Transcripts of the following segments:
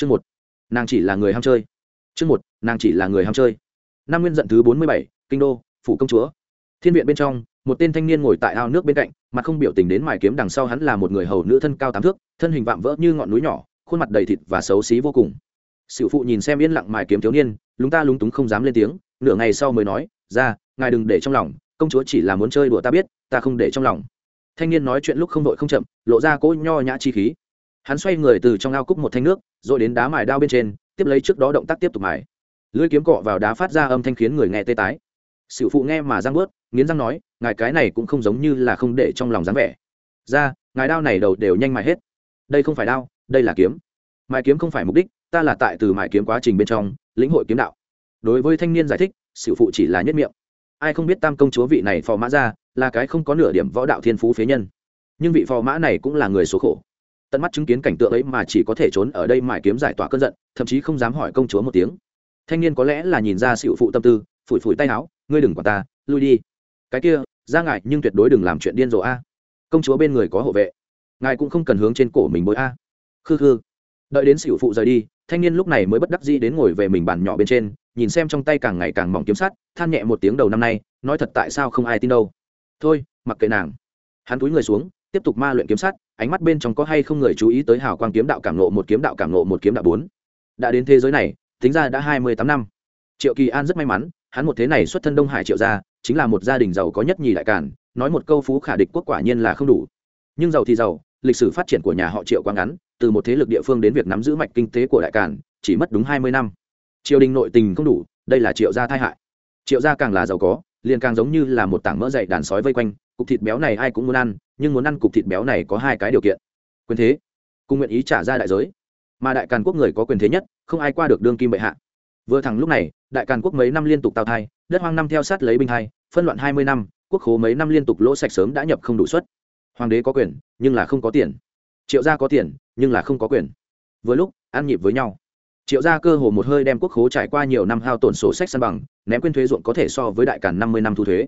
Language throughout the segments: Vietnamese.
chương một, nàng chỉ là người ham chơi. Chương một, nàng chỉ là người ham chơi. Năm nguyên giận thứ bốn mươi bảy, kinh đô, phủ công chúa. Thiên viện bên trong, một tên thanh niên ngồi tại ao nước bên cạnh, mặt không biểu tình đến mài kiếm đằng sau hắn là một người hầu nữ thân cao tám thước, thân hình vạm vỡ như ngọn núi nhỏ, khuôn mặt đầy thịt và xấu xí vô cùng. Sửu phụ nhìn xem yên lặng mài kiếm thiếu niên, lúng ta lúng túng không dám lên tiếng, nửa ngày sau mới nói, ra, ngài đừng để trong lòng, công chúa chỉ là muốn chơi đùa ta biết, ta không để trong lòng. Thanh niên nói chuyện lúc không đội không chậm, lộ ra cỗ nho nhã chi khí hắn xoay người từ trong ao cúc một thanh nước, rồi đến đá mài đao bên trên, tiếp lấy trước đó động tác tiếp tục mài. Lưỡi kiếm cọ vào đá phát ra âm thanh khiến người nghe tê tái. Sửu phụ nghe mà răng bớt nghiến răng nói, ngài cái này cũng không giống như là không để trong lòng dáng vẻ. Ra, ngài đao này đầu đều nhanh mài hết. Đây không phải đao, đây là kiếm. Mài kiếm không phải mục đích, ta là tại từ mài kiếm quá trình bên trong, lĩnh hội kiếm đạo. Đối với thanh niên giải thích, sửu phụ chỉ là nhất miệng. Ai không biết tam công chúa vị này phò mã ra, là cái không có nửa điểm võ đạo thiên phú phế nhân. Nhưng vị phò mã này cũng là người số khổ tận mắt chứng kiến cảnh tượng ấy mà chỉ có thể trốn ở đây mải kiếm giải tỏa cơn giận, thậm chí không dám hỏi công chúa một tiếng. Thanh niên có lẽ là nhìn ra sự phụ tâm tư, phủi phủi tay áo, ngươi đừng quản ta, lui đi. Cái kia, ra ngại nhưng tuyệt đối đừng làm chuyện điên rồ a. Công chúa bên người có hộ vệ. Ngài cũng không cần hướng trên cổ mình bối a. Khư khư. Đợi đến sự phụ rời đi, thanh niên lúc này mới bất đắc dĩ đến ngồi về mình bàn nhỏ bên trên, nhìn xem trong tay càng ngày càng mỏng kiếm sắt, than nhẹ một tiếng đầu năm nay, nói thật tại sao không ai tin đâu. Thôi, mặc kệ nàng. Hắn túi người xuống, tiếp tục ma luyện kiếm sắt ánh mắt bên trong có hay không người chú ý tới hào quang kiếm đạo cảm nộ một kiếm đạo cảm nộ một kiếm đạo bốn. Đã đến thế giới này, tính ra đã hai mươi tám năm. Triệu kỳ an rất may mắn, hắn một thế này xuất thân đông hải triệu gia, chính là một gia đình giàu có nhất nhì đại cản, nói một câu phú khả địch quốc quả nhiên là không đủ. Nhưng giàu thì giàu, lịch sử phát triển của nhà họ triệu quá ngắn, từ một thế lực địa phương đến việc nắm giữ mạch kinh tế của đại cản, chỉ mất đúng hai mươi năm. Triều đình nội tình không đủ, đây là triệu gia tai hại. Triệu gia càng là giàu có, liền càng giống như là một tảng mỡ dậy đàn sói vây quanh cục thịt béo này ai cũng muốn ăn, nhưng muốn ăn cục thịt béo này có hai cái điều kiện. Quyền thế, cùng nguyện ý trả ra đại giới. Mà đại càn quốc người có quyền thế nhất, không ai qua được đương kim bệ hạ. Vừa thẳng lúc này, đại càn quốc mấy năm liên tục tào thai, đất hoang năm theo sát lấy binh hai, phân loạn hai mươi năm, quốc khố mấy năm liên tục lỗ sạch sớm đã nhập không đủ suất. Hoàng đế có quyền, nhưng là không có tiền. Triệu gia có tiền, nhưng là không có quyền. Vừa lúc, ăn nhịp với nhau. Triệu gia cơ hồ một hơi đem quốc khố trải qua nhiều năm hao tổn sổ sách săn bằng, ném quyên thuế ruộng có thể so với đại càn năm mươi năm thu thuế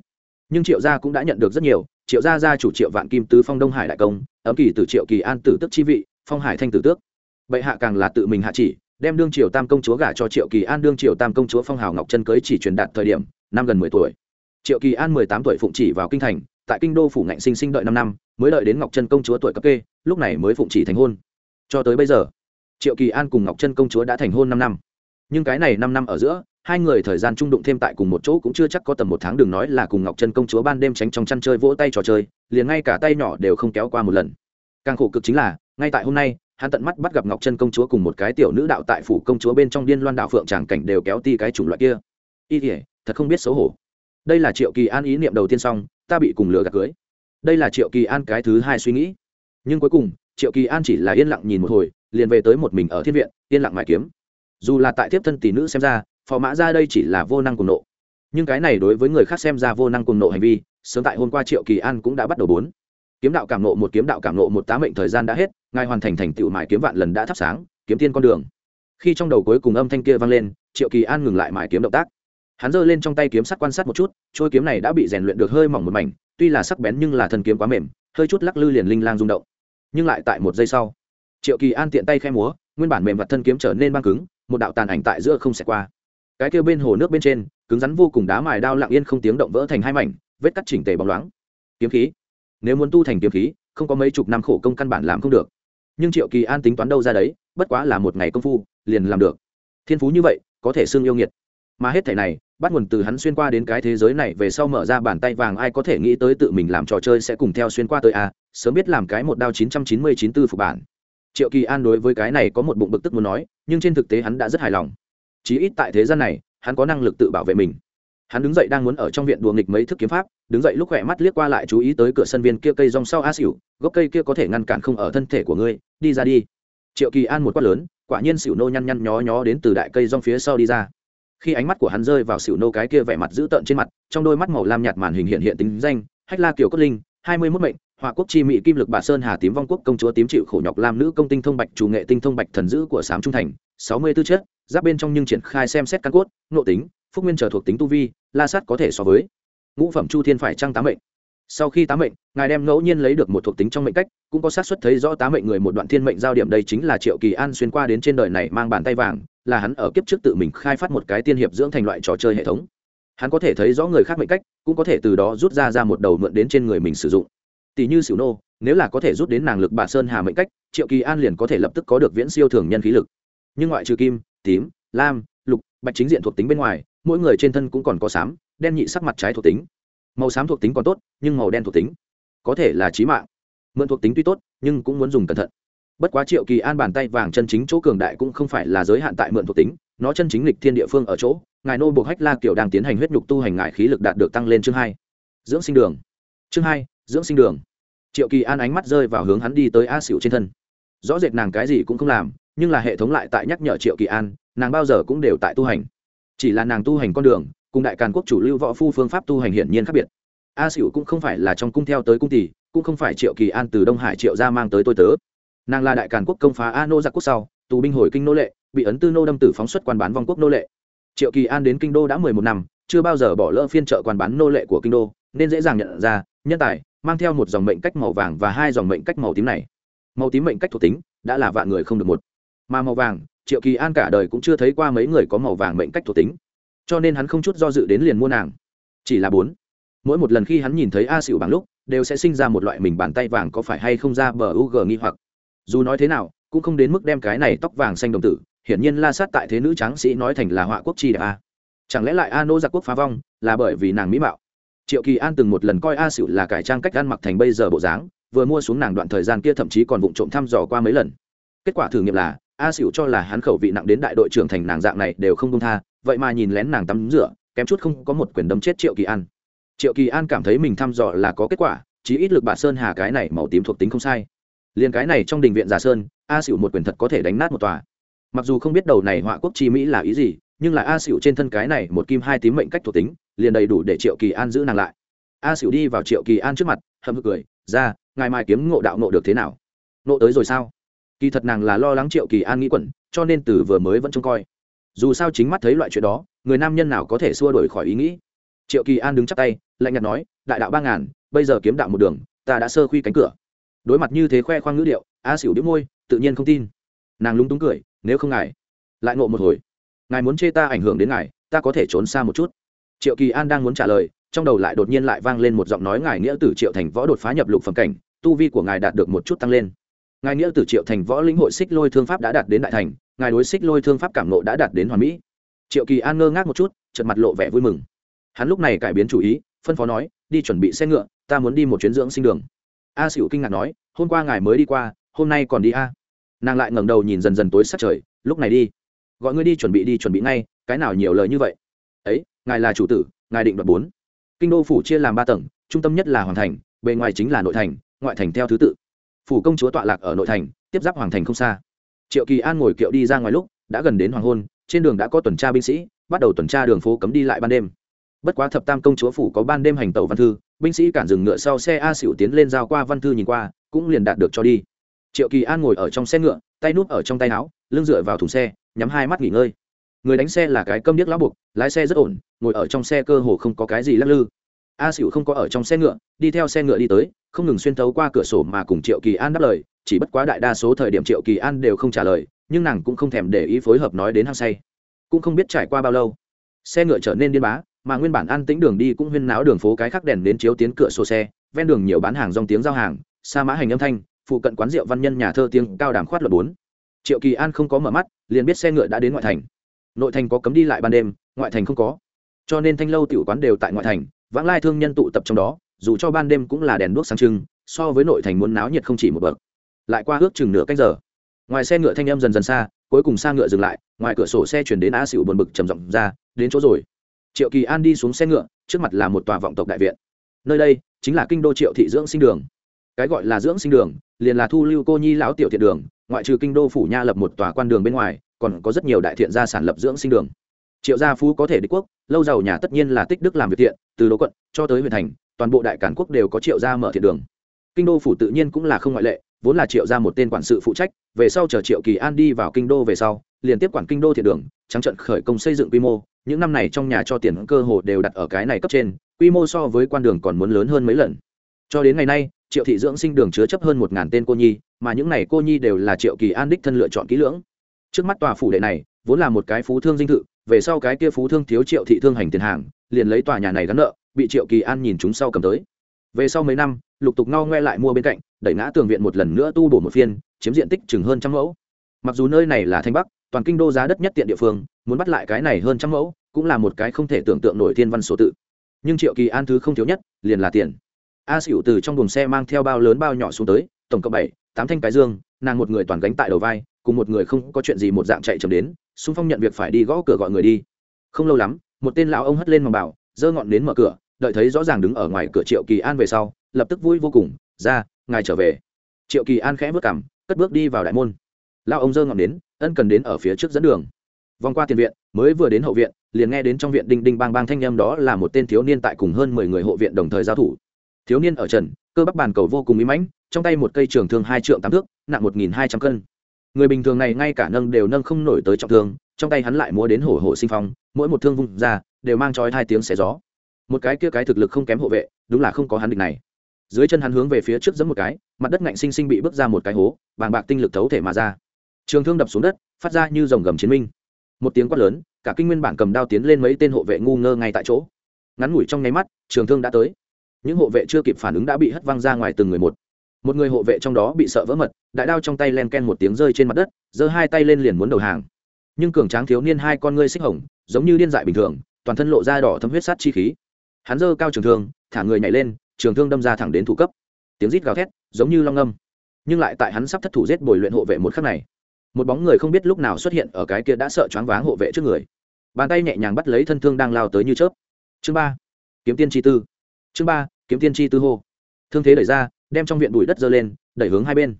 nhưng triệu gia cũng đã nhận được rất nhiều, triệu gia gia chủ triệu vạn kim tứ phong đông hải đại công, ấm kỳ từ triệu kỳ an tử tức chi vị, phong hải thanh tử tước. Bệ hạ càng là tự mình hạ chỉ, đem đương triều tam công chúa gả cho triệu kỳ an đương triều tam công chúa phong hào ngọc chân cưới chỉ truyền đạt thời điểm, năm gần mười tuổi. Triệu kỳ an mười tám tuổi phụng chỉ vào kinh thành, tại kinh đô phủ ngạnh sinh sinh đợi năm năm, mới đợi đến ngọc chân công chúa tuổi cấp kê, lúc này mới phụng chỉ thành hôn. Cho tới bây giờ, triệu kỳ an cùng ngọc chân công chúa đã thành hôn năm năm. Nhưng cái này năm năm ở giữa hai người thời gian trung đụng thêm tại cùng một chỗ cũng chưa chắc có tầm một tháng, đừng nói là cùng ngọc chân công chúa ban đêm tránh trong chăn chơi vỗ tay trò chơi, liền ngay cả tay nhỏ đều không kéo qua một lần. Càng khổ cực chính là, ngay tại hôm nay, hắn tận mắt bắt gặp ngọc chân công chúa cùng một cái tiểu nữ đạo tại phủ công chúa bên trong điên loan đạo phượng tràng cảnh đều kéo ti cái chủng loại kia. Y thể thật không biết xấu hổ. Đây là triệu kỳ an ý niệm đầu tiên xong, ta bị cùng lừa gạt cưới. Đây là triệu kỳ an cái thứ hai suy nghĩ. Nhưng cuối cùng, triệu kỳ an chỉ là yên lặng nhìn một hồi, liền về tới một mình ở thiên viện, yên lặng mải kiếm. Dù là tại tiếp thân tỷ nữ xem ra phò mã ra đây chỉ là vô năng cùng nộ. Nhưng cái này đối với người khác xem ra vô năng cùng nộ hành vi, sớm tại hôm qua triệu kỳ an cũng đã bắt đầu bốn. Kiếm đạo cảm nộ một kiếm đạo cảm nộ một tá mệnh thời gian đã hết, ngài hoàn thành thành tựu mải kiếm vạn lần đã thắp sáng, kiếm tiên con đường. Khi trong đầu cuối cùng âm thanh kia vang lên, triệu kỳ an ngừng lại mải kiếm động tác. Hắn giơ lên trong tay kiếm sắt quan sát một chút trôi kiếm này đã bị rèn luyện được hơi mỏng một mảnh, tuy là sắc bén nhưng là thân kiếm quá mềm, hơi chút lắc lư liền linh lang rung động. Nhưng lại tại một giây sau, triệu kỳ an tiện tay khe múa, nguyên bản mềm vật thân kiếm trở nên băng cứng, một đạo tàn ảnh tại giữa không xẹt qua cái kêu bên hồ nước bên trên, cứng rắn vô cùng đá mài đao lặng yên không tiếng động vỡ thành hai mảnh, vết cắt chỉnh tề bóng loáng. Kiếm khí. Nếu muốn tu thành kiếm khí, không có mấy chục năm khổ công căn bản làm không được. Nhưng triệu kỳ an tính toán đâu ra đấy, bất quá là một ngày công phu, liền làm được. Thiên phú như vậy, có thể xưng yêu nghiệt. Mà hết thể này, bắt nguồn từ hắn xuyên qua đến cái thế giới này, về sau mở ra bàn tay vàng ai có thể nghĩ tới tự mình làm trò chơi sẽ cùng theo xuyên qua tới a sớm biết làm cái một đao chín trăm chín mươi chín tư phục bản. Triệu kỳ an đối với cái này có một bụng bực tức muốn nói, nhưng trên thực tế hắn đã rất hài lòng chí ít tại thế gian này, hắn có năng lực tự bảo vệ mình. Hắn đứng dậy đang muốn ở trong viện đùa nghịch mấy thức kiếm pháp, đứng dậy lúc khỏe mắt liếc qua lại chú ý tới cửa sân viên kia cây rong sau a xỉu, gốc cây kia có thể ngăn cản không ở thân thể của ngươi, đi ra đi. Triệu kỳ an một quát lớn, quả nhiên xỉu nô nhăn nhăn nhó nhó đến từ đại cây rong phía sau đi ra. Khi ánh mắt của hắn rơi vào xỉu nô cái kia vẻ mặt dữ tợn trên mặt, trong đôi mắt màu lam nhạt màn hình hiện hiện tính danh, hách la kiều cốt linh, hai mươi mốt mệnh hòa quốc chi mỹ kim lực bà sơn hà tím vong quốc công chúa tím chịu khổ nhọc lam nữ công tinh thông bạch chủ nghệ tinh thông bạch thần dữ của sám trung thành, sáu mươi tư chất giáp bên trong nhưng triển khai xem xét căn cốt, nội tính, phúc nguyên trở thuộc tính tu vi, la sát có thể so với. Ngũ phẩm chu thiên phải trăng tám mệnh? Sau khi tám mệnh, ngài đem ngẫu nhiên lấy được một thuộc tính trong mệnh cách, cũng có xác suất thấy rõ tám mệnh người một đoạn thiên mệnh giao điểm đây chính là triệu kỳ an xuyên qua đến trên đời này mang bàn tay vàng, là hắn ở kiếp trước tự mình khai phát một cái tiên hiệp dưỡng thành loại trò chơi hệ thống. Hắn có thể thấy rõ người khác mệnh cách, cũng có thể từ đó rút ra ra một đầu mượn đến trên người mình sử dụng. Tỷ như xỉu nô, nếu là có thể rút đến nàng lực bà sơn hà mệnh cách, triệu kỳ an liền có thể lập tức có được viễn siêu thường nhân khí lực. Nhưng ngoại trừ kim tím, lam, lục, bạch chính diện thuộc tính bên ngoài, mỗi người trên thân cũng còn có xám, đen nhị sắc mặt trái thuộc tính. Màu xám thuộc tính còn tốt, nhưng màu đen thuộc tính có thể là trí mạng. Mượn thuộc tính tuy tốt, nhưng cũng muốn dùng cẩn thận. Bất quá triệu kỳ an bàn tay vàng chân chính chỗ cường đại cũng không phải là giới hạn tại mượn thuộc tính, nó chân chính lịch thiên địa phương ở chỗ, ngài nô buộc hách la kiểu đang tiến hành huyết nhục tu hành ngại khí lực đạt được tăng lên chương hai. Dưỡng sinh đường. Chương hai, dưỡng sinh đường. Triệu kỳ an ánh mắt rơi vào hướng hắn đi tới a xỉu trên thân. Rõ rệt nàng cái gì cũng không làm nhưng là hệ thống lại tại nhắc nhở triệu kỳ an, nàng bao giờ cũng đều tại tu hành. Chỉ là nàng tu hành con đường, cùng đại càn quốc chủ lưu võ phu phương pháp tu hành hiển nhiên khác biệt. A xỉu cũng không phải là trong cung theo tới cung tỷ, cũng không phải triệu kỳ an từ đông hải triệu ra mang tới tôi tớ. Nàng là đại càn quốc công phá a nô giặc quốc sau, tù binh hồi kinh nô lệ, bị ấn tư nô đâm tử phóng xuất quan bán vong quốc nô lệ. Triệu kỳ an đến kinh đô đã mười một năm, chưa bao giờ bỏ lỡ phiên trợ quan bán nô lệ của kinh đô, nên dễ dàng nhận ra, nhân tài, mang theo một dòng mệnh cách màu vàng và hai dòng mệnh cách màu tím này. Màu tím mệnh cách thuộc tính, đã là vạn người không được một mà màu vàng, triệu kỳ an cả đời cũng chưa thấy qua mấy người có màu vàng mệnh cách thuộc tính. Cho nên hắn không chút do dự đến liền mua nàng. Chỉ là bốn. Mỗi một lần khi hắn nhìn thấy a xỉu bằng lúc, đều sẽ sinh ra một loại mình bàn tay vàng có phải hay không ra bờ u g nghi hoặc. Dù nói thế nào, cũng không đến mức đem cái này tóc vàng xanh đồng tử, hiển nhiên la sát tại thế nữ tráng sĩ nói thành là họa quốc chi đại a. Chẳng lẽ lại a nô giặc quốc phá vong, là bởi vì nàng mỹ mạo? Triệu kỳ an từng một lần coi a xỉu là cải trang cách ăn mặc thành bây giờ bộ dáng, vừa mua xuống nàng đoạn thời gian kia thậm chí còn vụng trộm thăm dò qua mấy lần. Kết quả thử nghiệm là a xỉu cho là hắn khẩu vị nặng đến đại đội trưởng thành nàng dạng này đều không công tha, vậy mà nhìn lén nàng tắm rửa, kém chút không có một quyền đấm chết triệu kỳ an. Triệu kỳ an cảm thấy mình thăm dò là có kết quả, chí ít lực bà sơn hà cái này màu tím thuộc tính không sai. Liền cái này trong đình viện giả sơn, a xỉu một quyền thật có thể đánh nát một tòa. Mặc dù không biết đầu này họa quốc chi mỹ là ý gì, nhưng là a xỉu trên thân cái này một kim hai tím mệnh cách thuộc tính, liền đầy đủ để triệu kỳ an giữ nàng lại. A xỉu đi vào triệu kỳ an trước mặt, hậm hực cười, ra, ngài mai kiếm ngộ đạo ngộ được thế nào? Ngộ tới rồi sao? Kỳ thật nàng là lo lắng triệu kỳ an nghĩ quẩn, cho nên từ vừa mới vẫn trông coi. Dù sao chính mắt thấy loại chuyện đó, người nam nhân nào có thể xua đổi khỏi ý nghĩ. Triệu kỳ an đứng chắc tay, lạnh nhạt nói, đại đạo ba ngàn, bây giờ kiếm đạo một đường, ta đã sơ khuy cánh cửa. Đối mặt như thế khoe khoang ngữ điệu, a xỉu đĩu môi, tự nhiên không tin. Nàng lúng túng cười, nếu không ngài lại ngộ một hồi. Ngài muốn chê ta ảnh hưởng đến ngài, ta có thể trốn xa một chút. Triệu kỳ an đang muốn trả lời, trong đầu lại đột nhiên lại vang lên một giọng nói ngài nghĩa tử triệu thành võ đột phá nhập lục phẩm cảnh, tu vi của ngài đạt được một chút tăng lên ngài nghĩa tử triệu thành võ lĩnh hội xích lôi thương pháp đã đạt đến đại thành, ngài đối xích lôi thương pháp cảm nộ đã đạt đến hoàn mỹ. Triệu kỳ an ngơ ngác một chút chật mặt lộ vẻ vui mừng. Hắn lúc này cải biến chủ ý, phân phó nói, đi chuẩn bị xe ngựa, ta muốn đi một chuyến dưỡng sinh đường. A xỉu kinh ngạc nói, hôm qua ngài mới đi qua, hôm nay còn đi a? Nàng lại ngẩng đầu nhìn dần dần tối sát trời, lúc này đi. Gọi ngươi đi chuẩn bị đi, chuẩn bị ngay, cái nào nhiều lời như vậy? Ấy, ngài là chủ tử, ngài định đoạt bốn. Kinh đô phủ chia làm ba tầng, trung tâm nhất là hoàng thành, bề ngoài chính là nội thành, ngoại thành theo thứ tự phủ công chúa tọa lạc ở nội thành, tiếp giáp hoàng thành không xa. Triệu kỳ an ngồi kiệu đi ra ngoài lúc, đã gần đến hoàng hôn, trên đường đã có tuần tra binh sĩ, bắt đầu tuần tra đường phố cấm đi lại ban đêm. Bất quá thập tam công chúa phủ có ban đêm hành tàu văn thư, binh sĩ cản dừng ngựa sau xe a xỉu tiến lên giao qua văn thư nhìn qua, cũng liền đạt được cho đi. Triệu kỳ an ngồi ở trong xe ngựa, tay núp ở trong tay áo, lưng dựa vào thùng xe, nhắm hai mắt nghỉ ngơi. Người đánh xe là cái câm điếc lão buộc, lái xe rất ổn, ngồi ở trong xe cơ hồ không có cái gì lắc lư a xỉu không có ở trong xe ngựa, đi theo xe ngựa đi tới, không ngừng xuyên thấu qua cửa sổ mà cùng triệu kỳ an đáp lời, chỉ bất quá đại đa số thời điểm triệu kỳ an đều không trả lời, nhưng nàng cũng không thèm để ý phối hợp nói đến hăng say. Cũng không biết trải qua bao lâu, xe ngựa trở nên điên bá, mà nguyên bản an tĩnh đường đi cũng huyên náo đường phố cái khắc đèn đến chiếu tiến cửa sổ xe, ven đường nhiều bán hàng dòng tiếng giao hàng xa mã hành âm thanh, phụ cận quán rượu văn nhân nhà thơ tiếng cao đàm khoát luật bốn. Triệu kỳ an không có mở mắt, liền biết xe ngựa đã đến ngoại thành. Nội thành có cấm đi lại ban đêm, ngoại thành không có. Cho nên thanh lâu tiểu quán đều tại ngoại thành vãng lai thương nhân tụ tập trong đó, dù cho ban đêm cũng là đèn đuốc sáng trưng, so với nội thành muốn náo nhiệt không chỉ một bậc. Lại qua ước chừng nửa cách giờ, ngoài xe ngựa thanh em dần dần xa, cuối cùng xa ngựa dừng lại, ngoài cửa sổ xe chuyển đến a xịu buồn bực trầm giọng ra, đến chỗ rồi. Triệu kỳ an đi xuống xe ngựa, trước mặt là một tòa vọng tộc đại viện. Nơi đây chính là kinh đô triệu thị dưỡng sinh đường. Cái gọi là dưỡng sinh đường, liền là thu lưu cô nhi lão tiểu thiện đường, ngoại trừ kinh đô phủ nha lập một tòa quan đường bên ngoài, còn có rất nhiều đại thiện gia sản lập dưỡng sinh đường triệu gia phú có thể đế quốc, lâu giàu nhà tất nhiên là tích đức làm việc thiện, từ đô quận cho tới huyện thành, toàn bộ đại cản quốc đều có triệu gia mở thiện đường. Kinh đô phủ tự nhiên cũng là không ngoại lệ, vốn là triệu gia một tên quản sự phụ trách, về sau chờ triệu kỳ an đi vào kinh đô về sau, liền tiếp quản kinh đô thiện đường, trắng trận khởi công xây dựng quy mô, những năm này trong nhà cho tiền cơ hồ đều đặt ở cái này cấp trên, quy mô so với quan đường còn muốn lớn hơn mấy lần. Cho đến ngày nay, triệu thị dưỡng sinh đường chứa chấp hơn một ngàn tên cô nhi, mà những này cô nhi đều là triệu kỳ an đích thân lựa chọn kỹ lưỡng. Trước mắt tòa phủ đệ này, vốn là một cái phú thương dinh thự về sau cái kia phú thương thiếu triệu thị thương hành tiền hàng, liền lấy tòa nhà này gắn nợ, bị triệu kỳ an nhìn chúng sau cầm tới. Về sau mấy năm, lục tục no ngoe lại mua bên cạnh, đẩy ngã tường viện một lần nữa tu bổ một phiên, chiếm diện tích chừng hơn trăm mẫu. Mặc dù nơi này là thanh bắc, toàn kinh đô giá đất nhất tiện địa phương, muốn bắt lại cái này hơn trăm mẫu, cũng là một cái không thể tưởng tượng nổi thiên văn số tự. Nhưng triệu kỳ an thứ không thiếu nhất, liền là tiền. A xỉu từ trong buồng xe mang theo bao lớn bao nhỏ xuống tới, tổng cộng bảy, tám thanh cái dương, nàng một người toàn gánh tại đầu vai, cùng một người không có chuyện gì một dạng chạy chậm đến xung phong nhận việc phải đi gõ cửa gọi người đi. Không lâu lắm, một tên lão ông hất lên mà bảo, giơ ngọn đến mở cửa, đợi thấy rõ ràng đứng ở ngoài cửa triệu kỳ an về sau, lập tức vui vô cùng, ra, ngài trở về. Triệu kỳ an khẽ vất cảm cất bước đi vào đại môn. Lão ông giơ ngọn đến ân cần đến ở phía trước dẫn đường. Vòng qua tiền viện, mới vừa đến hậu viện, liền nghe đến trong viện đinh đinh bang bang thanh â m đó là một tên thiếu niên tại cùng hơn mười người hộ viện đồng thời giao thủ. Thiếu niên ở trần, cơ bắp bàn cầu vô cùng mỹ mãnh, trong tay một cây trường thương hai trượng tám thước, nặng một nghìn hai trăm cân người bình thường này ngay cả nâng đều nâng không nổi tới trọng thương, trong tay hắn lại múa đến hổ hổ sinh phong, mỗi một thương vung ra, đều mang trói hai tiếng xé gió. Một cái kia cái thực lực không kém hộ vệ, đúng là không có hắn địch này. Dưới chân hắn hướng về phía trước giẫm một cái, mặt đất ngạnh sinh sinh bị bước ra một cái hố, bàng bạc tinh lực thấu thể mà ra. Trường thương đập xuống đất, phát ra như dòng gầm chiến minh. Một tiếng quát lớn, cả kinh nguyên bản cầm đao tiến lên mấy tên hộ vệ ngu ngơ ngay tại chỗ. Ngắn ngủi trong nháy mắt, trường thương đã tới. Những hộ vệ chưa kịp phản ứng đã bị hất văng ra ngoài từng người một một người hộ vệ trong đó bị sợ vỡ mật, đại đao trong tay len ken một tiếng rơi trên mặt đất, giơ hai tay lên liền muốn đầu hàng. Nhưng cường tráng thiếu niên hai con ngươi xích hồng, giống như điên dại bình thường, toàn thân lộ ra đỏ thấm huyết sát chi khí. Hắn giơ cao trường thương, thả người nhảy lên, trường thương đâm ra thẳng đến thủ cấp. Tiếng rít gào thét, giống như long âm nhưng lại tại hắn sắp thất thủ giết bồi luyện hộ vệ một khắc này, một bóng người không biết lúc nào xuất hiện ở cái kia đã sợ choáng váng hộ vệ trước người. Bàn tay nhẹ nhàng bắt lấy thân thương đang lao tới như chớp. Chương ba, kiếm tiên chi tư. Chương ba, kiếm tiên chi tư hô. Thương thế đẩy ra đem trong viện bụi đất dơ lên, đẩy hướng hai bên.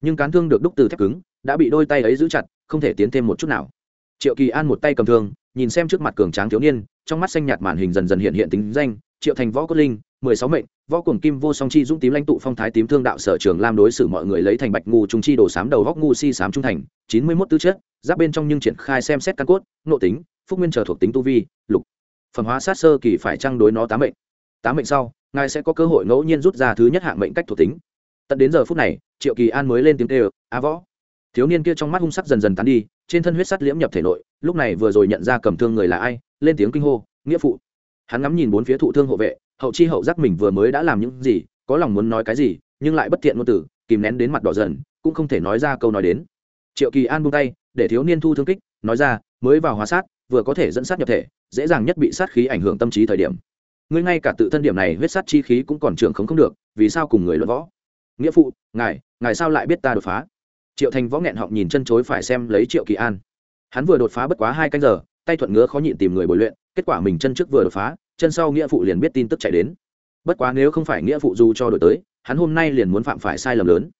Nhưng cán thương được đúc từ thép cứng, đã bị đôi tay ấy giữ chặt, không thể tiến thêm một chút nào. Triệu kỳ an một tay cầm thương, nhìn xem trước mặt cường tráng thiếu niên, trong mắt xanh nhạt màn hình dần dần hiện hiện tính danh, triệu thành võ cốt linh, mười sáu mệnh, võ cùng kim vô song chi dũng tím lãnh tụ phong thái tím thương đạo sở trường lam đối xử mọi người lấy thành bạch ngu trung chi đồ sám đầu góc ngu si sám trung thành, chín mươi mốt tư chất, giáp bên trong nhưng triển khai xem xét căn cốt, nội tính, phúc nguyên trở thuộc tính tu vi, lục. Phẩm hóa sát sơ kỳ phải trăng đối nó tám mệnh? Tám mệnh sau ngài sẽ có cơ hội ngẫu nhiên rút ra thứ nhất hạng mệnh cách thuộc tính. Tận đến giờ phút này, triệu kỳ an mới lên tiếng kêu, a võ. Thiếu niên kia trong mắt hung sắc dần dần tán đi, trên thân huyết sắt liễm nhập thể nội, lúc này vừa rồi nhận ra cầm thương người là ai, lên tiếng kinh hô, nghĩa phụ. Hắn ngắm nhìn bốn phía thụ thương hộ vệ, hậu chi hậu giác mình vừa mới đã làm những gì, có lòng muốn nói cái gì, nhưng lại bất thiện ngôn từ, kìm nén đến mặt đỏ dần, cũng không thể nói ra câu nói đến. Triệu kỳ an buông tay, để thiếu niên thu thương kích, nói ra, mới vào hóa sát, vừa có thể dẫn sát nhập thể, dễ dàng nhất bị sát khí ảnh hưởng tâm trí thời điểm ngươi ngay cả tự thân điểm này huyết sát chi khí cũng còn trưởng không không được, vì sao cùng người luận võ? Nghĩa phụ, ngài ngài sao lại biết ta đột phá? Triệu thành võ nghẹn họng nhìn chân chối phải xem lấy triệu kỳ an. Hắn vừa đột phá bất quá hai canh giờ, tay thuận ngứa khó nhịn tìm người bồi luyện, kết quả mình chân trước vừa đột phá, chân sau nghĩa phụ liền biết tin tức chạy đến. Bất quá nếu không phải nghĩa phụ dù cho đổi tới, hắn hôm nay liền muốn phạm phải sai lầm lớn.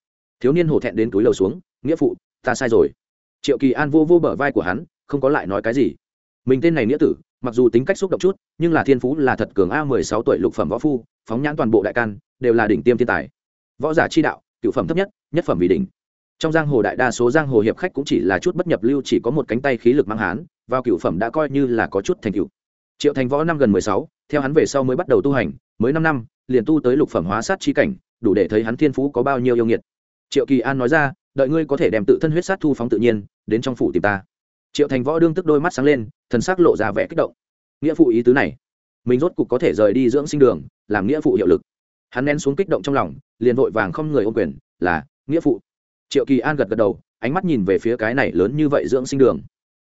Thiếu niên hổ thẹn đến túi lầu xuống, nghĩa phụ, ta sai rồi. Triệu kỳ an vô vô bờ vai của hắn, không có lại nói cái gì. Mình tên này nghĩa tử mặc dù tính cách xúc động chút, nhưng là thiên phú là thật cường a mười sáu tuổi lục phẩm võ phu, phóng nhãn toàn bộ đại can, đều là đỉnh tiêm thiên tài. Võ giả chi đạo, cựu phẩm thấp nhất nhất phẩm vì đỉnh. Trong giang hồ đại đa số giang hồ hiệp khách cũng chỉ là chút bất nhập lưu chỉ có một cánh tay khí lực mang hán, vào cựu phẩm đã coi như là có chút thành cựu triệu thành võ năm gần mười sáu, theo hắn về sau mới bắt đầu tu hành, mới năm năm, liền tu tới lục phẩm hóa sát chi cảnh, đủ để thấy hắn thiên phú có bao nhiêu yêu nghiệt. Triệu kỳ an nói ra, đợi ngươi có thể đem tự thân huyết sát thu phóng tự nhiên, đến trong phủ tìm ta triệu thành võ đương tức đôi mắt sáng lên, thần sắc lộ ra vẻ kích động. Nghĩa phụ ý tứ này, mình rốt cục có thể rời đi dưỡng sinh đường, làm nghĩa phụ hiệu lực. Hắn nén xuống kích động trong lòng, liền vội vàng không người ôm quyền, là, nghĩa phụ. Triệu kỳ an gật gật đầu, ánh mắt nhìn về phía cái này lớn như vậy dưỡng sinh đường.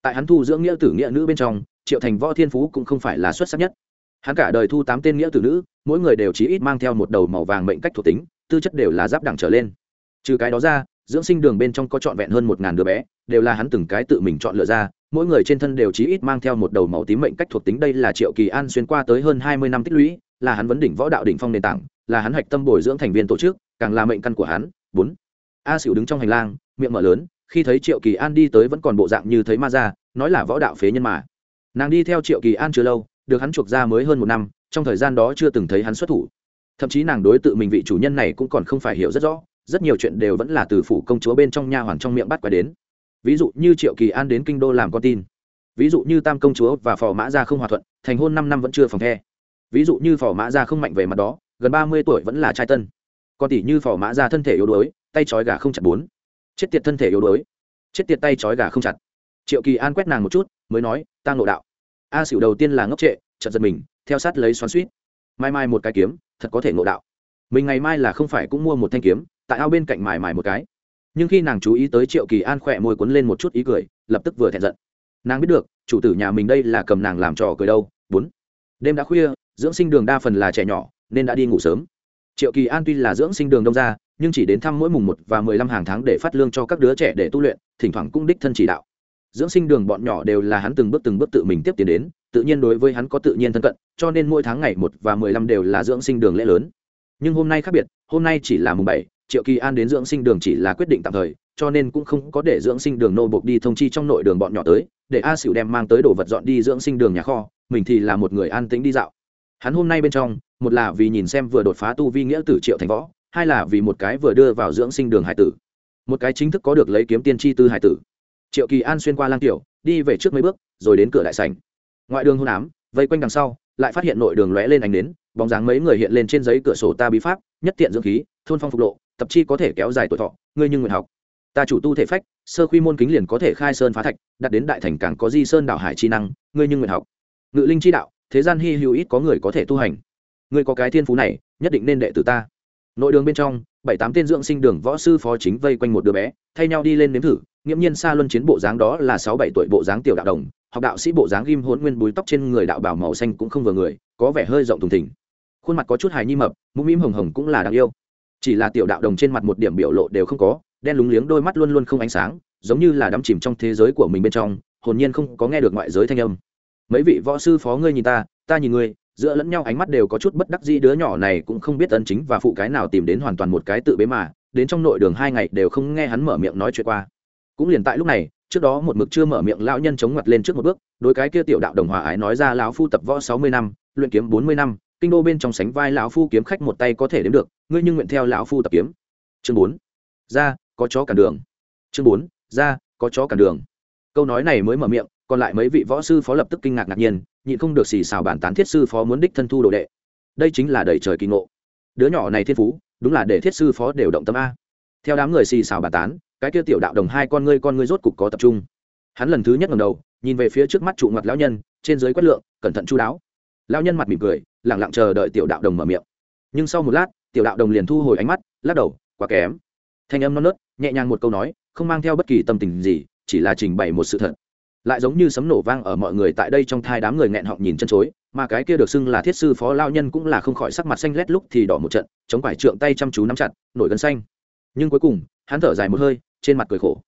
Tại hắn thu dưỡng nghĩa tử nghĩa nữ bên trong, triệu thành võ thiên phú cũng không phải là xuất sắc nhất. Hắn cả đời thu tám tên nghĩa tử nữ, mỗi người đều chỉ ít mang theo một đầu màu vàng mệnh cách thuộc tính, tư chất đều là giáp đẳng trở lên. Trừ cái đó ra dưỡng sinh đường bên trong có trọn vẹn hơn một ngàn đứa bé, đều là hắn từng cái tự mình chọn lựa ra, mỗi người trên thân đều chí ít mang theo một đầu màu tím mệnh cách thuộc tính, đây là triệu kỳ an xuyên qua tới hơn hai mươi năm tích lũy, là hắn vấn đỉnh võ đạo đỉnh phong nền tảng, là hắn hạch tâm bồi dưỡng thành viên tổ chức, càng là mệnh căn của hắn. Bốn. A xỉu đứng trong hành lang, miệng mở lớn, khi thấy triệu kỳ an đi tới vẫn còn bộ dạng như thấy ma ra, nói là võ đạo phế nhân mà. Nàng đi theo triệu kỳ an chưa lâu, được hắn chuộc ra mới hơn một năm, trong thời gian đó chưa từng thấy hắn xuất thủ. Thậm chí nàng đối tự mình vị chủ nhân này cũng còn không phải hiểu rất rõ rất nhiều chuyện đều vẫn là từ phủ công chúa bên trong nha hoàn trong miệng bắt quay đến. Ví dụ như triệu kỳ an đến kinh đô làm con tin. Ví dụ như tam công chúa và phò mã gia không hòa thuận, thành hôn năm năm vẫn chưa phòng the. Ví dụ như phò mã gia không mạnh về mặt đó, gần ba mươi tuổi vẫn là trai tân. Còn tỷ như phò mã ra thân thể yếu đuối, tay trói gà không chặt bốn. Chết tiệt thân thể yếu đuối. Chết tiệt tay trói gà không chặt. Triệu kỳ an quét nàng một chút, mới nói ta ngộ đạo. A xỉu đầu tiên là ngốc trệ chật giật mình, theo sát lấy xoắn suýt. Mai mai một cái kiếm, thật có thể ngộ đạo. Mình ngày mai là không phải cũng mua một thanh kiếm tại ao bên cạnh mài mài một cái. Nhưng khi nàng chú ý tới triệu kỳ an khỏe môi cuốn lên một chút ý cười, lập tức vừa thẹn giận. Nàng biết được, chủ tử nhà mình đây là cầm nàng làm trò cười đâu. Bốn. Đêm đã khuya, dưỡng sinh đường đa phần là trẻ nhỏ, nên đã đi ngủ sớm. Triệu kỳ an tuy là dưỡng sinh đường đông ra nhưng chỉ đến thăm mỗi mùng một và mười lăm hàng tháng để phát lương cho các đứa trẻ để tu luyện, thỉnh thoảng cũng đích thân chỉ đạo. Dưỡng sinh đường bọn nhỏ đều là hắn từng bước từng bước tự mình tiếp tiến đến, tự nhiên đối với hắn có tự nhiên thân cận, cho nên mỗi tháng ngày một và mười lăm đều là dưỡng sinh đường lễ lớn. Nhưng hôm nay khác biệt, hôm nay chỉ là mùng bảy triệu kỳ an đến dưỡng sinh đường chỉ là quyết định tạm thời, cho nên cũng không có để dưỡng sinh đường nô buộc đi thông chi trong nội đường bọn nhỏ tới, để a xỉu đem mang tới đồ vật dọn đi dưỡng sinh đường nhà kho, mình thì là một người an tĩnh đi dạo. Hắn hôm nay bên trong, một là vì nhìn xem vừa đột phá tu vi nghĩa tử triệu thành võ, hai là vì một cái vừa đưa vào dưỡng sinh đường hải tử. Một cái chính thức có được lấy kiếm tiên tri tư hải tử. Triệu kỳ an xuyên qua lang tiểu, đi về trước mấy bước, rồi đến cửa đại sành ngoại đường hôn ám, vây quanh đằng sau, lại phát hiện nội đường lóe lên ánh đến bóng dáng mấy người hiện lên trên giấy cửa sổ ta bí pháp, nhất tiện dưỡng khí, thôn phong phục lộ tập chi có thể kéo dài tuổi thọ, ngươi nhưng nguyện học. Ta chủ tu thể phách, sơ quy môn kính liền có thể khai sơn phá thạch, đặt đến đại thành càng có di sơn đảo hải chi năng, ngươi nhưng nguyện học. Ngự linh chi đạo, thế gian hy hữu ít có người có thể tu hành. Ngươi có cái thiên phú này, nhất định nên đệ tử ta. Nội đường bên trong, bảy tám tên dưỡng sinh đường võ sư phó chính vây quanh một đứa bé, thay nhau đi lên nếm thử, nghiễm nhiên xa luân chiến bộ dáng đó là sáu bảy tuổi bộ dáng tiểu đạo đồng, học đạo sĩ bộ dáng ghim hốn nguyên búi tóc trên người đạo bảo màu xanh cũng không vừa người, có vẻ hơi rộng thùng thỉnh khuôn mặt có chút hài nhi mập, mũm mĩm hồng hồng cũng là đáng yêu chỉ là tiểu đạo đồng trên mặt một điểm biểu lộ đều không có, đen lúng liếng đôi mắt luôn luôn không ánh sáng, giống như là đắm chìm trong thế giới của mình bên trong, hồn nhiên không có nghe được ngoại giới thanh âm. Mấy vị võ sư phó ngươi nhìn ta ta nhìn ngươi, giữa lẫn nhau ánh mắt đều có chút bất đắc dĩ, đứa nhỏ này cũng không biết ân chính và phụ cái nào tìm đến hoàn toàn một cái tự bế mà, đến trong nội đường hai ngày đều không nghe hắn mở miệng nói chuyện qua. Cũng liền tại lúc này, trước đó một mực chưa mở miệng lão nhân chống mặt lên trước một bước, đối cái kia tiểu đạo đồng hòa ái nói ra lão phu tập võ sáu mươi năm, luyện kiếm bốn mươi năm kinh đô bên trong sánh vai lão phu kiếm khách một tay có thể đếm được, ngươi nhưng nguyện theo lão phu tập kiếm. Chương bốn, ra, có chó cản đường. Chương bốn, ra, có chó cản đường. Câu nói này mới mở miệng, còn lại mấy vị võ sư phó lập tức kinh ngạc ngạc nhiên, nhịn không được xì xào bản tán thiết sư phó muốn đích thân thu đồ đệ. Đây chính là đầy trời kỳ ngộ. Đứa nhỏ này thiên phú, đúng là để thiết sư phó đều động tâm a. Theo đám người xì xào bản tán, cái kia tiểu đạo đồng hai con ngươi con ngươi rốt cục có tập trung. Hắn lần thứ nhất ngầm đầu, nhìn về phía trước mắt trụ mặt lão nhân, trên dưới quét lượng, cẩn thận chú đáo. Lão nhân mặt mỉm cười lẳng lặng chờ đợi tiểu đạo đồng mở miệng. Nhưng sau một lát, tiểu đạo đồng liền thu hồi ánh mắt, lắc đầu, quá kém. Thanh âm non nớt, nhẹ nhàng một câu nói, không mang theo bất kỳ tâm tình gì, chỉ là trình bày một sự thật. Lại giống như sấm nổ vang ở mọi người tại đây trong thai đám người nghẹn họng nhìn chân chối, mà cái kia được xưng là thiết sư phó lao nhân cũng là không khỏi sắc mặt xanh lét lúc thì đỏ một trận, chống phải trượng tay chăm chú nắm chặt, nổi gân xanh. Nhưng cuối cùng, hắn thở dài một hơi, trên mặt cười khổ.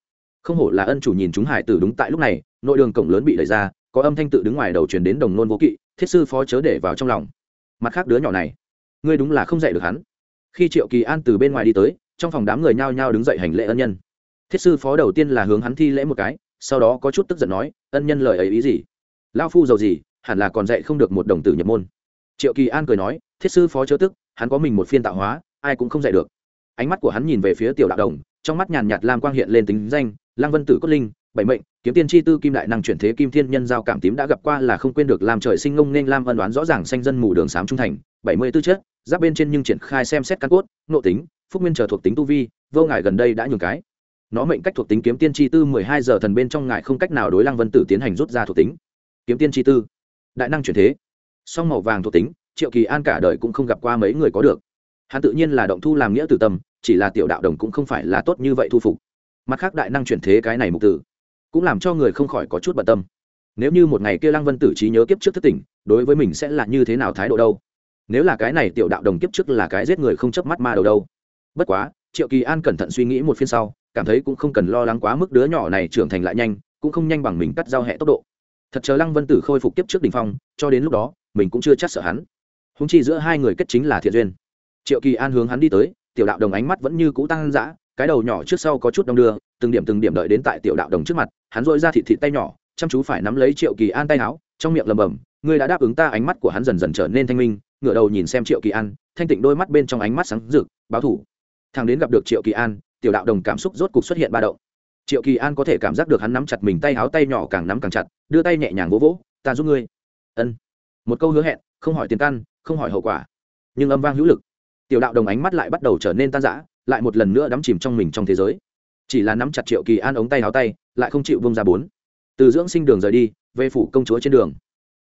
Không hổ là ân chủ nhìn chúng hải tử đúng tại lúc này, nội đường cổng lớn bị đẩy ra, có âm thanh tự đứng ngoài đầu truyền đến đồng nôn vô kỵ, thiết sư phó chớ để vào trong lòng mặt khác đứa nhỏ này. Ngươi đúng là không dạy được hắn. Khi triệu kỳ an từ bên ngoài đi tới, trong phòng đám người nhao nhao đứng dậy hành lễ ân nhân. Thiết sư phó đầu tiên là hướng hắn thi lễ một cái, sau đó có chút tức giận nói, ân nhân lời ấy ý gì? Lao phu giàu gì, hẳn là còn dạy không được một đồng tử nhập môn. Triệu kỳ an cười nói, thiết sư phó chớ tức, hắn có mình một phiên tạo hóa, ai cũng không dạy được. Ánh mắt của hắn nhìn về phía tiểu đạo đồng, trong mắt nhàn nhạt lam quang hiện lên tính danh lang vân tử cốt linh bảy mệnh, kiếm tiên tri tư kim đại năng chuyển thế kim thiên nhân giao cảm tím đã gặp qua là không quên được làm trời sinh ngông nên lam ân đoán rõ ràng xanh dân mù đường sám trung thành, bảy mươi tư chất, giáp bên trên nhưng triển khai xem xét căn cốt nộ tính, phúc nguyên chờ thuộc tính tu vi, vô ngại gần đây đã nhường cái. Nó mệnh cách thuộc tính kiếm tiên tri tư mười hai giờ thần bên trong ngại không cách nào đối lăng vân tử tiến hành rút ra thuộc tính. Kiếm tiên tri tư, đại năng chuyển thế, song màu vàng thuộc tính, triệu kỳ an cả đời cũng không gặp qua mấy người có được. Hắn tự nhiên là động thu làm nghĩa tử tâm, chỉ là tiểu đạo đồng cũng không phải là tốt như vậy thu phục. Mặt khác đại năng chuyển thế cái này mục tử cũng làm cho người không khỏi có chút bận tâm. Nếu như một ngày kia lăng vân tử trí nhớ kiếp trước thất tỉnh đối với mình sẽ là như thế nào thái độ đâu? Nếu là cái này tiểu đạo đồng kiếp trước là cái giết người không chớp mắt ma đầu đâu? Bất quá, triệu kỳ an cẩn thận suy nghĩ một phiên sau, cảm thấy cũng không cần lo lắng quá mức đứa nhỏ này trưởng thành lại nhanh, cũng không nhanh bằng mình cắt giao hẹ tốc độ. Thật chờ lăng vân tử khôi phục kiếp trước đỉnh phong, cho đến lúc đó, mình cũng chưa chắc sợ hắn. Húng chi giữa hai người kết chính là thiện duyên. Triệu kỳ an hướng hắn đi tới, tiểu đạo đồng ánh mắt vẫn như cũ tăng dã cái đầu nhỏ trước sau có chút đông đưa, từng điểm từng điểm đợi đến tại tiểu đạo đồng trước mặt, hắn dội ra thịt thịt tay nhỏ, chăm chú phải nắm lấy triệu kỳ an tay áo, trong miệng lầm bầm ngươi đã đáp ứng ta ánh mắt của hắn dần dần trở nên thanh minh, ngửa đầu nhìn xem triệu kỳ an, thanh tịnh đôi mắt bên trong ánh mắt sáng rực, báo thủ. Thằng đến gặp được triệu kỳ an, tiểu đạo đồng cảm xúc rốt cục xuất hiện ba động. Triệu kỳ an có thể cảm giác được hắn nắm chặt mình tay áo tay nhỏ càng nắm càng chặt, đưa tay nhẹ nhàng vỗ vỗ, ta giúp ngươi. Ân. Một câu hứa hẹn, không hỏi tiền căn, không hỏi hậu quả, nhưng âm vang hữu lực. Tiểu đạo đồng ánh mắt lại bắt đầu trở nên tan rã lại một lần nữa đắm chìm trong mình trong thế giới. Chỉ là nắm chặt triệu kỳ an ống tay áo tay, lại không chịu bông ra bốn. Từ dưỡng sinh đường rời đi, về phủ công chúa trên đường.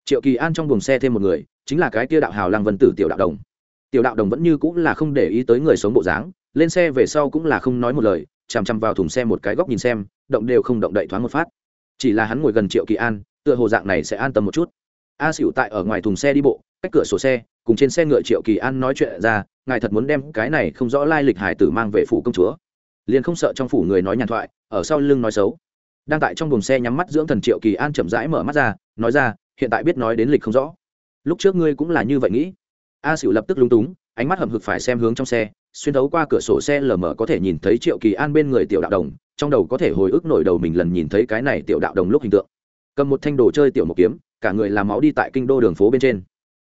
Triệu kỳ an trong buồng xe thêm một người, chính là cái kia đạo hào lăng vân tử tiểu đạo đồng. Tiểu đạo đồng vẫn như cũng là không để ý tới người sống bộ dáng, lên xe về sau cũng là không nói một lời, chằm chằm vào thùng xe một cái góc nhìn xem, động đều không động đậy thoáng một phát. Chỉ là hắn ngồi gần triệu kỳ an, tựa hồ dạng này sẽ an tâm một chút. A xỉu tại ở ngoài thùng xe đi bộ, cách cửa sổ xe, cùng trên xe ngựa triệu kỳ an nói chuyện ra ngài thật muốn đem cái này không rõ lai lịch hải tử mang về phủ công chúa. Liền không sợ trong phủ người nói nhàn thoại, ở sau lưng nói xấu. Đang tại trong buồng xe nhắm mắt dưỡng thần triệu kỳ an chậm rãi mở mắt ra, nói ra, hiện tại biết nói đến lịch không rõ. Lúc trước ngươi cũng là như vậy nghĩ. A xỉu lập tức lúng túng, ánh mắt hầm hực phải xem hướng trong xe, xuyên thấu qua cửa sổ xe lờ mờ có thể nhìn thấy triệu kỳ an bên người tiểu đạo đồng, trong đầu có thể hồi ức nổi đầu mình lần nhìn thấy cái này tiểu đạo đồng lúc hình tượng. Cầm một thanh đồ chơi tiểu một kiếm, cả người làm máu đi tại kinh đô đường phố bên trên.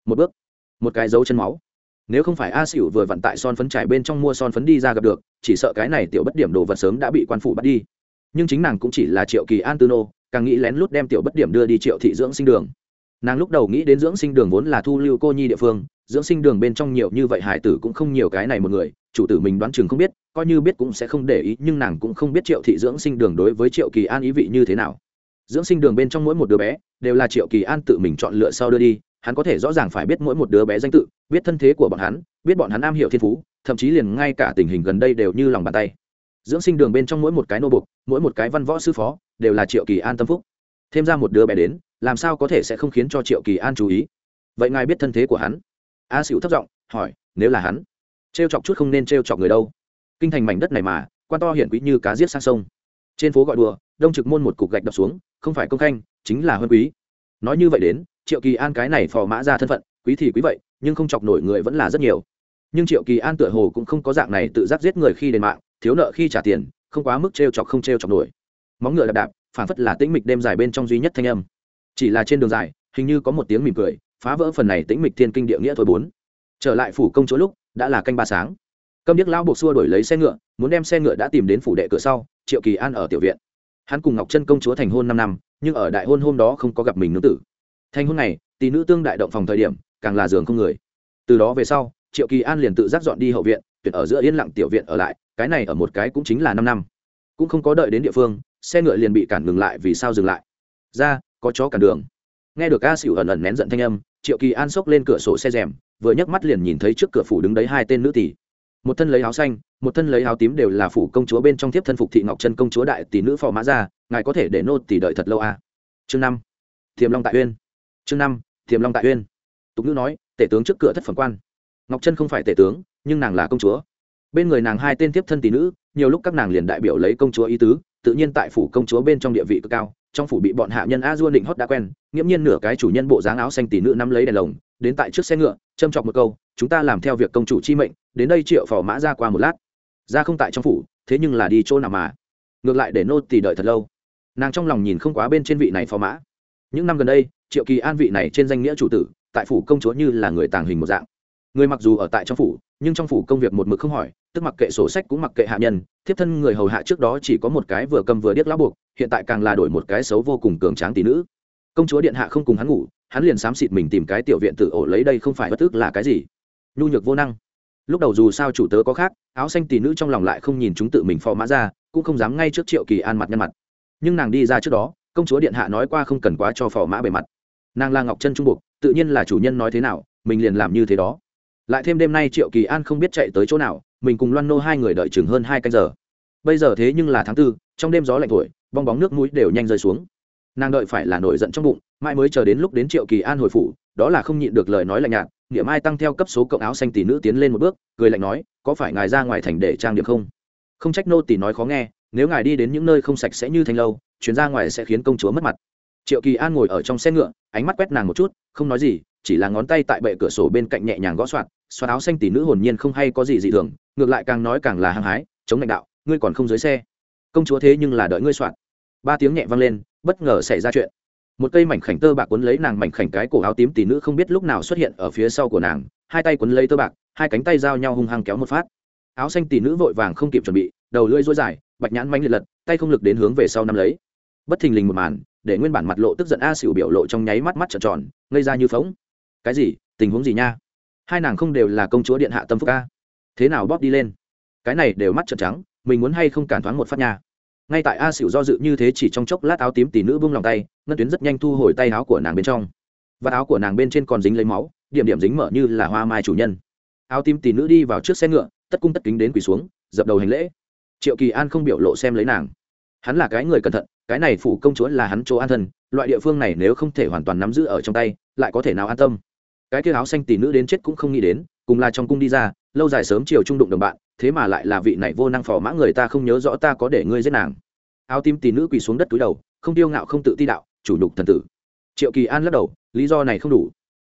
Một bước, một cái dấu chân máu nếu không phải a xỉu vừa vận tại son phấn trải bên trong mua son phấn đi ra gặp được, chỉ sợ cái này tiểu bất điểm đồ vật sớm đã bị quan phủ bắt đi. Nhưng chính nàng cũng chỉ là triệu kỳ an tư nô, càng nghĩ lén lút đem tiểu bất điểm đưa đi triệu thị dưỡng sinh đường. Nàng lúc đầu nghĩ đến dưỡng sinh đường vốn là thu lưu cô nhi địa phương, dưỡng sinh đường bên trong nhiều như vậy hải tử cũng không nhiều cái này một người, chủ tử mình đoán chừng không biết, coi như biết cũng sẽ không để ý, nhưng nàng cũng không biết triệu thị dưỡng sinh đường đối với triệu kỳ an ý vị như thế nào. Dưỡng sinh đường bên trong mỗi một đứa bé, đều là triệu kỳ an tự mình chọn lựa sau đưa đi hắn có thể rõ ràng phải biết mỗi một đứa bé danh tự, biết thân thế của bọn hắn, biết bọn hắn am hiểu thiên phú, thậm chí liền ngay cả tình hình gần đây đều như lòng bàn tay. Dưỡng sinh đường bên trong mỗi một cái nô bục mỗi một cái văn võ sư phó, đều là triệu kỳ an tâm phúc. Thêm ra một đứa bé đến, làm sao có thể sẽ không khiến cho triệu kỳ an chú ý? Vậy ngài biết thân thế của hắn? A xỉu thất giọng hỏi, nếu là hắn t r e o chọc chút không nên t r e o chọc người đâu. Kinh thành mảnh đất này mà, quan to hiển quý như cá giết sang sông. Trên phố gọi đùa, đông trực môn một cục gạch đập xuống, không phải công khanh, chính là huân quý. Nói như vậy đến triệu kỳ an cái này phò mã ra thân phận, quý thì quý vậy, nhưng không chọc nổi người vẫn là rất nhiều. Nhưng triệu kỳ an tựa hồ cũng không có dạng này tự giác giết người khi đền mạng, thiếu nợ khi trả tiền, không quá mức t r e o chọc không t r e o chọc nổi. Móng ngựa đạp đạp phản phất là tĩnh mịch đêm dài bên trong duy nhất thanh âm. Chỉ là trên đường dài, hình như có một tiếng mỉm cười, phá vỡ phần này tĩnh mịch thiên kinh địa nghĩa thôi bốn. Trở lại phủ công chỗ lúc, đã là canh ba sáng. Câm điếc lão buộc xua đổi lấy xe ngựa, muốn đem xe ngựa đã tìm đến phủ đệ cửa sau, triệu kỳ an ở tiểu viện. Hắn cùng ngọc chân công chúa thành hôn năm năm, nhưng ở đại hôn hôm đó không có gặp mình nữ tử thành hôn này, tỷ nữ tương đại động phòng thời điểm, càng là giường không người. Từ đó về sau, triệu kỳ an liền tự giác dọn đi hậu viện tuyển ở giữa yên lặng tiểu viện ở lại, cái này ở một cái cũng chính là năm năm. Cũng không có đợi đến địa phương, xe ngựa liền bị cản ngừng lại vì sao dừng lại. Ra, có chó cản đường. Nghe được a xỉu ẩn ẩn nén giận thanh âm, triệu kỳ an xốc lên cửa sổ xe rèm, vừa nhấc mắt liền nhìn thấy trước cửa phủ đứng đấy hai tên nữ tỷ. Một thân lấy áo xanh, một thân lấy áo tím đều là phủ công chúa bên trong thiếp thân phục thị ngọc chân công chúa đại tỷ nữ phò mã ra ngài có thể để nô tỷ đợi thật lâu à. chương năm. Thiềm long tại uyên chương năm thiềm long tại uyên. Tục nữ nói, tể tướng trước cửa thất phẩm quan. Ngọc Trân không phải tể tướng, nhưng nàng là công chúa. Bên người nàng hai tên tiếp thân tỷ nữ, nhiều lúc các nàng liền đại biểu lấy công chúa ý tứ, tự nhiên tại phủ công chúa bên trong địa vị cực cao, trong phủ bị bọn hạ nhân a dua định hót đã quen, nghiễm nhiên nửa cái chủ nhân bộ dáng áo xanh tỷ nữ nắm lấy đèn lồng, đến tại trước xe ngựa, châm chọc một câu, chúng ta làm theo việc công chủ chi mệnh, đến đây triệu phò mã ra qua một lát. Ra không tại trong phủ, thế nhưng là đi chỗ nào mà. Ngược lại để nô tỳ đợi thật lâu. Nàng trong lòng nhìn không quá bên trên vị này phò mã. Những năm gần đây triệu kỳ an vị này trên danh nghĩa chủ tử, tại phủ công chúa như là người tàng hình một dạng. Người mặc dù ở tại trong phủ, nhưng trong phủ công việc một mực không hỏi, tức mặc kệ sổ sách cũng mặc kệ hạ nhân, thiếp thân người hầu hạ trước đó chỉ có một cái vừa cầm vừa điếc lá buộc, hiện tại càng là đổi một cái xấu vô cùng cường tráng tỷ nữ. Công chúa điện hạ không cùng hắn ngủ, hắn liền xám xịt mình tìm cái tiểu viện tự ổ lấy đây không phải bất tức là cái gì. Nhu nhược vô năng. Lúc đầu dù sao chủ tớ có khác, áo xanh tỷ nữ trong lòng lại không nhìn chúng tự mình phò mã ra, cũng không dám ngay trước triệu kỳ an mặt nhân mặt. Nhưng nàng đi ra trước đó, công chúa điện hạ nói qua không cần quá cho phò mã bề mặt nàng là ngọc chân trung buộc tự nhiên là chủ nhân nói thế nào, mình liền làm như thế đó. Lại thêm đêm nay triệu kỳ an không biết chạy tới chỗ nào, mình cùng loan nô hai người đợi chừng hơn hai canh giờ. Bây giờ thế nhưng là tháng tư, trong đêm gió lạnh thổi, bong bóng nước mũi đều nhanh rơi xuống. Nàng đợi phải là nổi giận trong bụng, mãi mới chờ đến lúc đến triệu kỳ an hồi phủ, đó là không nhịn được lời nói lạnh nhạt niệm ai tăng theo cấp số cộng áo xanh tỷ nữ tiến lên một bước, cười lạnh nói, có phải ngài ra ngoài thành để trang điểm không? Không trách nô tỷ nói khó nghe, nếu ngài đi đến những nơi không sạch sẽ như thanh lâu, chuyến ra ngoài sẽ khiến công chúa mất mặt triệu kỳ an ngồi ở trong xe ngựa, ánh mắt quét nàng một chút, không nói gì, chỉ là ngón tay tại bệ cửa sổ bên cạnh nhẹ nhàng gõ soạt xoa áo xanh tỷ nữ hồn nhiên không hay có gì dị thường, ngược lại càng nói càng là hăng hái, chống lãnh đạo, ngươi còn không dưới xe. Công chúa thế nhưng là đợi ngươi soạn ba tiếng nhẹ vang lên, bất ngờ xảy ra chuyện. Một cây mảnh khảnh tơ bạc quấn lấy nàng mảnh khảnh cái cổ áo tím tỷ nữ không biết lúc nào xuất hiện ở phía sau của nàng, hai tay quấn lấy tơ bạc, hai cánh tay giao nhau hung hăng kéo một phát. Áo xanh tỷ nữ vội vàng không kịp chuẩn bị, đầu lưỡi dối dài, bạch nhãn mánh liệt lật, tay không lực đến hướng về sau năm lấy. Bất thình lình một màn để nguyên bản mặt lộ tức giận a xỉu biểu lộ trong nháy mắt mắt trợn tròn, ngây ra như phóng cái gì? Tình huống gì nha? Hai nàng không đều là công chúa điện hạ tâm phúc a. thế nào bóp đi lên? Cái này đều mắt trợn trắng, mình muốn hay không cản thoáng một phát nha? Ngay tại a xỉu do dự như thế chỉ trong chốc lát áo tím tỷ nữ buông lòng tay, ngân tuyến rất nhanh thu hồi tay áo của nàng bên trong. Và áo của nàng bên trên còn dính lấy máu, điểm điểm dính mở như là hoa mai chủ nhân. Áo tím tỷ nữ đi vào trước xe ngựa, tất cung tất kính đến quỳ xuống, dập đầu hành lễ. Triệu kỳ an không biểu lộ xem lấy nàng. Hắn là cái người cẩn thận cái này phủ công chúa là hắn chỗ an thân, loại địa phương này nếu không thể hoàn toàn nắm giữ ở trong tay, lại có thể nào an tâm? Cái kia áo xanh tỷ nữ đến chết cũng không nghĩ đến, cùng là trong cung đi ra, lâu dài sớm chiều trung đụng đồng bạn, thế mà lại là vị này vô năng phò mã người ta không nhớ rõ ta có để ngươi giết nàng. Áo tim tỷ nữ quỳ xuống đất túi đầu, không tiêu ngạo không tự ti đạo, chủ nhục thần tử. Triệu kỳ an lắc đầu, lý do này không đủ.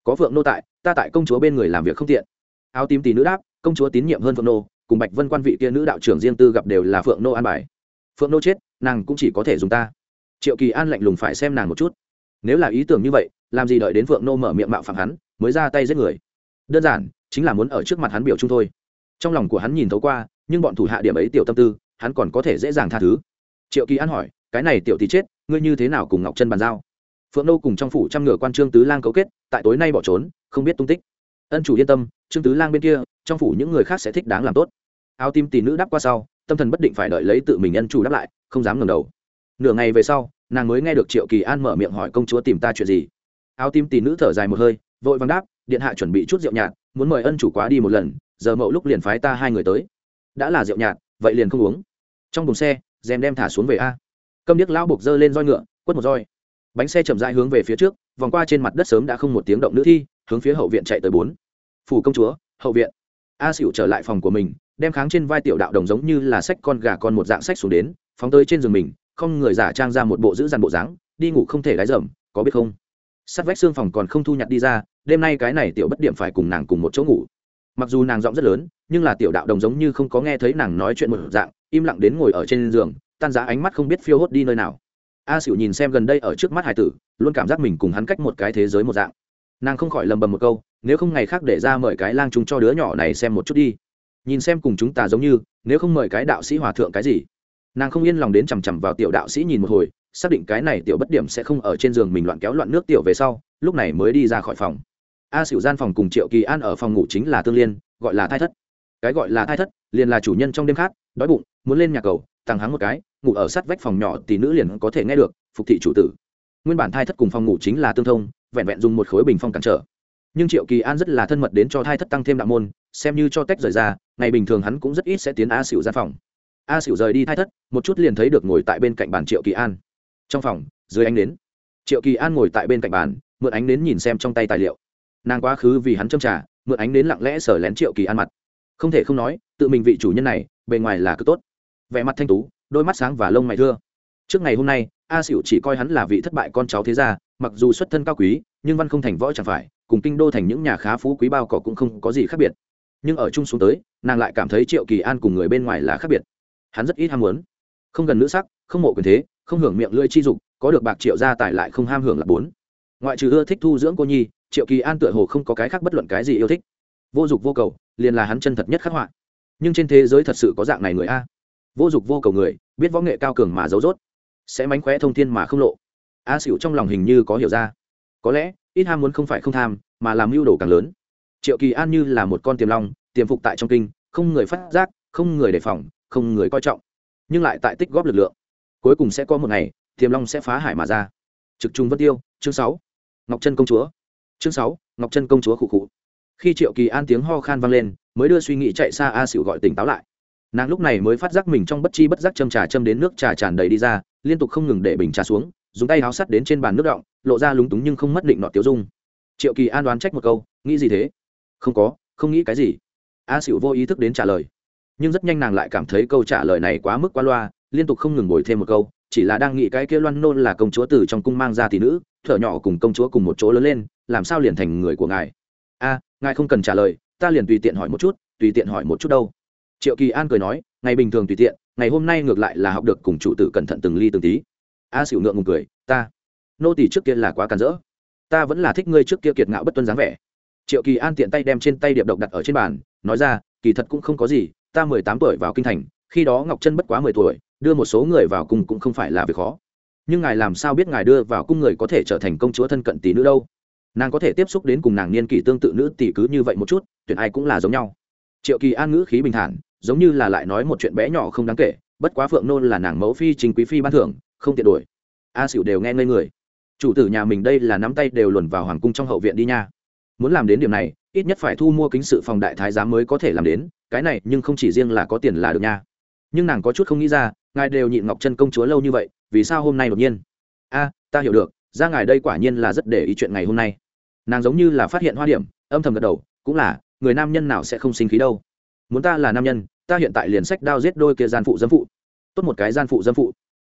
Có phượng nô tại, ta tại công chúa bên người làm việc không tiện. Áo tím tỷ nữ đáp, công chúa tín nhiệm hơn phượng nô, cùng bạch vân quan vị kia nữ đạo trưởng riêng tư gặp đều là phượng nô an bài phượng nô chết, nàng cũng chỉ có thể dùng ta. Triệu kỳ an lạnh lùng phải xem nàng một chút. Nếu là ý tưởng như vậy, làm gì đợi đến phượng nô mở miệng mạo phạm hắn, mới ra tay giết người. Đơn giản, chính là muốn ở trước mặt hắn biểu trung thôi. Trong lòng của hắn nhìn thấu qua, nhưng bọn thủ hạ điểm ấy tiểu tâm tư, hắn còn có thể dễ dàng tha thứ. Triệu kỳ an hỏi, cái này tiểu thì chết, ngươi như thế nào cùng ngọc chân bàn giao? Phượng nô cùng trong phủ trăm ngựa quan trương tứ lang cấu kết, tại tối nay bỏ trốn, không biết tung tích. Ân chủ yên tâm, trương tứ lang bên kia, trong phủ những người khác sẽ thích đáng làm tốt. Áo tim tỷ nữ đáp qua sau tâm thần bất định phải đợi lấy tự mình ân chủ đáp lại, không dám ngẩng đầu. Nửa ngày về sau, nàng mới nghe được triệu kỳ an mở miệng hỏi công chúa tìm ta chuyện gì. Áo tim tỷ nữ thở dài một hơi, vội vàng đáp, điện hạ chuẩn bị chút rượu nhạt, muốn mời ân chủ quá đi một lần, giờ mậu lúc liền phái ta hai người tới. Đã là rượu nhạt, vậy liền không uống. Trong thùng xe, rèm đem thả xuống về a. Câm điếc lão buộc dơ lên roi ngựa, quất một roi. Bánh xe chậm rãi hướng về phía trước, vòng qua trên mặt đất sớm đã không một tiếng động nữ thi, hướng phía hậu viện chạy tới bốn. Phủ công chúa, hậu viện. A xỉu trở lại phòng của mình đem kháng trên vai tiểu đạo đồng giống như là sách con gà con một dạng sách xuống đến, phóng tới trên giường mình, không người giả trang ra một bộ giữ dằn bộ dáng, đi ngủ không thể đái dầm có biết không? Sắt vách xương phòng còn không thu nhặt đi ra, đêm nay cái này tiểu bất điểm phải cùng nàng cùng một chỗ ngủ. Mặc dù nàng giọng rất lớn, nhưng là tiểu đạo đồng giống như không có nghe thấy nàng nói chuyện một dạng, im lặng đến ngồi ở trên giường, tan giá ánh mắt không biết phiêu hốt đi nơi nào. A xỉu nhìn xem gần đây ở trước mắt hải tử, luôn cảm giác mình cùng hắn cách một cái thế giới một dạng. Nàng không khỏi lầm bầm một câu, nếu không ngày khác để ra mời cái lang chúng cho đứa nhỏ này xem một chút đi nhìn xem cùng chúng ta giống như, nếu không mời cái đạo sĩ hòa thượng cái gì. Nàng không yên lòng đến chằm chằm vào tiểu đạo sĩ nhìn một hồi, xác định cái này tiểu bất điểm sẽ không ở trên giường mình loạn kéo loạn nước tiểu về sau, lúc này mới đi ra khỏi phòng. A xỉu gian phòng cùng triệu kỳ an ở phòng ngủ chính là tương liên, gọi là thai thất. Cái gọi là thai thất, liền là chủ nhân trong đêm khác đói bụng, muốn lên nhà cầu tăng hắng một cái, ngủ ở sát vách phòng nhỏ thì nữ liền có thể nghe được, phục thị chủ tử. Nguyên bản thai thất cùng phòng ngủ chính là tương thông, vẹn vẹn dùng một khối bình phong cản trở. Nhưng triệu kỳ an rất là thân mật đến cho thai thất tăng thêm đạo môn, xem như cho tách rời ra ngày bình thường hắn cũng rất ít sẽ tiến a xỉu ra phòng. A xỉu rời đi thai thất, một chút liền thấy được ngồi tại bên cạnh bàn triệu kỳ an. Trong phòng, dưới ánh nến, triệu kỳ an ngồi tại bên cạnh bàn, mượn ánh nến nhìn xem trong tay tài liệu. Nàng quá khứ vì hắn châm trả mượn ánh nến lặng lẽ sở lén triệu kỳ an mặt. Không thể không nói, tự mình vị chủ nhân này, bề ngoài là cứ tốt. Vẻ mặt thanh tú, đôi mắt sáng và lông mày thưa. Trước ngày hôm nay, a xỉu chỉ coi hắn là vị thất bại con cháu thế gia, mặc dù xuất thân cao quý, nhưng văn không thành võ chẳng phải, cùng kinh đô thành những nhà khá phú quý bao cỏ cũng không có gì khác biệt nhưng ở chung xuống tới, nàng lại cảm thấy triệu kỳ an cùng người bên ngoài là khác biệt. Hắn rất ít ham muốn. Không gần nữ sắc, không mộ quyền thế, không hưởng miệng lưỡi chi dục, có được bạc triệu gia tài lại không ham hưởng là bốn. Ngoại trừ ưa thích thu dưỡng cô nhi, triệu kỳ an tựa hồ không có cái khác bất luận cái gì yêu thích. Vô dục vô cầu, liền là hắn chân thật nhất khắc họa. Nhưng trên thế giới thật sự có dạng này người a. Vô dục vô cầu người, biết võ nghệ cao cường mà giấu dốt sẽ mánh khóe thông thiên mà không lộ. A xỉu trong lòng hình như có hiểu ra. Có lẽ, ít ham muốn không phải không tham, mà làm mưu đồ càng lớn triệu kỳ an như là một con tiềm long, tiềm phục tại trong kinh, không người phát giác, không người đề phòng, không người coi trọng. Nhưng lại tại tích góp lực lượng. Cuối cùng sẽ có một ngày, tiềm long sẽ phá hải mà ra. Trực trung vân tiêu, chương sáu. Ngọc trân công chúa. Chương sáu, ngọc trân công chúa khụ khụ. Khi triệu kỳ an tiếng ho khan vang lên, mới đưa suy nghĩ chạy xa a xỉu gọi tỉnh táo lại. Nàng lúc này mới phát giác mình trong bất chi bất giác châm trà châm đến nước trà tràn đầy đi ra, liên tục không ngừng để bình trà xuống, dùng tay háo sắt đến trên bàn nước động lộ ra lúng túng nhưng không mất định nọ tiêu dung. Triệu kỳ an đoán trách một câu, nghĩ gì thế? Không có, không nghĩ cái gì. A xỉu vô ý thức đến trả lời. Nhưng rất nhanh nàng lại cảm thấy câu trả lời này quá mức quá loa, liên tục không ngừng bồi thêm một câu, chỉ là đang nghĩ cái kia loan nôn là công chúa từ trong cung mang ra tỷ nữ, thở nhỏ cùng công chúa cùng một chỗ lớn lên, làm sao liền thành người của ngài? A, ngài không cần trả lời, ta liền tùy tiện hỏi một chút, tùy tiện hỏi một chút đâu. Triệu kỳ an cười nói, ngày bình thường tùy tiện, ngày hôm nay ngược lại là học được cùng chủ tử cẩn thận từng ly từng tí. A xỉu ngượng ngùng cười, ta, nô tỷ trước kia là quá càn rỡ. Ta vẫn là thích ngươi trước kia kiệt ngạo bất tuân dáng vẻ triệu kỳ an tiện tay đem trên tay điệp độc đặt ở trên bàn, nói ra, kỳ thật cũng không có gì, ta mười tám tuổi vào kinh thành, khi đó ngọc chân bất quá mười tuổi, đưa một số người vào cung cũng không phải là việc khó. Nhưng ngài làm sao biết ngài đưa vào cung người có thể trở thành công chúa thân cận tỷ nữ đâu? Nàng có thể tiếp xúc đến cùng nàng niên kỷ tương tự nữ tỷ cứ như vậy một chút, tuyển ai cũng là giống nhau. Triệu kỳ an ngữ khí bình thản, giống như là lại nói một chuyện bé nhỏ không đáng kể, bất quá phượng nôn là nàng mẫu phi, chính quý phi ban thưởng, không tiện đổi a xỉu đều nghe ngây người. Chủ tử nhà mình đây là nắm tay đều luồn vào hoàng cung trong hậu viện đi nha muốn làm đến điểm này, ít nhất phải thu mua kính sự phòng đại thái giám mới có thể làm đến, cái này nhưng không chỉ riêng là có tiền là được nha. Nhưng nàng có chút không nghĩ ra, ngài đều nhịn ngọc chân công chúa lâu như vậy, vì sao hôm nay đột nhiên? A, ta hiểu được, ra ngài đây quả nhiên là rất để ý chuyện ngày hôm nay. Nàng giống như là phát hiện hoa điểm, âm thầm gật đầu, cũng là, người nam nhân nào sẽ không sinh khí đâu. Muốn ta là nam nhân, ta hiện tại liền sách đao giết đôi kia gian phụ dâm phụ. Tốt một cái gian phụ dâm phụ.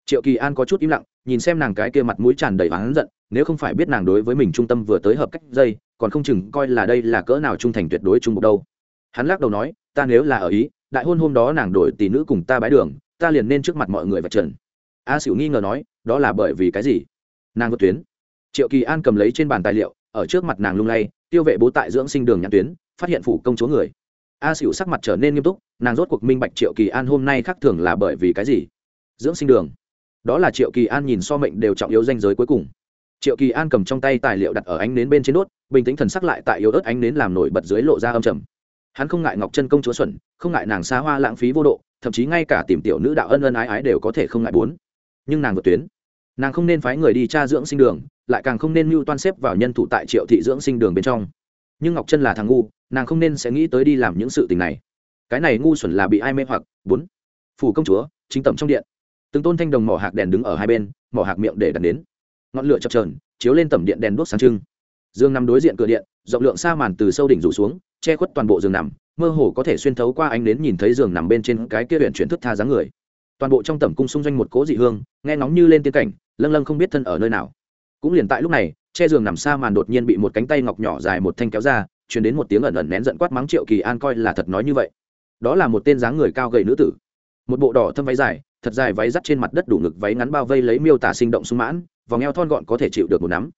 Triệu kỳ an có chút im lặng, nhìn xem nàng cái kia mặt mũi tràn đầy oán giận, nếu không phải biết nàng đối với mình trung tâm vừa tới hợp cách dây còn không chừng coi là đây là cỡ nào trung thành tuyệt đối trung bộ đâu. Hắn lắc đầu nói, ta nếu là ở ý, đại hôn hôm đó nàng đổi tỷ nữ cùng ta bái đường, ta liền nên trước mặt mọi người vạch trần. A xỉu nghi ngờ nói, đó là bởi vì cái gì? Nàng vượt tuyến. Triệu kỳ an cầm lấy trên bàn tài liệu, ở trước mặt nàng lung lay, tiêu vệ bố tại dưỡng sinh đường nhãn tuyến, phát hiện phủ công chúa người. A xỉu sắc mặt trở nên nghiêm túc, nàng rốt cuộc minh bạch triệu kỳ an hôm nay khác thường là bởi vì cái gì? Dưỡng sinh đường. Đó là triệu kỳ an nhìn so mệnh đều trọng yếu danh giới cuối cùng triệu kỳ an cầm trong tay tài liệu đặt ở ánh nến bên trên đốt, bình tĩnh thần sắc lại tại yếu ớt ánh nến làm nổi bật dưới lộ ra âm trầm. Hắn không ngại ngọc chân công chúa xuẩn, không ngại nàng xa hoa lãng phí vô độ, thậm chí ngay cả tìm tiểu nữ đạo ân ân ái ái đều có thể không ngại bốn. Nhưng nàng vượt tuyến. Nàng không nên phái người đi tra dưỡng sinh đường, lại càng không nên mưu toan xếp vào nhân thủ tại triệu thị dưỡng sinh đường bên trong. Nhưng ngọc chân là thằng ngu, nàng không nên sẽ nghĩ tới đi làm những sự tình này. Cái này ngu xuẩn là bị ai mê hoặc, bốn. Phủ công chúa, chính tẩm trong điện. Từng tôn thanh đồng mỏ hạc đèn đứng ở hai bên, mỏ hạc miệng để đặt đến ngọn lửa chập trờn chiếu lên tầm điện đèn đuốc sáng trưng. Dương nằm đối diện cửa điện, rộng lượng sa màn từ sâu đỉnh rủ xuống, che khuất toàn bộ giường nằm, mơ hồ có thể xuyên thấu qua ánh đến nhìn thấy giường nằm bên trên cái kia huyện chuyển thức tha dáng người. Toàn bộ trong tầm cung xung doanh một cố dị hương, nghe nóng như lên tiên cảnh, lâng lâng không biết thân ở nơi nào. Cũng liền tại lúc này, che giường nằm xa màn đột nhiên bị một cánh tay ngọc nhỏ dài một thanh kéo ra chuyển đến một tiếng ẩn ẩn nén giận quát mắng triệu kỳ an coi là thật nói như vậy. Đó là một tên dáng người cao gầy nữ tử. Một bộ đỏ thâm váy dài, thật dài váy dắt trên mặt đất đủ ngực váy ngắn bao vây lấy miêu tả sinh động sung mãn vòng eo thon gọn có thể chịu được một nắm.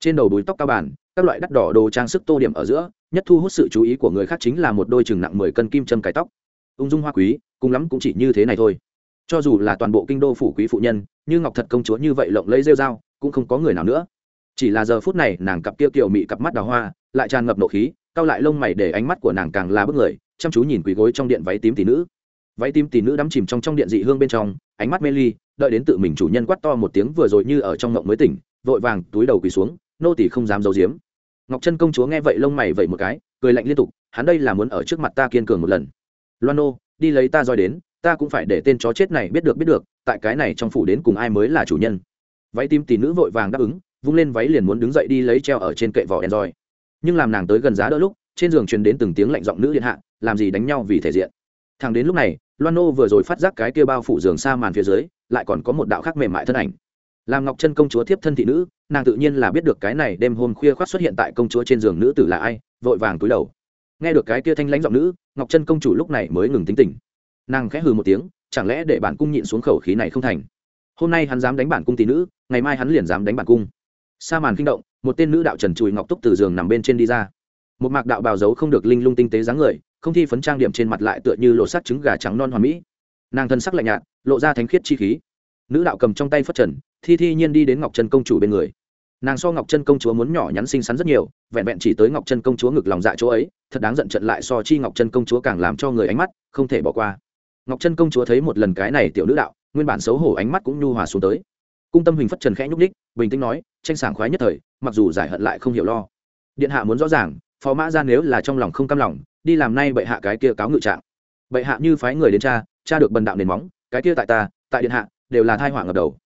Trên đầu đuôi tóc cao bản, các loại đắt đỏ đồ trang sức tô điểm ở giữa, nhất thu hút sự chú ý của người khác chính là một đôi chừng nặng mười cân kim châm cài tóc. Ung dung hoa quý, cùng lắm cũng chỉ như thế này thôi. Cho dù là toàn bộ kinh đô phủ quý phụ nhân, như ngọc thật công chúa như vậy lộng lẫy rêu dao cũng không có người nào nữa. Chỉ là giờ phút này, nàng cặp kia kiểu mị cặp mắt đào hoa, lại tràn ngập nộ khí cao lại lông mày để ánh mắt của nàng càng là bức người, chăm chú nhìn quỳ gối trong điện váy tím tỷ nữ. Váy tím tỷ nữ đắm chìm trong trong điện dị hương bên trong ánh mắt mê ly, đợi đến tự mình chủ nhân quát to một tiếng vừa rồi như ở trong ngộng mới tỉnh, vội vàng túi đầu quỳ xuống, nô tỷ không dám giấu giếm. Ngọc chân công chúa nghe vậy lông mày vậy một cái, cười lạnh liên tục, hắn đây là muốn ở trước mặt ta kiên cường một lần. Loan nô, đi lấy ta roi đến, ta cũng phải để tên chó chết này biết được biết được, tại cái này trong phủ đến cùng ai mới là chủ nhân. Váy tim tỷ nữ vội vàng đáp ứng, vung lên váy liền muốn đứng dậy đi lấy treo ở trên kệ vỏ đèn roi. Nhưng làm nàng tới gần giá đỡ lúc, trên giường truyền đến từng tiếng lạnh giọng nữ điện hạ, làm gì đánh nhau vì thể diện thằng đến lúc này, loan nô vừa rồi phát giác cái kia bao phủ giường xa màn phía dưới, lại còn có một đạo khác mềm mại thân ảnh. Làm ngọc chân công chúa tiếp thân thị nữ, nàng tự nhiên là biết được cái này đêm hôm khuya khoác xuất hiện tại công chúa trên giường nữ tử là ai, vội vàng túi đầu. Nghe được cái kia thanh lãnh giọng nữ, ngọc chân công chủ lúc này mới ngừng tính tình. Nàng khẽ hừ một tiếng, chẳng lẽ để bản cung nhịn xuống khẩu khí này không thành? Hôm nay hắn dám đánh bản cung tỷ nữ, ngày mai hắn liền dám đánh bản cung. Sa màn kinh động, một tên nữ đạo trần chùi ngọc túc từ giường nằm bên trên đi ra. Một mạc đạo bào giấu không được linh lung tinh tế dáng người không thi phấn trang điểm trên mặt lại tựa như lộ sắc trứng gà trắng non hoàn mỹ. Nàng thân sắc lạnh nhạt, lộ ra thánh khiết chi khí. Nữ đạo cầm trong tay phất trần, thi thi nhiên đi đến ngọc trân công chủ bên người. Nàng so ngọc trân công chúa muốn nhỏ nhắn xinh xắn rất nhiều, vẹn vẹn chỉ tới ngọc trân công chúa ngực lòng dạ chỗ ấy, thật đáng giận trận lại so chi ngọc trân công chúa càng làm cho người ánh mắt không thể bỏ qua. Ngọc trân công chúa thấy một lần cái này tiểu nữ đạo, nguyên bản xấu hổ ánh mắt cũng nhu hòa xuống tới. Cung tâm hình phất trần khẽ nhúc ních bình tĩnh nói, tranh sảng khoái nhất thời, mặc dù giải hận lại không hiểu lo. Điện hạ muốn rõ ràng phó mã ra nếu là trong lòng không cam lòng, đi làm nay bệ hạ cái kia cáo ngự trạng. Bệ hạ như phái người đến cha cha được bần đạo nền móng, cái kia tại ta, tại điện hạ, đều là thai họa ngập đầu.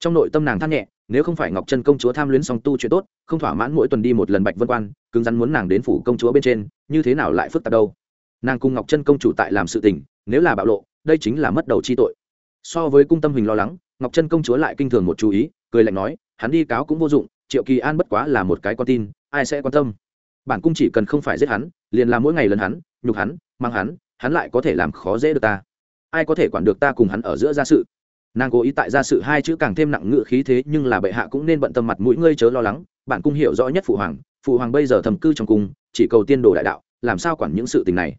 Trong nội tâm nàng than nhẹ, nếu không phải ngọc Trân công chúa tham luyến song tu chuyện tốt, không thỏa mãn mỗi tuần đi một lần bạch vân quan, cứng rắn muốn nàng đến phủ công chúa bên trên, như thế nào lại phức tạp đâu? Nàng cùng ngọc Trân công chủ tại làm sự tình, nếu là bạo lộ, đây chính là mất đầu chi tội. So với cung tâm hình lo lắng, ngọc Trân công chúa lại kinh thường một chú ý, cười lạnh nói, hắn đi cáo cũng vô dụng, triệu kỳ an bất quá là một cái con tin, ai sẽ quan tâm? Bản cung chỉ cần không phải giết hắn, liền làm mỗi ngày lần hắn, nhục hắn, mang hắn hắn lại có thể làm khó dễ được ta. Ai có thể quản được ta cùng hắn ở giữa gia sự? Nàng cố ý tại gia sự hai chữ càng thêm nặng ngự khí thế, nhưng là bệ hạ cũng nên bận tâm mặt mũi ngươi chớ lo lắng, bản cung hiểu rõ nhất phụ hoàng phụ hoàng bây giờ thầm cư trong cung, chỉ cầu tiên đồ đại đạo, làm sao quản những sự tình này?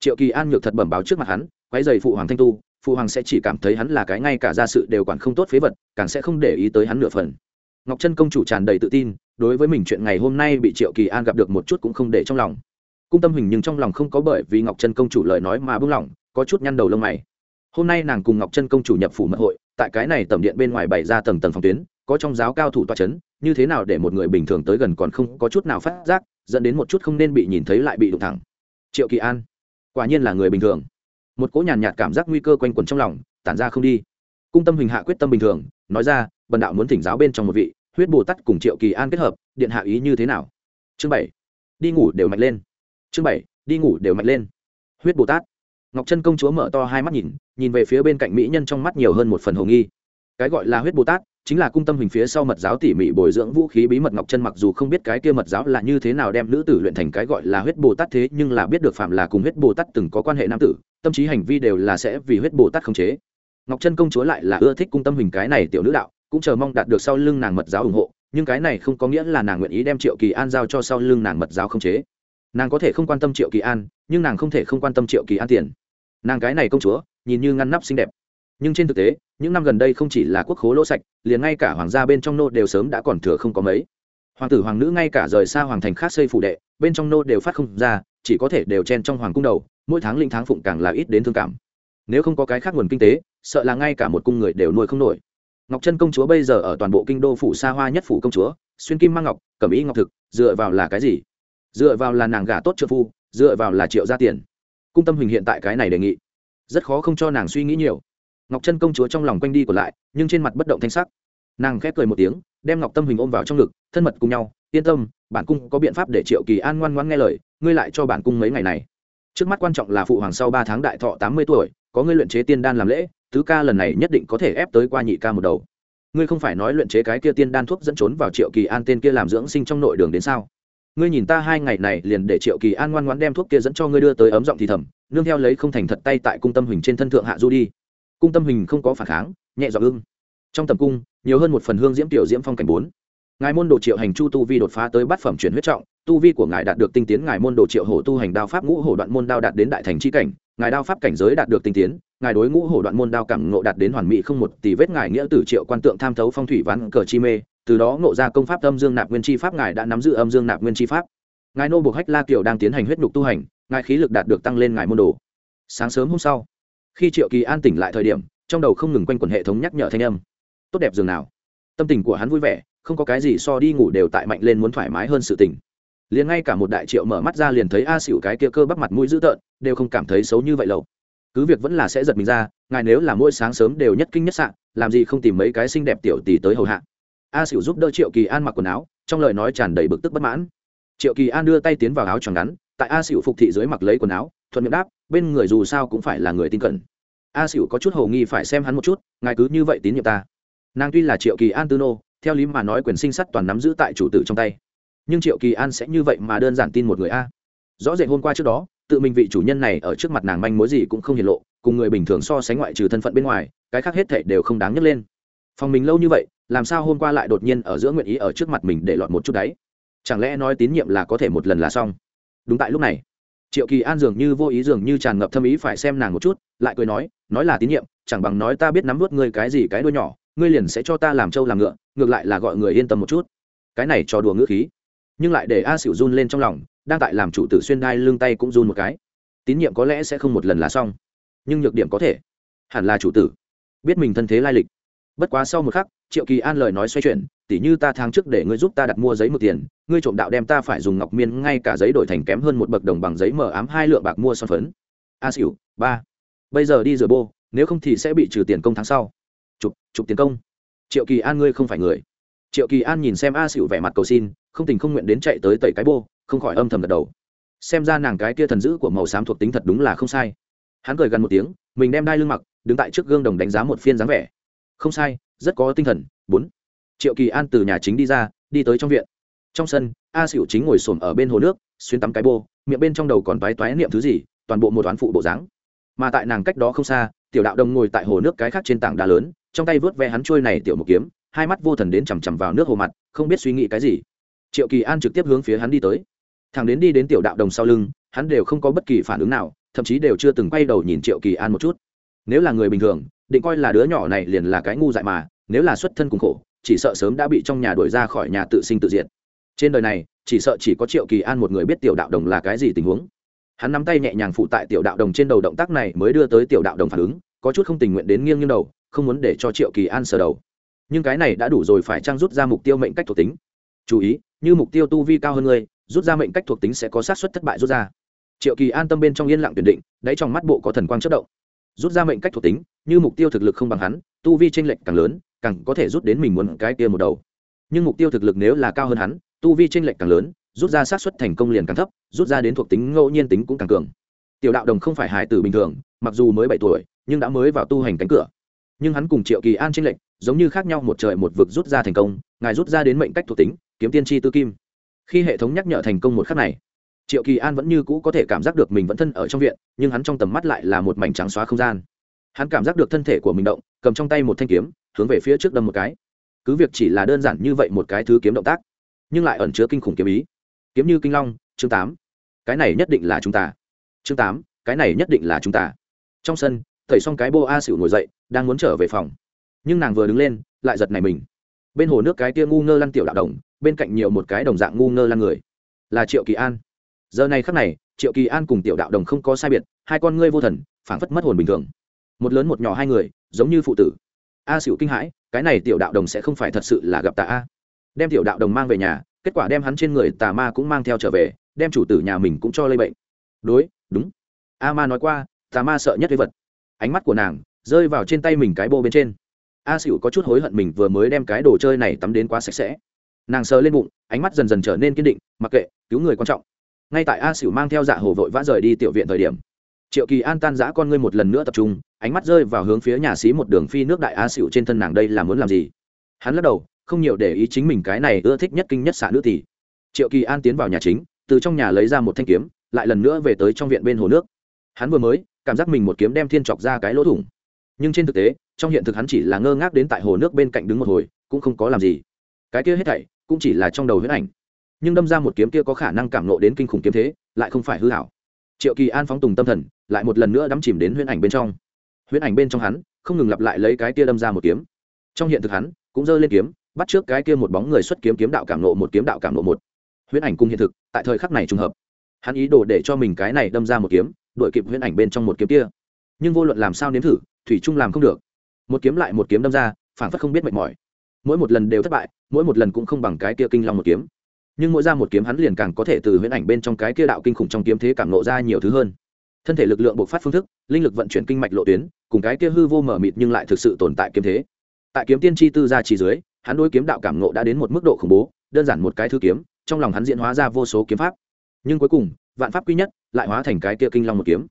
Triệu kỳ an nhược thật bẩm báo trước mặt hắn quái dày phụ hoàng thanh tu, phụ hoàng sẽ chỉ cảm thấy hắn là cái ngay cả gia sự đều quản không tốt phế vật, càng sẽ không để ý tới hắn nửa phần. Ngọc trân công chủ tràn đầy tự tin đối với mình chuyện ngày hôm nay bị triệu kỳ an gặp được một chút cũng không để trong lòng. Cung tâm hình nhưng trong lòng không có bởi vì ngọc trân công chủ lời nói mà buông lỏng có chút nhăn đầu lông mày. Hôm nay nàng cùng ngọc trân công chủ nhập phủ mật hội, tại cái này tầm điện bên ngoài bày ra tầng tầng phòng tuyến, có trong giáo cao thủ toa c h ấ n như thế nào để một người bình thường tới gần còn không có chút nào phát giác, dẫn đến một chút không nên bị nhìn thấy lại bị đụng thẳng. Triệu kỳ an, quả nhiên là người bình thường. Một cỗ nhàn nhạt cảm giác nguy cơ quanh quẩn trong lòng, tản ra không đi. Cung tâm hình hạ quyết tâm bình thường, nói ra, bần đạo muốn thỉnh giáo bên trong một vị huyết bồ tát cùng triệu kỳ an kết hợp, điện hạ ý như thế nào? Chương bảy, đi ngủ đều mạnh lên. Chương bảy, đi ngủ đều mạnh lên. Huyết bồ tát. Ngọc trân công chúa mở to hai mắt nhìn nhìn về phía bên cạnh mỹ nhân trong mắt nhiều hơn một phần hồ nghi. Cái gọi là huyết bồ tát chính là cung tâm hình phía sau mật giáo tỉ mỉ bồi dưỡng vũ khí bí mật ngọc chân mặc dù không biết cái kia mật giáo là như thế nào đem nữ tử luyện thành cái gọi là huyết bồ tát thế, nhưng là biết được phạm là cùng huyết bồ tát từng có quan hệ nam tử, tâm trí hành vi đều là sẽ vì huyết bồ tát khống chế. Ngọc chân công chúa lại là ưa thích cung tâm hình cái này tiểu nữ đạo cũng chờ mong đạt được sau lưng nàng mật giáo ủng hộ, nhưng cái này không có nghĩa là nàng nguyện ý đem triệu kỳ an giao cho sau lưng nàng mật giáo không chế. Nàng có thể không quan tâm triệu kỳ an, nhưng nàng không thể không quan tâm triệu kỳ an tiền. Nàng cái này công chúa, nhìn như ngăn nắp xinh đẹp. Nhưng trên thực tế, những năm gần đây không chỉ là quốc khố lỗ sạch, liền ngay cả hoàng gia bên trong nô đều sớm đã còn thừa không có mấy. Hoàng tử, hoàng nữ ngay cả rời xa hoàng thành khác xây phủ đệ, bên trong nô đều phát không ra, chỉ có thể đều chen trong hoàng cung đầu, mỗi tháng linh tháng phụng càng là ít đến thương cảm. Nếu không có cái khác nguồn kinh tế, sợ là ngay cả một cung người đều nuôi không nổi ngọc trân công chúa bây giờ ở toàn bộ kinh đô phủ xa hoa nhất phủ công chúa, xuyên kim mang ngọc, cẩm ý ngọc thực, dựa vào là cái gì? Dựa vào là nàng gả tốt trợ phu, dựa vào là triệu gia tiền. Cung tâm hình hiện tại cái này đề nghị, rất khó không cho nàng suy nghĩ nhiều. Ngọc trân công chúa trong lòng quanh đi còn lại, nhưng trên mặt bất động thanh sắc. Nàng khép cười một tiếng, đem ngọc tâm hình ôm vào trong ngực, thân mật cùng nhau, yên tâm, bản cung có biện pháp để triệu kỳ an ngoan ngoan nghe lời, ngươi lại cho bản cung mấy ngày này. Trước mắt quan trọng là phụ hoàng sau ba tháng đại thọ tám mươi tuổi, có ngươi luyện chế tiên đan làm lễ tứ ca lần này nhất định có thể ép tới qua nhị ca một đầu. Ngươi không phải nói luyện chế cái kia tiên đan thuốc dẫn trốn vào triệu kỳ an tên kia làm dưỡng sinh trong nội đường đến sao? Ngươi nhìn ta hai ngày này liền để triệu kỳ an ngoan ngoan đem thuốc kia dẫn cho ngươi đưa tới ấm giọng thì thầm, nương theo lấy không thành thật tay tại cung tâm hình trên thân thượng hạ du đi. Cung tâm hình không có phản kháng, nhẹ dọa ưng. Trong tầm cung, nhiều hơn một phần hương diễm tiểu diễm phong cảnh bốn ngài môn đồ triệu hành chu tu vi đột phá tới bát phẩm chuyển huyết trọng, tu vi của ngài đạt được tinh tiến, ngài môn đồ triệu hổ tu hành đao pháp ngũ hổ đoạn môn đao đạt đến đại thành chi cảnh, ngài đao pháp cảnh giới đạt được tinh tiến, ngài đối ngũ hổ đoạn môn đao cảm ngộ đạt đến hoàn mỹ không một tỷ vết, ngài nghĩa tử triệu quan tượng tham thấu phong thủy ván cờ chi mê, từ đó ngộ ra công pháp âm dương nạp nguyên chi pháp, ngài đã nắm giữ âm dương nạp nguyên chi pháp. Ngài nô buộc hách la kiều đang tiến hành huyết nhục tu hành, ngài khí lực đạt được tăng lên ngài môn đồ. Sáng sớm hôm sau, khi triệu kỳ an tỉnh lại thời điểm, trong đầu không ngừng quanh quẩn hệ thống nhắc nhở thanh âm. Tốt đẹp dường nào. Tâm tình của hắn vui vẻ không có cái gì so đi ngủ đều tại mạnh lên muốn thoải mái hơn sự tình. Liền ngay cả một đại triệu mở mắt ra liền thấy a xỉu cái kia cơ bắp mặt mũi dữ tợn, đều không cảm thấy xấu như vậy lâu cứ việc vẫn là sẽ giật mình ra, ngài nếu là mỗi sáng sớm đều nhất kinh nhất sạn làm gì không tìm mấy cái xinh đẹp tiểu tỷ tới hầu hạ. A xỉu giúp đỡ triệu kỳ an mặc quần áo, trong lời nói tràn đầy bực tức bất mãn. Triệu kỳ an đưa tay tiến vào áo tròn ngắn, tại a xỉu phục thị dưới mặc lấy quần áo, thuận miệng đáp, bên người dù sao cũng phải là người tin cẩn. A xỉu có chút hồ nghi phải xem hắn một chút, ngài cứ như vậy tín nhiệm ta. Nàng tuy là triệu kỳ an tư nô theo lý mà nói quyền sinh sắt toàn nắm giữ tại chủ tử trong tay. Nhưng triệu kỳ an sẽ như vậy mà đơn giản tin một người a. Rõ rệt hôm qua trước đó, tự mình vị chủ nhân này ở trước mặt nàng manh mối gì cũng không hiển lộ, cùng người bình thường so sánh ngoại trừ thân phận bên ngoài, cái khác hết thể đều không đáng nhấc lên. Phòng mình lâu như vậy, làm sao hôm qua lại đột nhiên ở giữa nguyện ý ở trước mặt mình để lọt một chút đấy? Chẳng lẽ nói tín nhiệm là có thể một lần là xong? Đúng tại lúc này, triệu kỳ an dường như vô ý dường như tràn ngập thâm ý phải xem nàng một chút, lại cười nói nói là tín nhiệm, chẳng bằng nói ta biết nắm vớt ngươi cái gì cái đuôi nhỏ, ngươi liền sẽ cho ta làm trâu làm ngựa ngược lại là gọi người yên tâm một chút. Cái này cho đùa ngữ khí. Nhưng lại để a xỉu run lên trong lòng, đang tại làm chủ tử xuyên đai lưng tay cũng run một cái. Tín nhiệm có lẽ sẽ không một lần là xong, nhưng nhược điểm có thể. Hẳn là chủ tử. Biết mình thân thế lai lịch. Bất quá sau một khắc, triệu kỳ an lời nói xoay chuyển tỉ như ta tháng trước để ngươi giúp ta đặt mua giấy một tiền, ngươi trộm đạo đem ta phải dùng ngọc miên ngay cả giấy đổi thành kém hơn một bậc đồng bằng giấy mờ ám hai lượng bạc mua son phấn. A xỉu ba, bây giờ đi rửa bô, nếu không thì sẽ bị trừ tiền công tháng sau. Chụp chụp tiền công triệu kỳ an ngươi không phải người. Triệu kỳ an nhìn xem a xịu vẻ mặt cầu xin, không tình không nguyện đến chạy tới tẩy cái bô, không khỏi âm thầm gật đầu. Xem ra nàng cái kia thần dữ của màu xám thuộc tính thật đúng là không sai. Hắn cười gần một tiếng, mình đem đai lưng mặc, đứng tại trước gương đồng đánh giá một phiên dáng vẻ. Không sai, rất có tinh thần. Bốn. Triệu kỳ an từ nhà chính đi ra, đi tới trong viện. Trong sân, a xịu chính ngồi xổm ở bên hồ nước, xuyên tắm cái bô, miệng bên trong đầu còn toái toái niệm thứ gì, toàn bộ một toán phụ bộ dáng. Mà tại nàng cách đó không xa, tiểu đạo đồng ngồi tại hồ nước cái khác trên tảng đá lớn trong tay vớt ve hắn trôi này tiểu một kiếm, hai mắt vô thần đến chằm chằm vào nước hồ mặt, không biết suy nghĩ cái gì. Triệu kỳ an trực tiếp hướng phía hắn đi tới. Thằng đến đi đến tiểu đạo đồng sau lưng, hắn đều không có bất kỳ phản ứng nào, thậm chí đều chưa từng quay đầu nhìn triệu kỳ an một chút. Nếu là người bình thường, định coi là đứa nhỏ này liền là cái ngu dại mà, nếu là xuất thân cùng khổ, chỉ sợ sớm đã bị trong nhà đuổi ra khỏi nhà tự sinh tự diệt. Trên đời này, chỉ sợ chỉ có triệu kỳ an một người biết tiểu đạo đồng là cái gì tình huống. Hắn nắm tay nhẹ nhàng phụ tại tiểu đạo đồng trên đầu động tác này mới đưa tới tiểu đạo đồng phản ứng, có chút không tình nguyện đến nghiêng nghiêng đầu không muốn để cho triệu kỳ an sờ đầu. Nhưng cái này đã đủ rồi phải trang rút ra mục tiêu mệnh cách thuộc tính? Chú ý, như mục tiêu tu vi cao hơn ngươi, rút ra mệnh cách thuộc tính sẽ có sát xuất thất bại rút ra. Triệu kỳ an tâm bên trong yên lặng tuyển định, đáy trong mắt bộ có thần quang chất động. Rút ra mệnh cách thuộc tính, như mục tiêu thực lực không bằng hắn, tu vi tranh lệch càng lớn, càng có thể rút đến mình muốn cái kia một đầu. Nhưng mục tiêu thực lực nếu là cao hơn hắn, tu vi tranh lệch càng lớn, rút ra xác suất thành công liền càng thấp, rút ra đến thuộc tính ngẫu nhiên tính cũng càng cường. Tiểu đạo đồng không phải hải tử bình thường, mặc dù mới bảy tuổi, nhưng đã mới vào tu hành cánh cửa nhưng hắn cùng triệu kỳ an tranh lệch, giống như khác nhau một trời một vực rút ra thành công, ngài rút ra đến mệnh cách thuộc tính, kiếm tiên tri tư kim. Khi hệ thống nhắc nhở thành công một khắc này, triệu kỳ an vẫn như cũ có thể cảm giác được mình vẫn thân ở trong viện, nhưng hắn trong tầm mắt lại là một mảnh trắng xóa không gian. Hắn cảm giác được thân thể của mình động, cầm trong tay một thanh kiếm, hướng về phía trước đâm một cái. Cứ việc chỉ là đơn giản như vậy một cái thứ kiếm động tác, nhưng lại ẩn chứa kinh khủng kiếm ý. Kiếm như kinh long, chương tám. Cái này nhất định là chúng ta. Chương tám, cái này nhất định là chúng ta. Trong sân thẩy xong cái bô a xỉu ngồi dậy, đang muốn trở về phòng. Nhưng nàng vừa đứng lên, lại giật này mình. Bên hồ nước cái tia ngu ngơ lăn tiểu đạo đồng, bên cạnh nhiều một cái đồng dạng ngu ngơ lăn người. Là triệu kỳ an. Giờ này khắc này, triệu kỳ an cùng tiểu đạo đồng không có sai biệt, hai con ngươi vô thần, phảng phất mất hồn bình thường. Một lớn một nhỏ hai người, giống như phụ tử. A xỉu kinh hãi, cái này tiểu đạo đồng sẽ không phải thật sự là gặp tà a. Đem tiểu đạo đồng mang về nhà, kết quả đem hắn trên người tà ma cũng mang theo trở về, đem chủ tử nhà mình cũng cho lây bệnh. Đối, đúng. A ma nói qua, tà ma sợ nhất với vật ánh mắt của nàng rơi vào trên tay mình cái bô bên trên. A xỉu có chút hối hận mình vừa mới đem cái đồ chơi này tắm đến quá sạch sẽ. Nàng sờ lên bụng, ánh mắt dần dần trở nên kiên định, mặc kệ, cứu người quan trọng. Ngay tại a xỉu mang theo dạ hồ vội vã rời đi tiểu viện thời điểm, triệu kỳ an tan giã con ngươi một lần nữa tập trung, ánh mắt rơi vào hướng phía nhà xí một đường phi nước đại a xỉu trên thân nàng đây là muốn làm gì? Hắn lắc đầu, không nhiều để ý chính mình cái này ưa thích nhất kinh nhất xạ nữ tỷ. Triệu kỳ an tiến vào nhà chính, từ trong nhà lấy ra một thanh kiếm, lại lần nữa về tới trong viện bên hồ nước. Hắn vừa mới cảm giác mình một kiếm đem thiên chọc ra cái lỗ thủng. Nhưng trên thực tế, trong hiện thực hắn chỉ là ngơ ngác đến tại hồ nước bên cạnh đứng một hồi, cũng không có làm gì. Cái kia hết thảy, cũng chỉ là trong đầu huyết ảnh. Nhưng đâm ra một kiếm kia có khả năng cảm nộ đến kinh khủng kiếm thế, lại không phải hư hảo. Triệu kỳ an phóng tùng tâm thần, lại một lần nữa đắm chìm đến huyễn ảnh bên trong. Huyễn ảnh bên trong hắn, không ngừng lặp lại lấy cái kia đâm ra một kiếm. Trong hiện thực hắn, cũng giơ lên kiếm, bắt trước cái kia một bóng người xuất kiếm kiếm đạo cảm nộ một, kiếm đạo cảm nộ một. Huyễn ảnh cùng hiện thực, tại thời khắc này trùng hợp. Hắn ý đồ để cho mình cái này đâm ra một kiếm đội kịp huyễn ảnh bên trong một kiếm kia. Nhưng vô luận làm sao nếm thử, thủy trung làm không được. Một kiếm lại một kiếm đâm ra phản phất không biết mệt mỏi. Mỗi một lần đều thất bại, mỗi một lần cũng không bằng cái kia kinh long một kiếm. Nhưng mỗi ra một kiếm hắn liền càng có thể từ huyễn ảnh bên trong cái kia đạo kinh khủng trong kiếm thế cảm nộ ra nhiều thứ hơn. Thân thể lực lượng bộc phát phương thức, linh lực vận chuyển kinh mạch lộ tuyến, cùng cái kia hư vô mở mịt nhưng lại thực sự tồn tại kiếm thế. Tại kiếm tiên tri tư ra chỉ dưới, hắn đôi kiếm đạo cảm nộ đã đến một mức độ khủng bố, đơn giản một cái thứ kiếm, trong lòng hắn diễn hóa ra vô số kiếm pháp nhưng cuối cùng, vạn pháp quy nhất lại hóa thành cái kia kinh long một kiếm.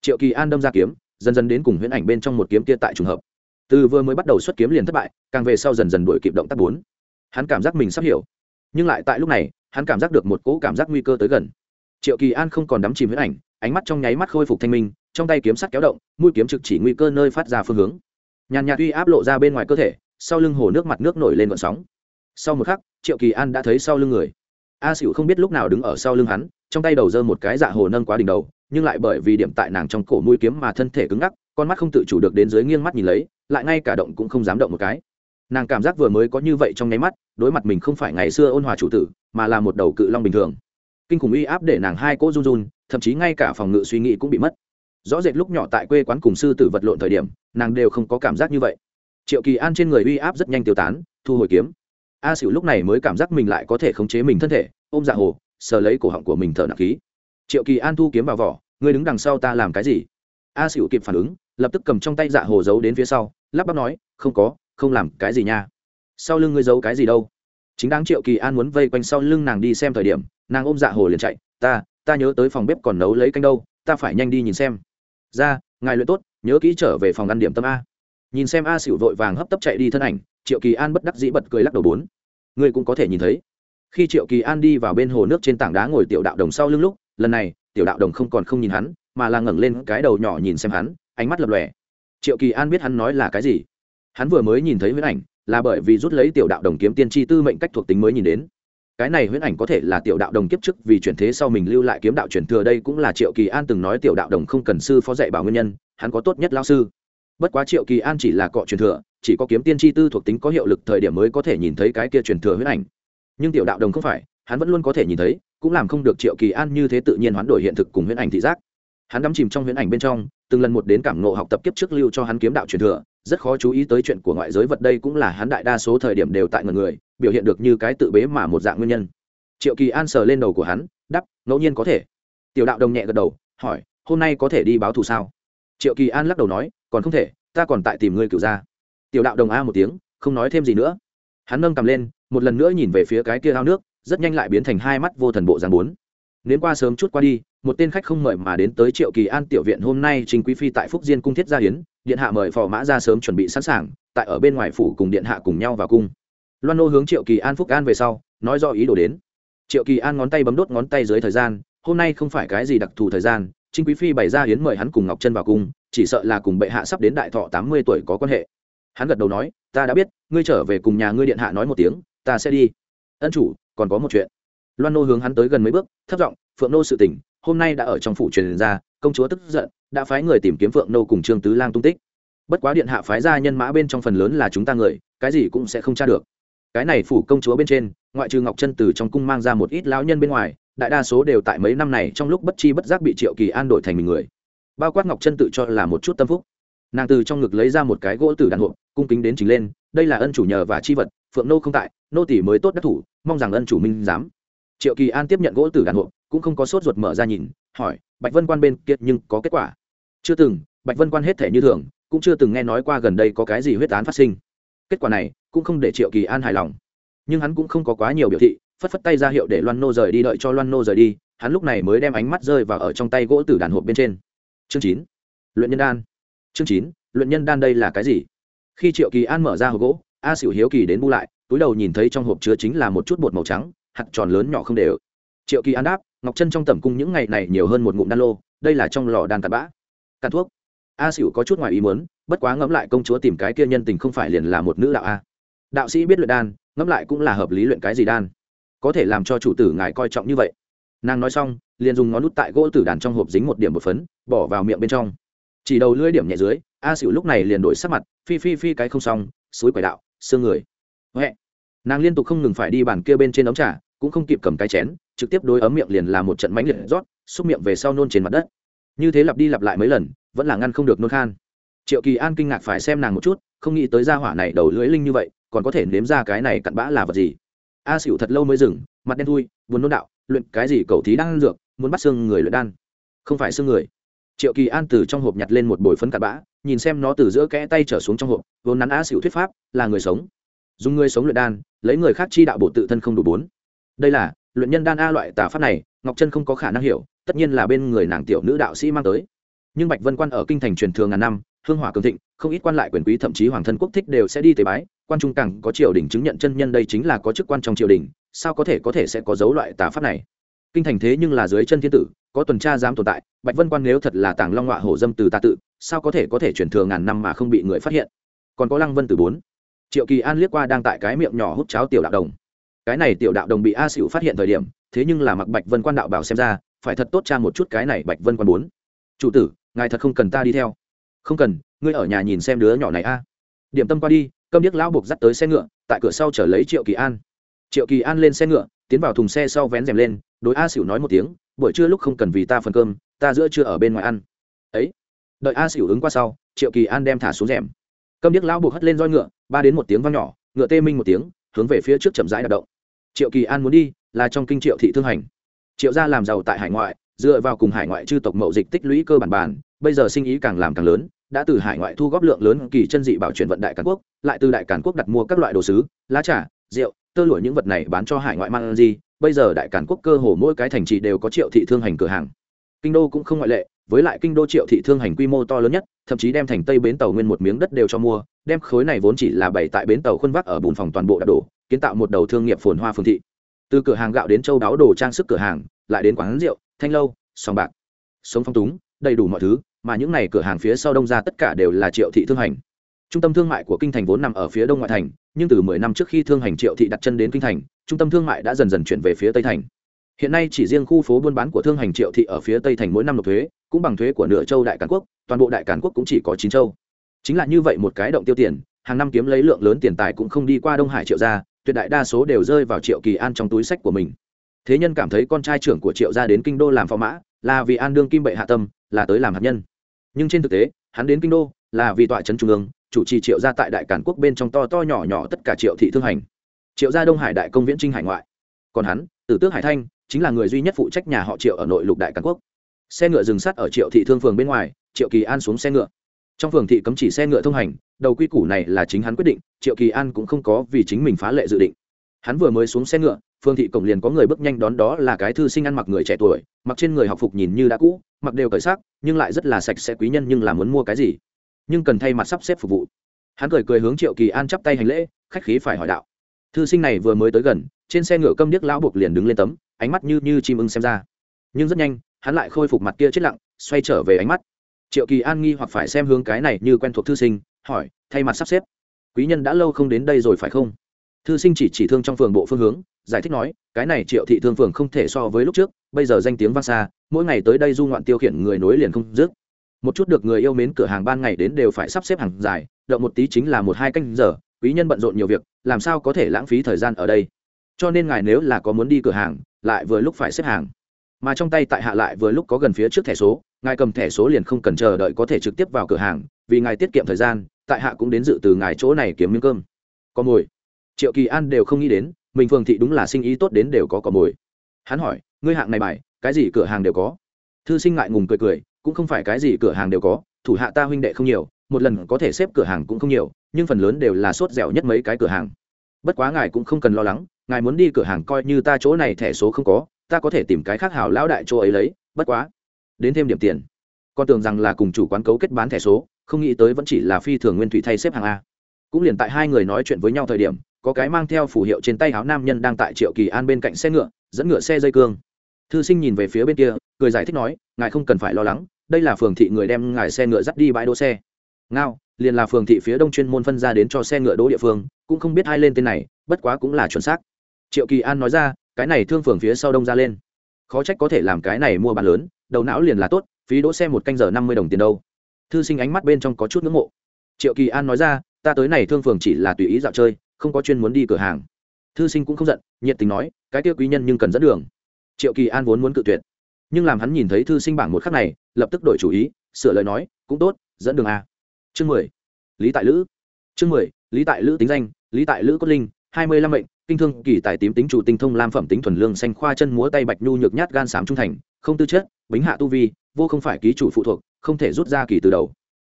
Triệu kỳ an đâm ra kiếm, dần dần đến cùng huyễn ảnh bên trong một kiếm kia tại trùng hợp. Từ vừa mới bắt đầu xuất kiếm liền thất bại, càng về sau dần dần đuổi kịp động tác bốn. Hắn cảm giác mình sắp hiểu, nhưng lại tại lúc này, hắn cảm giác được một cỗ cảm giác nguy cơ tới gần. Triệu kỳ an không còn đắm chìm huyễn ảnh, ánh mắt trong nháy mắt khôi phục thanh minh, trong tay kiếm sắt kéo động, mũi kiếm trực chỉ nguy cơ nơi phát ra phương hướng. Nhàn nhạt uy áp lộ ra bên ngoài cơ thể, sau lưng hồ nước mặt nước nổi lên vận sóng. Sau một khắc, triệu kỳ an đã thấy sau lưng người. A xỉu không biết lúc nào đứng ở sau lưng hắn trong tay đầu dơ một cái dạ hồ nâng quá đỉnh đầu, nhưng lại bởi vì điểm tại nàng trong cổ mũi kiếm mà thân thể cứng ngắc, con mắt không tự chủ được đến dưới nghiêng mắt nhìn lấy, lại ngay cả động cũng không dám động một cái. Nàng cảm giác vừa mới có như vậy trong nháy mắt, đối mặt mình không phải ngày xưa ôn hòa chủ tử, mà là một đầu cự long bình thường. Kinh khủng uy áp để nàng hai cỗ run run, thậm chí ngay cả phòng ngự suy nghĩ cũng bị mất. Rõ rệt lúc nhỏ tại quê quán cùng sư tử vật lộn thời điểm, nàng đều không có cảm giác như vậy. Triệu kỳ an trên người uy áp rất nhanh tiêu tán, thu hồi kiếm. A xỉu lúc này mới cảm giác mình lại có thể khống chế mình thân thể, ôm dạ hồ sờ lấy cổ họng của mình thở nặng khí. Triệu kỳ an thu kiếm vào vỏ, ngươi đứng đằng sau ta làm cái gì? A xỉu kịp phản ứng, lập tức cầm trong tay dạ hồ giấu đến phía sau, lắp bắp nói, không có, không làm cái gì nha. Sau lưng ngươi giấu cái gì đâu? Chính đáng triệu kỳ an muốn vây quanh sau lưng nàng đi xem thời điểm, nàng ôm dạ hồ liền chạy, ta ta nhớ tới phòng bếp còn nấu lấy canh đâu, ta phải nhanh đi nhìn xem. Ra, ngài luyện tốt, nhớ kỹ trở về phòng ăn điểm tâm a. Nhìn xem a xỉu vội vàng hấp tấp chạy đi thân ảnh, triệu kỳ an bất đắc dĩ bật cười lắc đầu bốn. Ngươi cũng có thể nhìn thấy khi triệu kỳ an đi vào bên hồ nước trên tảng đá ngồi tiểu đạo đồng sau lưng lúc, lần này, tiểu đạo đồng không còn không nhìn hắn, mà là ngẩng lên cái đầu nhỏ nhìn xem hắn, ánh mắt lập lòe. Triệu kỳ an biết hắn nói là cái gì. Hắn vừa mới nhìn thấy huyễn ảnh, là bởi vì rút lấy tiểu đạo đồng kiếm tiên tri tư mệnh cách thuộc tính mới nhìn đến. Cái này huyễn ảnh có thể là tiểu đạo đồng kiếp trước, vì chuyển thế sau mình lưu lại kiếm đạo truyền thừa đây cũng là triệu kỳ an từng nói tiểu đạo đồng không cần sư phó dạy bảo nguyên nhân, hắn có tốt nhất lao sư. Bất quá triệu kỳ an chỉ là cọ truyền thừa, chỉ có kiếm tiên tri tư thuộc tính có hiệu lực thời điểm mới có thể nhìn thấy cái kia truyền thừa huyễn ảnh nhưng tiểu đạo đồng không phải, hắn vẫn luôn có thể nhìn thấy, cũng làm không được triệu kỳ an như thế tự nhiên hoán đổi hiện thực cùng huyễn ảnh thị giác. Hắn đắm chìm trong huyễn ảnh bên trong, từng lần một đến cảm ngộ học tập kiếp trước lưu cho hắn kiếm đạo truyền thừa, rất khó chú ý tới chuyện của ngoại giới vật đây cũng là hắn đại đa số thời điểm đều tại ngần người, biểu hiện được như cái tự bế mà một dạng nguyên nhân. Triệu kỳ an sờ lên đầu của hắn đắp ngẫu nhiên có thể. Tiểu đạo đồng nhẹ gật đầu, hỏi, hôm nay có thể đi báo thù sao? Triệu kỳ an lắc đầu nói, còn không thể, ta còn tại tìm ngươi cựu ra tiểu đạo đồng a một tiếng, không nói thêm gì nữa. Hắn nâng cầm lên một lần nữa nhìn về phía cái kia ao nước, rất nhanh lại biến thành hai mắt vô thần bộ dáng bốn. Nếu qua sớm chút qua đi, một tên khách không mời mà đến tới triệu kỳ an tiểu viện hôm nay trình quý phi tại phúc diên cung thiết gia hiến điện hạ mời phò mã ra sớm chuẩn bị sẵn sàng, tại ở bên ngoài phủ cùng điện hạ cùng nhau vào cung. Loan nô hướng triệu kỳ an phúc an về sau, nói do ý đồ đến. Triệu kỳ an ngón tay bấm đốt ngón tay dưới thời gian, hôm nay không phải cái gì đặc thù thời gian trinh quý phi bày ra hiến mời hắn cùng ngọc chân vào cung, chỉ sợ là cùng bệ hạ sắp đến đại thọ tám mươi tuổi có quan hệ. Hắn gật đầu nói, ta đã biết, ngươi trở về cùng nhà ngươi điện hạ nói một tiếng ta sẽ đi. Ân chủ, còn có một chuyện. Loan nô hướng hắn tới gần mấy bước, thấp giọng, phượng nô sự tỉnh hôm nay đã ở trong phủ truyền ra, công chúa tức giận, đã phái người tìm kiếm phượng nô cùng trương tứ lang tung tích. Bất quá điện hạ phái ra nhân mã bên trong phần lớn là chúng ta người, cái gì cũng sẽ không tra được. Cái này phủ công chúa bên trên, ngoại trừ ngọc chân từ trong cung mang ra một ít lão nhân bên ngoài, đại đa số đều tại mấy năm này trong lúc bất chi bất giác bị triệu kỳ an đổi thành mình người. Bao quát ngọc chân tự cho là một chút tâm phúc. Nàng từ trong ngực lấy ra một cái gỗ tử đàn hộp, cung kính đến chính lên, đây là ân chủ nhờ và chi vật phượng nô không tại, nô tỷ mới tốt đắc thủ, mong rằng ân chủ minh dám triệu kỳ an tiếp nhận gỗ tử đàn hộp cũng không có sốt ruột mở ra nhìn, hỏi, bạch vân quan bên kia nhưng có kết quả? Chưa từng, bạch vân quan hết thể như thường, cũng chưa từng nghe nói qua gần đây có cái gì huyết án phát sinh. Kết quả này, cũng không để triệu kỳ an hài lòng. Nhưng hắn cũng không có quá nhiều biểu thị, phất phất tay ra hiệu để loan nô rời đi, đợi cho loan nô rời đi, hắn lúc này mới đem ánh mắt rơi vào ở trong tay gỗ tử đàn hộp bên trên. Chương chín. Luyện nhân đan. Chương chín, luyện nhân đan đây là cái gì? Khi triệu kỳ an mở ra hộp gỗ a xỉu hiếu kỳ đến bu lại, túi đầu nhìn thấy trong hộp chứa chính là một chút bột màu trắng, hạt tròn lớn nhỏ không đều. Triệu kỳ an đáp, ngọc chân trong tẩm cung những ngày này nhiều hơn một ngụm đan lô, đây là trong lò đan cặn bã. Cặn thuốc. A xỉu có chút ngoài ý muốn, bất quá ngẫm lại công chúa tìm cái kia nhân tình không phải liền là một nữ đạo a. Đạo sĩ biết luyện đan, ngẫm lại cũng là hợp lý luyện cái gì đan. Có thể làm cho chủ tử ngài coi trọng như vậy. Nàng nói xong, liền dùng ngón nút tại gỗ tử đàn trong hộp dính một điểm một phấn, bỏ vào miệng bên trong. Chỉ đầu lưỡi điểm nhẹ dưới, a xỉu lúc này liền đổi sắc mặt, phi phi phi cái không xong, suối quải đạo xương người. Huệ. Nàng liên tục không ngừng phải đi bàn kia bên trên ống trà, cũng không kịp cầm cái chén, trực tiếp đối ấm miệng liền làm một trận mánh liệt rót, xúc miệng về sau nôn trên mặt đất. Như thế lặp đi lặp lại mấy lần, vẫn là ngăn không được nôn khan. Triệu kỳ an kinh ngạc phải xem nàng một chút, không nghĩ tới gia hỏa này đầu lưỡi linh như vậy, còn có thể nếm ra cái này cặn bã là vật gì. A xỉu thật lâu mới dừng, mặt đen thui, buồn nôn đạo, luyện cái gì cầu thí đang ăn dược, muốn bắt xương người luyện đan. Không phải xương người. Triệu kỳ an từ trong hộp nhặt lên một bồi phấn cặn bã nhìn xem nó từ giữa kẽ tay trở xuống trong hộp, vốn nắn á xỉu thuyết pháp, là người sống. Dùng người sống luyện đan, lấy người khác chi đạo bộ tự thân không đủ bốn. Đây là, luyện nhân đan a loại tà pháp này, ngọc trân không có khả năng hiểu, tất nhiên là bên người nàng tiểu nữ đạo sĩ mang tới. Nhưng bạch vân quan ở kinh thành truyền thường ngàn năm, hương hỏa cường thịnh, không ít quan lại quyền quý thậm chí hoàng thân quốc thích đều sẽ đi tế bái, quan trung càng có triều đình chứng nhận chân nhân đây chính là có chức quan trong triều đình, sao có thể có thể sẽ có dấu loại tà pháp này? Kinh thành thế nhưng là dưới chân thiên tử có tuần tra dám tồn tại, bạch vân quan nếu thật là tàng long họa hổ dâm từ tà tự, sao có thể có thể chuyển thừa ngàn năm mà không bị người phát hiện? Còn có lăng vân từ bốn. Triệu kỳ an liếc qua đang tại cái miệng nhỏ hút cháo tiểu đạo đồng. Cái này tiểu đạo đồng bị a xỉu phát hiện thời điểm, thế nhưng là mặc bạch vân quan đạo bảo xem ra, phải thật tốt cha một chút cái này bạch vân quan bốn. Chủ tử, ngài thật không cần ta đi theo. Không cần, ngươi ở nhà nhìn xem đứa nhỏ này a. Điểm tâm qua đi, câm điếc lão buộc dắt tới xe ngựa, tại cửa sau chở lấy triệu kỳ an. Triệu kỳ an lên xe ngựa, tiến vào thùng xe sau vén rèm lên, đối a xỉu nói một tiếng buổi trưa lúc không cần vì ta phần cơm, ta giữa trưa ở bên ngoài ăn. Ấy, đợi a xỉu ứng qua sau, triệu kỳ an đem thả xuống rèm. Câm điếc lão buộc hất lên roi ngựa, ba đến một tiếng văng nhỏ, ngựa tê minh một tiếng, hướng về phía trước chậm rãi đạp động. Triệu kỳ an muốn đi, là trong kinh triệu thị thương hành. Triệu gia làm giàu tại hải ngoại, dựa vào cùng hải ngoại chư tộc mậu dịch tích lũy cơ bản bản bây giờ sinh ý càng làm càng lớn, đã từ hải ngoại thu góp lượng lớn kỳ chân dị bảo chuyển vận đại cản quốc, lại từ đại cản quốc đặt mua các loại đồ sứ, lá trà, rượu, tơ lụa những vật này bán cho hải ngoại mang gì bây giờ đại cản quốc cơ hồ mỗi cái thành trì đều có triệu thị thương hành cửa hàng. Kinh đô cũng không ngoại lệ, với lại kinh đô triệu thị thương hành quy mô to lớn nhất, thậm chí đem thành tây bến tàu nguyên một miếng đất đều cho mua, đem khối này vốn chỉ là bày tại bến tàu khuôn vác ở bùn phòng toàn bộ đạp đổ, kiến tạo một đầu thương nghiệp phồn hoa phương thị. Từ cửa hàng gạo đến châu đáo đồ trang sức cửa hàng, lại đến quán rượu, thanh lâu, sòng bạc, sống phong túng, đầy đủ mọi thứ, mà những này cửa hàng phía sau đông ra tất cả đều là triệu thị thương hành. Trung tâm thương mại của kinh thành vốn nằm ở phía đông ngoại thành, nhưng từ mười năm trước khi thương hành triệu thị đặt chân đến kinh thành trung tâm thương mại đã dần dần chuyển về phía tây thành. Hiện nay chỉ riêng khu phố buôn bán của thương hành triệu thị ở phía tây thành mỗi năm nộp thuế, cũng bằng thuế của nửa châu đại cản quốc, toàn bộ đại cản quốc cũng chỉ có chín châu. Chính là như vậy một cái động tiêu tiền, hàng năm kiếm lấy lượng lớn tiền tài cũng không đi qua đông hải triệu gia, tuyệt đại đa số đều rơi vào triệu kỳ an trong túi sách của mình. Thế nhân cảm thấy con trai trưởng của triệu gia đến kinh đô làm phò mã, là vì an đương kim bệ hạ tâm, là tới làm hạt nhân. Nhưng trên thực tế, hắn đến kinh đô là vì tọa trấn trung ương, chủ trì triệu gia tại đại cản quốc bên trong to to nhỏ nhỏ tất cả triệu thị thương hành triệu gia đông hải đại công viễn trinh hải ngoại. Còn hắn tử tước hải thanh chính là người duy nhất phụ trách nhà họ triệu ở nội lục đại Càn quốc. Xe ngựa dừng sắt ở triệu thị thương phường bên ngoài triệu kỳ an xuống xe ngựa. Trong phường thị cấm chỉ xe ngựa thông hành đầu quy củ này là chính hắn quyết định triệu kỳ an cũng không có vì chính mình phá lệ dự định. Hắn vừa mới xuống xe ngựa phương thị cổng liền có người bước nhanh đón đó là cái thư sinh ăn mặc người trẻ tuổi mặc trên người học phục nhìn như đã cũ mặc đều cởi sắc, nhưng lại rất là sạch sẽ quý nhân nhưng là muốn mua cái gì? Nhưng cần thay mặt sắp xếp phục vụ. Hắn cười cười hướng triệu kỳ an chắp tay hành lễ khách khí phải hỏi đạo thư sinh này vừa mới tới gần, trên xe ngựa câm điếc lão buộc liền đứng lên tấm, ánh mắt như như chim ưng xem ra. Nhưng rất nhanh, hắn lại khôi phục mặt kia chết lặng, xoay trở về ánh mắt. Triệu kỳ an nghi hoặc phải xem hướng cái này như quen thuộc thư sinh, hỏi, thay mặt sắp xếp, quý nhân đã lâu không đến đây rồi phải không? Thư sinh chỉ chỉ thương trong phường bộ phương hướng, giải thích nói, cái này triệu thị thương phường không thể so với lúc trước, bây giờ danh tiếng vang xa, mỗi ngày tới đây du ngoạn tiêu khiển người nối liền không dứt. Một chút được người yêu mến cửa hàng ban ngày đến đều phải sắp xếp hàng dài đợi một tí chính là một hai canh giờ, quý nhân bận rộn nhiều việc làm sao có thể lãng phí thời gian ở đây? Cho nên ngài nếu là có muốn đi cửa hàng, lại vừa lúc phải xếp hàng. Mà trong tay tại hạ lại vừa lúc có gần phía trước thẻ số, ngài cầm thẻ số liền không cần chờ đợi có thể trực tiếp vào cửa hàng, vì ngài tiết kiệm thời gian, tại hạ cũng đến dự từ ngài chỗ này kiếm miếng cơm. Có mồi triệu kỳ an đều không nghĩ đến, mình phường thị đúng là sinh ý tốt đến đều có cỏ mồi hắn hỏi, ngươi hạng này bài, cái gì cửa hàng đều có? Thư sinh ngại ngùng cười cười, cũng không phải cái gì cửa hàng đều có, thủ hạ ta huynh đệ không nhiều một lần có thể xếp cửa hàng cũng không nhiều, nhưng phần lớn đều là sốt dẻo nhất mấy cái cửa hàng. Bất quá ngài cũng không cần lo lắng, ngài muốn đi cửa hàng coi như ta chỗ này thẻ số không có, ta có thể tìm cái khác hảo lão đại chỗ ấy lấy, bất quá. Đến thêm điểm tiền. Con tưởng rằng là cùng chủ quán cấu kết bán thẻ số, không nghĩ tới vẫn chỉ là phi thường nguyên thủy thay xếp hàng a. Cũng liền tại hai người nói chuyện với nhau thời điểm, có cái mang theo phủ hiệu trên tay áo nam nhân đang tại triệu kỳ an bên cạnh xe ngựa, dẫn ngựa xe dây cương. Thư sinh nhìn về phía bên kia, cười giải thích nói, ngài không cần phải lo lắng, đây là phường thị người đem ngài xe ngựa dắt đi bãi đỗ xe ngao, liền là phường thị phía đông chuyên môn phân ra đến cho xe ngựa đỗ địa phương, cũng không biết hai lên tên này, bất quá cũng là chuẩn xác. Triệu kỳ an nói ra, cái này thương phường phía sau đông ra lên. Khó trách có thể làm cái này mua bán lớn, đầu não liền là tốt, phí đỗ xe một canh giờ năm mươi đồng tiền đâu. Thư sinh ánh mắt bên trong có chút ngưỡng mộ. Triệu kỳ an nói ra, ta tới này thương phường chỉ là tùy ý dạo chơi, không có chuyên muốn đi cửa hàng. Thư sinh cũng không giận, nhiệt tình nói, cái tiêu quý nhân nhưng cần dẫn đường. Triệu kỳ an vốn muốn cự tuyệt. Nhưng làm hắn nhìn thấy thư sinh bảng một khắc này, lập tức đổi chủ ý, sửa lời nói, cũng tốt, dẫn đường a chương mười, lý tại lữ. Chương mười, lý tại lữ tính danh, lý tại lữ cốt linh, hai mươi lăm mệnh, kinh thương kỳ tài tím tính chủ tinh thông lam phẩm tính thuần lương xanh khoa chân múa tay bạch nhu nhược nhát gan sám trung thành, không tư chất, bính hạ tu vi, vô không phải ký chủ phụ thuộc, không thể rút ra kỳ từ đầu.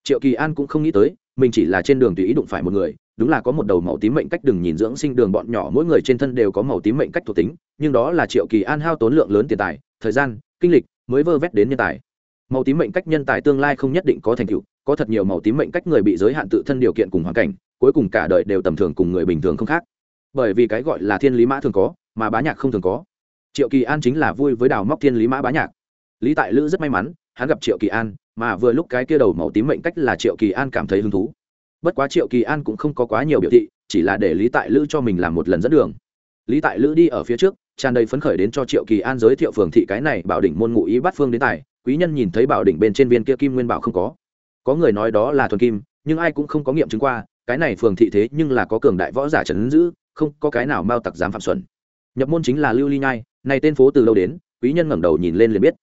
Triệu kỳ an cũng không nghĩ tới, mình chỉ là trên đường tùy ý đụng phải một người, đúng là có một đầu màu tím mệnh cách đừng nhìn dưỡng sinh đường bọn nhỏ mỗi người trên thân đều có màu tím mệnh cách thuộc tính, nhưng đó là triệu kỳ an hao tốn lượng lớn tiền tài, thời gian, kinh lịch, mới vơ vét đến nhân tài. Màu tím mệnh cách nhân tài tương lai không nhất định có thành tựu có thật nhiều màu tím mệnh cách người bị giới hạn tự thân điều kiện cùng hoàn cảnh, cuối cùng cả đời đều tầm thường cùng người bình thường không khác. Bởi vì cái gọi là thiên lý mã thường có, mà bá nhạc không thường có. Triệu kỳ an chính là vui với đào móc thiên lý mã bá nhạc. Lý tại lữ rất may mắn, hắn gặp triệu kỳ an, mà vừa lúc cái kia đầu màu tím mệnh cách là triệu kỳ an cảm thấy hứng thú. Bất quá triệu kỳ an cũng không có quá nhiều biểu thị, chỉ là để lý tại lữ cho mình làm một lần dẫn đường. Lý tại lữ đi ở phía trước, tràn đầy phấn khởi đến cho triệu kỳ an giới thiệu phường thị cái này, bảo đỉnh môn ngụ ý bắt phương đến tài, quý nhân nhìn thấy bảo đỉnh bên trên viên kia kim nguyên bảo không có có người nói đó là thuần kim, nhưng ai cũng không có nghiệm chứng qua, cái này phường thị thế nhưng là có cường đại võ giả trấn giữ, không có cái nào mao tặc dám phạm xuẩn. Nhập môn chính là lưu ly nhai, này tên phố từ lâu đến, quý nhân ngẩng đầu nhìn lên liền biết.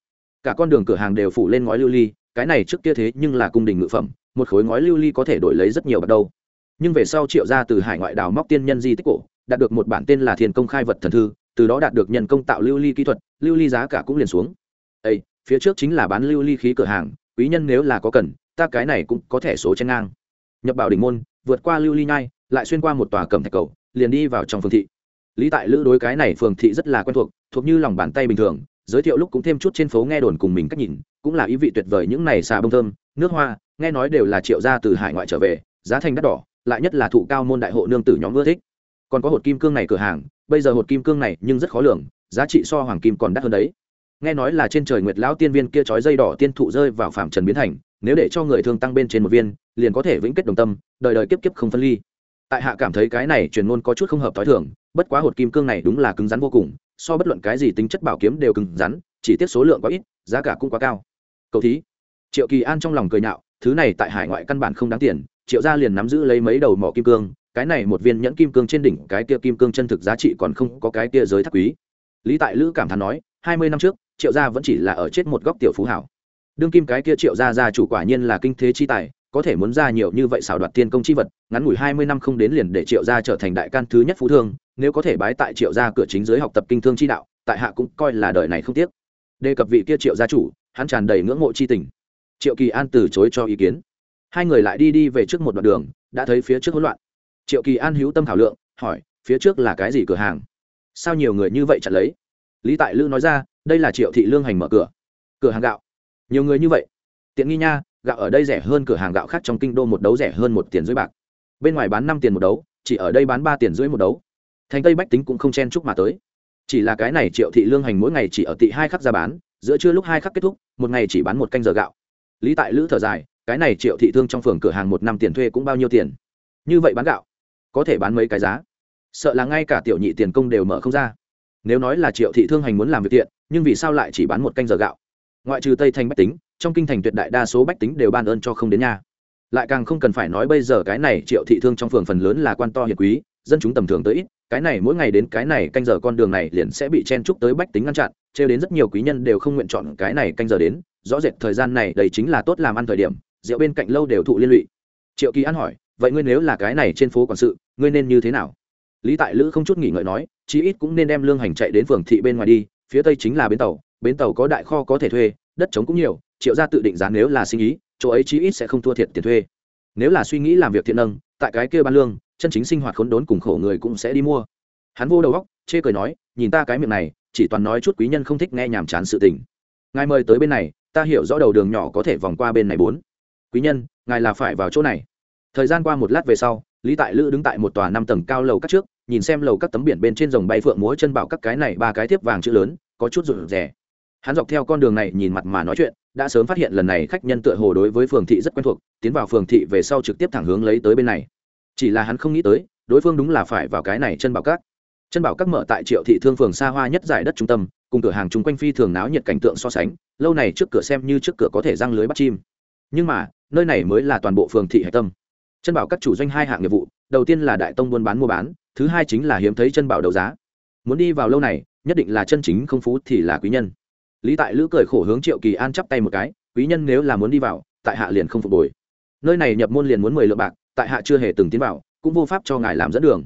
Cả con đường cửa hàng đều phủ lên ngói lưu ly, cái này trước kia thế nhưng là cung đình ngự phẩm, một khối ngói lưu ly có thể đổi lấy rất nhiều bạc đâu. Nhưng về sau triệu ra từ hải ngoại đào móc tiên nhân di tích cổ, đạt được một bản tên là thiên công khai vật thần thư, từ đó đạt được nhân công tạo lưu ly kỹ thuật, lưu ly giá cả cũng liền xuống. Ây phía trước chính là bán lưu ly khí cửa hàng, quý nhân nếu là có cần ta cái này cũng có thể số trên ngang. Nhập bảo đỉnh môn, vượt qua lưu ly nhai, lại xuyên qua một tòa cẩm thạch cầu, liền đi vào trong phường thị. Lý tại lữ đối cái này phường thị rất là quen thuộc thuộc như lòng bàn tay bình thường, giới thiệu lúc cũng thêm chút trên phố nghe đồn cùng mình cách nhìn, cũng là ý vị tuyệt vời những này xà bông thơm, nước hoa, nghe nói đều là triệu gia từ hải ngoại trở về, giá thành đắt đỏ, lại nhất là thụ cao môn đại hộ nương tử nhóm ưa thích. Còn có hột kim cương này cửa hàng, bây giờ hột kim cương này nhưng rất khó lường, giá trị so hoàng kim còn đắt hơn đấy. Nghe nói là trên trời nguyệt lão tiên viên kia trói dây đỏ tiên thụ rơi vào phạm trần biến thành nếu để cho người thương tăng bên trên một viên, liền có thể vĩnh kết đồng tâm, đời đời kiếp kiếp không phân ly. Tại hạ cảm thấy cái này truyền ngôn có chút không hợp t h i thường, bất quá hột kim cương này đúng là cứng rắn vô cùng, so bất luận cái gì tính chất bảo kiếm đều cứng rắn, chỉ tiếc số lượng quá ít, giá cả cũng quá cao. Cầu thí. Triệu kỳ an trong lòng cười nhạo, thứ này tại hải ngoại căn bản không đáng tiền, triệu gia liền nắm giữ lấy mấy đầu mỏ kim cương, cái này một viên nhẫn kim cương trên đỉnh, cái kia kim cương chân thực giá trị còn không có cái kia giới thắc quý. Lý tại lữ cảm thán nói, hai mươi năm trước, triệu gia vẫn chỉ là ở chết một góc tiểu phú hảo đương kim cái kia triệu gia gia chủ quả nhiên là kinh thế chi tài, có thể muốn ra nhiều như vậy xảo đoạt tiên công chi vật, ngắn ngủi hai mươi năm không đến liền để triệu gia trở thành đại can thứ nhất phú thương, nếu có thể bái tại triệu gia cửa chính giới học tập kinh thương chi đạo, tại hạ cũng coi là đời này không tiếc. Đề cập vị kia triệu gia chủ, hắn tràn đầy ngưỡng mộ chi tình. Triệu kỳ an từ chối cho ý kiến. Hai người lại đi đi về trước một đoạn đường, đã thấy phía trước hỗn loạn. Triệu kỳ an hữu tâm thảo lượng, hỏi, phía trước là cái gì cửa hàng? Sao nhiều người như vậy chặn lấy? Lý tại lữ nói ra, đây là triệu thị lương hành mở cửa. Cửa hàng gạo nhiều người như vậy. Tiện nghi nha, gạo ở đây rẻ hơn cửa hàng gạo khác trong kinh đô một đấu rẻ hơn một tiền dưới bạc. Bên ngoài bán năm tiền một đấu, chỉ ở đây bán ba tiền dưới một đấu. Thành tây bách tính cũng không chen chúc mà tới. Chỉ là cái này triệu thị lương hành mỗi ngày chỉ ở tị hai khắc ra bán, giữa trưa lúc hai khắc kết thúc, một ngày chỉ bán một canh giờ gạo. Lý tại lữ thở dài, cái này triệu thị thương trong phường cửa hàng một năm tiền thuê cũng bao nhiêu tiền? Như vậy bán gạo, có thể bán mấy cái giá? Sợ là ngay cả tiểu nhị tiền công đều mở không ra. Nếu nói là triệu thị thương hành muốn làm việc tiện, nhưng vì sao lại chỉ bán một canh giờ gạo? Ngoại trừ tây thành bách tính, trong kinh thành tuyệt đại đa số bách tính đều ban ơn cho không đến nhà. Lại càng không cần phải nói bây giờ cái này triệu thị thương trong phường phần lớn là quan to hiền quý, dân chúng tầm thường tới ít, cái này mỗi ngày đến cái này canh giờ con đường này liền sẽ bị chen trúc tới bách tính ngăn chặn, trêu đến rất nhiều quý nhân đều không nguyện chọn cái này canh giờ đến, rõ rệt thời gian này đầy chính là tốt làm ăn thời điểm, rượu bên cạnh lâu đều thụ liên lụy. Triệu kỳ an hỏi, vậy ngươi nếu là cái này trên phố quản sự, ngươi nên như thế nào? Lý tại lữ không chút nghỉ ngợi nói, chí ít cũng nên đem lương hành chạy đến phường thị bên ngoài đi, phía tây chính là bến tàu bến tàu có đại kho có thể thuê, đất trống cũng nhiều, triệu gia tự định giá nếu là sinh ý, chỗ ấy chí ít sẽ không thua thiệt tiền thuê. Nếu là suy nghĩ làm việc thiện nâng tại cái kia ban lương, chân chính sinh hoạt khốn đốn cùng khổ người cũng sẽ đi mua. Hắn vô đầu góc chê cười nói, nhìn ta cái miệng này, chỉ toàn nói chút quý nhân không thích nghe nhàm chán sự tình. Ngài mời tới bên này, ta hiểu rõ đầu đường nhỏ có thể vòng qua bên này bốn. Quý nhân, ngài là phải vào chỗ này. Thời gian qua một lát về sau, lý tại lữ đứng tại một tòa năm tầng cao lầu các trước, nhìn xem lầu các tấm biển bên trên dòng bay phượng múa chân bảo các cái này ba cái tiếp vàng chữ lớn, có chút rụt rè hắn dọc theo con đường này nhìn mặt mà nói chuyện, đã sớm phát hiện lần này khách nhân tựa hồ đối với phường thị rất quen thuộc, tiến vào phường thị về sau trực tiếp thẳng hướng lấy tới bên này. Chỉ là hắn không nghĩ tới, đối phương đúng là phải vào cái này chân bảo các. Chân bảo các mở tại triệu thị thương phường xa hoa nhất giải đất trung tâm, cùng cửa hàng chung quanh phi thường náo nhiệt cảnh tượng so sánh, lâu này trước cửa xem như trước cửa có thể răng lưới bắt chim. Nhưng mà, nơi này mới là toàn bộ phường thị hạch tâm. Chân bảo các chủ doanh hai hạng nghiệp vụ, đầu tiên là đại tông buôn bán mua bán, thứ hai chính là hiếm thấy chân bảo đấu giá. Muốn đi vào lâu này, nhất định là chân chính không phú thì là quý nhân lý tại lữ cười khổ hướng triệu kỳ an chắp tay một cái, quý nhân nếu là muốn đi vào, tại hạ liền không phục hồi nơi này nhập môn liền muốn mười lượng bạc, tại hạ chưa hề từng tiến vào, cũng vô pháp cho ngài làm dẫn đường.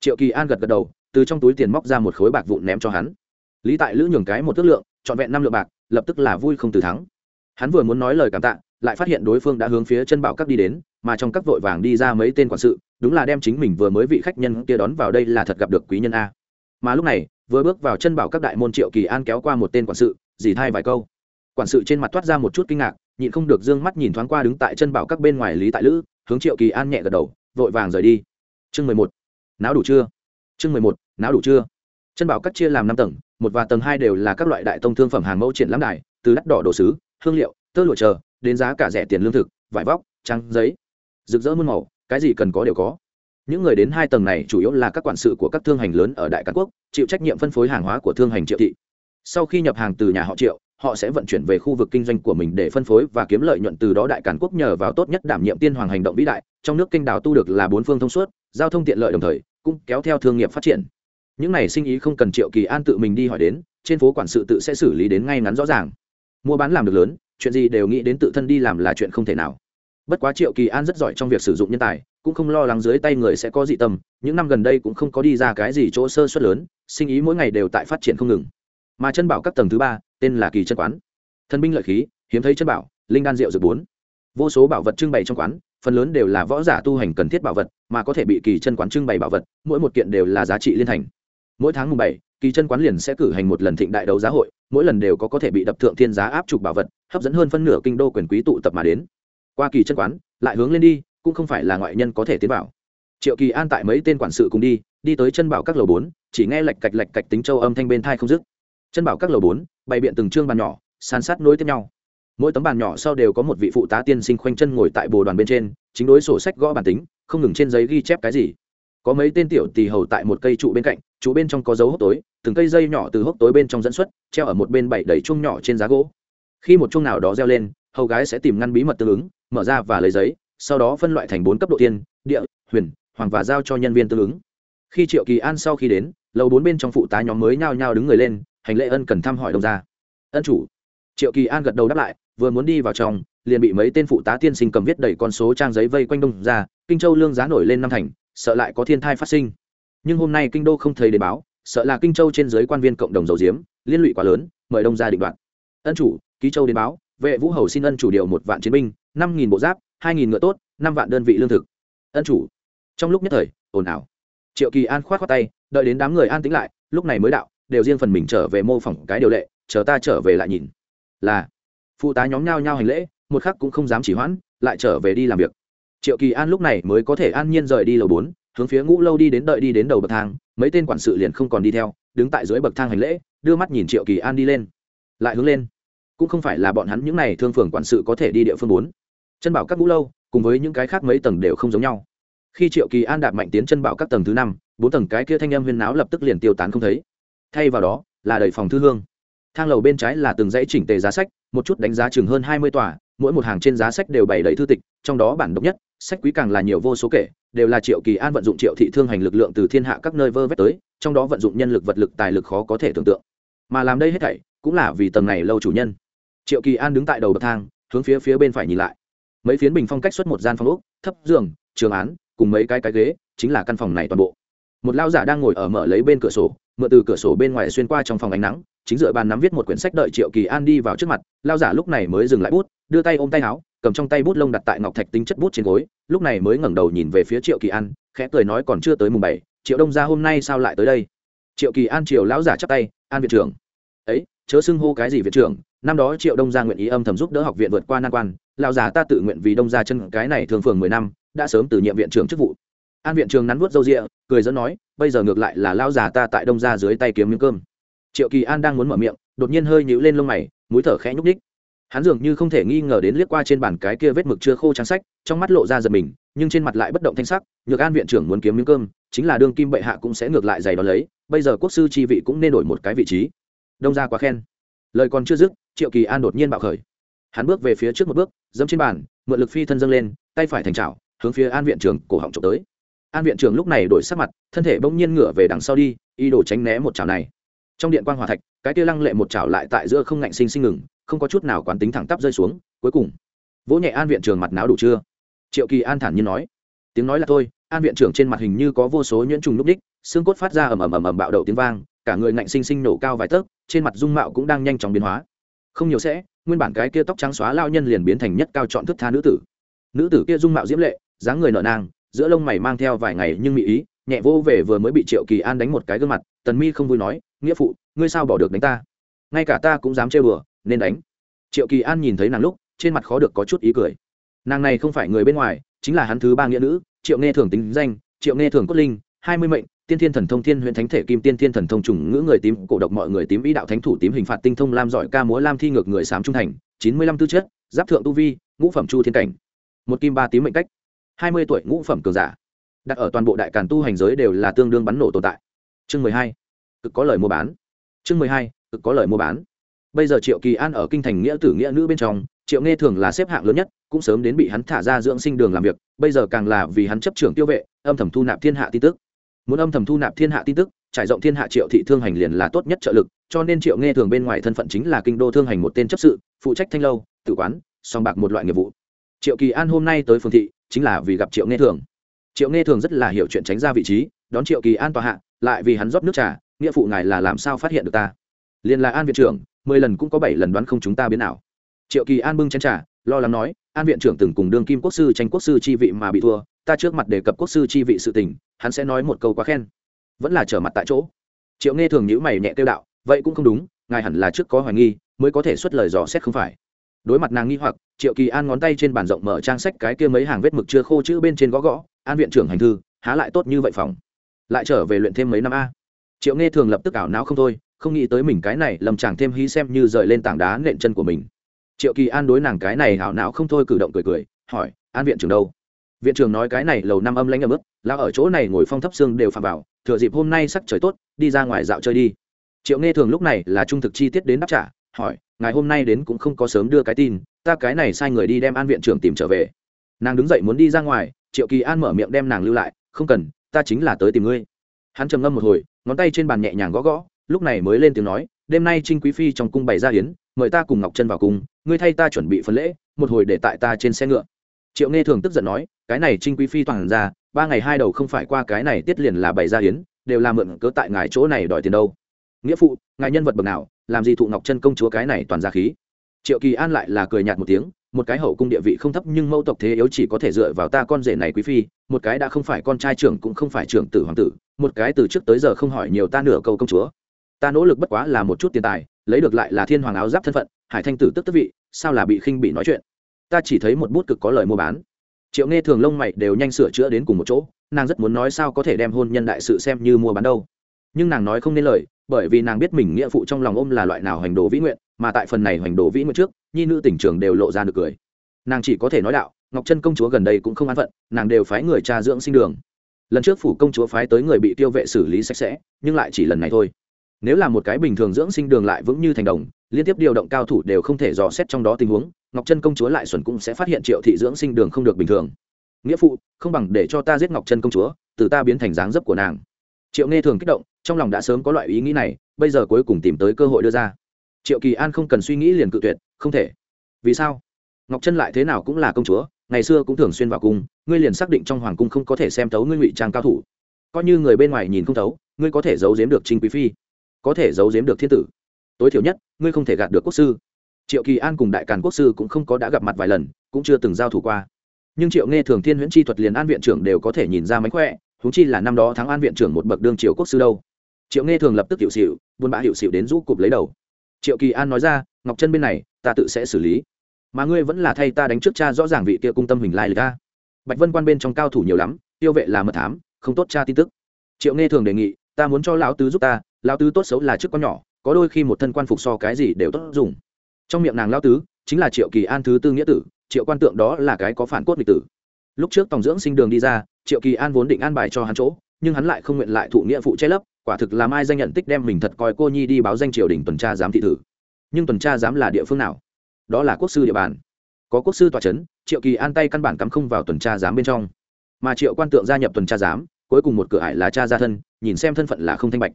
Triệu kỳ an gật gật đầu, từ trong túi tiền móc ra một khối bạc vụn ném cho hắn. Lý tại lữ nhường cái một tước lượng, trọn vẹn năm lượng bạc, lập tức là vui không từ thắng. Hắn vừa muốn nói lời cảm tạ, lại phát hiện đối phương đã hướng phía chân bảo các đi đến, mà trong các vội vàng đi ra mấy tên quản sự, đúng là đem chính mình vừa mới vị khách nhân kia đón vào đây là thật gặp được quý nhân a. Mà lúc này, vừa bước vào chân bảo các đại môn triệu kỳ an kéo qua một tên quản sự dì thay vài câu. Quản sự trên mặt toát ra một chút kinh ngạc, nhịn không được d ư ơ n g mắt nhìn thoáng qua đứng tại chân bảo các bên ngoài lý tại lữ, hướng triệu kỳ an nhẹ gật đầu, vội vàng rời đi. Chương mười một. Náo đủ chưa? Chương mười một. Náo đủ chưa? Chân bảo các chia làm năm tầng, một và tầng hai đều là các loại đại tông thương phẩm hàng mẫu triển lãm đài, từ đắt đỏ đồ sứ, hương liệu, tơ lụa chờ, đến giá cả rẻ tiền lương thực, vải vóc trắng giấy. Rực rỡ muôn màu, cái gì cần có đều có. Những người đến hai tầng này chủ yếu là các quản sự của các thương hành lớn ở đại cán quốc, chịu trách nhiệm phân phối hàng hóa của thương hành triệu thị sau khi nhập hàng từ nhà họ triệu, họ sẽ vận chuyển về khu vực kinh doanh của mình để phân phối và kiếm lợi nhuận từ đó đại cản quốc nhờ vào tốt nhất đảm nhiệm tiên hoàng hành động vĩ đại, trong nước kinh đào tu được là bốn phương thông suốt, giao thông tiện lợi đồng thời, cũng kéo theo thương nghiệp phát triển. Những này sinh ý không cần triệu kỳ an tự mình đi hỏi đến, trên phố quản sự tự sẽ xử lý đến ngay ngắn rõ ràng. Mua bán làm được lớn, chuyện gì đều nghĩ đến tự thân đi làm là chuyện không thể nào. Bất quá triệu kỳ an rất giỏi trong việc sử dụng nhân tài, cũng không lo lắng dưới tay người sẽ có dị tâm, những năm gần đây cũng không có đi ra cái gì chỗ sơ suất lớn, sinh ý mỗi ngày đều tại phát triển không ngừng mà chân bảo các tầng thứ ba, tên là kỳ chân quán. Thân binh lợi khí, hiếm thấy chân bảo, linh đan rượu dược bốn. Vô số bảo vật trưng bày trong quán, phần lớn đều là võ giả tu hành cần thiết bảo vật, mà có thể bị kỳ chân quán trưng bày bảo vật, mỗi một kiện đều là giá trị liên thành. Mỗi tháng mùng bảy, kỳ chân quán liền sẽ cử hành một lần thịnh đại đấu giá hội, mỗi lần đều có có thể bị đập thượng thiên giá áp trục bảo vật, hấp dẫn hơn phân nửa kinh đô quyền quý tụ tập mà đến. Qua kỳ chân quán, lại hướng lên đi, cũng không phải là ngoại nhân có thể tiến vào. Triệu kỳ an tại mấy tên quản sự cùng đi đi tới chân bảo các lầu bốn, chỉ nghe lạch cạch lạch cạch tính châu âm thanh bên thai không dứt chân bảo các lầu bốn, bày biện từng chương bàn nhỏ, san sát nối tiếp nhau. Mỗi tấm bàn nhỏ sau đều có một vị phụ tá tiên sinh khoanh chân ngồi tại bồ đoàn bên trên, chính đối sổ sách gõ bản tính, không ngừng trên giấy ghi chép cái gì. Có mấy tên tiểu tì hầu tại một cây trụ bên cạnh, trụ bên trong có dấu hốc tối, từng cây dây nhỏ từ hốc tối bên trong dẫn xuất, treo ở một bên bảy đầy chung nhỏ trên giá gỗ. Khi một chung nào đó reo lên, hầu gái sẽ tìm ngăn bí mật tương ứng, mở ra và lấy giấy, sau đó phân loại thành bốn cấp độ tiên, địa, huyền, hoàng và giao cho nhân viên tương ứng. Khi triệu kỳ an sau khi đến, lầu bốn bên trong phụ tá nhóm mới nhao nhao đứng người lên hành lễ ân cần thăm hỏi đông ra ân chủ. Triệu kỳ an gật đầu đáp lại, vừa muốn đi vào trong, liền bị mấy tên phụ tá tiên sinh cầm viết đầy con số trang giấy vây quanh đông ra kinh châu lương giá nổi lên năm thành, sợ lại có thiên thai phát sinh. Nhưng hôm nay kinh đô không thấy đến báo, sợ là kinh châu trên dưới quan viên cộng đồng dầu diếm liên lụy quá lớn, mời đông ra định đoạt. Ân chủ, ký châu đến báo, vệ vũ hầu xin ân chủ điều một vạn chiến binh, năm nghìn bộ giáp, hai nghìn ngựa tốt, năm vạn đơn vị lương thực. Ân chủ. Trong lúc nhất thời, ồn ào. Triệu kỳ an khoát khoát tay, đợi đến đám người an tĩnh lại, lúc này mới đạo đều riêng phần mình trở về mô phỏng cái điều lệ, chờ ta trở về lại nhìn. Là. Phụ tá nhóm nhao nhao hành lễ, một khắc cũng không dám chỉ hoãn, lại trở về đi làm việc. Triệu kỳ an lúc này mới có thể an nhiên rời đi lầu bốn, hướng phía ngũ lâu đi đến đợi đi đến đầu bậc thang, mấy tên quản sự liền không còn đi theo, đứng tại dưới bậc thang hành lễ, đưa mắt nhìn triệu kỳ an đi lên. Lại hướng lên. Cũng không phải là bọn hắn những n à y thương phường quản sự có thể đi địa phương bốn. Chân bảo các ngũ lâu, cùng với những cái khác mấy tầng đều không giống nhau. Khi triệu kỳ an đạp mạnh tiến chân bảo các tầng thứ năm, bốn tầng cái kia thanh âm huyên náo lập tức liền tiêu tán không thấy thay vào đó, là đầy phòng thư hương. Thang lầu bên trái là từng dãy chỉnh tề giá sách, một chút đánh giá chừng hơn hai mươi tòa, mỗi một hàng trên giá sách đều bày đầy thư tịch, trong đó bản độc nhất, sách quý càng là nhiều vô số kể, đều là triệu kỳ an vận dụng triệu thị thương hành lực lượng từ thiên hạ các nơi vơ vét tới, trong đó vận dụng nhân lực vật lực tài lực khó có thể tưởng tượng. Mà làm đây hết thảy, cũng là vì tầng này lâu chủ nhân. Triệu kỳ an đứng tại đầu bậc thang, hướng phía phía bên phải nhìn lại. Mấy phiến bình phong cách xuất một gian phòng úc thấp giường, trường án, cùng mấy cái cái ghế, chính là căn phòng này toàn bộ. Một lao giả đang ngồi ở mở lấy bên cửa sổ mượn từ cửa sổ bên ngoài xuyên qua trong phòng ánh nắng, chính dựa bàn nắm viết một quyển sách đợi triệu kỳ an đi vào trước mặt, lao giả lúc này mới dừng lại bút, đưa tay ôm tay áo, cầm trong tay bút lông đặt tại ngọc thạch tính chất bút trên gối, lúc này mới ngẩng đầu nhìn về phía triệu kỳ an, khẽ cười nói còn chưa tới mùng bảy, triệu đông ra hôm nay sao lại tới đây? Triệu kỳ an triều lão giả chắp tay, an viện trưởng. Ấy, chớ xưng hô cái gì viện trưởng, năm đó triệu đông gia nguyện ý âm thầm giúp đỡ học viện vượt qua nan quan, lão già ta tự nguyện vì đông gia chân cái này thường phường mười năm, đã sớm từ nhiệm viện trưởng chức vụ an viện trưởng nắn vuốt râu rịa, cười dẫn nói, bây giờ ngược lại là lão già ta tại đông gia dưới tay kiếm miếng cơm. Triệu kỳ an đang muốn mở miệng, đột nhiên hơi nhíu lên lông mày, mũi thở khẽ nhúc ních hắn dường như không thể nghi ngờ đến liếc qua trên bàn cái kia vết mực chưa khô trang sách, trong mắt lộ ra giật mình, nhưng trên mặt lại bất động thanh sắc, nhược an viện trưởng muốn kiếm miếng cơm, chính là đương kim bệ hạ cũng sẽ ngược lại giày đó lấy, bây giờ quốc sư chi vị cũng nên đổi một cái vị trí. Đông ra quá khen. Lời còn chưa dứt, triệu kỳ an đột nhiên bạo khởi. Hắn bước về phía trước một bước, dẫm trên bàn, mượn lực phi thân dâng lên, tay phải thành trào hướng phía an viện trưởng cổ họng trộm tới an viện trưởng lúc này đổi sắc mặt, thân thể bỗng nhiên ngửa về đằng sau đi y đổ tránh né một chảo này. Trong điện quan hòa thạch, cái kia lăng lệ một chảo lại tại giữa không ngạnh sinh sinh ngừng, không có chút nào quán tính thẳng tắp rơi xuống, cuối cùng, vỗ nhẹ an viện trưởng mặt náo đủ chưa? Triệu kỳ an thản nhiên nói. Tiếng nói là thôi, an viện trưởng trên mặt hình như có vô số nhuyễn trùng núp đích, xương cốt phát ra ầm ầm ầm ầm bạo đậu tiếng vang, cả người ngạnh sinh sinh nổ cao vài tấc, trên mặt dung mạo cũng đang nhanh chóng biến hóa. Không nhiều sẽ, nguyên bản cái kia tóc trắng xóa lao nhân liền biến thành nhất cao chọn thức tha nữ tử. Nữ tử kia dung mạo diễm lệ, dáng người nợ nang giữa lông mày mang theo vài ngày nhưng mỹ ý, nhẹ vô về vừa mới bị triệu kỳ an đánh một cái gương mặt, tần mi không vui nói, nghĩa phụ, ngươi sao bỏ được đánh ta? Ngay cả ta cũng dám chơi bừa nên đánh. Triệu kỳ an nhìn thấy nàng lúc, trên mặt khó được có chút ý cười. Nàng này không phải người bên ngoài, chính là hắn thứ ba nghĩa nữ, triệu nghe thường tính danh, triệu nghe thường cốt linh, hai mươi mệnh, tiên thiên thần thông thiên huyện thánh thể kim tiên thiên thần thông trùng ngữ người tím, cổ độc mọi người tím, ý đạo thánh thủ tím hình phạt tinh thông lam giỏi ca múa lam thi ngược người sám trung thành, chín mươi lăm tư chất, giáp thượng tu vi, ngũ phẩm chu thiên cảnh. Một kim ba tím mệnh cách hai mươi tuổi ngũ phẩm cường giả, đặt ở toàn bộ đại càn tu hành giới đều là tương đương bắn nổ tồn tại. Chương mười hai, cực có lời mua bán. Chương mười hai, cực có lời mua bán. Bây giờ triệu kỳ an ở kinh thành nghĩa tử nghĩa nữ bên trong, triệu nghe thường là xếp hạng lớn nhất, cũng sớm đến bị hắn thả ra dưỡng sinh đường làm việc, bây giờ càng là vì hắn chấp trưởng tiêu vệ, âm thầm thu nạp thiên hạ tin tức. Muốn âm thầm thu nạp thiên hạ tin tức, trải rộng thiên hạ triệu thị thương hành liền là tốt nhất trợ lực, cho nên triệu nghe thường bên ngoài thân phận chính là kinh đô thương hành một tên chấp sự, phụ trách thanh lâu, tử quán, song bạc một loại nghiệp vụ. Triệu kỳ an hôm nay tới phường thị chính là vì gặp triệu nghe thường. Triệu nghe thường rất là hiểu chuyện tránh ra vị trí, đón triệu kỳ an tòa hạ, lại vì hắn rót nước trà, nghĩa phụ ngài là làm sao phát hiện được ta? Liền là an viện trưởng, mười lần cũng có bảy lần đoán không chúng ta biến nào triệu kỳ an bưng chén trà, lo lắng nói, an viện trưởng từng cùng đương kim quốc sư tranh quốc sư chi vị mà bị thua, ta trước mặt đề cập quốc sư chi vị sự tình, hắn sẽ nói một câu quá khen. Vẫn là trở mặt tại chỗ. Triệu nghe thường nhữ mày nhẹ tiêu đạo, vậy cũng không đúng, ngài hẳn là trước có hoài nghi, mới có thể xuất lời dò xét không phải đối mặt nàng nghi hoặc, triệu kỳ an ngón tay trên bàn rộng mở trang sách cái kia mấy hàng vết mực chưa khô chữ bên trên gõ gõ, an viện trưởng hành thư, há lại tốt như vậy phòng? Lại trở về luyện thêm mấy năm a. Triệu nghe thường lập tức ảo não không thôi, không nghĩ tới mình cái này lầm chàng thêm hí xem như rời lên tảng đá nện chân của mình. Triệu kỳ an đối nàng cái này ảo não không thôi cử động cười cười, hỏi, an viện trưởng đâu? Viện trưởng nói cái này lầu năm âm lãnh ở ức là ở chỗ này ngồi phong thấp xương đều phạm vào, thừa dịp hôm nay sắc trời tốt, đi ra ngoài dạo chơi đi. Triệu nghe thường lúc này là trung thực chi tiết đến đáp trả, hỏi ngày hôm nay đến cũng không có sớm đưa cái tin, ta cái này sai người đi đem an viện trưởng tìm trở về. Nàng đứng dậy muốn đi ra ngoài, triệu kỳ an mở miệng đem nàng lưu lại, không cần, ta chính là tới tìm ngươi. Hắn trầm ngâm một hồi, ngón tay trên bàn nhẹ nhàng gõ gõ, lúc này mới lên tiếng nói, đêm nay trinh quý phi trong cung bày ra hiến mời ta cùng ngọc chân vào cung, ngươi thay ta chuẩn bị phần lễ, một hồi để tại ta trên xe ngựa. Triệu nghe thường tức giận nói, cái này trinh quý phi toàn ra, ba ngày hai đầu không phải qua cái này tiết liền là bày ra hiến đều là mượn cớ tại ngài chỗ này đòi tiền đâu. Nghĩa phụ, ngài nhân vật bậc nào làm gì thụ ngọc chân công chúa cái này toàn ra khí. Triệu kỳ an lại là cười nhạt một tiếng, một cái hậu cung địa vị không thấp nhưng mẫu tộc thế yếu chỉ có thể dựa vào ta con rể này quý phi, một cái đã không phải con trai trưởng cũng không phải trưởng tử hoàng tử, một cái từ trước tới giờ không hỏi nhiều ta nửa câu công chúa. Ta nỗ lực bất quá là một chút tiền tài, lấy được lại là thiên hoàng áo giáp thân phận, hải thanh tử tức tức vị, sao là bị khinh bị nói chuyện? Ta chỉ thấy một bút cực có lời mua bán. Triệu nghe thường lông mày đều nhanh sửa chữa đến cùng một chỗ, nàng rất muốn nói sao có thể đem hôn nhân đại sự xem như mua bán đâu. Nhưng nàng nói không nên lời bởi vì nàng biết mình nghĩa phụ trong lòng ôm là loại nào hành đồ vĩ nguyện, mà tại phần này hành đồ vĩ nguyện trước, nhi nữ tỉnh trường đều lộ ra được cười. Nàng chỉ có thể nói đạo, ngọc chân công chúa gần đây cũng không an phận, nàng đều phái người cha dưỡng sinh đường. Lần trước phủ công chúa phái tới người bị tiêu vệ xử lý sạch sẽ, nhưng lại chỉ lần này thôi. Nếu là một cái bình thường dưỡng sinh đường lại vững như thành đồng, liên tiếp điều động cao thủ đều không thể dò xét trong đó tình huống, ngọc chân công chúa lại xuẩn cũng sẽ phát hiện triệu thị dưỡng sinh đường không được bình thường. Nghĩa phụ, không bằng để cho ta giết ngọc chân công chúa, từ ta biến thành dáng dấp của nàng triệu nghe thường kích động, trong lòng đã sớm có loại ý nghĩ này, bây giờ cuối cùng tìm tới cơ hội đưa ra. Triệu kỳ an không cần suy nghĩ liền cự tuyệt, không thể. Vì sao? Ngọc Trân lại thế nào cũng là công chúa, ngày xưa cũng thường xuyên vào cung, ngươi liền xác định trong hoàng cung không có thể xem thấu ngươi ngụy trang cao thủ. Coi như người bên ngoài nhìn không thấu, ngươi có thể giấu giếm được trinh quý phi, có thể giấu giếm được thiên tử. Tối thiểu nhất, ngươi không thể gạt được quốc sư. Triệu kỳ an cùng đại càn quốc sư cũng không có đã gặp mặt vài lần, cũng chưa từng giao thủ qua. Nhưng triệu nghe thường thiên huyễn chi thuật liền an viện trưởng đều có thể nhìn ra mánh khỏe húng chi là năm đó thắng an viện trưởng một bậc đương triều quốc sư đâu. Triệu nghe thường lập tức hiệu xịu buôn bã hiệu xịu đến rũ cụp lấy đầu. Triệu kỳ an nói ra, ngọc chân bên này, ta tự sẽ xử lý. Mà ngươi vẫn là thay ta đánh trước cha rõ ràng vị kia cung tâm hình lai lịch ta bạch vân quan bên trong cao thủ nhiều lắm, tiêu vệ là mật thám, không tốt cha tin tức. Triệu nghe thường đề nghị, ta muốn cho lão tứ giúp ta, lão tứ tốt xấu là chức con nhỏ, có đôi khi một thân quan phục so cái gì đều tốt dùng. Trong miệng nàng lão tứ, chính là triệu kỳ an thứ tư nghĩa tử, triệu quan tượng đó là cái có phản cốt lịch tử. Lúc trước tòng dưỡng sinh đường đi ra triệu kỳ an vốn định an bài cho hắn chỗ, nhưng hắn lại không nguyện lại thụ nghĩa phụ che lấp, quả thực làm ai danh nhận tích đem mình thật coi cô nhi đi báo danh triều đình tuần tra giám thị thử nhưng tuần tra giám là địa phương nào? Đó là quốc sư địa bàn. Có quốc sư tòa c h ấ n triệu kỳ an tay căn bản cắm không vào tuần tra giám bên trong. Mà triệu quan tượng gia nhập tuần tra giám, cuối cùng một cửa ải là cha gia thân, nhìn xem thân phận là không thanh bạch.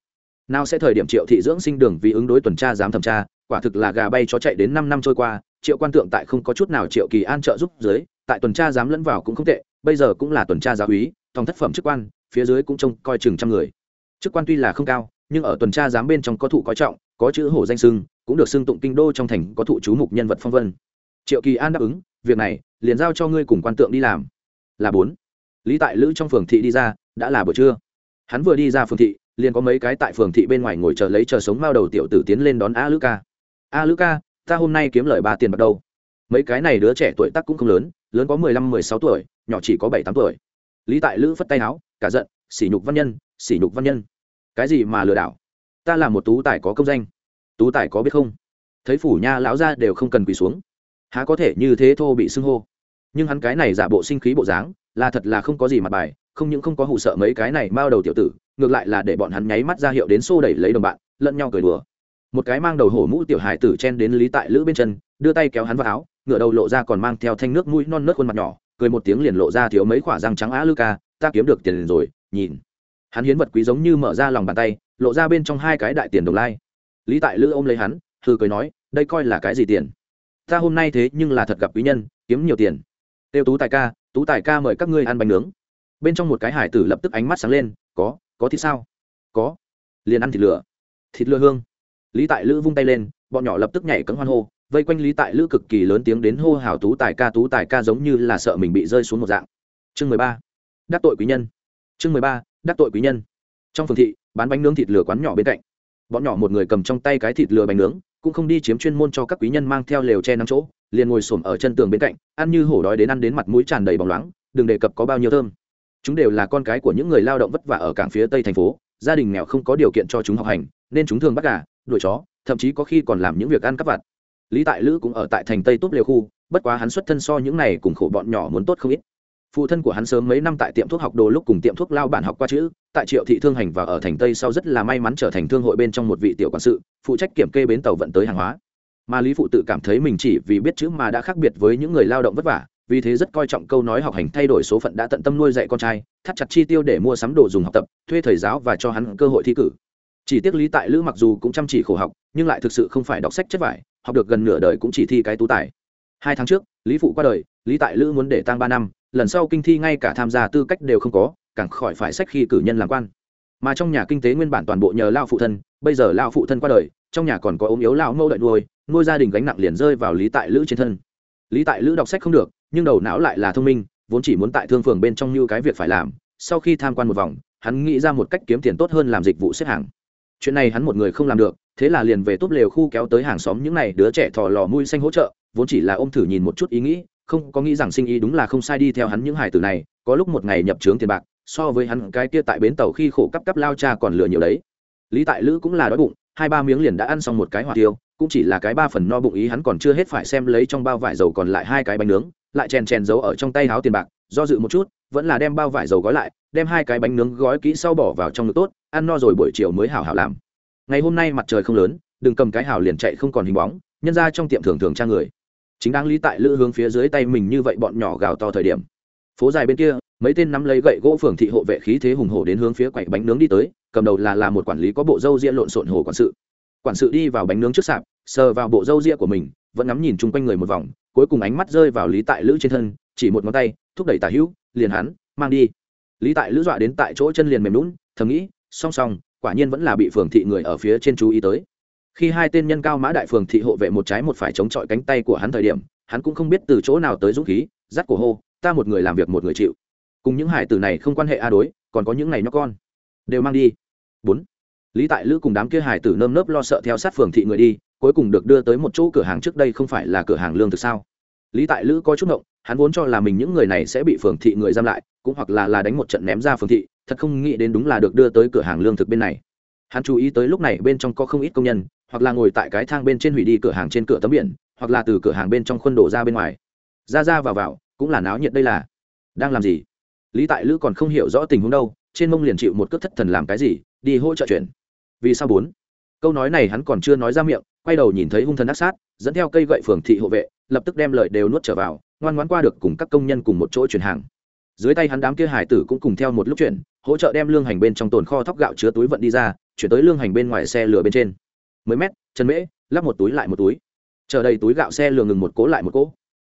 Nào sẽ thời điểm triệu thị dưỡng sinh đường vì ứng đối tuần tra giám thẩm tra, quả thực là gà bay chó chạy đến năm năm trôi qua, triệu quan tượng tại không có chút nào triệu kỳ an trợ giúp dưới tại tuần tra dám lẫn vào cũng không tệ, bây giờ cũng là tuần tra giáo úy thòng thất phẩm chức quan, phía dưới cũng trông coi chừng trăm người. Chức quan tuy là không cao, nhưng ở tuần tra giám bên trong có thụ coi trọng, có chữ hổ danh sưng cũng được xưng tụng kinh đô trong thành có thụ chú mục nhân vật phong vân. Triệu kỳ an đáp ứng, việc này, liền giao cho ngươi cùng quan tượng đi làm. Là bốn. Lý tại lữ trong phường thị đi ra, đã là buổi trưa. Hắn vừa đi ra phường thị, liền có mấy cái tại phường thị bên ngoài ngồi chờ lấy chờ sống mao đầu tiểu tử tiến lên đón a lữ ca. A lữ ca, ta hôm nay kiếm lời ba tiền bắt đầu mấy cái này đứa trẻ tuổi tác cũng không lớn lớn có mười lăm, mười sáu tuổi, nhỏ chỉ có bảy, tám tuổi. Lý tại lữ phất tay áo, cả giận, sỉ nhục văn nhân, sỉ nhục văn nhân. Cái gì mà lừa đảo? Ta là một tú tài có công danh. Tú tài có biết không? Thấy phủ nha lão ra đều không cần quỳ xuống. Há có thể như thế thô bị xưng hô? Nhưng hắn cái này giả bộ sinh khí bộ dáng, là thật là không có gì mặt bài, không những không có hụ sợ mấy cái này mao đầu tiểu tử, ngược lại là để bọn hắn nháy mắt ra hiệu đến xô đẩy lấy đồng bạn, lẫn nhau cười đùa. Một cái mang đầu hổ mũ tiểu hải tử chen đến lý tại lữ bên chân, đưa tay kéo hắn vào áo ngựa đầu lộ ra còn mang theo thanh nước mũi non nớt khuôn mặt nhỏ, cười một tiếng liền lộ ra thiếu mấy khoả răng trắng á lư ca, ta kiếm được tiền rồi, nhìn. Hắn hiến vật quý giống như mở ra lòng bàn tay, lộ ra bên trong hai cái đại tiền đồng lai. Lý tại lữ ôm lấy hắn thư cười nói, đây coi là cái gì tiền? Ta hôm nay thế nhưng là thật gặp quý nhân, kiếm nhiều tiền. Tiêu tú tài ca, tú tài ca mời các ngươi ăn bánh nướng. Bên trong một cái hải tử lập tức ánh mắt sáng lên, có có thì sao? Có. Liền ăn thịt lửa. Thịt lửa hương. Lý tại lữ vung tay lên, bọn nhỏ lập tức nhảy cấm hoan hô vây quanh lý tại lữ cực kỳ lớn tiếng đến hô hào tú tài ca, tú tài ca giống như là sợ mình bị rơi xuống một dạng. Chương mười ba. Đắc tội quý nhân. Chương mười ba, đắc tội quý nhân. Trong phường thị, bán bánh nướng thịt lửa quán nhỏ bên cạnh. Bọn nhỏ một người cầm trong tay cái thịt lửa bánh nướng, cũng không đi chiếm chuyên môn cho các quý nhân mang theo lều che nắng chỗ, liền ngồi xổm ở chân tường bên cạnh, ăn như hổ đói đến ăn đến mặt mũi tràn đầy bóng loáng, đừng đề cập có bao nhiêu thơm. Chúng đều là con cái của những người lao động vất vả ở cảng phía tây thành phố, gia đình nghèo không có điều kiện cho chúng học hành, nên chúng thường bắt gà, đuổi chó, thậm chí có khi còn làm những việc ăn cắp vặt lý tại lữ cũng ở tại thành tây tốt liều khu, bất quá hắn xuất thân so những này cùng khổ bọn nhỏ muốn tốt không ít. Phụ thân của hắn sớm mấy năm tại tiệm thuốc học đồ lúc cùng tiệm thuốc lao bản học qua chữ, tại triệu thị thương hành và ở thành tây sau rất là may mắn trở thành thương hội bên trong một vị tiểu quản sự, phụ trách kiểm kê bến tàu vận tới hàng hóa. Mà lý phụ tự cảm thấy mình chỉ vì biết chữ mà đã khác biệt với những người lao động vất vả, vì thế rất coi trọng câu nói học hành thay đổi số phận đã tận tâm nuôi dạy con trai, thắt chặt chi tiêu để mua sắm đồ dùng học tập, thuê thầy giáo và cho hắn cơ hội thi cử. Chỉ tiếc lý tại lữ mặc dù cũng chăm chỉ khổ học, nhưng lại thực sự không phải đọc sách chất vải học được gần nửa đời cũng chỉ thi cái tú tài. Hai tháng trước, lý phụ qua đời, lý tại lữ muốn để tăng ba năm, lần sau kinh thi ngay cả tham gia tư cách đều không có, càng khỏi phải sách khi cử nhân làm quan. Mà trong nhà kinh tế nguyên bản toàn bộ nhờ lao phụ thân, bây giờ lao phụ thân qua đời, trong nhà còn có ốm yếu lao mâu đợi nuôi nuôi gia đình gánh nặng liền rơi vào lý tại lữ trên thân. Lý tại lữ đọc sách không được, nhưng đầu não lại là thông minh, vốn chỉ muốn tại thương phường bên trong như cái việc phải làm, sau khi tham quan một vòng, hắn nghĩ ra một cách kiếm tiền tốt hơn làm dịch vụ xếp hàng chuyện này hắn một người không làm được, thế là liền về túp lều khu kéo tới hàng xóm những n à y đứa trẻ thò lò mui xanh hỗ trợ, vốn chỉ là ôm thử nhìn một chút ý nghĩ, không có nghĩ rằng sinh ý đúng là không sai đi theo hắn những hải tử này, có lúc một ngày nhập trướng tiền bạc, so với hắn cái kia tại bến tàu khi khổ cắp cắp lao cha còn lừa nhiều đấy. Lý tại lữ cũng là đói bụng, hai ba miếng liền đã ăn xong một cái hỏa tiêu, cũng chỉ là cái ba phần no bụng ý hắn còn chưa hết phải xem lấy trong bao vải dầu còn lại hai cái bánh nướng, lại chèn chèn giấu ở trong tay háo tiền bạc, do dự một chút vẫn là đem bao vải dầu gói lại, đem hai cái bánh nướng gói kỹ sau bỏ vào trong nồi tốt, ăn no rồi buổi chiều mới hảo hảo làm. Ngày hôm nay mặt trời không lớn, đừng cầm cái hào liền chạy không còn hình bóng, nhân ra trong tiệm thường thường trang người. Chính đáng lý tại lữ hướng phía dưới tay mình như vậy bọn nhỏ gào to thời điểm. Phố dài bên kia, mấy tên nắm lấy gậy gỗ phường thị hộ vệ khí thế hùng hổ đến hướng phía quậy bánh nướng đi tới, cầm đầu là là một quản lý có bộ râu ria lộn xộn hồ quản sự. Quản sự đi vào bánh nướng trước sạp, sờ vào bộ râu ria của mình, vẫn ngắm nhìn chung quanh người một vòng, cuối cùng ánh mắt rơi vào lý tại lữ trên thân, chỉ một ngón tay, thúc đẩy tả hữu liền hắn, mang đi. Lý tại lữ dọa đến tại chỗ chân liền mềm lún thầm nghĩ, song song, quả nhiên vẫn là bị phường thị người ở phía trên chú ý tới. Khi hai tên nhân cao mã đại phường thị hộ vệ một trái một phải chống chọi cánh tay của hắn thời điểm, hắn cũng không biết từ chỗ nào tới dũng khí dắt cổ hô, ta một người làm việc một người chịu. Cùng những hải tử này không quan hệ a đối, còn có những này nhóc con. Đều mang đi. Bốn. Lý tại lữ cùng đám kia hải tử nơm nớp lo sợ theo sát phường thị người đi, cuối cùng được đưa tới một chỗ cửa hàng trước đây không phải là cửa hàng lương thực sao? Lý tại lữ có chút ngộng hắn vốn cho là mình những người này sẽ bị phường thị người giam lại, cũng hoặc là là đánh một trận ném ra phường thị, thật không nghĩ đến đúng là được đưa tới cửa hàng lương thực bên này. Hắn chú ý tới lúc này bên trong có không ít công nhân, hoặc là ngồi tại cái thang bên trên hủy đi cửa hàng trên cửa tấm biển, hoặc là từ cửa hàng bên trong khuôn đổ ra bên ngoài. Ra ra vào vào, cũng là náo nhiệt đây là. Đang làm gì? Lý tại lữ còn không hiểu rõ tình huống đâu, trên mông liền chịu một cước thất thần làm cái gì, đi hỗ trợ chuyện. Vì sao bốn? Câu nói này hắn còn chưa nói ra miệng, quay đầu nhìn thấy hung thần ác sát, dẫn theo cây gậy phường thị hộ vệ, lập tức đem lời đều nuốt trở vào ngoan ngoãn qua được cùng các công nhân cùng một chỗ chuyển hàng. Dưới tay hắn đám kia hải tử cũng cùng theo một lúc chuyển, hỗ trợ đem lương hành bên trong tồn kho thóc gạo chứa túi vận đi ra, chuyển tới lương hành bên ngoài xe lửa bên trên. Mới mét chân mễ, lắp một túi lại một túi. Chờ đầy túi gạo xe lửa ngừng một cố lại một cố.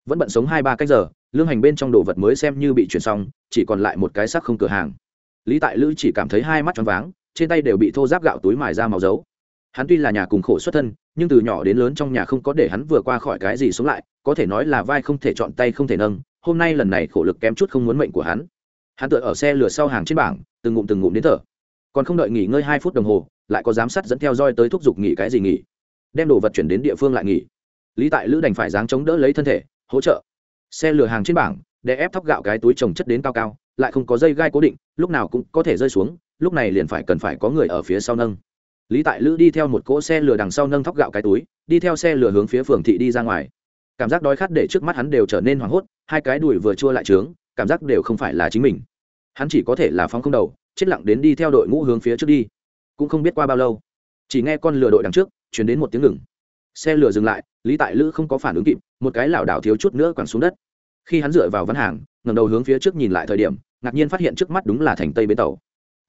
Vẫn bận sống hai ba cách giờ, lương hành bên trong đồ vật mới xem như bị chuyển xong, chỉ còn lại một cái xác không cửa hàng. Lý tại lữ chỉ cảm thấy hai mắt choáng váng, trên tay đều bị thô giáp gạo túi mài ra màu dấu hắn tuy là nhà cùng khổ xuất thân, nhưng từ nhỏ đến lớn trong nhà không có để hắn vừa qua khỏi cái gì sống lại, có thể nói là vai không thể chọn, tay không thể nâng, hôm nay lần này khổ lực kém chút không muốn mệnh của hắn. Hắn tựa ở xe lửa sau hàng trên bảng, từng ngụm từng ngụm đến thở. Còn không đợi nghỉ ngơi hai phút đồng hồ, lại có giám sát dẫn theo roi tới thúc giục nghỉ cái gì nghỉ. Đem đồ vật chuyển đến địa phương lại nghỉ. Lý tại lữ đành phải dáng chống đỡ lấy thân thể, hỗ trợ. Xe lửa hàng trên bảng để ép thóc gạo cái túi trồng chất đến cao cao, lại không có dây gai cố định, lúc nào cũng có thể rơi xuống, lúc này liền phải cần phải có người ở phía sau nâng lý tại lữ đi theo một cỗ xe lửa đằng sau nâng thóc gạo cái túi, đi theo xe lửa hướng phía phường thị đi ra ngoài. Cảm giác đói khát để trước mắt hắn đều trở nên hoảng hốt, hai cái đùi vừa chua lại trướng, cảm giác đều không phải là chính mình. Hắn chỉ có thể là phóng không đầu, chết lặng đến đi theo đội ngũ hướng phía trước đi. Cũng không biết qua bao lâu, chỉ nghe con lừa đội đằng trước chuyển đến một tiếng ngừng. Xe lửa dừng lại, lý tại lữ không có phản ứng kịp, một cái lảo đảo thiếu chút nữa quẳng xuống đất. Khi hắn dựa vào văn hàng ngầm đầu hướng phía trước nhìn lại thời điểm, ngạc nhiên phát hiện trước mắt đúng là thành tây bến tàu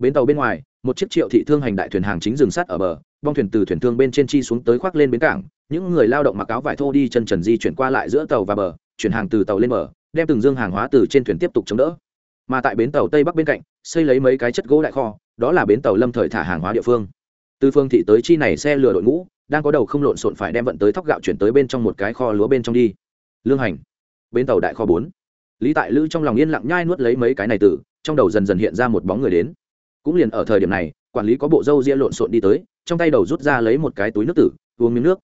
bến tàu bên ngoài, một chiếc triệu thị thương hành đại thuyền hàng chính dừng sắt ở bờ, bong thuyền từ thuyền thương bên trên chi xuống tới khoác lên bến cảng. Những người lao động mặc áo vải thô đi chân trần di chuyển qua lại giữa tàu và bờ, chuyển hàng từ tàu lên bờ, đem từng dương hàng hóa từ trên thuyền tiếp tục chống đỡ. Mà tại bến tàu tây bắc bên cạnh, xây lấy mấy cái chất gỗ đại kho, đó là bến tàu lâm thời thả hàng hóa địa phương. Từ phương thị tới chi này xe lừa đội ngũ, đang có đầu không lộn xộn phải đem vận tới thóc gạo chuyển tới bên trong một cái kho lúa bên trong đi. Lương hành, bến tàu đại kho bốn. Lý tại lữ trong lòng yên lặng nhai nuốt lấy mấy cái này từ, trong đầu dần dần hiện ra một bóng người đến cũng liền ở thời điểm này, quản lý có bộ râu ria lộn xộn đi tới, trong tay đầu rút ra lấy một cái túi nước tử, uống miếng nước.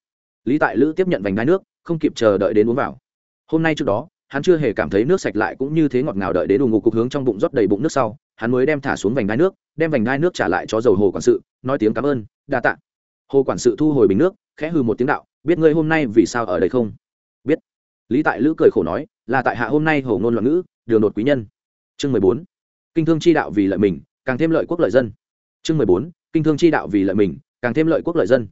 Lý tại lữ tiếp nhận vành đai nước, không kịp chờ đợi đến uống vào. Hôm nay trước đó, hắn chưa hề cảm thấy nước sạch lại cũng như thế ngọt ngào đợi đến đủ ngục cục hướng trong bụng rót đầy bụng nước sau, hắn mới đem thả xuống vành đai nước, đem vành đai nước trả lại cho dầu hồ quản sự, nói tiếng cảm ơn, đa tạ. Hồ quản sự thu hồi bình nước, khẽ hư một tiếng đạo, biết ngươi hôm nay vì sao ở đây không? Biết. Lý tại lữ cười khổ nói, là tại hạ hôm nay hồ ngôn loạn ngữ, đường đột quý nhân. Chương mười bốn. Kinh thương chi đạo vì lợi mình càng thêm lợi quốc lợi dân. Chương mười bốn, kinh thương chi đạo vì lợi mình, càng thêm lợi quốc lợi dân.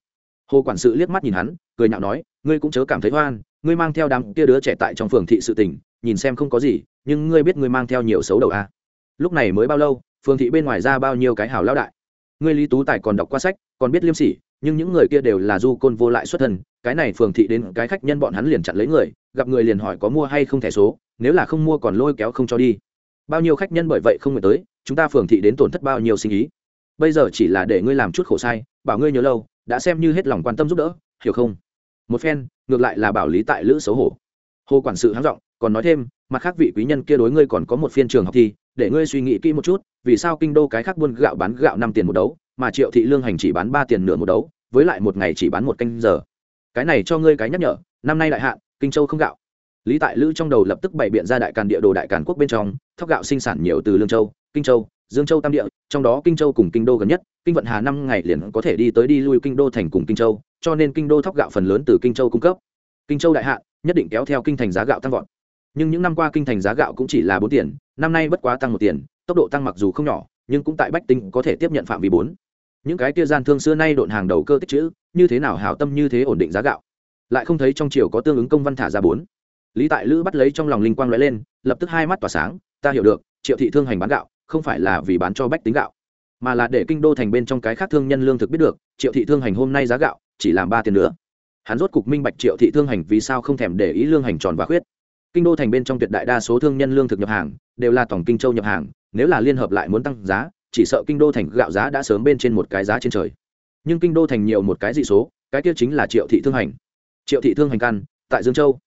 Hồ quản sự liếc mắt nhìn hắn, cười nhạo nói, ngươi cũng chớ cảm thấy hoan ngươi mang theo đám kia đứa trẻ tại trong phường thị sự tình nhìn xem không có gì, nhưng ngươi biết ngươi mang theo nhiều xấu đầu a à. lúc này mới bao lâu, phường thị bên ngoài ra bao nhiêu cái hào lao đại? Ngươi lý tú tài còn đọc qua sách, còn biết liêm sỉ, nhưng những người kia đều là du côn vô lại xuất thân, cái này phường thị đến cái khách nhân bọn hắn liền chặn lấy người, gặp người liền hỏi có mua hay không thẻ số, nếu là không mua còn lôi kéo không cho đi bao nhiêu khách nhân bởi vậy không nguyện tới, chúng ta phường thị đến tổn thất bao nhiêu sinh ý. Bây giờ chỉ là để ngươi làm chút khổ sai, bảo ngươi nhớ lâu, đã xem như hết lòng quan tâm giúp đỡ, hiểu không? Một phen, ngược lại là bảo lý tại lữ xấu hổ. Hồ quản sự háng giọng, còn nói thêm, mặt khác vị quý nhân kia đối ngươi còn có một phiên trường học thi, để ngươi suy nghĩ kỹ một chút, vì sao kinh đô cái khác buôn gạo bán gạo năm tiền một đấu, mà triệu thị lương hành chỉ bán ba tiền nửa một đấu, với lại một ngày chỉ bán một canh giờ. Cái này cho ngươi cái nhắc nhở, năm nay đại hạn, kinh châu không gạo lý tại lữ trong đầu lập tức bày biện ra đại càn địa đồ đại càn quốc bên trong, thóc gạo sinh sản nhiều từ lương châu, kinh châu, dương châu tam địa, trong đó kinh châu cùng kinh đô gần nhất, kinh vận hà năm ngày liền có thể đi tới đi lui kinh đô thành cùng kinh châu, cho nên kinh đô thóc gạo phần lớn từ kinh châu cung cấp. Kinh châu đại hạ, nhất định kéo theo kinh thành giá gạo tăng vọt. Nhưng những năm qua kinh thành giá gạo cũng chỉ là bốn tiền, năm nay bất quá tăng một tiền, tốc độ tăng mặc dù không nhỏ, nhưng cũng tại bách tinh có thể tiếp nhận phạm vi bốn. Những cái kia gian thương xưa nay độn hàng đầu cơ tích chữ, như thế nào hảo tâm như thế ổn định giá gạo? Lại không thấy trong triều có tương ứng công văn thả ra bốn lý tại lữ bắt lấy trong lòng linh quang lóe lên, lập tức hai mắt tỏa sáng, ta hiểu được, triệu thị thương hành bán gạo, không phải là vì bán cho bách tính gạo, mà là để kinh đô thành bên trong cái khác thương nhân lương thực biết được, triệu thị thương hành hôm nay giá gạo, chỉ làm ba tiền nữa. Hắn rốt cục minh bạch triệu thị thương hành vì sao không thèm để ý lương hành tròn và khuyết. Kinh đô thành bên trong tuyệt đại đa số thương nhân lương thực nhập hàng, đều là tổng kinh châu nhập hàng, nếu là liên hợp lại muốn tăng giá, chỉ sợ kinh đô thành gạo giá đã sớm bên trên một cái giá trên trời. Nhưng kinh đô thành nhiều một cái dị số, cái kia chính là triệu thị thương hành. Triệu thị thương hành căn, tại dương châu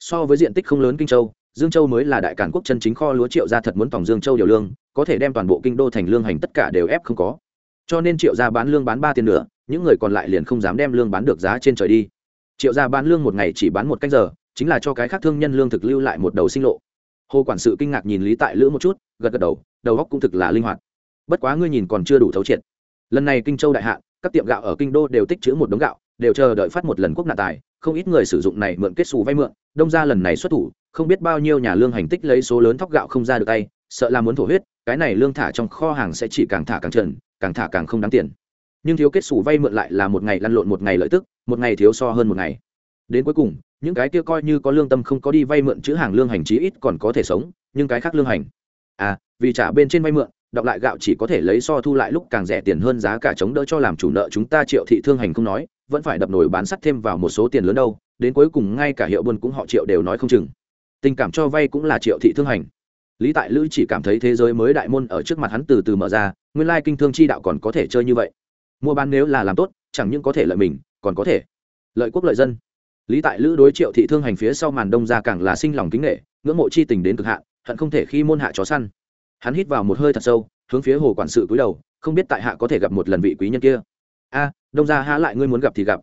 so với diện tích không lớn kinh châu, dương châu mới là đại cản quốc chân chính kho lúa triệu gia thật muốn tổng dương châu điều lương, có thể đem toàn bộ kinh đô thành lương hành tất cả đều ép không có. Cho nên triệu gia bán lương bán ba tiền nữa những người còn lại liền không dám đem lương bán được giá trên trời đi. Triệu gia bán lương một ngày chỉ bán một canh giờ, chính là cho cái khác thương nhân lương thực lưu lại một đầu sinh lộ. Hồ quản sự kinh ngạc nhìn lý tại lữ một chút, gật gật đầu đầu góc cũng thực là linh hoạt. Bất quá ngươi nhìn còn chưa đủ thấu triệt. Lần này kinh châu đại hạ các tiệm gạo ở kinh đô đều tích chữ một đống gạo, đều chờ đợi phát một lần quốc nạn tài không ít người sử dụng này mượn kết xù vay mượn, đông ra lần này xuất thủ, không biết bao nhiêu nhà lương hành tích lấy số lớn thóc gạo không ra được tay, sợ là muốn thổ huyết, cái này lương thả trong kho hàng sẽ chỉ càng thả càng trần, càng thả càng không đáng tiền. Nhưng thiếu kết xù vay mượn lại là một ngày lăn lộn một ngày lợi tức, một ngày thiếu so hơn một ngày. Đến cuối cùng, những cái kia coi như có lương tâm không có đi vay mượn chữ hàng lương hành chí ít còn có thể sống, nhưng cái khác lương hành. À vì trả bên trên vay mượn, đọc lại gạo chỉ có thể lấy so thu lại lúc càng rẻ tiền hơn giá cả chống đỡ cho làm chủ nợ chúng ta triệu thị thương hành không nói vẫn phải đập nổi bán sắt thêm vào một số tiền lớn đâu, đến cuối cùng ngay cả hiệu buôn cũng họ triệu đều nói không chừng. Tình cảm cho vay cũng là triệu thị thương hành. Lý tại lữ chỉ cảm thấy thế giới mới đại môn ở trước mặt hắn từ từ mở ra, nguyên lai kinh thương chi đạo còn có thể chơi như vậy. Mua bán nếu là làm tốt, chẳng những có thể lợi mình, còn có thể lợi quốc lợi dân. Lý tại lữ đối triệu thị thương hành phía sau màn đông ra càng là sinh lòng kính nghệ, ngưỡng mộ chi tình đến cực hạn, hận không thể khi môn hạ chó săn. Hắn hít vào một hơi thật sâu, hướng phía hồ quản sự cúi đầu, không biết tại hạ có thể gặp một lần vị quý nhân kia a, đông gia há lại ngươi muốn gặp thì gặp.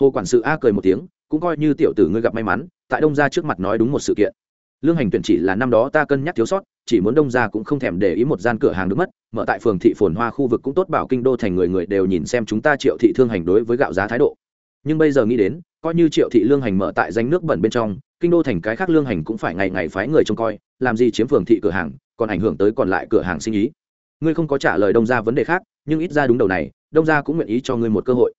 Hồ quản sự a cười một tiếng, cũng coi như tiểu tử ngươi gặp may mắn, tại đông gia trước mặt nói đúng một sự kiện. Lương hành tuyển chỉ là năm đó ta cân nhắc thiếu sót, chỉ muốn đông gia cũng không thèm để ý một gian cửa hàng đứng mất, mở tại phường thị phồn hoa khu vực cũng tốt bảo kinh đô thành người người đều nhìn xem chúng ta triệu thị thương hành đối với gạo giá thái độ. Nhưng bây giờ nghĩ đến, coi như triệu thị lương hành mở tại danh nước bẩn bên trong, kinh đô thành cái khác lương hành cũng phải ngày ngày phái người trông coi, làm gì chiếm phường thị cửa hàng, còn ảnh hưởng tới còn lại cửa hàng sinh ý. Ngươi không có trả lời đông ra vấn đề khác, nhưng ít ra đúng đầu này đông gia cũng nguyện ý cho ngươi một cơ hội.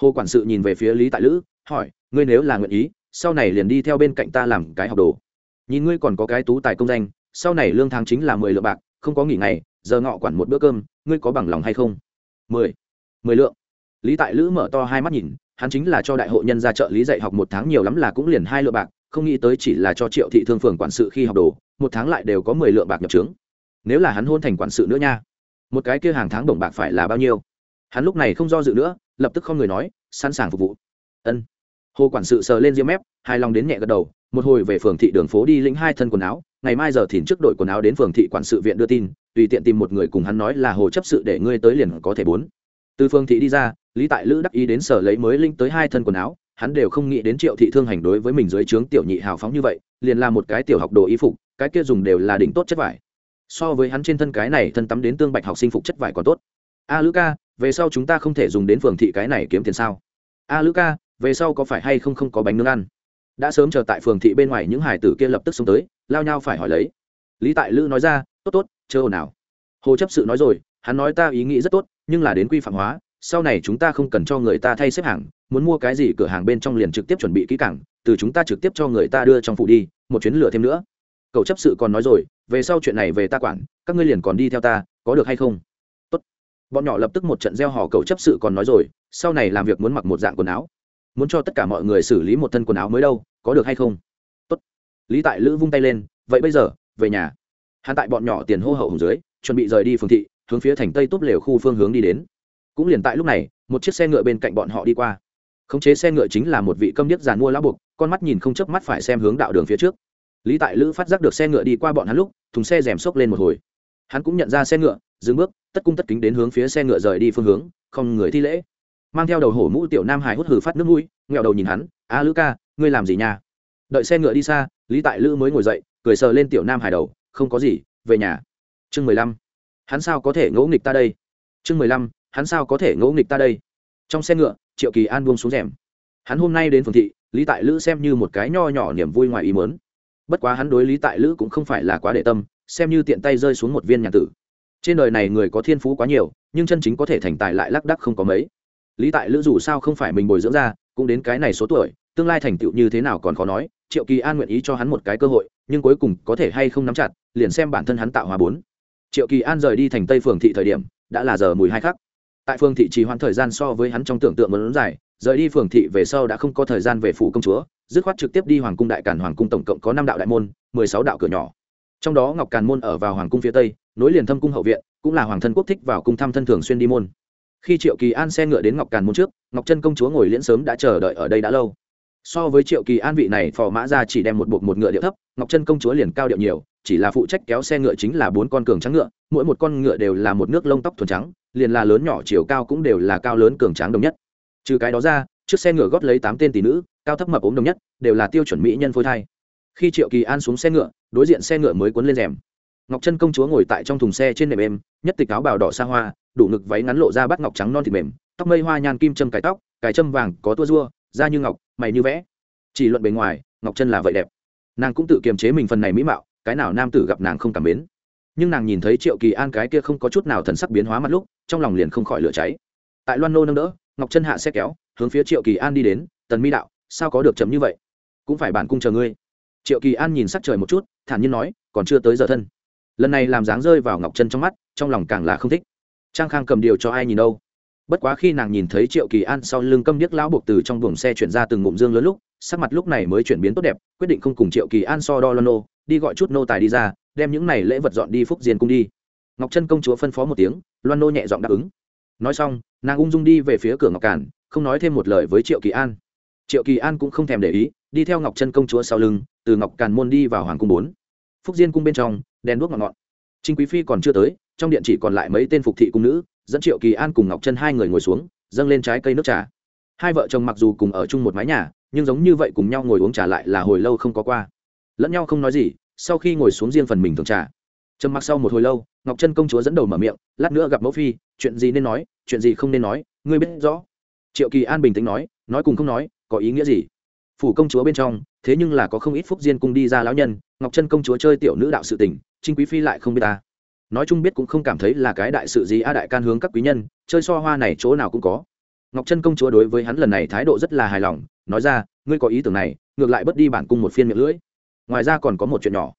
Hồ quản sự nhìn về phía lý tại lữ, hỏi, ngươi nếu là nguyện ý, sau này liền đi theo bên cạnh ta làm cái học đồ. Nhìn ngươi còn có cái tú tài công danh, sau này lương tháng chính là mười lượng bạc, không có nghỉ ngày, giờ ngọ quản một bữa cơm, ngươi có bằng lòng hay không? Mười. Mười lượng. Lý tại lữ mở to hai mắt nhìn, hắn chính là cho đại hội nhân ra trợ lý dạy học một tháng nhiều lắm là cũng liền hai lượng bạc, không nghĩ tới chỉ là cho triệu thị thương phường quản sự khi học đồ, một tháng lại đều có mười lượng bạc nhập trướng. Nếu là hắn hôn thành quản sự nữa nha, một cái kia hàng tháng đồng bạc phải là bao nhiêu? Hắn lúc này không do dự nữa, lập tức không người nói, sẵn sàng phục vụ. Ân. Hồ quản sự sờ lên diêm mép, hài lòng đến nhẹ gật đầu, một hồi về phường thị đường phố đi lĩnh hai thân quần áo, ngày mai giờ thìn trước đội quần áo đến phường thị quản sự viện đưa tin, tùy tiện tìm một người cùng hắn nói là hồ chấp sự để ngươi tới liền có thể bốn. Từ phường thị đi ra, lý tại lữ đắc ý đến sở lấy mới linh tới hai thân quần áo, hắn đều không nghĩ đến triệu thị thương hành đối với mình dưới trướng tiểu nhị hào phóng như vậy, liền là một cái tiểu học đồ y phục, cái kia dùng đều là đỉnh tốt chất vải. So với hắn trên thân cái này thân tắm đến tương bạch học sinh phục chất vải còn tốt. A lữ ca về sau chúng ta không thể dùng đến phường thị cái này kiếm tiền sao? A lữ ca về sau có phải hay không không có bánh nướng ăn? Đã sớm chờ tại phường thị bên ngoài những hải tử kia lập tức xông tới, lao nhau phải hỏi lấy. Lý tại lữ nói ra, tốt tốt, chờ ồn nào hồ chấp sự nói rồi, hắn nói, ta ý nghĩ rất tốt, nhưng là đến quy phạm hóa, sau này chúng ta không cần cho người ta thay xếp hàng, muốn mua cái gì cửa hàng bên trong liền trực tiếp chuẩn bị kỹ càng, từ chúng ta trực tiếp cho người ta đưa trong phụ đi, một chuyến lửa thêm nữa. Cậu chấp sự còn nói rồi, về sau chuyện này về ta quản, các ngươi liền còn đi theo ta, có được hay không? Bọn nhỏ lập tức một trận gieo hò cầu chấp sự còn nói rồi, sau này làm việc muốn mặc một dạng quần áo. Muốn cho tất cả mọi người xử lý một thân quần áo mới đâu, có được hay không? Tốt. lý tại lữ vung tay lên, vậy bây giờ, về nhà. Hắn tại bọn nhỏ tiền hô hậu hồng dưới, chuẩn bị rời đi phương thị, hướng phía thành tây tốt lều khu phương hướng đi đến. Cũng liền tại lúc này, một chiếc xe ngựa bên cạnh bọn họ đi qua. Khống chế xe ngựa chính là một vị câm điếc giàn mua lá buộc, con mắt nhìn không chớp mắt phải xem hướng đạo đường phía trước. Lý tại lữ phát giác được xe ngựa đi qua bọn hắn lúc, thùng xe rèm xốc lên một hồi hắn cũng nhận ra xe ngựa, dừng bước, tất cung tất kính đến hướng phía xe ngựa rời đi phương hướng, không người thi lễ. Mang theo đầu hổ mũ tiểu nam hải hút hử phát nước mũi nghẹo đầu nhìn hắn, a lữ ca, ngươi làm gì nha? Đợi xe ngựa đi xa, lý tại lữ mới ngồi dậy, cười sờ lên tiểu nam hải đầu, không có gì, về nhà. Chương mười lăm, hắn sao có thể ngỗ nghịch ta đây? Chương mười lăm, hắn sao có thể ngỗ nghịch ta đây? Trong xe ngựa, triệu kỳ an buông xuống rèm. Hắn hôm nay đến phường thị, lý tại lữ xem như một cái nho nhỏ niềm vui ngoài ý mớn bất quá hắn đối lý tại lữ cũng không phải là quá để tâm xem như tiện tay rơi xuống một viên nhạc tử. Trên đời này người có thiên phú quá nhiều, nhưng chân chính có thể thành tài lại lác đắc không có mấy. Lý tại lữ dù sao không phải mình bồi dưỡng ra, cũng đến cái này số tuổi, tương lai thành tựu như thế nào còn khó nói, triệu kỳ an nguyện ý cho hắn một cái cơ hội, nhưng cuối cùng có thể hay không nắm chặt, liền xem bản thân hắn tạo hòa bốn. Triệu kỳ an rời đi thành tây phường thị thời điểm, đã là giờ mùi hai khắc. Tại phường thị trì hoãn thời gian so với hắn trong tưởng tượng muốn dài, rời đi phường thị về sau đã không có thời gian về phủ công chúa, dứt khoát trực tiếp đi hoàng cung đại cản hoàng cung tổng cộng có năm đạo đại môn, mười sáu đạo cửa nhỏ trong đó ngọc càn môn ở vào hoàng cung phía tây, nối liền thâm cung hậu viện, cũng là hoàng thân quốc thích vào cung thăm thân thường xuyên đi môn. Khi triệu kỳ an xe ngựa đến ngọc càn môn trước, ngọc Trân công chúa ngồi liễn sớm đã chờ đợi ở đây đã lâu. So với triệu kỳ an vị này, phò mã ra chỉ đem một bột một ngựa điệu thấp, ngọc Trân công chúa liền cao điệu nhiều, chỉ là phụ trách kéo xe ngựa chính là bốn con cường trắng ngựa, mỗi một con ngựa đều là một nước lông tóc thuần trắng, liền là lớn nhỏ chiều cao cũng đều là cao lớn cường tráng đồng nhất. Trừ cái đó ra chiếc xe ngựa góp lấy tám tên tỷ nữ, cao thấp mập ốm đồng nhất, đều là tiêu chuẩn mỹ nhân phôi thai khi triệu kỳ an xuống xe ngựa, đối diện xe ngựa mới cuốn lên rèm. Ngọc chân công chúa ngồi tại trong thùng xe trên nệm êm, nhất tịch áo bào đỏ xa hoa, đủ ngực váy ngắn lộ ra bắt ngọc trắng non thịt mềm, tóc mây hoa nhan kim châm cài tóc, cài châm vàng có tua rua, da như ngọc, mày như vẽ. Chỉ luận bề ngoài, ngọc chân là vậy đẹp. Nàng cũng tự kiềm chế mình phần này mỹ mạo, cái nào nam tử gặp nàng không cảm mến. Nhưng nàng nhìn thấy triệu kỳ an cái kia không có chút nào thần sắc biến hóa mặt lúc, trong lòng liền không khỏi lửa cháy. Tại loan nô nâng đỡ, ngọc chân hạ xe kéo, hướng phía triệu kỳ an đi đến, tần mi đạo, sao có được chấm như vậy? Cũng phải bản cung chờ ngươi triệu kỳ an nhìn sắc trời một chút, thản nhiên nói, còn chưa tới giờ thân. Lần này làm dáng rơi vào ngọc chân trong mắt, trong lòng càng là không thích. Trang khang cầm điều cho ai nhìn đâu? Bất quá khi nàng nhìn thấy triệu kỳ an sau lưng câm điếc lão buộc từ trong buồng xe chuyển ra từng ngụm dương lớn lúc, sắc mặt lúc này mới chuyển biến tốt đẹp, quyết định không cùng triệu kỳ an so đo loan nô, đi gọi chút nô tài đi ra, đem những này lễ vật dọn đi phúc diên cung đi. Ngọc chân công chúa phân phó một tiếng, loan nô nhẹ giọng đáp ứng. Nói xong, nàng ung dung đi về phía cửa ngọc cản không nói thêm một lời với triệu kỳ an triệu kỳ an cũng không thèm để ý, đi theo ngọc chân công chúa sau lưng, từ ngọc càn môn đi vào hoàng cung bốn. Phúc diên cung bên trong, đèn đuốc ngọn ngọn. Trinh quý phi còn chưa tới, trong điện chỉ còn lại mấy tên phục thị cung nữ, dẫn triệu kỳ an cùng ngọc chân hai người ngồi xuống, dâng lên trái cây nước trà. Hai vợ chồng mặc dù cùng ở chung một mái nhà, nhưng giống như vậy cùng nhau ngồi uống trà lại là hồi lâu không có qua. Lẫn nhau không nói gì, sau khi ngồi xuống riêng phần mình thường trà. Trầm mặc sau một hồi lâu, ngọc chân công chúa dẫn đầu mở miệng, lát nữa gặp mẫu phi, chuyện gì nên nói, chuyện gì không nên nói, ngươi biết rõ. Triệu kỳ an bình tĩnh nói nói cùng không nói có ý nghĩa gì? Phủ công chúa bên trong, thế nhưng là có không ít phúc diên cung đi ra lão nhân, ngọc chân công chúa chơi tiểu nữ đạo sự tình, trinh quý phi lại không biết ta. Nói chung biết cũng không cảm thấy là cái đại sự gì a đại can hướng các quý nhân, chơi so hoa này chỗ nào cũng có. Ngọc chân công chúa đối với hắn lần này thái độ rất là hài lòng, nói ra, ngươi có ý tưởng này, ngược lại bất đi bản cung một phiên miệng lưỡi. Ngoài ra còn có một chuyện nhỏ.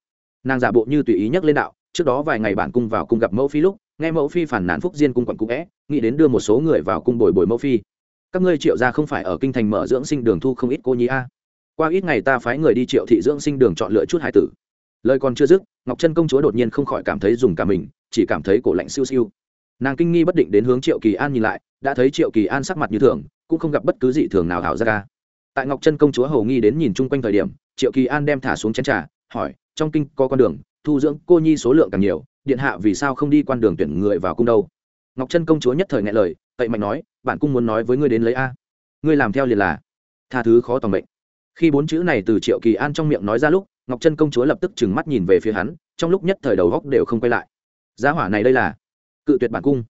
Nàng giả bộ như tùy ý nhắc lên đạo, trước đó vài ngày bản cung vào cung gặp mẫu phi lúc, nghe mẫu phi phản nản phúc diên cung quận cung é, nghĩ đến đưa một số người vào cung bồi bồi mẫu phi các ngươi triệu ra không phải ở kinh thành mở dưỡng sinh đường thu không ít cô nhi a. Qua ít ngày ta phái người đi triệu thị dưỡng sinh đường chọn lựa chút hải tử. Lời còn chưa dứt, ngọc chân công chúa đột nhiên không khỏi cảm thấy dùng cả mình, chỉ cảm thấy cổ lạnh siêu siêu. Nàng kinh nghi bất định đến hướng triệu kỳ an nhìn lại, đã thấy triệu kỳ an sắc mặt như thường, cũng không gặp bất cứ dị thường nào hảo ra ca tại ngọc chân công chúa hầu nghi đến nhìn chung quanh thời điểm, triệu kỳ an đem thả xuống chén trà, hỏi, trong kinh có con đường, thu dưỡng cô nhi số lượng càng nhiều, điện hạ vì sao không đi quan đường tuyển người vào cung đâu? Ngọc chân công chúa nhất thời nghe lời cậy mạnh nói bạn cung muốn nói với ngươi đến lấy a. Ngươi làm theo liền là. Tha thứ khó tòng mệnh. Khi bốn chữ này từ triệu kỳ an trong miệng nói ra lúc, ngọc chân công chúa lập tức trừng mắt nhìn về phía hắn, trong lúc nhất thời đầu góc đều không quay lại. Giá hỏa này đây là cự tuyệt bản cung.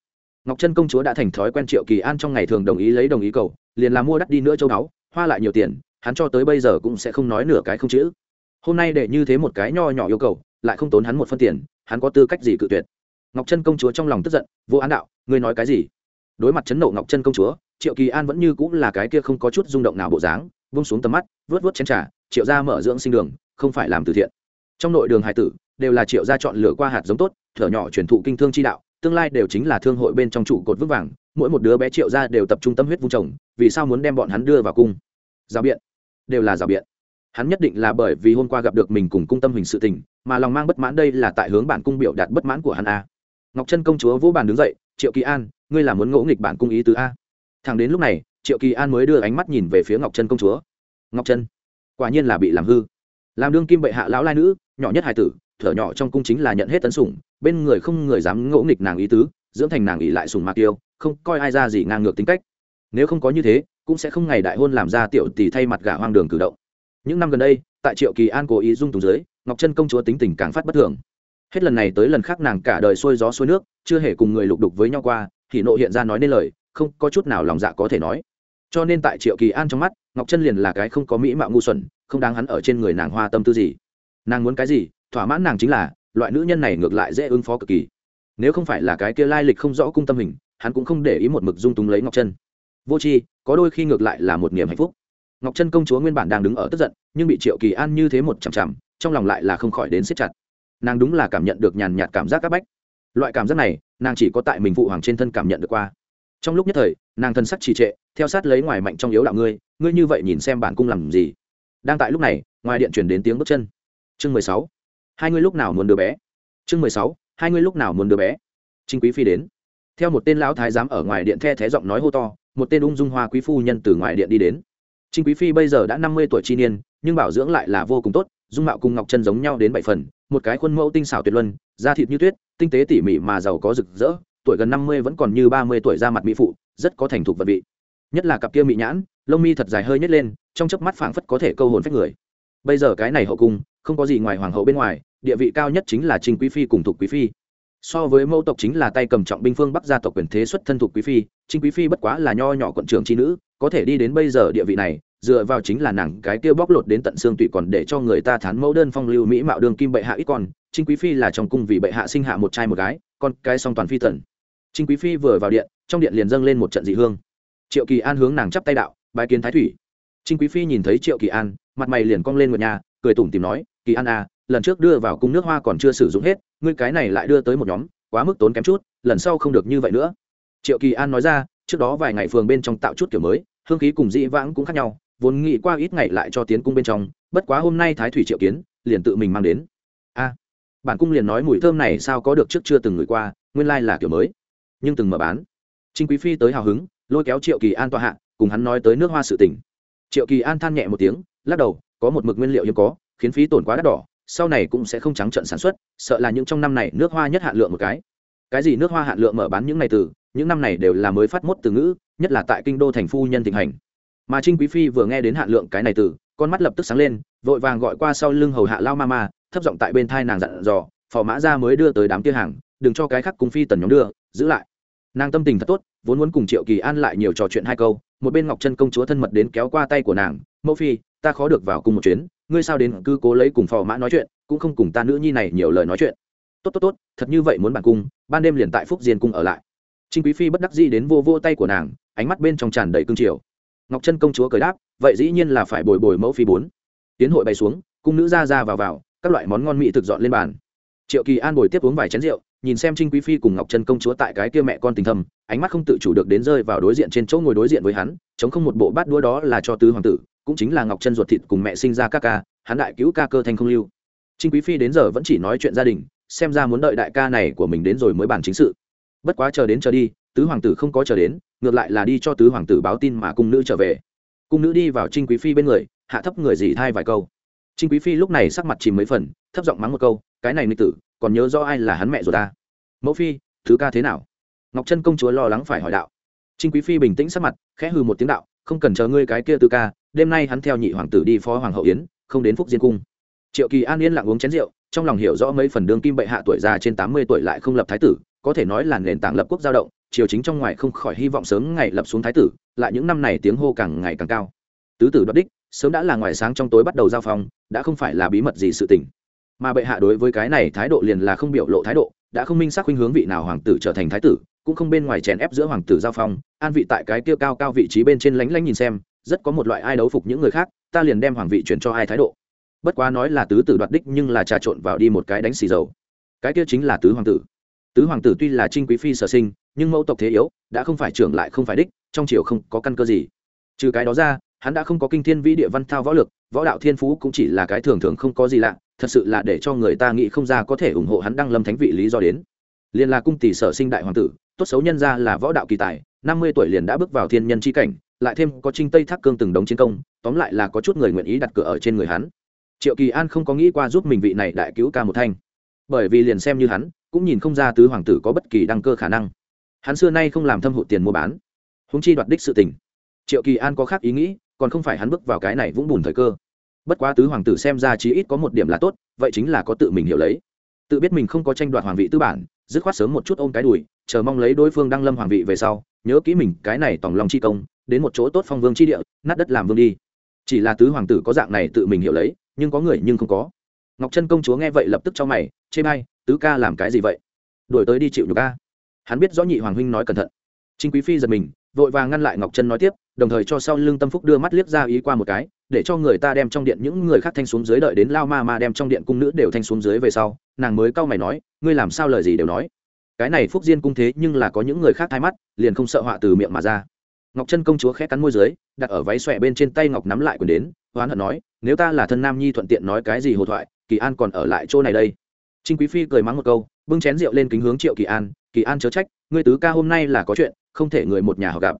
Ngọc chân công chúa đã thành thói quen triệu kỳ an trong ngày thường đồng ý lấy đồng ý cầu, liền là mua đắt đi nữa châu báu, hoa lại nhiều tiền, hắn cho tới bây giờ cũng sẽ không nói nửa cái không chữ. Hôm nay để như thế một cái nho nhỏ yêu cầu, lại không tốn hắn một phân tiền, hắn có tư cách gì cự tuyệt. Ngọc chân công chúa trong lòng tức giận, vô án đạo, ngươi nói cái gì? Đối mặt chấn nộ ngọc chân công chúa, triệu kỳ an vẫn như cũng là cái kia không có chút rung động nào bộ dáng vung xuống tầm mắt, vớt vớt chén trà, triệu ra mở dưỡng sinh đường, không phải làm từ thiện. Trong nội đường hải tử, đều là triệu gia chọn lựa qua hạt giống tốt, thở nhỏ truyền thụ kinh thương chi đạo, tương lai đều chính là thương hội bên trong trụ cột vững vàng, mỗi một đứa bé triệu gia đều tập trung tâm huyết vung trồng, vì sao muốn đem bọn hắn đưa vào cung? Rào biện. Đều là rào biện. Hắn nhất định là bởi vì hôm qua gặp được mình cùng cung tâm hình sự tình, mà lòng mang bất mãn đây là tại hướng bản cung biểu đạt bất mãn của hắn a. Ngọc trân công chúa vũ bàn đứng dậy, triệu kỳ an ngươi là muốn ngỗ nghịch bản cung ý tứ a? Thằng đến lúc này, triệu kỳ an mới đưa ánh mắt nhìn về phía ngọc trân công chúa. Ngọc trân, quả nhiên là bị làm hư. Làm đương kim bệ hạ lão lai nữ, nhỏ nhất hài tử, thở nhỏ trong cung chính là nhận hết tấn sủng, bên người không người dám ngỗ nghịch nàng ý tứ, dưỡng thành nàng ỉ lại sùng mạc tiêu, không coi ai ra gì ngang ngược tính cách. Nếu không có như thế, cũng sẽ không ngày đại hôn làm ra tiểu tỷ thay mặt gả hoang đường cử động. Những năm gần đây, tại triệu kỳ an cố ý dung tùng dưới, ngọc Trân công chúa tính tình càng phát bất thường. Hết lần này tới lần khác nàng cả đời xuôi gió xuôi nước, chưa hề cùng người lục đục với nhau qua thì nộ hiện ra nói nên lời, không có chút nào lòng dạ có thể nói. Cho nên tại triệu kỳ an trong mắt, ngọc chân liền là cái không có mỹ mạo ngu xuẩn, không đáng hắn ở trên người nàng hoa tâm tư gì. Nàng muốn cái gì, thỏa mãn nàng chính là, loại nữ nhân này ngược lại dễ ứng phó cực kỳ. Nếu không phải là cái kia lai lịch không rõ cung tâm hình, hắn cũng không để ý một mực dung túng lấy ngọc chân. Vô c h i có đôi khi ngược lại là một niềm hạnh phúc. Ngọc chân công chúa nguyên bản đang đứng ở tức giận, nhưng bị triệu kỳ an như thế một chằm chằm, trong lòng lại là không khỏi đến siết chặt. Nàng đúng là cảm nhận được nhàn nhạt cảm giác áp bách. Loại cảm giác này nàng chỉ có tại mình phụ hoàng trên thân cảm nhận được qua. Trong lúc nhất thời, nàng thân sắc trì trệ, theo sát lấy ngoài mạnh trong yếu đạo ngươi ngươi như vậy nhìn xem bản cung làm gì? Đang tại lúc này, ngoài điện chuyển đến tiếng bước chân. Chương mười sáu. Hai ngươi lúc nào muốn đứa bé? Chương mười sáu. Hai ngươi lúc nào muốn đứa bé? Trinh quý phi đến. Theo một tên lão thái giám ở ngoài điện the thé giọng nói hô to, một tên ung dung hoa quý phu nhân từ ngoài điện đi đến. Trinh quý phi bây giờ đã năm mươi tuổi chi niên, nhưng bảo dưỡng lại là vô cùng tốt, dung mạo cùng ngọc chân giống nhau đến bảy phần một cái khuôn mẫu tinh xảo tuyệt luân, da thịt như tuyết, tinh tế tỉ mỉ mà giàu có rực rỡ, tuổi gần năm mươi vẫn còn như ba mươi tuổi ra mặt mỹ phụ, rất có thành thục vật vị. Nhất là cặp kia mỹ nhãn, lông mi thật dài hơi nhét lên, trong chớp mắt phảng phất có thể câu hồn phách người. Bây giờ cái này hậu cung, không có gì ngoài hoàng hậu bên ngoài, địa vị cao nhất chính là trình quý phi cùng thục quý phi. So với mẫu tộc chính là tay cầm trọng binh phương bắc gia tộc quyền thế xuất thân thuộc quý phi trinh quý phi bất quá là nho nhỏ quận trưởng tri nữ, có thể đi đến bây giờ địa vị này dựa vào chính là nàng cái kia bóc lột đến tận xương tụy còn để cho người ta thán mẫu đơn phong lưu mỹ mạo đường kim bệ hạ ít còn. trinh quý phi là trong cung vì bệ hạ sinh hạ một trai một gái, con cái song toàn phi tần trinh quý phi vừa vào điện, trong điện liền dâng lên một trận dị hương. Triệu kỳ an hướng nàng chắp tay đạo, bái kiến thái thủy. Trinh quý phi nhìn thấy triệu kỳ an, mặt mày liền cong lên một nhà, cười tủm tìm nói, kỳ an à lần trước đưa vào cung nước hoa còn chưa sử dụng hết, ngươi cái này lại đưa tới một nhóm, quá mức tốn kém chút, lần sau không được như vậy nữa. Triệu kỳ an nói ra, trước đó vài ngày phường bên trong tạo chút kiểu mới, hương khí cùng dĩ vãng cũng khác nhau vốn nghĩ qua ít ngày lại cho tiến cung bên trong, bất quá hôm nay thái thủy triệu kiến liền tự mình mang đến. A, bản cung liền nói mùi thơm này sao có được trước chưa từng người qua, nguyên lai là kiểu mới. Nhưng từng mở bán. Trinh quý phi tới hào hứng, lôi kéo triệu kỳ an tọa hạ, cùng hắn nói tới nước hoa sự tỉnh triệu kỳ an than nhẹ một tiếng, lắc đầu, có một mực nguyên liệu hiếm có, khiến phí tổn quá đắt đỏ, sau này cũng sẽ không trắng trận sản xuất, sợ là những trong năm này nước hoa nhất hạn lượng một cái. Cái gì nước hoa hạn lượng mở bán những ngày từ, những năm này đều là mới phát mốt từ ngữ, nhất là tại kinh đô thành phu nhân thịnh hành mà trinh quý phi vừa nghe đến hạn lượng cái này từ, con mắt lập tức sáng lên, vội vàng gọi qua sau lưng hầu hạ lao ma ma, thấp giọng tại bên thai nàng dặn dò, phò mã ra mới đưa tới đám kia hàng, đừng cho cái khác cung phi tần nhóm đưa, giữ lại. Nàng tâm tình thật tốt, vốn muốn cùng triệu kỳ an lại nhiều trò chuyện hai câu, một bên ngọc chân công chúa thân mật đến kéo qua tay của nàng, mẫu phi, ta khó được vào cùng một chuyến, ngươi sao đến cứ cố lấy cùng phò mã nói chuyện, cũng không cùng ta nữ nhi này nhiều lời nói chuyện. Tốt tốt tốt, thật như vậy muốn bản cung, ban đêm liền tại phúc diên cung ở lại. Trinh quý phi bất đắc dĩ đến vô vô tay của nàng, ánh mắt bên trong tràn đầy cương triều ngọc chân công chúa cười đáp, vậy dĩ nhiên là phải bồi bồi mẫu phi bốn. Tiến hội bày xuống, cung nữ ra ra vào vào, các loại món ngon mỹ thực dọn lên bàn. Triệu kỳ an bồi tiếp uống vài chén rượu, nhìn xem trinh quý phi cùng ngọc chân công chúa tại cái kia mẹ con tình thầm, ánh mắt không tự chủ được đến rơi vào đối diện trên chỗ ngồi đối diện với hắn, chống không một bộ bát đũa đó là cho tứ hoàng tử, cũng chính là ngọc chân ruột thịt cùng mẹ sinh ra các ca, hắn đại cứu ca cơ thanh không lưu. Trinh quý phi đến giờ vẫn chỉ nói chuyện gia đình, xem ra muốn đợi đại ca này của mình đến rồi mới bàn chính sự. Bất quá chờ đến chờ đi, tứ hoàng tử không có chờ đến ngược lại là đi cho tứ hoàng tử báo tin mà cung nữ trở về. Cung nữ đi vào trinh quý phi bên người, hạ thấp người dì thai vài câu. Trinh quý phi lúc này sắc mặt chìm mấy phần, thấp giọng mắng một câu, cái này nương tử, còn nhớ rõ ai là hắn mẹ rồi ta? Mẫu phi, thứ ca thế nào? Ngọc trân công chúa lo lắng phải hỏi đạo. Trinh quý phi bình tĩnh sắc mặt, khẽ hừ một tiếng đạo, không cần chờ ngươi cái kia tư ca, đêm nay hắn theo nhị hoàng tử đi phó hoàng hậu yến, không đến phúc diên cung. Triệu kỳ an yên lặng uống chén rượu, trong lòng hiểu rõ mấy phần đương kim bệ hạ tuổi già trên tám mươi tuổi lại không lập thái tử có thể nói là nền tảng lập quốc giao động, triều chính trong ngoài không khỏi hy vọng sớm ngày lập xuống thái tử, lại những năm này tiếng hô càng ngày càng cao. Tứ tử đoạt đích, sớm đã là ngoài sáng trong tối bắt đầu giao phong, đã không phải là bí mật gì sự tình. Mà bệ hạ đối với cái này thái độ liền là không biểu lộ thái độ, đã không minh xác khuynh hướng vị nào hoàng tử trở thành thái tử, cũng không bên ngoài chèn ép giữa hoàng tử giao phong, an vị tại cái kia cao cao vị trí bên trên lánh lánh nhìn xem, rất có một loại ai đấu phục những người khác, ta liền đem hoàng vị chuyển cho ai thái độ. Bất quá nói là tứ tử đoạt đích nhưng là trà trộn vào đi một cái đánh xì dầu. Cái kia chính là tứ hoàng tử tứ hoàng tử tuy là trinh quý phi sở sinh, nhưng mẫu tộc thế yếu, đã không phải trưởng lại không phải đích, trong triều không có căn cơ gì. Trừ cái đó ra, hắn đã không có kinh thiên vĩ địa văn thao võ lực, võ đạo thiên phú cũng chỉ là cái thường thường không có gì lạ, thật sự là để cho người ta nghĩ không ra có thể ủng hộ hắn đăng lâm thánh vị lý do đến. Liền là cung tỷ sở sinh đại hoàng tử, tốt xấu nhân ra là võ đạo kỳ tài, năm mươi tuổi liền đã bước vào thiên nhân c h i cảnh, lại thêm có trinh tây thác cương từng đống chiến công, tóm lại là có chút người nguyện ý đặt cửa ở trên người hắn. Triệu kỳ an không có nghĩ qua giúp mình vị này đại cứu ca một thanh. Bởi vì liền xem như hắn cũng nhìn không ra tứ hoàng tử có bất kỳ đăng cơ khả năng. Hắn xưa nay không làm thâm hụt tiền mua bán. Húng chi đoạt đích sự tình. Triệu kỳ an có khác ý nghĩ, còn không phải hắn bước vào cái này vũng bùn thời cơ. Bất quá tứ hoàng tử xem ra chí ít có một điểm là tốt, vậy chính là có tự mình hiểu lấy. Tự biết mình không có tranh đoạt hoàng vị tư bản, dứt khoát sớm một chút ôm cái đùi, chờ mong lấy đối phương đăng lâm hoàng vị về sau, nhớ kỹ mình, cái này tòng lòng chi công, đến một chỗ tốt phong vương chi địa, nát đất làm vương đi. Chỉ là tứ hoàng tử có dạng này tự mình hiểu lấy, nhưng có người nhưng không có. Ngọc trân công chúa nghe vậy lập tức cho mày, chê bay tứ ca làm cái gì vậy? Đổi tới đi chịu nhục ca hắn biết rõ nhị hoàng huynh nói cẩn thận. Trinh quý phi giật mình, vội vàng ngăn lại ngọc trân nói tiếp, đồng thời cho sau lưng tâm phúc đưa mắt liếc ra ý qua một cái, để cho người ta đem trong điện những người khác thanh xuống dưới đợi đến lao ma ma đem trong điện cung nữ đều thanh xuống dưới về sau, nàng mới cau mày nói, ngươi làm sao lời gì đều nói? Cái này phúc diên cung thế nhưng là có những người khác thay mắt, liền không sợ họa từ miệng mà ra. Ngọc chân công chúa khẽ cắn môi dưới, đặt ở váy xòe bên trên tay ngọc nắm lại quyền đến hoán hận nói, nếu ta là thân nam nhi thuận tiện nói cái gì hồ thoại, kỳ an còn ở lại chỗ này đây trinh quý phi cười mắng một câu, bưng chén rượu lên kính hướng triệu kỳ an kỳ an chớ trách, ngươi tứ ca hôm nay là có chuyện, không thể người một nhà họ gặp.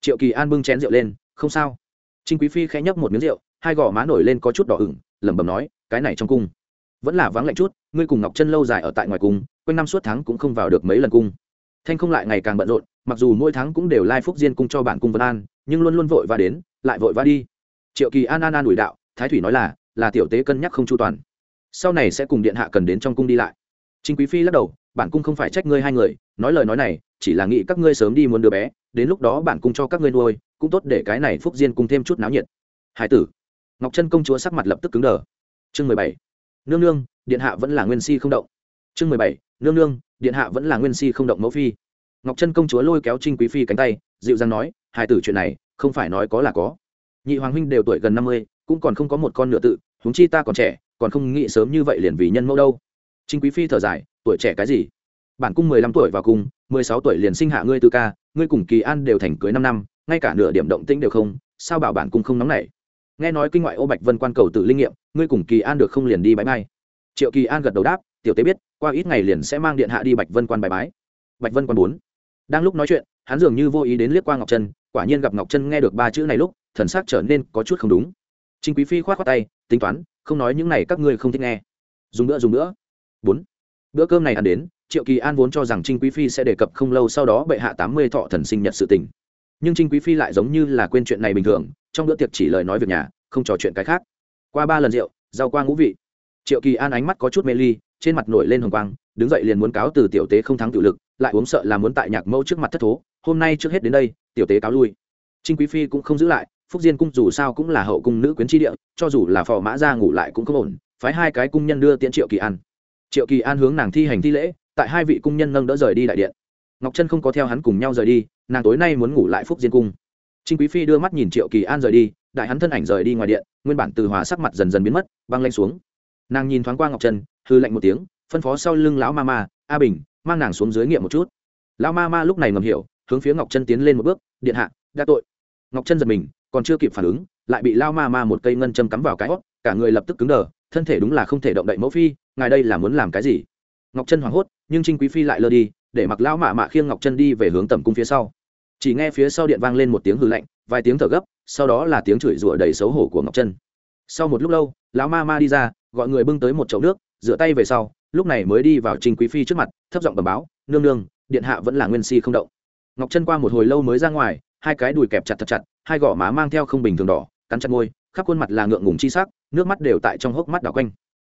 Triệu kỳ an bưng chén rượu lên, không sao. Trinh quý phi khẽ nhấp một miếng rượu, hai gò má nổi lên có chút đỏ ửng, lẩm bẩm nói, cái này trong cung vẫn là vắng lạnh chút, ngươi cùng ngọc chân lâu dài ở tại ngoài cung, quanh năm suốt tháng cũng không vào được mấy lần cung. Thanh không lại ngày càng bận rộn, mặc dù mỗi tháng cũng đều lai phúc diên cung cho bản cung vân an, nhưng luôn luôn vội và đến, lại vội và đi. Triệu kỳ an an an ủi đạo, thái thủy nói là là tiểu tế cân nhắc không chu toàn sau này sẽ cùng điện hạ cần đến trong cung đi lại. Trinh quý phi lắc đầu, bản cung không phải trách ngươi hai người, nói lời nói này, chỉ là nghĩ các ngươi sớm đi muốn đứa bé, đến lúc đó bản cung cho các ngươi nuôi, cũng tốt để cái này phúc diên cung thêm chút náo nhiệt. Hải tử, ngọc trân công chúa sắc mặt lập tức cứng đờ. Chương mười bảy, nương nương, điện hạ vẫn là nguyên si không động. Chương mười bảy, nương nương, điện hạ vẫn là nguyên si không động mẫu phi. Ngọc trân công chúa lôi kéo trinh quý phi cánh tay, dịu dàng nói, hải tử chuyện này, không phải nói có là có. Nhị hoàng huynh đều tuổi gần năm mươi, cũng còn không có một con nửa tự, huống chi ta còn trẻ còn không nghĩ sớm như vậy liền vì nhân mẫu đâu. Trinh quý phi thở dài, tuổi trẻ cái gì? Bản cung mười lăm tuổi vào cung mười sáu tuổi liền sinh hạ ngươi tư ca, ngươi cùng kỳ an đều thành cưới năm năm, ngay cả nửa điểm động tĩnh đều không, sao bảo bản cung không nóng nảy? Nghe nói kinh ngoại ô bạch vân quan cầu tự linh nghiệm, ngươi cùng kỳ an được không liền đi bãi bay triệu kỳ an gật đầu đáp, tiểu tế biết, qua ít ngày liền sẽ mang điện hạ đi bạch vân quan bài bái. Bạch vân quan bốn. Đang lúc nói chuyện, hắn dường như vô ý đến liếc qua ngọc trân, quả nhiên gặp ngọc trân nghe được ba chữ này lúc, thần sắc trở nên có chút không đúng trinh quý phi khoát khoát tay, tính toán, không nói những này các ngươi không thích nghe. Dùng nữa dùng nữa bốn. Bữa cơm này ăn đến, triệu kỳ an vốn cho rằng trinh quý phi sẽ đề cập không lâu sau đó bệ hạ tám mươi thọ thần sinh nhật sự tình. Nhưng trinh quý phi lại giống như là quên chuyện này bình thường, trong bữa tiệc chỉ lời nói việc nhà, không trò chuyện cái khác. Qua ba lần rượu, rau qua ngũ vị. Triệu kỳ an ánh mắt có chút mê ly, trên mặt nổi lên hồng quang, đứng dậy liền muốn cáo từ tiểu tế không thắng tự lực, lại uống sợ là muốn tại nhạc mẫu trước mặt thất thố, hôm nay trước hết đến đây, tiểu tế cáo lui. Trinh quý phi cũng không giữ lại phúc diên cung dù sao cũng là hậu cung nữ quyến tri địa, cho dù là phò mã ra ngủ lại cũng không ổn, phái hai cái cung nhân đưa tiễn triệu kỳ an. Triệu kỳ an hướng nàng thi hành thi lễ, tại hai vị cung nhân nâng đỡ rời đi đại điện. Ngọc trân không có theo hắn cùng nhau rời đi, nàng tối nay muốn ngủ lại phúc diên cung. Trinh quý phi đưa mắt nhìn triệu kỳ an rời đi, đại hắn thân ảnh rời đi ngoài điện, nguyên bản từ hòa sắc mặt dần dần biến mất, băng lanh xuống. Nàng nhìn thoáng qua ngọc trân hư lạnh một tiếng, phân phó sau lưng lão ma ma, a bình, mang nàng xuống dưới nghiệm một chút. Lão ma ma lúc này ngầm hiểu, hướng phía ngọc trân tiến lên một bước, điện hạ đã tội. Ngọc trân giật mình còn chưa kịp phản ứng, lại bị lao ma ma một cây ngân châm cắm vào cái hót cả người lập tức cứng đờ, thân thể đúng là không thể động đậy mẫu phi, ngài đây là muốn làm cái gì? Ngọc trân hoảng hốt, nhưng trinh quý phi lại lơ đi, để mặc lão mạ mạ khiêng ngọc trân đi về hướng tầm cung phía sau. Chỉ nghe phía sau điện vang lên một tiếng hư lạnh, vài tiếng thở gấp, sau đó là tiếng chửi rủa đầy xấu hổ của ngọc trân. Sau một lúc lâu lão ma ma đi ra, gọi người bưng tới một chậu nước, rửa tay về sau, lúc này mới đi vào trình quý phi trước mặt, thấp giọng bẩm báo, nương nương, điện hạ vẫn là nguyên si không động. Ngọc chân qua một hồi lâu mới ra ngoài hai cái đùi kẹp chặt thật chặt, hai gò má mang theo không bình thường đỏ, cắn chặt môi, khắp khuôn mặt là ngượng ngùng chi sắc, nước mắt đều tại trong hốc mắt đảo quanh.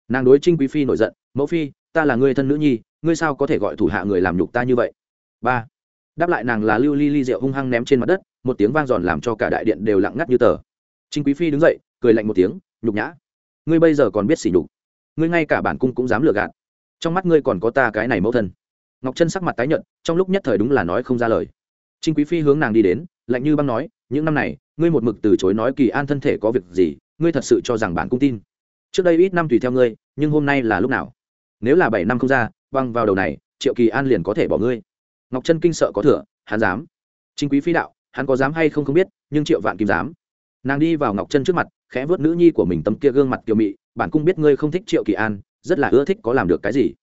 Nàng đối trinh quý phi nổi giận, mẫu phi, ta là người thân nữ nhi, ngươi sao có thể gọi thủ hạ người làm nhục ta như vậy? Ba, đáp lại nàng là lưu ly ly rượu hung hăng ném trên mặt đất, một tiếng vang giòn làm cho cả đại điện đều lặng ngắt như tờ. Trinh quý phi đứng dậy, cười lạnh một tiếng, nhục nhã, ngươi bây giờ còn biết xỉ nhục, ngươi ngay cả bản cung cũng dám lừa gạt. Trong mắt ngươi còn có ta cái này mẫu thân. Ngọc chân sắc mặt tái nhợt, trong lúc nhất thời đúng là nói không ra lời. Trinh quý phi hướng nàng đi đến lạnh như băng nói, những năm này, ngươi một mực từ chối nói kỳ an thân thể có việc gì, ngươi thật sự cho rằng bản cung tin. Trước đây ít năm tùy theo ngươi, nhưng hôm nay là lúc nào? Nếu là bảy năm không ra băng vào đầu này, triệu kỳ an liền có thể bỏ ngươi. Ngọc chân kinh sợ có thừa, hắn dám. Chính quý phi đạo, hắn có dám hay không không biết, nhưng triệu vạn kim dám. Nàng đi vào ngọc chân trước mặt, khẽ vớt nữ nhi của mình tấm kia gương mặt kiều mị bản cung biết ngươi không thích triệu kỳ an, rất là ưa thích có làm được cái gì.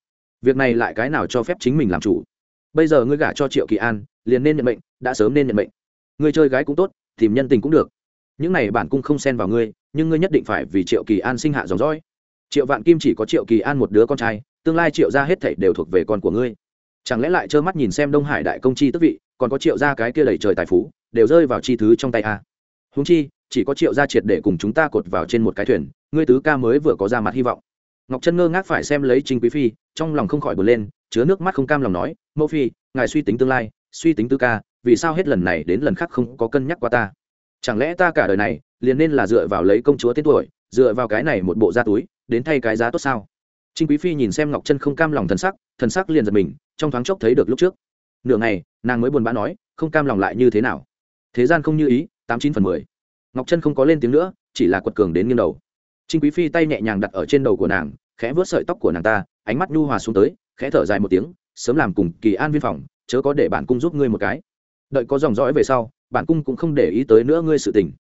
Việc này lại cái nào cho phép chính mình làm chủ? Bây giờ ngươi gả cho triệu kỳ an, liền nên nhận mệnh, đã sớm nên nhận mệnh ngươi chơi gái cũng tốt, tìm nhân tình cũng được. Những này bản cung không xen vào ngươi, nhưng ngươi nhất định phải vì triệu kỳ an sinh hạ dòng dõi. Triệu vạn kim chỉ có triệu kỳ an một đứa con trai, tương lai triệu gia hết thảy đều thuộc về con của ngươi. Chẳng lẽ lại trơ mắt nhìn xem đông hải đại công chi tức vị, còn có triệu gia cái kia đầy trời tài phú, đều rơi vào chi thứ trong tay a? Húng chi, chỉ có triệu gia triệt để cùng chúng ta cột vào trên một cái thuyền, ngươi tứ ca mới vừa có ra mặt hy vọng. Ngọc chân ngơ ngác phải xem lấy trinh quý phi, trong lòng không khỏi bật lên, chứa nước mắt không cam lòng nói, mẫu phi, ngài suy tính tương lai suy tính tư ca, vì sao hết lần này đến lần khác không có cân nhắc qua ta? Chẳng lẽ ta cả đời này liền nên là dựa vào lấy công chúa tên tuổi, dựa vào cái này một bộ da túi, đến thay cái giá tốt sao? Trinh quý phi nhìn xem ngọc chân không cam lòng thần sắc thần sắc liền giật mình, trong thoáng chốc thấy được lúc trước. Nửa ngày, nàng mới buồn bã nói, không cam lòng lại như thế nào? Thế gian không như ý, tám chín phần mười. Ngọc chân không có lên tiếng nữa, chỉ là quật cường đến nghiêng đầu. Trinh quý phi tay nhẹ nhàng đặt ở trên đầu của nàng, khẽ vớt sợi tóc của nàng ta, ánh mắt nhu hòa xuống tới, khẽ thở dài một tiếng, sớm làm cùng kỳ an viên phòng chớ có để bản cung giúp ngươi một cái. Đợi có dòng dõi về sau, bản cung cũng không để ý tới nữa ngươi sự tình.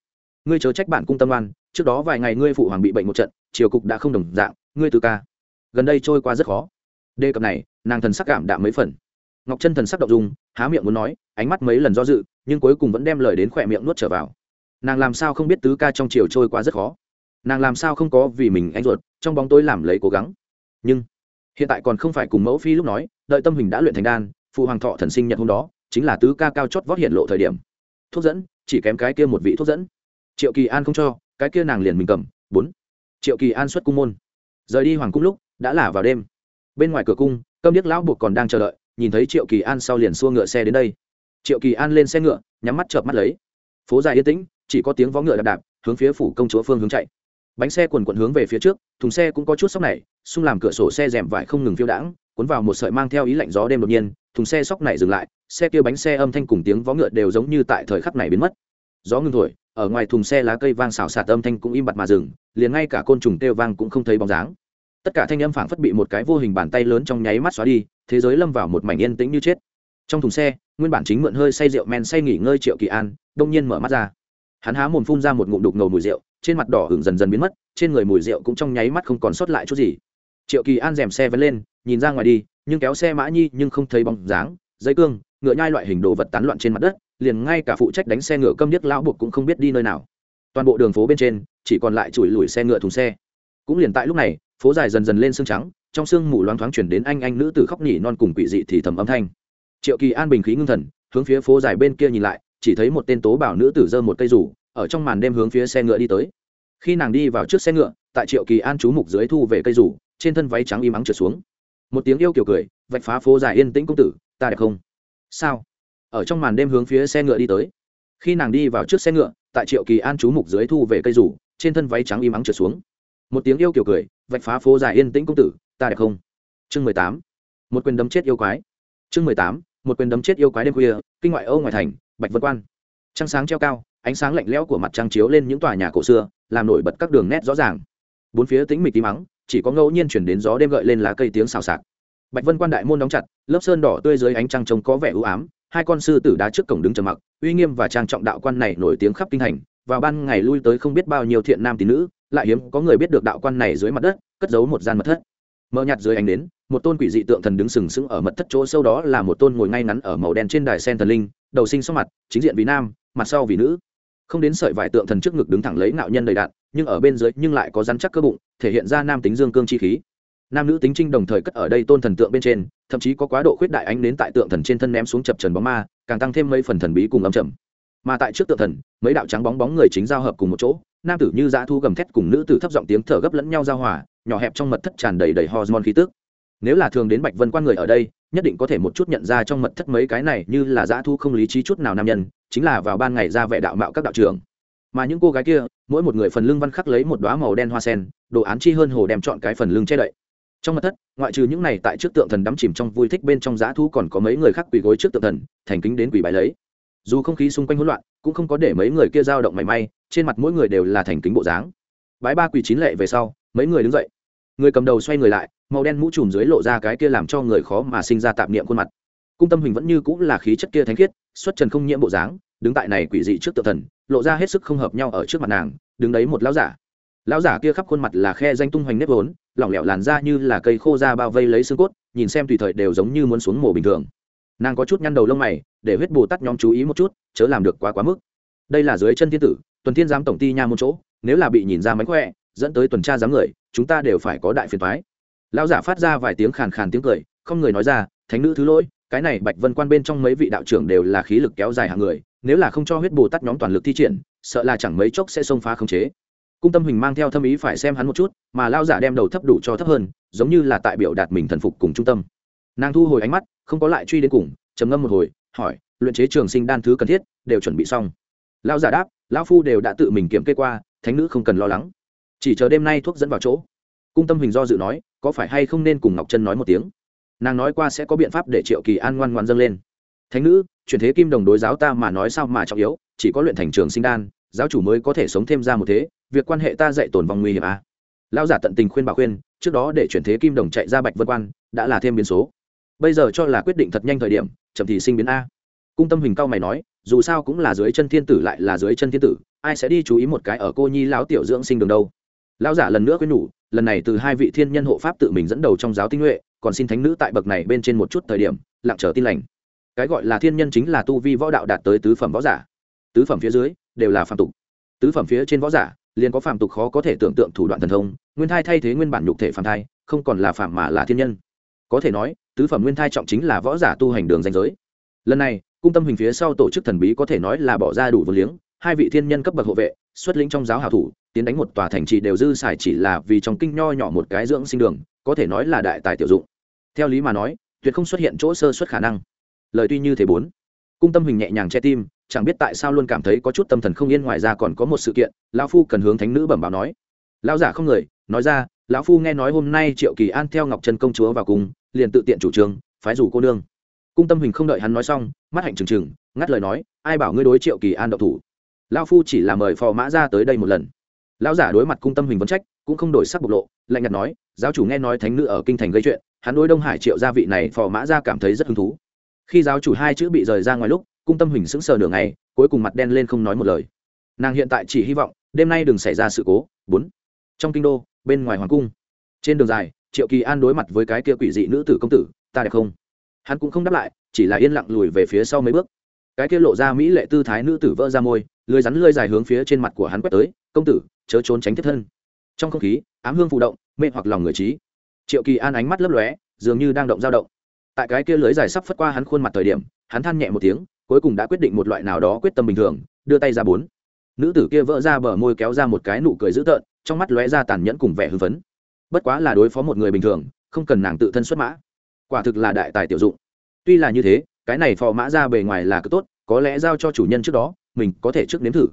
Ngươi chớ trách bản cung tâm oan, trước đó vài ngày ngươi phụ hoàng bị bệnh một trận, triều cục đã không đồng dạng, ngươi từ ca. Gần đây trôi qua rất khó. Đề cập này, nàng thần sắc cảm đạm mấy phần. Ngọc chân thần sắc động dung, há miệng muốn nói, ánh mắt mấy lần do dự, nhưng cuối cùng vẫn đem lời đến khỏe miệng nuốt trở vào. Nàng làm sao không biết tứ ca trong chiều trôi qua rất khó? Nàng làm sao không có vì mình anh ruột, trong bóng tối làm lấy cố gắng? Nhưng, hiện tại còn không phải cùng mẫu phi lúc nói, đợi tâm hình đã luyện thành đan phụ hoàng thọ thần sinh nhật hôm đó, chính là tứ ca cao chót vót hiện lộ thời điểm. Thuốc dẫn, chỉ kém cái kia một vị thuốc dẫn. Triệu kỳ an không cho, cái kia nàng liền mình cầm, bốn. Triệu kỳ an xuất cung môn. Rời đi hoàng cung lúc, đã là vào đêm. Bên ngoài cửa cung, câm điếc lão buộc còn đang chờ đợi, nhìn thấy triệu kỳ an sau liền xua ngựa xe đến đây. Triệu kỳ an lên xe ngựa, nhắm mắt chợp mắt lấy. Phố dài yên tĩnh, chỉ có tiếng vó ngựa đạp đạp, hướng phía phủ công chúa phương hướng chạy. Bánh xe quần quận hướng về phía trước, thùng xe cũng có chút sóc này, xung làm cửa sổ xe rèm vải không ngừng phiêu đãng cuốn vào một sợi mang theo ý lạnh gió đêm đột nhiên, thùng xe sóc này dừng lại, xe kia bánh xe âm thanh cùng tiếng vó ngựa đều giống như tại thời khắc này biến mất. Gió ngừng thổi, ở ngoài thùng xe lá cây vang xào xạc âm thanh cũng im bặt mà dừng, liền ngay cả côn trùng kêu vang cũng không thấy bóng dáng. Tất cả thanh âm phảng phất bị một cái vô hình bàn tay lớn trong nháy mắt xóa đi, thế giới lâm vào một mảnh yên tĩnh như chết. Trong thùng xe, nguyên bản chính mượn hơi say rượu men say nghỉ ngơi triệu kỳ an, đông nhiên mở mắt ra. Hắn há mồm phun ra một ngụm đục ngầu mùi rượu, trên mặt đỏ hửng dần dần biến mất, trên người mùi rượu cũng trong nháy mắt không còn sót lại chút gì triệu kỳ an rèm xe vẫn lên, nhìn ra ngoài đi, nhưng kéo xe mã nhi nhưng không thấy bóng dáng, dây cương, ngựa nhai loại hình đồ vật tán loạn trên mặt đất, liền ngay cả phụ trách đánh xe ngựa câm điếc lão buộc cũng không biết đi nơi nào. Toàn bộ đường phố bên trên, chỉ còn lại chùi lùi xe ngựa thùng xe. Cũng liền tại lúc này, phố dài dần dần lên sương trắng, trong sương mù loáng thoáng chuyển đến anh anh nữ tử khóc nhỉ non cùng quỷ dị thì thầm âm thanh. Triệu kỳ an bình khí ngưng thần, hướng phía phố dài bên kia nhìn lại, chỉ thấy một tên tố bảo nữ tử giơ một cây rủ, ở trong màn đêm hướng phía xe ngựa đi tới. Khi nàng đi vào trước xe ngựa, tại triệu kỳ an chú mục dưới thu về cây rủ trên thân váy trắng im ắng trượt xuống. Một tiếng yêu kiểu cười, vạch phá phố dài yên tĩnh công tử, ta đẹp không? Sao? Ở trong màn đêm hướng phía xe ngựa đi tới. Khi nàng đi vào trước xe ngựa, tại triệu kỳ an chú mục dưới thu về cây rủ, trên thân váy trắng im ắng trượt xuống. Một tiếng yêu kiểu cười, vạch phá phố dài yên tĩnh công tử, ta đẹp không? Chương mười tám. Một quyền đấm chết yêu quái. Chương mười tám. Một quyền đấm chết yêu quái đêm khuya, kinh ngoại âu ngoài thành, bạch vân quan. Trăng sáng treo cao, ánh sáng lạnh lẽo của mặt trăng chiếu lên những tòa nhà cổ xưa, làm nổi bật các đường nét rõ ràng. Bốn phía tĩnh mịch tí mắng chỉ có ngẫu nhiên chuyển đến gió đêm gợi lên lá cây tiếng xào xạc. Bạch vân quan đại môn đóng chặt, lớp sơn đỏ tươi dưới ánh trăng trông có vẻ ưu ám, hai con sư tử đá trước cổng đứng trầm mặc, uy nghiêm và trang trọng đạo quan này nổi tiếng khắp kinh thành, vào ban ngày lui tới không biết bao nhiêu thiện nam tín nữ, lại hiếm có người biết được đạo quan này dưới mặt đất, cất giấu một gian mật thất. Mờ nhạt dưới ánh đến, một tôn quỷ dị tượng thần đứng sừng sững ở mật thất chỗ sâu đó là một tôn ngồi ngay ngắn ở màu đen trên đài sen thần linh, đầu sinh sau mặt, chính diện vì nam, mặt sau vì nữ. Không đến sợi vải tượng thần trước ngực đứng thẳng lấy ngạo nhân đầy đạn nhưng ở bên dưới nhưng lại có rắn chắc cơ bụng, thể hiện ra nam tính dương cương chi khí. Nam nữ tính trinh đồng thời cất ở đây tôn thần tượng bên trên, thậm chí có quá độ khuyết đại ánh đến tại tượng thần trên thân ném xuống chập trần bóng ma, càng tăng thêm mấy phần thần bí cùng âm trầm. Mà tại trước tượng thần, mấy đạo trắng bóng bóng người chính giao hợp cùng một chỗ, nam tử như dã thu gầm thét cùng nữ tử thấp giọng tiếng thở gấp lẫn nhau giao hòa, nhỏ hẹp trong mật thất tràn đầy đầy hormone khí tức. Nếu là thường đến bạch vân quan người ở đây, nhất định có thể một chút nhận ra trong mật thất mấy cái này như là dã thu không lý trí chút nào nam nhân, chính là vào ban ngày ra vẻ đạo mạo các đạo trưởng mà những cô gái kia, mỗi một người phần lưng văn khắc lấy một đoá màu đen hoa sen, đồ án chi hơn hồ đem chọn cái phần lưng che đậy. Trong mật thất, ngoại trừ những này tại trước tượng thần đắm chìm trong vui thích bên trong giá thu còn có mấy người khác quỳ gối trước tượng thần, thành kính đến quỳ bài lấy. Dù không khí xung quanh hỗn loạn, cũng không có để mấy người kia dao động mảy may, trên mặt mỗi người đều là thành kính bộ dáng. Bái ba quỳ chín lệ về sau, mấy người đứng dậy. Người cầm đầu xoay người lại, màu đen mũ trùm dưới lộ ra cái kia làm cho người khó mà sinh ra tạm niệm khuôn mặt. Cung tâm hình vẫn như cũng là khí chất kia thánh khiết, xuất trần không nhiễm bộ dáng đứng tại này quỷ dị trước tự thần, lộ ra hết sức không hợp nhau ở trước mặt nàng, đứng đấy một lão giả. Lão giả kia khắp khuôn mặt là khe danh tung hoành nếp vốn, lỏng lẻo làn da như là cây khô da bao vây lấy xương cốt, nhìn xem tùy thời đều giống như muốn xuống mổ bình thường. Nàng có chút nhăn đầu lông mày, để huyết bồ tát nhóm chú ý một chút, chớ làm được quá quá mức. Đây là dưới chân thiên tử, tuần thiên giám tổng ty nha một chỗ, nếu là bị nhìn ra mánh khỏe, dẫn tới tuần tra giám người, chúng ta đều phải có đại phiền thoái lão giả phát ra vài tiếng khàn khàn tiếng cười, không người nói ra, thánh nữ thứ lỗi cái này bạch vân quan bên trong mấy vị đạo trưởng đều là khí lực kéo dài hàng người, nếu là không cho huyết bồ tát nhóm toàn lực thi triển, sợ là chẳng mấy chốc sẽ xông phá khống chế. Cung tâm hình mang theo thâm ý phải xem hắn một chút, mà lao giả đem đầu thấp đủ cho thấp hơn, giống như là tại biểu đạt mình thần phục cùng trung tâm. Nàng thu hồi ánh mắt, không có lại truy đến cùng, trầm ngâm một hồi, hỏi, luyện chế trường sinh đan thứ cần thiết, đều chuẩn bị xong? Lao giả đáp, lão phu đều đã tự mình kiểm kê qua, thánh nữ không cần lo lắng. Chỉ chờ đêm nay thuốc dẫn vào chỗ. Cung tâm hình do dự nói, có phải hay không nên cùng ngọc trân nói một tiếng? Nàng nói qua sẽ có biện pháp để triệu kỳ an ngoan ngoan dâng lên. Thánh nữ, chuyển thế kim đồng đối giáo ta mà nói sao mà trọng yếu, chỉ có luyện thành trường sinh đan, giáo chủ mới có thể sống thêm ra một thế, việc quan hệ ta dạy tồn vong nguy hiểm à. lão giả tận tình khuyên bà khuyên, trước đó để chuyển thế kim đồng chạy ra bạch vân quan, đã là thêm biến số. Bây giờ cho là quyết định thật nhanh thời điểm, chậm thì sinh biến a. Cung tâm hình cao mày nói, dù sao cũng là dưới chân thiên tử lại là dưới chân thiên tử, ai sẽ đi chú ý một cái ở cô nhi lão tiểu dưỡng sinh đường đâu. Lão giả lần nữa khuyên nhủ, lần này từ hai vị thiên nhân hộ pháp tự mình dẫn đầu trong giáo tinh nhuệ còn xin thánh nữ tại bậc này bên trên một chút thời điểm, lặng chờ tin lành. Cái gọi là thiên nhân chính là tu vi võ đạo đạt tới tứ phẩm võ giả. Tứ phẩm phía dưới, đều là phạm tục. Tứ phẩm phía trên võ giả, liền có phạm tục khó có thể tưởng tượng thủ đoạn thần thông, nguyên thai thay thế nguyên bản nhục thể phạm thai, không còn là phạm mà là thiên nhân. Có thể nói, tứ phẩm nguyên thai trọng chính là võ giả tu hành đường danh giới. Lần này, cung tâm hình phía sau tổ chức thần bí có thể nói là bỏ ra đủ vô liếng, hai vị thiên nhân cấp bậc hộ vệ, xuất lĩnh trong giáo hảo thủ, tiến đánh một tòa thành trì đều dư xài chỉ là vì trong kinh nho nhỏ một cái dưỡng sinh đường, có thể nói là đại tài tiểu dụng theo lý mà nói, tuyệt không xuất hiện chỗ sơ xuất khả năng. Lời tuy như thế bốn, cung tâm hình nhẹ nhàng che tim, chẳng biết tại sao luôn cảm thấy có chút tâm thần không yên ngoài ra còn có một sự kiện, lão phu cần hướng thánh nữ bẩm báo nói. Lão giả không người, nói ra, lão phu nghe nói hôm nay triệu kỳ an theo ngọc trân công chúa vào cùng, liền tự tiện chủ trương, phái rủ cô nương. Cung tâm hình không đợi hắn nói xong, mắt hạnh trừng trừng, ngắt lời nói, ai bảo ngươi đối triệu kỳ an độc thủ. Lão phu chỉ là mời phò mã ra tới đây một lần. Lão giả đối mặt cung tâm hình vấn trách, cũng không đổi sắc bộc lộ, lạnh nhạt nói, giáo chủ nghe nói thánh nữ ở kinh thành gây chuyện hắn đối đông hải triệu gia vị này phò mã ra cảm thấy rất hứng thú. Khi giáo chủ hai chữ bị rời ra ngoài lúc, cung tâm hình sững sờ nửa ngày, cuối cùng mặt đen lên không nói một lời. Nàng hiện tại chỉ hy vọng, đêm nay đừng xảy ra sự cố. Bốn. Trong kinh đô, bên ngoài hoàng cung. Trên đường dài, triệu kỳ an đối mặt với cái kia quỷ dị nữ tử công tử, ta đẹp không? Hắn cũng không đáp lại, chỉ là yên lặng lùi về phía sau mấy bước. Cái kia lộ ra mỹ lệ tư thái nữ tử vỡ ra môi lưới rắn lơi dài hướng phía trên mặt của hắn quét tới, công tử, chớ trốn tránh thiết thân. Trong không khí, ám hương phụ động, mê hoặc lòng người trí triệu kỳ an ánh mắt lấp lóe, dường như đang động dao động. Tại cái kia lưới dài sắp phất qua hắn khuôn mặt thời điểm, hắn than nhẹ một tiếng, cuối cùng đã quyết định một loại nào đó quyết tâm bình thường, đưa tay ra bốn. Nữ tử kia vỡ ra bờ môi kéo ra một cái nụ cười dữ tợn, trong mắt lóe ra tàn nhẫn cùng vẻ hưng phấn. Bất quá là đối phó một người bình thường, không cần nàng tự thân xuất mã. Quả thực là đại tài tiểu dụng. Tuy là như thế, cái này phò mã ra bề ngoài là cứ tốt, có lẽ giao cho chủ nhân trước đó, mình có thể trước nếm thử.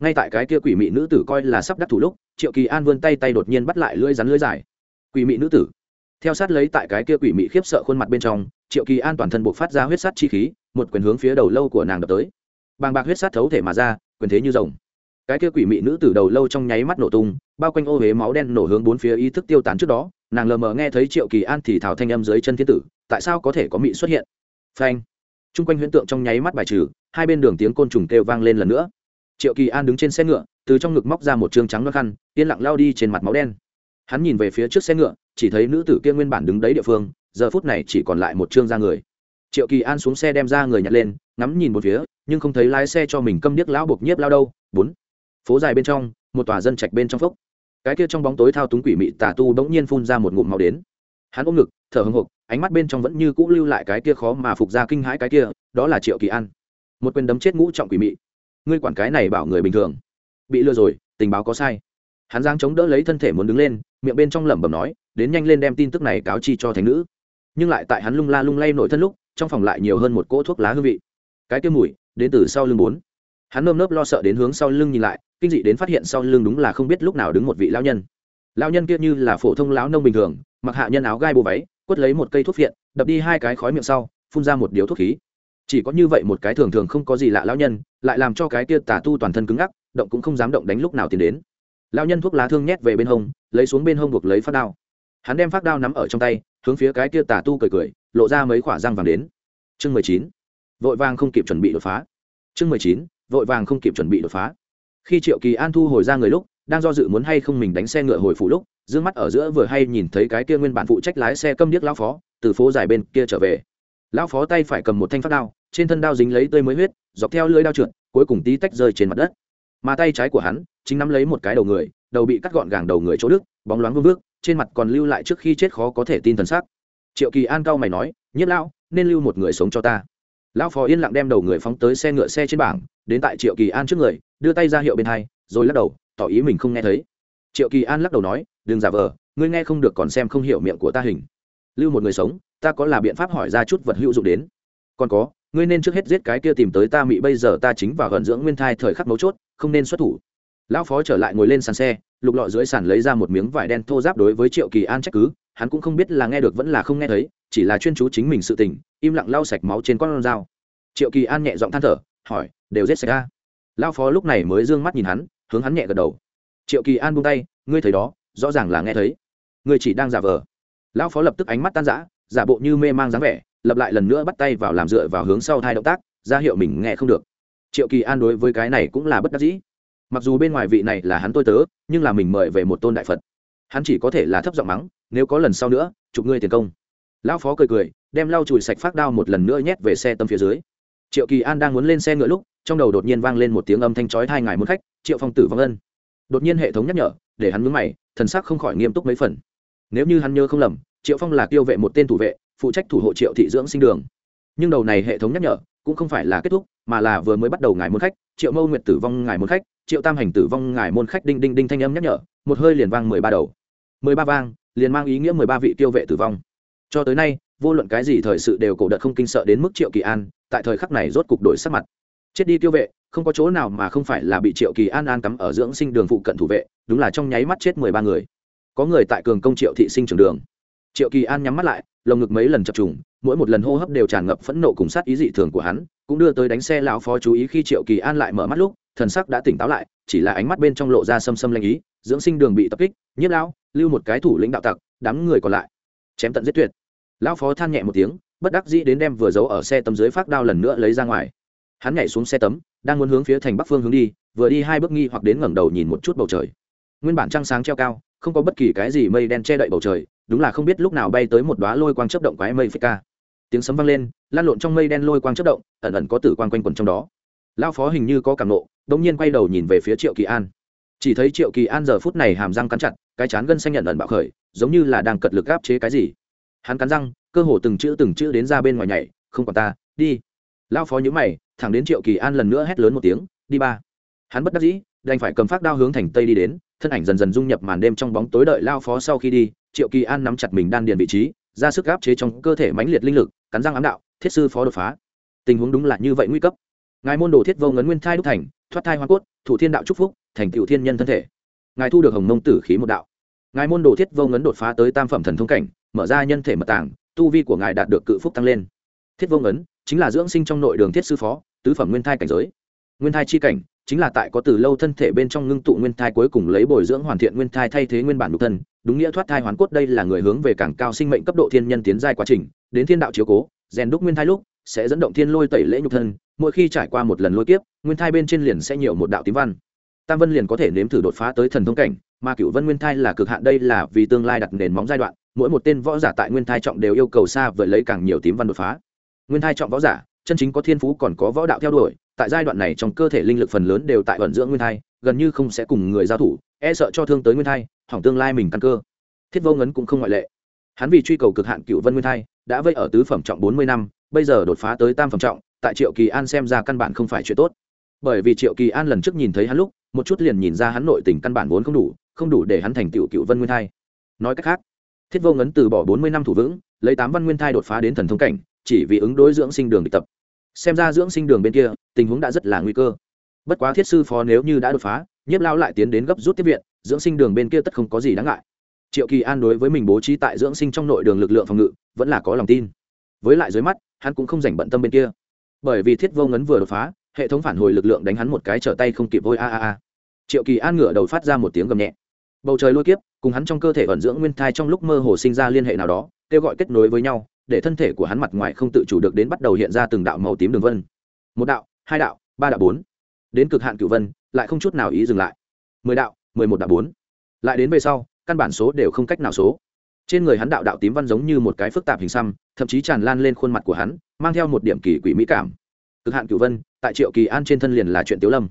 Ngay tại cái kia quỷ mị nữ tử coi là sắp đắc thủ lúc, triệu kỳ an vươn tay tay đột nhiên bắt lại lưỡi rắn lưỡi dài quỷ mị nữ tử. Theo sát lấy tại cái kia quỷ mị khiếp sợ khuôn mặt bên trong, triệu kỳ an toàn thân buộc phát ra huyết sắt chi khí, một quyền hướng phía đầu lâu của nàng đập tới. Bàng bạc huyết sắt thấu thể mà ra, quyền thế như rồng. Cái kia quỷ mị nữ tử đầu lâu trong nháy mắt nổ tung, bao quanh ô huế máu đen nổ hướng bốn phía ý thức tiêu tán trước đó, nàng lờ mờ nghe thấy triệu kỳ an thì thảo thanh âm dưới chân thiên tử, tại sao có thể có mị xuất hiện? Phanh. T r u n g quanh huyễn tượng trong nháy mắt bài trừ, hai bên đường tiếng côn trùng kêu vang lên lần nữa. Triệu kỳ an đứng trên xe ngựa, từ trong ngực móc ra một chương trắng loắc khăn, yên lặng lao đi trên mặt máu đen hắn nhìn về phía trước xe ngựa, chỉ thấy nữ tử kia nguyên bản đứng đấy địa phương, giờ phút này chỉ còn lại một chương ra người. Triệu kỳ an xuống xe đem ra người nhặt lên, ngắm nhìn một phía, nhưng không thấy lái xe cho mình câm điếc lão buộc nhiếp lao đâu. Bốn. Phố dài bên trong, một tòa dân trạch bên trong phốc. Cái kia trong bóng tối thao túng quỷ mị tà tu bỗng nhiên phun ra một ngụm màu đến. Hắn ôm ngực, thở hưng hục ánh mắt bên trong vẫn như cũ lưu lại cái kia khó mà phục ra kinh hãi cái kia, đó là triệu kỳ an. Một quyền đấm chết ngũ trọng quỷ mị. Ngươi quản cái này bảo người bình thường. Bị lừa rồi, tình báo có sai. Hắn giang chống đỡ lấy thân thể muốn đứng lên miệng bên trong lẩm bẩm nói, đến nhanh lên đem tin tức này cáo chi cho thánh nữ. Nhưng lại tại hắn lung la lung lay nổi thân lúc, trong phòng lại nhiều hơn một cỗ thuốc lá hương vị. Cái kia mùi, đến từ sau lưng bốn. Hắn nơm nớp lo sợ đến hướng sau lưng nhìn lại, kinh dị đến phát hiện sau lưng đúng là không biết lúc nào đứng một vị lão nhân. Lão nhân kia như là phổ thông lão nông bình thường, mặc hạ nhân áo gai bồ váy, quất lấy một cây thuốc phiện, đập đi hai cái khói miệng sau, phun ra một điếu thuốc khí. Chỉ có như vậy một cái thường thường không có gì lạ lão nhân, lại làm cho cái kia tà tu toàn thân cứng ngắc, động cũng không dám động đánh lúc nào tiến đến lão nhân thuốc lá thương nhét về bên hông, lấy xuống bên hông buộc lấy phát đao. Hắn đem phát đao nắm ở trong tay, hướng phía cái kia tà tu cười cười, lộ ra mấy khoả răng vàng đến. Chương mười chín, vội vàng không kịp chuẩn bị đột phá. Chương mười chín, vội vàng không kịp chuẩn bị đột phá. Khi triệu kỳ an thu hồi ra người lúc, đang do dự muốn hay không mình đánh xe ngựa hồi phủ lúc d ư ơ n g mắt ở giữa vừa hay nhìn thấy cái kia nguyên bản phụ trách lái xe câm điếc lão phó, từ phố dài bên kia trở về. Lão phó tay phải cầm một thanh phát đao, trên thân đao dính lấy tươi mới huyết, dọc theo lưới đao trượt, cuối cùng tí tách rơi trên mặt đất. Mà tay trái của hắn chính nắm lấy một cái đầu người, đầu bị cắt gọn gàng đầu người chỗ đức bóng loáng vương vước, trên mặt còn lưu lại trước khi chết khó có thể tin thần sắc. Triệu kỳ an cao mày nói, nhất lão, nên lưu một người sống cho ta. Lão phó yên lặng đem đầu người phóng tới xe ngựa xe trên bảng, đến tại triệu kỳ an trước người, đưa tay ra hiệu bên hai, rồi lắc đầu, tỏ ý mình không nghe thấy. Triệu kỳ an lắc đầu nói, đừng giả vờ, ngươi nghe không được còn xem không hiểu miệng của ta hình. Lưu một người sống, ta có là biện pháp hỏi ra chút vật hữu dụng đến. Còn có, ngươi nên trước hết giết cái kia tìm tới ta mị bây giờ ta chính vào gần dưỡng nguyên thai thời khắc mấu chốt, không nên xuất thủ lão phó trở lại ngồi lên sàn xe, lục lọi dưới sàn lấy ra một miếng vải đen thô giáp đối với triệu kỳ an trách cứ, hắn cũng không biết là nghe được vẫn là không nghe thấy, chỉ là chuyên chú chính mình sự tình, im lặng lau sạch máu trên con dao. Triệu kỳ an nhẹ giọng than thở, hỏi, đều giết sạch ra lao phó lúc này mới d ư ơ n g mắt nhìn hắn, hướng hắn nhẹ gật đầu. Triệu kỳ an buông tay, ngươi thấy đó, rõ ràng là nghe thấy. Ngươi chỉ đang giả vờ. Lão phó lập tức ánh mắt tan rã, giả bộ như mê mang dáng vẻ lập lại lần nữa bắt tay vào làm dựa vào hướng sau hai động tác, ra hiệu mình nghe không được. Triệu kỳ an đối với cái này cũng là bất đắc dĩ mặc dù bên ngoài vị này là hắn tôi tớ, nhưng là mình mời về một tôn đại phật. Hắn chỉ có thể là thấp giọng mắng, nếu có lần sau nữa, chụp ngươi tiền công. Lão phó cười cười, đem lau chùi sạch phát đao một lần nữa nhét về xe tâm phía dưới. Triệu kỳ an đang muốn lên xe ngựa lúc, trong đầu đột nhiên vang lên một tiếng âm thanh chói hai ngài muốn khách, triệu phong tử vong ân. Đột nhiên hệ thống nhắc nhở, để hắn mướn mày, thần sắc không khỏi nghiêm túc mấy phần. Nếu như hắn nhớ không lầm, triệu phong là tiêu vệ một tên thủ vệ, phụ trách thủ hộ triệu thị dưỡng sinh đường. Nhưng đầu này hệ thống nhắc nhở cũng không phải là kết thúc, mà là vừa mới bắt đầu ngài môn khách, triệu mâu nguyệt tử vong ngài môn khách, triệu tam hành tử vong ngài môn khách đinh đinh đinh thanh âm nhắc nhở, một hơi liền vang mười ba đầu. Mười ba vang, liền mang ý nghĩa mười ba vị tiêu vệ tử vong. Cho tới nay, vô luận cái gì thời sự đều cổ đợt không kinh sợ đến mức triệu kỳ an, tại thời khắc này rốt cục đổi sắc mặt. Chết đi tiêu vệ, không có chỗ nào mà không phải là bị triệu kỳ an an cắm ở dưỡng sinh đường phụ cận thủ vệ, đúng là trong nháy mắt chết mười ba người. Có người tại cường công triệu thị sinh trường đường. Triệu kỳ an nhắm mắt lại lồng ngực mấy lần chập trùng, mỗi một lần hô hấp đều tràn ngập phẫn nộ cùng sát ý dị thường của hắn, cũng đưa tới đánh xe lão phó chú ý khi triệu kỳ an lại mở mắt lúc, thần sắc đã tỉnh táo lại, chỉ là ánh mắt bên trong lộ ra xâm xâm lanh ý, dưỡng sinh đường bị tập kích, nhiếp lão, lưu một cái thủ lĩnh đạo tặc, đám người còn lại, chém tận giết tuyệt. Lão phó than nhẹ một tiếng, bất đắc dĩ đến đem vừa giấu ở xe tấm dưới phát đao lần nữa lấy ra ngoài. Hắn nhảy xuống xe tấm, đang muốn hướng phía thành bắc phương hướng đi, vừa đi hai bước nghi hoặc đến ngẩng đầu nhìn một chút bầu trời. Nguyên bản trăng sáng treo cao, không có bất kỳ cái gì mây đen che đậy bầu trời đúng là không biết lúc nào bay tới một đóa lôi quang chớp động quái mây phích ca. Tiếng sấm vang lên, lan lộn trong mây đen lôi quang chớp động, ẩn ẩn có tử quang quanh quẩn trong đó. Lao phó hình như có cảm nộ đ nhiên quay đầu nhìn về phía triệu kỳ an. Chỉ thấy triệu kỳ an giờ phút này hàm răng cắn chặt, cái chán gân xanh nhận ẩn bạo khởi, giống như là đang cật lực áp chế cái gì. Hắn cắn răng, cơ hồ từng chữ từng chữ đến ra bên ngoài nhảy, không còn ta, đi. Lao phó nhữ mày, thẳng đến triệu kỳ an lần nữa hét lớn một tiếng, đi ba. Hắn bất đắc dĩ, đành phải cầm phát đao hướng thành tây đi đến, thân ảnh dần dần dung nhập màn đêm trong bóng tối đợi lao phó sau khi đi triệu kỳ an nắm chặt mình đan điền vị trí, ra sức gáp chế trong cơ thể mãnh liệt linh lực, cắn răng ám đạo, thiết sư phó đột phá. Tình huống đúng là như vậy nguy cấp. Ngài môn đồ thiết vô ngấn nguyên thai đúc thành, thoát thai hoa cốt, thủ thiên đạo trúc phúc, thành cựu thiên nhân thân thể. Ngài thu được hồng mông tử khí một đạo. Ngài môn đồ thiết vô ngấn đột phá tới tam phẩm thần thông cảnh, mở ra nhân thể mật tàng tu vi của ngài đạt được cự phúc tăng lên. Thiết vô ngấn chính là dưỡng sinh trong nội đường thiết sư phó, tứ phẩm nguyên thai cảnh giới. Nguyên thai chi cảnh chính là tại có từ lâu thân thể bên trong ngưng tụ nguyên thai cuối cùng lấy bồi dưỡng hoàn thiện nguyên thai thay thế nguyên bản nhục thân đúng nghĩa thoát thai hoàn cốt đây là người hướng về càng cao sinh mệnh cấp độ thiên nhân tiến giai quá trình, đến thiên đạo chiếu cố, rèn đúc nguyên thai lúc, sẽ dẫn động thiên lôi tẩy lễ nhục thân, mỗi khi trải qua một lần lôi kiếp, nguyên thai bên trên liền sẽ nhiều một đạo tím văn. Tam vân liền có thể nếm thử đột phá tới thần thông cảnh, mà cựu vân nguyên thai là cực hạn đây là vì tương lai đặt nền móng giai đoạn, mỗi một tên võ giả tại nguyên thai trọng đều yêu cầu xa vời lấy càng nhiều tím văn đột phá. Nguyên thai trọng võ giả, chân chính có thiên phú còn có võ đạo theo đuổi, tại giai đoạn này trong cơ thể linh lực phần lớn đều tại vận dưỡng nguyên thai, gần như không sẽ cùng người giao thủ e sợ cho thương tới nguyên thai, hỏng tương lai mình căn cơ. Thiết vô ngấn cũng không ngoại lệ. Hắn vì truy cầu cực hạn cựu vân nguyên thai, đã vây ở tứ phẩm trọng bốn mươi năm, bây giờ đột phá tới tam phẩm trọng, tại triệu kỳ an xem ra căn bản không phải chuyện tốt. Bởi vì triệu kỳ an lần trước nhìn thấy hắn lúc, một chút liền nhìn ra hắn nội tình căn bản vốn không đủ không đủ để hắn thành cựu cựu vân nguyên thai. Nói cách khác, thiết vô ngấn từ bỏ bốn mươi năm thủ vững, lấy tám văn nguyên thai đột phá đến thần thông cảnh, chỉ vì ứng đối dưỡng sinh đường địch tập. Xem ra dưỡng sinh đường bên kia, tình huống đã rất là nguy cơ. Bất quá thiết sư phó nếu như đã đột phá nhiếp lao lại tiến đến gấp rút tiếp viện, dưỡng sinh đường bên kia tất không có gì đáng ngại. Triệu kỳ an đối với mình bố trí tại dưỡng sinh trong nội đường lực lượng phòng ngự, vẫn là có lòng tin. Với lại dưới mắt, hắn cũng không dành bận tâm bên kia. Bởi vì thiết vô ngấn vừa đột phá, hệ thống phản hồi lực lượng đánh hắn một cái trở tay không kịp vôi a a a. Triệu kỳ an ngửa đầu phát ra một tiếng gầm nhẹ. Bầu trời lôi kiếp, cùng hắn trong cơ thể ẩn dưỡng nguyên thai trong lúc mơ hồ sinh ra liên hệ nào đó, kêu gọi kết nối với nhau, để thân thể của hắn mặt ngoài không tự chủ được đến bắt đầu hiện ra từng đạo màu tím đường vân. Một đạo, hai đạo, ba đạo, bốn đến cực hạn cửu vân, lại không chút nào ý dừng lại. Mười đạo, mười một đạo bốn. Lại đến về sau, căn bản số đều không cách nào số. Trên người hắn đạo đạo tím văn giống như một cái phức tạp hình xăm, thậm chí tràn lan lên khuôn mặt của hắn, mang theo một điểm kỳ quỷ mỹ cảm. Cực hạn cửu vân, tại triệu kỳ an trên thân liền là chuyện tiếu lâm.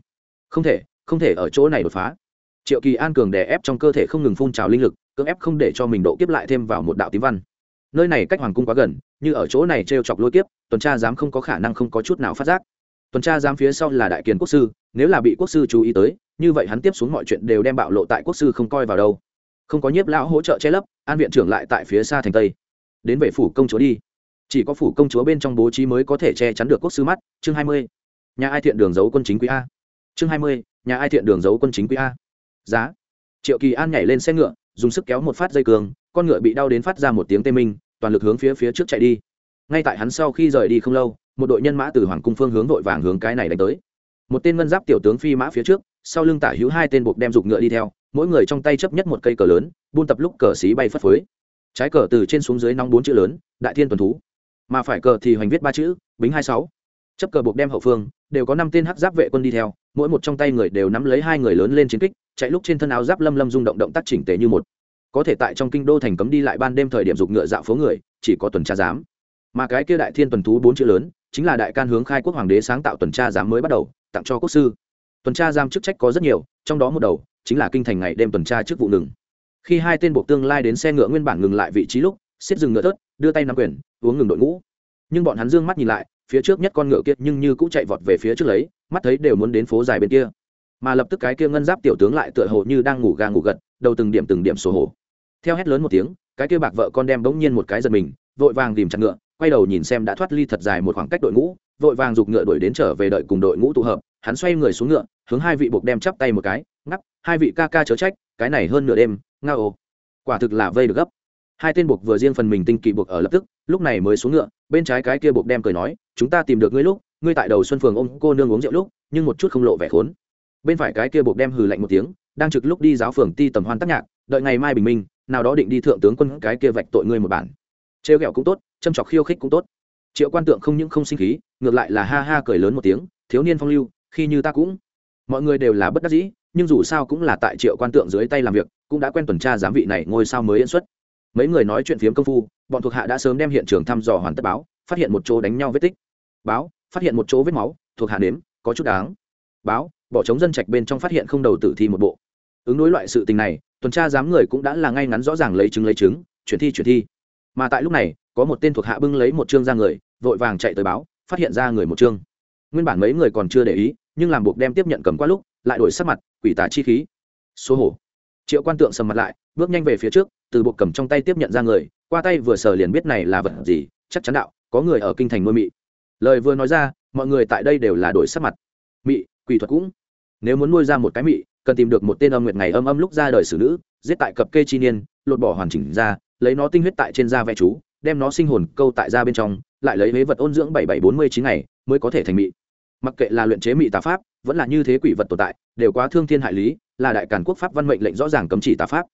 Không thể không thể ở chỗ này đột phá. Triệu kỳ an cường đè ép trong cơ thể không ngừng phun trào linh lực, cưỡng ép không để cho mình độ kiếp lại thêm vào một đạo tím văn. Nơi này cách hoàng cung quá gần, như ở chỗ này t r e o chọc lôi kiếp, tuần tra dám không có khả năng không có chút nào phát giác tuần tra giám phía sau là đại kiền quốc sư, nếu là bị quốc sư chú ý tới, như vậy hắn tiếp xuống mọi chuyện đều đem bạo lộ tại quốc sư không coi vào đâu. Không có nhiếp lão hỗ trợ che lấp, an viện trưởng lại tại phía xa thành tây. Đến về phủ công chúa đi. Chỉ có phủ công chúa bên trong bố trí mới có thể che chắn được quốc sư mắt, chương hai mươi. Nhà ai thiện đường giấu quân chính quý a. Chương hai mươi, nhà ai thiện đường giấu quân chính quý a. Giá. Triệu kỳ an nhảy lên xe ngựa, dùng sức kéo một phát dây cường, con ngựa bị đau đến phát ra một tiếng tê minh, toàn lực hướng phía phía trước chạy đi. Ngay tại hắn sau khi rời đi không lâu một đội nhân mã từ hoàng cung phương hướng vội vàng hướng cái này đánh tới. Một tên ngân giáp tiểu tướng phi mã phía trước, sau lưng tả hữu hai tên buộc đem giục ngựa đi theo, mỗi người trong tay chấp nhất một cây cờ lớn, buôn tập lúc cờ xí bay phất phới. Trái cờ từ trên xuống dưới nóng bốn chữ lớn, đại thiên tuần thú. Mà phải cờ thì hoành viết ba chữ, bính hai sáu. Chấp cờ buộc đem hậu phương, đều có năm tên hắc giáp vệ quân đi theo, mỗi một trong tay người đều nắm lấy hai người lớn lên chiến kích, chạy lúc trên thân áo giáp lâm lâm rung động động tác chỉnh tề như một. Có thể tại trong kinh đô thành cấm đi lại ban đêm thời điểm dục ngựa dạo phố người, chỉ có tuần tra giám. Mà cái kia đại thiên tuần thú bốn chữ lớn chính là đại can hướng khai quốc hoàng đế sáng tạo tuần tra giám mới bắt đầu, tặng cho quốc sư. Tuần tra giam chức trách có rất nhiều, trong đó một đầu chính là kinh thành ngày đêm tuần tra trước vụ ngừng. Khi hai tên buộc tương lai đến xe ngựa nguyên bản ngừng lại vị trí lúc, xiết dừng ngựa tớt đưa tay nắm quyền, uống ngừng đội ngũ. Nhưng bọn hắn dương mắt nhìn lại, phía trước nhất con ngựa kia nhưng như cũng chạy vọt về phía trước lấy, mắt thấy đều muốn đến phố dài bên kia. Mà lập tức cái kia ngân giáp tiểu tướng lại tựa hồ như đang ngủ gà ngủ gật, đầu từng điểm từng điểm sổ hồ theo hét lớn một tiếng, cái kia bạc vợ con đem bỗng nhiên một cái giật mình, vội vàng tìm chặt ngựa quay đầu nhìn xem đã thoát ly thật dài một khoảng cách đội ngũ, vội vàng giục ngựa đuổi đến trở về đợi cùng đội ngũ tụ hợp, hắn xoay người xuống ngựa, hướng hai vị buộc đem chắp tay một cái, ngắp, hai vị ca ca chớ trách, cái này hơn nửa đêm, nga ô. Quả thực là vây được gấp. Hai tên buộc vừa riêng phần mình tinh kỳ buộc ở lập tức, lúc này mới xuống ngựa, bên trái cái kia buộc đem cười nói, chúng ta tìm được ngươi lúc, ngươi tại đầu xuân phường ôm cô nương uống rượu lúc, nhưng một chút không lộ vẻ khốn. Bên phải cái kia buộc đem hừ lạnh một tiếng, đang trực lúc đi giáo phường ti tầm hoan tác nhạc, đợi ngày mai bình minh, nào đó định đi thượng tướng quân cái kia vạch tội ngươi một bản. Trêu ghẹo cũng tốt châm chọc khiêu khích cũng tốt. Triệu quan tượng không những không sinh khí, ngược lại là ha ha cười lớn một tiếng, thiếu niên phong lưu, khi như ta cũng. Mọi người đều là bất đắc dĩ, nhưng dù sao cũng là tại triệu quan tượng dưới tay làm việc, cũng đã quen tuần tra giám vị này ngôi sao mới diễn xuất. Mấy người nói chuyện phiếm công phu, bọn thuộc hạ đã sớm đem hiện trường thăm dò hoàn tất báo, phát hiện một chỗ đánh nhau vết tích. Báo, phát hiện một chỗ vết máu, thuộc hạ nếm, có chút đáng. Báo, bỏ trống dân trạch bên trong phát hiện không đầu tử thi một bộ. Ứng đối loại sự tình này, tuần tra giám người cũng đã là ngay ngắn rõ ràng lấy chứng lấy chứng, chuyển thi chuyển thi. Mà tại lúc này có một tên thuộc hạ bưng lấy một chương ra người, vội vàng chạy tới báo, phát hiện ra người một chương. Nguyên bản mấy người còn chưa để ý, nhưng làm buộc đem tiếp nhận cầm qua lúc, lại đổi sắc mặt, quỷ tả chi khí. Số hổ. Triệu quan tượng sầm mặt lại, bước nhanh về phía trước, từ buộc cầm trong tay tiếp nhận ra người, qua tay vừa sờ liền biết này là vật gì, chắc chắn đạo, có người ở kinh thành nuôi mị. Lời vừa nói ra, mọi người tại đây đều là đổi sắc mặt. Mị, quỷ thuật cũng. Nếu muốn nuôi ra một cái mị, cần tìm được một tên âm nguyệt ngày âm âm lúc ra đời xử nữ, giết tại cập kê chi niên, lột bỏ hoàn chỉnh ra, lấy nó tinh huyết tại trên da vẽ chú đem nó sinh hồn câu tại ra bên trong, lại lấy huế vật ôn dưỡng bảy bảy bốn mươi chín ngày mới có thể thành mị. Mặc kệ là luyện chế mị tà pháp, vẫn là như thế quỷ vật tồn tại, đều quá thương thiên hại lý, là đại cản quốc pháp văn mệnh lệnh rõ ràng cấm chỉ tà pháp.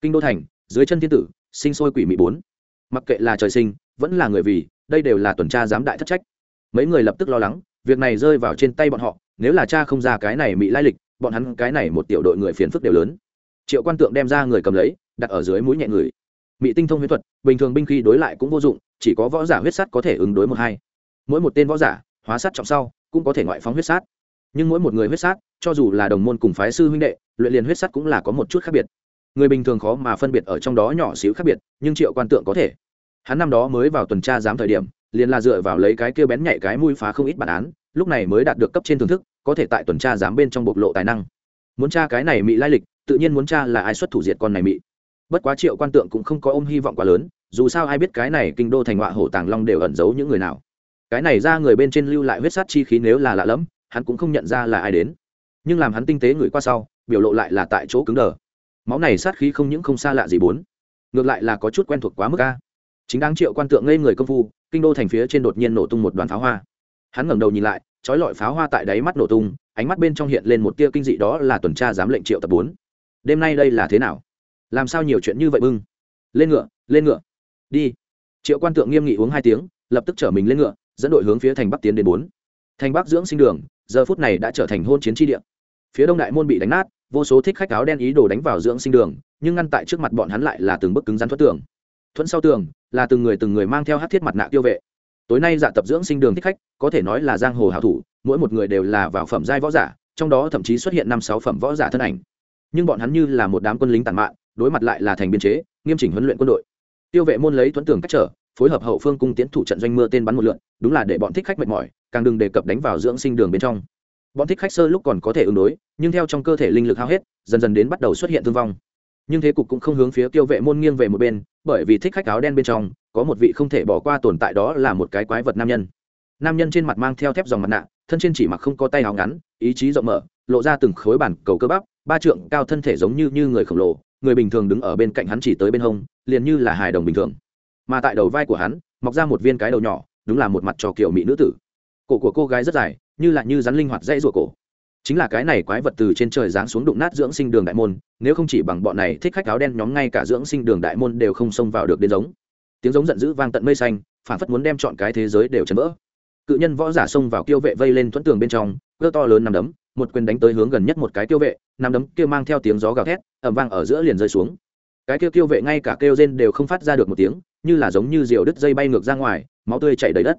Kinh đô thành, dưới chân thiên tử, sinh sôi quỷ mị bốn. Mặc kệ là trời sinh, vẫn là người vì, đây đều là tuần tra giám đại thất trách. Mấy người lập tức lo lắng, việc này rơi vào trên tay bọn họ, nếu là cha không ra cái này mị lai lịch, bọn hắn cái này một tiểu đội người phiền phức đều lớn. Triệu quan tượng đem ra người cầm lấy, đặt ở dưới mũi nhẹ người mỹ tinh thông huyết thuật, bình thường binh khí đối lại cũng vô dụng, chỉ có võ giả huyết sát có thể ứng đối một hai. Mỗi một tên võ giả, hóa sát trọng sau, cũng có thể ngoại phóng huyết sát. Nhưng mỗi một người huyết sát, cho dù là đồng môn cùng phái sư huynh đệ, luyện liền huyết sát cũng là có một chút khác biệt. Người bình thường khó mà phân biệt ở trong đó nhỏ xíu khác biệt, nhưng triệu quan tượng có thể. Hắn năm đó mới vào tuần tra giám thời điểm, liền là dựa vào lấy cái kia bén nhạy cái mũi phá không ít bản án, lúc này mới đạt được cấp trên thưởng thức, có thể tại tuần tra giám bên trong bộc lộ tài năng. Muốn tra cái này mị lai lịch, tự nhiên muốn tra là ai xuất thủ diệt con này mị bất quá triệu quan tượng cũng không có ôm hy vọng quá lớn, dù sao ai biết cái này kinh đô thành họa hổ tàng long đều ẩn giấu những người nào. Cái này ra người bên trên lưu lại huyết sát chi khí nếu là lạ lẫm, hắn cũng không nhận ra là ai đến. Nhưng làm hắn tinh tế người qua sau, biểu lộ lại là tại chỗ cứng đờ. Máu này sát khí không những không xa lạ gì bốn, ngược lại là có chút quen thuộc quá mức ca chính đáng triệu quan tượng ngây người công phu, kinh đô thành phía trên đột nhiên nổ tung một đoàn pháo hoa. Hắn ngẩng đầu nhìn lại, trói lọi pháo hoa tại đáy mắt nổ tung, ánh mắt bên trong hiện lên một tia kinh dị đó là tuần tra giám lệnh triệu tập bốn. Đêm nay đây là thế nào? Làm sao nhiều chuyện như vậy bưng? Lên ngựa lên ngựa. Đi. Triệu quan tượng nghiêm nghị uống hai tiếng, lập tức chở mình lên ngựa, dẫn đội hướng phía thành bắc tiến đến bốn. Thành bắc dưỡng sinh đường, giờ phút này đã trở thành hôn chiến tri địa. Phía đông đại môn bị đánh nát, vô số thích khách áo đen ý đồ đánh vào dưỡng sinh đường, nhưng ngăn tại trước mặt bọn hắn lại là từng bức cứng rắn thoát tường. Thuẫn sau tường, là từng người từng người mang theo hát thiết mặt nạ tiêu vệ. Tối nay dạ tập dưỡng sinh đường thích khách, có thể nói là giang hồ hảo thủ, mỗi một người đều là vào phẩm giai võ giả, trong đó thậm chí xuất hiện năm sáu phẩm võ giả thân ảnh. Nhưng bọn hắn như là một đám quân lính tàn mạn đối mặt lại là thành biên chế nghiêm chỉnh huấn luyện quân đội. Tiêu vệ môn lấy thuẫn tường cách trở phối hợp hậu phương cung tiến thủ trận doanh mưa tên bắn một lượn đúng là để bọn thích khách mệt mỏi càng đừng đề cập đánh vào dưỡng sinh đường bên trong. Bọn thích khách sơ lúc còn có thể ứng đối nhưng theo trong cơ thể linh lực hao hết dần dần đến bắt đầu xuất hiện thương vong. Nhưng thế cục cũng không hướng phía tiêu vệ môn nghiêng về một bên bởi vì thích khách áo đen bên trong có một vị không thể bỏ qua tồn tại đó là một cái quái vật nam nhân. Nam nhân trên mặt mang theo thép dòng mặt nạ thân trên chỉ mặc không có tay áo ngắn ý chí rộng mở lộ ra từng khối bản cầu cơ bắp ba trượng cao thân thể giống như, như người khổng lồ người bình thường đứng ở bên cạnh hắn chỉ tới bên hông, liền như là hài đồng bình thường. Mà tại đầu vai của hắn, mọc ra một viên cái đầu nhỏ, đúng là một mặt trò kiểu mỹ nữ tử. Cổ của cô gái rất dài, như là như rắn linh hoạt dãy ruột cổ. Chính là cái này quái vật từ trên trời giáng xuống đụng nát dưỡng sinh đường đại môn, nếu không chỉ bằng bọn này thích khách áo đen nhóm ngay cả dưỡng sinh đường đại môn đều không xông vào được đến giống. Tiếng giống giận dữ vang tận mây xanh, phản phất muốn đem chọn cái thế giới đều chấn vỡ. Cự nhân võ giả xông vào kiêu vệ vây lên thuẫn tường bên trong cơ to lớn nằm đấm một quyền đánh tới hướng gần nhất một cái tiêu vệ nằm đấm kia mang theo tiếng gió gào thét ẩm vang ở giữa liền rơi xuống. Cái kia tiêu vệ ngay cả kêu rên đều không phát ra được một tiếng, như là giống như diều đứt dây bay ngược ra ngoài, máu tươi chảy đầy đất.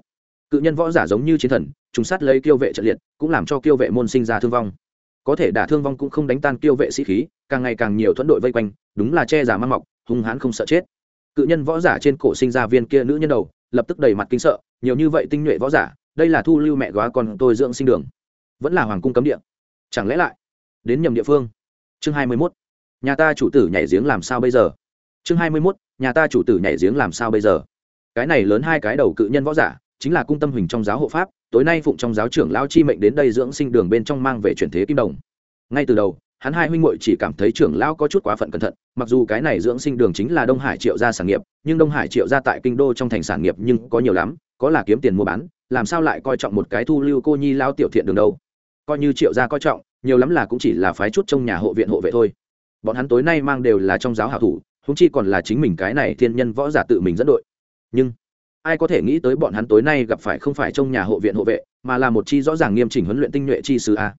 Cự nhân võ giả giống như chiến thần, trùng sát lấy tiêu vệ trận liệt, cũng làm cho tiêu vệ môn sinh ra thương vong. Có thể đả thương vong cũng không đánh tan tiêu vệ sĩ khí, càng ngày càng nhiều thuẫn đội vây quanh, đúng là che giả mang mọc, hung hãn không sợ chết. Cự nhân võ giả trên cổ sinh ra viên kia nữ nhân đầu, lập tức đầy mặt kinh sợ, nhiều như vậy tinh nhuệ võ giả, đây là thu lưu mẹ góa con tôi dưỡng sinh đường vẫn là hoàng cung cấm địa. Chẳng lẽ lại đến nhầm địa phương? Chương hai mươi mốt, nhà ta chủ tử nhảy giếng làm sao bây giờ? Chương hai mươi mốt, nhà ta chủ tử nhảy giếng làm sao bây giờ? Cái này lớn hai cái đầu cự nhân võ giả, chính là cung tâm huỳnh trong giáo hộ pháp, tối nay phụng trong giáo trưởng lao chi mệnh đến đây dưỡng sinh đường bên trong mang về chuyển thế kim đồng. Ngay từ đầu, hắn hai huynh muội chỉ cảm thấy trưởng lão có chút quá phận cẩn thận, mặc dù cái này dưỡng sinh đường chính là đông hải triệu gia sản nghiệp, nhưng đông hải triệu gia tại kinh đô trong thành sản nghiệp nhưng có nhiều lắm, có là kiếm tiền mua bán, làm sao lại coi trọng một cái thu lưu cô nhi lao tiểu thiện đường đâu? Coi như triệu gia coi trọng, nhiều lắm là cũng chỉ là phái chút trong nhà hộ viện hộ vệ thôi. Bọn hắn tối nay mang đều là trong giáo hạ thủ húng chi còn là chính mình cái này thiên nhân võ giả tự mình dẫn đội. Nhưng, ai có thể nghĩ tới bọn hắn tối nay gặp phải không phải trong nhà hộ viện hộ vệ, mà là một chi rõ ràng nghiêm chỉnh huấn luyện tinh nhuệ chi sư a.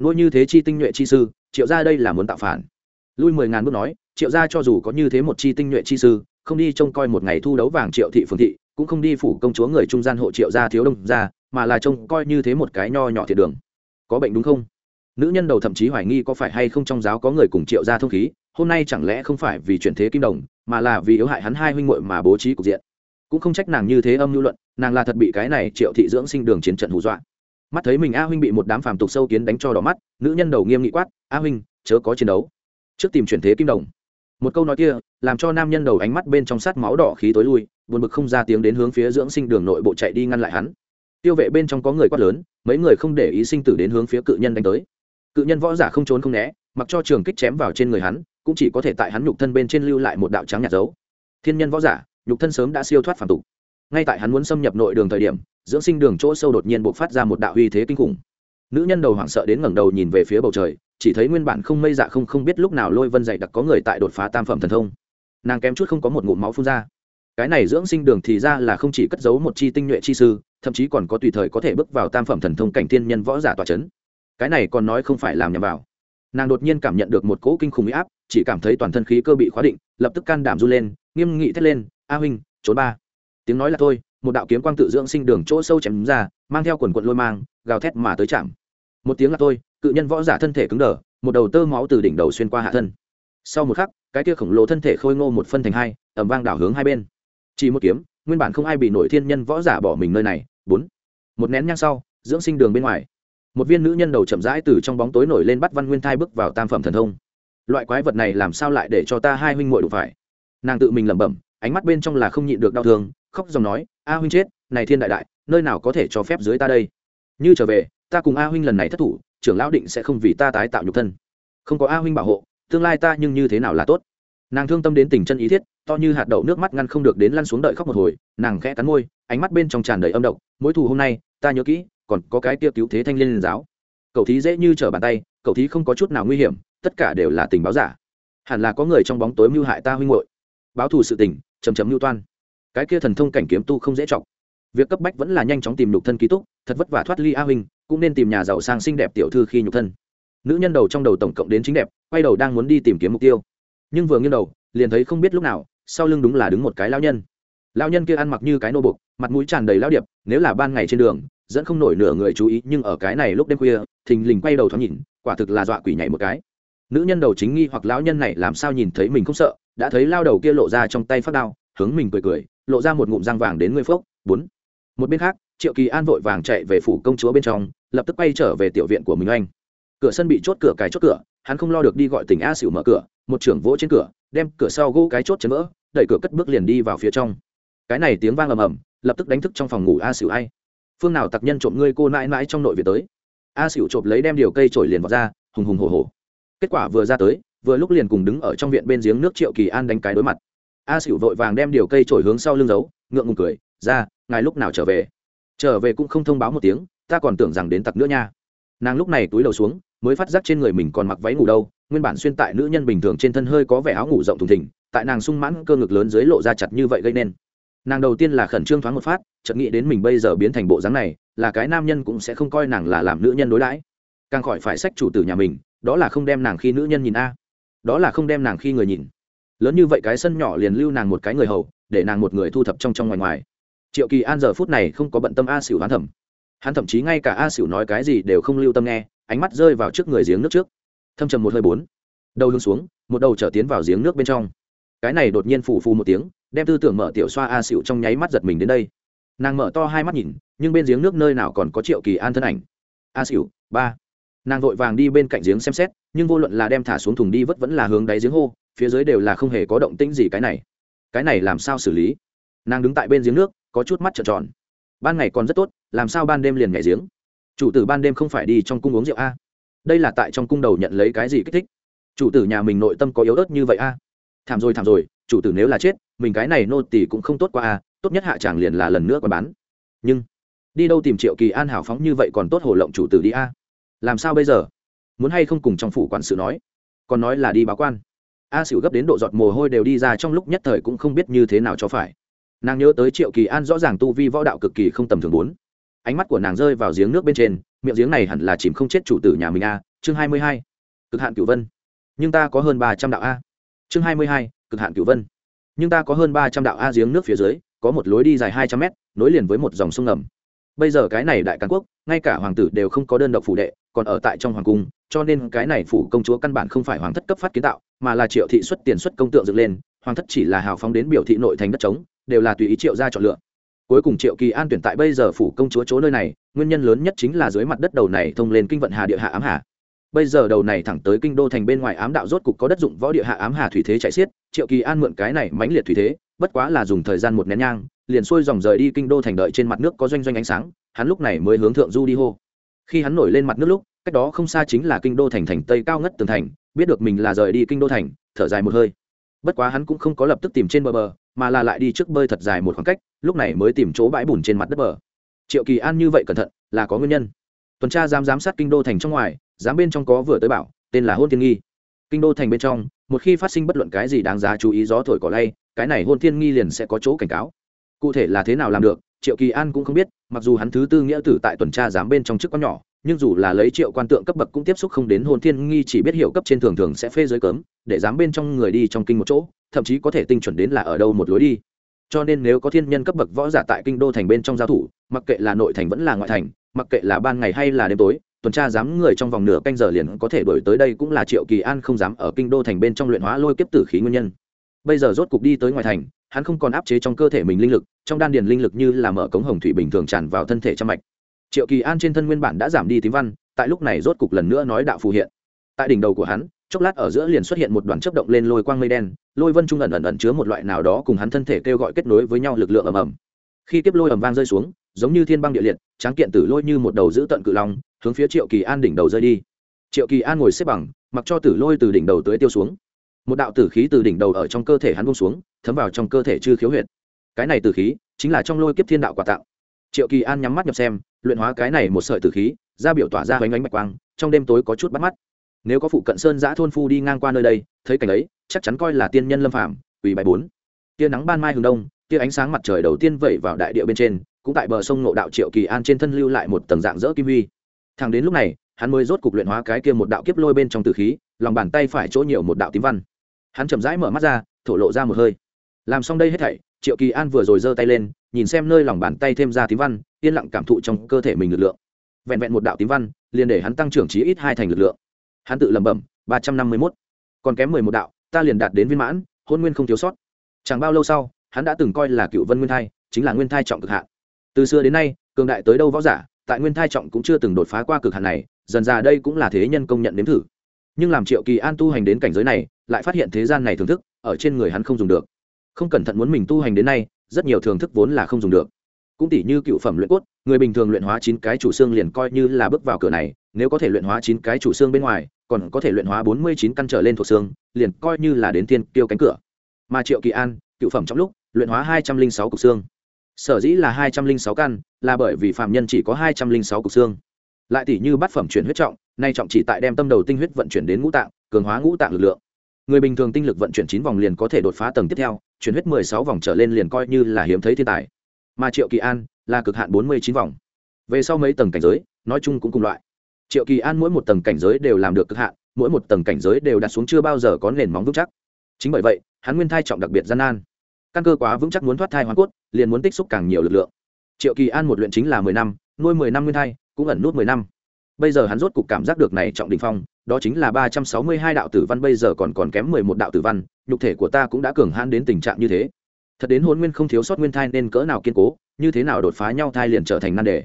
Nuôi như thế chi tinh nhuệ chi sư, triệu gia đây là muốn tạo phản. Lui mười ngàn bước nói, triệu gia cho dù có như thế một chi tinh nhuệ chi sư, không đi trông coi một ngày thu đấu vàng triệu thị phương thị, cũng không đi phủ công chúa người trung gian hộ triệu gia thiếu đông gia, mà là trông coi như thế một cái nho nhỏ thiệt đường có bệnh đúng không? Nữ nhân đầu thậm chí hoài nghi có phải hay không trong giáo có người cùng triệu gia thông khí, hôm nay chẳng lẽ không phải vì chuyển thế kim đồng, mà là vì yếu hại hắn hai huynh muội mà bố trí cục diện. Cũng không trách nàng như thế âm lưu luận, nàng là thật bị cái này triệu thị dưỡng sinh đường chiến trận hù dọa. Mắt thấy mình a huynh bị một đám phàm tục sâu kiến đánh cho đỏ mắt, nữ nhân đầu nghiêm nghị quát, a huynh, chớ có chiến đấu. Trước tìm chuyển thế kim đồng. Một câu nói kia, làm cho nam nhân đầu ánh mắt bên trong sát máu đỏ khí tối lui, buồn bực không ra tiếng đến hướng phía dưỡng sinh đường nội bộ chạy đi ngăn lại hắn tiêu vệ bên trong có người quát lớn, mấy người không để ý sinh tử đến hướng phía cự nhân đánh tới. Cự nhân võ giả không trốn không né, mặc cho trường kích chém vào trên người hắn, cũng chỉ có thể tại hắn nhục thân bên trên lưu lại một đạo trắng nhạt dấu. Thiên nhân võ giả, nhục thân sớm đã siêu thoát phản tục. Ngay tại hắn muốn xâm nhập nội đường thời điểm, dưỡng sinh đường chỗ sâu đột nhiên bộc phát ra một đạo uy thế kinh khủng. Nữ nhân đầu hoảng sợ đến ngẩng đầu nhìn về phía bầu trời, chỉ thấy nguyên bản không mây dạ không không biết lúc nào lôi vân dày đặc có người tại đột phá tam phẩm thần thông. Nàng kém chút không có một ngụm máu phun ra cái này dưỡng sinh đường thì ra là không chỉ cất giấu một chi tinh nhuệ chi sư, thậm chí còn có tùy thời có thể bước vào tam phẩm thần thông cảnh thiên nhân võ giả tòa c h ấ n cái này còn nói không phải làm nhầm vào. Nàng đột nhiên cảm nhận được một cỗ kinh khủng huy áp, chỉ cảm thấy toàn thân khí cơ bị khóa định, lập tức can đảm r u lên, nghiêm nghị thét lên, a huynh, trốn ba. Tiếng nói là thôi, một đạo kiếm quang tự dưỡng sinh đường chỗ sâu chém ra, mang theo quần quận lôi mang, gào thét mà tới chạm. Một tiếng là tôi cự nhân võ giả thân thể cứng đờ, một đầu tơ máu từ đỉnh đầu xuyên qua hạ thân. Sau một khắc, cái kia khổng lồ thân thể khôi ngô một phân thành hai ẩm vang đảo hướng hai bên chỉ một kiếm, nguyên bản không ai bị nổi thiên nhân võ giả bỏ mình nơi này. Bốn. Một nén nhang sau, dưỡng sinh đường bên ngoài. Một viên nữ nhân đầu chậm rãi từ trong bóng tối nổi lên bắt văn nguyên thai bước vào tam phẩm thần thông. Loại quái vật này làm sao lại để cho ta hai huynh muội đủ phải? Nàng tự mình lẩm bẩm, ánh mắt bên trong là không nhịn được đau thương, khóc dòng nói, a huynh chết, này thiên đại đại, nơi nào có thể cho phép dưới ta đây? Như trở về, ta cùng a huynh lần này thất thủ, trưởng lão định sẽ không vì ta tái tạo nhục thân. Không có a huynh bảo hộ, tương lai ta nhưng như thế nào là tốt? Nàng thương tâm đến tình chân ý thiết, to như hạt đậu nước mắt ngăn không được đến lăn xuống đợi khóc một hồi, nàng khẽ cắn môi, ánh mắt bên trong tràn đầy âm độc mỗi thù hôm nay, ta nhớ kỹ, còn có cái tiêu cứu thế thanh liên giáo. Cậu thí dễ như trở bàn tay, cậu thí không có chút nào nguy hiểm, tất cả đều là tình báo giả. Hẳn là có người trong bóng tối mưu hại ta huynh hội báo thù sự tình chầm chầm mưu toan. Cái kia thần thông cảnh kiếm tu không dễ chọc. Việc cấp bách vẫn là nhanh chóng tìm nhục thân ký túc, thật vất vả thoát ly a huynh, cũng nên tìm nhà giàu sang xinh đẹp tiểu thư khi nhục thân. Nữ nhân đầu trong đầu tổng cộng đến chính đẹp, quay đầu đang muốn đi tìm kiếm mục tiêu nhưng vừa nghiêng đầu, liền thấy không biết lúc nào, sau lưng đúng là đứng một cái lao nhân. Lao nhân kia ăn mặc như cái nô bục, mặt mũi tràn đầy lao điệp, nếu là ban ngày trên đường, dẫn không nổi nửa người chú ý, nhưng ở cái này lúc đêm khuya, thình lình quay đầu thoáng nhìn, quả thực là dọa quỷ nhảy một cái. Nữ nhân đầu chính nghi hoặc lão nhân này làm sao nhìn thấy mình không sợ, đã thấy lao đầu kia lộ ra trong tay phát đao, hướng mình cười cười, lộ ra một ngụm răng vàng đến người phốc, bốn. Một bên khác, triệu kỳ an vội vàng chạy về phủ công chúa bên trong, lập tức quay trở về tiểu viện của mình anh cửa sân bị chốt cửa cài chốt cửa, hắn không lo được đi gọi tỉnh a xỉu mở cửa một trưởng vỗ trên cửa, đem cửa sau gỗ cái chốt chấn vỡ, đẩy cửa cất bước liền đi vào phía trong. Cái này tiếng vang ầm ầm, lập tức đánh thức trong phòng ngủ a xỉu ai. Phương nào tặc nhân trộm ngươi cô mãi mãi trong nội viện tới? A xỉu trộm lấy đem điều cây trổi liền vào ra, hùng hùng hồ hồ kết quả vừa ra tới, vừa lúc liền cùng đứng ở trong viện bên giếng nước triệu kỳ an đánh cái đối mặt. A xỉu vội vàng đem điều cây trổi hướng sau lưng giấu, ngượng ngùng cười, ra, ngài lúc nào trở về? Trở về cũng không thông báo một tiếng, ta còn tưởng rằng đến tặc nữa nha nàng lúc này túi đầu xuống, mới phát giác trên người mình còn mặc váy ngủ đâu, nguyên bản xuyên tại nữ nhân bình thường trên thân hơi có vẻ áo ngủ rộng thùng thình, tại nàng sung mãn cơ ngực lớn dưới lộ ra chặt như vậy gây nên. Nàng đầu tiên là khẩn trương thoáng một phát, chợt nghĩ đến mình bây giờ biến thành bộ dáng này, là cái nam nhân cũng sẽ không coi nàng là làm nữ nhân đối đãi. Càng khỏi phải sách chủ tử nhà mình, đó là không đem nàng khi nữ nhân nhìn a. À. Đó là không đem nàng khi người nhìn. Lớn như vậy cái sân nhỏ liền lưu nàng một cái người hầu, để nàng một người thu thập trong trong ngoài ngoài. Triệu kỳ an giờ phút này không có bận tâm a xỉu hoán thẩm hắn thậm chí ngay cả a xỉu nói cái gì đều không lưu tâm nghe, ánh mắt rơi vào trước người giếng nước trước. Thâm trầm một hơi bốn, đầu hướng xuống, một đầu trở tiến vào giếng nước bên trong. Cái này đột nhiên phù phù một tiếng, đem tư tưởng mở tiểu xoa a xỉu trong nháy mắt giật mình đến đây. Nàng mở to hai mắt nhìn, nhưng bên giếng nước nơi nào còn có triệu kỳ an thân ảnh. A xỉu, ba. Nàng vội vàng đi bên cạnh giếng xem xét, nhưng vô luận là đem thả xuống thùng đi vất vẫn là hướng đáy giếng hô, phía dưới đều là không hề có động tĩnh gì cái này. Cái này làm sao xử lý? Nàng đứng tại bên giếng nước, có chút mắt trợn tròn ban ngày còn rất tốt, làm sao ban đêm liền nhảy giếng? Chủ tử ban đêm không phải đi trong cung uống rượu a? Đây là tại trong cung đầu nhận lấy cái gì kích thích? Chủ tử nhà mình nội tâm có yếu ớt như vậy a? Thảm rồi thảm rồi, chủ tử nếu là chết, mình cái này nô tỳ cũng không tốt qua a, tốt nhất hạ tràng liền là lần nữa còn bán. Nhưng, đi đâu tìm triệu kỳ an hảo phóng như vậy còn tốt hồ lộng chủ tử đi a? Làm sao bây giờ? Muốn hay không cùng trong phủ quản sự nói? Còn nói là đi báo quan. A xỉu gấp đến độ giọt mồ hôi đều đi ra trong lúc nhất thời cũng không biết như thế nào cho phải nàng nhớ tới triệu kỳ an rõ ràng tu vi võ đạo cực kỳ không tầm thường bốn. Ánh mắt của nàng rơi vào giếng nước bên trên, miệng giếng này hẳn là chìm không chết chủ tử nhà mình a, chương hai mươi hai. Cực hạn cửu vân. Nhưng ta có hơn ba trăm đạo a. Chương hai mươi hai, cực hạn cửu vân. Nhưng ta có hơn ba trăm đạo a giếng nước phía dưới, có một lối đi dài hai trăm mét, nối liền với một dòng sông ngầm. Bây giờ cái này đại càn quốc, ngay cả hoàng tử đều không có đơn độc phủ đệ, còn ở tại trong hoàng cung, cho nên cái này phủ công chúa căn bản không phải hoàng thất cấp phát kiến tạo, mà là triệu thị xuất tiền xuất công tượng dựng lên, hoàng thất chỉ là hào phóng đến biểu thị nội thành đất trống đều là tùy ý triệu ra chọn lựa. Cuối cùng triệu kỳ an tuyển tại bây giờ phủ công chúa chỗ nơi này, nguyên nhân lớn nhất chính là dưới mặt đất đầu này thông lên kinh vận hà địa hạ ám hà. Bây giờ đầu này thẳng tới kinh đô thành bên ngoài ám đạo rốt cục có đất dụng võ địa hạ ám hà thủy thế chạy xiết, triệu kỳ an mượn cái này mãnh liệt thủy thế, bất quá là dùng thời gian một nén nhang, liền xuôi dòng rời đi kinh đô thành đợi trên mặt nước có doanh doanh ánh sáng, hắn lúc này mới hướng thượng du đi hô. Khi hắn nổi lên mặt nước lúc, cách đó không xa chính là kinh đô thành thành tây cao ngất tường thành, biết được mình là rời đi kinh đô thành, thở dài một hơi. Bất quá hắn cũng không có lập tức tìm trên bờ bờ mà là lại đi trước bơi thật dài một khoảng cách, lúc này mới tìm chỗ bãi bùn trên mặt đất bờ. Triệu kỳ an như vậy cẩn thận, là có nguyên nhân. Tuần tra giám giám sát kinh đô thành trong ngoài, giám bên trong có vừa tới bảo, tên là hôn thiên nghi. Kinh đô thành bên trong, một khi phát sinh bất luận cái gì đáng giá chú ý gió thổi cỏ lay, cái này hôn thiên nghi liền sẽ có chỗ cảnh cáo. Cụ thể là thế nào làm được, triệu kỳ an cũng không biết, mặc dù hắn thứ tư nghĩa tử tại tuần tra giám bên trong chức quan nhỏ nhưng dù là lấy triệu quan tượng cấp bậc cũng tiếp xúc không đến hôn thiên nghi chỉ biết hiểu cấp trên thường thường sẽ phê giới cấm, để dám bên trong người đi trong kinh một chỗ, thậm chí có thể tinh chuẩn đến là ở đâu một lối đi. Cho nên nếu có thiên nhân cấp bậc võ giả tại kinh đô thành bên trong giao thủ, mặc kệ là nội thành vẫn là ngoại thành, mặc kệ là ban ngày hay là đêm tối, tuần tra dám người trong vòng nửa canh giờ liền có thể đổi tới đây cũng là triệu kỳ an không dám ở kinh đô thành bên trong luyện hóa lôi kiếp tử khí nguyên nhân. Bây giờ rốt cục đi tới ngoài thành, hắn không còn áp chế trong cơ thể mình linh lực, trong đan điền linh lực như là mở cống hồng thủy bình thường tràn vào thân thể trong mạch triệu kỳ an trên thân nguyên bản đã giảm đi tím văn, tại lúc này rốt cục lần nữa nói đạo phù hiện. Tại đỉnh đầu của hắn, chốc lát ở giữa liền xuất hiện một đoàn chấp động lên lôi quang mây đen, lôi vân trung ẩn ẩn ẩn chứa một loại nào đó cùng hắn thân thể kêu gọi kết nối với nhau lực lượng ầm ầm. Khi tiếp lôi ầm vang rơi xuống, giống như thiên băng địa liệt, tráng kiện tử lôi như một đầu giữ tận cự long, hướng phía triệu kỳ an đỉnh đầu rơi đi. Triệu kỳ an ngồi xếp bằng, mặc cho tử lôi từ đỉnh đầu tới tiêu xuống. Một đạo tử khí từ đỉnh đầu ở trong cơ thể hắn bông xuống, thấm vào trong cơ thể chư khiếu huyệt. Cái này tử khí chính là trong lôi kiếp thiên đạo quà tặng triệu kỳ an nhắm mắt nhập xem, luyện hóa cái này một sợi tử khí ra biểu tỏa ra hoành ánh bạch quang, trong đêm tối có chút bắt mắt. Nếu có phụ cận sơn giã thôn phu đi ngang qua nơi đây, thấy cảnh ấy, chắc chắn coi là tiên nhân lâm phạm ủy bài bốn. Tia nắng ban mai hướng đông, tia ánh sáng mặt trời đầu tiên vẩy vào đại địa bên trên, cũng tại bờ sông ngộ đạo triệu kỳ an trên thân lưu lại một tầng dạng dỡ kim huy. Thằng đến lúc này, hắn mới rốt cục luyện hóa cái kia một đạo kiếp lôi bên trong tử khí, lòng bàn tay phải chỗ nhiều một đạo tím văn. Hắn chậm rãi mở mắt ra, thổ lộ ra một hơi. Làm xong đây hết thảy triệu kỳ an vừa rồi giơ tay lên, nhìn xem nơi lòng bàn tay thêm ra tím văn, yên lặng cảm thụ trong cơ thể mình lực lượng. Vẹn vẹn một đạo tím văn, liền để hắn tăng trưởng chí ít hai thành lực lượng. Hắn tự lẩm bẩm, ba trăm năm mươi mốt. Còn kém mười một đạo, ta liền đạt đến viên mãn, hôn nguyên không thiếu sót. Chẳng bao lâu sau, hắn đã từng coi là cựu vân nguyên thai, chính là nguyên thai trọng cực hạn. Từ xưa đến nay, cường đại tới đâu võ giả, tại nguyên thai trọng cũng chưa từng đột phá qua cực hạn này, dần ra đây cũng là thế nhân công nhận nếm thử. Nhưng làm triệu kỳ an tu hành đến cảnh giới này, lại phát hiện thế gian này thưởng thức, ở trên người hắn không dùng được không cẩn thận muốn mình tu hành đến nay, rất nhiều thưởng thức vốn là không dùng được. Cũng tỷ như cựu phẩm luyện cốt, người bình thường luyện hóa chín cái chủ xương liền coi như là bước vào cửa này, nếu có thể luyện hóa chín cái chủ xương bên ngoài, còn có thể luyện hóa bốn mươi chín căn trở lên thuộc xương, liền coi như là đến tiên tiêu cánh cửa. Mà triệu kỳ an, cựu phẩm trong lúc, luyện hóa hai trăm linh sáu cục xương. Sở dĩ là hai trăm linh sáu căn, là bởi vì phạm nhân chỉ có hai trăm linh sáu cục xương. Lại tỷ như bát phẩm chuyển huyết trọng, nay trọng chỉ tại đem tâm đầu tinh huyết vận chuyển đến ngũ tạng, cường hóa ngũ tạng lực lượng. Người bình thường tinh lực vận chuyển chín vòng liền có thể đột phá tầng tiếp theo chuyển huyết mười sáu vòng trở lên liền coi như là hiếm thấy thiên tài. Mà triệu kỳ an là cực hạn bốn mươi chín vòng. Về sau mấy tầng cảnh giới, nói chung cũng cùng loại. Triệu kỳ an mỗi một tầng cảnh giới đều làm được cực hạn, mỗi một tầng cảnh giới đều đặt xuống chưa bao giờ có nền móng vững chắc. Chính bởi vậy, hắn nguyên thai trọng đặc biệt gian nan. Căn cơ quá vững chắc muốn thoát thai hoàn cốt, liền muốn tích xúc càng nhiều lực lượng. Triệu kỳ an một luyện chính là mười năm, nuôi mười năm nguyên thai, cũng ẩn nút mười năm. Bây giờ hắn rốt cục cảm giác được này trọng đỉnh phong đó chính là ba trăm sáu mươi hai đạo tử văn, bây giờ còn còn kém mười một đạo tử văn, nhục thể của ta cũng đã cường hãn đến tình trạng như thế. Thật đến hôn nguyên không thiếu sót nguyên thai nên cỡ nào kiên cố, như thế nào đột phá nhau thai liền trở thành nan đề.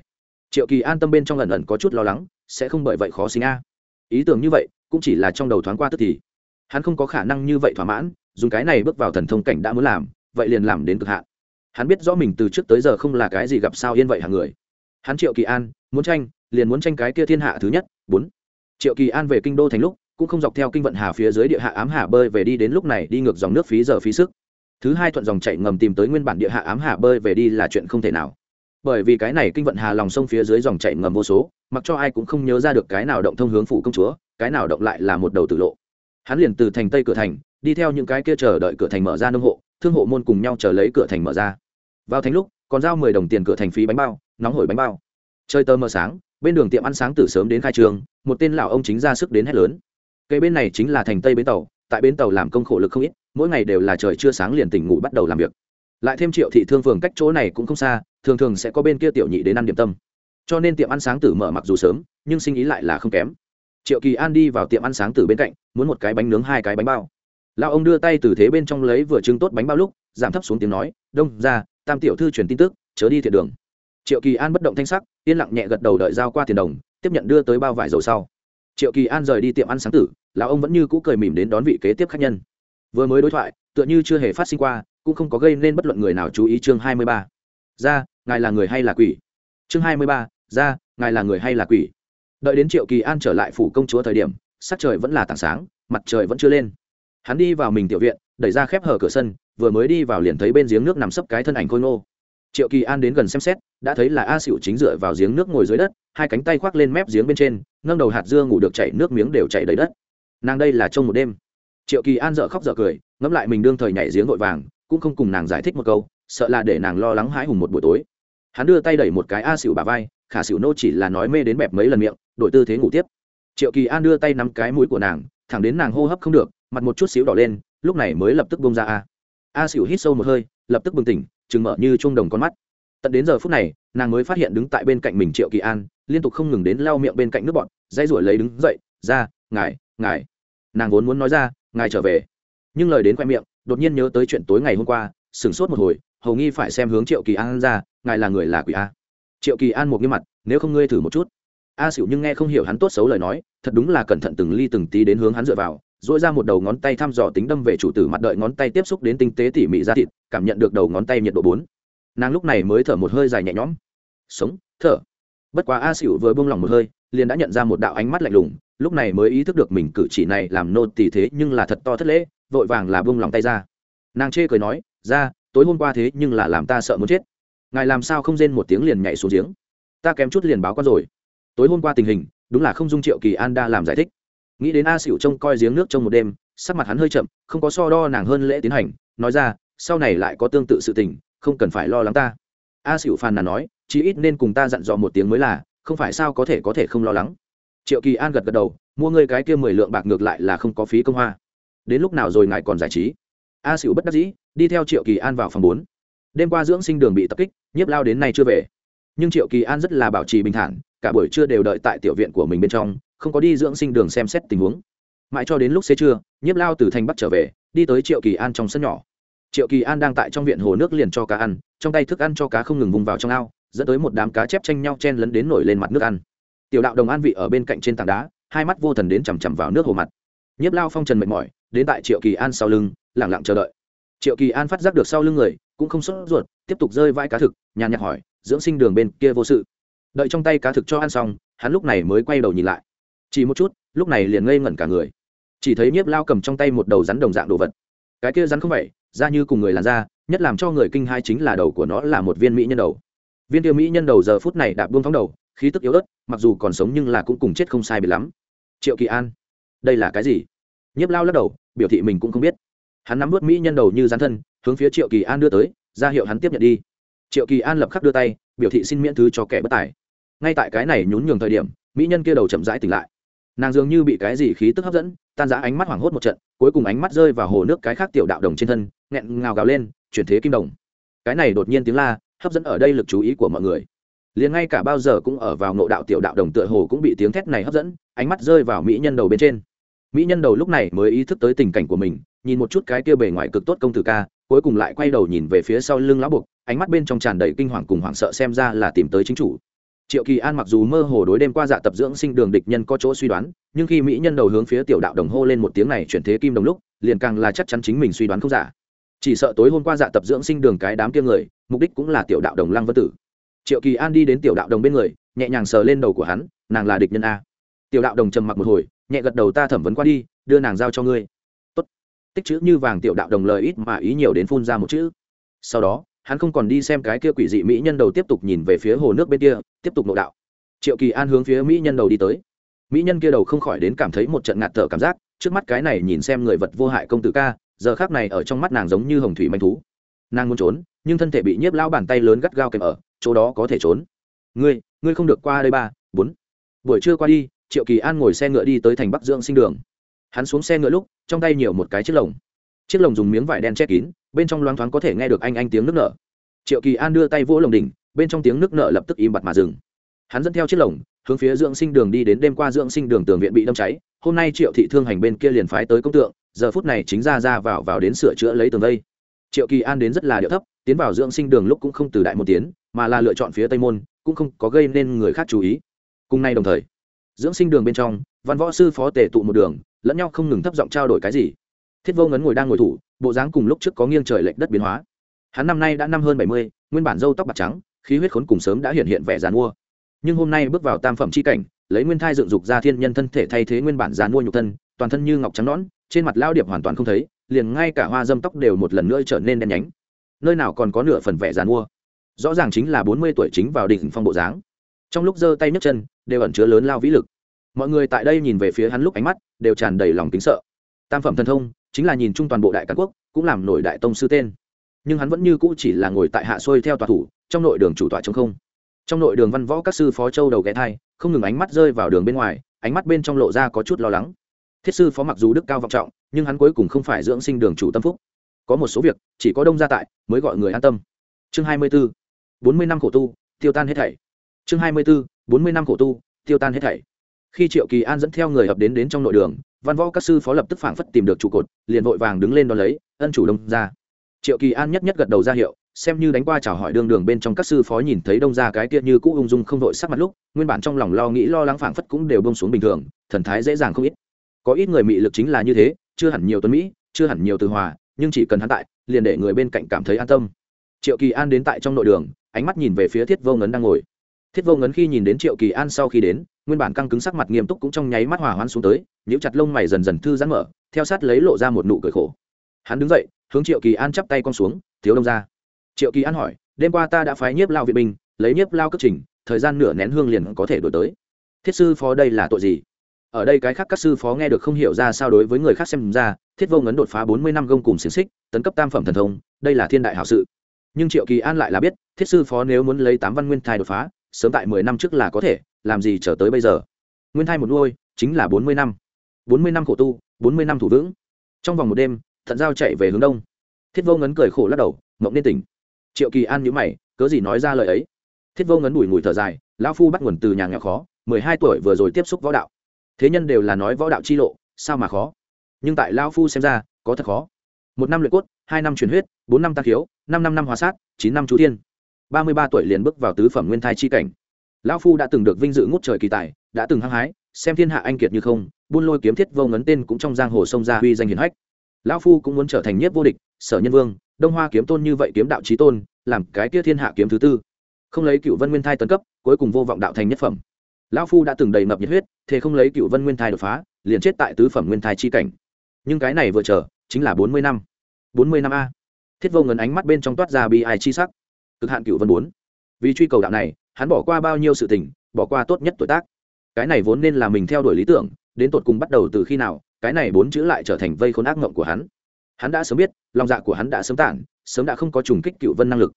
Triệu kỳ an tâm bên trong lần ẩn có chút lo lắng, sẽ không bởi vậy khó sinh a. Ý tưởng như vậy, cũng chỉ là trong đầu thoáng qua tức thì. Hắn không có khả năng như vậy thỏa mãn, dùng cái này bước vào thần thông cảnh đã muốn làm, vậy liền làm đến cực hạn. Hắn biết rõ mình từ trước tới giờ không là cái gì gặp sao yên vậy hàng người. Hắn triệu kỳ an, muốn tranh, liền muốn tranh cái kia thiên hạ thứ nhất. Bốn triệu kỳ an về kinh đô thành lúc, cũng không dọc theo kinh vận hà phía dưới địa hạ ám hà bơi về đi đến lúc này đi ngược dòng nước phí giờ phí sức. Thứ hai thuận dòng chạy ngầm tìm tới nguyên bản địa hạ ám hà bơi về đi là chuyện không thể nào. Bởi vì cái này kinh vận hà lòng sông phía dưới dòng chạy ngầm vô số, mặc cho ai cũng không nhớ ra được cái nào động thông hướng phủ công chúa, cái nào động lại là một đầu tử lộ. Hắn liền từ thành tây cửa thành, đi theo những cái kia chờ đợi cửa thành mở ra nông hộ, thương hộ môn cùng nhau chờ lấy cửa thành mở ra. Vào thành lúc, còn giao mười đồng tiền cửa thành phí bánh bao, nóng hổi bánh bao. Chơi tơ mờ sáng bên đường tiệm ăn sáng từ sớm đến khai trường, một tên lão ông chính ra sức đến hết lớn. Cây bên này chính là thành tây bến tàu, tại bến tàu làm công khổ lực không ít, mỗi ngày đều là trời chưa sáng liền tỉnh ngủ bắt đầu làm việc. Lại thêm triệu thị thương phường cách chỗ này cũng không xa, thường thường sẽ có bên kia tiểu nhị đến ăn điểm tâm. Cho nên tiệm ăn sáng tử mở mặc dù sớm, nhưng sinh ý lại là không kém. Triệu kỳ an đi vào tiệm ăn sáng tử bên cạnh, muốn một cái bánh nướng hai cái bánh bao. Lão ông đưa tay từ thế bên trong lấy vừa trưng tốt bánh bao lúc, giảm thấp xuống tiếng nói, đông ra, tam tiểu thư truyền tin tức, chớ đi thiệt đường. Triệu kỳ an bất động thanh sắc yên lặng nhẹ gật đầu đợi giao qua tiền đồng, tiếp nhận đưa tới bao vải dầu sau. Triệu kỳ an rời đi tiệm ăn sáng tử, lão ông vẫn như cũ cười mỉm đến đón vị kế tiếp khách nhân. Vừa mới đối thoại, tựa như chưa hề phát sinh qua, cũng không có gây nên bất luận người nào chú ý chương hai mươi ba. Ra ngài là người hay là quỷ? Chương hai mươi ba ra ngài là người hay là quỷ? Đợi đến triệu kỳ an trở lại phủ công chúa thời điểm, sắc trời vẫn là tảng sáng, mặt trời vẫn chưa lên. Hắn đi vào mình tiểu viện, đẩy ra khép hở cửa sân, vừa mới đi vào liền thấy bên giếng nước nằm sấp cái thân ảnh khôi ngô triệu kỳ an đến gần xem xét, đã thấy là a xỉu chính dựa vào giếng nước ngồi dưới đất, hai cánh tay khoác lên mép giếng bên trên, nâng đầu hạt dưa ngủ được chảy nước miếng đều chảy đầy đất. Nàng đây là trông một đêm. Triệu kỳ an dợ khóc dợ cười, ngẫm lại mình đương thời nhảy giếng vội vàng, cũng không cùng nàng giải thích một câu, sợ là để nàng lo lắng hãi hùng một buổi tối. Hắn đưa tay đẩy một cái a xỉu bà vai, khả xỉu nô chỉ là nói mê đến bẹp mấy lần miệng, đổi tư thế ngủ tiếp. Triệu kỳ an đưa tay nắm cái mũi của nàng, thẳng đến nàng hô hấp không được, mặt một chút xíu đỏ lên, lúc này mới lập tức bông ra a. A xỉu hít sâu một hơi, lập tức bừng tỉnh chừng mở như chuông đồng con mắt. Tận đến giờ phút này, nàng mới phát hiện đứng tại bên cạnh mình triệu kỳ an, liên tục không ngừng đến lau miệng bên cạnh nước bọn dây ruổi lấy đứng dậy, ra, ngài ngài. Nàng vốn muốn nói ra, ngài trở về. Nhưng lời đến khoe miệng, đột nhiên nhớ tới chuyện tối ngày hôm qua, sửng sốt một hồi, hầu nghi phải xem hướng triệu kỳ an ra, ngài là người là quỷ a? Triệu kỳ an một nghiêm mặt, nếu không ngươi thử một chút. A xỉu nhưng nghe không hiểu hắn tốt xấu lời nói, thật đúng là cẩn thận từng ly từng tí đến hướng hắn dựa vào dỗi ra một đầu ngón tay thăm dò tính đâm về chủ tử mặt đợi ngón tay tiếp xúc đến tinh tế tỉ mỉ ra thịt, cảm nhận được đầu ngón tay nhiệt độ bốn. Nàng lúc này mới thở một hơi dài nhẹ nhõm. Sống, thở. Bất quá a xỉu vừa buông lỏng một hơi, liền đã nhận ra một đạo ánh mắt lạnh lùng, lúc này mới ý thức được mình cử chỉ này làm nô tỳ thế nhưng là thật to thất lễ, vội vàng là buông lòng tay ra. Nàng chê cười nói, ra, tối hôm qua thế nhưng là làm ta sợ muốn chết. Ngài làm sao không rên một tiếng liền nhảy xuống giếng? Ta kém chút liền báo con rồi. Tối hôm qua tình hình, đúng là không dung triệu kỳ an đa làm giải thích nghĩ đến a xỉu trông coi giếng nước trong một đêm, sắc mặt hắn hơi chậm, không có so đo nàng hơn lễ tiến hành, nói ra, sau này lại có tương tự sự tình, không cần phải lo lắng ta. A xỉu phàn nàn nói, chí ít nên cùng ta dặn dò một tiếng mới là, không phải sao có thể có thể không lo lắng. Triệu kỳ an gật gật đầu, mua ngươi cái kia mười lượng bạc ngược lại là không có phí công hoa. Đến lúc nào rồi ngài còn giải trí? A xỉu bất đắc dĩ, đi theo triệu kỳ an vào phòng bốn. Đêm qua dưỡng sinh đường bị tập kích, nhiếp lao đến nay chưa về. Nhưng triệu kỳ an rất là bảo trì bình thản, cả buổi trưa đều đợi tại tiểu viện của mình bên trong không có đi dưỡng sinh đường xem xét tình huống. Mãi cho đến lúc xế trưa, nhiếp lao từ thành bắc trở về, đi tới triệu kỳ an trong sân nhỏ. Triệu kỳ an đang tại trong viện hồ nước liền cho cá ăn, trong tay thức ăn cho cá không ngừng vùng vào trong ao, dẫn tới một đám cá chép tranh nhau chen lấn đến nổi lên mặt nước ăn. Tiểu đạo đồng an vị ở bên cạnh trên tảng đá, hai mắt vô thần đến chằm chằm vào nước hồ mặt. Nhiếp lao phong trần mệt mỏi, đến tại triệu kỳ an sau lưng lẳng lặng chờ đợi. Triệu kỳ an phát giác được sau lưng người, cũng không sốt ruột, tiếp tục rơi vãi cá thực, nhàn nhạt hỏi, dưỡng sinh đường bên kia vô sự? Đợi trong tay cá thực cho ăn xong, hắn lúc này mới quay đầu nhìn lại chỉ một chút, lúc này liền ngây ngẩn cả người. Chỉ thấy nhiếp lao cầm trong tay một đầu rắn đồng dạng đồ vật. Cái kia rắn không vậy ra như cùng người làn da, nhất làm cho người kinh hai chính là đầu của nó là một viên mỹ nhân đầu. Viên tiêu mỹ nhân đầu giờ phút này đạp buông thóng đầu, khí tức yếu ớt, mặc dù còn sống nhưng là cũng cùng chết không sai biệt lắm. Triệu kỳ an, đây là cái gì? Nhiếp lao lắc đầu, biểu thị mình cũng không biết. Hắn nắm vớt mỹ nhân đầu như rắn thân, hướng phía triệu kỳ an đưa tới, ra hiệu hắn tiếp nhận đi. Triệu kỳ an lập khắc đưa tay, biểu thị xin miễn thứ cho kẻ bất tài. Ngay tại cái này nhún nhường thời điểm, mỹ nhân kia đầu chậm rãi tỉnh lại nàng dường như bị cái gì khí tức hấp dẫn, tan giã ánh mắt hoảng hốt một trận, cuối cùng ánh mắt rơi vào hồ nước cái khác tiểu đạo đồng trên thân, nghẹn ngào gào lên, chuyển thế kim đồng. Cái này đột nhiên tiếng la, hấp dẫn ở đây lực chú ý của mọi người. Liền ngay cả bao giờ cũng ở vào nội đạo tiểu đạo đồng tựa hồ cũng bị tiếng thét này hấp dẫn, ánh mắt rơi vào mỹ nhân đầu bên trên. Mỹ nhân đầu lúc này mới ý thức tới tình cảnh của mình, nhìn một chút cái kia bề ngoài cực tốt công tử ca, cuối cùng lại quay đầu nhìn về phía sau lưng lão buộc, ánh mắt bên trong tràn đầy kinh hoàng cùng hoảng sợ xem ra là tìm tới chính chủ triệu kỳ an mặc dù mơ hồ đối đêm qua dạ tập dưỡng sinh đường địch nhân có chỗ suy đoán, nhưng khi mỹ nhân đầu hướng phía tiểu đạo đồng hô lên một tiếng này chuyển thế kim đồng lúc, liền càng là chắc chắn chính mình suy đoán không giả. Chỉ sợ tối hôm qua dạ tập dưỡng sinh đường cái đám kia người, mục đích cũng là tiểu đạo đồng lăng vân tử. Triệu kỳ an đi đến tiểu đạo đồng bên người, nhẹ nhàng sờ lên đầu của hắn, nàng là địch nhân a. Tiểu đạo đồng trầm mặc một hồi, nhẹ gật đầu ta thẩm vấn qua đi, đưa nàng giao cho ngươi. Tốt. Tích chữ như vàng tiểu đạo đồng lời ít mà ý nhiều đến phun ra một chữ. Sau đó hắn không còn đi xem cái kia quỷ dị mỹ nhân đầu tiếp tục nhìn về phía hồ nước bên kia, tiếp tục nộ đạo. Triệu kỳ an hướng phía mỹ nhân đầu đi tới. Mỹ nhân kia đầu không khỏi đến cảm thấy một trận ngạt thở cảm giác, trước mắt cái này nhìn xem người vật vô hại công tử ca, giờ khác này ở trong mắt nàng giống như hồng thủy manh thú. Nàng muốn trốn, nhưng thân thể bị nhiếp lao bàn tay lớn gắt gao kèm ở, chỗ đó có thể trốn. Ngươi ngươi không được qua đây ba, bốn. Buổi trưa qua đi, triệu kỳ an ngồi xe ngựa đi tới thành bắc dưỡng sinh đường. Hắn xuống xe ngựa lúc, trong tay nhiều một cái chiếc lồng chiếc lồng dùng miếng vải đen che kín, bên trong loáng thoáng có thể nghe được anh anh tiếng nước nở. Triệu kỳ an đưa tay vỗ lồng đỉnh, bên trong tiếng nước nở lập tức im bặt mà dừng. Hắn dẫn theo chiếc lồng, hướng phía dưỡng sinh đường đi đến đêm qua dưỡng sinh đường tường viện bị đâm cháy. Hôm nay triệu thị thương hành bên kia liền phái tới công tượng, giờ phút này chính ra ra vào vào đến sửa chữa lấy tường vây. Triệu kỳ an đến rất là điệu thấp, tiến vào dưỡng sinh đường lúc cũng không từ đại một tiếng mà là lựa chọn phía tây môn, cũng không có gây nên người khác chú ý. Cùng nay đồng thời, dưỡng sinh đường bên trong, văn võ sư phó tề tụ một đường, lẫn nhau không ngừng thấp giọng trao đổi cái gì thiết vô ngấn ngồi đang ngồi thủ, bộ dáng cùng lúc trước có nghiêng trời lệch đất biến hóa. Hắn năm nay đã năm hơn bảy mươi, nguyên bản râu tóc bạc trắng, khí huyết khốn cùng sớm đã hiện hiện vẻ dàn mua. Nhưng hôm nay bước vào tam phẩm c h i cảnh, lấy nguyên thai dựng dục ra thiên nhân thân thể thay thế nguyên bản dàn mua nhục thân, toàn thân như ngọc trắng nõn, trên mặt lao điệp hoàn toàn không thấy, liền ngay cả hoa dâm tóc đều một lần nữa trở nên đen nhánh. Nơi nào còn có nửa phần vẻ dàn mua. Rõ ràng chính là bốn mươi tuổi chính vào đỉnh phong bộ dáng. Trong lúc giơ tay nhấc chân, đều ẩn chứa lớn lao vĩ lực. Mọi người tại đây nhìn về phía hắn lúc ánh mắt đều tràn đầy lòng kính sợ. Tam phẩm thần thông chính là nhìn chung toàn bộ đại cản quốc, cũng làm nổi đại tông sư tên. Nhưng hắn vẫn như cũ chỉ là ngồi tại hạ xuôi theo tòa thủ, trong nội đường chủ tọa chống không. Trong nội đường văn võ các sư phó châu đầu ghé thai, không ngừng ánh mắt rơi vào đường bên ngoài, ánh mắt bên trong lộ ra có chút lo lắng. Thiết sư phó mặc dù đức cao vọng trọng, nhưng hắn cuối cùng không phải dưỡng sinh đường chủ tâm phúc. Có một số việc, chỉ có đông gia tại, mới gọi người an tâm. Chương hai mươi b ố bốn mươi năm khổ tu, tiêu tan hết thảy. Chương hai mươi b ố bốn mươi năm khổ tu, tiêu tan hết thảy. Khi triệu kỳ an dẫn theo người hợp đến đến trong nội đường văn võ các sư phó lập tức phảng phất tìm được trụ cột, liền vội vàng đứng lên đón lấy, ân chủ đông ra. Triệu kỳ an nhất nhất gật đầu ra hiệu, xem như đánh qua chào hỏi đường đường bên trong các sư phó nhìn thấy đông ra cái kia như cũ ung dung không vội sắc mặt lúc, nguyên bản trong lòng lo nghĩ lo lắng phảng phất cũng đều bông xuống bình thường, thần thái dễ dàng không ít. Có ít người mị lực chính là như thế, chưa hẳn nhiều tuấn mỹ, chưa hẳn nhiều từ hòa, nhưng chỉ cần hắn tại, liền để người bên cạnh cảm thấy an tâm. Triệu kỳ an đến tại trong nội đường, ánh mắt nhìn về phía thiết vô ngấn đang ngồi thiết vô ngấn khi nhìn đến triệu kỳ an sau khi đến, nguyên bản căng cứng sắc mặt nghiêm túc cũng trong nháy mắt hòa hoãn xuống tới những chặt lông mày dần dần thư giãn mở, theo sát lấy lộ ra một nụ cười khổ. Hắn đứng dậy, hướng triệu kỳ an chắp tay con xuống, thiếu đông ra triệu kỳ an hỏi, đêm qua ta đã phái nhiếp lao viện binh, lấy nhiếp lao cất trình, thời gian nửa nén hương liền có thể đổi tới. Thiết sư phó đây là tội gì? Ở đây cái khác các sư phó nghe được không hiểu ra sao đối với người khác xem ra, thiết vô ngấn đột phá bốn mươi năm gông cùng xiềng xích, tấn cấp tam phẩm thần thông, đây là thiên đại hảo sự. Nhưng triệu kỳ an lại là biết, thiết sư phó nếu muốn lấy tám văn nguyên thai đột phá sớm tại mười năm trước là có thể, làm gì trở tới bây giờ? Nguyên thai một nuôi, chính là bốn mươi năm. Bốn mươi năm khổ tu, bốn mươi năm thủ vững. Trong vòng một đêm, thận giao chạy về hướng đông. Thiết vô ngấn cười khổ lắc đầu, mộng nên tỉnh. Triệu kỳ an nhữ mày, cớ gì nói ra lời ấy? Thiết vô ngấn bùi ngùi thở dài, lão phu bắt nguồn từ nhà nghèo khó, mười hai tuổi vừa rồi tiếp xúc võ đạo. Thế nhân đều là nói võ đạo chi lộ, sao mà khó? Nhưng tại lão phu xem ra, có thật khó. Một năm luyện cốt, hai năm truyền huyết, bốn năm tăng khiếu năm năm năm hóa sát, chín năm chú tiên ba mươi ba tuổi liền bước vào tứ phẩm nguyên thai chi cảnh. Lão phu đã từng được vinh dự ngút trời kỳ tài, đã từng hăng hái, xem thiên hạ anh kiệt như không, buôn lôi kiếm thiết vô ngấn tên cũng trong giang hồ sông ra huy danh hiển hách. Lão phu cũng muốn trở thành nhất vô địch, sở nhân vương, đông hoa kiếm tôn như vậy kiếm đạo trí tôn, làm cái kia thiên hạ kiếm thứ tư. Không lấy cựu vân nguyên thai tấn cấp, cuối cùng vô vọng đạo thành nhất phẩm. Lão phu đã từng đầy ngập nhiệt huyết, thế không lấy cựu vân nguyên thai đột phá, liền chết tại tứ phẩm nguyên thai chi cảnh. Nhưng cái này vừa chờ, chính là bốn mươi năm. Bốn mươi năm a. Thiết vô ngấn ánh mắt bên trong toát ra bi ai chi sắc cực hạn cựu vân bốn. Vì truy cầu đạo này, hắn bỏ qua bao nhiêu sự tình, bỏ qua tốt nhất tuổi tác. Cái này vốn nên là mình theo đuổi lý tưởng, đến tột cùng bắt đầu từ khi nào, cái này bốn chữ lại trở thành vây khốn ác mộng của hắn. Hắn đã sớm biết, lòng dạ của hắn đã sớm tản, sớm đã không có trùng kích cựu vân năng lực.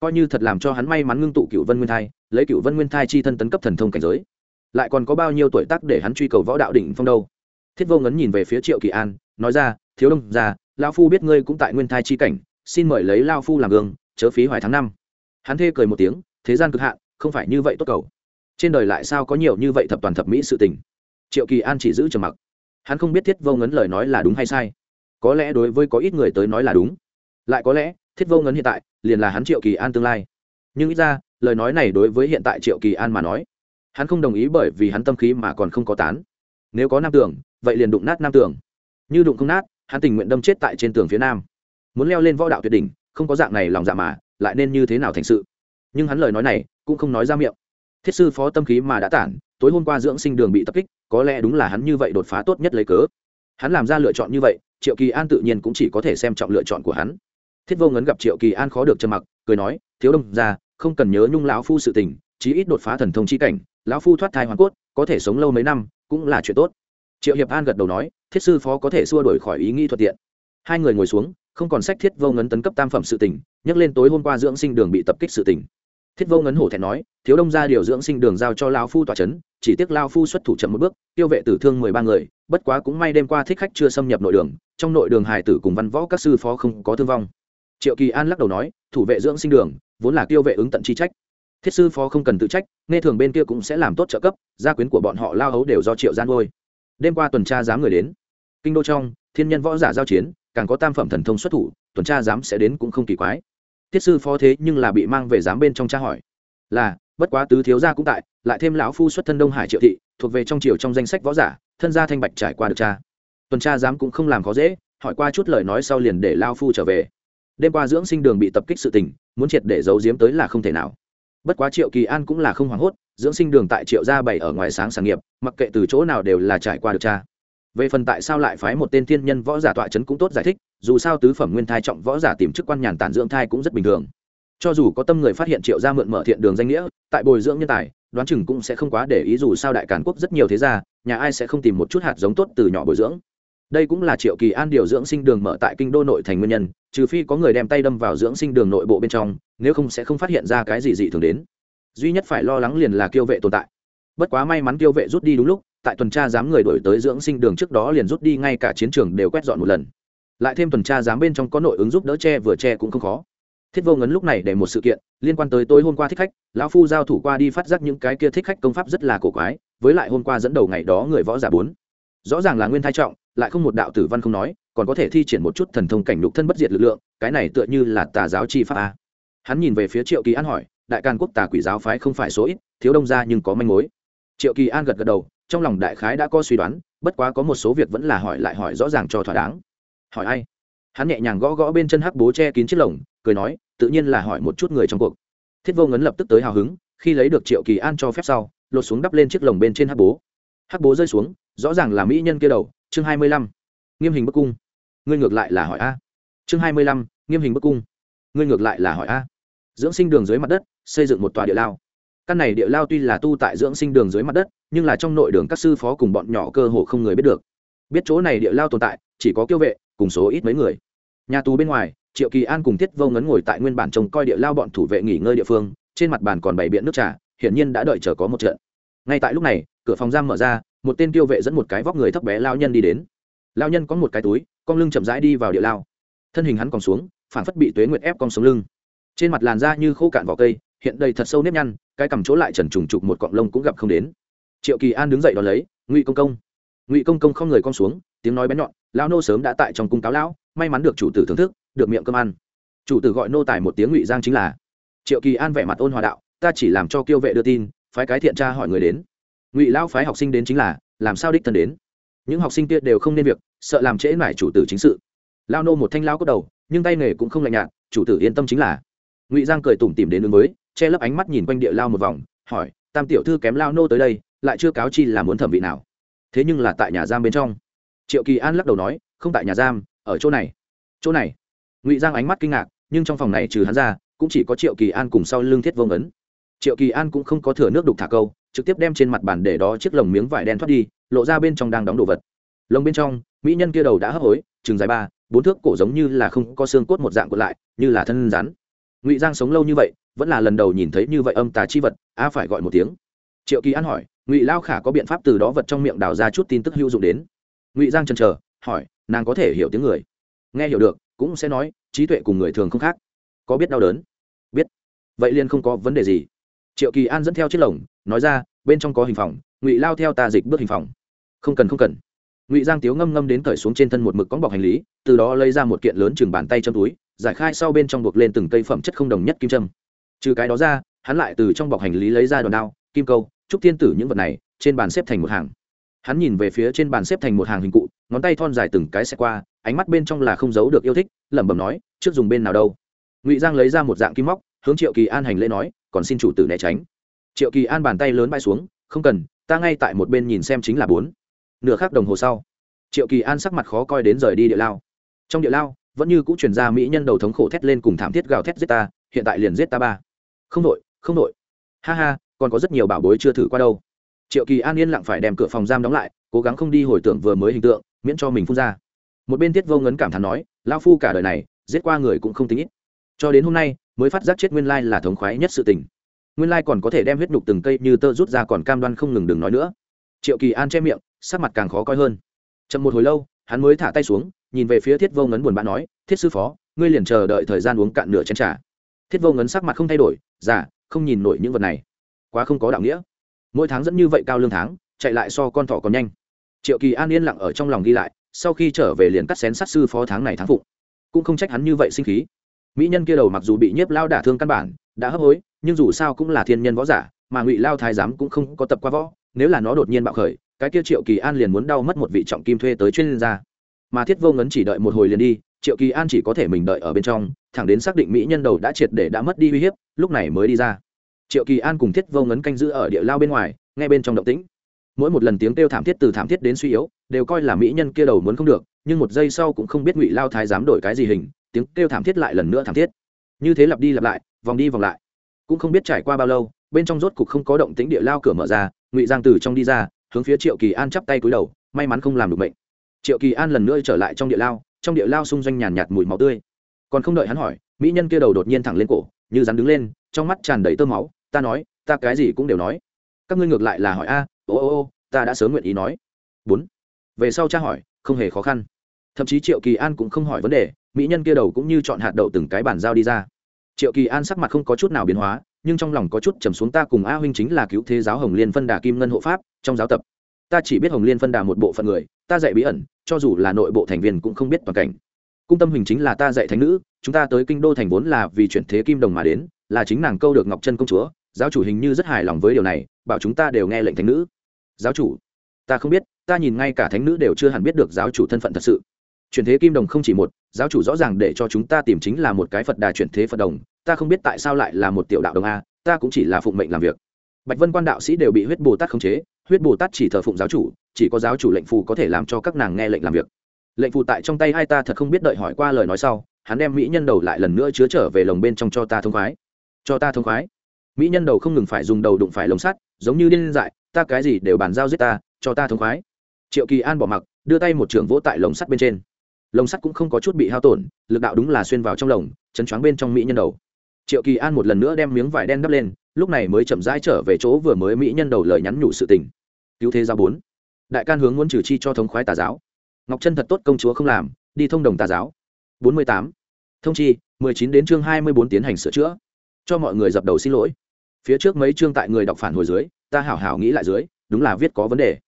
Coi như thật làm cho hắn may mắn ngưng tụ cựu vân nguyên thai, lấy cựu vân nguyên thai chi thân tấn cấp thần thông cảnh giới. Lại còn có bao nhiêu tuổi tác để hắn truy cầu võ đạo đỉnh phong đâu? Thiết vô ngấn nhìn về phía triệu kỳ an, nói ra, thiếu đông ra lao phu biết ngươi cũng tại nguyên thai chi cảnh, xin mời lấy lao phu làm gương, chớ phí hoài tháng năm hắn thê cười một tiếng, thế gian cực hạn, không phải như vậy tốt cầu. Trên đời lại sao có nhiều như vậy thập toàn thập mỹ sự tình? Triệu kỳ an chỉ giữ trầm mặc. Hắn không biết thiết vô ngấn lời nói là đúng hay sai. Có lẽ đối với có ít người tới nói là đúng. Lại có lẽ, thiết vô ngấn hiện tại, liền là hắn triệu kỳ an tương lai. Nhưng ít ra, lời nói này đối với hiện tại triệu kỳ an mà nói, hắn không đồng ý bởi vì hắn tâm khí mà còn không có tán. Nếu có nam tường vậy liền đụng nát nam tường như đụng không nát, hắn tình nguyện đâm chết tại trên tường phía nam. Muốn leo lên võ đạo tuyệt đỉnh, không có dạng này lòng dạ mà lại nên như thế nào thành sự? Nhưng hắn lời nói này cũng không nói ra miệng. Thiết sư phó tâm khí mà đã tản, tối hôm qua dưỡng sinh đường bị tập kích, có lẽ đúng là hắn như vậy đột phá tốt nhất lấy cớ. Hắn làm ra lựa chọn như vậy, triệu kỳ an tự nhiên cũng chỉ có thể xem trọng lựa chọn của hắn. Thiết vô ngấn gặp triệu kỳ an khó được trầm mặc, cười nói, thiếu đông ra không cần nhớ nhung lão phu sự tình, chí ít đột phá thần thông chi cảnh, lão phu thoát thai hoàn cốt, có thể sống lâu mấy năm, cũng là chuyện tốt. Triệu hiệp an gật đầu nói, thiết sư phó có thể xua đổi khỏi ý nghĩ thuận tiện. Hai người ngồi xuống, không còn sách thiết vô ngấn tấn cấp tam phẩm sự tình nhắc lên tối hôm qua dưỡng sinh đường bị tập kích sự tình. Thiết vô ngấn hổ thẹn nói, thiếu đông ra điều dưỡng sinh đường giao cho lao phu tòa c h ấ n chỉ tiếc lao phu xuất thủ chậm một bước, tiêu vệ tử thương mười ba người, bất quá cũng may đêm qua thích khách chưa xâm nhập nội đường, trong nội đường hải tử cùng văn võ các sư phó không có thương vong. Triệu kỳ an lắc đầu nói, thủ vệ dưỡng sinh đường, vốn là tiêu vệ ứng tận chi trách. Thiết sư phó không cần tự trách, nghe thường bên kia cũng sẽ làm tốt trợ cấp, gia quyến của bọn họ lao hấu đều do triệu gian ngôi đêm qua tuần tra dám người đến. Kinh đô trong, thiên nhân võ giả giao chiến, càng có tam phẩm thần thông xuất thủ, tuần tra dám sẽ đến cũng không kỳ quái thiết sư phó thế nhưng là bị mang về giám bên trong tra hỏi. Là, bất quá tứ thiếu gia cũng tại, lại thêm lão phu xuất thân đông hải triệu thị, thuộc về trong triều trong danh sách võ giả, thân gia thanh bạch trải qua được cha tuần tra giám cũng không làm khó dễ, hỏi qua chút lời nói sau liền để lao phu trở về. Đêm qua dưỡng sinh đường bị tập kích sự tình, muốn triệt để giấu giếm tới là không thể nào. Bất quá triệu kỳ an cũng là không hoảng hốt, dưỡng sinh đường tại triệu gia bảy ở ngoài sáng sản nghiệp, mặc kệ từ chỗ nào đều là trải qua được cha về phần tại sao lại phái một tên thiên nhân võ giả tọa chấn cũng tốt giải thích, dù sao tứ phẩm nguyên thai trọng võ giả tìm chức quan nhàn tản dưỡng thai cũng rất bình thường. Cho dù có tâm người phát hiện triệu gia mượn mở thiện đường danh nghĩa, tại bồi dưỡng nhân tài, đoán chừng cũng sẽ không quá để ý dù sao đại cản quốc rất nhiều thế gia, nhà ai sẽ không tìm một chút hạt giống tốt từ nhỏ bồi dưỡng. Đây cũng là triệu kỳ an điều dưỡng sinh đường mở tại kinh đô nội thành nguyên nhân, trừ phi có người đem tay đâm vào dưỡng sinh đường nội bộ bên trong, nếu không sẽ không phát hiện ra cái gì dị thường đến. Duy nhất phải lo lắng liền là kiêu vệ tồn tại. Bất quá may mắn kiêu vệ rút đi đúng lúc tại tuần tra dám người đổi tới dưỡng sinh đường trước đó liền rút đi, ngay cả chiến trường đều quét dọn một lần. Lại thêm tuần tra dám bên trong có nội ứng giúp đỡ che, vừa che cũng không khó. Thiết vô ngấn lúc này để một sự kiện, liên quan tới tối hôm qua thích khách, lão phu giao thủ qua đi phát giác những cái kia thích khách công pháp rất là cổ quái, với lại hôm qua dẫn đầu ngày đó người võ giả bốn. Rõ ràng là nguyên thai trọng, lại không một đạo tử văn không nói, còn có thể thi triển một chút thần thông cảnh lục thân bất diệt lực lượng, cái này tựa như là tà giáo chi pháp a. Hắn nhìn về phía triệu kỳ an hỏi, đại can quốc tà quỷ giáo phái không phải số ít, thiếu đông ra nhưng có manh mối. Triệu kỳ an gật gật đầu trong lòng đại khái đã có suy đoán, bất quá có một số việc vẫn là hỏi lại hỏi rõ ràng cho thỏa đáng. Hỏi ai? Hắn nhẹ nhàng gõ gõ bên chân hắc bố che kín chiếc lồng, cười nói, tự nhiên là hỏi một chút người trong cuộc. Thiết vô ngấn lập tức tới hào hứng, khi lấy được triệu kỳ an cho phép sau, lột xuống đắp lên chiếc lồng bên trên hắc bố. Hắc bố rơi xuống, rõ ràng là mỹ nhân kia đầu, chương hai mươi lăm. Nghiêm hình bức cung. Ngươi ngược lại là hỏi a. Chương hai mươi lăm, nghiêm hình bức cung. Ngươi ngược lại là hỏi a. Dưỡng sinh đường dưới mặt đất, xây dựng một tòa địa lao căn này địa lao tuy là tu tại dưỡng sinh đường dưới mặt đất, nhưng là trong nội đường các sư phó cùng bọn nhỏ cơ hồ không người biết được. Biết chỗ này địa lao tồn tại, chỉ có kiêu vệ, cùng số ít mấy người. Nhà tù bên ngoài, triệu kỳ an cùng thiết vô ngấn ngồi tại nguyên bản trông coi địa lao bọn thủ vệ nghỉ ngơi địa phương, trên mặt bàn còn bày biện nước trà, hiển nhiên đã đợi chờ có một trận. Ngay tại lúc này, cửa phòng giam mở ra, một tên tiêu vệ dẫn một cái vóc người thấp bé lao nhân đi đến. Lao nhân có một cái túi con lưng chậm rãi đi vào địa lao. Thân hình hắn còn xuống phản phất bị tuế nguyệt ép con sống lưng. Trên mặt làn da như khô cạn vỏ cây hiện đầy thật sâu nếp nhăn, cái cầm chỗ lại trần trùng trục một cọng lông cũng gặp không đến. Triệu kỳ an đứng dậy đón lấy, ngụy công công. Ngụy công công không người con xuống, tiếng nói bén nhọn, lão nô sớm đã tại trong cung cáo lão, may mắn được chủ tử thưởng thức, được miệng cơm ăn. Chủ tử gọi nô tài một tiếng ngụy giang chính là. Triệu kỳ an vẻ mặt ôn hòa đạo, ta chỉ làm cho kiêu vệ đưa tin, phái cái thiện tra hỏi người đến. Ngụy lão phái học sinh đến chính là, làm sao đích thân đến? Những học sinh kia đều không nên việc, sợ làm trễ mải chủ tử chính sự. Lao nô một thanh lao cốt đầu, nhưng tay nghề cũng không lạnh nhạt, chủ tử yên tâm chính là. Ngụy giang cười tủm tìm đến ứng với che lấp ánh mắt nhìn quanh địa lao một vòng, hỏi, tam tiểu thư kém lao nô tới đây, lại chưa cáo chi là muốn thẩm vị nào? Thế nhưng là tại nhà giam bên trong. Triệu kỳ an lắc đầu nói, không tại nhà giam, ở chỗ này. Chỗ này? Ngụy giang ánh mắt kinh ngạc, nhưng trong phòng này trừ hắn ra, cũng chỉ có triệu kỳ an cùng sau lưng thiết vông ấn triệu kỳ an cũng không có thừa nước đục thả câu, trực tiếp đem trên mặt bàn để đó chiếc lồng miếng vải đen thoát đi, lộ ra bên trong đang đóng đồ vật. Lồng bên trong, mỹ nhân kia đầu đã hấp hối, chừng dài ba, bốn thước cổ giống như là không có xương cốt một dạng còn lại, như là thân rắn. Ngụy giang sống lâu như vậy vẫn là lần đầu nhìn thấy như vậy âm tà chi vật a phải gọi một tiếng. Triệu kỳ an hỏi, ngụy lao khả có biện pháp từ đó vật trong miệng đào ra chút tin tức hữu dụng đến? Ngụy giang chần chờ, hỏi, nàng có thể hiểu tiếng người. Nghe hiểu được, cũng sẽ nói, trí tuệ cùng người thường không khác. Có biết đau đớn? Biết. Vậy liền không có vấn đề gì. Triệu kỳ an dẫn theo chiếc lồng, nói ra, bên trong có hình phòng, ngụy lao theo tà dịch bước hình phòng. Không cần không cần. Ngụy giang tiếu ngâm ngâm đến cởi xuống trên thân một mực cóng bọc hành lý, từ đó lấy ra một kiện lớn chừng bàn tay trong túi, giải khai sau bên trong buộc lên từng cây phẩm chất không đồng nhất kim trâm trừ cái đó ra, hắn lại từ trong bọc hành lý lấy ra đòn đao, kim câu, trúc thiên tử những vật này trên bàn xếp thành một hàng. Hắn nhìn về phía trên bàn xếp thành một hàng hình cụ, ngón tay thon dài từng cái xe qua, ánh mắt bên trong là không giấu được yêu thích, lẩm bẩm nói, trước dùng bên nào đâu? Ngụy giang lấy ra một dạng kim móc, hướng triệu kỳ an hành lễ nói, còn xin chủ tử né tránh. Triệu kỳ an bàn tay lớn bay xuống, không cần, ta ngay tại một bên nhìn xem chính là bốn. Nửa khắc đồng hồ sau, triệu kỳ an sắc mặt khó coi đến rời đi địa lao. Trong địa lao, vẫn như cũng chuyển ra mỹ nhân đầu thống khổ thét lên cùng thảm thiết gào thét giết ta, hiện tại liền giết ta ba không đội không đội. Ha ha, còn có rất nhiều bảo bối chưa thử qua đâu. Triệu kỳ an yên lặng phải đem cửa phòng giam đóng lại, cố gắng không đi hồi tưởng vừa mới hình tượng, miễn cho mình phun ra. Một bên tiết vô ngấn cảm thán nói lao phu cả đời này, giết qua người cũng không tính ít. Cho đến hôm nay, mới phát giác chết nguyên lai là thống khoái nhất sự tình. Nguyên lai còn có thể đem huyết nhục từng cây như tơ rút ra còn cam đoan không ngừng đừng nói nữa. Triệu kỳ an che miệng, sắc mặt càng khó coi hơn. Chậm một hồi lâu, hắn mới thả tay xuống, nhìn về phía thiết vô ngấn buồn bã nói, thiết sư phó, ngươi liền chờ đợi thời gian uống cạn nửa chén trà. Thiết vô ngấn sắc mặt không thay đổi già dạ, không nhìn nổi những vật này. Quá không có đạo nghĩa. Mỗi tháng dẫn như vậy cao lương tháng chạy lại so con thỏ còn nhanh. Triệu kỳ an yên lặng ở trong lòng ghi lại sau khi trở về liền cắt xén sát sư phó tháng này tháng phụng cũng không trách hắn như vậy sinh khí. Mỹ nhân kia đầu mặc dù bị nhiếp lao đả thương căn bản đã hấp hối nhưng dù sao cũng là thiên nhân võ giả mà ngụy lao thái giám cũng không có tập qua võ nếu là nó đột nhiên bạo khởi cái kia triệu kỳ an liền muốn đau mất một vị trọng kim thuê tới chuyên gia. Mà thiết vô ngấn chỉ đợi một hồi liền đi triệu kỳ an chỉ có thể mình đợi ở bên trong thẳng đến xác định mỹ nhân đầu đã triệt để đã mất đi uy hiếp, lúc này mới đi ra. Triệu kỳ an cùng thiết vô ngấn canh giữ ở địa lao bên ngoài ngay bên trong động tĩnh. Mỗi một lần tiếng kêu thảm thiết từ thảm thiết đến suy yếu, đều coi là mỹ nhân kia đầu muốn không được, nhưng một giây sau cũng không biết ngụy lao thái dám đổi cái gì hình, tiếng kêu thảm thiết lại lần nữa thảm thiết. Như thế lặp đi lặp lại, vòng đi vòng lại. Cũng không biết trải qua bao lâu, bên trong rốt cục không có động tĩnh địa lao cửa mở ra, ngụy giang từ trong đi ra, hướng phía triệu kỳ an chắp tay cúi đầu, may mắn không làm được bệnh. Triệu kỳ an lần nữa trở lại trong địa lao, trong địa lao xung doanh nhàn nhạt mùi máu tươi còn không đợi hắn hỏi, mỹ nhân kia đầu đột nhiên thẳng lên cổ, như rắn đứng lên, trong mắt tràn đầy tơ máu, ta nói, ta cái gì cũng đều nói. Các ngươi ngược lại là hỏi a, ô ô ô, ta đã sớm nguyện ý nói. Bốn. Về sau cha hỏi, không hề khó khăn. Thậm chí triệu kỳ an cũng không hỏi vấn đề, mỹ nhân kia đầu cũng như chọn hạt đậu từng cái bàn giao đi ra. Triệu kỳ an sắc mặt không có chút nào biến hóa, nhưng trong lòng có chút trầm xuống, ta cùng a huynh chính là cứu thế giáo hồng liên phân đà kim ngân hộ pháp, trong giáo tập. Ta chỉ biết hồng liên phân đà một bộ phận người, ta dạy bí ẩn, cho dù là nội bộ thành viên cũng không biết toàn cảnh cung tâm hình chính là ta dạy thánh nữ, chúng ta tới kinh đô thành vốn là vì chuyển thế kim đồng mà đến, là chính nàng câu được ngọc chân công chúa. Giáo chủ hình như rất hài lòng với điều này, bảo chúng ta đều nghe lệnh thánh nữ. Giáo chủ, ta không biết, ta nhìn ngay cả thánh nữ đều chưa hẳn biết được giáo chủ thân phận thật sự. Chuyển thế kim đồng không chỉ một, giáo chủ rõ ràng để cho chúng ta tìm chính là một cái phật đà chuyển thế phật đồng, ta không biết tại sao lại là một tiểu đạo đồng a, ta cũng chỉ là phụng mệnh làm việc. Bạch vân quan đạo sĩ đều bị huyết bồ tát khống chế, huyết bồ tát chỉ thờ phụng giáo chủ, chỉ có giáo chủ lệnh phù có thể làm cho các nàng nghe lệnh làm việc lệnh phụ tại trong tay hai ta thật không biết đợi hỏi qua lời nói sau, hắn đem mỹ nhân đầu lại lần nữa chứa trở về lồng bên trong cho ta thông khoái. Cho ta thông khoái. Mỹ nhân đầu không ngừng phải dùng đầu đụng phải lồng sắt, giống như điên dại, ta cái gì đều bàn giao giết ta, cho ta thông khoái. Triệu kỳ an bỏ mặc, đưa tay một trường vỗ tại lồng sắt bên trên. Lồng sắt cũng không có chút bị hao tổn, lực đạo đúng là xuyên vào trong lồng, chấn choáng bên trong mỹ nhân đầu. Triệu kỳ an một lần nữa đem miếng vải đen đắp lên, lúc này mới chậm rãi trở về chỗ vừa mới mỹ nhân đầu lời nhắn nhủ sự tình. Cứu thế giáo bốn. Đại can hướng muốn trừ chi cho thống khoái tà giáo ngọc chân thật tốt công chúa không làm, đi thông đồng tà giáo. Bốn mươi tám. Thông chi, mười chín đến chương hai mươi bốn tiến hành sửa chữa. Cho mọi người dập đầu xin lỗi. Phía trước mấy chương tại người đọc phản hồi dưới, ta hảo hảo nghĩ lại dưới, đúng là viết có vấn đề.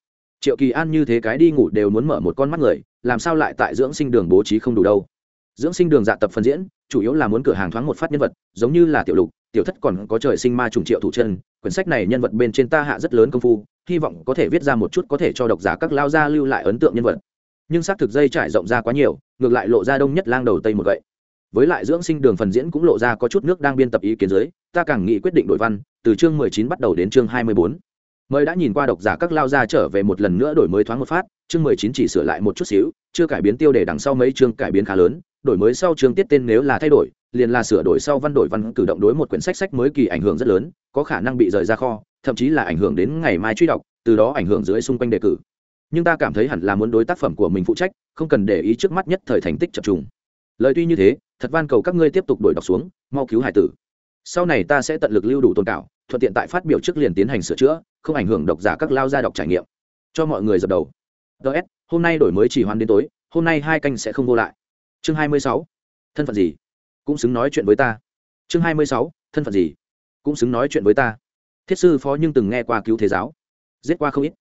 Triệu kỳ an như thế cái đi ngủ đều muốn mở một con mắt người, làm sao lại tại dưỡng sinh đường bố trí không đủ đâu? Dưỡng sinh đường dạ tập phân diễn, chủ yếu là muốn cửa hàng thoáng một phát nhân vật, giống như là tiểu lục, tiểu thất còn có trời sinh ma trùng triệu thủ chân quyển sách này nhân vật bên trên ta hạ rất lớn công phu, hy vọng có thể viết ra một chút có thể cho độc giả các lao gia lưu lại ấn tượng nhân vật nhưng xác thực dây trải rộng ra quá nhiều, ngược lại lộ ra đông nhất lang đầu tây một gậy. Với lại dưỡng sinh đường phần diễn cũng lộ ra có chút nước đang biên tập ý kiến dưới, ta càng nghĩ quyết định đổi văn, từ chương mười chín bắt đầu đến chương hai mươi bốn. Mời đã nhìn qua độc giả các lao ra trở về một lần nữa đổi mới thoáng một phát, chương mười chín chỉ sửa lại một chút xíu, chưa cải biến tiêu đề đằng sau mấy chương cải biến khá lớn, đổi mới sau chương tiết tên nếu là thay đổi, liền là sửa đổi sau văn đổi văn cử động đối một quyển sách sách mới kỳ ảnh hưởng rất lớn, có khả năng bị rời ra kho, thậm chí là ảnh hưởng đến ngày mai truy đọc, từ đó ảnh hưởng dưới xung quanh đề cử nhưng ta cảm thấy hẳn là muốn đối tác phẩm của mình phụ trách, không cần để ý trước mắt nhất thời thành tích chập trùng. Lời tuy như thế, thật van cầu các ngươi tiếp tục đổi đọc xuống, mau cứu hải tử. Sau này ta sẽ tận lực lưu đủ tồn cảo, thuận tiện tại phát biểu trước liền tiến hành sửa chữa, không ảnh hưởng độc giả các lao gia đọc trải nghiệm. Cho mọi người dập đầu. Ts hôm nay đổi mới chỉ hoan đến tối, hôm nay hai canh sẽ không vô lại. Chương hai mươi sáu. Thân phận gì? Cũng xứng nói chuyện với ta. Chương hai mươi sáu. Thân phận gì? Cũng xứng nói chuyện với ta. Thiết sư phó nhưng từng nghe qua cứu thế giáo. Giết qua không ít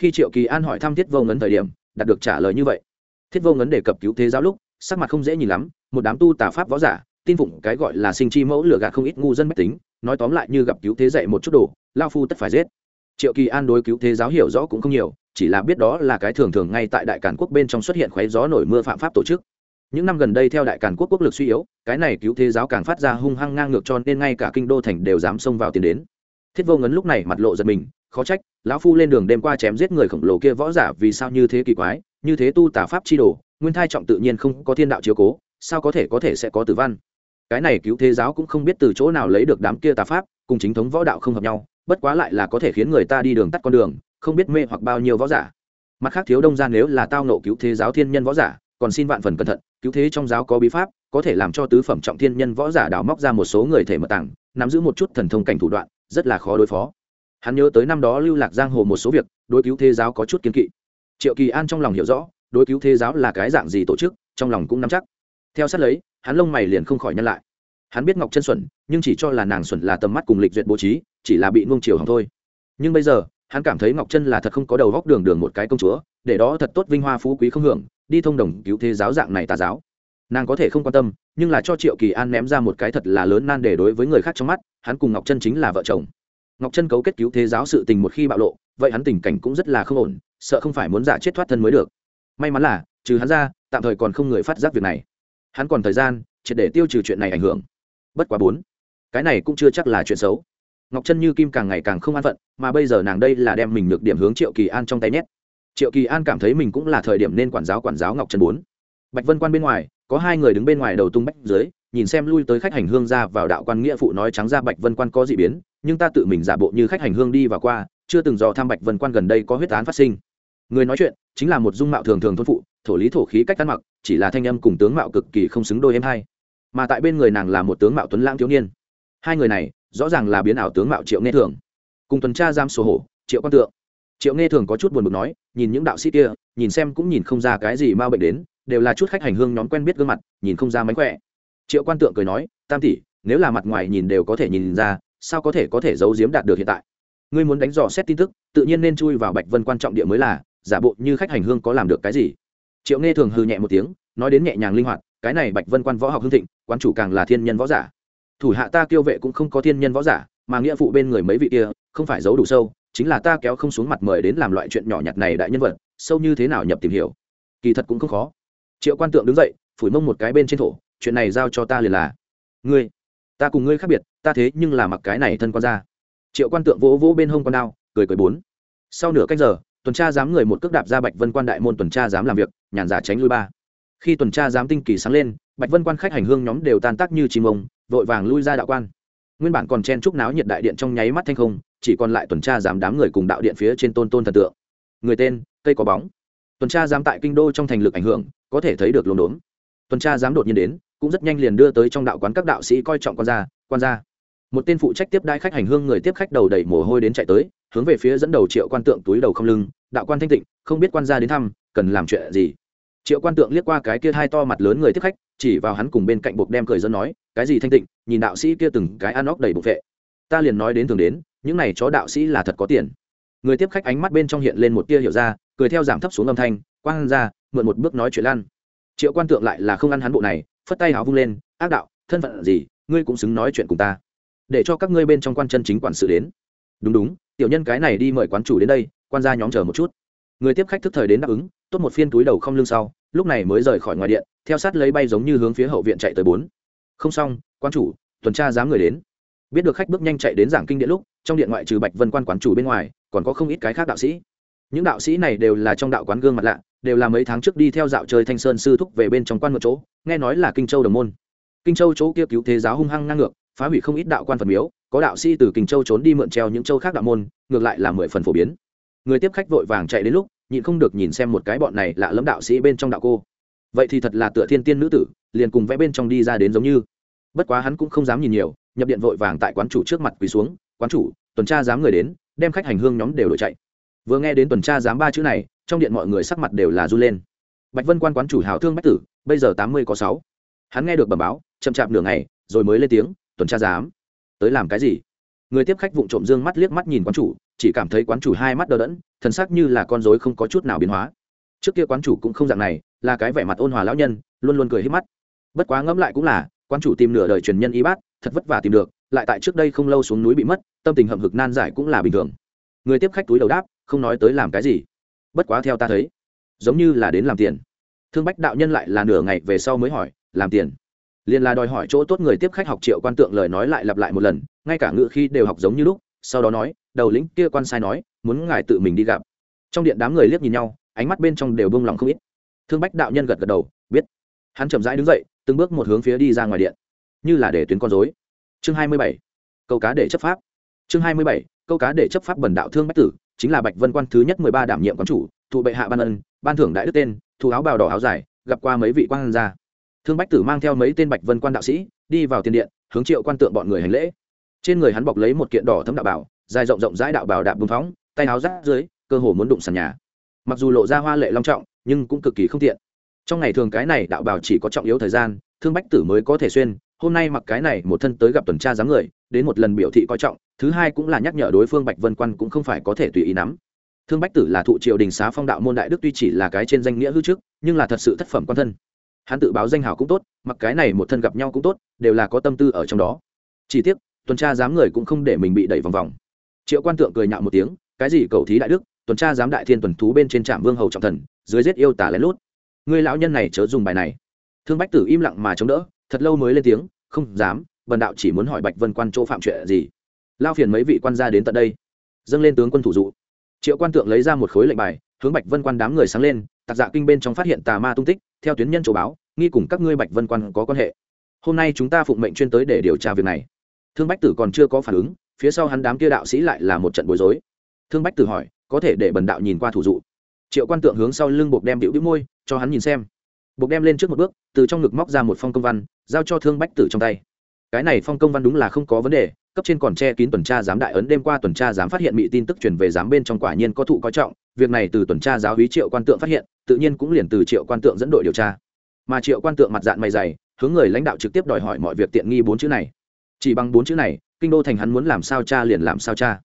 khi triệu kỳ an hỏi thăm thiết vô ngấn thời điểm, đạt được trả lời như vậy. Thiết vô ngấn đề cập cứu thế giáo lúc, sắc mặt không dễ nhìn lắm, một đám tu tà pháp võ giả, tin phụng cái gọi là sinh chi mẫu lửa gạt không ít ngu dân mách tính, nói tóm lại như gặp cứu thế dạy một chút đồ, lao phu tất phải giết. Triệu kỳ an đối cứu thế giáo hiểu rõ cũng không nhiều, chỉ là biết đó là cái thường thường ngay tại đại cản quốc bên trong xuất hiện khoáy gió nổi mưa phạm pháp tổ chức. Những năm gần đây theo đại cản quốc quốc lực suy yếu, cái này cứu thế giáo càng phát ra hung hăng ngang ngược cho nên ngay cả kinh đô thành đều dám xông vào tiền đến. Thiết vô ngấn lúc này mặt lộ giật mình khó trách, lão phu lên đường đêm qua chém giết người khổng lồ kia võ giả vì sao như thế kỳ quái, như thế tu tả pháp chi đồ, nguyên thai trọng tự nhiên không có thiên đạo chiếu cố, sao có thể có thể sẽ có tử văn. Cái này cứu thế giáo cũng không biết từ chỗ nào lấy được đám kia tà pháp, cùng chính thống võ đạo không hợp nhau, bất quá lại là có thể khiến người ta đi đường tắt con đường, không biết mê hoặc bao nhiêu võ giả. Mặt khác thiếu đông ra nếu là tao nộ cứu thế giáo thiên nhân võ giả, còn xin vạn phần cẩn thận, cứu thế trong giáo có bí pháp, có thể làm cho tứ phẩm trọng thiên nhân võ giả đào móc ra một số người thể mật tảng nắm giữ một chút thần thông cảnh thủ đoạn, rất là khó đối phó hắn nhớ tới năm đó lưu lạc giang hồ một số việc, đối cứu thế giáo có chút kiên kỵ. Triệu kỳ an trong lòng hiểu rõ, đối cứu thế giáo là cái dạng gì tổ chức, trong lòng cũng nắm chắc. Theo sát lấy, hắn lông mày liền không khỏi nhân lại. Hắn biết ngọc chân xuẩn, nhưng chỉ cho là nàng xuẩn là tầm mắt cùng lịch duyệt bố trí, chỉ là bị nuông chiều hỏng thôi. Nhưng bây giờ, hắn cảm thấy ngọc chân là thật không có đầu góc đường đường một cái công chúa, để đó thật tốt vinh hoa phú quý không hưởng, đi thông đồng cứu thế giáo dạng này tà giáo. Nàng có thể không quan tâm, nhưng là cho triệu kỳ an ném ra một cái thật là lớn nan để đối với người khác trong mắt, hắn cùng ngọc chân chính là vợ chồng ngọc chân cấu kết cứu thế giáo sự tình một khi bạo lộ, vậy hắn tình cảnh cũng rất là không ổn, sợ không phải muốn giả chết thoát thân mới được. May mắn là, trừ hắn ra, tạm thời còn không người phát giác việc này. Hắn còn thời gian, triệt để tiêu trừ chuyện này ảnh hưởng. Bất quá bốn, cái này cũng chưa chắc là chuyện xấu. Ngọc chân như kim càng ngày càng không an phận, mà bây giờ nàng đây là đem mình được điểm hướng triệu kỳ an trong tay nhét. Triệu kỳ an cảm thấy mình cũng là thời điểm nên quản giáo quản giáo ngọc chân bốn. Bạch vân quan bên ngoài có hai người đứng bên ngoài đầu tung bách dưới, nhìn xem lui tới khách hành hương ra vào đạo quan nghĩa phụ nói trắng ra bạch vân quan có dị biến, nhưng ta tự mình giả bộ như khách hành hương đi và qua, chưa từng dò tham bạch vân quan gần đây có huyết án phát sinh. Người nói chuyện chính là một dung mạo thường thường thôn phụ, thổ lý thổ khí cách ăn mặc, chỉ là thanh âm cùng tướng mạo cực kỳ không xứng đôi em hai. Mà tại bên người nàng là một tướng mạo tuấn lãng thiếu niên. Hai người này, rõ ràng là biến ảo tướng mạo triệu nghe thường. Cùng tuần tra giam sổ hổ, triệu quan tượng. Triệu nghe thường có chút buồn bực nói, nhìn những đạo sĩ kia, nhìn xem cũng nhìn không ra cái gì m a bệnh đến đều là chút khách hành hương nhóm quen biết gương mặt, nhìn không ra mánh khỏe. Triệu quan tượng cười nói, tam tỷ, nếu là mặt ngoài nhìn đều có thể nhìn ra, sao có thể có thể giấu giếm đạt được hiện tại? Ngươi muốn đánh dò xét tin tức, tự nhiên nên chui vào bạch vân quan trọng địa mới là, giả bộ như khách hành hương có làm được cái gì? Triệu nghe thường hư nhẹ một tiếng, nói đến nhẹ nhàng linh hoạt, cái này bạch vân quan võ học hương thịnh, quan chủ càng là thiên nhân võ giả. Thủ hạ ta kiêu vệ cũng không có thiên nhân võ giả, mà nghĩa vụ bên người mấy vị kia, không phải giấu đủ sâu, chính là ta kéo không xuống mặt mời đến làm loại chuyện nhỏ nhặt này đại nhân vật, sâu như thế nào nhập tìm hiểu? Kỳ thật cũng không khó triệu quan tượng đứng dậy, phủi mông một cái bên trên thổ, chuyện này giao cho ta liền là. Ngươi, ta cùng ngươi khác biệt, ta thế nhưng là mặc cái này thân quan ra triệu quan tượng vỗ vỗ bên hông con đao, cười cười bốn. Sau nửa cách giờ, tuần tra dám người một cước đạp ra bạch vân quan đại môn tuần tra dám làm việc, nhàn giả tránh lui ba. Khi tuần tra dám tinh kỳ sáng lên, bạch vân quan khách hành hương nhóm đều tan tác như chim ông, vội vàng lui ra đạo quan. Nguyên bản còn chen chúc náo nhiệt đại điện trong nháy mắt thanh không, chỉ còn lại tuần tra giám đám người cùng đạo điện phía trên tôn tôn thần tượng. Người tên, cây có bóng. Tuần tra giám tại kinh đô trong thành lực ảnh hưởng có thể thấy được lồn đốn tuần tra giám đột nhiên đến, cũng rất nhanh liền đưa tới trong đạo quán các đạo sĩ coi trọng quan gia quan gia. Một tên phụ trách tiếp đai khách hành hương người tiếp khách đầu đầy mồ hôi đến chạy tới, hướng về phía dẫn đầu triệu quan tượng túi đầu không lưng, đạo quan thanh tịnh, không biết quan gia đến thăm, cần làm chuyện gì? Triệu quan tượng liếc qua cái kia hai to mặt lớn người tiếp khách, chỉ vào hắn cùng bên cạnh buộc đem cười dân nói, cái gì thanh tịnh, nhìn đạo sĩ kia từng cái ăn óc đầy bục vệ. Ta liền nói đến thường đến, những này chó đạo sĩ là thật có tiền. Người tiếp khách ánh mắt bên trong hiện lên một tia hiểu ra, cười theo giảm thấp xuống âm thanh, quan ra mượn một bước nói chuyện lan. Triệu quan tượng lại là không ăn hắn bộ này, phất tay háo vung lên, ác đạo, thân phận gì, ngươi cũng xứng nói chuyện cùng ta. Để cho các ngươi bên trong quan chân chính quản sự đến. Đúng đúng, tiểu nhân cái này đi mời quán chủ đến đây, quan gia nhóm chờ một chút. Người tiếp khách thức thời đến đáp ứng, tốt một phiên túi đầu không lưng sau, lúc này mới rời khỏi ngoài điện, theo sát lấy bay giống như hướng phía hậu viện chạy tới bốn. Không xong quan chủ, tuần tra dám người đến. Biết được khách bước nhanh chạy đến giảng kinh điện lúc, trong điện ngoại trừ bạch vân quan quán chủ bên ngoài, còn có không ít cái khác đạo sĩ. Những đạo sĩ này đều là trong đạo quán gương mặt lạ đều là mấy tháng trước đi theo dạo chơi thanh sơn sư thúc về bên trong quan một chỗ, nghe nói là kinh châu đồng môn. Kinh châu chỗ kia cứu thế giáo hung hăng ngang ngược, phá hủy không ít đạo quan phật miếu, có đạo sĩ từ kinh châu trốn đi mượn treo những châu khác đạo môn, ngược lại là mười phần phổ biến. Người tiếp khách vội vàng chạy đến lúc, nhịn không được nhìn xem một cái bọn này lạ lẫm đạo sĩ bên trong đạo cô. Vậy thì thật là tựa thiên tiên nữ tử, liền cùng vẽ bên trong đi ra đến giống như. Bất quá hắn cũng không dám nhìn nhiều, nhập điện vội vàng tại quán chủ trước mặt quỳ xuống, quán chủ, tuần tra dám người đến, đem khách hành hương nhóm đều đổi chạy. Vừa nghe đến tuần tra dám ba chữ này trong điện mọi người sắc mặt đều là r u lên. Bạch vân quan quán chủ hào thương bách tử, bây giờ tám mươi có sáu. Hắn nghe được bẩm báo, chậm chạp nửa ngày, rồi mới lên tiếng, tuần tra dám tới làm cái gì? Người tiếp khách vụng trộm dương mắt liếc mắt nhìn quán chủ, chỉ cảm thấy quán chủ hai mắt đờ đẫn, thần sắc như là con rối không có chút nào biến hóa. Trước kia quán chủ cũng không dạng này, là cái vẻ mặt ôn hòa lão nhân, luôn luôn cười hết mắt. Bất quá ngẫm lại cũng là, quán chủ tìm nửa đời truyền nhân y bát, thật vất vả tìm được, lại tại trước đây không lâu xuống núi bị mất, tâm tình hậm hực nan giải cũng là bình thường. Người tiếp khách túi đầu đáp, không nói tới làm cái gì bất quá theo ta thấy, giống như là đến làm tiền. Thương bách đạo nhân lại là nửa ngày về sau mới hỏi, làm tiền? Liền là đòi hỏi chỗ tốt người tiếp khách học triệu quan tượng lời nói lại lặp lại một lần, ngay cả ngự khi đều học giống như lúc, sau đó nói, đầu lĩnh kia quan sai nói, muốn ngài tự mình đi gặp. Trong điện đám người liếc nhìn nhau, ánh mắt bên trong đều bông lòng không ít. Thương bách đạo nhân gật gật đầu, biết. Hắn chậm rãi đứng dậy, từng bước một hướng phía đi ra ngoài điện. Như là để tuyến con dối chương hai mươi bảy, câu cá để chấp pháp. Chương hai mươi bảy, câu cá để chấp pháp bần đạo thương bách tử chính là bạch vân quan thứ nhất mười ba đảm nhiệm quán chủ, thụ bệ hạ ban ân, ban thưởng đại đức tên thu áo bào đỏ áo dài, gặp qua mấy vị quan gia. Thương bách tử mang theo mấy tên bạch vân quan đạo sĩ, đi vào tiền điện, hướng triệu quan tượng bọn người hành lễ. Trên người hắn bọc lấy một kiện đỏ thấm đạo bảo, dài rộng rộng rãi đạo bảo đạp bùng phóng, tay áo rác dưới cơ hồ muốn đụng sàn nhà. Mặc dù lộ ra hoa lệ long trọng, nhưng cũng cực kỳ không tiện. Trong ngày thường cái này đạo bảo chỉ có trọng yếu thời gian, thương bách tử mới có thể xuyên, hôm nay mặc cái này một thân tới gặp tuần tra dáng người, đến một lần biểu thị coi trọng thứ hai cũng là nhắc nhở đối phương bạch vân quan cũng không phải có thể tùy ý nắm. Thương bách tử là thụ triều đình xá phong đạo môn đại đức tuy chỉ là cái trên danh nghĩa hư trước, nhưng là thật sự thất phẩm quan thân. Hắn tự báo danh hào cũng tốt, mặc cái này một thân gặp nhau cũng tốt, đều là có tâm tư ở trong đó. Chỉ tiếc, tuần tra dám người cũng không để mình bị đẩy vòng vòng. Triệu quan tượng cười nhạo một tiếng, cái gì cầu thí đại đức, tuần tra giám đại thiên tuần thú bên trên trạm vương hầu trọng thần, dưới giết yêu tả lén lút. Người lão nhân này chớ dùng bài này. Thương bách tử im lặng mà chống đỡ, thật lâu mới lên tiếng, không dám bần đạo chỉ muốn hỏi bạch vân quan chỗ phạm chuyện gì lao phiền mấy vị quan gia đến tận đây. Dâng lên tướng quân thủ dụ. Triệu quan tượng lấy ra một khối lệnh bài, hướng bạch vân quan đám người sáng lên, tạc dạ kinh bên trong phát hiện tà ma tung tích, theo tuyến nhân chỗ báo, nghi cùng các ngươi bạch vân quan có quan hệ. Hôm nay chúng ta phụng mệnh chuyên tới để điều tra việc này. Thương bách tử còn chưa có phản ứng, phía sau hắn đám kia đạo sĩ lại là một trận bối rối. Thương bách tử hỏi, có thể để bần đạo nhìn qua thủ dụ? Triệu quan tượng hướng sau lưng buộc đem điệu đĩu môi, cho hắn nhìn xem. Buộc đem lên trước một bước, từ trong ngực móc ra một phong công văn, giao cho thương bách tử trong tay. Cái này phong công văn đúng là không có vấn đề cấp trên còn che kín tuần tra giám đại ấn, đêm qua tuần tra giám phát hiện bị tin tức truyền về giám bên trong quả nhiên có thụ coi trọng, việc này từ tuần tra giáo hí triệu quan tượng phát hiện, tự nhiên cũng liền từ triệu quan tượng dẫn đội điều tra. Mà triệu quan tượng mặt dạng mày dày, hướng người lãnh đạo trực tiếp đòi hỏi mọi việc tiện nghi bốn chữ này. Chỉ bằng bốn chữ này, kinh đô thành hắn muốn làm sao cha liền làm sao cha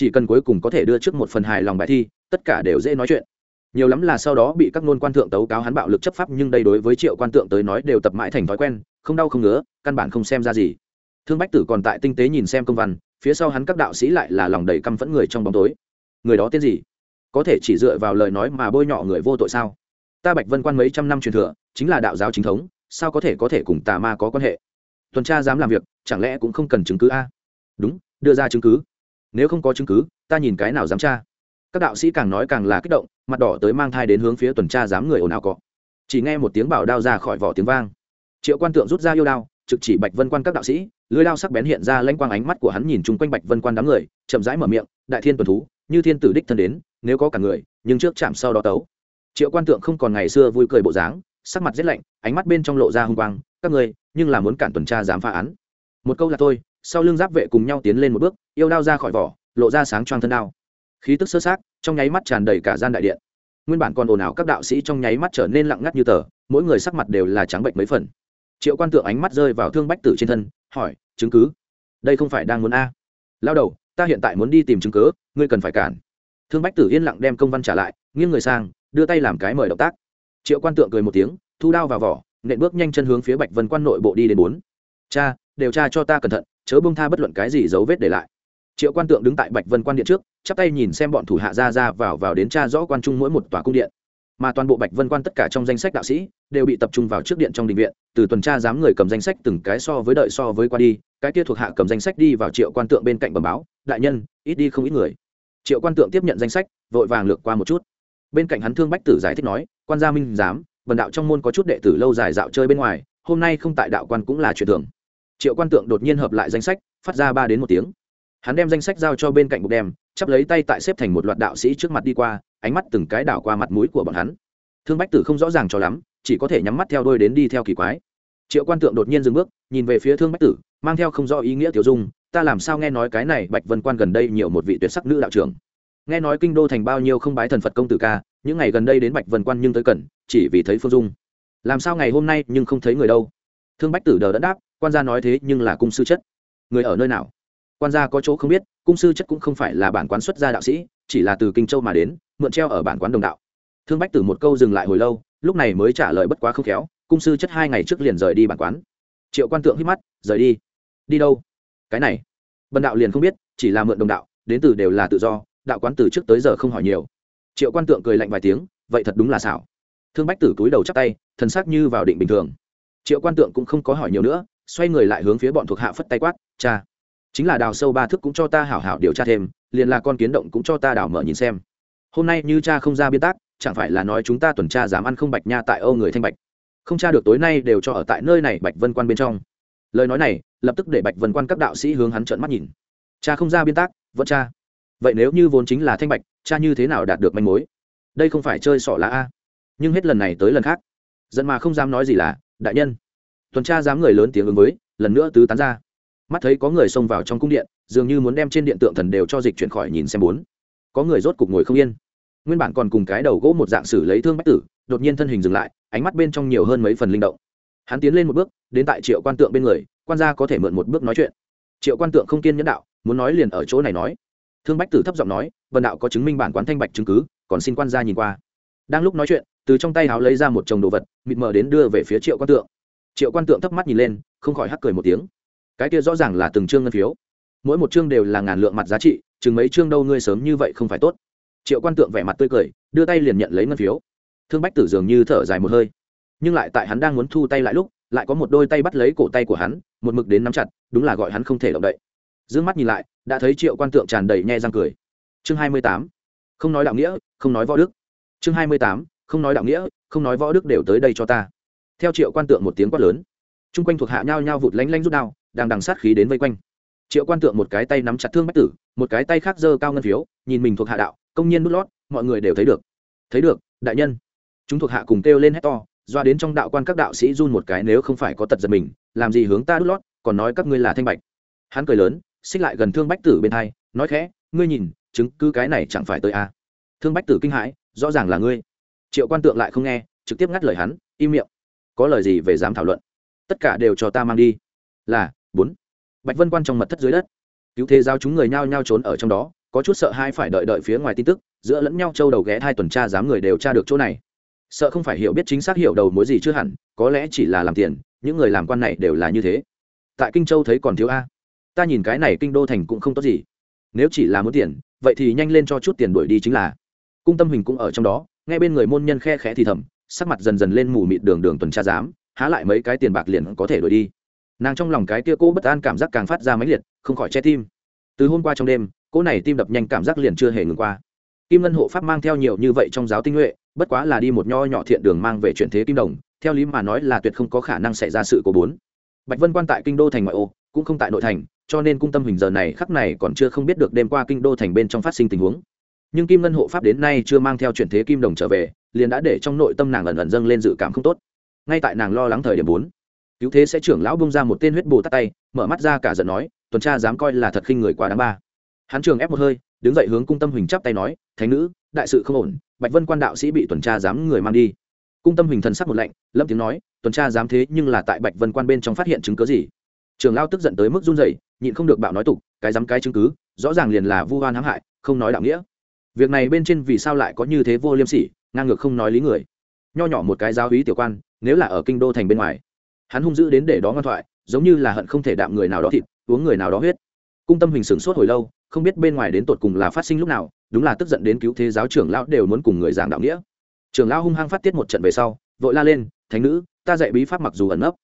chỉ cần cuối cùng có thể đưa trước một phần hài lòng bài thi, tất cả đều dễ nói chuyện. Nhiều lắm là sau đó bị các nôn quan thượng tấu cáo hắn bạo lực chấp pháp, nhưng đây đối với triệu quan tượng tới nói đều tập mãi thành thói quen, không đau không ngứa, căn bản không xem ra gì thương bách tử còn tại tinh tế nhìn xem công văn, phía sau hắn các đạo sĩ lại là lòng đầy căm phẫn người trong bóng tối. Người đó tên gì? Có thể chỉ dựa vào lời nói mà bôi nhọ người vô tội sao? Ta bạch vân quan mấy trăm năm truyền thừa, chính là đạo giáo chính thống, sao có thể có thể cùng tà ma có quan hệ? Tuần tra dám làm việc, chẳng lẽ cũng không cần chứng cứ a? Đúng, đưa ra chứng cứ. Nếu không có chứng cứ, ta nhìn cái nào dám tra? Các đạo sĩ càng nói càng là kích động, mặt đỏ tới mang thai đến hướng phía tuần tra dám người ồn ào cọ. Chỉ nghe một tiếng bảo đao ra khỏi vỏ tiếng vang. Triệu quan tượng rút ra yêu đao, trực chỉ bạch vân quan các đạo sĩ lưới lao sắc bén hiện ra lanh quang ánh mắt của hắn nhìn chung quanh bạch vân quan đám người, chậm rãi mở miệng, đại thiên tuần thú, như thiên tử đích thân đến, nếu có cả người, nhưng trước chạm sau đó tấu. Triệu quan tượng không còn ngày xưa vui cười bộ dáng, sắc mặt rét lạnh, ánh mắt bên trong lộ ra hung quang, các người nhưng là muốn cản tuần tra dám phá án. Một câu là tôi sau lưng giáp vệ cùng nhau tiến lên một bước, yêu đao ra khỏi vỏ, lộ ra sáng choang thân đao. Khí tức sơ sát trong nháy mắt tràn đầy cả gian đại điện. Nguyên bản còn ồn ào các đạo sĩ trong nháy mắt trở nên lặng ngắt như tờ, mỗi người sắc mặt đều là trắng bệnh mấy phần. Triệu quan tượng ánh mắt rơi vào thương bách tử trên thân hỏi, chứng cứ? Đây không phải đang muốn a. Lao đầu, ta hiện tại muốn đi tìm chứng cứ, ngươi cần phải cản. Thương bách tử yên lặng đem công văn trả lại, nghiêng người sang, đưa tay làm cái mời động tác. Triệu quan tượng cười một tiếng, thu đao vào vỏ, nện bước nhanh chân hướng phía bạch vân quan nội bộ đi đến bốn. Cha điều tra cho ta cẩn thận, chớ bông tha bất luận cái gì dấu vết để lại. Triệu quan tượng đứng tại bạch vân quan điện trước, chắp tay nhìn xem bọn thủ hạ ra ra vào vào đến tra rõ quan trung mỗi một tòa cung điện mà toàn bộ bạch vân quan tất cả trong danh sách đạo sĩ đều bị tập trung vào trước điện trong đình viện, từ tuần tra dám người cầm danh sách từng cái so với đợi so với qua đi, cái kia thuộc hạ cầm danh sách đi vào triệu quan tượng bên cạnh bờ báo, đại nhân, ít đi không ít người. Triệu quan tượng tiếp nhận danh sách, vội vàng lược qua một chút. Bên cạnh hắn thương bách tử giải thích nói, quan gia minh giám, vần đạo trong môn có chút đệ tử lâu dài dạo chơi bên ngoài, hôm nay không tại đạo quan cũng là chuyện thường. Triệu quan tượng đột nhiên hợp lại danh sách, phát ra ba đến một tiếng. Hắn đem danh sách giao cho bên cạnh bục đem, chắp lấy tay tại xếp thành một loạt đạo sĩ trước mặt đi qua ánh mắt từng cái đảo qua mặt mũi của bọn hắn. Thương bách tử không rõ ràng cho lắm, chỉ có thể nhắm mắt theo đôi đến đi theo kỳ quái. Triệu quan tượng đột nhiên dừng bước, nhìn về phía thương bách tử, mang theo không rõ ý nghĩa tiểu dung, ta làm sao nghe nói cái này bạch vân quan gần đây nhiều một vị tuyệt sắc nữ đạo trưởng? Nghe nói kinh đô thành bao nhiêu không bái thần phật công tử ca, những ngày gần đây đến bạch vân quan nhưng tới cần, chỉ vì thấy phương dung. Làm sao ngày hôm nay nhưng không thấy người đâu? Thương bách tử đờ đẫn đáp, quan gia nói thế nhưng là cung sư chất. Người ở nơi nào? Quan gia có chỗ không biết, cung sư chất cũng không phải là bản quán xuất gia đạo sĩ, chỉ là từ kinh châu mà đến mượn treo ở bản quán đồng đạo. Thương bách tử một câu dừng lại hồi lâu, lúc này mới trả lời bất quá không khéo, cung sư chất hai ngày trước liền rời đi bản quán. Triệu quan tượng hít mắt, rời đi. Đi đâu? Cái này. Bần đạo liền không biết, chỉ là mượn đồng đạo, đến từ đều là tự do, đạo quán từ trước tới giờ không hỏi nhiều. Triệu quan tượng cười lạnh vài tiếng, vậy thật đúng là xảo. Thương bách tử túi đầu chắc tay, thần sắc như vào định bình thường. Triệu quan tượng cũng không có hỏi nhiều nữa, xoay người lại hướng phía bọn thuộc hạ phất tay quát, cha, chính là đào sâu ba thức cũng cho ta hảo hảo điều tra thêm, liền là con kiến động cũng cho ta đào mở nhìn xem hôm nay như cha không ra biên tác, chẳng phải là nói chúng ta tuần tra dám ăn không bạch nha tại âu người thanh bạch. Không tra được tối nay đều cho ở tại nơi này bạch vân quan bên trong. Lời nói này, lập tức để bạch vân quan các đạo sĩ hướng hắn trợn mắt nhìn. Cha không ra biên tác, vẫn cha. Vậy nếu như vốn chính là thanh bạch, cha như thế nào đạt được manh mối? Đây không phải chơi sọ lá a. Nhưng hết lần này tới lần khác. Dẫn mà không dám nói gì là, đại nhân. Tuần tra dám người lớn tiếng ứng với, lần nữa tứ tán ra. Mắt thấy có người xông vào trong cung điện, dường như muốn đem trên điện tượng thần đều cho dịch chuyển khỏi nhìn xem bốn có người rốt cục ngồi không yên. Nguyên bản còn cùng cái đầu gỗ một dạng xử lấy thương bách tử, đột nhiên thân hình dừng lại, ánh mắt bên trong nhiều hơn mấy phần linh động. Hắn tiến lên một bước, đến tại triệu quan tượng bên người, quan gia có thể mượn một bước nói chuyện. Triệu quan tượng không kiên nhẫn đạo, muốn nói liền ở chỗ này nói. Thương bách tử thấp giọng nói vần đạo có chứng minh bản quán thanh bạch chứng cứ, còn xin quan gia nhìn qua. Đang lúc nói chuyện, từ trong tay háo lấy ra một chồng đồ vật, mịt mờ đến đưa về phía triệu quan tượng. Triệu quan tượng thấp mắt nhìn lên, không khỏi hắc cười một tiếng. Cái kia rõ ràng là từng chương ngân phiếu mỗi một chương đều là ngàn lượng mặt giá trị, chừng mấy chương đâu ngươi sớm như vậy không phải tốt. Triệu quan tượng vẻ mặt tươi cười, đưa tay liền nhận lấy ngân phiếu. Thương bách tử dường như thở dài một hơi. Nhưng lại tại hắn đang muốn thu tay lại lúc, lại có một đôi tay bắt lấy cổ tay của hắn, một mực đến nắm chặt, đúng là gọi hắn không thể động đậy. D ư ơ n g mắt nhìn lại, đã thấy triệu quan tượng tràn đầy nhe răng cười. Chương hai mươi tám. Không nói đạo nghĩa, không nói võ đức. Chương hai mươi tám. Không nói đạo nghĩa, không nói võ đức đều tới đây cho ta. Theo triệu quan tượng một tiếng quát lớn, chung quanh thuộc hạ nhau nhau vụt lánh lánh rút đao, đang đằng sát khí đến vây quanh triệu quan tượng một cái tay nắm chặt thương bách tử, một cái tay khác giơ cao ngân phiếu, nhìn mình thuộc hạ đạo, công nhân nút lót, mọi người đều thấy được. Thấy được, đại nhân. Chúng thuộc hạ cùng kêu lên hét to, doa đến trong đạo quan các đạo sĩ run một cái nếu không phải có tật giật mình, làm gì hướng ta đút lót, còn nói các ngươi là thanh bạch. Hắn cười lớn, xích lại gần thương bách tử bên hai, nói khẽ, ngươi nhìn, chứng cứ cái này chẳng phải tới a à. thương bách tử kinh hãi, rõ ràng là ngươi. Triệu quan tượng lại không nghe, trực tiếp ngắt lời hắn, im miệng. Có lời gì về dám thảo luận? Tất cả đều cho ta mang đi. Là, bốn bạch vân quan trong mật thất dưới đất. Cứu thế giao chúng người nhao nhao trốn ở trong đó, có chút sợ hai phải đợi đợi phía ngoài tin tức, giữa lẫn nhau châu đầu ghé hai tuần tra dám người đều tra được chỗ này. Sợ không phải hiểu biết chính xác hiểu đầu mối gì chưa hẳn, có lẽ chỉ là làm tiền, những người làm quan này đều là như thế. Tại kinh châu thấy còn thiếu a. Ta nhìn cái này kinh đô thành cũng không tốt gì. Nếu chỉ là muốn tiền, vậy thì nhanh lên cho chút tiền đuổi đi chính là. Cung tâm hình cũng ở trong đó, nghe bên người môn nhân khe khẽ thì thầm, sắc mặt dần dần lên mù mịt đường đường tuần tra giám, há lại mấy cái tiền bạc liền có thể đuổi đi nàng trong lòng cái kia cô bất an cảm giác càng phát ra mãnh liệt, không khỏi che tim. Từ hôm qua trong đêm, cô này tim đập nhanh cảm giác liền chưa hề ngừng qua. Kim ngân hộ pháp mang theo nhiều như vậy trong giáo tinh nhuệ, bất quá là đi một nho nhỏ thiện đường mang về chuyển thế kim đồng, theo lý mà nói là tuyệt không có khả năng xảy ra sự cố bốn. Bạch vân quan tại kinh đô thành ngoại ô, cũng không tại nội thành, cho nên cung tâm hình giờ này khắc này còn chưa không biết được đêm qua kinh đô thành bên trong phát sinh tình huống. Nhưng kim ngân hộ pháp đến nay chưa mang theo chuyển thế kim đồng trở về, liền đã để trong nội tâm nàng ẩn ẩn dâng lên dự cảm không tốt. Ngay tại nàng lo lắng thời điểm bốn cứu thế sẽ trưởng lão bung ra một tên huyết bồ tát tay, mở mắt ra cả giận nói, tuần tra dám coi là thật khinh người quá đáng ba. Hắn trường ép một hơi, đứng dậy hướng cung tâm huỳnh chắp tay nói, thánh nữ, đại sự không ổn, bạch vân quan đạo sĩ bị tuần tra dám người mang đi. Cung tâm huỳnh thần sắc một lạnh lâm tiếng nói, tuần tra dám thế nhưng là tại bạch vân quan bên trong phát hiện chứng cứ gì? Trường lao tức giận tới mức run rẩy, nhịn không được bạo nói tục, cái dám cái chứng cứ, rõ ràng liền là vu oan hãm hại, không nói đạo nghĩa. Việc này bên trên vì sao lại có như thế vô liêm sỉ, ngang ngược không nói lý người. Nho nhỏ một cái giáo hí tiểu quan, nếu là ở kinh đô thành bên ngoài hắn hung dữ đến để đó ngoan thoại giống như là hận không thể đạm người nào đó thịt uống người nào đó huyết. Cung tâm hình sửng sốt hồi lâu không biết bên ngoài đến tột cùng là phát sinh lúc nào đúng là tức giận đến cứu thế giáo trưởng lão đều muốn cùng người giảng đạo nghĩa. Trưởng lão hung hăng phát tiết một trận về sau vội la lên thánh nữ ta dạy bí pháp mặc dù ẩn nấp,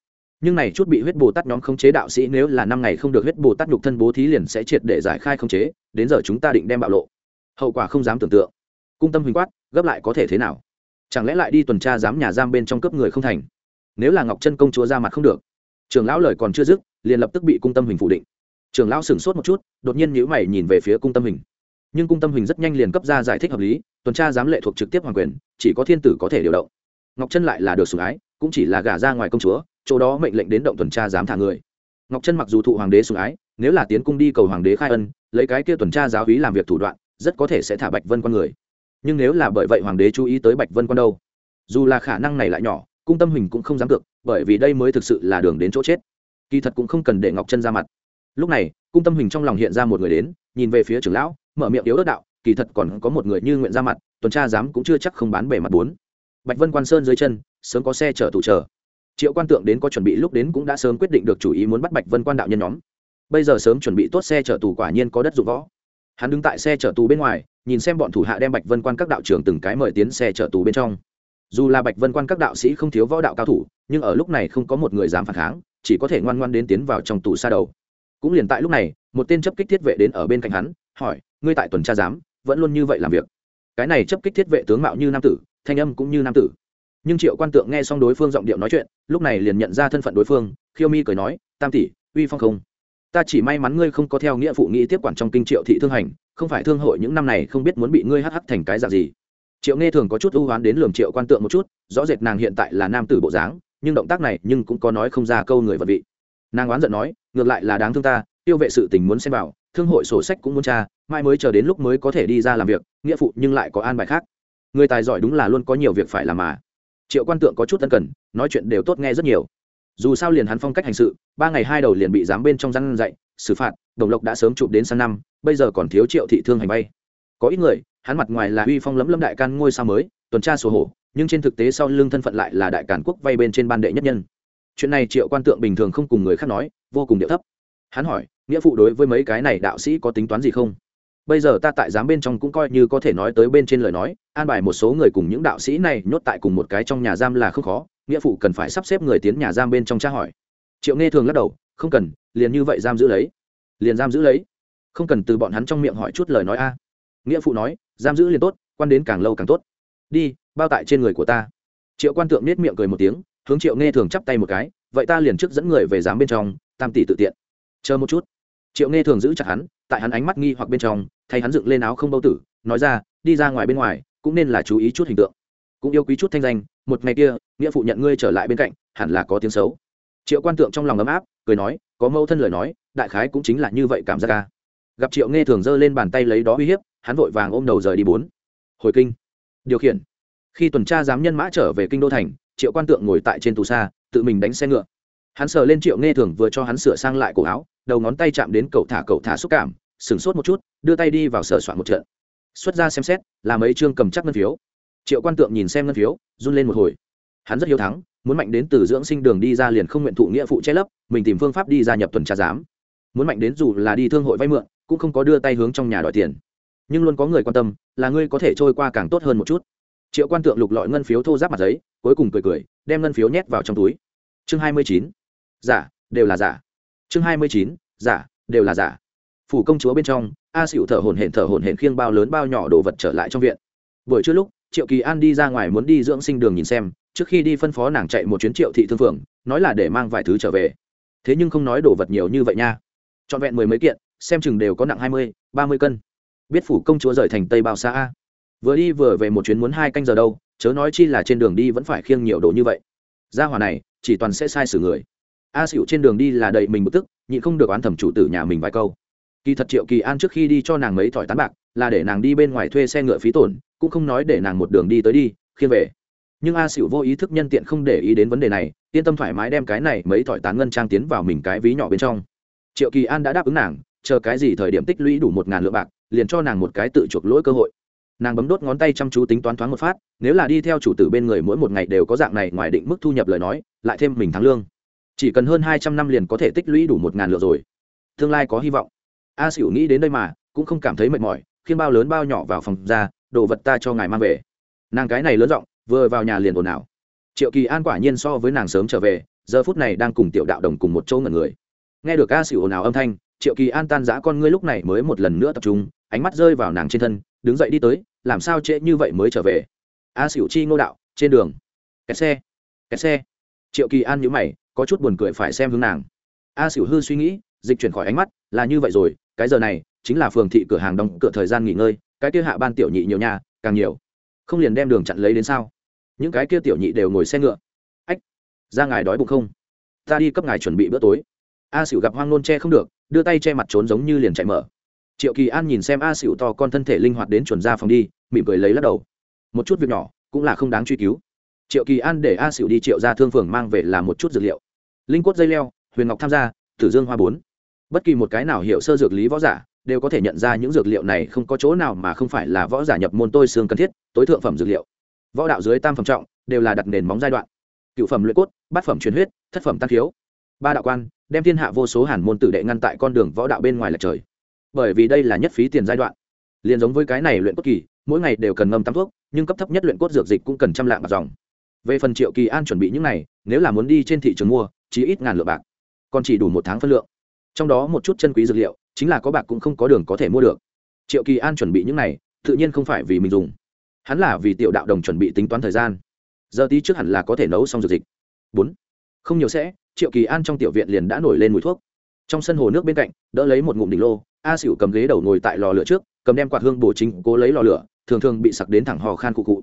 nhưng này chút bị huyết bồ tát nhóm khống chế đạo sĩ nếu là năm ngày không được huyết bồ tát nhục thân bố thí liền sẽ triệt để giải khai khống chế đến giờ chúng ta định đem bạo lộ. Hậu quả không dám tưởng tượng. Cung tâm huỳnh quát gấp lại có thể thế nào? Chẳng lẽ lại đi tuần tra giám nhà giam bên trong cướp người không thành? Nếu là ngọc chân công chúa ra mặt không được trưởng lão lời còn chưa dứt liền lập tức bị cung tâm Hình phủ định trưởng lão sửng sốt một chút đột nhiên nhíu mày nhìn về phía cung tâm Hình, nhưng cung tâm Hình rất nhanh liền cấp ra giải thích hợp lý tuần tra giám lệ thuộc trực tiếp hoàng quyền chỉ có thiên tử có thể điều động ngọc chân lại là được sủng ái cũng chỉ là gả ra ngoài công chúa chỗ đó mệnh lệnh đến động tuần tra giám thả người ngọc chân mặc dù thụ hoàng đế sủng ái nếu là tiến cung đi cầu hoàng đế khai ân lấy cái kia tuần tra giáo hí làm việc thủ đoạn rất có thể sẽ thả bạch vân con người nhưng nếu là bởi vậy hoàng đế chú ý tới bạch vân con đâu dù là khả năng này lại nhỏ cung tâm Hình cũng không dám cược, bởi vì đây mới thực sự là đường đến chỗ chết. Kỳ thật cũng không cần để ngọc chân ra mặt. Lúc này, cung tâm Hình trong lòng hiện ra một người đến, nhìn về phía trưởng lão, mở miệng yếu ớt đạo, kỳ thật còn có một người như nguyện ra mặt, tuần tra dám cũng chưa chắc không bán bề mặt bốn. Bạch vân quan sơn dưới chân, sớm có xe chở tụ chờ. Triệu quan tượng đến có chuẩn bị lúc đến cũng đã sớm quyết định được chủ ý muốn bắt bạch vân quan đạo nhân nhóm. Bây giờ sớm chuẩn bị tốt xe chở tù quả nhiên có đất dụng võ. Hắn đứng tại xe chở tù bên ngoài, nhìn xem bọn thủ hạ đem bạch vân quan các đạo trưởng từng cái mời tiến xe chở tù bên trong dù là bạch vân quan các đạo sĩ không thiếu võ đạo cao thủ, nhưng ở lúc này không có một người dám phản kháng, chỉ có thể ngoan ngoan đến tiến vào trong tù xa đầu. Cũng liền tại lúc này, một tên chấp kích thiết vệ đến ở bên cạnh hắn, hỏi, ngươi tại tuần tra giám, vẫn luôn như vậy làm việc? Cái này chấp kích thiết vệ tướng mạo như nam tử, thanh âm cũng như nam tử. Nhưng triệu quan tượng nghe xong đối phương giọng điệu nói chuyện, lúc này liền nhận ra thân phận đối phương, khiêu mi cười nói, tam tỷ, uy phong không? Ta chỉ may mắn ngươi không có theo nghĩa phụ nghĩ tiếp quản trong kinh triệu thị thương hành, không phải thương hội những năm này không biết muốn bị ngươi hắc hắc thành cái dạng gì triệu nghe thường có chút ưu hoán đến lường triệu quan tượng một chút, rõ rệt nàng hiện tại là nam tử bộ dáng, nhưng động tác này nhưng cũng có nói không ra câu người vật vị. Nàng oán giận nói, ngược lại là đáng thương ta, tiêu vệ sự tình muốn xem vào, thương hội sổ sách cũng muốn tra, mai mới chờ đến lúc mới có thể đi ra làm việc, nghĩa phụ nhưng lại có an bài khác. Người tài giỏi đúng là luôn có nhiều việc phải làm mà. Triệu quan tượng có chút tân cần, nói chuyện đều tốt nghe rất nhiều. Dù sao liền hắn phong cách hành sự, ba ngày hai đầu liền bị dám bên trong răn dạy, xử phạt, đồng lộc đã sớm chụp đến sang năm, bây giờ còn thiếu triệu thị thương hành bay. Có ít người hắn mặt ngoài là uy phong lấm lấm đại can ngôi sao mới, tuần tra sổ hổ, nhưng trên thực tế sau lưng thân phận lại là đại cản quốc vay bên trên ban đệ nhất nhân. Chuyện này triệu quan tượng bình thường không cùng người khác nói, vô cùng điệu thấp. Hắn hỏi, nghĩa phụ đối với mấy cái này đạo sĩ có tính toán gì không? Bây giờ ta tại giám bên trong cũng coi như có thể nói tới bên trên lời nói, an bài một số người cùng những đạo sĩ này nhốt tại cùng một cái trong nhà giam là không khó, nghĩa phụ cần phải sắp xếp người tiến nhà giam bên trong tra hỏi. Triệu nghe thường lắc đầu, không cần, liền như vậy giam giữ lấy. Liền giam giữ lấy. Không cần từ bọn hắn trong miệng hỏi chút lời nói a nghĩa phụ nói, giam giữ liền tốt, quan đến càng lâu càng tốt. Đi, bao tại trên người của ta. Triệu quan tượng nết miệng cười một tiếng, hướng triệu nghe thường chắp tay một cái, vậy ta liền trước dẫn người về giám bên trong, tam tỷ tự tiện. Chờ một chút. Triệu nghe thường giữ chặt hắn, tại hắn ánh mắt nghi hoặc bên trong, thay hắn dựng lên áo không bao tử, nói ra, đi ra ngoài bên ngoài, cũng nên là chú ý chút hình tượng. Cũng yêu quý chút thanh danh, một ngày kia, nghĩa phụ nhận ngươi trở lại bên cạnh, hẳn là có tiếng xấu. Triệu quan tượng trong lòng ấm áp, cười nói, có mâu thân lời nói, đại khái cũng chính là như vậy cảm giác ca gặp triệu nghe thường giơ lên bàn tay lấy đó uy hiếp, hắn vội vàng ôm đầu rời đi bốn. Hồi kinh. Điều khiển. Khi tuần tra giám nhân mã trở về kinh đô thành, triệu quan tượng ngồi tại trên tù xa, tự mình đánh xe ngựa. Hắn sờ lên triệu nghe thường vừa cho hắn sửa sang lại cổ áo, đầu ngón tay chạm đến cậu thả cậu thả xúc cảm, sửng sốt một chút, đưa tay đi vào sửa soạn một trận. Xuất ra xem xét, là mấy chương cầm chắc ngân phiếu. Triệu quan tượng nhìn xem ngân phiếu, run lên một hồi. Hắn rất hiếu thắng, muốn mạnh đến từ dưỡng sinh đường đi ra liền không nguyện thụ nghĩa phụ che lấp, mình tìm phương pháp đi gia nhập tuần tra giám. Muốn mạnh đến dù là đi thương hội vay mượn cũng không có đưa tay hướng trong nhà đòi tiền. Nhưng luôn có người quan tâm, là ngươi có thể trôi qua càng tốt hơn một chút. Triệu quan tượng lục lọi ngân phiếu thô giáp mặt giấy, cuối cùng cười cười, đem ngân phiếu nhét vào trong túi. Chương hai mươi chín. Giả, đều là giả. Chương hai mươi chín. Giả, đều là giả. Phủ công chúa bên trong, a xỉu thở hổn hển thở hổn hển khiêng bao lớn bao nhỏ đồ vật trở lại trong viện. Buổi trưa lúc, triệu kỳ an đi ra ngoài muốn đi dưỡng sinh đường nhìn xem, trước khi đi phân phó nàng chạy một chuyến triệu thị thương phượng nói là để mang vài thứ trở về. Thế nhưng không nói đồ vật nhiều như vậy nha. Trọn vẹn mười mấy kiện xem chừng đều có nặng hai mươi, ba mươi cân. Biết phủ công chúa rời thành tây bao xa a? Vừa đi vừa về một chuyến muốn hai canh giờ đâu, chớ nói chi là trên đường đi vẫn phải khiêng nhiều đồ như vậy. Gia hỏa này, chỉ toàn sẽ sai xử người. A xịu trên đường đi là đầy mình bực tức, nhịn không được oán thẩm chủ tử nhà mình vài câu. Kỳ thật triệu kỳ an trước khi đi cho nàng mấy thỏi tán bạc, là để nàng đi bên ngoài thuê xe ngựa phí tổn, cũng không nói để nàng một đường đi tới đi, khiêng về. Nhưng a xịu vô ý thức nhân tiện không để ý đến vấn đề này, yên tâm thoải mái đem cái này mấy thỏi tán ngân trang tiến vào mình cái ví nhỏ bên trong. Triệu kỳ an đã đáp ứng nàng chờ cái gì thời điểm tích lũy đủ một ngàn lượng bạc, liền cho nàng một cái tự chuộc lỗi cơ hội. Nàng bấm đốt ngón tay chăm chú tính toán thoáng một phát, nếu là đi theo chủ tử bên người mỗi một ngày đều có dạng này ngoài định mức thu nhập lời nói, lại thêm mình thắng lương. Chỉ cần hơn hai trăm năm liền có thể tích lũy đủ một ngàn lượng rồi. Tương lai có hy vọng. A xỉu nghĩ đến đây mà, cũng không cảm thấy mệt mỏi khiến bao lớn bao nhỏ vào phòng ra, đồ vật ta cho ngài mang về. Nàng cái này lớn giọng, vừa vào nhà liền ồn ào. Triệu kỳ an quả nhiên so với nàng sớm trở về, giờ phút này đang cùng tiểu đạo đồng cùng một chỗ ngẩn người. Nghe được a xỉu ồn ào âm thanh triệu kỳ an tan giã con ngươi lúc này mới một lần nữa tập trung, ánh mắt rơi vào nàng trên thân, đứng dậy đi tới, làm sao trễ như vậy mới trở về? A xỉu chi ngô đạo, trên đường. Kẹt xe kẹt xe. Triệu kỳ an nhữ mày, có chút buồn cười phải xem hướng nàng. A xỉu hư suy nghĩ, dịch chuyển khỏi ánh mắt, là như vậy rồi, cái giờ này, chính là phường thị cửa hàng đóng cửa thời gian nghỉ ngơi, cái kia hạ ban tiểu nhị nhiều nhà, càng nhiều. Không liền đem đường chặn lấy đến sao? Những cái kia tiểu nhị đều ngồi xe ngựa. Ách, ra ngài đói bụng không? Ta đi cấp ngài chuẩn bị bữa tối. A xỉu gặp hoang nôn che không được đưa tay che mặt trốn giống như liền chạy mở. Triệu kỳ an nhìn xem a xỉu to con thân thể linh hoạt đến chuẩn ra phòng đi, mỉm cười lấy lắc đầu. Một chút việc nhỏ, cũng là không đáng truy cứu. Triệu kỳ an để a xỉu đi triệu ra thương phường mang về là một chút dược liệu. Linh quất dây leo, huyền ngọc tham gia, tử dương hoa bốn. Bất kỳ một cái nào hiểu sơ dược lý võ giả đều có thể nhận ra những dược liệu này không có chỗ nào mà không phải là võ giả nhập môn tôi xương cần thiết, tối thượng phẩm dược liệu. Võ đạo dưới tam phẩm trọng, đều là đặt nền móng giai đoạn. Cựu phẩm luyện cốt, bát phẩm truyền huyết, thất phẩm tăng thiếu. Ba đạo quan đem thiên hạ vô số hàn môn tử đệ ngăn tại con đường võ đạo bên ngoài là trời. Bởi vì đây là nhất phí tiền giai đoạn. Liền giống với cái này luyện cốt kỳ, mỗi ngày đều cần ngâm tắm thuốc, nhưng cấp thấp nhất luyện cốt dược dịch cũng cần trăm lạng bạc dòng. Về phần triệu kỳ an chuẩn bị những này, nếu là muốn đi trên thị trường mua, chỉ ít ngàn lượng bạc. Còn chỉ đủ một tháng phân lượng. Trong đó một chút chân quý dược liệu, chính là có bạc cũng không có đường có thể mua được. Triệu kỳ an chuẩn bị những này, tự nhiên không phải vì mình dùng. Hắn là vì tiểu đạo đồng chuẩn bị tính toán thời gian. Giờ tí trước hẳn là có thể nấu xong dược dịch. Bốn. Không nhiều sẽ triệu kỳ an trong tiểu viện liền đã nổi lên mùi thuốc. Trong sân hồ nước bên cạnh, đỡ lấy một ngụm đỉnh lô, a xỉu cầm ghế đầu ngồi tại lò lửa trước, cầm đem quạt hương bổ chính cố lấy lò lửa, thường thường bị sặc đến thẳng hò khan cụ cụ.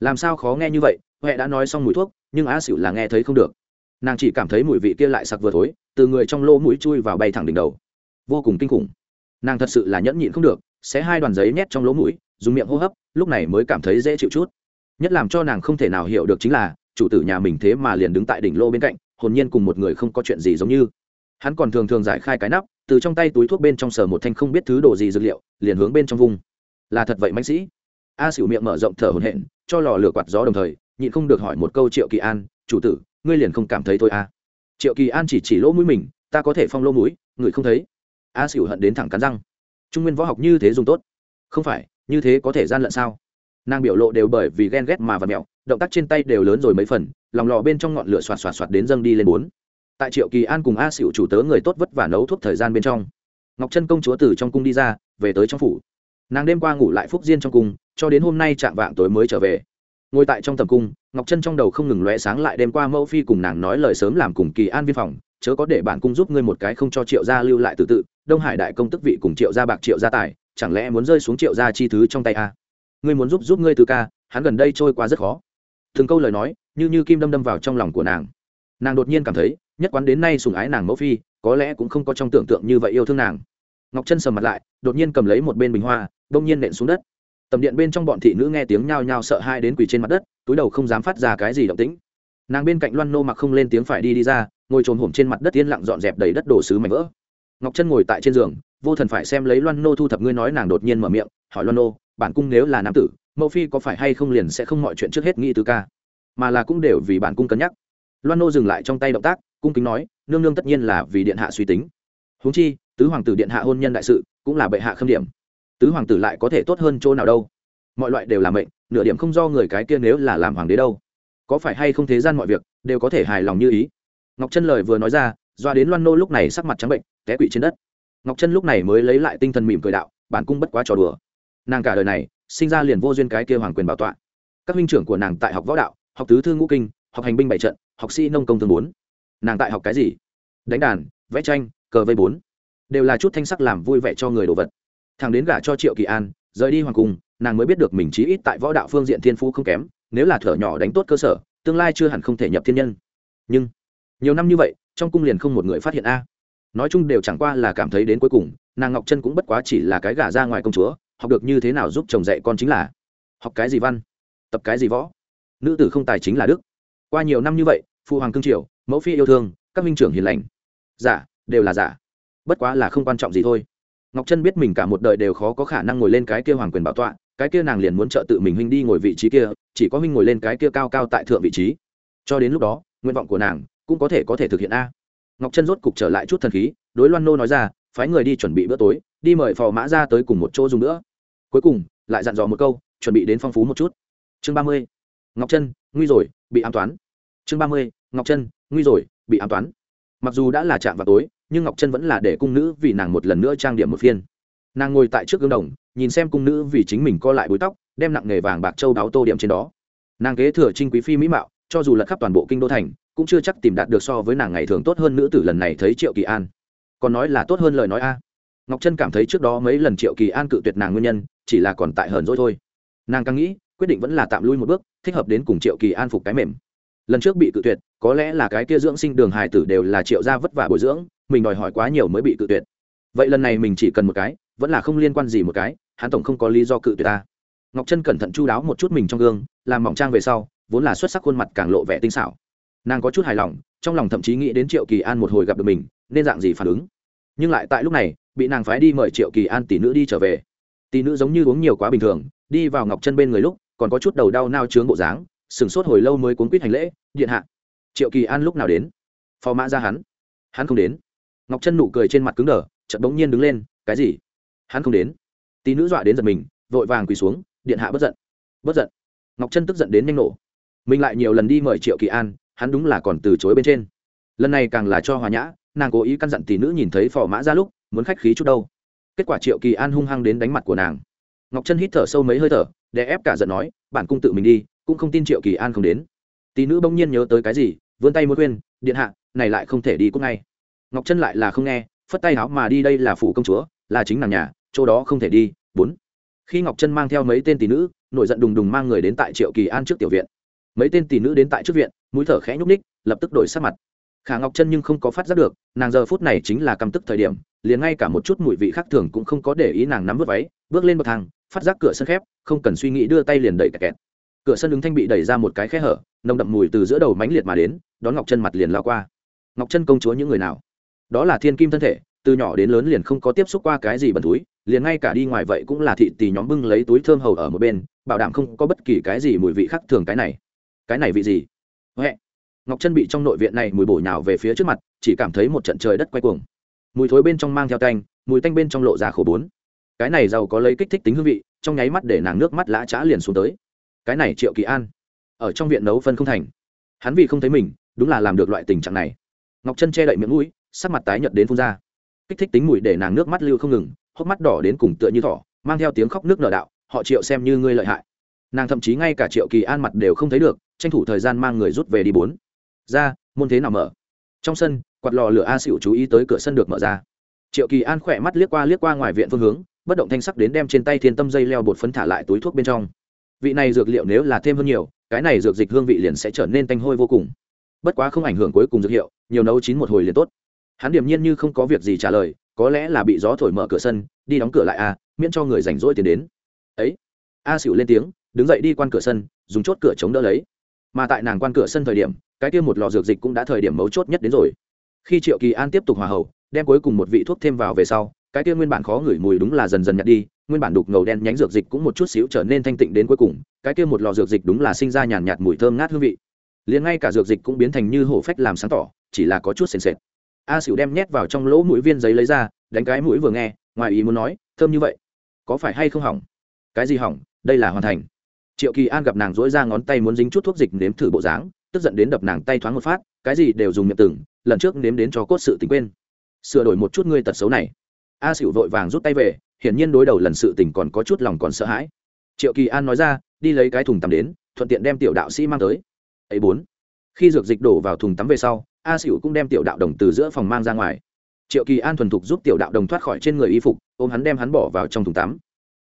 Làm sao khó nghe như vậy, huệ đã nói xong mùi thuốc, nhưng a xỉu là nghe thấy không được. Nàng chỉ cảm thấy mùi vị kia lại sặc vừa thối, từ người trong lỗ mũi chui vào bay thẳng đỉnh đầu. Vô cùng kinh khủng. Nàng thật sự là nhẫn nhịn không được, xé hai đoàn giấy nhét trong lỗ mũi, dùng miệng hô hấp, lúc này mới cảm thấy dễ chịu chút. Nhất làm cho nàng không thể nào hiểu được chính là, chủ tử nhà mình thế mà liền đứng tại đỉnh lô bên cạnh hồn nhiên cùng một người không có chuyện gì giống như. Hắn còn thường thường giải khai cái nắp, từ trong tay túi thuốc bên trong sờ một thanh không biết thứ đồ gì dược liệu, liền hướng bên trong vùng là thật vậy mạnh sĩ. A xỉu miệng mở rộng thở hồn hện cho lò lửa quạt gió đồng thời, nhịn không được hỏi một câu triệu kỳ an, chủ tử, ngươi liền không cảm thấy thôi a à. triệu kỳ an chỉ chỉ lỗ mũi mình, ta có thể phong lỗ mũi, người không thấy. A xỉu hận đến thẳng cắn răng. Trung nguyên võ học như thế dùng tốt. Không phải, như thế có thể gian lận sao? Nàng biểu lộ đều bởi vì ghen ghét mà và mẹo động tác trên tay đều lớn rồi mấy phần, lòng lò bên trong ngọn lửa xoạt xoạt xoạt đến dâng đi lên bốn. Tại triệu kỳ an cùng a xỉu chủ tớ người tốt vất vả nấu thuốc thời gian bên trong, ngọc chân công chúa từ trong cung đi ra, về tới trong phủ. Nàng đêm qua ngủ lại phúc diên trong cung, cho đến hôm nay chạm vạng tối mới trở về. Ngồi tại trong tầm cung, ngọc chân trong đầu không ngừng lóe sáng lại đêm qua mẫu phi cùng nàng nói lời sớm làm cùng kỳ an viên phòng, chớ có để bản cung giúp ngươi một cái không cho triệu gia lưu lại tự tự, đông hải đại công tức vị cùng triệu gia bạc triệu gia tài, chẳng lẽ muốn rơi xuống triệu gia chi thứ trong tay a? Ngươi muốn giúp giúp ngươi từ ca, hắn gần đây trôi qua rất khó từng câu lời nói, như như kim đâm đâm vào trong lòng của nàng. Nàng đột nhiên cảm thấy, nhất quán đến nay sùng ái nàng mẫu phi, có lẽ cũng không có trong tưởng tượng như vậy yêu thương nàng. Ngọc chân sầm mặt lại, đột nhiên cầm lấy một bên bình hoa đông nhiên nện xuống đất. Tầm điện bên trong bọn thị nữ nghe tiếng nhao nhao sợ hai đến quỳ trên mặt đất, túi đầu không dám phát ra cái gì động tĩnh. Nàng bên cạnh loan nô mặc không lên tiếng phải đi đi ra, ngồi trồn hổm trên mặt đất yên lặng dọn dẹp đầy đất đổ xứ mảnh vỡ. Ngọc chân ngồi tại trên giường, vô thần phải xem lấy loan nô thu thập ngươi nói nàng đột nhiên mở miệng, hỏi loan nô, bản cung nếu là nam tử mẫu phi có phải hay không liền sẽ không mọi chuyện trước hết nghĩ từ ca, mà là cũng đều vì bản cung cân nhắc. Loan nô dừng lại trong tay động tác, cung kính nói, nương nương tất nhiên là vì điện hạ suy tính. Huống chi, tứ hoàng tử điện hạ hôn nhân đại sự, cũng là bệ hạ khâm điểm. Tứ hoàng tử lại có thể tốt hơn chỗ nào đâu? Mọi loại đều là mệnh, nửa điểm không do người cái kia nếu là làm hoàng đế đâu. Có phải hay không thế gian mọi việc, đều có thể hài lòng như ý? Ngọc chân lời vừa nói ra, doa đến loan nô lúc này sắc mặt trắng bệnh, té quỵ trên đất. Ngọc chân lúc này mới lấy lại tinh thần mỉm cười đạo, bản cung bất quá trò đùa. Nàng cả đời này sinh ra liền vô duyên cái kia hoàng quyền bảo tọa. Các huynh trưởng của nàng tại học võ đạo, học tứ thư ngũ kinh, học hành binh bảy trận, học sĩ nông công thường bốn. Nàng tại học cái gì? Đánh đàn, vẽ tranh, cờ vây bốn. Đều là chút thanh sắc làm vui vẻ cho người đồ vật. Thằng đến gả cho triệu kỳ an, rời đi hoàng cung, nàng mới biết được mình chí ít tại võ đạo phương diện thiên phú không kém, nếu là thở nhỏ đánh tốt cơ sở, tương lai chưa hẳn không thể nhập thiên nhân. Nhưng, nhiều năm như vậy, trong cung liền không một người phát hiện a. Nói chung đều chẳng qua là cảm thấy đến cuối cùng, nàng ngọc chân cũng bất quá chỉ là cái gả ra ngoài công chúa học được như thế nào giúp chồng dạy con chính là học cái gì văn, tập cái gì võ. Nữ tử không tài chính là đức. Qua nhiều năm như vậy, phụ hoàng cương triều, mẫu phi yêu thương, các minh trưởng hiền lành. Giả đều là giả bất quá là không quan trọng gì thôi. Ngọc trân biết mình cả một đời đều khó có khả năng ngồi lên cái kia hoàng quyền bảo tọa, cái kia nàng liền muốn trợ tự mình huynh đi ngồi vị trí kia, chỉ có huynh ngồi lên cái kia cao cao tại thượng vị trí. Cho đến lúc đó, nguyện vọng của nàng cũng có thể có thể thực hiện a. Ngọc trân rốt cục trở lại chút thần khí, đối loan nô nói ra, phái người đi chuẩn bị bữa tối, đi mời phò mã ra tới cùng một chỗ dùng nữa cuối cùng, lại dặn dò một câu, chuẩn bị đến phong phú một chút. Chương ba mươi. Ngọc trân, nguy rồi, bị an toán. Chương ba mươi. Ngọc trân, nguy rồi, bị an toán. Mặc dù đã là chạm vào tối, nhưng ngọc trân vẫn là để cung nữ vì nàng một lần nữa trang điểm một phiên. Nàng ngồi tại trước gương đồng, nhìn xem cung nữ vì chính mình co lại búi tóc, đem nặng nghề vàng bạc châu đáo tô điểm trên đó. Nàng kế thừa trinh quý phi mỹ mạo, cho dù lật khắp toàn bộ kinh đô thành, cũng chưa chắc tìm đạt được so với nàng ngày thường tốt hơn nữ tử lần này thấy triệu kỳ an. Còn nói là tốt hơn lời nói a ngọc trân cảm thấy trước đó mấy lần triệu kỳ an cự tuyệt nàng nguyên nhân, chỉ là còn tại hờn dỗi thôi. Nàng càng nghĩ, quyết định vẫn là tạm lui một bước, thích hợp đến cùng triệu kỳ an phục cái mềm. Lần trước bị cự tuyệt, có lẽ là cái kia dưỡng sinh đường hài tử đều là triệu gia vất vả bồi dưỡng, mình đòi hỏi quá nhiều mới bị cự tuyệt. Vậy lần này mình chỉ cần một cái, vẫn là không liên quan gì một cái, hắn tổng không có lý do cự tuyệt ta. Ngọc trân cẩn thận chu đáo một chút mình trong gương, làm mỏng trang về sau, vốn là xuất sắc khuôn mặt càng lộ vẻ tinh xảo. Nàng có chút hài lòng, trong lòng thậm chí nghĩ đến triệu kỳ an một hồi gặp được mình, nên dạng gì phản ứng nhưng lại tại lúc này, bị nàng phái đi mời triệu kỳ an tỷ nữ đi trở về. Tỷ nữ giống như uống nhiều quá bình thường, đi vào ngọc chân bên người lúc, còn có chút đầu đau nao trướng bộ dáng sửng sốt hồi lâu mới cuốn quýt hành lễ, điện hạ. Triệu kỳ an lúc nào đến? Phò mã ra hắn. Hắn không đến. Ngọc chân nụ cười trên mặt cứng đờ, chợt bỗng nhiên đứng lên, cái gì? Hắn không đến? Tí nữ dọa đến giật mình, vội vàng quỳ xuống, điện hạ bất giận. Bất giận? Ngọc chân tức giận đến nhanh nổ. Mình lại nhiều lần đi mời triệu kỳ an, hắn đúng là còn từ chối bên trên. Lần này càng là cho hòa nhã nàng cố ý căn dặn tỷ nữ nhìn thấy phò mã ra lúc, muốn khách khí chút đâu. Kết quả triệu kỳ an hung hăng đến đánh mặt của nàng. Ngọc chân hít thở sâu mấy hơi thở để ép cả giận nói, bản cung tự mình đi, cũng không tin triệu kỳ an không đến. Tỷ nữ bỗng nhiên nhớ tới cái gì, vươn tay muốn khuyên, điện hạ, này lại không thể đi cúc ngay. Ngọc chân lại là không nghe, phất tay áo mà đi, đây là phủ công chúa, là chính nàng nhà, chỗ đó không thể đi, bốn. Khi ngọc chân mang theo mấy tên tỷ nữ, nổi giận đùng đùng mang người đến tại triệu kỳ an trước tiểu viện. Mấy tên tỷ nữ đến tại trước viện, mũi thở khẽ nhúc ních lập tức đổi sắc mặt. Khả ngọc chân nhưng không có phát giác được nàng giờ phút này chính là căm tức thời điểm, liền ngay cả một chút mùi vị khác thường cũng không có để ý nàng nắm vớt váy, bước lên bậc thang, phát giác cửa sân khép, không cần suy nghĩ đưa tay liền đẩy kẹt kẹt. Cửa sân ứng thanh bị đẩy ra một cái khe hở, nồng đậm mùi từ giữa đầu mánh liệt mà đến, đón ngọc chân mặt liền lao qua. Ngọc chân công chúa những người nào? Đó là thiên kim thân thể, từ nhỏ đến lớn liền không có tiếp xúc qua cái gì bẩn túi, liền ngay cả đi ngoài vậy cũng là thị tỳ nhóm bưng lấy túi thơm hầu ở một bên, bảo đảm không có bất kỳ cái gì mùi vị khác thường cái này. Cái này vị gì? Huệ ngọc chân bị trong nội viện này mùi bổ nhào về phía trước mặt, chỉ cảm thấy một trận trời đất quay cuồng. Mùi thối bên trong mang theo tanh, mùi tanh bên trong lộ ra khổ bốn. Cái này giàu có lấy kích thích tính hương vị, trong nháy mắt để nàng nước mắt lã trá liền xuống tới. Cái này triệu kỳ an, ở trong viện nấu phân không thành. Hắn vì không thấy mình, đúng là làm được loại tình trạng này. Ngọc chân che đậy miệng mũi, sắc mặt tái nhợt đến phun ra. Kích thích tính mùi để nàng nước mắt lưu không ngừng, hốc mắt đỏ đến cùng tựa như thỏ, mang theo tiếng khóc nước nở đạo, họ triệu xem như ngươi lợi hại. Nàng thậm chí ngay cả triệu kỳ an mặt đều không thấy được, tranh thủ thời gian mang người rút về đi bốn ra, môn thế nào mở? Trong sân, quạt lò lửa a xịu chú ý tới cửa sân được mở ra. Triệu kỳ an khỏe mắt liếc qua liếc qua ngoài viện phương hướng, bất động thanh sắc đến đem trên tay thiên tâm dây leo bột phấn thả lại túi thuốc bên trong. Vị này dược liệu nếu là thêm hơn nhiều, cái này dược dịch hương vị liền sẽ trở nên tanh hôi vô cùng. Bất quá không ảnh hưởng cuối cùng dược hiệu, nhiều nấu chín một hồi liền tốt. Hắn điềm nhiên như không có việc gì trả lời, có lẽ là bị gió thổi mở cửa sân, đi đóng cửa lại a, miễn cho người rảnh rỗi tiền đến. Ấy, a xỉu lên tiếng, đứng dậy đi quan cửa sân, dùng chốt cửa chống đỡ lấy. Mà tại nàng quan cửa sân thời điểm cái kia một lò dược dịch cũng đã thời điểm mấu chốt nhất đến rồi. Khi triệu kỳ an tiếp tục hòa hậu, đem cuối cùng một vị thuốc thêm vào về sau, cái kia nguyên bản khó ngửi mùi đúng là dần dần nhạt đi, nguyên bản đục ngầu đen nhánh dược dịch cũng một chút xíu trở nên thanh tịnh đến cuối cùng, cái kia một lò dược dịch đúng là sinh ra nhàn nhạt mùi thơm ngát hương vị. Liền ngay cả dược dịch cũng biến thành như hổ phách làm sáng tỏ, chỉ là có chút sền sệt. A xỉu đem nhét vào trong lỗ mũi viên giấy lấy ra, đánh cái mũi vừa nghe, ngoài ý muốn nói, thơm như vậy, có phải hay không hỏng? Cái gì hỏng? Đây là hoàn thành. Triệu kỳ an gặp nàng dỗi ra ngón tay muốn dính chút thuốc dịch nếm thử bộ dáng tức giận đến đập nàng tay thoáng một phát, cái gì đều dùng miệng từng, lần trước nếm đến cho cốt sự tình quên. Sửa đổi một chút ngươi tật xấu này. A xỉu vội vàng rút tay về, hiển nhiên đối đầu lần sự tình còn có chút lòng còn sợ hãi. Triệu kỳ an nói ra, đi lấy cái thùng tắm đến, thuận tiện đem tiểu đạo sĩ mang tới. Ấy bốn. Khi dược dịch đổ vào thùng tắm về sau, a xỉu cũng đem tiểu đạo đồng từ giữa phòng mang ra ngoài. Triệu kỳ an thuần thục giúp tiểu đạo đồng thoát khỏi trên người y phục, ôm hắn đem hắn bỏ vào trong thùng tắm.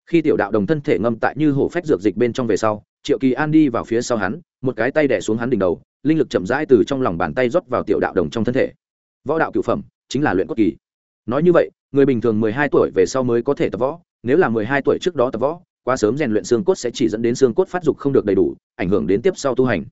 Khi tiểu đạo đồng thân thể ngâm tại như hổ phách dược dịch bên trong về sau, triệu kỳ an đi vào phía sau hắn một cái tay đẻ xuống hắn đỉnh đầu, linh lực chậm rãi từ trong lòng bàn tay rót vào tiểu đạo đồng trong thân thể. Võ đạo cựu phẩm, chính là luyện cốt kỳ. Nói như vậy, người bình thường mười hai tuổi về sau mới có thể tập võ, nếu là mười hai tuổi trước đó tập võ, quá sớm rèn luyện xương cốt sẽ chỉ dẫn đến xương cốt phát dục không được đầy đủ, ảnh hưởng đến tiếp sau tu hành.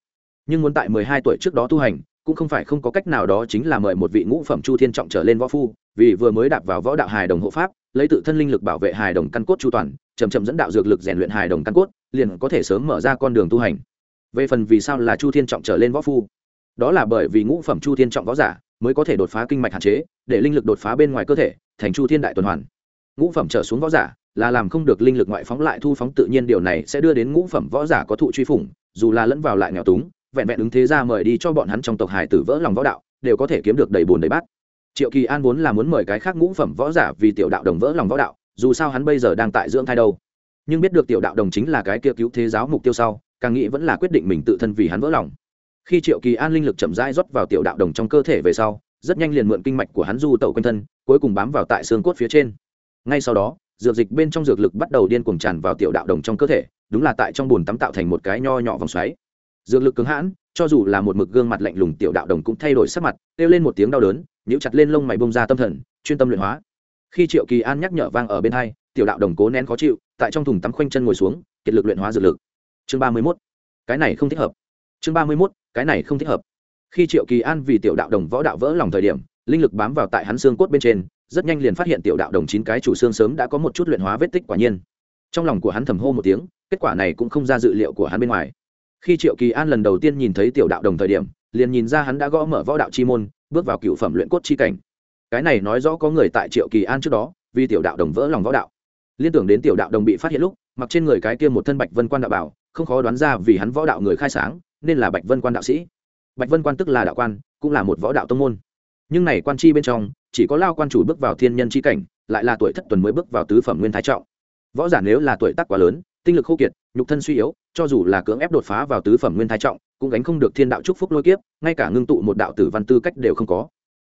Nhưng muốn tại mười hai tuổi trước đó tu hành, cũng không phải không có cách nào đó chính là mời một vị ngũ phẩm chu thiên trọng trở lên võ phu, vì vừa mới đạp vào võ đạo hài đồng hộ pháp, lấy tự thân linh lực bảo vệ hài đồng căn cốt chu toàn chầm chậm dẫn đạo dược lực rèn luyện hài đồng căn cốt, liền có thể sớm mở ra con đường tu hành về phần vì sao là chu thiên trọng trở lên võ phu, đó là bởi vì ngũ phẩm chu thiên trọng võ giả mới có thể đột phá kinh mạch hạn chế, để linh lực đột phá bên ngoài cơ thể, thành chu thiên đại tuần hoàn. Ngũ phẩm trở xuống võ giả là làm không được linh lực ngoại phóng lại thu phóng tự nhiên, điều này sẽ đưa đến ngũ phẩm võ giả có thụ truy phủng, dù là lẫn vào lại nghèo túng, vẹn vẹn ứng thế ra mời đi cho bọn hắn trong tộc hải tử vỡ lòng võ đạo, đều có thể kiếm được đầy bùn đầy bát. Triệu kỳ an vốn là muốn mời cái khác ngũ phẩm võ giả vì tiểu đạo đồng vỡ lòng võ đạo, dù sao hắn bây giờ đang tại dưỡng thai đâu. Nhưng biết được tiểu đạo đồng chính là cái kia cứu thế giáo mục tiêu sau càng nghĩ vẫn là quyết định mình tự thân vì hắn vỡ lòng. Khi triệu kỳ an linh lực chậm rãi rót vào tiểu đạo đồng trong cơ thể về sau, rất nhanh liền mượn kinh mạch của hắn du tẩu quanh thân, cuối cùng bám vào tại xương cốt phía trên. Ngay sau đó, dược dịch bên trong dược lực bắt đầu điên cuồng tràn vào tiểu đạo đồng trong cơ thể, đúng là tại trong bồn tắm tạo thành một cái nho nhỏ vòng xoáy. Dược lực cứng hãn, cho dù là một mực gương mặt lạnh lùng tiểu đạo đồng cũng thay đổi sắc mặt, kêu lên một tiếng đau đớn, nhíu chặt lên lông mày bông ra tâm thần, chuyên tâm luyện hóa. Khi triệu kỳ an nhắc nhở vang ở bên hai, tiểu đạo đồng cố nén khó chịu, tại trong thùng tắm khoanh chân ngồi xuống, kiệt lực luyện hóa dược lực chương ba mươi mốt. Cái này không thích hợp. Chương ba mươi mốt, cái này không thích hợp. Khi triệu kỳ an vì tiểu đạo đồng võ đạo vỡ lòng thời điểm, linh lực bám vào tại hắn xương cốt bên trên, rất nhanh liền phát hiện tiểu đạo đồng chín cái chủ xương sớm đã có một chút luyện hóa vết tích quả nhiên. Trong lòng của hắn thầm hô một tiếng, kết quả này cũng không ra dự liệu của hắn bên ngoài. Khi triệu kỳ an lần đầu tiên nhìn thấy tiểu đạo đồng thời điểm, liền nhìn ra hắn đã gõ mở võ đạo chi môn, bước vào cựu phẩm luyện cốt chi cảnh. Cái này nói rõ có người tại triệu kỳ an trước đó, vì tiểu đạo đồng vỡ lòng võ đạo. Liên tưởng đến tiểu đạo đồng bị phát hiện lúc, mặc trên người cái kia một thân bạch vân quan đạo bảo không khó đoán ra vì hắn võ đạo người khai sáng, nên là bạch vân quan đạo sĩ. Bạch vân quan tức là đạo quan, cũng là một võ đạo tông môn. Nhưng này quan chi bên trong, chỉ có lao quan chủ bước vào thiên nhân chi cảnh, lại là tuổi thất tuần mới bước vào tứ phẩm nguyên thái trọng. Võ giả nếu là tuổi tác quá lớn, tinh lực khô kiệt, nhục thân suy yếu, cho dù là cưỡng ép đột phá vào tứ phẩm nguyên thái trọng, cũng gánh không được thiên đạo chúc phúc lôi kiếp, ngay cả ngưng tụ một đạo tử văn tư cách đều không có.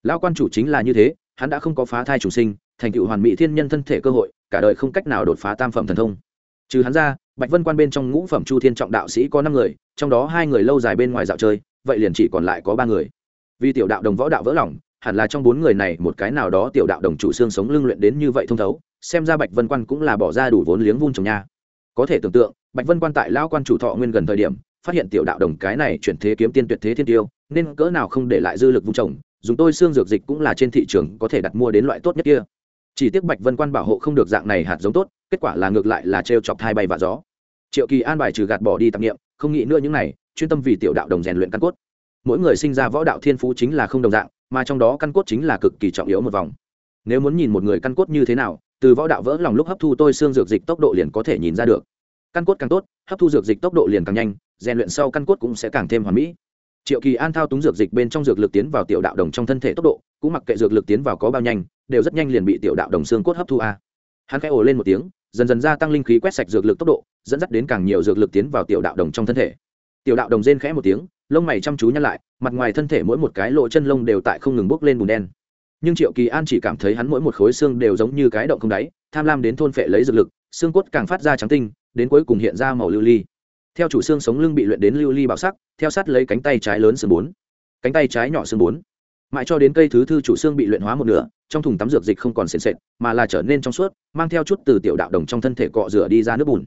Lao quan chủ chính là như thế, hắn đã không có phá thai chủ sinh, thành tựu hoàn mỹ thiên nhân thân thể cơ hội, cả đời không cách nào đột phá tam phẩm thần thông. Trừ hắn ra bạch vân quan bên trong ngũ phẩm chu thiên trọng đạo sĩ có năm người, trong đó hai người lâu dài bên ngoài dạo chơi, vậy liền chỉ còn lại có ba người. Vì tiểu đạo đồng võ đạo vỡ lòng, hẳn là trong bốn người này một cái nào đó tiểu đạo đồng chủ xương sống lưng luyện đến như vậy thông thấu, xem ra bạch vân quan cũng là bỏ ra đủ vốn liếng vun trồng nha. Có thể tưởng tượng, bạch vân quan tại lao quan chủ thọ nguyên gần thời điểm, phát hiện tiểu đạo đồng cái này chuyển thế kiếm tiên tuyệt thế thiên tiêu, nên cỡ nào không để lại dư lực vung trồng, dùng tôi xương dược dịch cũng là trên thị trường có thể đặt mua đến loại tốt nhất kia. Chỉ tiếc bạch vân quan bảo hộ không được dạng này hạt giống tốt, kết quả là ngược lại là trêu chọc thai bay và gió triệu kỳ an bài trừ gạt bỏ đi tạp nghiệm không nghĩ nữa những này, chuyên tâm vì tiểu đạo đồng rèn luyện căn cốt. Mỗi người sinh ra võ đạo thiên phú chính là không đồng dạng, mà trong đó căn cốt chính là cực kỳ trọng yếu một vòng. Nếu muốn nhìn một người căn cốt như thế nào, từ võ đạo vỡ lòng lúc hấp thu tôi xương dược dịch tốc độ liền có thể nhìn ra được. Căn cốt càng tốt, hấp thu dược dịch tốc độ liền càng nhanh, rèn luyện sau căn cốt cũng sẽ càng thêm hoàn mỹ. Triệu kỳ an thao túng dược dịch bên trong dược lực tiến vào tiểu đạo đồng trong thân thể tốc độ, cũng mặc kệ dược lực tiến vào có bao nhanh, đều rất nhanh liền bị tiểu đạo đồng xương cốt hấp thu a. Hắn khẽ ồ lên một tiếng dần dần gia tăng linh khí quét sạch dược lực tốc độ, dẫn dắt đến càng nhiều dược lực tiến vào tiểu đạo đồng trong thân thể. Tiểu đạo đồng rên khẽ một tiếng, lông mày chăm chú nhăn lại, mặt ngoài thân thể mỗi một cái lộ chân lông đều tại không ngừng bốc lên bùn đen. Nhưng triệu kỳ an chỉ cảm thấy hắn mỗi một khối xương đều giống như cái động không đáy, tham lam đến thôn phệ lấy dược lực, xương cốt càng phát ra trắng tinh, đến cuối cùng hiện ra màu lưu ly. Theo chủ xương sống lưng bị luyện đến lưu ly bảo sắc, theo sát lấy cánh tay trái lớn xương bốn. Cánh tay trái nhỏ xương bốn. Mãi cho đến cây thứ thư chủ xương bị luyện hóa một nửa trong thùng tắm dược dịch không còn sền sệt, mà là trở nên trong suốt, mang theo chút từ tiểu đạo đồng trong thân thể cọ rửa đi ra nước bùn.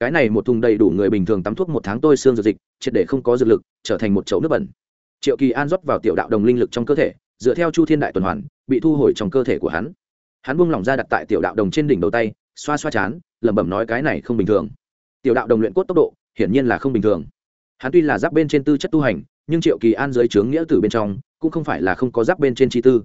Cái này một thùng đầy đủ người bình thường tắm thuốc một tháng tôi xương dược dịch, triệt để không có dược lực, trở thành một chậu nước bẩn. Triệu kỳ an rót vào tiểu đạo đồng linh lực trong cơ thể, dựa theo chu thiên đại tuần hoàn, bị thu hồi trong cơ thể của hắn. Hắn buông lỏng ra đặt tại tiểu đạo đồng trên đỉnh đầu tay, xoa xoa chán, lẩm bẩm nói cái này không bình thường. Tiểu đạo đồng luyện cốt tốc độ, hiển nhiên là không bình thường. Hắn tuy là giáp bên trên tư chất tu hành, nhưng triệu kỳ an dưới trướng nghĩa tử bên trong, cũng không phải là không có giáp bên trên chi tư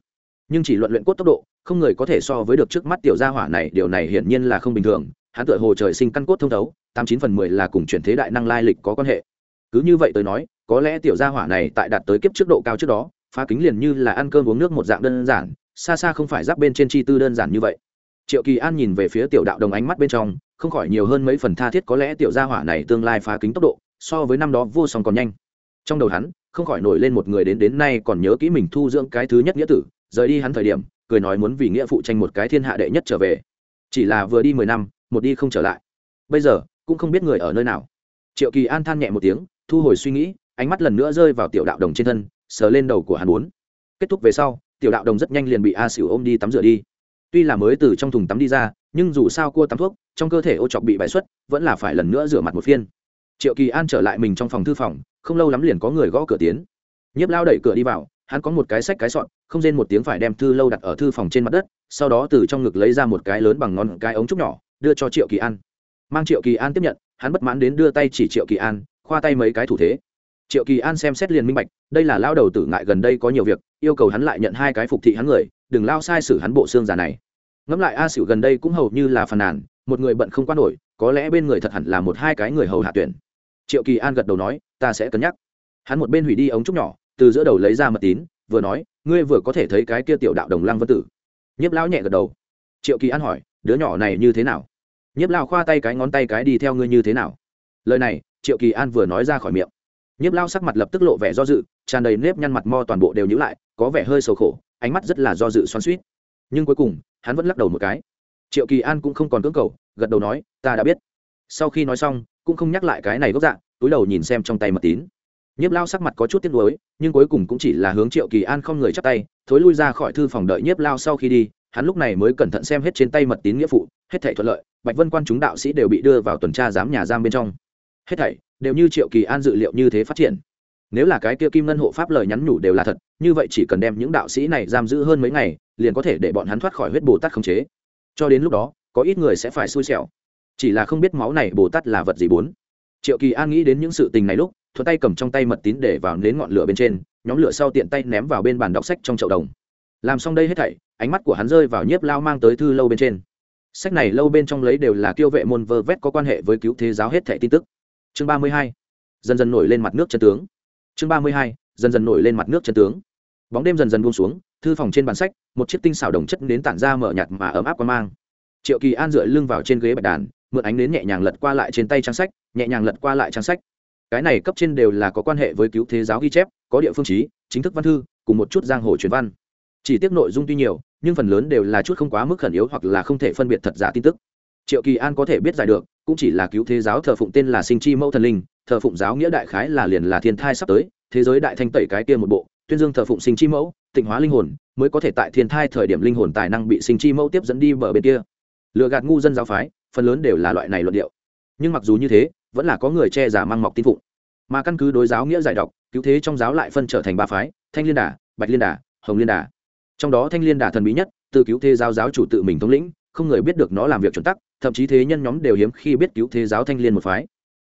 nhưng chỉ luận luyện cốt tốc độ, không người có thể so với được trước mắt tiểu gia hỏa này, điều này hiển nhiên là không bình thường, hắn tựa hồ trời sinh căn cốt thông thấu, tám chín phần mười là cùng chuyển thế đại năng lai lịch có quan hệ. Cứ như vậy tới nói, có lẽ tiểu gia hỏa này tại đạt tới kiếp trước độ cao trước đó, phá kính liền như là ăn cơm uống nước một dạng đơn giản, xa xa không phải giáp bên trên chi tư đơn giản như vậy. Triệu kỳ an nhìn về phía tiểu đạo đồng ánh mắt bên trong, không khỏi nhiều hơn mấy phần tha thiết có lẽ tiểu gia hỏa này tương lai phá kính tốc độ, so với năm đó vô song còn nhanh. Trong đầu hắn, không khỏi nổi lên một người đến đến nay còn nhớ kỹ mình thu dưỡng cái thứ nhất nghĩa tử rời đi hắn thời điểm, cười nói muốn vì nghĩa phụ tranh một cái thiên hạ đệ nhất trở về. Chỉ là vừa đi mười năm, một đi không trở lại. Bây giờ, cũng không biết người ở nơi nào. Triệu kỳ an than nhẹ một tiếng, thu hồi suy nghĩ, ánh mắt lần nữa rơi vào tiểu đạo đồng trên thân, sờ lên đầu của hắn bốn kết thúc về sau, tiểu đạo đồng rất nhanh liền bị a xỉu ôm đi tắm rửa đi. Tuy là mới từ trong thùng tắm đi ra, nhưng dù sao cua tắm thuốc, trong cơ thể ô chọc bị bại xuất, vẫn là phải lần nữa rửa mặt một phiên. Triệu kỳ an trở lại mình trong phòng thư phòng, không lâu lắm liền có người gõ cửa tiến. Nhiếp lao đẩy cửa đi vào, hắn có một cái sách cái sọn không rên một tiếng phải đem thư lâu đặt ở thư phòng trên mặt đất, sau đó từ trong ngực lấy ra một cái lớn bằng ngón cái ống trúc nhỏ, đưa cho triệu kỳ an. Mang triệu kỳ an tiếp nhận, hắn bất mãn đến đưa tay chỉ triệu kỳ an, khoa tay mấy cái thủ thế. Triệu kỳ an xem xét liền minh bạch, đây là lao đầu tử ngại gần đây có nhiều việc, yêu cầu hắn lại nhận hai cái phục thị hắn người, đừng lao sai sử hắn bộ xương già này. Ngẫm lại a xỉu gần đây cũng hầu như là phàn nàn, một người bận không quan nổi, có lẽ bên người thật hẳn là một hai cái người hầu hạ tuyển. Triệu kỳ an gật đầu nói, ta sẽ cân nhắc. Hắn một bên hủy đi ống trúc nhỏ, từ giữa đầu lấy ra mật tín vừa nói, ngươi vừa có thể thấy cái kia tiểu đạo đồng lăng vân tử. Nhiếp lão nhẹ gật đầu. Triệu kỳ an hỏi, đứa nhỏ này như thế nào? Nhiếp lao khoa tay cái ngón tay cái đi theo ngươi như thế nào? Lời này, triệu kỳ an vừa nói ra khỏi miệng. Nhiếp lao sắc mặt lập tức lộ vẻ do dự, tràn đầy nếp nhăn mặt mo toàn bộ đều nhữ lại, có vẻ hơi sầu khổ, ánh mắt rất là do dự xoắn suýt nhưng cuối cùng, hắn vẫn lắc đầu một cái. Triệu kỳ an cũng không còn cưỡng cầu, gật đầu nói, ta đã biết. Sau khi nói xong, cũng không nhắc lại cái này gốc dạng, túi đầu nhìn xem trong tay mật tín nhiếp lao sắc mặt có chút tiếc nuối, nhưng cuối cùng cũng chỉ là hướng triệu kỳ an không người chắp tay, thối lui ra khỏi thư phòng đợi nhiếp lao sau khi đi, hắn lúc này mới cẩn thận xem hết trên tay mật tín nghĩa phụ, hết thảy thuận lợi, bạch vân quan chúng đạo sĩ đều bị đưa vào tuần tra giám nhà giam bên trong. Hết thảy đều như triệu kỳ an dự liệu như thế phát triển. Nếu là cái kia kim ngân hộ pháp lời nhắn nhủ đều là thật, như vậy chỉ cần đem những đạo sĩ này giam giữ hơn mấy ngày, liền có thể để bọn hắn thoát khỏi huyết bồ tát khống chế. Cho đến lúc đó, có ít người sẽ phải xui xẻo. Chỉ là không biết máu này bồ tát là vật gì bốn. Triệu kỳ an nghĩ đến những sự tình này lúc thuận tay cầm trong tay mật tín để vào nến ngọn lửa bên trên, nhóm lửa sau tiện tay ném vào bên bàn đọc sách trong chậu đồng. Làm xong đây hết thảy, ánh mắt của hắn rơi vào nhiếp lao mang tới thư lâu bên trên. Sách này lâu bên trong lấy đều là tiêu vệ môn vơ vét có quan hệ với cứu thế giáo hết thảy tin tức. Chương ba mươi hai, dần dần nổi lên mặt nước chân tướng. Chương ba mươi hai, dần dần nổi lên mặt nước chân tướng. Bóng đêm dần dần buông xuống, thư phòng trên bàn sách, một chiếc tinh xảo đồng chất đến tản ra mở nhạt mà ấm áp qua mang. Triệu kỳ an dựa lưng vào trên ghế bạch đàn, mượn ánh nến nhẹ nhàng lật qua lại trên tay trang sách, nhẹ nhàng lật qua lại trang sách cái này cấp trên đều là có quan hệ với cứu thế giáo ghi chép, có địa phương trí, chính thức văn thư, cùng một chút giang hồ truyền văn. Chỉ tiếc nội dung tuy nhiều, nhưng phần lớn đều là chút không quá mức khẩn yếu hoặc là không thể phân biệt thật giả tin tức. Triệu kỳ an có thể biết giải được, cũng chỉ là cứu thế giáo thờ phụng tên là sinh chi mẫu thần linh, thờ phụng giáo nghĩa đại khái là liền là thiên thai sắp tới, thế giới đại thanh tẩy cái kia một bộ, tuyên dương thờ phụng sinh chi mẫu, tịnh hóa linh hồn, mới có thể tại thiên thai thời điểm linh hồn tài năng bị sinh chi mẫu tiếp dẫn đi bờ bên kia. Lừa gạt ngu dân giáo phái, phần lớn đều là loại này luận điệu. Nhưng mặc dù như thế vẫn là có người che giả mang mọc tin phụng. Mà căn cứ đối giáo nghĩa giải đọc cứu thế trong giáo lại phân trở thành ba phái, thanh liên đà, bạch liên đà, hồng liên đà. Trong đó thanh liên đà thần bí nhất, từ cứu thế giáo giáo chủ tự mình thống lĩnh, không người biết được nó làm việc chuẩn tắc, thậm chí thế nhân nhóm đều hiếm khi biết cứu thế giáo thanh liên một phái.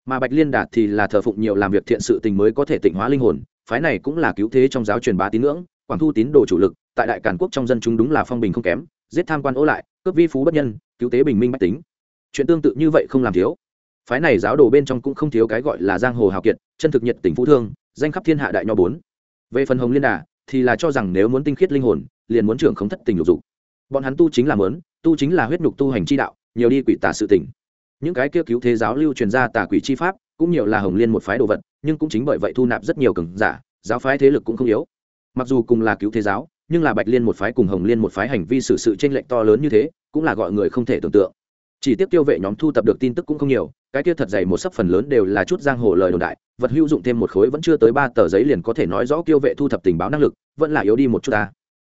Mà bạch liên đạt thì là thờ phụng nhiều làm việc thiện sự tình mới có thể tịnh hóa linh hồn, phái này cũng là cứu thế trong giáo truyền bá tín ngưỡng, quảng thu tín đồ chủ lực, tại đại cản quốc trong dân chúng đúng là phong bình không kém, giết tham quan ố lại, cướp vi phú bất nhân, cứu tế bình minh bách tính. Chuyện tương tự như vậy không làm thiếu phái này giáo đồ bên trong cũng không thiếu cái gọi là giang hồ hào kiệt, chân thực nhiệt tình phú thương, danh khắp thiên hạ đại nho bốn. Về phần hồng liên đà, thì là cho rằng nếu muốn tinh khiết linh hồn, liền muốn trưởng không thất tình lục dục. Bọn hắn tu chính là mớn tu chính là huyết nhục tu hành chi đạo, nhiều đi quỷ tà sự tỉnh những cái kia cứu thế giáo lưu truyền ra tà quỷ chi pháp, cũng nhiều là hồng liên một phái đồ vật, nhưng cũng chính bởi vậy thu nạp rất nhiều cường giả, giáo phái thế lực cũng không yếu. Mặc dù cùng là cứu thế giáo, nhưng là bạch liên một phái cùng hồng liên một phái hành vi xử sự t r lệch to lớn như thế, cũng là gọi người không thể tưởng tượng chỉ tiếp tiêu vệ nhóm thu tập được tin tức cũng không nhiều, cái kia thật dày một sấp phần lớn đều là chút giang hồ lời đồn đại, vật hữu dụng thêm một khối vẫn chưa tới ba tờ giấy liền có thể nói rõ tiêu vệ thu thập tình báo năng lực, vẫn là yếu đi một chút ta.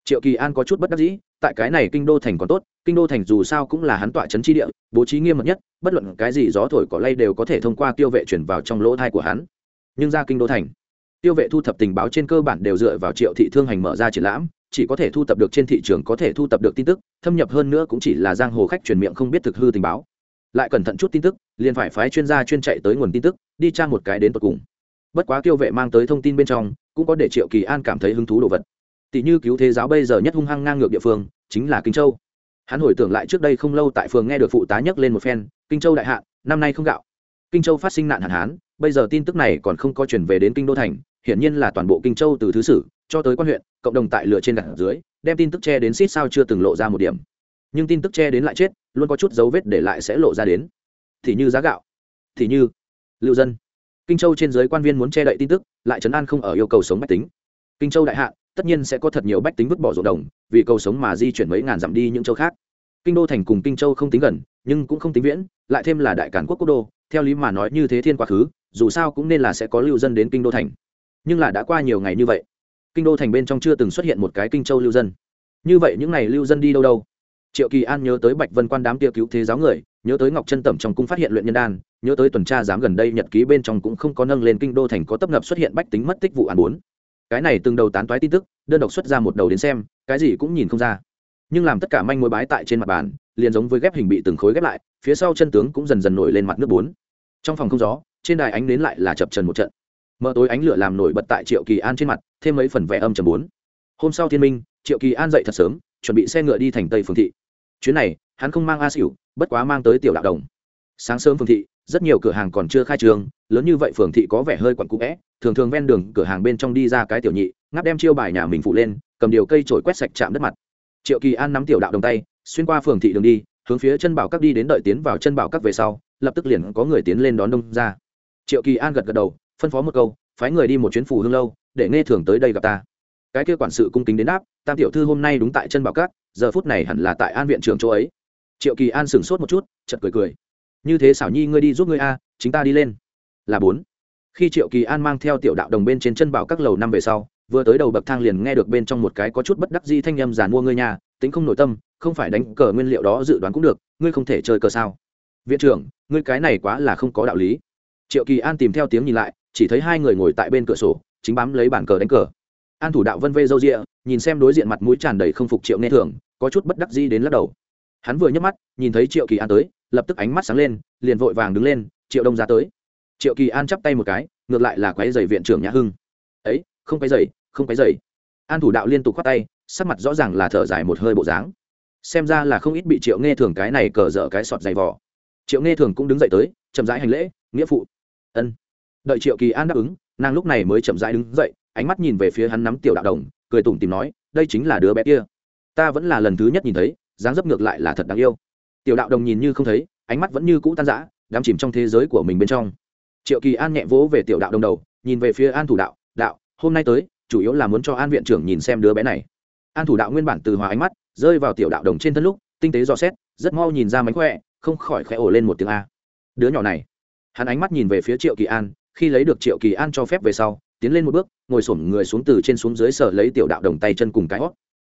Triệu kỳ an có chút bất đắc dĩ, tại cái này kinh đô thành còn tốt, kinh đô thành dù sao cũng là hắn tọa trấn tri địa, bố trí nghiêm mật nhất, bất luận cái gì gió thổi cỏ lay đều có thể thông qua tiêu vệ chuyển vào trong lỗ thai của hắn. Nhưng ra kinh đô thành, tiêu vệ thu thập tình báo trên cơ bản đều dựa vào triệu thị thương hành mở ra triển lãm chỉ có thể thu thập được trên thị trường có thể thu thập được tin tức, thâm nhập hơn nữa cũng chỉ là giang hồ khách truyền miệng không biết thực hư tình báo. Lại cẩn thận chút tin tức, liền phải phái chuyên gia chuyên chạy tới nguồn tin tức, đi tra một cái đến tận cùng. Bất quá tiêu vệ mang tới thông tin bên trong, cũng có để triệu kỳ an cảm thấy hứng thú đồ vật. Tỷ như cứu thế giáo bây giờ nhất hung hăng ngang ngược địa phương, chính là kinh châu. Hắn hồi tưởng lại trước đây không lâu tại phường nghe được phụ tá nhắc lên một phen, kinh châu đại hạn năm nay không gạo. Kinh châu phát sinh nạn hạn hán, bây giờ tin tức này còn không có chuyển về đến kinh đô thành, hiển nhiên là toàn bộ kinh châu từ thứ sử cho tới quan huyện, cộng đồng tại lửa trên đặt dưới, đem tin tức che đến xít sao chưa từng lộ ra một điểm. Nhưng tin tức che đến lại chết, luôn có chút dấu vết để lại sẽ lộ ra đến. Thì như giá gạo, thì như lưu dân. Kinh châu trên giới quan viên muốn che đậy tin tức, lại trấn an không ở yêu cầu sống bách tính. Kinh châu đại hạ, tất nhiên sẽ có thật nhiều bách tính vứt bỏ ruộng đồng, vì cầu sống mà di chuyển mấy ngàn dặm đi những châu khác. Kinh đô thành cùng kinh châu không tính gần, nhưng cũng không tính viễn, lại thêm là đại cản quốc quốc đô, theo lý mà nói như thế thiên quá khứ, dù sao cũng nên là sẽ có lưu dân đến kinh đô thành. Nhưng là đã qua nhiều ngày như vậy kinh đô thành bên trong chưa từng xuất hiện một cái kinh châu lưu dân. Như vậy những ngày lưu dân đi đâu đâu? Triệu kỳ an nhớ tới bạch vân quan đám tia cứu thế giáo người, nhớ tới ngọc chân tẩm trong cung phát hiện luyện nhân đan, nhớ tới tuần tra giám gần đây nhật ký bên trong cũng không có nâng lên kinh đô thành có tấp nập xuất hiện bách tính mất tích vụ án bốn. Cái này từng đầu tán toái tin tức, đơn độc xuất ra một đầu đến xem, cái gì cũng nhìn không ra. Nhưng làm tất cả manh mối bái tại trên mặt bàn, liền giống với ghép hình bị từng khối ghép lại, phía sau chân tướng cũng dần dần nổi lên mặt nước bốn. Trong phòng không gió, trên đài ánh đến lại là chập trần một trận mờ tối ánh lửa làm nổi bật tại triệu kỳ an trên mặt, thêm mấy phần vẻ âm trầm bốn. Hôm sau thiên minh, triệu kỳ an dậy thật sớm, chuẩn bị xe ngựa đi thành tây phương thị. Chuyến này, hắn không mang a xỉu, bất quá mang tới tiểu đạo đồng. Sáng sớm phương thị, rất nhiều cửa hàng còn chưa khai trường lớn như vậy phường thị có vẻ hơi quặn cũ vẽ thường thường ven đường cửa hàng bên trong đi ra cái tiểu nhị ngáp đem chiêu bài nhà mình phụ lên, cầm điều cây trổi quét sạch chạm đất mặt. Triệu kỳ an nắm tiểu đạo đồng tay, xuyên qua phường thị đường đi, hướng phía chân bảo các đi đến đợi tiến vào chân bảo các về sau, lập tức liền có người tiến lên đón đông ra. Triệu kỳ an gật gật đầu phân phó một câu, phái người đi một chuyến phù hương lâu, để nghe thường tới đây gặp ta. Cái kia quản sự cung kính đến đáp, tam tiểu thư hôm nay đúng tại chân bảo các, giờ phút này hẳn là tại an viện trường chỗ ấy. Triệu kỳ an sửng sốt một chút chật cười cười. Như thế xảo nhi ngươi đi giúp ngươi a, chính ta đi lên. Là bốn. Khi triệu kỳ an mang theo tiểu đạo đồng bên trên chân bảo các lầu năm về sau, vừa tới đầu bậc thang liền nghe được bên trong một cái có chút bất đắc di thanh âm giàn mua ngươi nhà, tính không nội tâm, không phải đánh cờ nguyên liệu đó dự đoán cũng được, ngươi không thể chơi cờ sao? Viện trưởng, ngươi cái này quá là không có đạo lý. Triệu kỳ an tìm theo tiếng nhìn lại chỉ thấy hai người ngồi tại bên cửa sổ, chính bám lấy bàn cờ đánh cờ. An thủ đạo vân vê râu rịa, nhìn xem đối diện mặt mũi tràn đầy không phục triệu nghe thường, có chút bất đắc di đến lắc đầu. Hắn vừa nhấc mắt, nhìn thấy triệu kỳ an tới, lập tức ánh mắt sáng lên, liền vội vàng đứng lên, triệu đông ra tới. Triệu kỳ an chắp tay một cái, ngược lại là quái dày viện trưởng nhã hưng. Ấy, không quái dày không quái dày an thủ đạo liên tục khoát tay, sắc mặt rõ ràng là thở dài một hơi bộ dáng. Xem ra là không ít bị triệu nghe thường cái này cờ dở cái sọt dày vỏ triệu nghe thường cũng đứng dậy tới, chậm rãi hành lễ, nghĩa phụ. Ân đợi triệu kỳ an đáp ứng, nàng lúc này mới chậm rãi đứng dậy, ánh mắt nhìn về phía hắn nắm tiểu đạo đồng, cười tủm tìm nói, đây chính là đứa bé kia. Ta vẫn là lần thứ nhất nhìn thấy, dáng dấp ngược lại là thật đáng yêu. Tiểu đạo đồng nhìn như không thấy, ánh mắt vẫn như cũ tan rã, đắm chìm trong thế giới của mình bên trong. Triệu kỳ an nhẹ vỗ về tiểu đạo đồng đầu, nhìn về phía an thủ đạo đạo, hôm nay tới, chủ yếu là muốn cho an viện trưởng nhìn xem đứa bé này. An thủ đạo nguyên bản từ hòa ánh mắt, rơi vào tiểu đạo đồng trên thân lúc, tinh tế dò xét, rất mau nhìn ra mánh khỏe, không khỏi khẽ ổ lên một tiếng a. Đứa nhỏ này. Hắn ánh mắt nhìn về phía triệu kỳ an khi lấy được triệu kỳ an cho phép về sau, tiến lên một bước, ngồi sổm người xuống từ trên xuống dưới sở lấy tiểu đạo đồng tay chân cùng cái hót.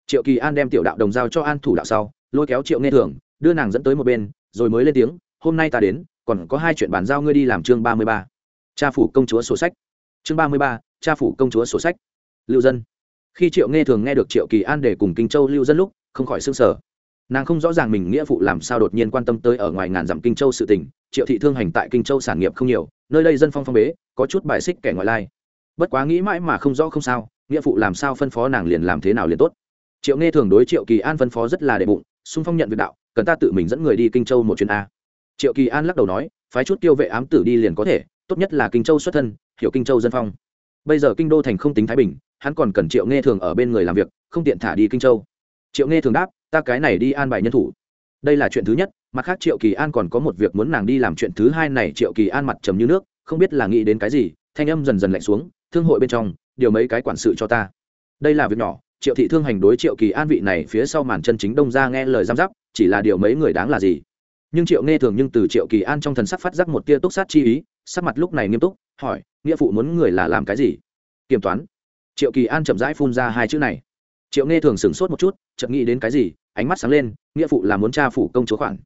Triệu kỳ an đem tiểu đạo đồng giao cho an thủ đạo sau, lôi kéo triệu nghe thường, đưa nàng dẫn tới một bên, rồi mới lên tiếng, hôm nay ta đến, còn có hai chuyện bàn giao ngươi đi làm chương ba mươi ba. Cha phủ công chúa sổ sách. Chương ba mươi ba, cha phủ công chúa sổ sách. Lưu dân. Khi triệu nghe thường nghe được triệu kỳ an để cùng kinh châu lưu dân lúc, không khỏi s ư n g sở nàng không rõ ràng mình nghĩa phụ làm sao đột nhiên quan tâm tới ở ngoài ngàn dặm kinh châu sự tình, triệu thị thương hành tại kinh châu sản nghiệp không nhiều nơi đây dân phong phong bế, có chút bài xích kẻ ngoại lai. Bất quá nghĩ mãi mà không rõ không sao, nghĩa phụ làm sao phân phó nàng liền làm thế nào liền tốt. Triệu nghe thường đối triệu kỳ an phân phó rất là đệ bụng, xung phong nhận việc đạo, cần ta tự mình dẫn người đi kinh châu một chuyến a. Triệu kỳ an lắc đầu nói, phái chút tiêu vệ ám tử đi liền có thể, tốt nhất là kinh châu xuất thân, hiểu kinh châu dân phong. Bây giờ kinh đô thành không tính thái bình, hắn còn cần triệu nghe thường ở bên người làm việc, không tiện thả đi kinh châu. Triệu nghe thường đáp, ta cái này đi an bài nhân thủ đây là chuyện thứ nhất, mặt khác triệu kỳ an còn có một việc muốn nàng đi làm chuyện thứ hai này, triệu kỳ an mặt trầm như nước, không biết là nghĩ đến cái gì, thanh âm dần dần lạnh xuống, thương hội bên trong, điều mấy cái quản sự cho ta. Đây là việc nhỏ, triệu thị thương hành đối triệu kỳ an vị này phía sau màn chân chính đông ra nghe lời giam giáp, chỉ là điều mấy người đáng là gì. Nhưng triệu nghe thường nhưng từ triệu kỳ an trong thần sắc phát giác một tia túc sát chi ý, sắc mặt lúc này nghiêm túc, hỏi, nghĩa phụ muốn người là làm cái gì? Kiểm toán. Triệu kỳ an chậm rãi phun ra hai chữ này. Triệu nghe thường sửng sốt một chút chậm nghĩ đến cái gì ánh mắt sáng lên, nghĩa phụ là muốn cha phủ công chúa khoản.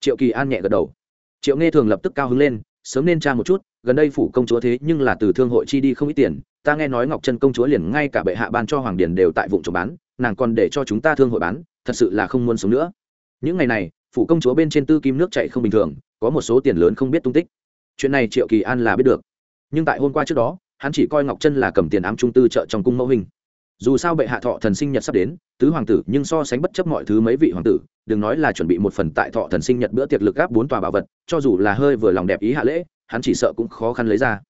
Triệu kỳ an nhẹ gật đầu. Triệu nghe thường lập tức cao hứng lên, sớm nên tra một chút, gần đây phủ công chúa thế nhưng là từ thương hội chi đi không ít tiền, ta nghe nói ngọc trân công chúa liền ngay cả bệ hạ ban cho hoàng điền đều tại vụ trộm bán, nàng còn để cho chúng ta thương hội bán, thật sự là không muốn sống nữa. Những ngày này, phủ công chúa bên trên tư kim nước chạy không bình thường, có một số tiền lớn không biết tung tích. Chuyện này triệu kỳ an là biết được. Nhưng tại hôm qua trước đó, hắn chỉ coi ngọc trân là cầm tiền ám trung tư trợ trong cung mẫu hình dù sao bệ hạ thọ thần sinh nhật sắp đến, tứ hoàng tử nhưng so sánh bất chấp mọi thứ mấy vị hoàng tử, đừng nói là chuẩn bị một phần tại thọ thần sinh nhật bữa tiệc lực gáp bốn tòa bảo vật, cho dù là hơi vừa lòng đẹp ý hạ lễ, hắn chỉ sợ cũng khó khăn lấy ra.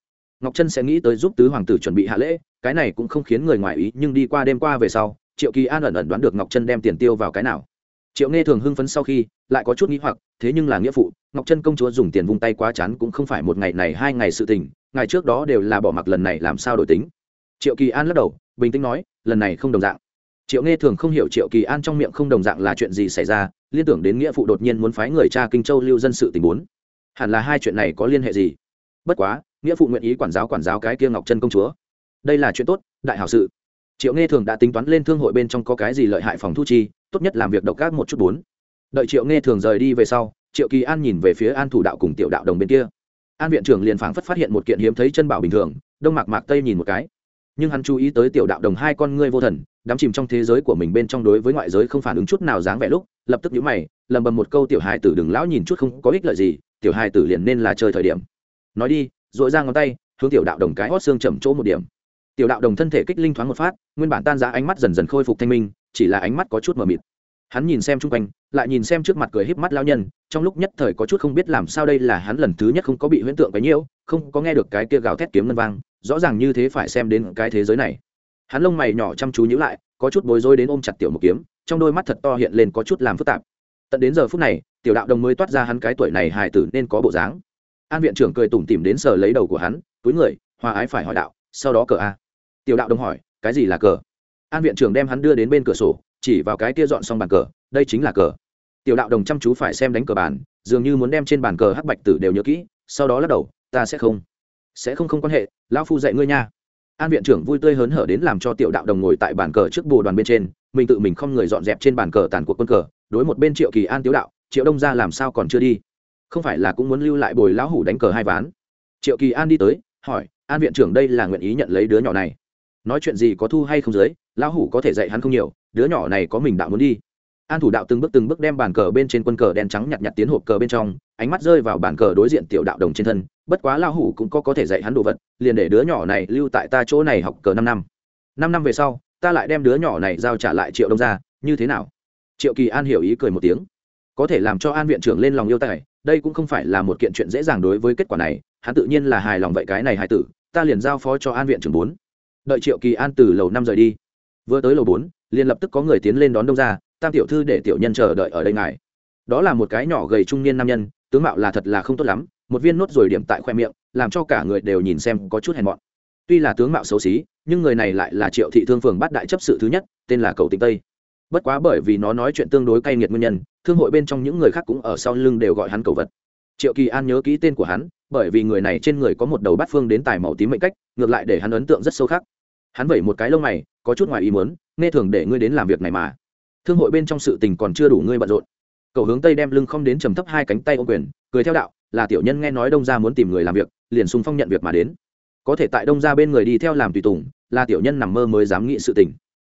Ngọc trân sẽ nghĩ tới giúp tứ hoàng tử chuẩn bị hạ lễ, cái này cũng không khiến người ngoài ý, nhưng đi qua đêm qua về sau, triệu kỳ an ẩn ẩn đoán được ngọc trân đem tiền tiêu vào cái nào. Triệu nghe thường hưng phấn sau khi, lại có chút nghĩ hoặc, thế nhưng là nghĩa phụ, ngọc Trân công chúa dùng tiền vung tay quá chán cũng không phải một ngày này hai ngày sự tình, ngày trước đó đều là bỏ mặc lần này làm sao đổi tính. Triệu kỳ an lắc đầu bình tĩnh nói, lần này không đồng dạng. Triệu nghe thường không hiểu triệu kỳ an trong miệng không đồng dạng là chuyện gì xảy ra, liên tưởng đến nghĩa phụ đột nhiên muốn phái người cha kinh châu lưu dân sự tình bốn. Hẳn là hai chuyện này có liên hệ gì? Bất quá, nghĩa phụ nguyện ý quản giáo quản giáo cái kia ngọc chân công chúa. Đây là chuyện tốt, đại hảo sự. Triệu nghe thường đã tính toán lên thương hội bên trong có cái gì lợi hại phòng thu chi, tốt nhất làm việc độc gác một chút bốn. Đợi triệu nghe thường rời đi về sau, triệu kỳ an nhìn về phía an thủ đạo cùng tiểu đạo đồng bên kia. An viện trưởng liền phảng phất phát hiện một kiện hiếm thấy chân bảo bình thường, đông mạc mạc tây nhìn một cái nhưng hắn chú ý tới tiểu đạo đồng hai con ngươi vô thần, đắm chìm trong thế giới của mình bên trong đối với ngoại giới không phản ứng chút nào dáng vẻ lúc, lập tức nhũ mày lầm bầm một câu tiểu hài tử đừng lão nhìn chút không có ích lợi gì, tiểu hài tử liền nên là chơi thời điểm. Nói đi dội ra ngón tay, hướng tiểu đạo đồng cái hót xương chậm chỗ một điểm. Tiểu đạo đồng thân thể kích linh thoáng một phát, nguyên bản tan ra ánh mắt dần dần khôi phục thanh minh, chỉ là ánh mắt có chút mờ mịt. Hắn nhìn xem chung quanh, lại nhìn xem trước mặt cười híp mắt lao nhân, trong lúc nhất thời có chút không biết làm sao đây là hắn lần thứ nhất không có bị huyễn tượng cái nhiễu, không có nghe được cái kia gào thét kiếm ngân vang rõ ràng như thế phải xem đến cái thế giới này. Hắn lông mày nhỏ chăm chú nhữ lại, có chút bối rối đến ôm chặt tiểu một kiếm, trong đôi mắt thật to hiện lên có chút làm phức tạp. Tận đến giờ phút này, tiểu đạo đồng mới toát ra hắn cái tuổi này hài tử nên có bộ dáng. An viện trưởng cười tủm tỉm đến sờ lấy đầu của hắn, túi người, hòa ái phải hỏi đạo, sau đó cờ a? Tiểu đạo đồng hỏi, cái gì là cờ? An viện trưởng đem hắn đưa đến bên cửa sổ, chỉ vào cái kia dọn xong bàn cờ, đây chính là cờ. Tiểu đạo đồng chăm chú phải xem đánh cờ bàn, dường như muốn đem trên bàn cờ hắc bạch tử đều nhớ kỹ, sau đó lắc đầu, ta sẽ không sẽ không không quan hệ, lão phu dạy ngươi nha. An viện trưởng vui tươi hớn hở đến làm cho tiểu đạo đồng ngồi tại bàn cờ trước bồ đoàn bên trên, mình tự mình không người dọn dẹp trên bàn cờ tàn cuộc quân cờ, đối một bên triệu kỳ an tiểu đạo, triệu đông ra làm sao còn chưa đi? Không phải là cũng muốn lưu lại bồi lão hủ đánh cờ hai ván? Triệu kỳ an đi tới, hỏi, an viện trưởng đây là nguyện ý nhận lấy đứa nhỏ này? Nói chuyện gì có thu hay không dưới, lão hủ có thể dạy hắn không nhiều, đứa nhỏ này có mình đạo muốn đi. An thủ đạo từng bước từng bước đem bàn cờ bên trên quân cờ đen trắng nhặt nhặt tiến hộp cờ bên trong, ánh mắt rơi vào bàn cờ đối diện tiểu đạo đồng trên thân bất quá lão hủ cũng có có thể dạy hắn đồ vật, liền để đứa nhỏ này lưu tại ta chỗ này học cờ năm năm. Năm năm về sau, ta lại đem đứa nhỏ này giao trả lại triệu đông ra như thế nào? Triệu kỳ an hiểu ý cười một tiếng. Có thể làm cho an viện trưởng lên lòng yêu tài, đây cũng không phải là một kiện chuyện dễ dàng đối với kết quả này, hắn tự nhiên là hài lòng vậy cái này hài tử, ta liền giao phó cho an viện trưởng bốn. Đợi triệu kỳ an từ lầu năm rời đi. Vừa tới lầu bốn, liền lập tức có người tiến lên đón đông ra tam tiểu thư để tiểu nhân chờ đợi ở đây ngài. Đó là một cái nhỏ gầy trung niên nam nhân, tướng mạo là thật là không tốt lắm một viên nốt rồi điểm tại khoe miệng, làm cho cả người đều nhìn xem có chút hèn mọn. Tuy là tướng mạo xấu xí, nhưng người này lại là triệu thị thương phường bát đại chấp sự thứ nhất, tên là cầu tịnh tây. Bất quá bởi vì nó nói chuyện tương đối cay nghiệt nguyên nhân, thương hội bên trong những người khác cũng ở sau lưng đều gọi hắn cầu vật. Triệu kỳ an nhớ kỹ tên của hắn, bởi vì người này trên người có một đầu bát phương đến tài màu tím mệnh cách, ngược lại để hắn ấn tượng rất sâu khác hắn vẩy một cái lông mày, có chút ngoài ý muốn, nghe thường để ngươi đến làm việc này mà. Thương hội bên trong sự tình còn chưa đủ ngươi bận rộn. Cầu hướng tây đem lưng không đến trầm thấp hai cánh tay ô quyền, cười theo đạo là tiểu nhân nghe nói đông gia muốn tìm người làm việc, liền sung phong nhận việc mà đến. Có thể tại đông gia bên người đi theo làm tùy tùng, là tiểu nhân nằm mơ mới dám nghĩ sự tình.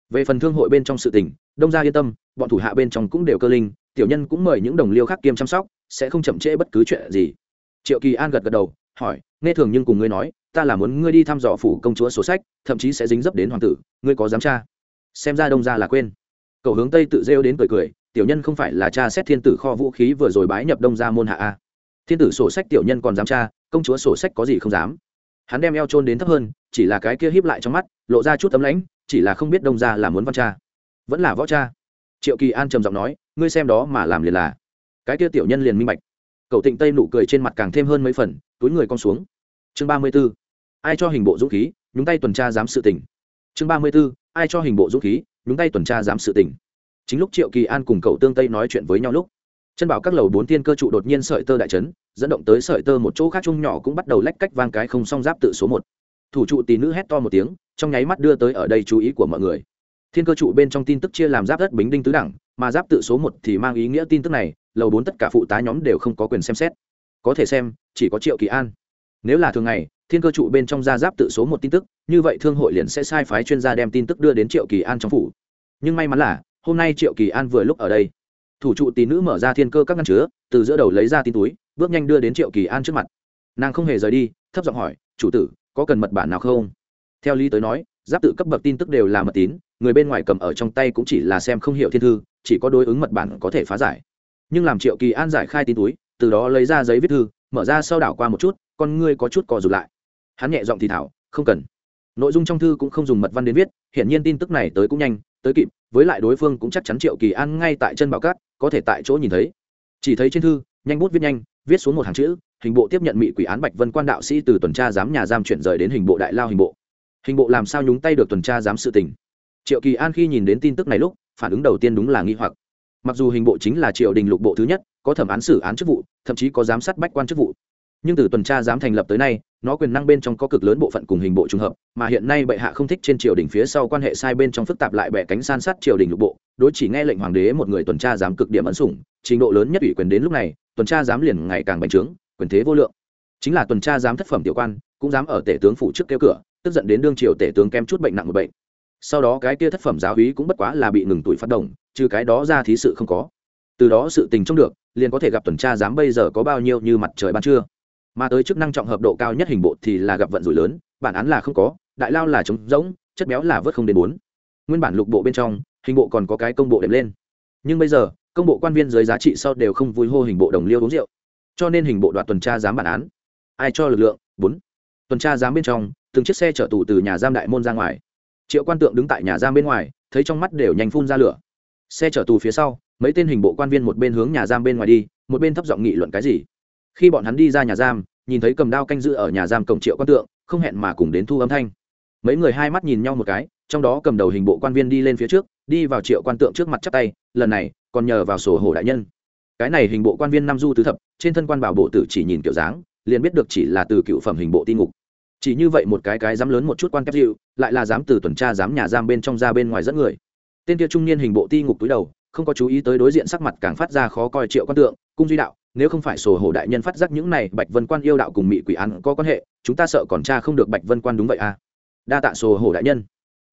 Về phần thương hội bên trong sự tình, đông gia yên tâm, bọn thủ hạ bên trong cũng đều cơ linh, tiểu nhân cũng mời những đồng liêu khác kiêm chăm sóc, sẽ không chậm trễ bất cứ chuyện gì. Triệu kỳ an gật gật đầu, hỏi, nghe thường nhưng cùng ngươi nói, ta là muốn ngươi đi thăm dò phủ công chúa sổ sách, thậm chí sẽ dính dấp đến hoàng tử, ngươi có dám tra? Xem ra đông gia là quên. Cậu hướng tây tự rêu đến cười cười, tiểu nhân không phải là cha xét thiên tử kho vũ khí vừa rồi bái nhập đông gia môn hạ a thiên tử sổ sách tiểu nhân còn dám tra, công chúa sổ sách có gì không dám. Hắn đem eo trôn đến thấp hơn, chỉ là cái kia híp lại trong mắt, lộ ra chút tấm lãnh, chỉ là không biết đông gia là muốn văn cha vẫn là võ cha triệu kỳ an trầm giọng nói, ngươi xem đó mà làm liền là. Cái kia tiểu nhân liền minh bạch. Cậu tịnh tây nụ cười trên mặt càng thêm hơn mấy phần, túi người con xuống. Chương ba mươi b ố ai cho hình bộ dũng khí, nhúng tay tuần tra dám sự tỉnh chương ba mươi b ố ai cho hình bộ dũng khí, nhúng tay tuần tra dám sự tỉnh chính lúc triệu kỳ an cùng cậu tương tây nói chuyện với nhau lúc chân bảo các lầu bốn tiên cơ trụ đột nhiên sợi tơ đại trấn dẫn động tới sợi tơ một chỗ khác chung nhỏ cũng bắt đầu lách cách vang cái không song giáp tự số một. Thủ trụ tỷ nữ hét to một tiếng, trong nháy mắt đưa tới ở đây chú ý của mọi người. Thiên cơ trụ bên trong tin tức chia làm giáp đất bính đinh tứ đẳng, mà giáp tự số một thì mang ý nghĩa tin tức này, lầu bốn tất cả phụ tá nhóm đều không có quyền xem xét. Có thể xem, chỉ có triệu kỳ an. Nếu là thường ngày, thiên cơ trụ bên trong ra giáp tự số một tin tức, như vậy thương hội liền sẽ sai phái chuyên gia đem tin tức đưa đến triệu kỳ an trong phủ. Nhưng may mắn là, hôm nay triệu kỳ an vừa lúc ở đây thủ trụ tỷ nữ mở ra thiên cơ các ngăn chứa, từ giữa đầu lấy ra tin túi, bước nhanh đưa đến triệu kỳ an trước mặt. Nàng không hề rời đi, thấp giọng hỏi, chủ tử, có cần mật bản nào không? Theo lý tới nói, giáp tự cấp bậc tin tức đều là mật tín, người bên ngoài cầm ở trong tay cũng chỉ là xem không hiểu thiên thư, chỉ có đối ứng mật bản có thể phá giải. Nhưng làm triệu kỳ an giải khai tin túi, từ đó lấy ra giấy viết thư, mở ra sau đảo qua một chút, con ngươi có chút cò rụt lại. Hắn nhẹ giọng thì thảo, không cần. Nội dung trong thư cũng không dùng mật văn đến viết hiện nhiên tin tức này tới cũng nhanh tới kịp, với lại đối phương cũng chắc chắn triệu kỳ an ngay tại chân bảo cát, có thể tại chỗ nhìn thấy. Chỉ thấy trên thư, nhanh bút viết nhanh, viết xuống một hàng chữ, hình bộ tiếp nhận mỹ quỷ án bạch vân quan đạo sĩ từ tuần tra giám nhà giam chuyển rời đến hình bộ đại lao hình bộ. Hình bộ làm sao nhúng tay được tuần tra giám sự tình? Triệu kỳ an khi nhìn đến tin tức này lúc, phản ứng đầu tiên đúng là nghi hoặc. Mặc dù hình bộ chính là triều đình lục bộ thứ nhất, có thẩm án xử án chức vụ, thậm chí có giám sát bách quan chức vụ. Nhưng từ tuần tra giám thành lập tới nay nó quyền năng bên trong có cực lớn bộ phận cùng hình bộ trùng hợp, mà hiện nay bệ hạ không thích trên triều đình phía sau quan hệ sai bên trong phức tạp lại bẻ cánh san sát triều đình lục bộ, đối chỉ nghe lệnh hoàng đế một người tuần tra giám cực điểm ấn sủng, trình độ lớn nhất ủy quyền đến lúc này, tuần tra giám liền ngày càng bành trướng, quyền thế vô lượng. Chính là tuần tra giám thất phẩm tiểu quan, cũng dám ở tể tướng phụ trước kêu cửa, tức giận đến đương triều tể tướng kem chút bệnh nặng một bệnh. Sau đó cái kia thất phẩm giáo úy cũng bất quá là bị ngừng tuổi phát động, trừ cái đó ra thí sự không có. Từ đó sự tình trong được, liền có thể gặp tuần tra giám bây giờ có bao nhiêu như mặt trời ban trưa mà tới chức năng trọng hợp độ cao nhất hình bộ thì là gặp vận rủi lớn, bản án là không có, đại lao là trống rỗng, chất béo là vớt không đến bốn. Nguyên bản lục bộ bên trong, hình bộ còn có cái công bộ đẹp lên. Nhưng bây giờ, công bộ quan viên dưới giá trị sau đều không vui hô hình bộ đồng liêu uống rượu. Cho nên hình bộ đoạt tuần tra giám bản án. Ai cho lực lượng? Bốn. Tuần tra giám bên trong, từng chiếc xe chở tù từ nhà giam đại môn ra ngoài. Triệu quan tượng đứng tại nhà giam bên ngoài, thấy trong mắt đều nhanh phun ra lửa. Xe chở tù phía sau, mấy tên hình bộ quan viên một bên hướng nhà giam bên ngoài đi, một bên thấp giọng nghị luận cái gì? Khi bọn hắn đi ra nhà giam, nhìn thấy cầm đao canh giữ ở nhà giam cổng triệu quan tượng, không hẹn mà cùng đến thu âm thanh. Mấy người hai mắt nhìn nhau một cái, trong đó cầm đầu hình bộ quan viên đi lên phía trước, đi vào triệu quan tượng trước mặt chắp tay, lần này, còn nhờ vào sổ hồ đại nhân. Cái này hình bộ quan viên năm du tứ thập, trên thân quan bảo bộ tử chỉ nhìn kiểu dáng, liền biết được chỉ là từ cựu phẩm hình bộ ti ngục. Chỉ như vậy một cái cái dám lớn một chút quan kép dịu, lại là dám từ tuần tra dám nhà giam bên trong ra bên ngoài dẫn người. Tên kia trung niên hình bộ ti ngục túi đầu không có chú ý tới đối diện sắc mặt càng phát ra khó coi triệu quan tượng, cung duy đạo, nếu không phải sổ hổ đại nhân phát giác những này bạch vân quan yêu đạo cùng mỹ quỷ án có quan hệ, chúng ta sợ còn cha không được bạch vân quan đúng vậy à? Đa tạ sổ hổ đại nhân.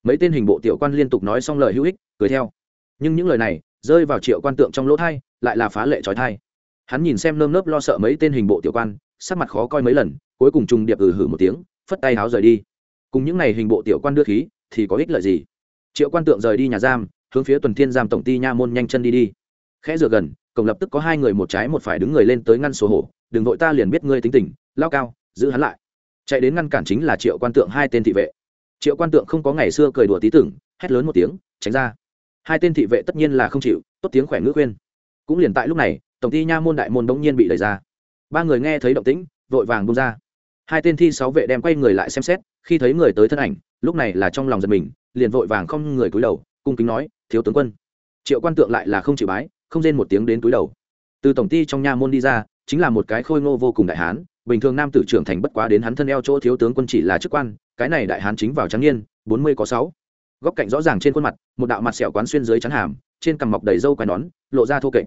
Mấy tên hình bộ tiểu quan liên tục nói xong lời hữu ích, cười theo. Nhưng những lời này, rơi vào triệu quan tượng trong lỗ thai, lại là phá lệ trói thai. Hắn nhìn xem nơm nớp lo sợ mấy tên hình bộ tiểu quan, sắc mặt khó coi mấy lần, cuối cùng trùng điệp ừ hử một tiếng, phất tay háo rời đi. Cùng những n à y hình bộ tiểu quan đưa khí, thì có ích lợi gì? Triệu quan tượng rời đi nhà giam hướng phía tuần thiên giam tổng ty nha môn nhanh chân đi đi. Khẽ dựa gần, cổng lập tức có hai người một trái một phải đứng người lên tới ngăn sổ hổ. Đừng vội ta liền biết ngươi tính tình, lao cao, giữ hắn lại. Chạy đến ngăn cản chính là triệu quan tượng hai tên thị vệ. Triệu quan tượng không có ngày xưa cười đùa tí tưởng, hét lớn một tiếng, tránh ra. Hai tên thị vệ tất nhiên là không chịu, tốt tiếng khỏe ngữ khuyên. Cũng liền tại lúc này, tổng ty nha môn đại môn đống nhiên bị đẩy ra. Ba người nghe thấy động tĩnh, vội vàng bung ra. Hai tên thi sáu vệ đem quay người lại xem xét, khi thấy người tới thân ảnh, lúc này là trong lòng giật mình, liền vội vàng không người cúi đầu cung kính nói, thiếu tướng quân. Triệu quan tượng lại là không chịu bái, không rên một tiếng đến túi đầu. Từ tổng ty trong nha môn đi ra, chính là một cái khôi ngô vô cùng đại hán, bình thường nam tử trưởng thành bất quá đến hắn thân eo chỗ thiếu tướng quân chỉ là chức quan, cái này đại hán chính vào trắng niên, bốn mươi có sáu. Góc cạnh rõ ràng trên khuôn mặt, một đạo mặt sẹo quán xuyên dưới chắn hàm, trên cằm mọc đầy râu quai nón, lộ ra thô kệch.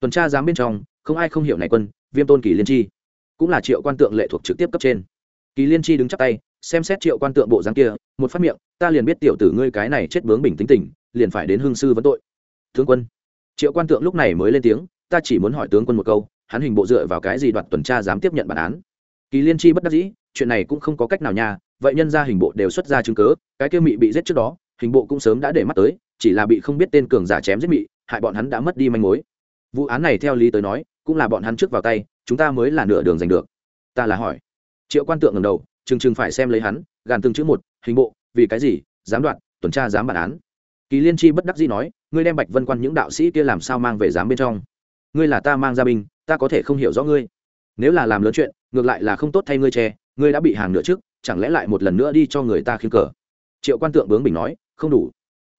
Tuần tra giám bên trong, không ai không hiểu này quân, viêm tôn kỳ liên chi. Cũng là triệu quan tượng lệ thuộc trực tiếp cấp trên. Kỳ liên chi đứng chắp tay, xem xét triệu quan tượng bộ dáng kia, một phát miệng, ta liền biết tiểu tử ngươi cái này chết bướng bình tĩnh tỉnh liền phải đến hương sư vấn tội. Tướng quân. Triệu quan tượng lúc này mới lên tiếng, ta chỉ muốn hỏi tướng quân một câu, hắn hình bộ dựa vào cái gì đoạt tuần tra dám tiếp nhận bản án? Kỳ liên chi bất đắc dĩ, chuyện này cũng không có cách nào nha, vậy nhân ra hình bộ đều xuất ra chứng cớ cái kia mị bị giết trước đó, hình bộ cũng sớm đã để mắt tới, chỉ là bị không biết tên cường giả chém giết mị, hại bọn hắn đã mất đi manh mối. Vụ án này theo lý tới nói, cũng là bọn hắn trước vào tay, chúng ta mới là nửa đường giành được. Ta là hỏi. Triệu quan tượng ngầm đầu chừng chừng phải xem lấy hắn, gàn từng chữ một, hình bộ, vì cái gì dám đoạn tuần tra dám bản án? Kỳ liên chi bất đắc dĩ nói, ngươi đem bạch vân quan những đạo sĩ kia làm sao mang về giám bên trong? Ngươi là ta mang ra binh, ta có thể không hiểu rõ ngươi. Nếu là làm lớn chuyện, ngược lại là không tốt thay ngươi che, ngươi đã bị hàng nửa trước, chẳng lẽ lại một lần nữa đi cho người ta khiêng cờ? Triệu quan tượng bướng bình nói, không đủ.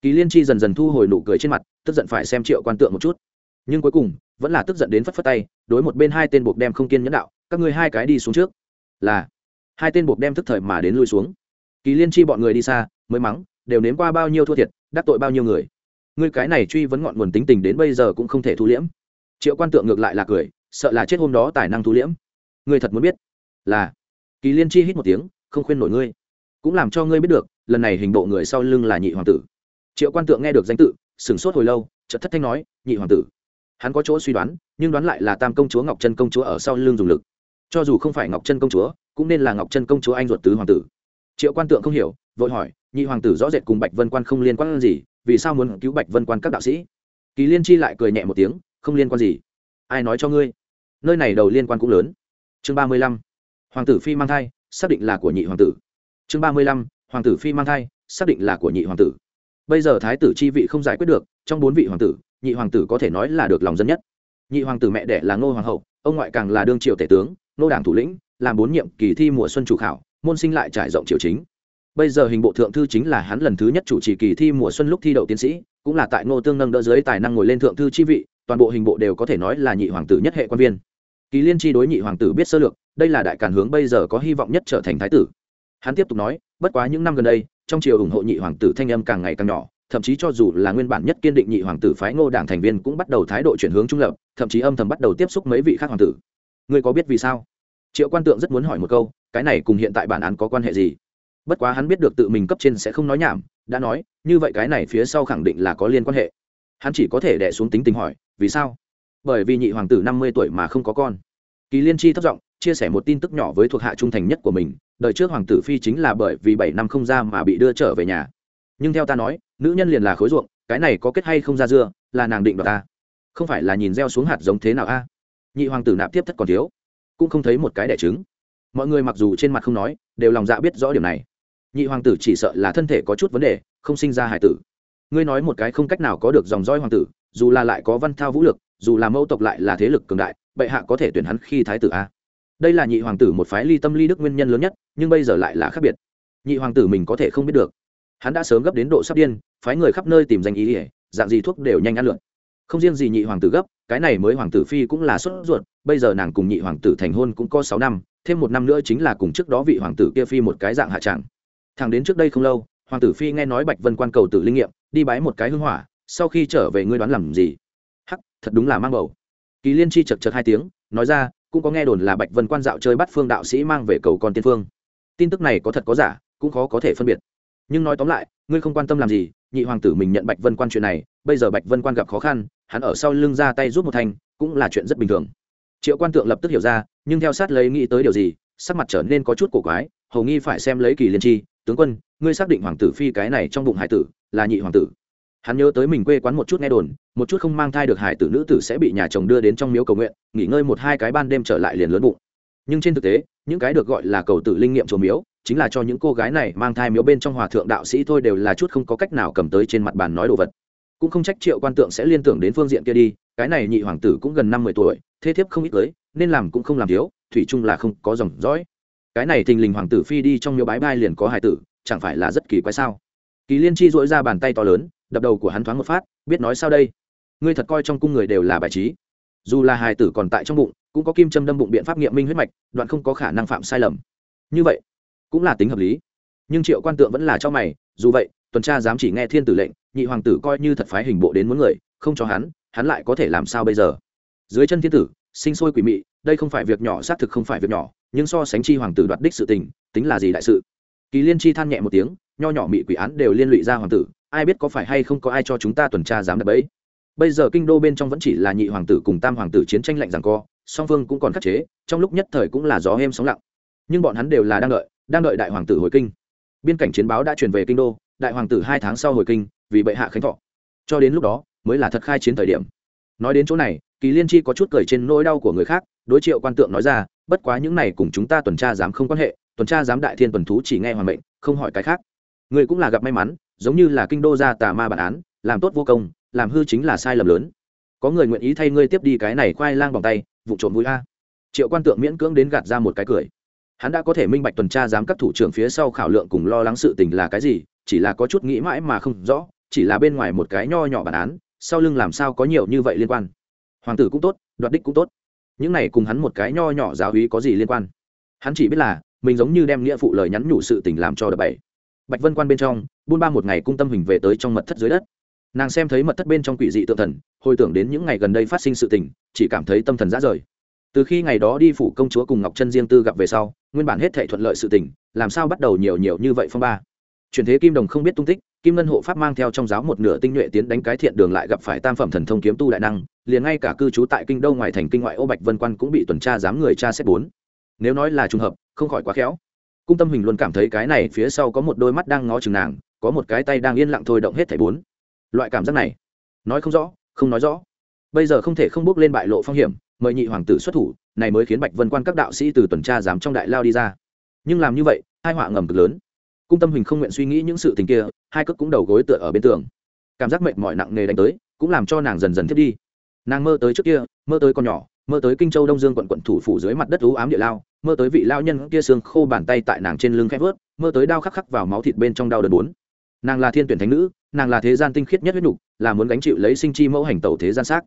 Kỳ liên chi dần dần thu hồi nụ cười trên mặt, tức giận phải xem triệu quan tượng một chút. Nhưng cuối cùng, vẫn là tức giận đến phất phất tay, đối một bên hai tên buộc đem không kiên nhẫn đạo, các ngươi hai cái đi xuống trước. Là, hai tên buộc đem thức thời mà đến lui xuống. Kỳ liên chi bọn người đi xa, mới mắng, đều nếm qua bao nhiêu thua thiệt đắc tội bao nhiêu người. Ngươi cái này truy vấn ngọn nguồn tính tình đến bây giờ cũng không thể thu liễm. Triệu quan tượng ngược lại là cười, sợ là chết hôm đó tài năng thu liễm. Ngươi thật muốn biết là kỳ liên chi hít một tiếng, không khuyên nổi ngươi. Cũng làm cho ngươi biết được, lần này hình bộ người sau lưng là nhị hoàng tử. Triệu quan tượng nghe được danh tự, sửng sốt hồi lâu, chợt thất thanh nói, nhị hoàng tử. Hắn có chỗ suy đoán, nhưng đoán lại là tam công chúa ngọc trân công chúa ở sau lưng dùng lực. Cho dù không phải ngọc trân công chúa, cũng nên là ngọc trân công chúa anh ruột tứ hoàng tử. Triệu quan tượng không hiểu, vội hỏi nhị hoàng tử rõ rệt cùng bạch vân quan không liên quan gì, vì sao muốn cứu bạch vân quan các đạo sĩ? Kỳ liên chi lại cười nhẹ một tiếng, không liên quan gì. Ai nói cho ngươi? Nơi này đầu liên quan cũng lớn. Chương ba mươi lăm, hoàng tử phi mang thai, xác định là của nhị hoàng tử. Chương ba mươi lăm, hoàng tử phi mang thai, xác định là của nhị hoàng tử. Bây giờ thái tử chi vị không giải quyết được, trong bốn vị hoàng tử, nhị hoàng tử có thể nói là được lòng dân nhất. Nhị hoàng tử mẹ đẻ là ngô hoàng hậu, ông ngoại càng là đương triều tể tướng nô đảng thủ lĩnh, làm bốn nhiệm kỳ thi mùa xuân chủ khảo, môn sinh lại trải rộng triều chính bây giờ hình bộ thượng thư chính là hắn lần thứ nhất chủ trì kỳ thi mùa xuân lúc thi đậu tiến sĩ, cũng là tại ngô tương nâng đỡ dưới tài năng ngồi lên thượng thư chi vị, toàn bộ hình bộ đều có thể nói là nhị hoàng tử nhất hệ quan viên. Kỳ liên chi đối nhị hoàng tử biết sơ lược, đây là đại cản hướng bây giờ có hy vọng nhất trở thành thái tử. Hắn tiếp tục nói, bất quá những năm gần đây, trong triều ủng hộ nhị hoàng tử thanh âm càng ngày càng nhỏ, thậm chí cho dù là nguyên bản nhất kiên định nhị hoàng tử phái ngô đảng thành viên cũng bắt đầu thái độ chuyển hướng trung lập, thậm chí âm thầm bắt đầu tiếp xúc mấy vị khác hoàng tử. Ngươi có biết vì sao? Triệu quan tượng rất muốn hỏi một câu, cái này cùng hiện tại bản án có quan hệ gì? Bất quá hắn biết được tự mình cấp trên sẽ không nói nhảm, đã nói, như vậy cái này phía sau khẳng định là có liên quan hệ. Hắn chỉ có thể đẻ xuống tính tình hỏi, vì sao? Bởi vì nhị hoàng tử năm mươi tuổi mà không có con. Kỳ liên chi thất giọng, chia sẻ một tin tức nhỏ với thuộc hạ trung thành nhất của mình, đời trước hoàng tử phi chính là bởi vì bảy năm không ra mà bị đưa trở về nhà. Nhưng theo ta nói, nữ nhân liền là khối ruộng, cái này có kết hay không ra dưa, là nàng định đoạt ta. Không phải là nhìn gieo xuống hạt giống thế nào a? Nhị hoàng tử nạp tiếp thất còn thiếu, cũng không thấy một cái đẻ trứng. Mọi người mặc dù trên mặt không nói, đều lòng dạ biết rõ điểm này nhị hoàng tử chỉ sợ là thân thể có chút vấn đề, không sinh ra hải tử. Ngươi nói một cái không cách nào có được dòng roi hoàng tử, dù là lại có văn thao vũ lực, dù là mẫu tộc lại là thế lực cường đại, bệ hạ có thể tuyển hắn khi thái tử a. Đây là nhị hoàng tử một phái ly tâm ly đức nguyên nhân lớn nhất, nhưng bây giờ lại là khác biệt. Nhị hoàng tử mình có thể không biết được. Hắn đã sớm gấp đến độ sắp điên, phái người khắp nơi tìm danh ý ỉa dạng gì thuốc đều nhanh ăn lượn. Không riêng gì nhị hoàng tử gấp, cái này mới hoàng tử phi cũng là sốt ruột, bây giờ nàng cùng nhị hoàng tử thành hôn cũng có sáu năm, thêm một năm nữa chính là cùng trước đó vị hoàng tử kia phi một cái dạng hạ trạng thằng đến trước đây không lâu, hoàng tử phi nghe nói bạch vân quan cầu tử linh nghiệm, đi bái một cái hưng hỏa, sau khi trở về ngươi đoán làm gì? Hắc, thật đúng là mang bầu. Kỳ liên chi chật chật hai tiếng, nói ra, cũng có nghe đồn là bạch vân quan dạo chơi bắt phương đạo sĩ mang về cầu con tiên phương. Tin tức này có thật có giả, cũng khó có thể phân biệt. Nhưng nói tóm lại, ngươi không quan tâm làm gì, nhị hoàng tử mình nhận bạch vân quan chuyện này, bây giờ bạch vân quan gặp khó khăn, hắn ở sau lưng ra tay giúp một thành, cũng là chuyện rất bình thường. Triệu quan tượng lập tức hiểu ra, nhưng theo sát lấy nghĩ tới điều gì, sắc mặt trở nên có chút cổ quái, hầu nghi phải xem lấy kỳ liên chi tướng quân, ngươi xác định hoàng tử phi cái này trong bụng hải tử là nhị hoàng tử. Hắn nhớ tới mình quê quán một chút nghe đồn, một chút không mang thai được hải tử nữ tử sẽ bị nhà chồng đưa đến trong miếu cầu nguyện, nghỉ ngơi một hai cái ban đêm trở lại liền lớn bụng. Nhưng trên thực tế, những cái được gọi là cầu tử linh nghiệm chùa miếu, chính là cho những cô gái này mang thai miếu bên trong hòa thượng đạo sĩ thôi đều là chút không có cách nào cầm tới trên mặt bàn nói đồ vật. Cũng không trách triệu quan tượng sẽ liên tưởng đến phương diện kia đi, cái này nhị hoàng tử cũng gần năm mươi tuổi, thế thiếp không ít cưới nên làm cũng không làm thiếu, thủy chung là không có dòng dõi cái này thình lình hoàng tử phi đi trong miếu bái bai liền có hải tử, chẳng phải là rất kỳ quái sao? Kỳ liên chi dỗi ra bàn tay to lớn, đập đầu của hắn thoáng một phát, biết nói sao đây? Ngươi thật coi trong cung người đều là bài trí. Dù là hài tử còn tại trong bụng, cũng có kim châm đâm bụng biện pháp nghiệm minh huyết mạch, đoạn không có khả năng phạm sai lầm. Như vậy, cũng là tính hợp lý. Nhưng triệu quan tượng vẫn là cho mày, dù vậy, tuần tra dám chỉ nghe thiên tử lệnh, nhị hoàng tử coi như thật phái hình bộ đến muốn người, không cho hắn hắn lại có thể làm sao bây giờ? Dưới chân thiên tử, sinh sôi quỷ mị đây không phải việc nhỏ, xác thực không phải việc nhỏ, nhưng so sánh chi hoàng tử đoạt đích sự tình, tính là gì đại sự? Kỳ liên chi than nhẹ một tiếng, nho nhỏ mị quỷ án đều liên lụy ra hoàng tử, ai biết có phải hay không có ai cho chúng ta tuần tra dám đập ấy? Bây giờ kinh đô bên trong vẫn chỉ là nhị hoàng tử cùng tam hoàng tử chiến tranh lạnh rằng co, song phương cũng còn khắc chế, trong lúc nhất thời cũng là gió êm sóng lặng. Nhưng bọn hắn đều là đang đợi đang đợi đại hoàng tử hồi kinh. Biên cảnh chiến báo đã truyền về kinh đô, đại hoàng tử hai tháng sau hồi kinh, vì bệ hạ khánh thọ. Cho đến lúc đó, mới là thật khai chiến thời điểm. Nói đến chỗ này, kỳ liên chi có chút cười trên nỗi đau của người khác đối triệu quan tượng nói ra, bất quá những này cùng chúng ta tuần tra dám không quan hệ, tuần tra giám đại thiên tuần thú chỉ nghe hoàng mệnh, không hỏi cái khác. Người cũng là gặp may mắn, giống như là kinh đô ra tà ma bản án, làm tốt vô công, làm hư chính là sai lầm lớn. Có người nguyện ý thay ngươi tiếp đi cái này khoai lang bằng tay, vụ trộm vui a. Triệu quan tượng miễn cưỡng đến gạt ra một cái cười. Hắn đã có thể minh bạch tuần tra giám các thủ trưởng phía sau khảo lượng cùng lo lắng sự tình là cái gì, chỉ là có chút nghĩ mãi mà không rõ, chỉ là bên ngoài một cái nho nhỏ bản án, sau lưng làm sao có nhiều như vậy liên quan. Hoàng tử cũng tốt, đoạt đích cũng tốt những này cùng hắn một cái nho nhỏ giáo hí có gì liên quan? Hắn chỉ biết là, mình giống như đem nghĩa phụ lời nhắn nhủ sự tình làm cho đập bảy bạch vân quan bên trong, buôn ba một ngày cung tâm hình về tới trong mật thất dưới đất. Nàng xem thấy mật thất bên trong quỷ dị tượng thần, hồi tưởng đến những ngày gần đây phát sinh sự tình, chỉ cảm thấy tâm thần rã rời. Từ khi ngày đó đi phủ công chúa cùng ngọc chân riêng tư gặp về sau, nguyên bản hết thể thuận lợi sự tình, làm sao bắt đầu nhiều nhiều như vậy phong ba? Chuyển thế kim đồng không biết tung tích kim ngân hộ pháp mang theo trong giáo một nửa tinh nhuệ tiến đánh cái thiện đường lại gặp phải tam phẩm thần thông kiếm tu đại năng, liền ngay cả cư trú tại kinh đô ngoài thành kinh ngoại ô bạch vân quan cũng bị tuần tra giám người tra xét bốn. Nếu nói là trùng hợp, không khỏi quá khéo. Cung tâm hình luôn cảm thấy cái này phía sau có một đôi mắt đang ngó chừng nàng, có một cái tay đang yên lặng thôi động hết thảy bốn. Loại cảm giác này, nói không rõ, không nói rõ. Bây giờ không thể không bước lên bại lộ phong hiểm, mời nhị hoàng tử xuất thủ, này mới khiến bạch vân quan các đạo sĩ từ tuần tra giám trong đại lao đi ra. Nhưng làm như vậy hai họa ngầm cực lớn cung tâm hình không nguyện suy nghĩ những sự tình kia, hai cước cũng đầu gối tựa ở bên tường. Cảm giác mệt mỏi nặng nề đánh tới, cũng làm cho nàng dần dần thiết đi. Nàng mơ tới trước kia, mơ tới con nhỏ, mơ tới kinh châu đông dương quận quận thủ phủ dưới mặt đất ú ám địa lao, mơ tới vị lao nhân kia xương khô bàn tay tại nàng trên lưng khép vớt, mơ tới đau khắc khắc vào máu thịt bên trong đau đớn bốn. Nàng là thiên tuyển thánh nữ, nàng là thế gian tinh khiết nhất huyết nục là muốn gánh chịu lấy sinh chi mẫu hành tẩu thế gian xác.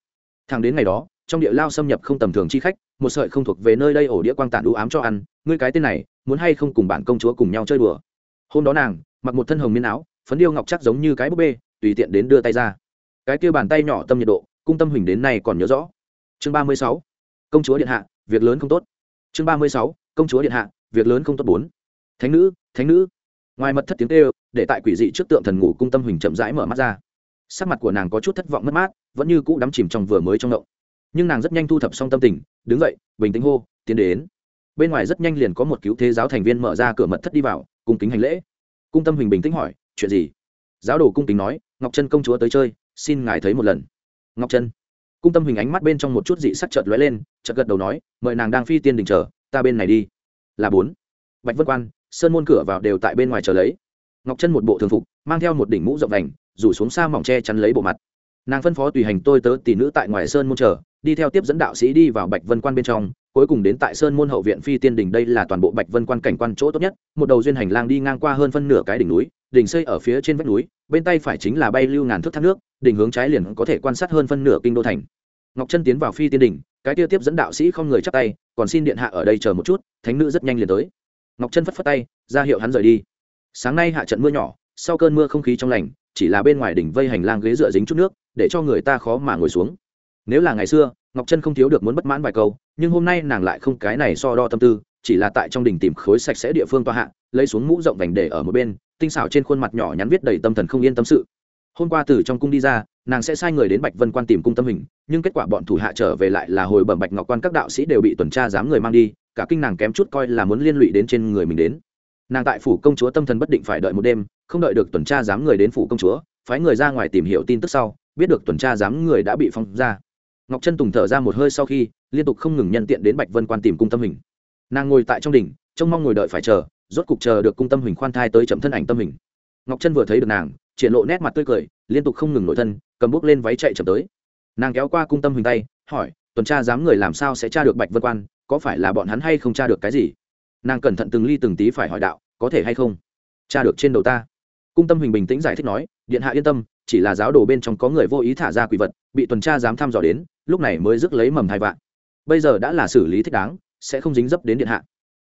Thằng đến ngày đó, trong địa lao xâm nhập không tầm thường chi khách, một sợi không thuộc về nơi đây ổ đĩa quang tản ú ám cho ăn, ngươi cái tên này, muốn hay không cùng bản công chúa cùng nhau chơi đùa? Hôm đó nàng mặc một thân hồng miên áo, phấn điêu ngọc chắc giống như cái búp bê, tùy tiện đến đưa tay ra. Cái kia bàn tay nhỏ tâm nhiệt độ, cung tâm huỳnh đến nay còn nhớ rõ. Chương ba mươi sáu, công chúa điện hạ, việc lớn không tốt. Chương ba mươi sáu, công chúa điện hạ, việc lớn không tốt bốn. Thánh nữ thánh nữ. Ngoài mật thất tiếng kêu, để tại quỷ dị trước tượng thần ngủ cung tâm huỳnh chậm rãi mở mắt ra. Sắc mặt của nàng có chút thất vọng mất mát, vẫn như cũ đắm chìm trong vừa mới trong ngộng nhưng nàng rất nhanh thu thập xong tâm tình, đứng dậy, bình tĩnh hô, tiến đến. Bên ngoài rất nhanh liền có một cứu thế giáo thành viên mở ra cửa mật thất đi vào cung kính hành lễ. Cung tâm huỳnh bình tĩnh hỏi, chuyện gì? Giáo đồ cung kính nói, ngọc trân công chúa tới chơi, xin ngài thấy một lần. Ngọc trân cung tâm huỳnh ánh mắt bên trong một chút dị sắc chợt lóe lên, chợt gật đầu nói, mời nàng đang phi tiên đình chờ, ta bên này đi. Là bốn. Bạch vân quan, sơn môn cửa vào đều tại bên ngoài chờ lấy. Ngọc trân một bộ thường phục, mang theo một đỉnh mũ rộng vành, rủ xuống xa mỏng che chắn lấy bộ mặt. Nàng phân phó tùy hành, tôi tớ tỷ nữ tại ngoài sơn môn chờ đi theo tiếp dẫn đạo sĩ đi vào bạch vân quan bên trong, cuối cùng đến tại sơn môn hậu viện phi tiên đình đây là toàn bộ bạch vân quan cảnh quan chỗ tốt nhất. Một đầu duyên hành lang đi ngang qua hơn phân nửa cái đỉnh núi, đỉnh xây ở phía trên vách núi, bên tay phải chính là bay lưu ngàn thước thác nước, đỉnh hướng trái liền có thể quan sát hơn phân nửa kinh đô thành. Ngọc chân tiến vào phi tiên đình, cái tiêu tiếp dẫn đạo sĩ không người chắp tay, còn xin điện hạ ở đây chờ một chút, thánh nữ rất nhanh liền tới. Ngọc chân phất phất tay, ra hiệu hắn rời đi. Sáng nay hạ trận mưa nhỏ, sau cơn mưa không khí trong lành, chỉ là bên ngoài đỉnh vây hành lang ghế dựa dính chút nước, để cho người ta khó mà ngồi xuống nếu là ngày xưa, ngọc trân không thiếu được muốn bất mãn vài câu, nhưng hôm nay nàng lại không cái này so đo tâm tư, chỉ là tại trong đình tìm khối sạch sẽ địa phương toa hạ, lấy xuống mũ rộng vành để ở một bên, tinh xảo trên khuôn mặt nhỏ nhắn viết đầy tâm thần không yên tâm sự. Hôm qua từ trong cung đi ra, nàng sẽ sai người đến bạch vân quan tìm cung tâm hình, nhưng kết quả bọn thủ hạ trở về lại là hồi bẩm bạch ngọc quan các đạo sĩ đều bị tuần tra dám người mang đi, cả kinh nàng kém chút coi là muốn liên lụy đến trên người mình đến. Nàng tại phủ công chúa tâm thần bất định phải đợi một đêm, không đợi được tuần tra dám người đến phủ công chúa, phái người ra ngoài tìm hiểu tin tức sau, biết được tuần tra dám người đã bị phong ra ngọc trân tùng thở ra một hơi sau khi, liên tục không ngừng nhân tiện đến bạch vân quan tìm cung tâm hình. Nàng ngồi tại trong đỉnh, trông mong ngồi đợi phải chờ, rốt cục chờ được cung tâm hình khoan thai tới chậm thân ảnh tâm hình. Ngọc trân vừa thấy được nàng, triển lộ nét mặt tươi cười, liên tục không ngừng nổi thân, cầm bút lên váy chạy chậm tới. Nàng kéo qua cung tâm hình tay, hỏi, tuần tra dám người làm sao sẽ tra được bạch vân quan, có phải là bọn hắn hay không tra được cái gì? Nàng cẩn thận từng ly từng tí phải hỏi đạo, có thể hay không? Tra được trên đầu ta. Cung tâm hình bình tĩnh giải thích nói, điện hạ yên tâm chỉ là giáo đồ bên trong có người vô ý thả ra quỷ vật, bị tuần tra dám thăm dò đến, lúc này mới rước lấy mầm hai vạn. Bây giờ đã là xử lý thích đáng, sẽ không dính dấp đến điện hạ.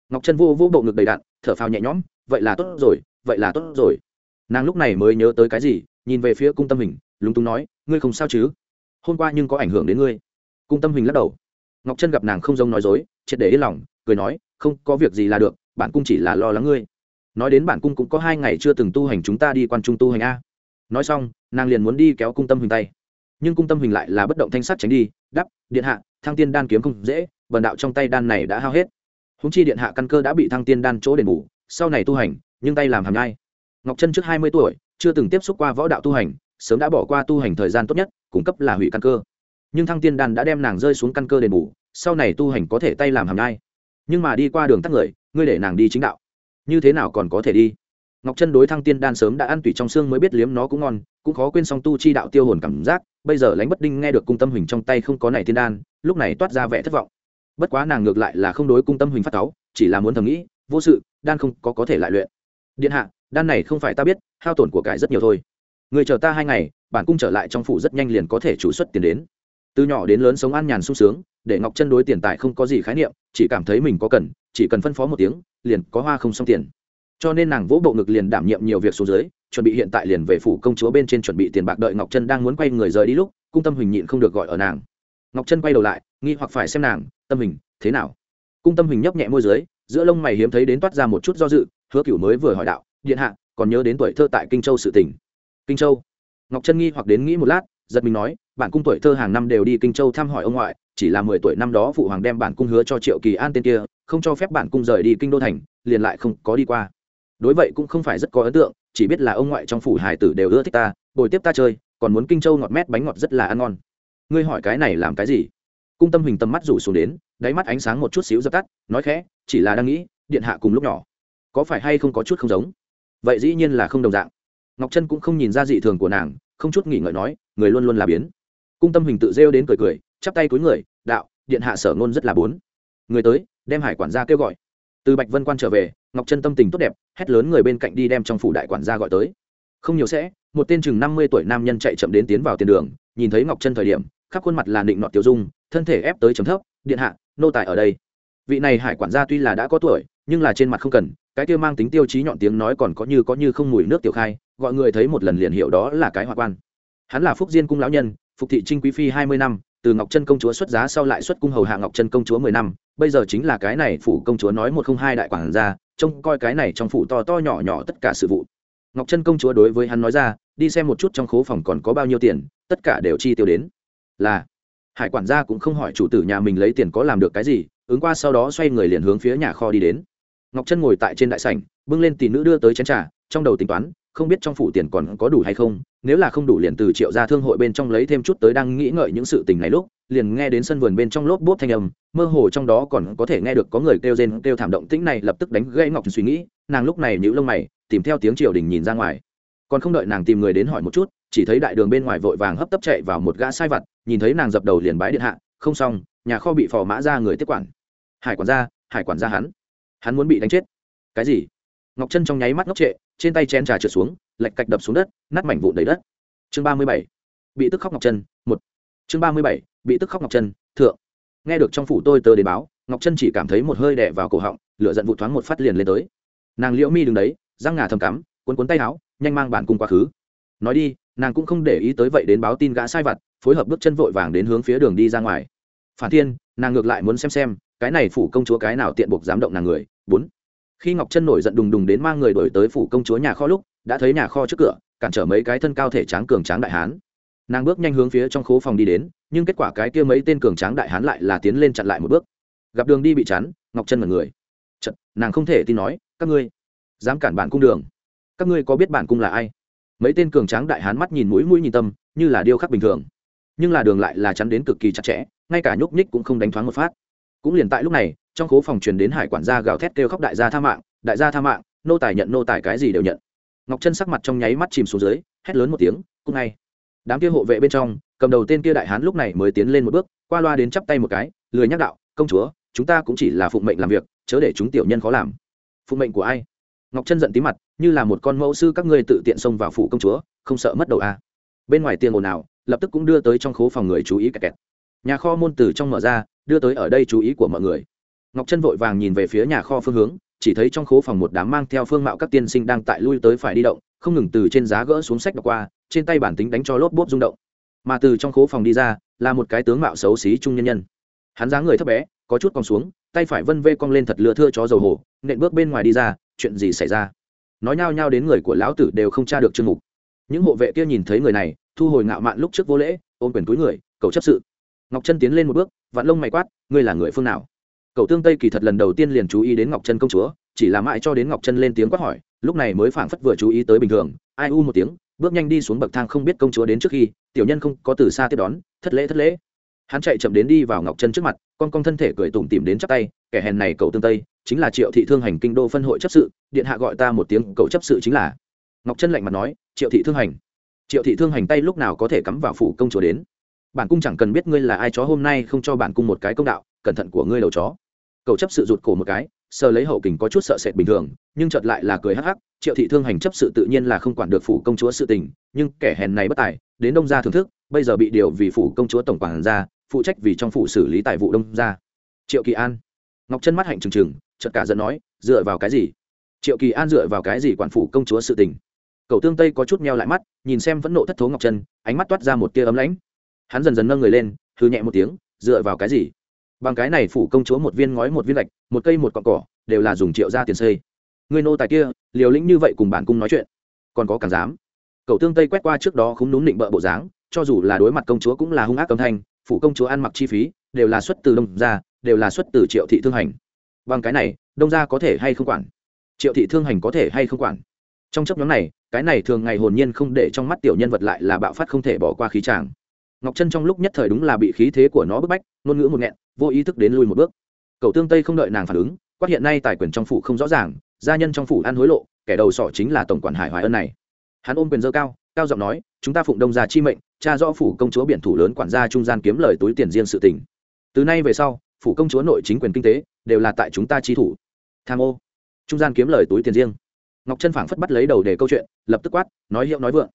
Ngọc trân vô vô bộ ngực đầy đạn, thở phào nhẹ nhõm, vậy là tốt rồi, vậy là tốt rồi. Nàng lúc này mới nhớ tới cái gì, nhìn về phía cung tâm hình, lúng túng nói, ngươi không sao chứ? Hôm qua nhưng có ảnh hưởng đến ngươi. Cung tâm hình lắc đầu. Ngọc trân gặp nàng không giống nói dối, triệt để yên lòng, cười nói, không có việc gì là được, bản cung chỉ là lo lắng ngươi. Nói đến bản cung cũng có hai ngày chưa từng tu hành, chúng ta đi quan trung tu hành a nói xong, nàng liền muốn đi kéo cung tâm hình tay. Nhưng cung tâm hình lại là bất động thanh sắt tránh đi đắp điện hạ, thăng tiên đan kiếm không dễ vần đạo trong tay đan này đã hao hết. Húng chi điện hạ căn cơ đã bị thăng tiên đan chỗ đền bù, sau này tu hành, nhưng tay làm hàm nhai. Ngọc chân trước hai mươi tuổi, chưa từng tiếp xúc qua võ đạo tu hành, sớm đã bỏ qua tu hành thời gian tốt nhất, cung cấp là hủy căn cơ. Nhưng thăng tiên đan đã đem nàng rơi xuống căn cơ đền bù, sau này tu hành có thể tay làm hàm nhai. Nhưng mà đi qua đường tắt người, ngươi để nàng đi chính đạo. Như thế nào còn có thể đi? Ngọc chân đối thăng tiên đan sớm đã ăn tủy trong xương mới biết liếm nó cũng ngon cũng khó quên song tu chi đạo tiêu hồn cảm giác bây giờ lãnh bất đinh nghe được cung tâm huỳnh trong tay không có này tiên đan lúc này toát ra vẻ thất vọng. Bất quá nàng ngược lại là không đối cung tâm huỳnh phát táo, chỉ là muốn thầm nghĩ vô sự đan không có có thể lại luyện. Điện hạ đan này không phải ta biết hao tổn của cải rất nhiều thôi. Người chờ ta hai ngày bản cung trở lại trong phủ rất nhanh liền có thể chủ xuất tiền đến. Từ nhỏ đến lớn sống an nhàn sung sướng để ngọc chân đối tiền tài không có gì khái niệm chỉ cảm thấy mình có cần chỉ cần phân phó một tiếng liền có hoa không xong tiền cho nên nàng vỗ bộ ngực liền đảm nhiệm nhiều việc xuống dưới, chuẩn bị hiện tại liền về phủ công chúa bên trên chuẩn bị tiền bạc đợi ngọc trân đang muốn quay người rời đi lúc, cung tâm huỳnh nhịn không được gọi ở nàng. Ngọc trân quay đầu lại, nghi hoặc phải xem nàng, tâm hình thế nào? Cung tâm huỳnh nhấp nhẹ môi dưới, giữa lông mày hiếm thấy đến toát ra một chút do dự, hứa cửu mới vừa hỏi đạo, điện hạ, còn nhớ đến tuổi thơ tại kinh châu sự tỉnh kinh châu? Ngọc trân nghi hoặc đến nghĩ một lát, giật mình nói, bản cung tuổi thơ hàng năm đều đi kinh châu thăm hỏi ông ngoại, chỉ là mười tuổi năm đó phụ hoàng đem bản cung hứa cho triệu kỳ an tên kia, không cho phép bản cung rời đi kinh đô thành, liền lại không có đi qua đối vậy cũng không phải rất có ấn tượng, chỉ biết là ông ngoại trong phủ hải tử đều ưa thích ta, bồi tiếp ta chơi, còn muốn kinh châu ngọt mét bánh ngọt rất là ăn ngon. Ngươi hỏi cái này làm cái gì? Cung tâm hình tầm mắt rủ xuống đến, đáy mắt ánh sáng một chút xíu dập tắt, nói khẽ, chỉ là đang nghĩ, điện hạ cùng lúc nhỏ, có phải hay không có chút không giống? Vậy dĩ nhiên là không đồng dạng. Ngọc trân cũng không nhìn ra dị thường của nàng, không chút nghỉ ngợi nói, người luôn luôn là biến. Cung tâm hình tự rêu đến cười cười, chắp tay cuối người, đạo, điện hạ sở ngôn rất là bốn. Người tới, đem hải quản gia kêu gọi từ bạch vân quan trở về, ngọc trân tâm tình tốt đẹp, hét lớn người bên cạnh đi đem trong phủ đại quản gia gọi tới. Không nhiều sẽ, một tên chừng năm mươi tuổi nam nhân chạy chậm đến tiến vào tiền đường, nhìn thấy ngọc trân thời điểm, khắp khuôn mặt là định nọ tiểu dung, thân thể ép tới chấm thấp, điện hạ, nô tài ở đây. Vị này hải quản gia tuy là đã có tuổi, nhưng là trên mặt không cần, cái kia mang tính tiêu chí nhọn tiếng nói còn có như có như không mùi nước tiểu khai, gọi người thấy một lần liền hiểu đó là cái hoa quan. Hắn là phúc diên cung lão nhân, phục thị trinh quý phi hai mươi năm từ ngọc trân công chúa xuất giá sau lại xuất cung hầu hạ ngọc trân công chúa mười năm, bây giờ chính là cái này phủ công chúa nói một không hai đại quản gia, trông coi cái này trong phủ to to nhỏ nhỏ tất cả sự vụ. Ngọc trân công chúa đối với hắn nói ra, đi xem một chút trong khố phòng còn có bao nhiêu tiền, tất cả đều chi tiêu đến. Là, hải quản gia cũng không hỏi chủ tử nhà mình lấy tiền có làm được cái gì, ứng qua sau đó xoay người liền hướng phía nhà kho đi đến. Ngọc trân ngồi tại trên đại sảnh, bưng lên tỷ nữ đưa tới chén trà, trong đầu tính toán không biết trong phủ tiền còn có đủ hay không, nếu là không đủ liền từ triệu gia thương hội bên trong lấy thêm chút tới đang nghĩ ngợi những sự tình này lúc, liền nghe đến sân vườn bên trong lốp bốp thanh âm, mơ hồ trong đó còn có thể nghe được có người kêu rên, kêu thảm động tĩnh này lập tức đánh gãy ngọc suy nghĩ, nàng lúc này nhíu lông mày, tìm theo tiếng triều đình nhìn ra ngoài. Còn không đợi nàng tìm người đến hỏi một chút, chỉ thấy đại đường bên ngoài vội vàng hấp tấp chạy vào một gã sai vặt, nhìn thấy nàng dập đầu liền bái điện hạ, không xong, nhà kho bị phò mã ra người tiếp quản. Hải quản gia, hải quản gia hắn. Hắn muốn bị đánh chết. Cái gì? Ngọc chân trong nháy mắt ngốc trệ, trên tay chén trà trượt xuống lạch cạch đập xuống đất, nát mảnh vụn đầy đất. Chương ba mươi bảy, bị tức khóc ngọc chân một. Chương ba mươi bảy, bị tức khóc ngọc chân thượng. Nghe được trong phủ tôi tờ đến báo, ngọc chân chỉ cảm thấy một hơi đè vào cổ họng, lửa giận vụ thoáng một phát liền lên tới. Nàng liễu mi đứng đấy, răng ngà thầm cắm, cuốn cuốn tay áo, nhanh mang bản cung quá khứ. Nói đi, nàng cũng không để ý tới vậy đến báo tin gã sai vặt, phối hợp bước chân vội vàng đến hướng phía đường đi ra ngoài. Phản thiên, nàng ngược lại muốn xem xem, cái này phủ công chúa cái nào tiện buộc dám động nàng người. Bốn khi ngọc chân nổi giận đùng đùng đến mang người đổi tới phủ công chúa nhà kho lúc đã thấy nhà kho trước cửa cản trở mấy cái thân cao thể tráng cường tráng đại hán. Nàng bước nhanh hướng phía trong khố phòng đi đến nhưng kết quả cái kia mấy tên cường tráng đại hán lại là tiến lên chặn lại một bước. Gặp đường đi bị chắn ngọc chân mật người. Chật, nàng không thể tin nói các ngươi dám cản bản cung đường? Các ngươi có biết bản cung là ai? Mấy tên cường tráng đại hán mắt nhìn mũi mũi nhìn tâm như là điêu khắc bình thường. Nhưng là đường lại là chắn đến cực kỳ chặt chẽ ngay cả nhúc nhích cũng không đánh thoáng một phát. Cũng liền tại lúc này trong khố phòng truyền đến hải quản gia gào thét kêu khóc đại gia tha mạng, đại gia tha mạng, nô tài nhận nô tài cái gì đều nhận. Ngọc chân sắc mặt trong nháy mắt chìm xuống dưới, hét lớn một tiếng, cũng ngay đám kia hộ vệ bên trong, cầm đầu tên kia đại hán lúc này mới tiến lên một bước, qua loa đến chắp tay một cái, lười nhắc đạo, công chúa, chúng ta cũng chỉ là phụng mệnh làm việc, chớ để chúng tiểu nhân khó làm. Phụng mệnh của ai? Ngọc chân giận tí mặt, như là một con mẫu sư các ngươi tự tiện xông vào phủ công chúa, không sợ mất đầu à. bên ngoài tiền ồn nào lập tức cũng đưa tới trong khố phòng người chú ý kẹt kẹt. Nhà kho môn từ trong mở ra, đưa tới ở đây chú ý của mọi người ngọc chân vội vàng nhìn về phía nhà kho phương hướng, chỉ thấy trong khố phòng một đám mang theo phương mạo các tiên sinh đang tại lui tới phải đi động, không ngừng từ trên giá gỡ xuống sách đọc qua, trên tay bản tính đánh cho lốp bốp rung động. Mà từ trong khố phòng đi ra, là một cái tướng mạo xấu xí trung nhân nhân. Hắn dáng người thấp bé, có chút cong xuống, tay phải vân vê cong lên thật lừa thưa chó dầu hổ, nện bước bên ngoài đi ra, chuyện gì xảy ra? Nói nhao nhao đến người của lão tử đều không tra được chương mục. Những hộ vệ kia nhìn thấy người này, thu hồi ngạo mạn lúc trước vô lễ, ôm quyền túi người, cầu chấp sự. Ngọc chân tiến lên một bước vạn lông mày quát, ngươi là người phương nào? Cậu tương tây kỳ thật lần đầu tiên liền chú ý đến ngọc chân công chúa, chỉ là mãi cho đến ngọc chân lên tiếng quát hỏi, lúc này mới phảng phất vừa chú ý tới bình thường, ai u một tiếng, bước nhanh đi xuống bậc thang không biết công chúa đến trước khi, tiểu nhân không có từ xa tiếp đón, thất lễ thất lễ. Hắn chạy chậm đến đi vào ngọc chân trước mặt, con con thân thể cười tủm tìm đến chắp tay, kẻ hèn này cậu tương tây, chính là triệu thị thương hành kinh đô phân hội chấp sự, điện hạ gọi ta một tiếng cậu chấp sự chính là. Ngọc chân lạnh mặt nói, triệu thị thương hành. Triệu thị thương hành tay lúc nào có thể cắm vào phủ công chúa đến? Bản cung chẳng cần biết ngươi là ai chó hôm nay không cho bản cung một cái công đạo, cẩn thận của ngươi đầu chó cậu chấp sự rụt cổ một cái, sờ lấy hậu kình có chút sợ sệt bình thường, nhưng chợt lại là cười hắc hắc, triệu thị thương hành chấp sự tự nhiên là không quản được phủ công chúa sự tình, nhưng kẻ hèn này bất tài, đến đông gia thưởng thức, bây giờ bị điều vì phủ công chúa tổng quản gia, phụ trách vì trong phủ xử lý tài vụ đông gia. Triệu kỳ an. Ngọc chân mắt hạnh trừng trừng, chợt cả giận nói, dựa vào cái gì? Triệu kỳ an dựa vào cái gì quản phủ công chúa sự tình? Cậu tương tây có chút meo lại mắt, nhìn xem vẫn nộ thất thố ngọc chân ánh mắt toát ra một tia ấm lãnh. Hắn dần dần nâng người lên hư nhẹ một tiếng, dựa vào cái gì? Bằng cái này phủ công chúa một viên ngói một viên lạch một cây một cọn cỏ, đều là dùng triệu ra tiền xây. Người nô tài kia, liều lĩnh như vậy cùng bản cung nói chuyện, còn có càng dám. Cậu tương tây quét qua trước đó không đúng định bợ bộ dáng, cho dù là đối mặt công chúa cũng là hung ác âm thanh, phủ công chúa ăn mặc chi phí, đều là xuất từ đông ra đều là xuất từ triệu thị thương hành. Bằng cái này, đông ra có thể hay không quản? Triệu thị thương hành có thể hay không quản? Trong chấp nhóm này, cái này thường ngày hồn nhiên không để trong mắt tiểu nhân vật lại là bạo phát không thể bỏ qua khí tràng ngọc chân trong lúc nhất thời đúng là bị khí thế của nó bức bách, ngôn ngữ một nghẹn, vô ý thức đến lui một bước. Cậu tương tây không đợi nàng phản ứng, quát hiện nay tài quyền trong phủ không rõ ràng, gia nhân trong phủ ăn hối lộ, kẻ đầu sỏ chính là tổng quản hải hoài ân này. Hắn ôm quyền dơ cao cao giọng nói, chúng ta phụng đông gia chi mệnh, cha rõ phủ công chúa biển thủ lớn quản gia trung gian kiếm lời túi tiền riêng sự tình. Từ nay về sau, phủ công chúa nội chính quyền kinh tế, đều là tại chúng ta chi thủ. Tham ô. Trung gian kiếm lời túi tiền riêng. Ngọc chân phảng phất bắt lấy đầu để câu chuyện, lập tức quát, nói hiệu nói vượng.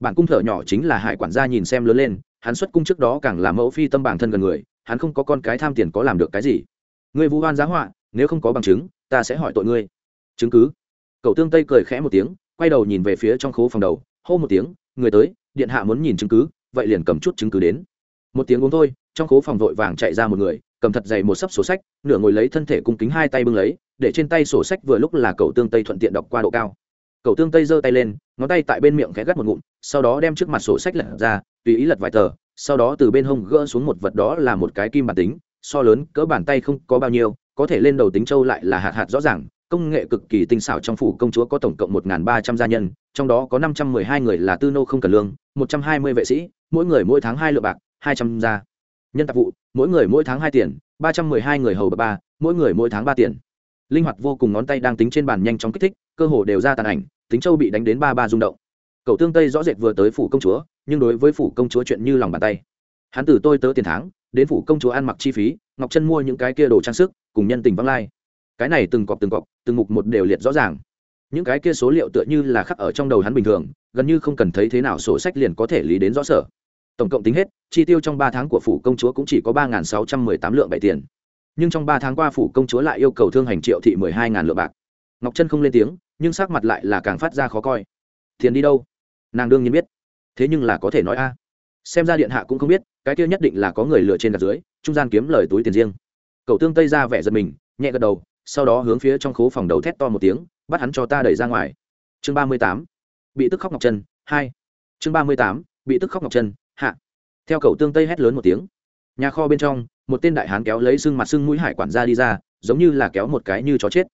Bản cung thở nhỏ chính là hải quản gia nhìn xem lớn lên hắn xuất cung trước đó càng làm mẫu phi tâm bản thân gần người, hắn không có con cái tham tiền có làm được cái gì. Ngươi vu oan giá họa, nếu không có bằng chứng, ta sẽ hỏi tội ngươi. Chứng cứ. Cậu tương tây cười khẽ một tiếng, quay đầu nhìn về phía trong khố phòng đầu, hô một tiếng, người tới, điện hạ muốn nhìn chứng cứ, vậy liền cầm chút chứng cứ đến. Một tiếng uống thôi, trong khố phòng vội vàng chạy ra một người, cầm thật dày một sấp sổ sách, nửa ngồi lấy thân thể cung kính hai tay bưng lấy, để trên tay sổ sách vừa lúc là cậu tương tây thuận tiện đọc qua độ cao cậu tương tây giơ tay lên, ngón tay tại bên miệng khẽ gắt một ngụm, sau đó đem trước mặt sổ sách lật ra, tùy ý lật vài tờ, sau đó từ bên hông gỡ xuống một vật đó là một cái kim bản tính, so lớn, cỡ bàn tay không có bao nhiêu, có thể lên đầu tính châu lại là hạt hạt rõ ràng, công nghệ cực kỳ tinh xảo trong phủ công chúa có tổng cộng một ba trăm gia nhân, trong đó có năm trăm mười hai người là tư nô không cần lương, một trăm hai mươi vệ sĩ, mỗi người mỗi tháng hai lượng bạc, hai trăm gia nhân tạp vụ, mỗi người mỗi tháng hai tiền, ba trăm mười hai người hầu ba, mỗi người mỗi tháng ba tiền. Linh hoạt vô cùng ngón tay đang tính trên bàn nhanh chóng kích thích, cơ hồ đều ra tàn ảnh tính châu bị đánh đến ba ba rung động. Cậu tương tây rõ rệt vừa tới phủ công chúa, nhưng đối với phủ công chúa chuyện như lòng bàn tay. Hắn từ tôi tớ tiền tháng, đến phủ công chúa ăn mặc chi phí, ngọc chân mua những cái kia đồ trang sức, cùng nhân tình vắng lai. Cái này từng cọc từng cọc, từng mục một đều liệt rõ ràng. Những cái kia số liệu tựa như là khắc ở trong đầu hắn bình thường, gần như không cần thấy thế nào sổ sách liền có thể lý đến rõ sở. Tổng cộng tính hết, chi tiêu trong ba tháng của phủ công chúa cũng chỉ có ba sáu trăm mười tám lượng bảy tiền. Nhưng trong ba tháng qua phủ công chúa lại yêu cầu thương hành triệu thị mười hai lượng bạc. Ngọc chân không lên tiếng nhưng sắc mặt lại là càng phát ra khó coi. Tiền đi đâu? Nàng đương nhiên biết. Thế nhưng là có thể nói a. Xem ra điện hạ cũng không biết, cái kia nhất định là có người lựa trên gạt dưới, trung gian kiếm lời túi tiền riêng. Cậu tương tây ra vẻ giật mình, nhẹ gật đầu, sau đó hướng phía trong khố phòng đầu thét to một tiếng, bắt hắn cho ta đẩy ra ngoài. Chương ba mươi tám. Bị tức khóc ngọc chân hai. Chương ba mươi tám. Bị tức khóc ngọc chân hạ. Theo cậu tương tây hét lớn một tiếng. Nhà kho bên trong, một tên đại hán kéo lấy xương mặt xương mũi hải quản ra đi ra, giống như là kéo một cái như chó chết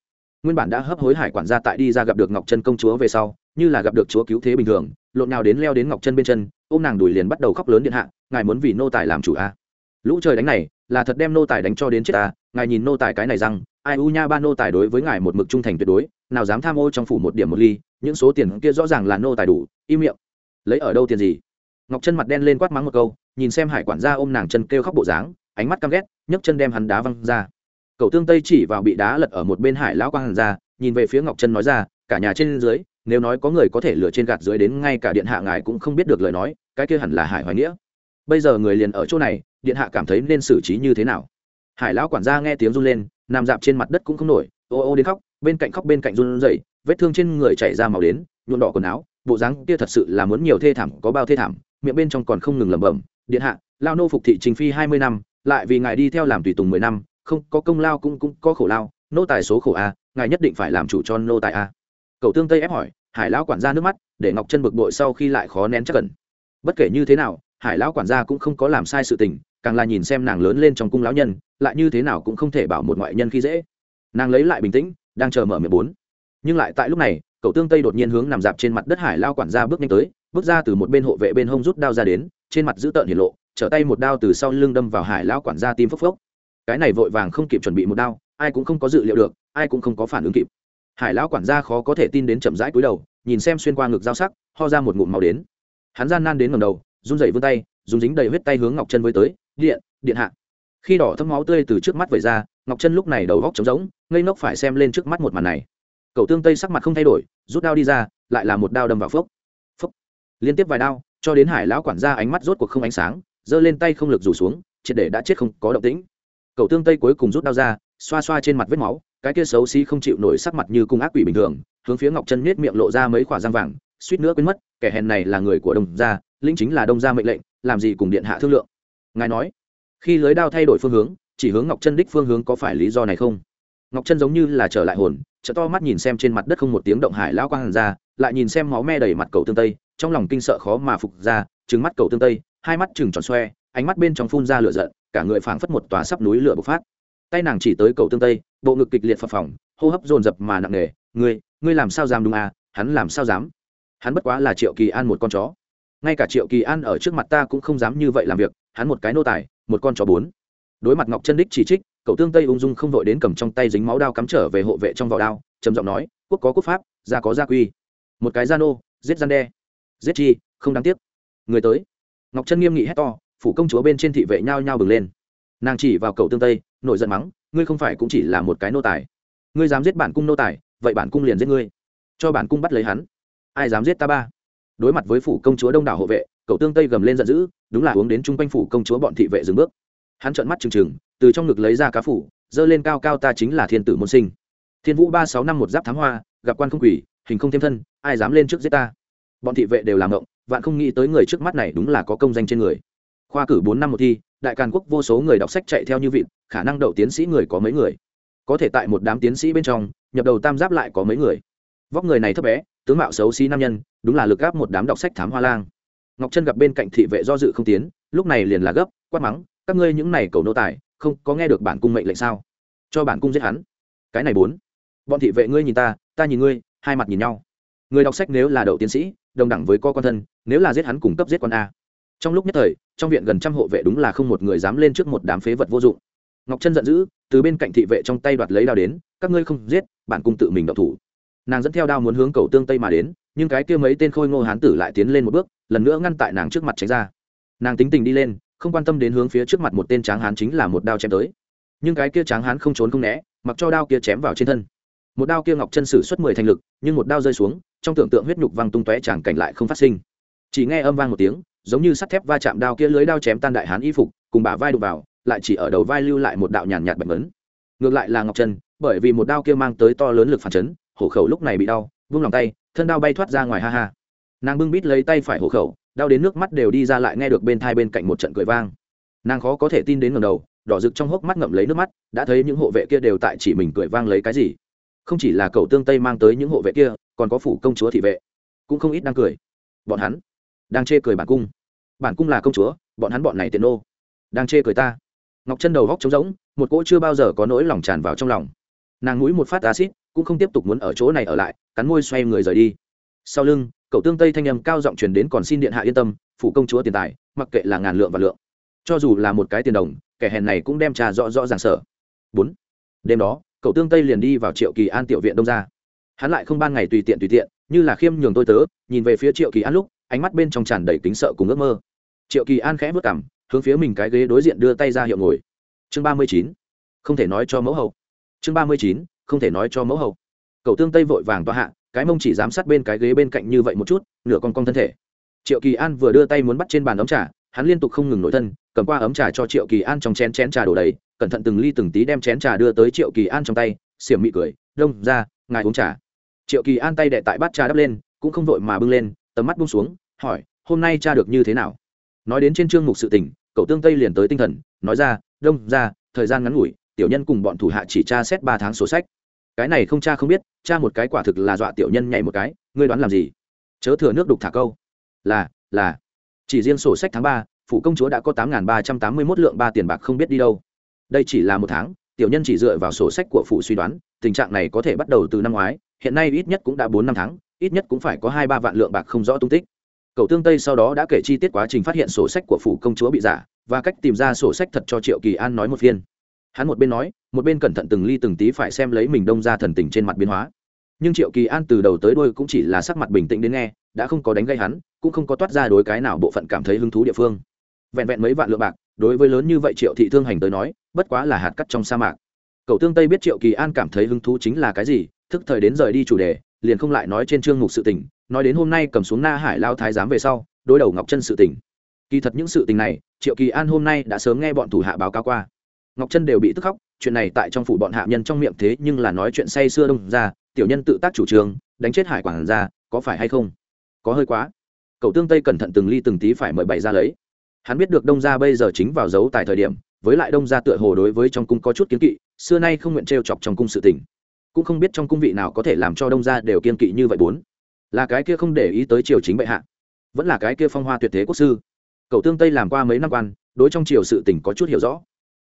nguyên bản đã hấp hối hải quản gia tại đi ra gặp được ngọc chân công chúa về sau, như là gặp được chúa cứu thế bình thường, lộn nào đến leo đến ngọc chân bên chân, ôm nàng đùi liền bắt đầu khóc lớn điện hạ, ngài muốn vì nô tài làm chủ a à. lũ trời đánh này, là thật đem nô tài đánh cho đến chết ta. à. ngài nhìn nô tài cái này rằng ai u nha ba nô tài đối với ngài một mực trung thành tuyệt đối, nào dám tham ô trong phủ một điểm một ly, những số tiền kia rõ ràng là nô tài đủ, im miệng lấy ở đâu tiền gì ngọc chân mặt đen lên quát mắng một câu, nhìn xem hải quản gia ôm nàng chân kêu khóc bộ dáng, ánh mắt căm ghét, nhấc chân đem hắn đá văng ra cậu tương tây chỉ vào bị đá lật ở một bên hải lão quang hàn ra, nhìn về phía ngọc Trân nói ra, cả nhà trên dưới, nếu nói có người có thể lừa trên gạt dưới đến ngay cả điện hạ ngài cũng không biết được lời nói, cái kia hẳn là hải hoài nghĩa. Bây giờ người liền ở chỗ này, điện hạ cảm thấy nên xử trí như thế nào? Hải lão quản gia nghe tiếng run lên, nằm dạp trên mặt đất cũng không nổi, ô ô đến khóc, bên cạnh khóc bên cạnh run rẩy, vết thương trên người chảy ra màu đến nhuộn đỏ quần áo, bộ dáng kia thật sự là muốn nhiều thê thảm, có bao thê thảm, miệng bên trong còn không ngừng lẩm bẩm, điện hạ lao nô phục thị trình phi hai mươi năm, lại vì ngài đi theo làm tùy tùng mười năm không, có công lao cũng cũng có khổ lao, nô tài số khổ a, ngài nhất định phải làm chủ cho nô tài a. Cậu tương tây ép hỏi, hải lão quản gia nước mắt, để ngọc chân bực bội sau khi lại khó nén chắc cần bất kể như thế nào, hải lão quản gia cũng không có làm sai sự tình, càng là nhìn xem nàng lớn lên trong cung lão nhân, lại như thế nào cũng không thể bảo một ngoại nhân khi dễ. Nàng lấy lại bình tĩnh, đang chờ mở miệng bốn. Nhưng lại tại lúc này, cậu tương tây đột nhiên hướng nằm dạp trên mặt đất hải lao quản gia bước nhanh tới, bước ra từ một bên hộ vệ bên hông rút đao ra đến, trên mặt giữ tợn hiển lộ, trở tay một đao từ sau lưng đâm vào hải lao quản gia tim phốc phốc cái này vội vàng không kịp chuẩn bị một đao, ai cũng không có dự liệu được, ai cũng không có phản ứng kịp. Hải lão quản gia khó có thể tin đến chậm rãi cúi đầu, nhìn xem xuyên qua ngực dao sắc, ho ra một ngụm màu đến. Hắn gian nan đến ngầm đầu, run dậy vươn tay, dùng dính đầy huyết tay hướng ngọc chân với tới, điện điện hạ. Khi đỏ thấm máu tươi từ trước mắt vẩy ra, ngọc chân lúc này đầu góc trống rỗng, ngây ngốc phải xem lên trước mắt một màn này. Cậu tương tây sắc mặt không thay đổi, rút đao đi ra, lại là một đao đâm vào phốc. Phốc. Liên tiếp vài đao, cho đến hải lão quản gia ánh mắt rốt cuộc không ánh sáng, giơ lên tay không lực rủ xuống, triệt để đã chết không có động tĩnh cậu tương tây cuối cùng rút đao ra, xoa xoa trên mặt vết máu, cái kia xấu xí không chịu nổi sắc mặt như cung ác quỷ bình thường, hướng phía ngọc chân nết miệng lộ ra mấy khoả răng vàng, suýt nữa quên mất, kẻ hèn này là người của đông gia linh chính là đông gia mệnh lệnh, làm gì cùng điện hạ thương lượng. Ngài nói, khi lưới đao thay đổi phương hướng, chỉ hướng ngọc chân đích phương hướng có phải lý do này không? Ngọc chân giống như là trở lại hồn chợ to mắt nhìn xem trên mặt đất không một tiếng động hải lão quang hàn ra, lại nhìn xem máu me đầy mặt cầu tương tây, trong lòng kinh sợ khó mà phục ra trứng mắt cầu tương tây, hai mắt chừng tròn xoe, ánh mắt bên trong phun ra lửa giận cả người phảng phất một tòa sắp núi lửa bộc phát. Tay nàng chỉ tới cầu tương tây, bộ ngực kịch liệt phập phồng, hô hấp dồn dập mà nặng nề, ngươi ngươi làm sao dám đúng à? Hắn làm sao dám? Hắn bất quá là triệu kỳ an một con chó. Ngay cả triệu kỳ an ở trước mặt ta cũng không dám như vậy làm việc, hắn một cái nô tài, một con chó bốn. Đối mặt ngọc chân đích chỉ trích cậu tương tây ung dung không vội đến cầm trong tay dính máu đao cắm trở về hộ vệ trong vỏ đao, trầm giọng nói, quốc có quốc pháp, gia có gia quy. Một cái gia nô, giết gian đe. Giết chi, không đáng tiếc. Người tới. Ngọc chân nghiêm nghị hét to phủ công chúa bên trên thị vệ nhao nhao bừng lên. Nàng chỉ vào cậu tương tây, nổi giận mắng, ngươi không phải cũng chỉ là một cái nô tài. Ngươi dám giết bản cung nô tài, vậy bản cung liền giết ngươi. Cho bản cung bắt lấy hắn. Ai dám giết ta ba? Đối mặt với phủ công chúa đông đảo hộ vệ, cậu tương tây gầm lên giận dữ, đúng là uống đến chung quanh phủ công chúa bọn thị vệ dừng bước. Hắn trợn mắt trừng trừng, từ trong ngực lấy ra cá phủ dơ lên cao cao ta chính là thiên tử môn sinh. Thiên vũ ba sáu năm một giáp thám hoa, gặp quan không quỷ, hình không thêm thân, ai dám lên trước giết ta? Bọn thị vệ đều làm động vạn không nghĩ tới người trước mắt này đúng là có công danh trên người khoa cử bốn năm một thi, đại càn quốc vô số người đọc sách chạy theo như vịt, khả năng đậu tiến sĩ người có mấy người. Có thể tại một đám tiến sĩ bên trong, nhập đầu tam giáp lại có mấy người. Vóc người này thấp bé, tướng mạo xấu xí nam nhân, đúng là lực gáp một đám đọc sách thám hoa lang. Ngọc chân gặp bên cạnh thị vệ do dự không tiến, lúc này liền là gấp, quát mắng, các ngươi những này cầu nô tài, không có nghe được bản cung mệnh lệnh sao? Cho bản cung giết hắn. Cái này bốn. Bọn thị vệ ngươi nhìn ta ta nhìn ngươi, hai mặt nhìn nhau. Người đọc sách nếu là đậu tiến sĩ, đồng đẳng với co quan thân, nếu là giết hắn cùng cấp giết con a. Trong lúc nhất thời trong viện gần trăm hộ vệ đúng là không một người dám lên trước một đám phế vật vô dụng. Ngọc chân giận dữ, từ bên cạnh thị vệ trong tay đoạt lấy đao đến, các ngươi không giết, bản cung tự mình đậu thủ. Nàng dẫn theo đao muốn hướng cầu tương tây mà đến, nhưng cái kia mấy tên khôi ngô hán tử lại tiến lên một bước, lần nữa ngăn tại nàng trước mặt tránh ra. Nàng tính tình đi lên, không quan tâm đến hướng phía trước mặt một tên tráng hán chính là một đao chém tới. Nhưng cái kia tráng hán không trốn không né, mặc cho đao kia chém vào trên thân. Một đao kia ngọc chân sử xuất mười thành lực, nhưng một đao rơi xuống, trong tưởng tượng huyết nhục văng tung tóe chẳng cảnh lại không phát sinh. Chỉ nghe âm vang một tiếng giống như sắt thép va chạm đao kia lưới đao chém tan đại hán y phục, cùng bả vai đục vào, lại chỉ ở đầu vai lưu lại một đạo nhàn nhạt bệnh ấn ngược lại là ngọc trần bởi vì một đao kia mang tới to lớn lực phản chấn, hổ khẩu lúc này bị đau, vung lòng tay, thân đao bay thoát ra ngoài ha ha. Nàng bưng bít lấy tay phải hổ khẩu, đau đến nước mắt đều đi ra lại nghe được bên thai bên cạnh một trận cười vang. Nàng khó có thể tin đến ngầm đầu, đỏ rực trong hốc mắt ngậm lấy nước mắt, đã thấy những hộ vệ kia đều tại chỉ mình cười vang lấy cái gì. Không chỉ là cầu tương tây mang tới những hộ vệ kia, còn có phủ công chúa thị vệ. Cũng không ít đang cười. Bọn hắn đang chê cười bản cung. Bản cung là công chúa, bọn hắn bọn này tiện nô. Đang chê cười ta. Ngọc chân đầu góc trống rỗng, một cỗ chưa bao giờ có nỗi lòng tràn vào trong lòng. Nàng mũi một phát acid cũng không tiếp tục muốn ở chỗ này ở lại, cắn môi xoay người rời đi. Sau lưng, cậu tương tây thanh âm cao giọng truyền đến còn xin điện hạ yên tâm phụ công chúa tiền tài, mặc kệ là ngàn lượng và lượng. Cho dù là một cái tiền đồng, kẻ hèn này cũng đem trà rõ rõ ràng sở bốn. Đêm đó, cậu tương tây liền đi vào triệu kỳ an tiểu viện đông ra. Hắn lại không ban ngày tùy tiện tùy tiện, như là khiêm nhường tôi tớ, nhìn về phía triệu kỳ an lúc ánh mắt bên trong tràn đầy kính sợ cùng ước mơ. Triệu kỳ an khẽ vất cảm hướng phía mình cái ghế đối diện đưa tay ra hiệu ngồi. Chương ba mươi chín, không thể nói cho mẫu hậu. Chương ba mươi chín, không thể nói cho mẫu hậu. Cậu tương tây vội vàng tòa hạ, cái mông chỉ giám sát bên cái ghế bên cạnh như vậy một chút, nửa con con thân thể. Triệu kỳ an vừa đưa tay muốn bắt trên bàn ấm trà, hắn liên tục không ngừng nổi thân, cầm qua ấm trà cho triệu kỳ an trong chén chén trà đổ đầy, cẩn thận từng ly từng tí đem chén trà đưa tới triệu kỳ an trong tay, xiểm mị cười, đông, ra, ngài uống trà. Triệu kỳ an tay đệ tại bát trà đắp lên, cũng không vội mà bưng lên, tầm mắt bung xuống hỏi, hôm nay cha được như thế nào? Nói đến trên chương mục sự tình, cậu tương tây liền tới tinh thần, nói ra, đông, ra, thời gian ngắn ngủi, tiểu nhân cùng bọn thủ hạ chỉ tra xét ba tháng sổ sách. Cái này không cha không biết, cha một cái quả thực là dọa tiểu nhân nhảy một cái, ngươi đoán làm gì? Chớ thừa nước đục thả câu. Là là, chỉ riêng sổ sách tháng ba, phụ công chúa đã có tám ba trăm tám mươi một lượng ba tiền bạc không biết đi đâu. Đây chỉ là một tháng, tiểu nhân chỉ dựa vào sổ sách của phụ suy đoán, tình trạng này có thể bắt đầu từ năm ngoái, hiện nay ít nhất cũng đã bốn năm tháng, ít nhất cũng phải có hai ba vạn lượng bạc không rõ tung tích cậu tương tây sau đó đã kể chi tiết quá trình phát hiện sổ sách của phủ công chúa bị giả, và cách tìm ra sổ sách thật cho triệu kỳ an nói một phiên. Hắn một bên nói, một bên cẩn thận từng ly từng tí phải xem lấy mình đông ra thần tình trên mặt biến hóa. Nhưng triệu kỳ an từ đầu tới đôi cũng chỉ là sắc mặt bình tĩnh đến nghe, đã không có đánh gây hắn, cũng không có toát ra đối cái nào bộ phận cảm thấy hứng thú địa phương. Vẹn vẹn mấy vạn lượng bạc, đối với lớn như vậy triệu thị thương hành tới nói, bất quá là hạt cắt trong sa mạc. Cậu tương tây biết triệu kỳ an cảm thấy hứng thú chính là cái gì, thức thời đến rời đi chủ đề liền không lại nói trên chương mục sự tình, nói đến hôm nay cầm xuống na hải lao thái giám về sau, đối đầu ngọc chân sự tình. Kỳ thật những sự tình này, triệu kỳ an hôm nay đã sớm nghe bọn thủ hạ báo cáo qua. Ngọc chân đều bị tức khóc, chuyện này tại trong phủ bọn hạ nhân trong miệng thế nhưng là nói chuyện say xưa đông ra, tiểu nhân tự tác chủ trương, đánh chết hải quản ra có phải hay không? Có hơi quá. Cậu tương tây cẩn thận từng ly từng tí phải mời bày ra lấy. Hắn biết được đông gia bây giờ chính vào dấu tại thời điểm, với lại đông gia tựa hồ đối với trong cung có chút kiến kỵ, xưa nay không nguyện t chọc trong cung sự tình cũng không biết trong cung vị nào có thể làm cho đông gia đều kiên kỵ như vậy bốn. Là cái kia không để ý tới triều chính bệ hạ, vẫn là cái kia phong hoa tuyệt thế quốc sư. Cậu tương tây làm qua mấy năm quan, đối trong triều sự tình có chút hiểu rõ.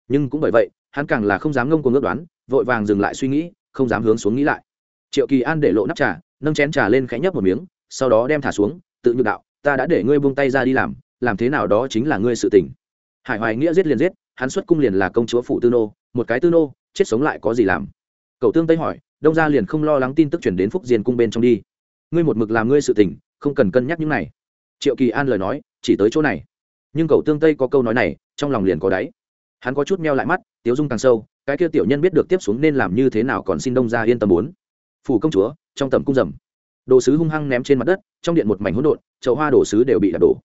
Nhưng cũng bởi vậy, hắn càng là không dám ngông cuồng ước đoán, vội vàng dừng lại suy nghĩ, không dám hướng xuống nghĩ lại. Triệu kỳ an để lộ nắp trà, nâng chén trà lên khẽ nhấp một miếng, sau đó đem thả xuống, tự nhược đạo, ta đã để ngươi buông tay ra đi làm làm thế nào đó chính là ngươi sự tình. Hải hoài nghĩa giết liền giết, hắn xuất cung liền là công chúa phụ tư nô, một cái tư nô, chết sống lại có gì làm? Cậu tương tây hỏi, đông gia liền không lo lắng tin tức chuyển đến phúc diên cung bên trong đi. Ngươi một mực làm ngươi sự tình, không cần cân nhắc những này. Triệu kỳ an lời nói, chỉ tới chỗ này. Nhưng cậu tương tây có câu nói này, trong lòng liền có đáy. Hắn có chút meo lại mắt, tiếu dung càng sâu, cái kia tiểu nhân biết được tiếp xuống nên làm như thế nào còn xin đông gia yên tâm muốn. Phủ công chúa, trong tầm cung rầm. Đồ sứ hung hăng ném trên mặt đất, trong điện một mảnh hỗn độn, chậu hoa đồ sứ đều bị đập đổ.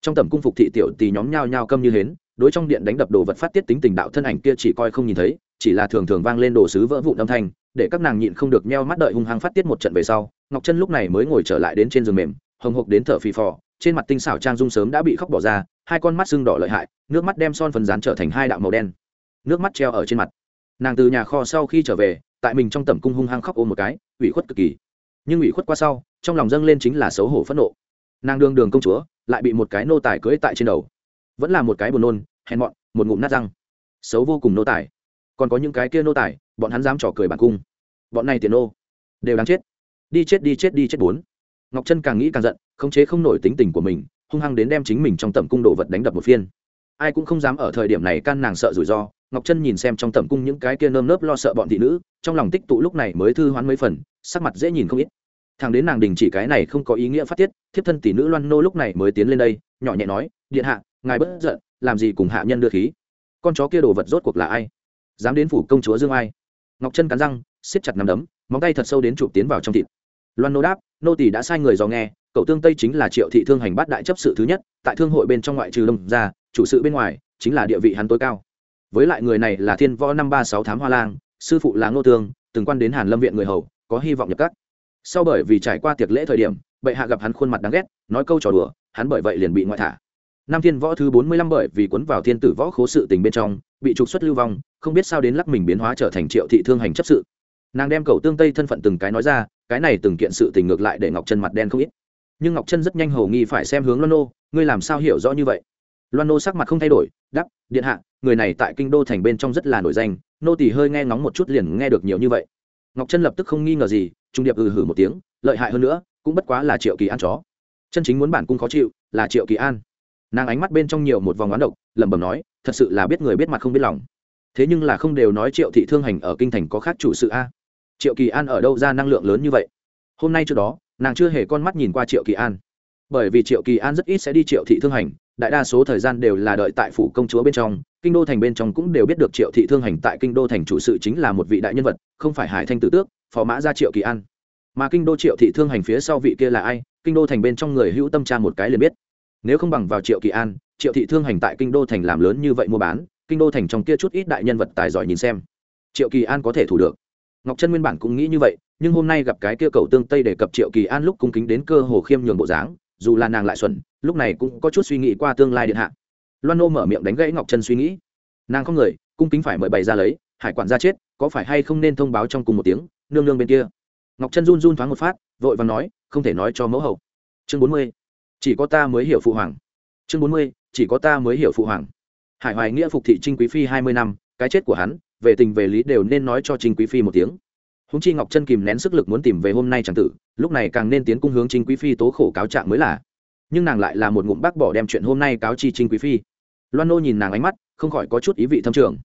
Trong tầm cung phục thị tiểu tì nhóm nhao nhao câm như hến, đối trong điện đánh đập đồ vật phát tiết tính tình đạo thân ảnh kia chỉ coi không nhìn thấy chỉ là thường thường vang lên đồ sứ vỡ vụn âm thanh, để các nàng nhịn không được nheo mắt đợi hung hăng phát tiết một trận về sau, ngọc chân lúc này mới ngồi trở lại đến trên giường mềm, hồng hộc đến thở phì phò, trên mặt tinh xảo trang dung sớm đã bị khóc bỏ ra, hai con mắt sưng đỏ lợi hại, nước mắt đem son phần rán trở thành hai đạo màu đen. Nước mắt treo ở trên mặt. Nàng từ nhà kho sau khi trở về, tại mình trong tầm cung hung hăng khóc ôm một cái, ủy khuất cực kỳ. Nhưng ủy khuất qua sau, trong lòng dâng lên chính là xấu hổ phẫn nộ. Nàng đương đường công chúa, lại bị một cái nô tài cưỡi tại trên đầu. Vẫn là một cái buồn nôn, hèn mọn, một ngụm nát răng. Xấu vô cùng nô tài còn có những cái kia nô tài, bọn hắn dám trò cười bản cung. Bọn này tiền nô, đều đáng chết. Đi chết đi chết đi chết bốn. Ngọc trân càng nghĩ càng giận, khống chế không nổi tính tình của mình, hung hăng đến đem chính mình trong tầm cung đồ vật đánh đập một phiên. Ai cũng không dám ở thời điểm này can nàng sợ rủi ro, ngọc trân nhìn xem trong tầm cung những cái kia nơm nớp lo sợ bọn thị nữ, trong lòng tích tụ lúc này mới thư hoán mấy phần, sắc mặt dễ nhìn không ít. Thằng đến nàng đình chỉ cái này không có ý nghĩa phát tiết, thiếp thân tỷ nữ loan nô lúc này mới tiến lên đây, nhỏ nhẹ nói, điện hạ, ngài bất giận, làm gì cùng hạ nhân đưa khí? Con chó kia đồ vật rốt cuộc là ai? Dám đến phủ công chúa dương ai. Ngọc chân cắn răng, siết chặt nắm đấm, móng tay thật sâu đến chụp tiến vào trong thịt. Loan nô đáp, nô tỷ đã sai người dò nghe, cậu tương tây chính là triệu thị thương hành bát đại chấp sự thứ nhất, tại thương hội bên trong ngoại trừ đông ra chủ sự bên ngoài, chính là địa vị hắn tối cao. Với lại người này là thiên võ năm ba sáu thám hoa lang, sư phụ là ngô tương, từng quan đến hàn lâm viện người hầu, có hy vọng nhập các. Sau bởi vì trải qua tiệc lễ thời điểm, bệ hạ gặp hắn khuôn mặt đáng ghét, nói câu trò đùa, hắn bởi vậy liền bị ngoại thả nam thiên võ thứ bốn mươi lăm bởi vì cuốn vào thiên tử võ khố sự tình bên trong, bị trục xuất lưu vong, không biết sao đến lắc mình biến hóa trở thành triệu thị thương hành chấp sự. Nàng đem cầu tương tây thân phận từng cái nói ra, cái này từng kiện sự tình ngược lại để ngọc chân mặt đen không ít. Nhưng ngọc chân rất nhanh hầu nghi phải xem hướng loan nô, ngươi làm sao hiểu rõ như vậy? Loan nô sắc mặt không thay đổi đắp điện hạ, người này tại kinh đô thành bên trong rất là nổi danh, nô tỳ hơi nghe ngóng một chút liền nghe được nhiều như vậy. Ngọc chân lập tức không nghi ngờ gì, trung điệp ừ hử một tiếng, lợi hại hơn nữa, cũng bất quá là triệu kỳ an chó. Chân chính muốn bản cung khó chịu, là triệu kỳ an nàng ánh mắt bên trong nhiều một vòng oán độc, lẩm bẩm nói, thật sự là biết người biết mặt không biết lòng. Thế nhưng là không đều nói triệu thị thương hành ở kinh thành có khác chủ sự a. Triệu kỳ an ở đâu ra năng lượng lớn như vậy? Hôm nay trước đó, nàng chưa hề con mắt nhìn qua triệu kỳ an. Bởi vì triệu kỳ an rất ít sẽ đi triệu thị thương hành, đại đa số thời gian đều là đợi tại phủ công chúa bên trong, kinh đô thành bên trong cũng đều biết được triệu thị thương hành tại kinh đô thành chủ sự chính là một vị đại nhân vật, không phải hải thanh tử tước, phó mã ra triệu kỳ an. Mà kinh đô triệu thị thương hành phía sau vị kia là ai? Kinh đô thành bên trong người hữu tâm tra một cái liền biết nếu không bằng vào triệu kỳ an, triệu thị thương hành tại kinh đô thành làm lớn như vậy mua bán, kinh đô thành trong kia chút ít đại nhân vật tài giỏi nhìn xem. Triệu kỳ an có thể thủ được. Ngọc trân nguyên bản cũng nghĩ như vậy, nhưng hôm nay gặp cái kia cầu tương tây đề cập triệu kỳ an lúc cung kính đến cơ hồ khiêm nhường bộ dáng, dù là nàng lại xuẩn, lúc này cũng có chút suy nghĩ qua tương lai điện hạ. Loan nô mở miệng đánh gãy ngọc trân suy nghĩ. Nàng không người, cung kính phải mời bày ra lấy, hải quản ra chết, có phải hay không nên thông báo trong cùng một tiếng, nương nương bên kia. Ngọc trân run run thoáng một phát, vội và nói, không thể nói cho mẫu hậu. Chương bốn mươi chỉ có ta mới hiểu phụ hoàng. Chương bốn mươi, chỉ có ta mới hiểu phụ hoàng. Hải hoài nghĩa phục thị trinh quý phi hai mươi năm, cái chết của hắn, về tình về lý đều nên nói cho trinh quý phi một tiếng. Húng chi ngọc chân kìm nén sức lực muốn tìm về hôm nay c tử, lúc này càng nên tiến cung hướng trinh quý phi tố khổ cáo trạng mới là. Nhưng nàng lại là một ngụm bác bỏ đem chuyện hôm nay cáo chi trinh quý phi. Loan nô nhìn nàng ánh mắt, không khỏi có chút ý vị thâm trường.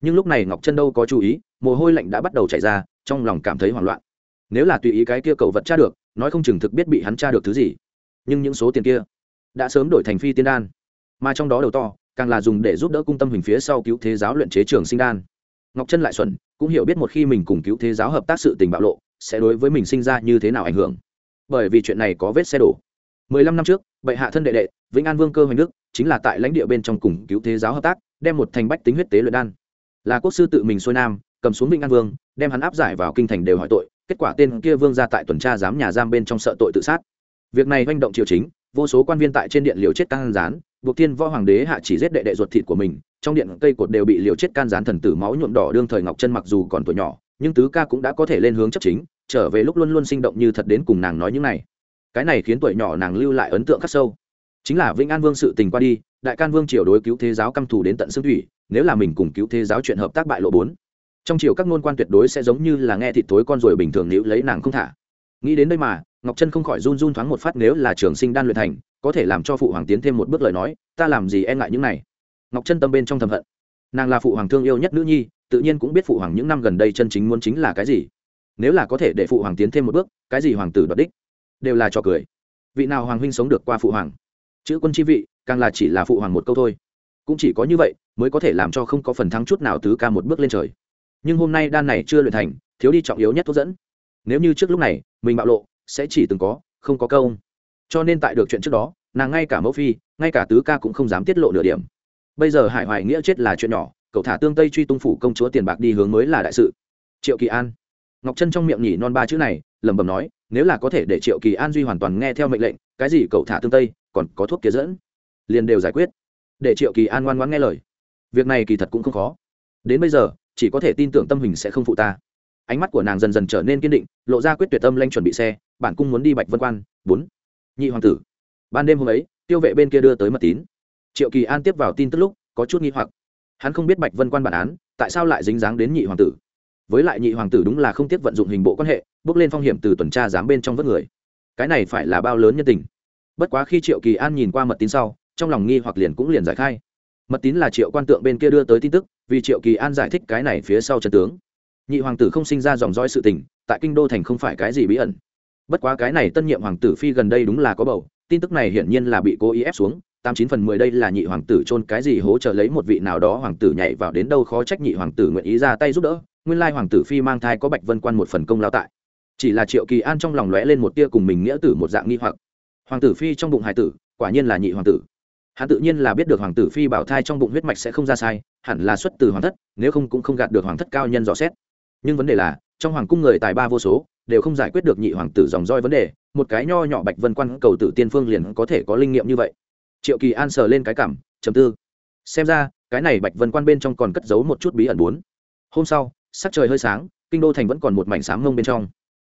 Nhưng lúc này ngọc chân đâu có chú ý, mồ hôi lạnh đã bắt đầu chảy ra, trong lòng cảm thấy hoảng loạn. Nếu là tùy ý cái kia cầu vật tra được, nói không chừng thực biết bị hắn tra được thứ gì nhưng những số tiền kia đã sớm đổi thành phi tiên đan. Mà trong đó đầu to, càng là dùng để giúp đỡ cung tâm hình phía sau cứu thế giáo luyện chế trường sinh đan. Ngọc chân lại xuẩn, cũng hiểu biết một khi mình cùng cứu thế giáo hợp tác sự tình bạo lộ, sẽ đối với mình sinh ra như thế nào ảnh hưởng. Bởi vì chuyện này có vết xe đổ. Mười lăm năm trước, bệ hạ thân đệ đệ, vĩnh an vương cơ hoành đức, chính là tại lãnh địa bên trong cùng cứu thế giáo hợp tác, đem một thành bách tính huyết tế luyện đan. Là quốc sư tự mình xuôi nam, cầm xuống vĩnh an vương, đem hắn áp giải vào kinh thành đều hỏi tội, kết quả tên kia vương ra tại tuần tra giám nhà giam bên trong sợ tội tự sát việc này manh động triều chính, vô số quan viên tại trên điện liều chết can gián, buộc thiên võ hoàng đế hạ chỉ giết đệ đệ ruột thịt của mình, trong điện cây cột đều bị liều chết can gián thần tử máu nhuộm đỏ đương thời ngọc chân mặc dù còn tuổi nhỏ, nhưng tứ ca cũng đã có thể lên hướng chấp chính, trở về lúc luôn luôn sinh động như thật đến cùng nàng nói những này. Cái này khiến tuổi nhỏ nàng lưu lại ấn tượng khắc sâu. Chính là vĩnh an vương sự tình qua đi, đại can vương triều đối cứu thế giáo căm thù đến tận xương thủy, nếu là mình cùng cứu thế giáo chuyện hợp tác bại lộ bốn. Trong triều các ngôn quan tuyệt đối sẽ giống như là nghe thịt tối con rồi bình thường nếu lấy nàng không thả. Nghĩ đến đây mà ngọc trân không khỏi run run thoáng một phát nếu là trường sinh đan luyện thành, có thể làm cho phụ hoàng tiến thêm một bước lời nói, ta làm gì e ngại những này? Ngọc trân tâm bên trong thầm hận. Nàng là phụ hoàng thương yêu nhất nữ nhi, tự nhiên cũng biết phụ hoàng những năm gần đây chân chính muốn chính là cái gì. Nếu là có thể để phụ hoàng tiến thêm một bước, cái gì hoàng tử đoạt đích? Đều là trò cười. Vị nào hoàng huynh sống được qua phụ hoàng? Chữ quân chi vị, càng là chỉ là phụ hoàng một câu thôi. Cũng chỉ có như vậy, mới có thể làm cho không có phần thắng chút nào tứ ca một bước lên trời. Nhưng hôm nay đan này chưa luyện thành, thiếu đi trọng yếu nhất thuốc dẫn. Nếu như trước lúc này, mình bạo lộ sẽ chỉ từng có, không có câu. Cho nên tại được chuyện trước đó, nàng ngay cả mẫu phi, ngay cả tứ ca cũng không dám tiết lộ nửa điểm. Bây giờ hải hoài nghĩa chết là chuyện nhỏ, cậu thả tương tây truy tung phủ công chúa tiền bạc đi hướng mới là đại sự. Triệu kỳ an. Ngọc chân trong miệng nhỉ non ba chữ này, lẩm bẩm nói, nếu là có thể để triệu kỳ an duy hoàn toàn nghe theo mệnh lệnh, cái gì cậu thả tương tây, còn có thuốc kia dẫn. Liền đều giải quyết. Để triệu kỳ an ngoan ngoãn nghe lời. Việc này kỳ thật cũng không khó. Đến bây giờ, chỉ có thể tin tưởng tâm hình sẽ không phụ ta ánh mắt của nàng dần dần trở nên kiên định, lộ ra quyết tuyệt tâm lanh chuẩn bị xe, bản cung muốn đi bạch vân quan. Bốn. Nhị hoàng tử. Ban đêm hôm ấy, tiêu vệ bên kia đưa tới mật tín. Triệu kỳ an tiếp vào tin tức lúc, có chút nghi hoặc. Hắn không biết bạch vân quan bản án, tại sao lại dính dáng đến nhị hoàng tử? Với lại nhị hoàng tử đúng là không tiếc vận dụng hình bộ quan hệ, bước lên phong hiểm từ tuần tra giám bên trong vớt người. Cái này phải là bao lớn nhân tình. Bất quá khi triệu kỳ an nhìn qua mật tín sau, trong lòng nghi hoặc liền cũng liền giải khai. Mật tín là triệu quan tượng bên kia đưa tới tin tức, vì triệu kỳ an giải thích cái này phía sau chân tướng nhị hoàng tử không sinh ra dòng dõi sự tình, tại kinh đô thành không phải cái gì bí ẩn. Bất quá cái này tân nhiệm hoàng tử phi gần đây đúng là có bầu, tin tức này hiển nhiên là bị cố ý ép xuống, tám chín phần mười đây là nhị hoàng tử chôn cái gì hỗ trợ lấy một vị nào đó hoàng tử nhảy vào đến đâu khó trách nhị hoàng tử nguyện ý ra tay giúp đỡ, nguyên lai hoàng tử phi mang thai có bạch vân quan một phần công lao tại. Chỉ là triệu kỳ an trong lòng lóe lên một tia cùng mình nghĩa tử một dạng nghi hoặc. Hoàng tử phi trong bụng hải tử, quả nhiên là nhị hoàng tử. Hắn tự nhiên là biết được hoàng tử phi bảo thai trong bụng huyết mạch sẽ không ra sai, hẳn là xuất từ hoàng thất, nếu không cũng không gạt được hoàng thất cao nhân dò xét nhưng vấn đề là, trong hoàng cung người tài ba vô số, đều không giải quyết được nhị hoàng tử dòng roi vấn đề, một cái nho nhỏ bạch vân quan cầu tử tiên phương liền có thể có linh nghiệm như vậy. Triệu kỳ an sờ lên cái cảm chầm tư. Xem ra, cái này bạch vân quan bên trong còn cất giấu một chút bí ẩn bốn. Hôm sau, sắc trời hơi sáng, kinh đô thành vẫn còn một mảnh sáng ngông bên trong.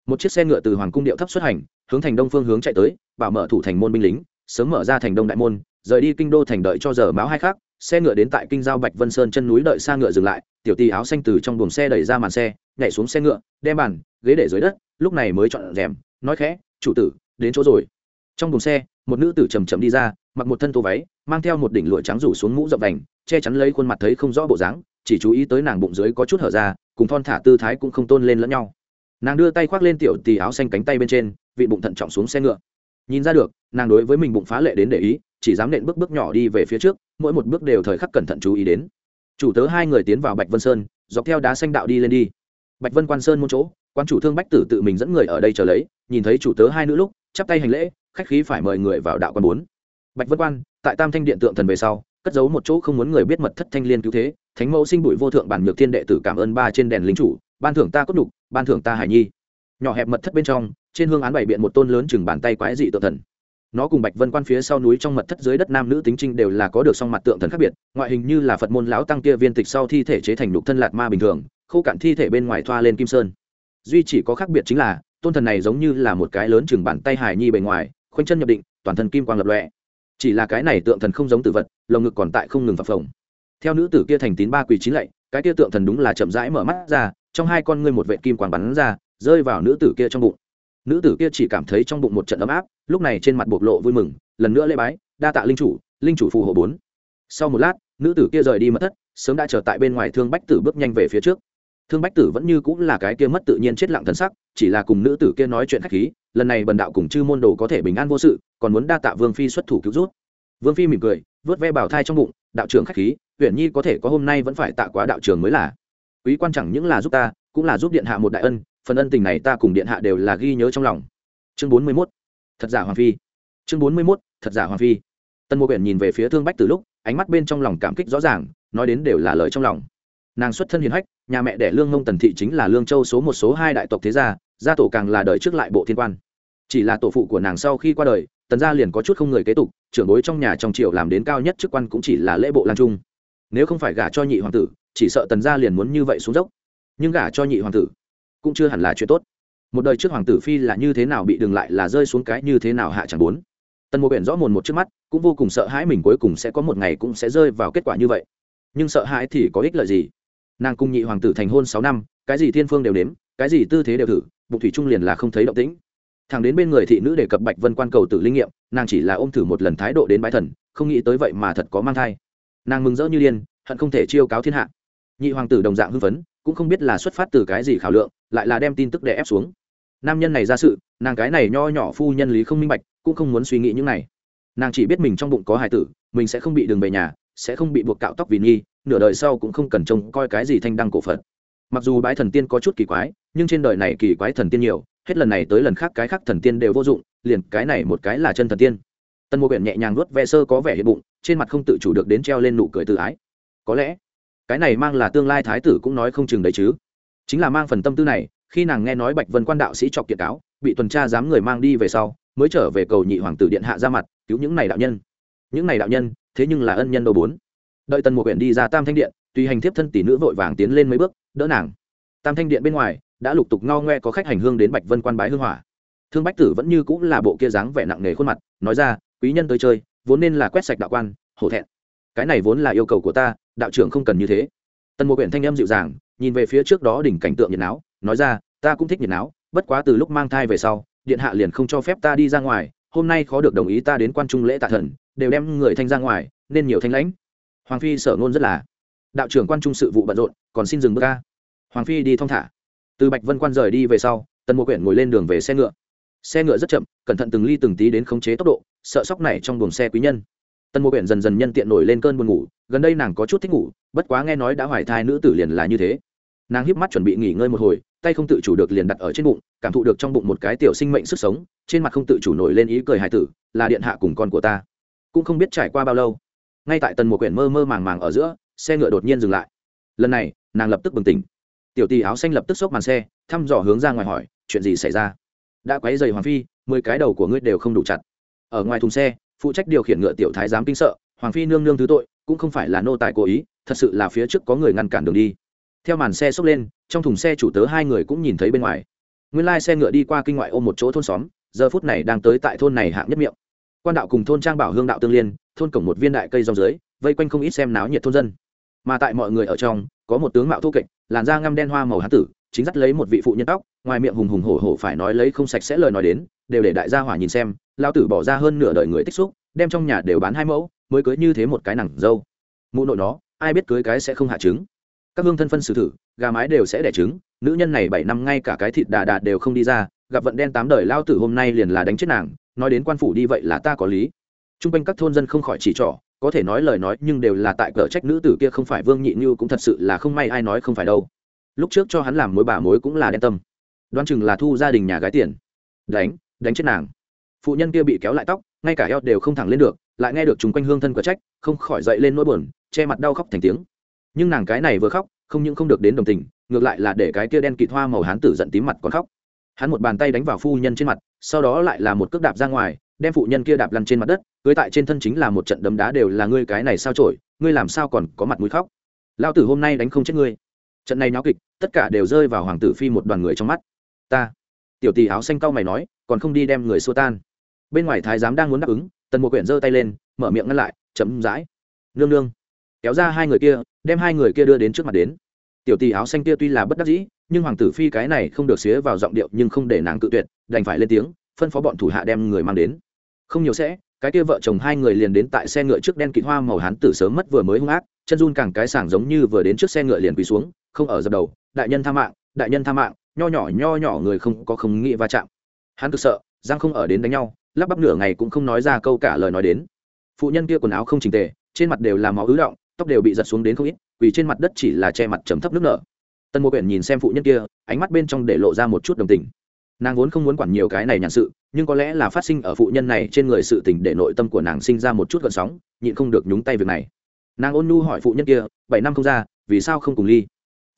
Một chiếc xe ngựa từ hoàng cung điệu thấp xuất hành, hướng thành đông phương hướng chạy tới, bảo mở thủ thành môn binh lính, sớm mở ra thành đông đại môn, rời đi kinh đô thành đợi cho giờ máu hai khác xe ngựa đến tại kinh giao bạch vân sơn chân núi đợi xa ngựa dừng lại, tiểu tì áo xanh từ trong buồng xe đẩy ra màn xe, nhảy xuống xe ngựa, đem bàn, ghế để dưới đất, lúc này mới chọn rèm, nói khẽ, chủ tử, đến chỗ rồi. Trong buồng xe, một nữ tử chầm chậm đi ra, mặc một thân tô váy, mang theo một đỉnh lụa trắng rủ xuống mũ rộng vành, che chắn lấy khuôn mặt thấy không rõ bộ dáng, chỉ chú ý tới nàng bụng dưới có chút hở ra, cùng thon thả tư thái cũng không tôn lên lẫn nhau. Nàng đưa tay khoác lên tiểu tì áo xanh cánh tay bên trên, vị bụng thận trọng xuống xe ngựa nhìn ra được, nàng đối với mình bụng phá lệ đến để ý, chỉ dám nện bước bước nhỏ đi về phía trước, mỗi một bước đều thời khắc cẩn thận chú ý đến. Chủ tớ hai người tiến vào bạch vân sơn, dọc theo đá xanh đạo đi lên đi. Bạch vân quan sơn một chỗ, quan chủ thương bách tử tự mình dẫn người ở đây chờ lấy, nhìn thấy chủ tớ hai nữ lúc, chắp tay hành lễ, khách khí phải mời người vào đạo quan bốn. Bạch vân quan, tại tam thanh điện tượng thần về sau, cất giấu một chỗ không muốn người biết mật thất thanh liên cứu thế, thánh mẫu sinh bụi vô thượng bản nhược thiên đệ tử cảm ơn ba trên đèn lính chủ, ban thưởng ta cốt đục, ban thưởng ta hải nhi. Nhỏ hẹp mật thất bên trong trên hương án bày biện một tôn lớn chừng bàn tay quái dị tượng thần. Nó cùng bạch vân quan phía sau núi trong mật thất dưới đất nam nữ tính trinh đều là có được song mặt tượng thần khác biệt, ngoại hình như là phật môn lão tăng kia viên tịch sau thi thể chế thành lục thân lạt ma bình thường, khô cạn thi thể bên ngoài thoa lên kim sơn. Duy chỉ có khác biệt chính là, tôn thần này giống như là một cái lớn chừng bàn tay hải nhi bề ngoài, khoanh chân nhập định, toàn thân kim quang lập lọe chỉ là cái này tượng thần không giống tử vật, lồng ngực còn tại không ngừng phập phồng. Theo nữ tử kia thành tín ba quỳ chín lạy, cái kia tượng thần đúng là chậm rãi mở mắt ra, trong hai con ngươi một vệ kim quang bắn ra, rơi vào nữ tử kia trong bụng nữ tử kia chỉ cảm thấy trong bụng một trận ấm áp, lúc này trên mặt bộc lộ vui mừng, lần nữa lễ bái, đa tạ linh chủ linh chủ phù hộ bốn. Sau một lát, nữ tử kia rời đi mất thất, sớm đã trở tại bên ngoài thương bách tử bước nhanh về phía trước. Thương bách tử vẫn như cũng là cái kia mất tự nhiên chết lặng thần sắc, chỉ là cùng nữ tử kia nói chuyện khách khí, lần này bần đạo cùng chư môn đồ có thể bình an vô sự, còn muốn đa tạ vương phi xuất thủ cứu rút vương phi mỉm cười, vớt ve bảo thai trong bụng, đạo trưởng khách khí huyện nhi có thể có hôm nay vẫn phải tạ quá đạo trường mới là. Quý quan chẳng những là giúp ta, cũng là giúp điện hạ một đại ân phần ân tình này ta cùng điện hạ đều là ghi nhớ trong lòng. Chương bốn mươi mốt, thật giả hoàng phi. Chương bốn mươi mốt, thật giả hoàng phi. Tân mô quyển nhìn về phía thương bách từ lúc, ánh mắt bên trong lòng cảm kích rõ ràng, nói đến đều là lời trong lòng. Nàng xuất thân hiền hách, nhà mẹ đẻ lương mông tần thị chính là lương châu số một số hai đại tộc thế gia gia tổ càng là đời trước lại bộ thiên quan. Chỉ là tổ phụ của nàng sau khi qua đời, tần gia liền có chút không người kế tục, trưởng bối trong nhà trong triều làm đến cao nhất chức quan cũng chỉ là lễ bộ lan trung. Nếu không phải gả cho nhị hoàng tử, chỉ sợ tần gia liền muốn như vậy xuống dốc. Nhưng gả cho nhị hoàng tử cũng chưa hẳn là chuyện tốt. Một đời trước hoàng tử phi là như thế nào bị đừng lại là rơi xuống cái như thế nào hạ chẳng bốn. Tần mộ biển rõ mồn một trước mắt, cũng vô cùng sợ hãi mình cuối cùng sẽ có một ngày cũng sẽ rơi vào kết quả như vậy. Nhưng sợ hãi thì có ích lợi gì? Nàng cung nhị hoàng tử thành hôn sáu năm, cái gì thiên phương đều đếm, cái gì tư thế đều thử, bụng thủy trung liền là không thấy động tĩnh. Thằng đến bên người thị nữ đề cập bạch vân quan cầu tử linh nghiệm, nàng chỉ là ôm thử một lần thái độ đến bái thần, không nghĩ tới vậy mà thật có mang thai. Nàng mừng rỡ như điên, hận không thể chiêu cáo thiên hạ. Nhị hoàng tử đồng dạng hưng phấn, cũng không biết là xuất phát từ cái gì khảo lượng lại là đem tin tức để ép xuống. Nam nhân này ra sự, nàng cái này nho nhỏ phu nhân lý không minh bạch, cũng không muốn suy nghĩ những này. Nàng chỉ biết mình trong bụng có hài tử, mình sẽ không bị đường về nhà, sẽ không bị buộc cạo tóc vì nghi, nửa đời sau cũng không cần trông coi cái gì thanh đăng cổ phật. Mặc dù bái thần tiên có chút kỳ quái, nhưng trên đời này kỳ quái thần tiên nhiều, hết lần này tới lần khác cái khác thần tiên đều vô dụng, liền cái này một cái là chân thần tiên. Tân mô quyển nhẹ nhàng nuốt ve sơ có vẻ hiện bụng, trên mặt không tự chủ được đến treo lên nụ cười tự ái. Có lẽ, cái này mang là tương lai thái tử cũng nói không chừng đấy chứ chính là mang phần tâm tư này, khi nàng nghe nói bạch vân quan đạo sĩ chọc kiệt cáo, bị tuần tra dám người mang đi về sau, mới trở về cầu nhị hoàng tử điện hạ ra mặt, cứu những này đạo nhân. Những này đạo nhân, thế nhưng là ân nhân đầu bốn. Đợi tần một quyển đi ra tam thanh điện, tùy hành thiếp thân tỷ nữ vội vàng tiến lên mấy bước, đỡ nàng. Tam thanh điện bên ngoài, đã lục tục ngao ngoe có khách hành hương đến bạch vân quan bái hương hỏa. Thương bách tử vẫn như cũng là bộ kia dáng vẻ nặng nề khuôn mặt, nói ra, quý nhân tới chơi, vốn nên là quét sạch đạo quan, hổ thẹn. Cái này vốn là yêu cầu của ta, đạo trưởng không cần như thế tần một quyển thanh âm dịu dàng, nhìn về phía trước đó đỉnh cảnh tượng nhiệt áo nói ra, ta cũng thích nhiệt áo bất quá từ lúc mang thai về sau, điện hạ liền không cho phép ta đi ra ngoài, hôm nay khó được đồng ý ta đến quan trung lễ tạ thần, đều đem người thanh ra ngoài, nên nhiều thanh lãnh. Hoàng phi sở ngôn rất là, đạo trưởng quan trung sự vụ bận rộn, còn xin dừng bước ca. Hoàng phi đi thong thả. Từ bạch vân quan rời đi về sau, tần mộ quyển ngồi lên đường về xe ngựa. Xe ngựa rất chậm, cẩn thận từng ly từng tí đến khống chế tốc độ, sợ sóc này trong buồng xe quý nhân tần mộ quyển dần dần nhân tiện nổi lên cơn buồn ngủ, gần đây nàng có chút thích ngủ, bất quá nghe nói đã hoài thai nữ tử liền là như thế. Nàng híp mắt chuẩn bị nghỉ ngơi một hồi, tay không tự chủ được liền đặt ở trên bụng, cảm thụ được trong bụng một cái tiểu sinh mệnh sức sống, trên mặt không tự chủ nổi lên ý cười hài tử, là điện hạ cùng con của ta. Cũng không biết trải qua bao lâu, ngay tại tần một quyển mơ mơ màng màng ở giữa, xe ngựa đột nhiên dừng lại. Lần này, nàng lập tức bừng tỉnh. Tiểu tì áo xanh lập tức xốc màn xe, thăm dò hướng ra ngoài hỏi, chuyện gì xảy ra? Đã quấy dày hoàng phi, mười cái đầu của ngươi đều không đủ chặt. Ở ngoài thùng xe phụ trách điều khiển ngựa tiểu thái giám kinh sợ, hoàng phi nương nương thứ tội, cũng không phải là nô tài cố ý, thật sự là phía trước có người ngăn cản đường đi. Theo màn xe xốc lên, trong thùng xe chủ tớ hai người cũng nhìn thấy bên ngoài. Nguyên lai xe ngựa đi qua kinh ngoại ôm một chỗ thôn xóm, giờ phút này đang tới tại thôn này hạng nhất miệng. Quan đạo cùng thôn trang bảo hương đạo tương liên, thôn cổng một viên đại cây rong dưới, vây quanh không ít xem náo nhiệt thôn dân. Mà tại mọi người ở trong, có một tướng mạo thô kệch, làn da ngăm đen hoa màu hán tử, chính dắt lấy một vị phụ nhân tóc, ngoài miệng hùng hùng hổ hổ phải nói lấy không sạch sẽ lời nói đến, đều để đại gia hỏa nhìn xem lao tử bỏ ra hơn nửa đời người tích xúc, đem trong nhà đều bán hai mẫu, mới cưới như thế một cái nặng dâu. Mụ nội nó, ai biết cưới cái sẽ không hạ trứng. Các hương thân phân xử thử, gà mái đều sẽ đẻ trứng, nữ nhân này bảy năm ngay cả cái thịt đà đà đều không đi ra, gặp vận đen tám đời lao tử hôm nay liền là đánh chết nàng, nói đến quan phủ đi vậy là ta có lý. T r u n g quanh các thôn dân không khỏi chỉ trỏ, có thể nói lời nói nhưng đều là tại cờ trách nữ tử kia không phải vương nhị như cũng thật sự là không may ai nói không phải đâu. Lúc trước cho hắn làm mối bà mối cũng là đen tâm. Đoan chừng là thu gia đình nhà gái tiền. Đánh đánh chết nàng phụ nhân kia bị kéo lại tóc, ngay cả eo đều không thẳng lên được, lại nghe được chúng quanh hương thân cờ trách, không khỏi dậy lên nỗi buồn, che mặt đau khóc thành tiếng. Nhưng nàng cái này vừa khóc, không những không được đến đồng tình, ngược lại là để cái kia đen kịt hoa màu hán tử giận tím mặt còn khóc. Hắn một bàn tay đánh vào phu nhân trên mặt, sau đó lại là một cước đạp ra ngoài, đem phụ nhân kia đạp lăn trên mặt đất, cưới tại trên thân chính là một trận đấm đá đều là ngươi cái này sao trổi ngươi làm sao còn có mặt mũi khóc. Lao tử hôm nay đánh không chết ngươi. Trận này náo kịch, tất cả đều rơi vào hoàng tử phi một đoàn người trong mắt. Ta. Tiểu tỷ áo xanh cau mày nói, còn không đi đem người xua tan bên ngoài thái giám đang muốn đáp ứng, tần một quyển giơ tay lên, mở miệng ngăn lại chấm dãi nương nương. Kéo ra hai người kia, đem hai người kia đưa đến trước mặt đến. Tiểu tỷ áo xanh kia tuy là bất đắc dĩ, nhưng hoàng tử phi cái này không được xía vào giọng điệu nhưng không để nàng cự tuyệt, đành phải lên tiếng, phân phó bọn thủ hạ đem người mang đến. Không nhiều sẽ, cái kia vợ chồng hai người liền đến tại xe ngựa trước đen kịt hoa màu hán tử sớm mất vừa mới hung ác, chân run càng cái sảng giống như vừa đến trước xe ngựa liền quỳ xuống, không ở dập đầu. Đại nhân tha mạng, đại nhân tha mạng, nho nhỏ nho nhỏ người không có không nghĩ va chạm. Hắn cực sợ, giang không ở đến đánh nhau lắp bắp nửa ngày cũng không nói ra câu cả lời nói đến. Phụ nhân kia quần áo không chỉnh tề, trên mặt đều là máu ứ động, tóc đều bị giật xuống đến không ít vì trên mặt đất chỉ là che mặt chấm thấp nước nở. Tân mô quyển nhìn xem phụ nhân kia, ánh mắt bên trong để lộ ra một chút đồng tình. Nàng vốn không muốn quản nhiều cái này nhàn sự, nhưng có lẽ là phát sinh ở phụ nhân này trên người sự tình để nội tâm của nàng sinh ra một chút gợn sóng, nhịn không được nhúng tay việc này. Nàng ôn nhu hỏi phụ nhân kia, bảy năm không ra, vì sao không cùng ly?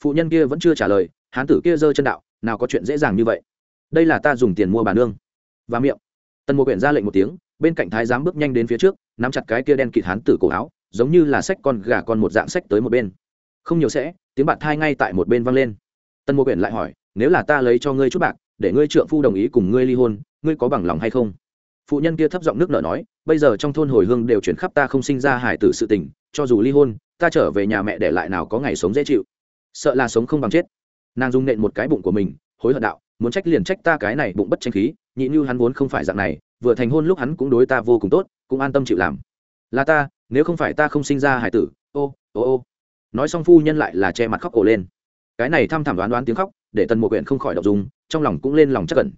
Phụ nhân kia vẫn chưa trả lời, hán tử kia giơ chân đạo, nào có chuyện dễ dàng như vậy. Đây là ta dùng tiền mua bà nương. Và miệng tần mộ quyển ra lệnh một tiếng, bên cạnh thái giám bước nhanh đến phía trước, nắm chặt cái kia đen kịt hán tử cổ áo, giống như là sách con gà con một dạng sách tới một bên. Không nhiều sẽ, tiếng bạn thai ngay tại một bên vang lên. Tần mộ quyển lại hỏi, nếu là ta lấy cho ngươi chút bạc, để ngươi trượng phu đồng ý cùng ngươi ly hôn, ngươi có bằng lòng hay không? Phụ nhân kia thấp giọng nước nở nói, bây giờ trong thôn hồi hương đều chuyển khắp ta không sinh ra hải tử sự tình, cho dù ly hôn, ta trở về nhà mẹ để lại nào có ngày sống dễ chịu. Sợ là sống không bằng chết. Nàng dung nện một cái bụng của mình, hối hận đạo muốn trách liền trách ta cái này bụng bất tranh khí, nhị như hắn vốn không phải dạng này, vừa thành hôn lúc hắn cũng đối ta vô cùng tốt, cũng an tâm chịu làm. Là ta, nếu không phải ta không sinh ra hải tử, ô ô ô. Nói xong phu nhân lại là che mặt khóc ổ lên. Cái này thăm thảm đoán đoán tiếng khóc, để tần mộ quyển không khỏi đọc dùng trong lòng cũng lên lòng chắc cẩn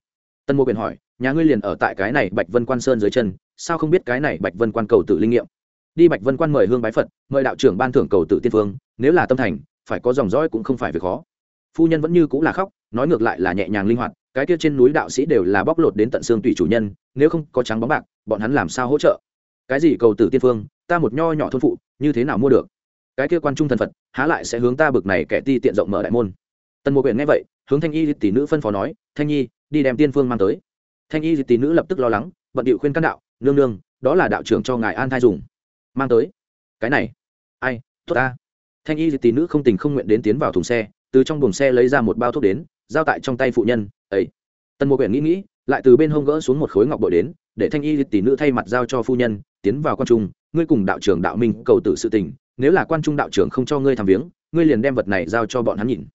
tần mộ quyển hỏi, nhà ngươi liền ở tại cái này bạch vân quan sơn dưới chân, sao không biết cái này bạch vân quan cầu tự linh nghiệm? Đi bạch vân quan mời hương bái phật, mời đạo trưởng ban thưởng cầu tự tiên phương nếu là tâm thành, phải có dòng dõi cũng không phải việc khó. Phu nhân vẫn như cũng là khóc nói ngược lại là nhẹ nhàng linh hoạt, cái kia trên núi đạo sĩ đều là bóc lột đến tận xương tùy chủ nhân, nếu không có trắng bóng bạc, bọn hắn làm sao hỗ trợ? Cái gì cầu tử tiên phương, ta một nho nhỏ thôn phụ, như thế nào mua được? Cái kia quan trung thần phật, há lại sẽ hướng ta bực này kẻ ti tiện rộng mở đại môn? Tần mộ quyển nghe vậy, hướng thanh y tỷ nữ phân phó nói, thanh nhi, đi đem tiên phương mang tới. Thanh y tỷ nữ lập tức lo lắng bận điệu khuyên căn đạo, nương nương, đó là đạo trưởng cho ngài an thai dùng. Mang tới. Cái này. Ai, tốt ta. Thanh y tỷ nữ không tình không nguyện đến tiến vào thùng xe, từ trong buồng xe lấy ra một bao thuốc đến giao tại trong tay phụ nhân ấy tần mộ quyển nghĩ nghĩ, lại từ bên hông gỡ xuống một khối ngọc bội đến, để thanh y tỷ nữ thay mặt giao cho phu nhân, tiến vào quan trung, ngươi cùng đạo trưởng đạo minh cầu tử sự tình, nếu là quan trung đạo trưởng không cho ngươi tham viếng, ngươi liền đem vật này giao cho bọn hắn nhìn.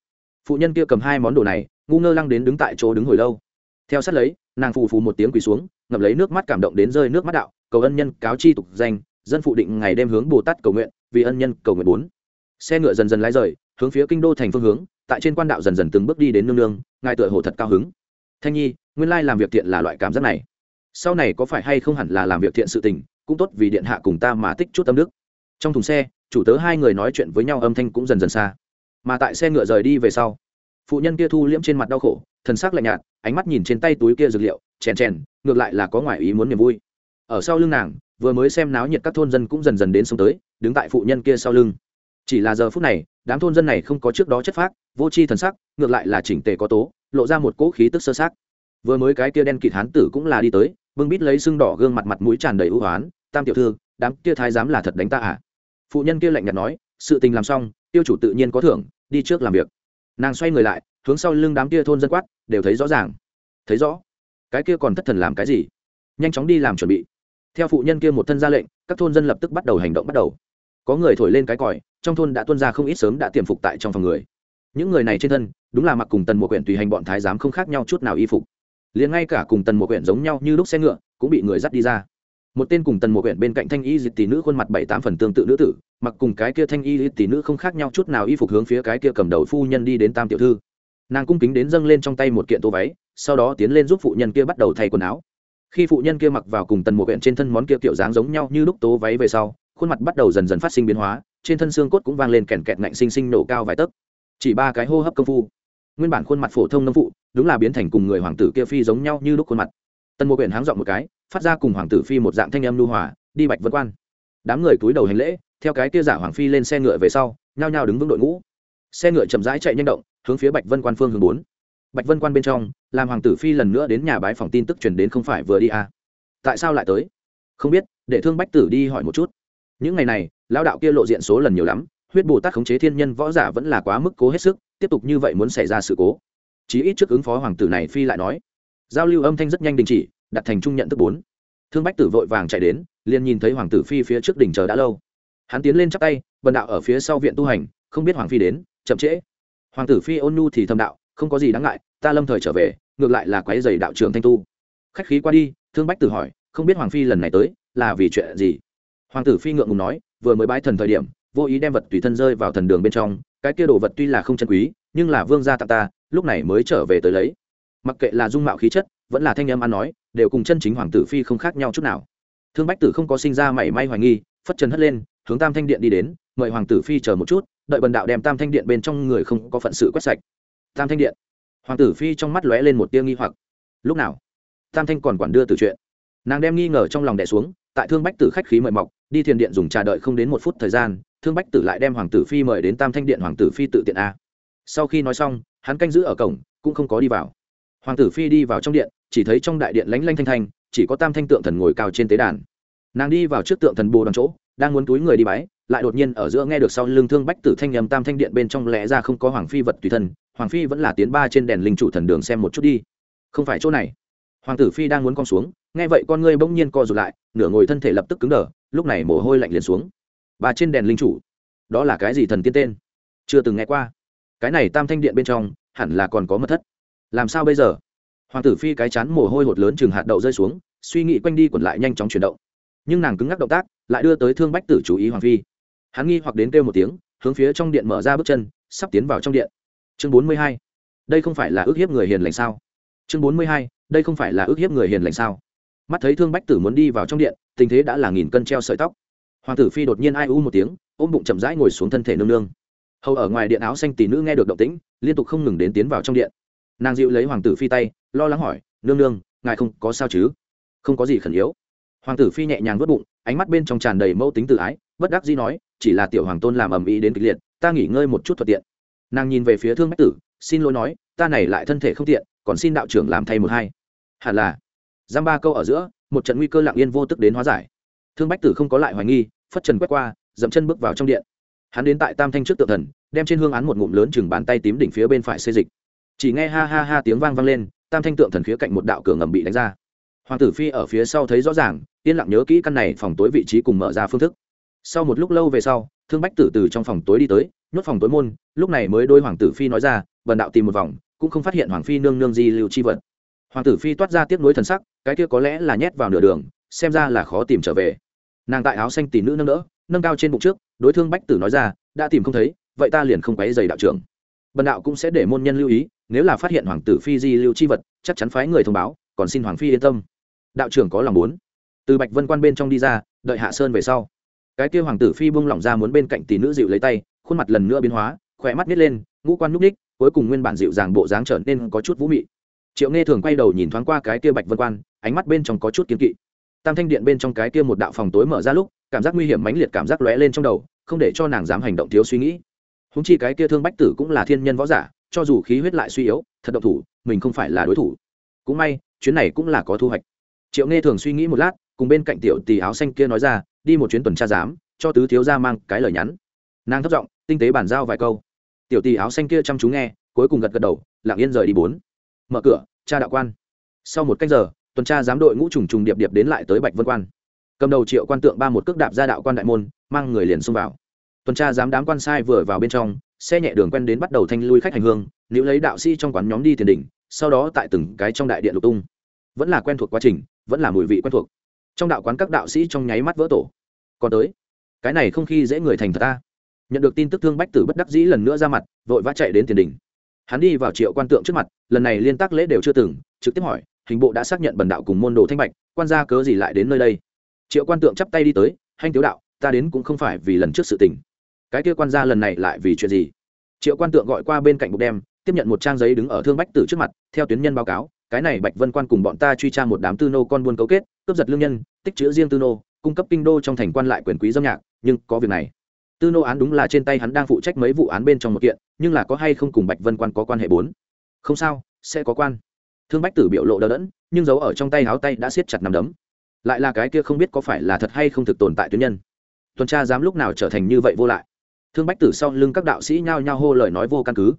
Phụ nhân kia cầm hai món đồ này, ngu ngơ lăng đến đứng tại chỗ đứng hồi lâu. Theo sát lấy, nàng phù phù một tiếng quỳ xuống ngập lấy nước mắt cảm động đến rơi nước mắt đạo, cầu ân nhân cáo chi tục danh, dân phụ định ngày đêm hướng bồ tát cầu nguyện, vì ân nhân cầu nguyện bốn. Xe ngựa dần dần lái rời, hướng phía kinh đô thành phương hướng tại trên quan đạo dần dần từng bước đi đến nương nương, ngài tựa hồ thật cao hứng. Thanh nhi, nguyên lai làm việc thiện là loại cảm giác này. Sau này có phải hay không hẳn là làm việc thiện sự tình, cũng tốt vì điện hạ cùng ta mà tích chút tâm đức. Trong thùng xe, chủ tớ hai người nói chuyện với nhau âm thanh cũng dần dần xa. Mà tại xe ngựa rời đi về sau, phụ nhân kia thu liễm trên mặt đau khổ, thần sắc lạnh nhạt, ánh mắt nhìn trên tay túi kia dược liệu, chèn chèn, ngược lại là có ngoại ý muốn niềm vui. Ở sau lưng nàng, vừa mới xem náo nhiệt các thôn dân cũng dần dần đến sông tới, đứng tại phụ nhân kia sau lưng. Chỉ là giờ phút này đám thôn dân này không có trước đó chất phác, vô tri thần sắc, ngược lại là chỉnh tề có tố, lộ ra một cỗ khí tức sơ sát vừa mới cái kia đen kịt hán tử cũng là đi tới, bưng bít lấy sưng đỏ gương mặt mặt mũi tràn đầy ưu hoán, tam tiểu thư, đám kia thái giám là thật đánh ta à? Phụ nhân kia lạnh nhạt nói, sự tình làm xong, tiêu chủ tự nhiên có thưởng, đi trước làm việc. Nàng xoay người lại, hướng sau lưng đám kia thôn dân quát, đều thấy rõ ràng. Thấy rõ? Cái kia còn thất thần làm cái gì? Nhanh chóng đi làm chuẩn bị. Theo phụ nhân kia một thân ra lệnh, các thôn dân lập tức bắt đầu hành động bắt đầu. Có người thổi lên cái còi trong thôn đã tuân ra không ít sớm đã tiềm phục tại trong phòng người. Những người này trên thân, đúng là mặc cùng tần một quyển tùy hành bọn thái giám không khác nhau chút nào y phục. Liền ngay cả cùng tần một quyển giống nhau như lúc xe ngựa, cũng bị người dắt đi ra. Một tên cùng tần một quyển bên cạnh thanh y dịch tỷ nữ khuôn mặt bảy tám phần tương tự nữ tử, mặc cùng cái kia thanh y tỷ nữ không khác nhau chút nào y phục hướng phía cái kia cầm đầu phu nhân đi đến tam tiểu thư. Nàng cung kính đến dâng lên trong tay một kiện tô váy, sau đó tiến lên giúp phụ nhân kia bắt đầu thay quần áo. Khi phụ nhân kia mặc vào cùng tần một quyển trên thân món kia kiểu dáng giống nhau như lúc tố váy về sau, khuôn mặt bắt đầu dần dần phát sinh biến hóa trên thân xương cốt cũng vang lên kèn kẹt ngạnh sinh sinh nổ cao vài tấc. Chỉ ba cái hô hấp công phu. Nguyên bản khuôn mặt phổ thông nông phụ, đúng là biến thành cùng người hoàng tử kia phi giống nhau như lúc khuôn mặt. Tần một quyển háng dọn một cái, phát ra cùng hoàng tử phi một dạng thanh âm lưu hòa, đi bạch vân quan. Đám người cúi đầu hành lễ, theo cái kia giả hoàng phi lên xe ngựa về sau, nhao nhao đứng vững đội ngũ. Xe ngựa chậm rãi chạy nhanh động, hướng phía bạch vân quan phương hướng bốn. Bạch vân quan bên trong, làm hoàng tử phi lần nữa đến nhà bái phòng tin tức truyền đến không phải vừa đi à. tại sao lại tới? Không biết, để thương bách tử đi hỏi một chút. Những ngày này lão đạo kia lộ diện số lần nhiều lắm, huyết bồ tát khống chế thiên nhân võ giả vẫn là quá mức cố hết sức, tiếp tục như vậy muốn xảy ra sự cố. Chí ít trước ứng phó hoàng tử này phi lại nói. Giao lưu âm thanh rất nhanh đình chỉ, đặt thành trung nhận thức bốn. Thương bách tử vội vàng chạy đến, liền nhìn thấy hoàng tử phi phía trước đỉnh chờ đã lâu. Hắn tiến lên chắp tay, bần đạo ở phía sau viện tu hành, không biết hoàng phi đến, chậm trễ. Hoàng tử phi ôn nhu thì thầm đạo, không có gì đáng ngại, ta lâm thời trở về, ngược lại là quái dày đạo trưởng thanh tu. Khách khí qua đi, thương bách tử hỏi, không biết hoàng phi lần này tới, là vì chuyện gì? Hoàng tử phi ngượng ngùng nói vừa mới bái thần thời điểm, vô ý đem vật tùy thân rơi vào thần đường bên trong, cái kia đồ vật tuy là không chân quý, nhưng là vương gia tặng ta, lúc này mới trở về tới lấy. Mặc kệ là dung mạo khí chất, vẫn là thanh âm ăn nói, đều cùng chân chính hoàng tử phi không khác nhau chút nào. Thương bách tử không có sinh ra mảy may hoài nghi, phất trần hất lên, hướng tam thanh điện đi đến, mời hoàng tử phi chờ một chút, đợi bần đạo đem tam thanh điện bên trong người không có phận sự quét sạch. Tam thanh điện. Hoàng tử phi trong mắt lóe lên một tia nghi hoặc. Lúc nào? Tam thanh còn quản đưa từ chuyện. Nàng đem nghi ngờ trong lòng đẻ xuống, tại thương bách tử khách khí mời mọc đi thiền điện dùng trà đợi không đến một phút thời gian, thương bách tử lại đem hoàng tử phi mời đến tam thanh điện hoàng tử phi tự tiện a. Sau khi nói xong, hắn canh giữ ở cổng, cũng không có đi vào. Hoàng tử phi đi vào trong điện, chỉ thấy trong đại điện lánh lanh thanh thanh, chỉ có tam thanh tượng thần ngồi cao trên tế đàn. Nàng đi vào trước tượng thần bồ đằng chỗ, đang muốn túi người đi bái, lại đột nhiên ở giữa nghe được sau lưng thương bách tử thanh nhầm tam thanh điện bên trong lẽ ra không có hoàng phi vật tùy thân, hoàng phi vẫn là tiến ba trên đèn linh chủ thần đường xem một chút đi. Không phải chỗ này. Hoàng tử phi đang muốn con xuống, nghe vậy con ngươi bỗng nhiên co rụt lại, nửa ngồi thân thể lập tức cứng đờ lúc này mồ hôi lạnh liền xuống. Ba trên đèn linh chủ, đó là cái gì thần tiên tên? Chưa từng nghe qua. Cái này tam thanh điện bên trong, hẳn là còn có mật thất. Làm sao bây giờ? Hoàng tử phi cái chán mồ hôi hột lớn chừng hạt đậu rơi xuống, suy nghĩ quanh đi quẩn lại nhanh chóng chuyển động. Nhưng nàng cứng ngắc động tác, lại đưa tới thương bách tử chú ý hoàng phi. Hắn nghi hoặc đến kêu một tiếng, hướng phía trong điện mở ra bước chân, sắp tiến vào trong điện. Chương bốn mươi hai. Đây không phải là ước hiếp người hiền lành sao? Chương bốn mươi hai. Đây không phải là ước hiếp người hiền lành sao? Mắt thấy thương bách tử muốn đi vào trong điện, tình thế đã là nghìn cân treo sợi tóc. Hoàng tử phi đột nhiên ai u một tiếng, ôm bụng chậm rãi ngồi xuống thân thể nương nương. Hầu ở ngoài điện áo xanh tỷ nữ nghe được động tĩnh, liên tục không ngừng đến tiến vào trong điện. Nàng dịu lấy hoàng tử phi tay, lo lắng hỏi, nương nương, ngài không có sao chứ? Không có gì khẩn yếu. Hoàng tử phi nhẹ nhàng vớt bụng, ánh mắt bên trong tràn đầy mẫu tính tự ái, bất đắc dĩ nói, chỉ là tiểu hoàng tôn làm ầm ĩ đến kịch liệt, ta nghỉ ngơi một chút thuận tiện. Nàng nhìn về phía thương bách tử, xin lỗi nói, ta này lại thân thể không tiện, còn xin đạo trưởng làm thay một hai. Hẳn là giam ba câu ở giữa, một trận nguy cơ lặng yên vô tức đến hóa giải. Thương bách tử không có lại hoài nghi, phất trần quét qua, dậm chân bước vào trong điện. Hắn đến tại tam thanh trước tượng thần, đem trên hương án một ngụm lớn chừng bàn tay tím đỉnh phía bên phải xây dịch. Chỉ nghe ha ha ha tiếng vang vang lên, tam thanh tượng thần phía cạnh một đạo cửa ngầm bị đánh ra. Hoàng tử phi ở phía sau thấy rõ ràng, yên lặng nhớ kỹ căn này phòng tối vị trí cùng mở ra phương thức. Sau một lúc lâu về sau, thương bách tử từ trong phòng tối đi tới, nhốt phòng tối môn, lúc này mới đôi hoàng tử phi nói ra vần đạo tìm một vòng, cũng không phát hiện hoàng phi nương nương di lưu chi vật. Hoàng tử phi toát ra tiếp nối thần sắc cái kia có lẽ là nhét vào nửa đường, xem ra là khó tìm trở về. Nàng tại áo xanh tỷ nữ nâng đỡ, nâng cao trên bụng trước, đối thương bách tử nói ra, đã tìm không thấy, vậy ta liền không quấy giày đạo trưởng. Bần đạo cũng sẽ để môn nhân lưu ý, nếu là phát hiện hoàng tử phi di lưu chi vật, chắc chắn phái người thông báo, còn xin hoàng phi yên tâm. Đạo trưởng có lòng muốn. Từ bạch vân quan bên trong đi ra, đợi hạ sơn về sau. Cái kia hoàng tử phi buông lỏng ra muốn bên cạnh tỷ nữ dịu lấy tay, khuôn mặt lần nữa biến hóa, khỏe mắt nít lên, ngũ quan núp ních cuối cùng nguyên bản dịu dàng bộ dáng trở nên có chút vũ mị. Triệu nghe thường quay đầu nhìn thoáng qua cái kia bạch vân quan ánh mắt bên trong có chút kiên kỵ. Tam thanh điện bên trong cái kia một đạo phòng tối mở ra lúc, cảm giác nguy hiểm mãnh liệt cảm giác lóe lên trong đầu, không để cho nàng dám hành động thiếu suy nghĩ. Húng chi cái kia thương bách tử cũng là thiên nhân võ giả, cho dù khí huyết lại suy yếu, thật động thủ, mình không phải là đối thủ. Cũng may, chuyến này cũng là có thu hoạch. Triệu nghe thường suy nghĩ một lát, cùng bên cạnh tiểu tỷ áo xanh kia nói ra, đi một chuyến tuần tra giám, cho tứ thiếu ra mang cái lời nhắn. Nàng thất giọng, tinh tế bàn giao vài câu. Tiểu tỷ áo xanh kia chăm chú nghe, cuối cùng gật gật đầu, lặng yên rời đi bốn. Mở cửa, cha đạo quan. Sau một cách giờ tuần tra giám đội ngũ trùng trùng điệp điệp đến lại tới bạch vân quan. Cầm đầu triệu quan tượng ba một cước đạp ra đạo quan đại môn, mang người liền xông vào. Tuần tra giám đám quan sai vừa vào bên trong, xe nhẹ đường quen đến bắt đầu thanh lui khách hành hương nếu lấy đạo sĩ trong quán nhóm đi tiền đỉnh, sau đó tại từng cái trong đại điện lục tung. Vẫn là quen thuộc quá trình, vẫn là mùi vị quen thuộc. Trong đạo quán các đạo sĩ trong nháy mắt vỡ tổ. Còn tới, cái này không khi dễ người thành thật ta. Nhận được tin tức thương bách tử bất đắc dĩ lần nữa ra mặt, vội vã chạy đến tiền đỉnh. Hắn đi vào triệu quan tượng trước mặt, lần này liên tác lễ đều chưa từng, trực tiếp hỏi hình bộ đã xác nhận bần đạo cùng môn đồ thanh bạch, quan gia cớ gì lại đến nơi đây? Triệu quan tượng chắp tay đi tới, hanh tiếu đạo, ta đến cũng không phải vì lần trước sự tình. Cái kia quan gia lần này lại vì chuyện gì? Triệu quan tượng gọi qua bên cạnh bục đem, tiếp nhận một trang giấy đứng ở thương bách tử trước mặt, theo tuyến nhân báo cáo, cái này bạch vân quan cùng bọn ta truy tra một đám tư nô con buôn cấu kết, cướp giật lương nhân, tích chữ riêng tư nô, cung cấp kinh đô trong thành quan lại quyền quý dâm nhạc, nhưng có việc này. Tư nô án đúng là trên tay hắn đang phụ trách mấy vụ án bên trong một kiện, nhưng là có hay không cùng bạch vân quan có quan hệ bốn? Không sao, sẽ có quan thương bách tử biểu lộ đờ đẫn, nhưng giấu ở trong tay háo tay đã siết chặt nằm đấm. Lại là cái kia không biết có phải là thật hay không thực tồn tại tuyến nhân. Tuần tra dám lúc nào trở thành như vậy vô lại? Thương bách tử sau lưng các đạo sĩ nhao nhao hô lời nói vô căn cứ.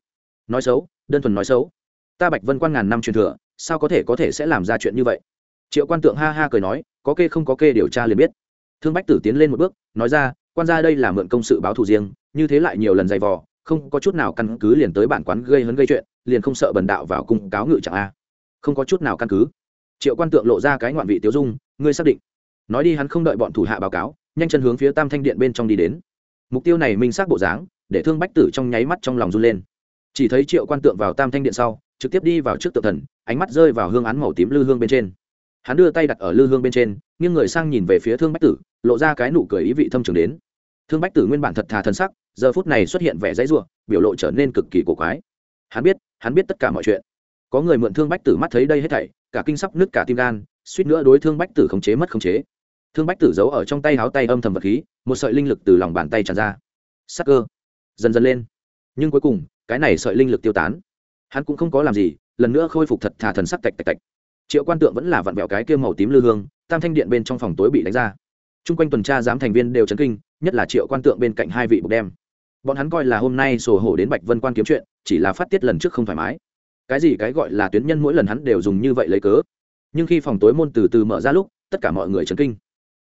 Nói xấu, đơn thuần nói xấu. Ta bạch vân quan ngàn năm truyền thừa, sao có thể có thể sẽ làm ra chuyện như vậy? Triệu quan tượng ha ha cười nói, có kê không có kê điều tra liền biết. Thương bách tử tiến lên một bước, nói ra, quan gia đây là mượn công sự báo thù riêng, như thế lại nhiều lần dày vò, không có chút nào căn cứ liền tới bản quán gây hấn gây chuyện, liền không sợ bần đạo vào cung cáo ngự chẳng a không có chút nào căn cứ. Triệu quan tượng lộ ra cái ngoạn vị tiêu dung, ngươi xác định. Nói đi hắn không đợi bọn thủ hạ báo cáo, nhanh chân hướng phía tam thanh điện bên trong đi đến. Mục tiêu này minh xác bộ dáng, để thương bách tử trong nháy mắt trong lòng run lên. Chỉ thấy triệu quan tượng vào tam thanh điện sau, trực tiếp đi vào trước tượng thần, ánh mắt rơi vào hương án màu tím lư hương bên trên. Hắn đưa tay đặt ở lư hương bên trên, nghiêng người sang nhìn về phía thương bách tử, lộ ra cái nụ cười ý vị thâm trường đến. Thương bách tử nguyên bản thật thà thân sắc, giờ phút này xuất hiện vẻ dãy ruộng biểu lộ trở nên cực kỳ cổ quái. Hắn biết hắn biết tất cả mọi chuyện có người mượn thương bách tử mắt thấy đây hết thảy, cả kinh sắp nứt cả tim gan, suýt nữa đối thương bách tử khống chế mất khống chế. Thương bách tử giấu ở trong tay háo tay âm thầm vật khí, một sợi linh lực từ lòng bàn tay tràn ra. Sắc cơ dần dần lên. Nhưng cuối cùng, cái này sợi linh lực tiêu tán. Hắn cũng không có làm gì, lần nữa khôi phục thật thà thần sắc tạch tạch tạch. Triệu quan tượng vẫn là vặn vẹo cái kia màu tím lư hương, tam thanh điện bên trong phòng tối bị đánh ra. T r u n g quanh tuần tra giám thành viên đều chấn kinh, nhất là triệu quan tượng bên cạnh hai vị bục đem. Bọn hắn coi là hôm nay sổ hổ đến bạch vân quan kiếm chuyện, chỉ là phát tiết lần trước không thoải mái cái gì cái gọi là tuyến nhân mỗi lần hắn đều dùng như vậy lấy cớ. Nhưng khi phòng tối môn từ từ mở ra lúc, tất cả mọi người chấn kinh.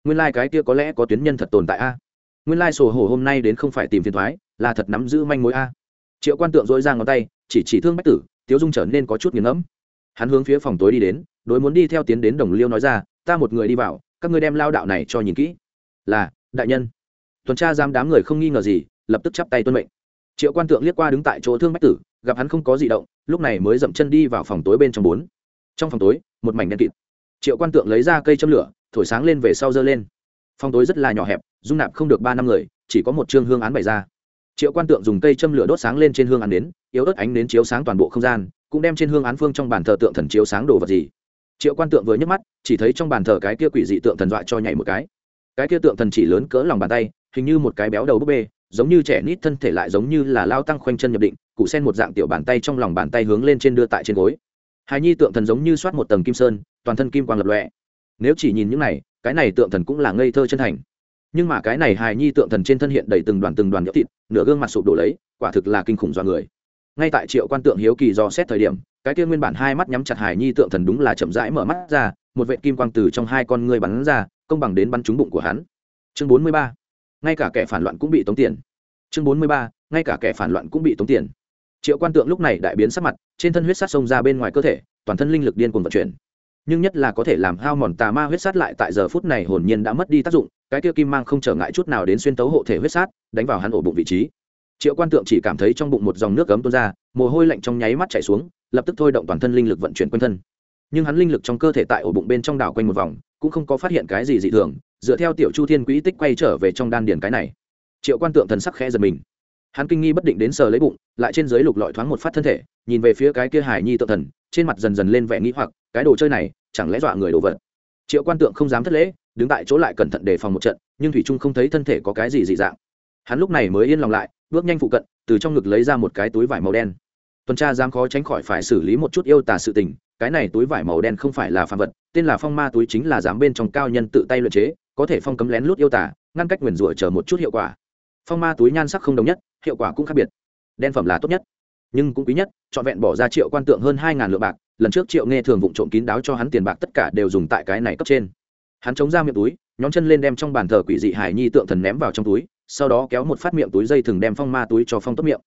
Nguyên lai、like、cái kia có lẽ có tuyến nhân thật tồn tại a. Nguyên lai、like、sổ hổ hôm nay đến không phải tìm phiền thoái, là thật nắm giữ manh mối a. Triệu quan tượng dối ra ngón tay, chỉ chỉ thương bách tử, tiếu dung trở nên có chút nghiền ngẫm. Hắn hướng phía phòng tối đi đến, đối muốn đi theo tiến đến đồng liêu nói ra, ta một người đi vào, các ngươi đem lao đạo này cho nhìn kỹ. Là, đại nhân. Tuần tra giam đám người không nghi ngờ gì, lập tức chắp tay tuân mệnh triệu quan tượng liếc qua đứng tại chỗ thương bách tử, gặp hắn không có gì động, lúc này mới dậm chân đi vào phòng tối bên trong bốn. Trong phòng tối, một mảnh đen kịt. Triệu quan tượng lấy ra cây châm lửa, thổi sáng lên về sau dơ lên. Phòng tối rất là nhỏ hẹp, dung nạp không được ba năm người, chỉ có một chương hương án bày ra. Triệu quan tượng dùng cây châm lửa đốt sáng lên trên hương án đến yếu ớt ánh đến chiếu sáng toàn bộ không gian, cũng đem trên hương án phương trong bàn thờ tượng thần chiếu sáng đồ vật gì. Triệu quan tượng vừa nhấc mắt, chỉ thấy trong bàn thờ cái kia quỷ dị tượng thần dọa cho nhảy một cái. Cái kia tượng thần chỉ lớn cỡ lòng bàn tay, hình như một cái béo đầu búp bê giống như trẻ nít thân thể lại giống như là lao tăng khoanh chân nhập định, cụ sen một dạng tiểu bàn tay trong lòng bàn tay hướng lên trên đưa tại trên gối. Hài nhi tượng thần giống như soát một tầng kim sơn, toàn thân kim quang lập lọe nếu chỉ nhìn những này, cái này tượng thần cũng là ngây thơ chân thành. Nhưng mà cái này hài nhi tượng thần trên thân hiện đầy từng đoàn từng đoàn nhỡ thịt, nửa gương mặt sụp đổ lấy, quả thực là kinh khủng do người. Ngay tại triệu quan tượng hiếu kỳ do xét thời điểm, cái kia nguyên bản hai mắt nhắm chặt hài nhi tượng thần đúng là chậm rãi mở mắt ra, một vệ kim quang từ trong hai con ngươi bắn ra, công bằng đến bắn trúng bụng của hắn. Chương bốn mươi ba ngay cả kẻ phản loạn cũng bị tống tiền. Chương bốn mươi ba, ngay cả kẻ phản loạn cũng bị tống tiền. Triệu quan tượng lúc này đại biến sắc mặt, trên thân huyết sát xông ra bên ngoài cơ thể, toàn thân linh lực điên cuồng vận chuyển. Nhưng nhất là có thể làm hao mòn tà ma huyết sát lại tại giờ phút này hồn nhiên đã mất đi tác dụng, cái kia kim mang không trở ngại chút nào đến xuyên tấu hộ thể huyết sát, đánh vào hắn ổ bụng vị trí. Triệu quan tượng chỉ cảm thấy trong bụng một dòng nước cấm tuôn ra, mồ hôi lạnh trong nháy mắt chảy xuống, lập tức thôi động toàn thân linh lực vận chuyển quanh thân. Nhưng hắn linh lực trong cơ thể tại ổ bụng bên trong đảo quanh một vòng, cũng không có phát hiện cái gì dị thường dựa theo tiểu chu thiên quỹ tích quay trở về trong đan điền cái này. Triệu quan tượng thần sắc khẽ giật mình. Hắn kinh nghi bất định đến sờ lấy bụng, lại trên dưới lục lọi thoáng một phát thân thể, nhìn về phía cái kia hải nhi tượng thần, trên mặt dần dần lên vẻ nghĩ hoặc, cái đồ chơi này, chẳng lẽ dọa người đồ vật? Triệu quan tượng không dám thất lễ, đứng tại chỗ lại cẩn thận đề phòng một trận, nhưng thủy trung không thấy thân thể có cái gì dị dạng. Hắn lúc này mới yên lòng lại, bước nhanh phụ cận, từ trong ngực lấy ra một cái túi vải màu đen. Tuần tra dám khó tránh khỏi phải xử lý một chút yêu tà sự tình, cái này túi vải màu đen không phải là phạm vật, tên là phong ma túi chính là dám bên trong cao nhân tự tay luyện chế có thể phong cấm lén lút yêu tả, ngăn cách nguyền rủa chờ một chút hiệu quả. Phong ma túi nhan sắc không đồng nhất, hiệu quả cũng khác biệt. Đen phẩm là tốt nhất, nhưng cũng quý nhất, trọn vẹn bỏ ra triệu quan tượng hơn hai ngàn lượng bạc, lần trước triệu nghe thường vụ trộm kín đáo cho hắn tiền bạc tất cả đều dùng tại cái này cấp trên. Hắn chống ra miệng túi nhóm chân lên đem trong bàn thờ quỷ dị hải nhi tượng thần ném vào trong túi, sau đó kéo một phát miệng túi dây thừng đem phong ma túi cho phong tốt miệng.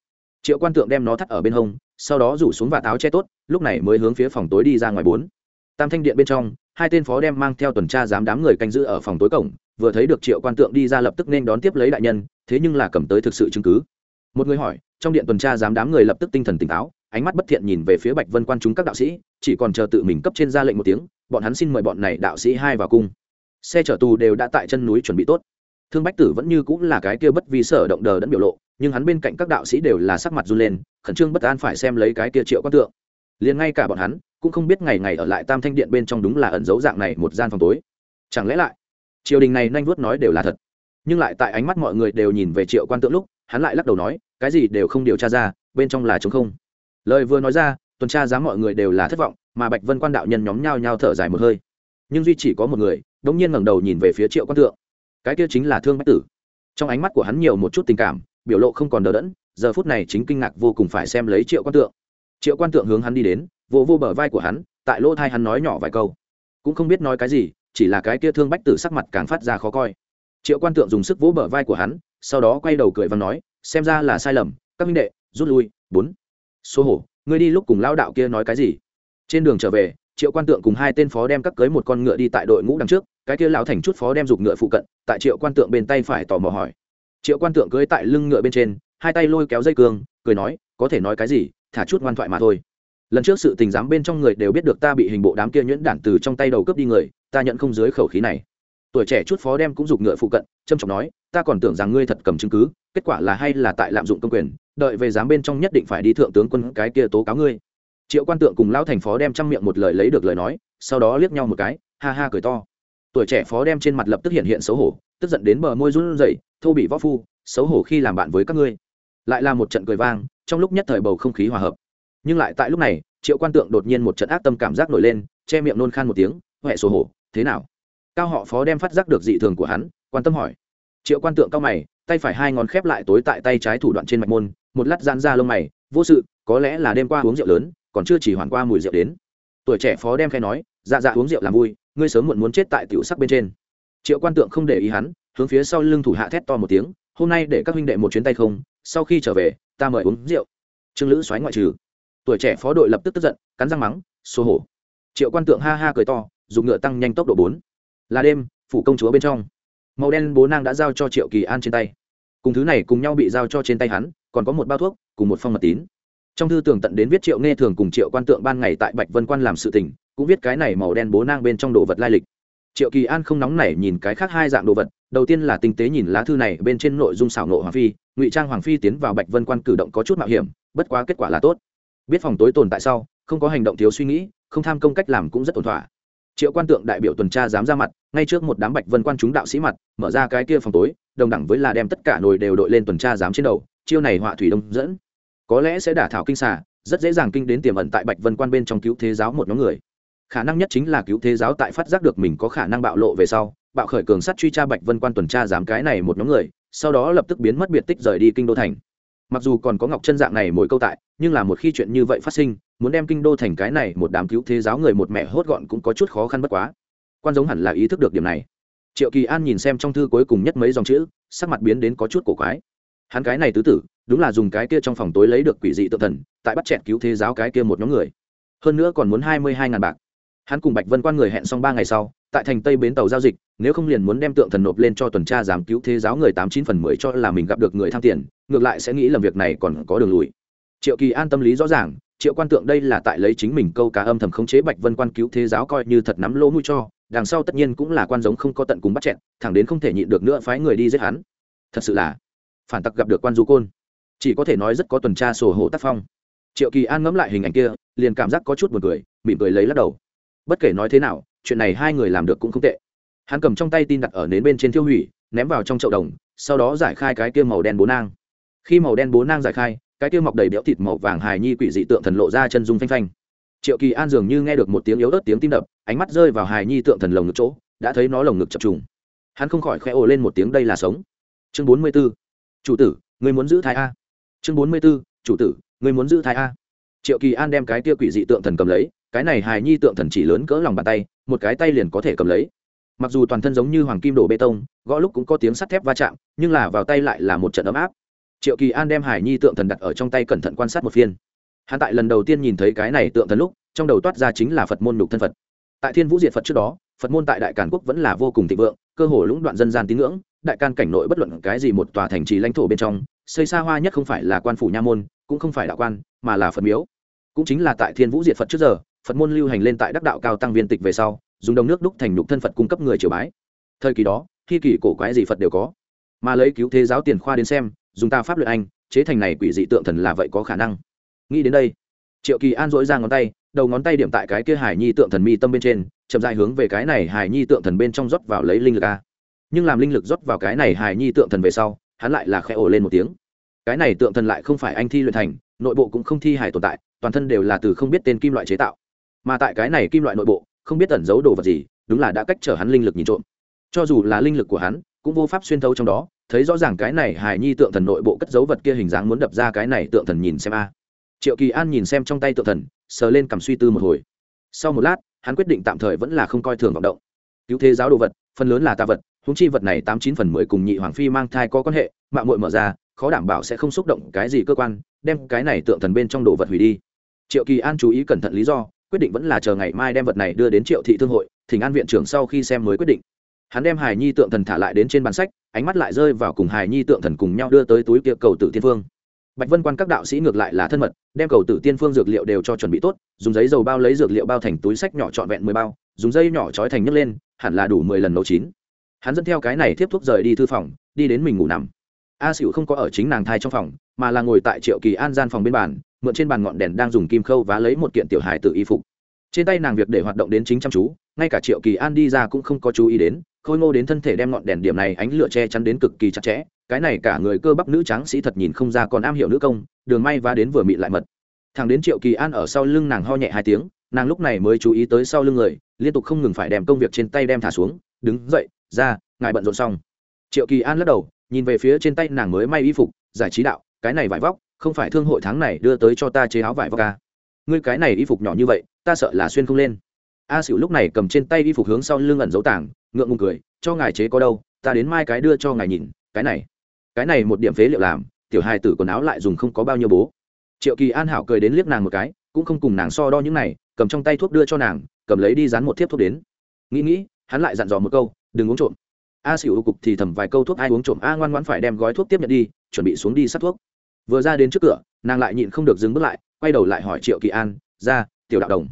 Triệu quan tượng đem nó thắt ở bên hông, sau đó rủ xuống và táo che tốt, lúc này mới hướng phía phòng tối đi ra ngoài bốn. Tam thanh điện bên trong hai tên phó đem mang theo tuần tra giám đám người canh giữ ở phòng tối cổng, vừa thấy được triệu quan tượng đi ra lập tức nên đón tiếp lấy đại nhân, thế nhưng là cầm tới thực sự chứng cứ. Một người hỏi, trong điện tuần tra giám đám người lập tức tinh thần tỉnh táo, ánh mắt bất thiện nhìn về phía bạch vân quan chúng các đạo sĩ, chỉ còn chờ tự mình cấp trên ra lệnh một tiếng, bọn hắn xin mời bọn này đạo sĩ hai vào cung. Xe chở tù đều đã tại chân núi chuẩn bị tốt. Thương bách tử vẫn như cũng là cái kia bất vì sở động đờ đẫn biểu lộ, nhưng hắn bên cạnh các đạo sĩ đều là sắc mặt run lên, khẩn trương bất an phải xem lấy cái kia triệu quan tượng liền ngay cả bọn hắn cũng không biết ngày ngày ở lại tam thanh điện bên trong đúng là ẩn dấu dạng này một gian phòng tối. Chẳng lẽ lại, triều đình này nhanh vuốt nói đều là thật? Nhưng lại tại ánh mắt mọi người đều nhìn về triệu quan tượng lúc, hắn lại lắc đầu nói, cái gì đều không điều tra ra, bên trong là chống không. Lời vừa nói ra, tuần tra giá mọi người đều là thất vọng, mà bạch vân quan đạo nhân nhóm nhao nhao thở dài một hơi. Nhưng duy chỉ có một người đ ỗ n g nhiên ngẩng đầu nhìn về phía triệu quan tượng. Cái kia chính là thương bách tử. Trong ánh mắt của hắn nhiều một chút tình cảm, biểu lộ không còn đờ đẫn, giờ phút này chính kinh ngạc vô cùng phải xem lấy triệu quan tượng triệu quan tượng hướng hắn đi đến vô vô bờ vai của hắn, tại lỗ thai hắn nói nhỏ vài câu. Cũng không biết nói cái gì, chỉ là cái kia thương bách tử sắc mặt càng phát ra khó coi. Triệu quan tượng dùng sức vỗ bờ vai của hắn, sau đó quay đầu cười và nói, xem ra là sai lầm, các minh đệ, rút lui, bốn. Số hổ, ngươi đi lúc cùng lao đạo kia nói cái gì? Trên đường trở về, triệu quan tượng cùng hai tên phó đem cắt cưới một con ngựa đi tại đội ngũ đằng trước, cái kia lão thành chút phó đem giục ngựa phụ cận, tại triệu quan tượng bên tay phải tò mò hỏi. Triệu quan tượng cưới tại lưng ngựa bên trên, hai tay lôi kéo dây cương, cười nói, có thể nói cái gì thả chút ngoan thoại mà thôi. Lần trước sự tình giám bên trong người đều biết được ta bị hình bộ đám kia nhuyễn đản từ trong tay đầu cướp đi người, ta nhận không dưới khẩu khí này. Tuổi trẻ chút phó đem cũng giục ngựa phụ cận trâm trọng nói, ta còn tưởng rằng ngươi thật cầm chứng cứ, kết quả là hay là tại lạm dụng công quyền, đợi về giám bên trong nhất định phải đi thượng tướng quân cái kia tố cáo ngươi. Triệu quan tượng cùng lão thành phó đem chăm miệng một lời lấy được lời nói, sau đó liếc nhau một cái, ha ha cười to. Tuổi trẻ phó đem trên mặt lập tức hiện hiện xấu hổ, tức giận đến bờ môi run rẩy, thô bị võ phu, xấu hổ khi làm bạn với các ngươi. Lại là một trận cười vang trong lúc nhất thời bầu không khí hòa hợp. Nhưng lại tại lúc này, triệu quan tượng đột nhiên một trận ác tâm cảm giác nổi lên, che miệng nôn khan một tiếng huệ sổ hổ, thế nào? Cao họ phó đem phát giác được dị thường của hắn, quan tâm hỏi. Triệu quan tượng cao mày, tay phải hai ngón khép lại tối tại tay trái thủ đoạn trên mạch môn, một lát gian ra lông mày, vô sự, có lẽ là đêm qua uống rượu lớn, còn chưa chỉ hoàn qua mùi rượu đến. Tuổi trẻ phó đem khai nói dạ dạ uống rượu làm vui, ngươi sớm muộn muốn chết tại tiểu sắc bên trên. Triệu quan tượng không để ý hắn, hướng phía sau lưng thủ hạ thét to một tiếng, hôm nay để các huynh đệ một chuyến tay không sau khi trở về, ta mời uống rượu. Trương lữ xoáy ngoại trừ. Tuổi trẻ phó đội lập tức tức giận, cắn răng mắng, xô hổ. Triệu quan tượng ha ha cười to, dùng ngựa tăng nhanh tốc độ bốn. Là đêm, phủ công chúa bên trong. Màu đen bố nang đã giao cho triệu kỳ an trên tay. Cùng thứ này cùng nhau bị giao cho trên tay hắn, còn có một bao thuốc, cùng một phong mật tín. Trong thư tường tận đến viết triệu nghe thường cùng triệu quan tượng ban ngày tại bạch vân quan làm sự tình, cũng viết cái này màu đen bố nang bên trong đồ vật lai lịch. Triệu kỳ an không nóng nảy nhìn cái khác hai dạng đồ vật đầu tiên là tinh tế nhìn lá thư này bên trên nội dung xảo nộ hoàng phi, ngụy trang hoàng phi tiến vào bạch vân quan cử động có chút mạo hiểm, bất quá kết quả là tốt. Biết phòng tối tồn tại sau, không có hành động thiếu suy nghĩ, không tham công cách làm cũng rất ổn thỏa. Triệu quan tượng đại biểu tuần tra dám ra mặt, ngay trước một đám bạch vân quan chúng đạo sĩ mặt, mở ra cái kia phòng tối, đồng đẳng với là đem tất cả nồi đều đội lên tuần tra dám trên đầu, chiêu này họa thủy đông dẫn. Có lẽ sẽ đả thảo kinh xà, rất dễ dàng kinh đến tiềm ẩn tại bạch vân quan bên trong cứu thế giáo một nhóm người. Khả năng nhất chính là cứu thế giáo tại phát giác được mình có khả năng bạo lộ về sau bạo khởi cường sát truy tra bạch vân quan tuần tra giám cái này một nhóm người, sau đó lập tức biến mất biệt tích rời đi kinh đô thành. Mặc dù còn có ngọc chân dạng này mỗi câu tại, nhưng là một khi chuyện như vậy phát sinh, muốn đem kinh đô thành cái này một đám cứu thế giáo người một mẹ hốt gọn cũng có chút khó khăn bất quá. Quan giống hẳn là ý thức được điểm này. Triệu kỳ an nhìn xem trong thư cuối cùng nhất mấy dòng chữ, sắc mặt biến đến có chút cổ quái. Hắn cái này tứ tử, đúng là dùng cái kia trong phòng tối lấy được quỷ dị tự thần, tại bắt chẹt cứu thế giáo cái kia một nhóm người. Hơn nữa còn muốn hai mươi hai ngàn bạc. Hắn cùng bạch vân quan người hẹn xong ba ngày sau tại thành tây bến tàu giao dịch, nếu không liền muốn đem tượng thần nộp lên cho tuần tra giám cứu thế giáo người tám chín phần mười cho là mình gặp được người tham tiền, ngược lại sẽ nghĩ làm việc này còn có đường lùi. Triệu kỳ an tâm lý rõ ràng, triệu quan tượng đây là tại lấy chính mình câu cá âm thầm khống chế bạch vân quan cứu thế giáo coi như thật nắm lỗ mũi cho, đằng sau tất nhiên cũng là quan giống không có tận cùng bắt chẹn thẳng đến không thể nhịn được nữa phái người đi giết hắn. Thật sự là phản tặc gặp được quan du côn. Chỉ có thể nói rất có tuần tra sổ hộ tác phong. Triệu kỳ an ngẫm lại hình ảnh kia, liền cảm giác có chút buồn cười, mỉm cười lấy lắc đầu. Bất kể nói thế nào chuyện này hai người làm được cũng không tệ. Hắn cầm trong tay tin đặt ở nến bên trên thiêu hủy, ném vào trong chậu đồng, sau đó giải khai cái kia màu đen bố nang. Khi màu đen bố nang giải khai, cái kia mọc đầy béo thịt màu vàng hài nhi quỷ dị tượng thần lộ ra chân dung phanh phanh. Triệu kỳ an dường như nghe được một tiếng yếu ớt tiếng tim đập, ánh mắt rơi vào hài nhi tượng thần lồng ngực chỗ, đã thấy nó lồng ngực chập trùng. Hắn không khỏi khẽ ồ lên một tiếng, đây là sống. Chương bốn mươi b ố chủ tử người muốn giữ thai a. Chương bốn mươi b ố chủ tử người muốn giữ thai a. Triệu kỳ an đem cái kia quỷ dị tượng thần cầm lấy cái này hài nhi tượng thần chỉ lớn cỡ lòng bàn tay, một cái tay liền có thể cầm lấy. Mặc dù toàn thân giống như hoàng kim đổ bê tông, gõ lúc cũng có tiếng sắt thép va chạm, nhưng là vào tay lại là một trận ấm áp. Triệu kỳ an đem hải nhi tượng thần đặt ở trong tay cẩn thận quan sát một phiên. Hắn tại lần đầu tiên nhìn thấy cái này tượng thần lúc, trong đầu toát ra chính là phật môn nhục thân phật. Tại thiên vũ diệt phật trước đó, phật môn tại đại càn quốc vẫn là vô cùng thịnh vượng, cơ hồ lũng đoạn dân gian tín ngưỡng, đại can cảnh nội bất luận cái gì một tòa thành trì lãnh thổ bên trong, xây xa hoa nhất không phải là quan phủ nha môn, cũng không phải đạo quan, mà là phật miếu. Cũng chính là tại thiên vũ diệt phật trước giờ phật môn lưu hành lên tại đắc đạo cao tăng viên tịch về sau, dùng đồng nước đúc thành nhục thân phật cung cấp người triều bái. Thời kỳ đó, khi kỳ cổ quái gì phật đều có. Mà lấy cứu thế giáo tiền khoa đến xem, dùng ta pháp luyện anh, chế thành này quỷ dị tượng thần là vậy có khả năng. Nghĩ đến đây, triệu kỳ an dỗi ra ngón tay, đầu ngón tay điểm tại cái kia hải nhi tượng thần mi tâm bên trên, chậm dài hướng về cái này hải nhi tượng thần bên trong rót vào lấy linh lực a. Nhưng làm linh lực rót vào cái này hải nhi tượng thần về sau, hắn lại là khẽ ổ lên một tiếng. Cái này tượng thần lại không phải anh thi luyện thành, nội bộ cũng không thi hải tồn tại, toàn thân đều là từ không biết tên kim loại chế tạo mà tại cái này kim loại nội bộ, không biết tẩn giấu đồ vật gì, đúng là đã cách trở hắn linh lực nhìn trộm. Cho dù là linh lực của hắn, cũng vô pháp xuyên thấu trong đó, thấy rõ ràng cái này hài nhi tượng thần nội bộ cất dấu vật kia hình dáng muốn đập ra cái này tượng thần nhìn xem a. Triệu kỳ an nhìn xem trong tay tượng thần, sờ lên cầm suy tư một hồi. Sau một lát, hắn quyết định tạm thời vẫn là không coi thường vọng động. Cứu thế giáo đồ vật, phần lớn là tà vật húng chi vật này tám chín phần mười cùng nhị hoàng phi mang thai có quan hệ, mạng mội mở ra, khó đảm bảo sẽ không xúc động cái gì cơ quan, đem cái này tượng thần bên trong đồ vật hủy đi. Triệu kỳ an chú ý cẩn thận lý do quyết định vẫn là chờ ngày mai đem vật này đưa đến triệu thị thương hội, thỉnh an viện trưởng sau khi xem mới quyết định. Hắn đem hài nhi tượng thần thả lại đến trên bàn sách, ánh mắt lại rơi vào cùng hài nhi tượng thần cùng nhau đưa tới túi kia cầu tử tiên phương. Bạch vân quan các đạo sĩ ngược lại là thân mật, đem cầu tử tiên phương dược liệu đều cho chuẩn bị tốt, dùng giấy dầu bao lấy dược liệu bao thành túi sách nhỏ trọn vẹn mười bao, dùng dây nhỏ trói thành nhấc lên, hẳn là đủ mười lần nấu chín. Hắn dẫn theo cái này tiếp thuốc rời đi thư phòng, đi đến mình ngủ nằm. A xỉu không có ở chính nàng thai trong phòng, mà là ngồi tại triệu kỳ an gian phòng bên bàn mượn trên bàn ngọn đèn đang dùng kim khâu và lấy một kiện tiểu hài tự y phục. Trên tay nàng việc để hoạt động đến chính chăm chú, ngay cả triệu kỳ an đi ra cũng không có chú ý đến, khôi ngô đến thân thể đem ngọn đèn điểm này ánh lửa che chắn đến cực kỳ chặt chẽ, cái này cả người cơ bắp nữ tráng sĩ thật nhìn không ra còn am hiểu nữ công, đường may và đến vừa mị lại mật. Thằng đến triệu kỳ an ở sau lưng nàng ho nhẹ hai tiếng, nàng lúc này mới chú ý tới sau lưng người, liên tục không ngừng phải đem công việc trên tay đem thả xuống, đứng dậy, ra, ngài bận rộn xong. Triệu kỳ an lắc đầu, nhìn về phía trên tay nàng mới may y phục, giải trí đạo, cái này vải vóc không phải thương hội tháng này đưa tới cho ta chế áo vải vóc ca à. ngươi cái này y phục nhỏ như vậy, ta sợ là xuyên không lên. A xỉu lúc này cầm trên tay y phục hướng sau lưng ẩn dấu tảng, ngượng ngùng cười, cho ngài chế có đâu, ta đến mai cái đưa cho ngài nhìn, cái này. Cái này một điểm phế liệu làm, tiểu hai tử quần áo lại dùng không có bao nhiêu bố. Triệu kỳ an hảo cười đến liếc nàng một cái, cũng không cùng nàng so đo những này, cầm trong tay thuốc đưa cho nàng, cầm lấy đi dán một thiếp thuốc đến. Nghĩ nghĩ, hắn lại dặn dò một câu, đừng uống trộm. A xỉu cục thì thầm vài câu thuốc ai uống trộm, a ngoan ngoãn phải đem gói thuốc tiếp nhận đi, chuẩn bị xuống đi sát thuốc vừa ra đến trước cửa, nàng lại nhịn không được dừng bước lại, quay đầu lại hỏi triệu kỳ an, ra, tiểu đạo đồng.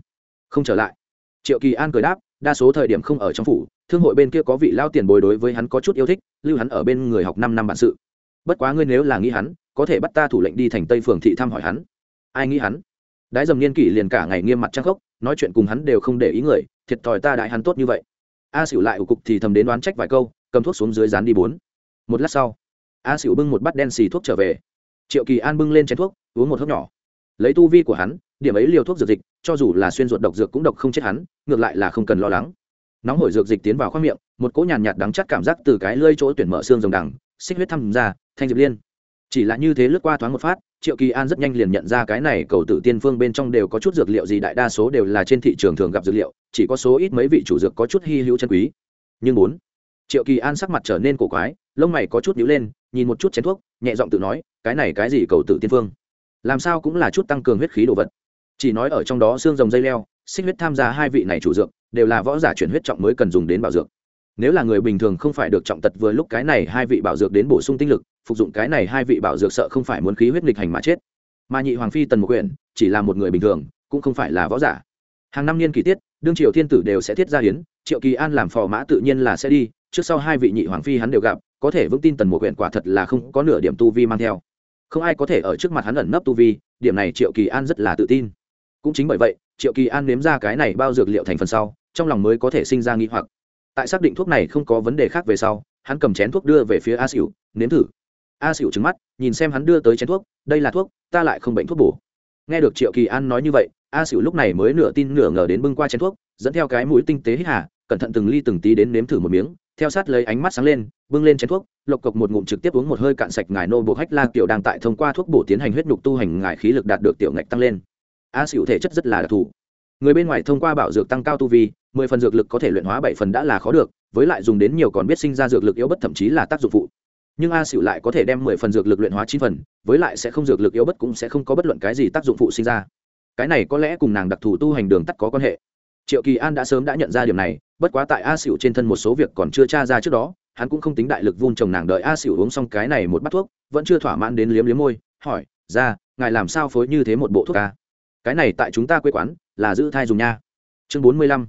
Không trở lại. Triệu kỳ an cười đáp, đa số thời điểm không ở trong phủ, thương hội bên kia có vị lao tiền bồi đối với hắn có chút yêu thích, lưu hắn ở bên người học năm năm bản sự. Bất quá ngươi nếu là nghĩ hắn, có thể bắt ta thủ lệnh đi thành tây phường thị thăm hỏi hắn. Ai nghĩ hắn? Đái dầm niên kỷ liền cả ngày nghiêm mặt trang khốc, nói chuyện cùng hắn đều không để ý người, thiệt thòi ta đại hắn tốt như vậy. A xỉu lại ủ cục thì thầm đến đoán trách vài câu, cầm thuốc xuống dưới dán đi bốn. Một lát sau, a xỉu bưng một bát đen xì thuốc trở về triệu kỳ an bưng lên chén thuốc, uống một hớp nhỏ. Lấy tu vi của hắn, điểm ấy liều thuốc dược dịch, cho dù là xuyên ruột độc dược cũng độc không chết hắn, ngược lại là không cần lo lắng. Nóng hổi dược dịch tiến vào khoang miệng, một cỗ nhàn nhạt đắng chắc cảm giác từ cái lơi chỗ tuyển mở xương rồng đằng, xích huyết thăm ra, thanh diệp liên. Chỉ là như thế lướt qua thoáng một phát, triệu kỳ an rất nhanh liền nhận ra cái này cầu tử tiên phương bên trong đều có chút dược liệu gì đại đa số đều là trên thị trường thường gặp dược liệu, chỉ có số ít mấy vị chủ dược có chút hy hữu chân quý. Nhưng bốn triệu kỳ an sắc mặt trở nên cổ quái, lông mày có chút nhíu lên, nhìn một chút chén thuốc, nhẹ giọng tự nói, cái này cái gì cầu tử tiên phương? Làm sao cũng là chút tăng cường huyết khí đồ vật. Chỉ nói ở trong đó xương rồng dây leo, xích huyết tham gia hai vị này chủ dược, đều là võ giả chuyển huyết trọng mới cần dùng đến bảo dược. Nếu là người bình thường không phải được trọng tật vừa lúc cái này hai vị bảo dược đến bổ sung tinh lực, phục dụng cái này hai vị bảo dược sợ không phải muốn khí huyết nghịch hành mà chết. Mà nhị hoàng phi tần một quyển chỉ là một người bình thường, cũng không phải là võ giả. Hàng năm niên kỳ tiết, đương triều thiên tử đều sẽ thiết ra hiến, triệu kỳ an làm phò mã tự nhiên là sẽ đi trước sau hai vị nhị hoàng phi hắn đều gặp, có thể vững tin tần mục quyển quả thật là không có nửa điểm tu vi mang theo. Không ai có thể ở trước mặt hắn ẩn nấp tu vi, điểm này triệu kỳ an rất là tự tin. Cũng chính bởi vậy, triệu kỳ an nếm ra cái này bao dược liệu thành phần sau, trong lòng mới có thể sinh ra nghi hoặc. Tại xác định thuốc này không có vấn đề khác về sau, hắn cầm chén thuốc đưa về phía a xỉu nếm thử. A xỉu trứng mắt, nhìn xem hắn đưa tới chén thuốc, đây là thuốc, ta lại không bệnh thuốc bổ. Nghe được triệu kỳ an nói như vậy, a xỉu lúc này mới nửa tin nửa ngờ đến bưng qua chén thuốc, dẫn theo cái mũi tinh tế hít hà, cẩn thận từng ly từng tí đến nếm thử một miếng theo sát lấy ánh mắt sáng lên, bưng lên chén thuốc, lộc cộc một ngụm trực tiếp uống một hơi cạn sạch ngài nô buộc hách la tiểu đang tại thông qua thuốc bổ tiến hành huyết nhục tu hành, ngài khí lực đạt được tiểu ngạch tăng lên. A xỉu thể chất rất là đặc thù. Người bên ngoài thông qua bảo dược tăng cao tu vi, mười phần dược lực có thể luyện hóa bảy phần đã là khó được, với lại dùng đến nhiều còn biết sinh ra dược lực yếu bất thậm chí là tác dụng phụ. Nhưng a xỉu lại có thể đem mười phần dược lực luyện hóa chín phần, với lại sẽ không dược lực yếu bất cũng sẽ không có bất luận cái gì tác dụng phụ sinh ra. Cái này có lẽ cùng nàng đặc thù tu hành đường tắt có quan hệ triệu kỳ an đã sớm đã nhận ra điều này, bất quá tại a xỉu trên thân một số việc còn chưa tra ra trước đó, hắn cũng không tính đại lực vun trồng nàng đợi a xỉu uống xong cái này một bát thuốc, vẫn chưa thỏa mãn đến liếm liếm môi, hỏi, ra, ngài làm sao phối như thế một bộ thuốc ca cái này tại chúng ta quê quán là giữ thai dùng nha. Chương bốn mươi lăm,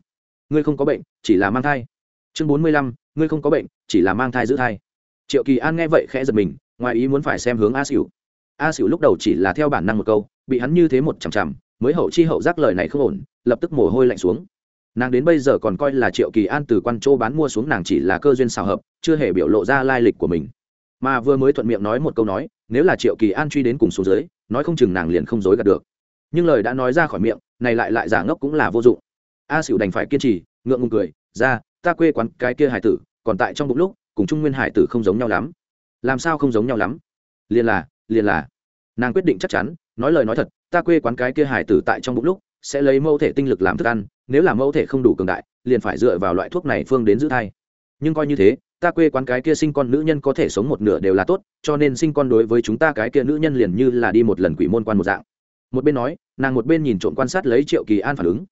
ngươi không có bệnh, chỉ là mang thai. Chương bốn mươi lăm, ngươi không có bệnh, chỉ là mang thai giữ thai. Triệu kỳ an nghe vậy khẽ giật mình, ngoài ý muốn phải xem hướng a xỉu a xỉu lúc đầu chỉ là theo bản năng một câu, bị hắn như thế một chằm chằm, mới hậu chi hậu giác lời này không ổn lập tức mồ hôi lạnh xuống. Nàng đến bây giờ còn coi là triệu kỳ an từ quan châu bán mua xuống nàng chỉ là cơ duyên xào hợp, chưa hề biểu lộ ra lai lịch của mình. Mà vừa mới thuận miệng nói một câu nói, nếu là triệu kỳ an truy đến cùng số dưới, nói không chừng nàng liền không dối gạt được. Nhưng lời đã nói ra khỏi miệng, này lại lại giả ngốc cũng là vô dụng. A xỉu đành phải kiên trì, ngượng ngùng cười, ra, ta quê quán cái kia hải tử, còn tại trong bụng lúc, cùng trung nguyên hải tử không giống nhau lắm. Làm sao không giống nhau lắm? Liền là liền là. Nàng quyết định chắc chắn, nói lời nói thật, ta quê quán cái kia hải tử tại trong bụng lúc sẽ lấy mẫu thể tinh lực làm thức ăn, nếu là mẫu thể không đủ cường đại, liền phải dựa vào loại thuốc này phương đến giữ thai. Nhưng coi như thế, ta quê quán cái kia sinh con nữ nhân có thể sống một nửa đều là tốt, cho nên sinh con đối với chúng ta cái kia nữ nhân liền như là đi một lần quỷ môn quan một dạng. Một bên nói, nàng một bên nhìn trộm quan sát lấy triệu kỳ an phản ứng.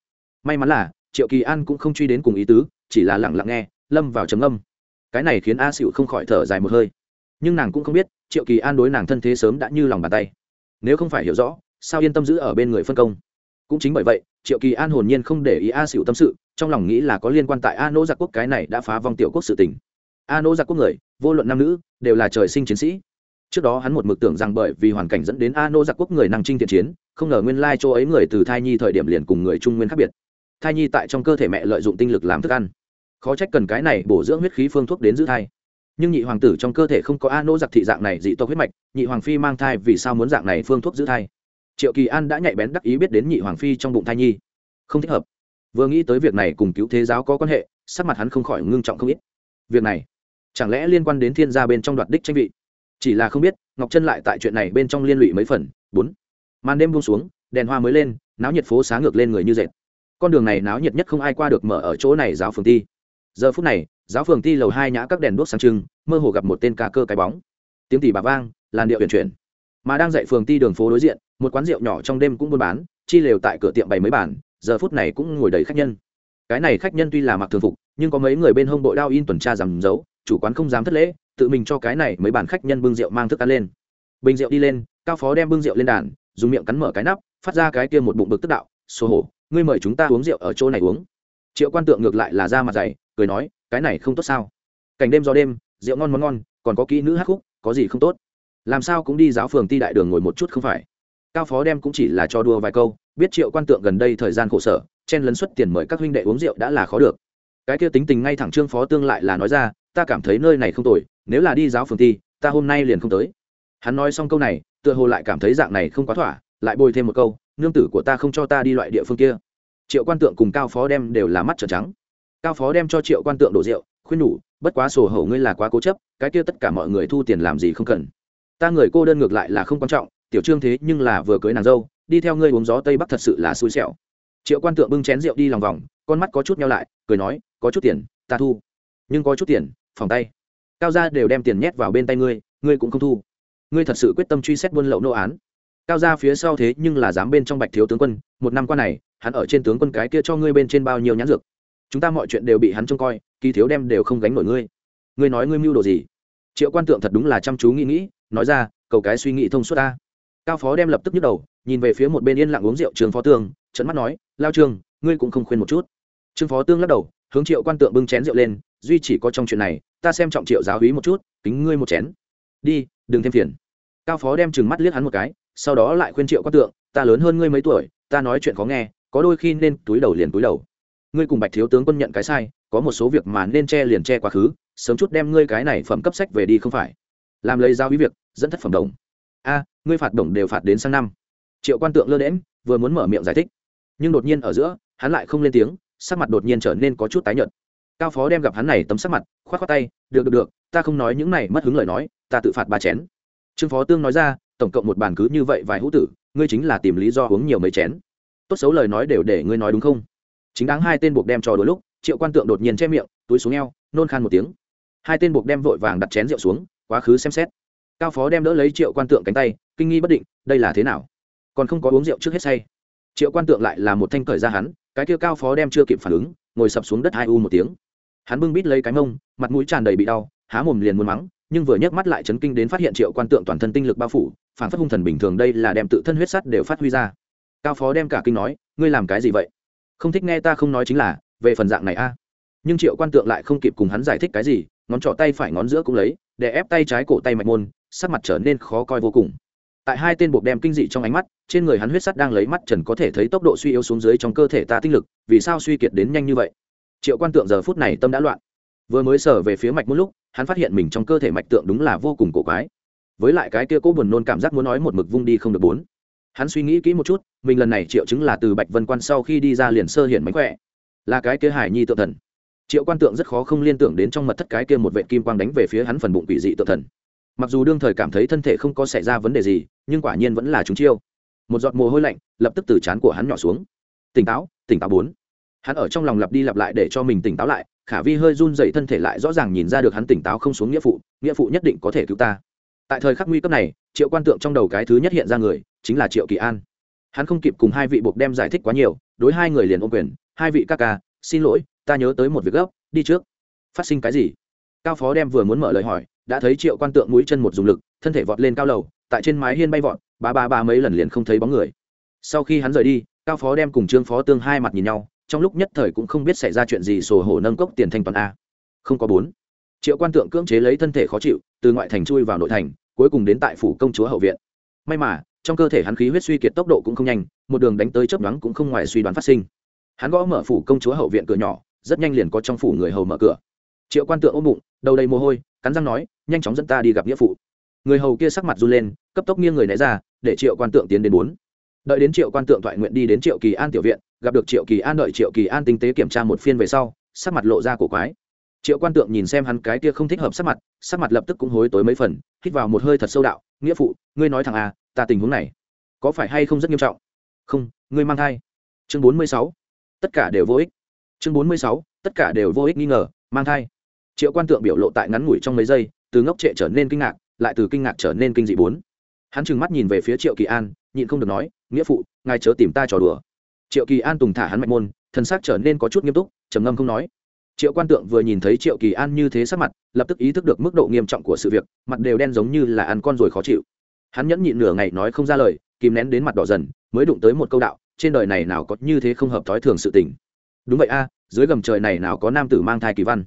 May mắn là, triệu kỳ an cũng không truy đến cùng ý tứ, chỉ là lẳng lặng nghe, lâm vào trầm âm cái này khiến a xịu không khỏi thở dài một hơi. Nhưng nàng cũng không biết, triệu kỳ an đối nàng thân thế sớm đã như lòng bàn tay. Nếu không phải hiểu rõ, sao yên tâm giữ ở bên người phân công? Cũng chính bởi vậy, triệu kỳ an hồn nhiên không để ý a xỉu tâm sự, trong lòng nghĩ là có liên quan tại a nỗ giặc quốc cái này đã phá vong tiểu quốc sự tình. A nỗ giặc quốc người, vô luận nam nữ, đều là trời sinh chiến sĩ. Trước đó hắn một mực tưởng rằng bởi vì hoàn cảnh dẫn đến a nỗ giặc quốc người năng trinh thiện chiến, không ngờ nguyên lai chỗ ấy người từ thai nhi thời điểm liền cùng người trung nguyên khác biệt. Thai nhi tại trong cơ thể mẹ lợi dụng tinh lực làm thức ăn. Khó trách cần cái này bổ dưỡng huyết khí phương thuốc đến giữ thai. Nhưng nhị hoàng tử trong cơ thể không có a nỗ giặc thị dạng này dị tộc huyết mạch, nhị hoàng phi mang thai vì sao muốn dạng này phương thuốc giữ thai? Triệu kỳ an đã nhạy bén đắc ý biết đến nhị hoàng phi trong bụng thai nhi. Không thích hợp. Vừa nghĩ tới việc này cùng cứu thế giáo có quan hệ, sắc mặt hắn không khỏi ngưng trọng không ít. Việc này, chẳng lẽ liên quan đến thiên gia bên trong đoạt đích tranh vị? Chỉ là không biết, ngọc chân lại tại chuyện này bên trong liên lụy mấy phần. Bốn. Màn đêm buông xuống, đèn hoa mới lên, náo nhiệt phố sáng ngược lên người như dệt. Con đường này náo nhiệt nhất không ai qua được mở ở chỗ này giáo phường ti. Giờ phút này, giáo phường ti lầu hai nhã các đèn đuốc sáng trưng, mơ hồ gặp một tên ca cơ cái bóng. Tiếng tỉ bà vang, làn điệu huyền chuyển. Mà đang dạy phường ti đường phố đối diện một quán rượu nhỏ trong đêm cũng buôn bán, chi lều tại cửa tiệm bày mấy bản, giờ phút này cũng ngồi đầy khách nhân. Cái này khách nhân tuy là mặc thường phục, nhưng có mấy người bên hông đội đao in tuần tra giảm giấu, chủ quán không dám thất lễ, tự mình cho cái này mấy bản khách nhân bưng rượu mang thức ăn lên. Bình rượu đi lên, cao phó đem bưng rượu lên đàn, dùng miệng cắn mở cái nắp, phát ra cái kia một bụng bực tức đạo số hổ, ngươi mời chúng ta uống rượu ở chỗ này uống. Triệu quan tượng ngược lại là ra mặt dày, cười nói, cái này không tốt sao? Cảnh đêm do đêm, rượu ngon món ngon, còn có kỹ nữ hát khúc, có gì không tốt? Làm sao cũng đi giáo phường ti đại đường ngồi một chút không phải? Cao phó đem cũng chỉ là cho đua vài câu, biết triệu quan tượng gần đây thời gian khổ sở, chen lấn xuất tiền mời các huynh đệ uống rượu đã là khó được. Cái kia tính tình ngay thẳng trương phó tương lại là nói ra, ta cảm thấy nơi này không tồi, nếu là đi giáo phường thi ta hôm nay liền không tới. Hắn nói xong câu này, tựa hồ lại cảm thấy dạng này không quá thỏa, lại bồi thêm một câu, nương tử của ta không cho ta đi loại địa phương kia. Triệu quan tượng cùng cao phó đem đều là mắt trợn trắng. Cao phó đem cho triệu quan tượng đổ rượu, khuyên nhủ, bất quá sổ hầu ngươi là quá cố chấp, cái kia tất cả mọi người thu tiền làm gì không cần. Ta người cô đơn ngược lại là không quan trọng tiểu trương thế nhưng là vừa cưới nàng dâu, đi theo ngươi uống gió tây bắc thật sự là xui xẻo. Triệu quan tượng bưng chén rượu đi lòng vòng, con mắt có chút nhau lại, cười nói, có chút tiền, ta thu. Nhưng có chút tiền, phòng tay. Cao gia đều đem tiền nhét vào bên tay ngươi ngươi cũng không thu. Ngươi thật sự quyết tâm truy xét buôn lậu nô án. Cao gia phía sau thế nhưng là dám bên trong bạch thiếu tướng quân, một năm qua này, hắn ở trên tướng quân cái kia cho ngươi bên trên bao nhiêu nhãn dược. Chúng ta mọi chuyện đều bị hắn trông coi, kỳ thiếu đem đều không gánh nổi ngươi. Ngươi nói ngươi mưu đồ gì? Triệu quan tượng thật đúng là chăm chú nghĩ nghĩ, nói ra, cầu cái suy nghĩ thông suốt ta cao phó đem lập tức nhức đầu, nhìn về phía một bên yên lặng uống rượu trường phó tương trận mắt nói, lao trương ngươi cũng không khuyên một chút. Trương phó tương lắc đầu, hướng triệu quan tượng bưng chén rượu lên, duy chỉ có trong chuyện này, ta xem trọng triệu giáo hí một chút, kính ngươi một chén. Đi, đừng thêm phiền. Cao phó đem chừng mắt liếc hắn một cái, sau đó lại khuyên triệu quan tượng, ta lớn hơn ngươi mấy tuổi, ta nói chuyện khó nghe, có đôi khi nên túi đầu liền túi đầu. Ngươi cùng bạch thiếu tướng quân nhận cái sai, có một số việc mà nên che liền che quá khứ, sớm chút đem ngươi cái này phẩm cấp sách về đi không phải. Làm lấy giao hí việc, dẫn thất phẩm đồng. A ngươi phạt đồng đều phạt đến sang năm. Triệu quan tượng lơ đễm vừa muốn mở miệng giải thích. Nhưng đột nhiên ở giữa, hắn lại không lên tiếng, sắc mặt đột nhiên trở nên có chút tái nhợt. Cao phó đem gặp hắn này tấm sắc mặt k h o á t tay, được được được, ta không nói những này mất hứng lời nói, ta tự phạt ba chén. Trương phó tương nói ra, tổng cộng một bàn cứ như vậy vài hữu tử, ngươi chính là tìm lý do uống nhiều mấy chén. Tốt xấu lời nói đều để ngươi nói đúng không? Chính đáng hai tên buộc đem trò đôi lúc, triệu quan tượng đột nhiên che miệng, túi xuống eo, nôn khan một tiếng. Hai tên buộc đem vội vàng đặt chén rượu xuống, quá khứ xem xét. Cao phó đem đỡ lấy triệu quan tượng cánh tay kinh nghi bất định, đây là thế nào? Còn không có uống rượu trước hết say. Triệu quan tượng lại là một thanh cởi ra hắn, cái kia cao phó đem chưa kịp phản ứng, ngồi sập xuống đất hai u một tiếng. Hắn bưng bít lấy cái mông, mặt mũi tràn đầy bị đau, há mồm liền muốn mắng, nhưng vừa nhấc mắt lại chấn kinh đến phát hiện triệu quan tượng toàn thân tinh lực bao phủ, phản phát hung thần bình thường đây là đem tự thân huyết sắt đều phát huy ra. Cao phó đem cả kinh nói, ngươi làm cái gì vậy? Không thích nghe ta không nói chính là, về phần dạng này a. Nhưng triệu quan tượng lại không kịp cùng hắn giải thích cái gì, ngón trỏ tay phải ngón giữa cũng lấy, để ép tay trái cổ tay mạch môn, sắc mặt trở nên khó coi vô cùng tại hai tên buộc đem kinh dị trong ánh mắt, trên người hắn huyết sắt đang lấy mắt trần có thể thấy tốc độ suy yếu xuống dưới trong cơ thể ta tinh lực, vì sao suy kiệt đến nhanh như vậy? Triệu quan tượng giờ phút này tâm đã loạn. Vừa mới sở về phía mạch một lúc, hắn phát hiện mình trong cơ thể mạch tượng đúng là vô cùng cổ quái. Với lại cái kia cố buồn nôn cảm giác muốn nói một mực vung đi không được bốn. Hắn suy nghĩ kỹ một chút, mình lần này triệu chứng là từ bạch vân quan sau khi đi ra liền sơ hiện mánh khỏe. Là cái kia hải nhi tự thần. Triệu quan tượng rất khó không liên tưởng đến trong mật thất cái kia một vệ kim quang đánh về phía hắn phần bụng quỷ dị tự thần mặc dù đương thời cảm thấy thân thể không có xảy ra vấn đề gì, nhưng quả nhiên vẫn là chúng chiêu. Một giọt mồ hôi lạnh lập tức từ trán của hắn nhỏ xuống. Tỉnh táo tỉnh táo bốn. Hắn ở trong lòng lặp đi lặp lại để cho mình tỉnh táo lại, khả vi hơi run dậy thân thể lại rõ ràng nhìn ra được hắn tỉnh táo không xuống nghĩa phụ nghĩa phụ nhất định có thể cứu ta. Tại thời khắc nguy cấp này, triệu quan tượng trong đầu cái thứ nhất hiện ra người, chính là triệu kỳ an. Hắn không kịp cùng hai vị buộc đem giải thích quá nhiều, đối hai người liền ôm quyền, hai vị ca ca, xin lỗi, ta nhớ tới một việc gấp, đi trước. Phát sinh cái gì? Cao phó đem vừa muốn mở lời hỏi đã thấy triệu quan tượng mũi chân một dùng lực, thân thể vọt lên cao lầu, tại trên mái hiên bay vọt, ba ba ba mấy lần liền không thấy bóng người. Sau khi hắn rời đi, cao phó đem cùng trương phó tương hai mặt nhìn nhau, trong lúc nhất thời cũng không biết xảy ra chuyện gì sổ hổ nâng cốc tiền thanh toàn a. Không có bốn. Triệu quan tượng cưỡng chế lấy thân thể khó chịu, từ ngoại thành chui vào nội thành, cuối cùng đến tại phủ công chúa hậu viện. May mà, trong cơ thể hắn khí huyết suy kiệt tốc độ cũng không nhanh, một đường đánh tới chớp nhoáng cũng không ngoài suy đoán phát sinh. Hắn gõ mở phủ công chúa hậu viện cửa nhỏ, rất nhanh liền có trong phủ người hầu mở cửa. Triệu quan tượng ôm bụng, đầu đầy mồ hôi, cắn răng nói nhanh chóng dẫn ta đi gặp nghĩa phụ. Người hầu kia sắc mặt run lên, cấp tốc nghiêng người né ra, để triệu quan tượng tiến đến bốn. Đợi đến triệu quan tượng thoại nguyện đi đến triệu kỳ an tiểu viện, gặp được triệu kỳ an đợi triệu kỳ an tinh tế kiểm tra một phiên về sau, sắc mặt lộ ra cổ quái. Triệu quan tượng nhìn xem hắn cái kia không thích hợp sắc mặt sắc mặt lập tức cũng hối tối mấy phần, hít vào một hơi thật sâu đạo, nghĩa phụ, ngươi nói thằng a à, ta tình huống này, có phải hay không rất nghiêm trọng? Không, ngươi mang thai. Chương bốn mươi sáu. Tất cả đều vô ích. Chương bốn mươi sáu. Tất cả đều vô ích nghi ngờ, mang thai. Triệu quan tượng biểu lộ tại ngắn ngủi trong mấy giây từ ngốc trệ trở nên kinh ngạc, lại từ kinh ngạc trở nên kinh dị bốn. Hắn trừng mắt nhìn về phía triệu kỳ an, nhịn không được nói, nghĩa phụ, ngài chớ tìm ta trò đùa. Triệu kỳ an tùng thả hắn mạch môn thân xác trở nên có chút nghiêm túc, trầm ngâm không nói. Triệu quan tượng vừa nhìn thấy triệu kỳ an như thế sắc mặt, lập tức ý thức được mức độ nghiêm trọng của sự việc, mặt đều đen giống như là ăn con rồi khó chịu. Hắn nhẫn nhịn nửa ngày nói không ra lời, kìm nén đến mặt đỏ dần, mới đụng tới một câu đạo, trên đời này nào có như thế không hợp thói thường sự tình. Đúng vậy a, dưới gầm trời này nào có nam tử mang thai kỳ văn?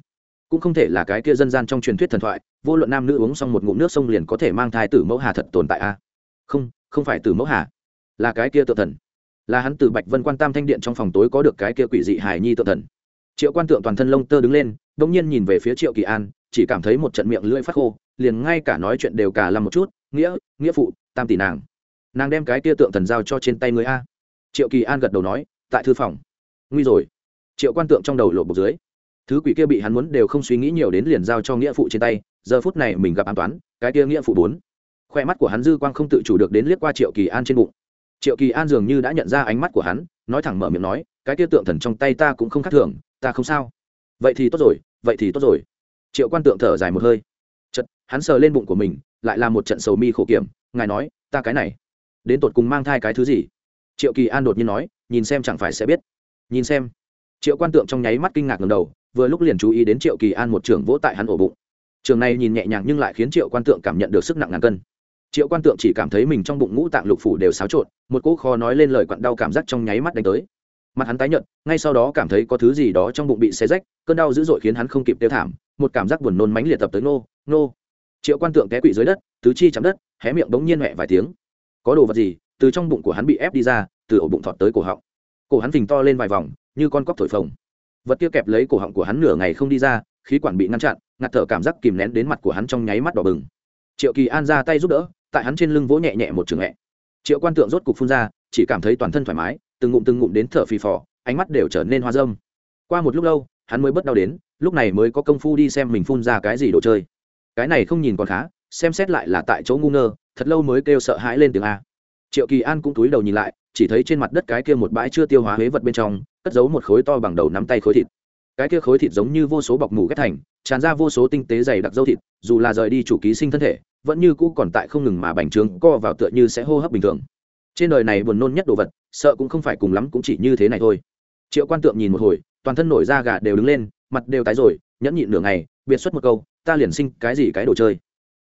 Cũng không thể là cái kia dân gian trong truyền thuyết thần thoại, vô luận nam nữ uống xong một ngụm nước sông liền có thể mang thai tử mẫu hà thật tồn tại a. Không không phải tử mẫu hà, là cái kia tự thần. Là hắn từ bạch vân quan tam thanh điện trong phòng tối có được cái kia quỷ dị hải nhi tự thần. Triệu quan tượng toàn thân lông tơ đứng lên đ ỗ n g nhiên nhìn về phía triệu kỳ an, chỉ cảm thấy một trận miệng lưỡi phát khô, liền ngay cả nói chuyện đều cả làm một chút, nghĩa nghĩa phụ, tam tỷ nàng nàng đem cái kia tượng thần giao cho trên tay người a. Triệu kỳ an gật đầu nói, tại thư phòng. Nguy rồi. Triệu quan tượng trong đầu lộ bục dưới thứ quỷ kia bị hắn muốn đều không suy nghĩ nhiều đến liền giao cho nghĩa phụ trên tay, giờ phút này mình gặp an toán, cái kia nghĩa phụ bốn. Khoe mắt của hắn dư quang không tự chủ được đến liếc qua triệu kỳ an trên bụng. Triệu kỳ an dường như đã nhận ra ánh mắt của hắn, nói thẳng mở miệng nói, cái kia tượng thần trong tay ta cũng không khác thường, ta không sao. Vậy thì tốt rồi, vậy thì tốt rồi. Triệu quan tượng thở dài một hơi. Chật hắn sờ lên bụng của mình, lại là một trận sầu mi khổ kiểm, ngài nói, ta cái này, đến tột cùng mang thai cái thứ gì? Triệu kỳ an đột nhiên nói, nhìn xem chẳng phải sẽ biết. Nhìn xem. Triệu quan tượng trong nháy mắt kinh ngạc ngầm đầu vừa lúc liền chú ý đến triệu kỳ an một trường vỗ tại hắn ổ bụng. Trường này nhìn nhẹ nhàng nhưng lại khiến triệu quan tượng cảm nhận được sức nặng ngàn cân. Triệu quan tượng chỉ cảm thấy mình trong bụng ngũ tạng lục phủ đều xáo trộn, một cỗ kho nói lên lời quặn đau cảm giác trong nháy mắt đánh tới. Mặt hắn tái nhợt, ngay sau đó cảm thấy có thứ gì đó trong bụng bị xé rách, cơn đau dữ dội khiến hắn không kịp tiêu thảm, một cảm giác buồn nôn mánh liệt tập tới nô nô. Triệu quan tượng té quỵ dưới đất, tứ chi chạm đất, hé miệng bỗng nhiên mẹ vài tiếng. Có đồ vật gì, từ trong bụng của hắn bị ép đi ra, từ ổ bụng thọt tới cổ họng. Cổ hắn phình to lên vài vòng, như con cóc thổi phồng vật kia kẹp lấy cổ họng của hắn nửa ngày không đi ra, khí quản bị ngăn chặn, ngạt thở cảm giác kìm nén đến mặt của hắn trong nháy mắt đỏ bừng. Triệu kỳ an ra tay giúp đỡ, tại hắn trên lưng vỗ nhẹ nhẹ một trường hẹ triệu quan tượng rốt cục phun ra, chỉ cảm thấy toàn thân thoải mái, từng ngụm từng ngụm đến thở phì phò, ánh mắt đều trở nên hoa dâm. Qua một lúc lâu, hắn mới bớt đau đến, lúc này mới có công phu đi xem mình phun ra cái gì đồ chơi. Cái này không nhìn còn khá, xem xét lại là tại chỗ ngu ngơ, thật lâu mới kêu sợ hãi lên tiếng a. Triệu kỳ an cũng túi đầu nhìn lại, chỉ thấy trên mặt đất cái kia một bãi chưa tiêu hóa huế vật bên trong cất giấu một khối to bằng đầu nắm tay khối thịt. Cái kia khối thịt giống như vô số bọc mù ghép thành, tràn ra vô số tinh tế dày đặc dâu thịt, dù là rời đi chủ ký sinh thân thể, vẫn như cũ còn tại không ngừng mà bành trướng, co vào tựa như sẽ hô hấp bình thường. Trên đời này buồn nôn nhất đồ vật, sợ cũng không phải cùng lắm cũng chỉ như thế này thôi. Triệu quan tượng nhìn một hồi, toàn thân nổi da gà đều đứng lên, mặt đều tái rồi, nhẫn nhịn nửa ngày, biệt xuất một câu, ta liền sinh cái gì cái đồ chơi?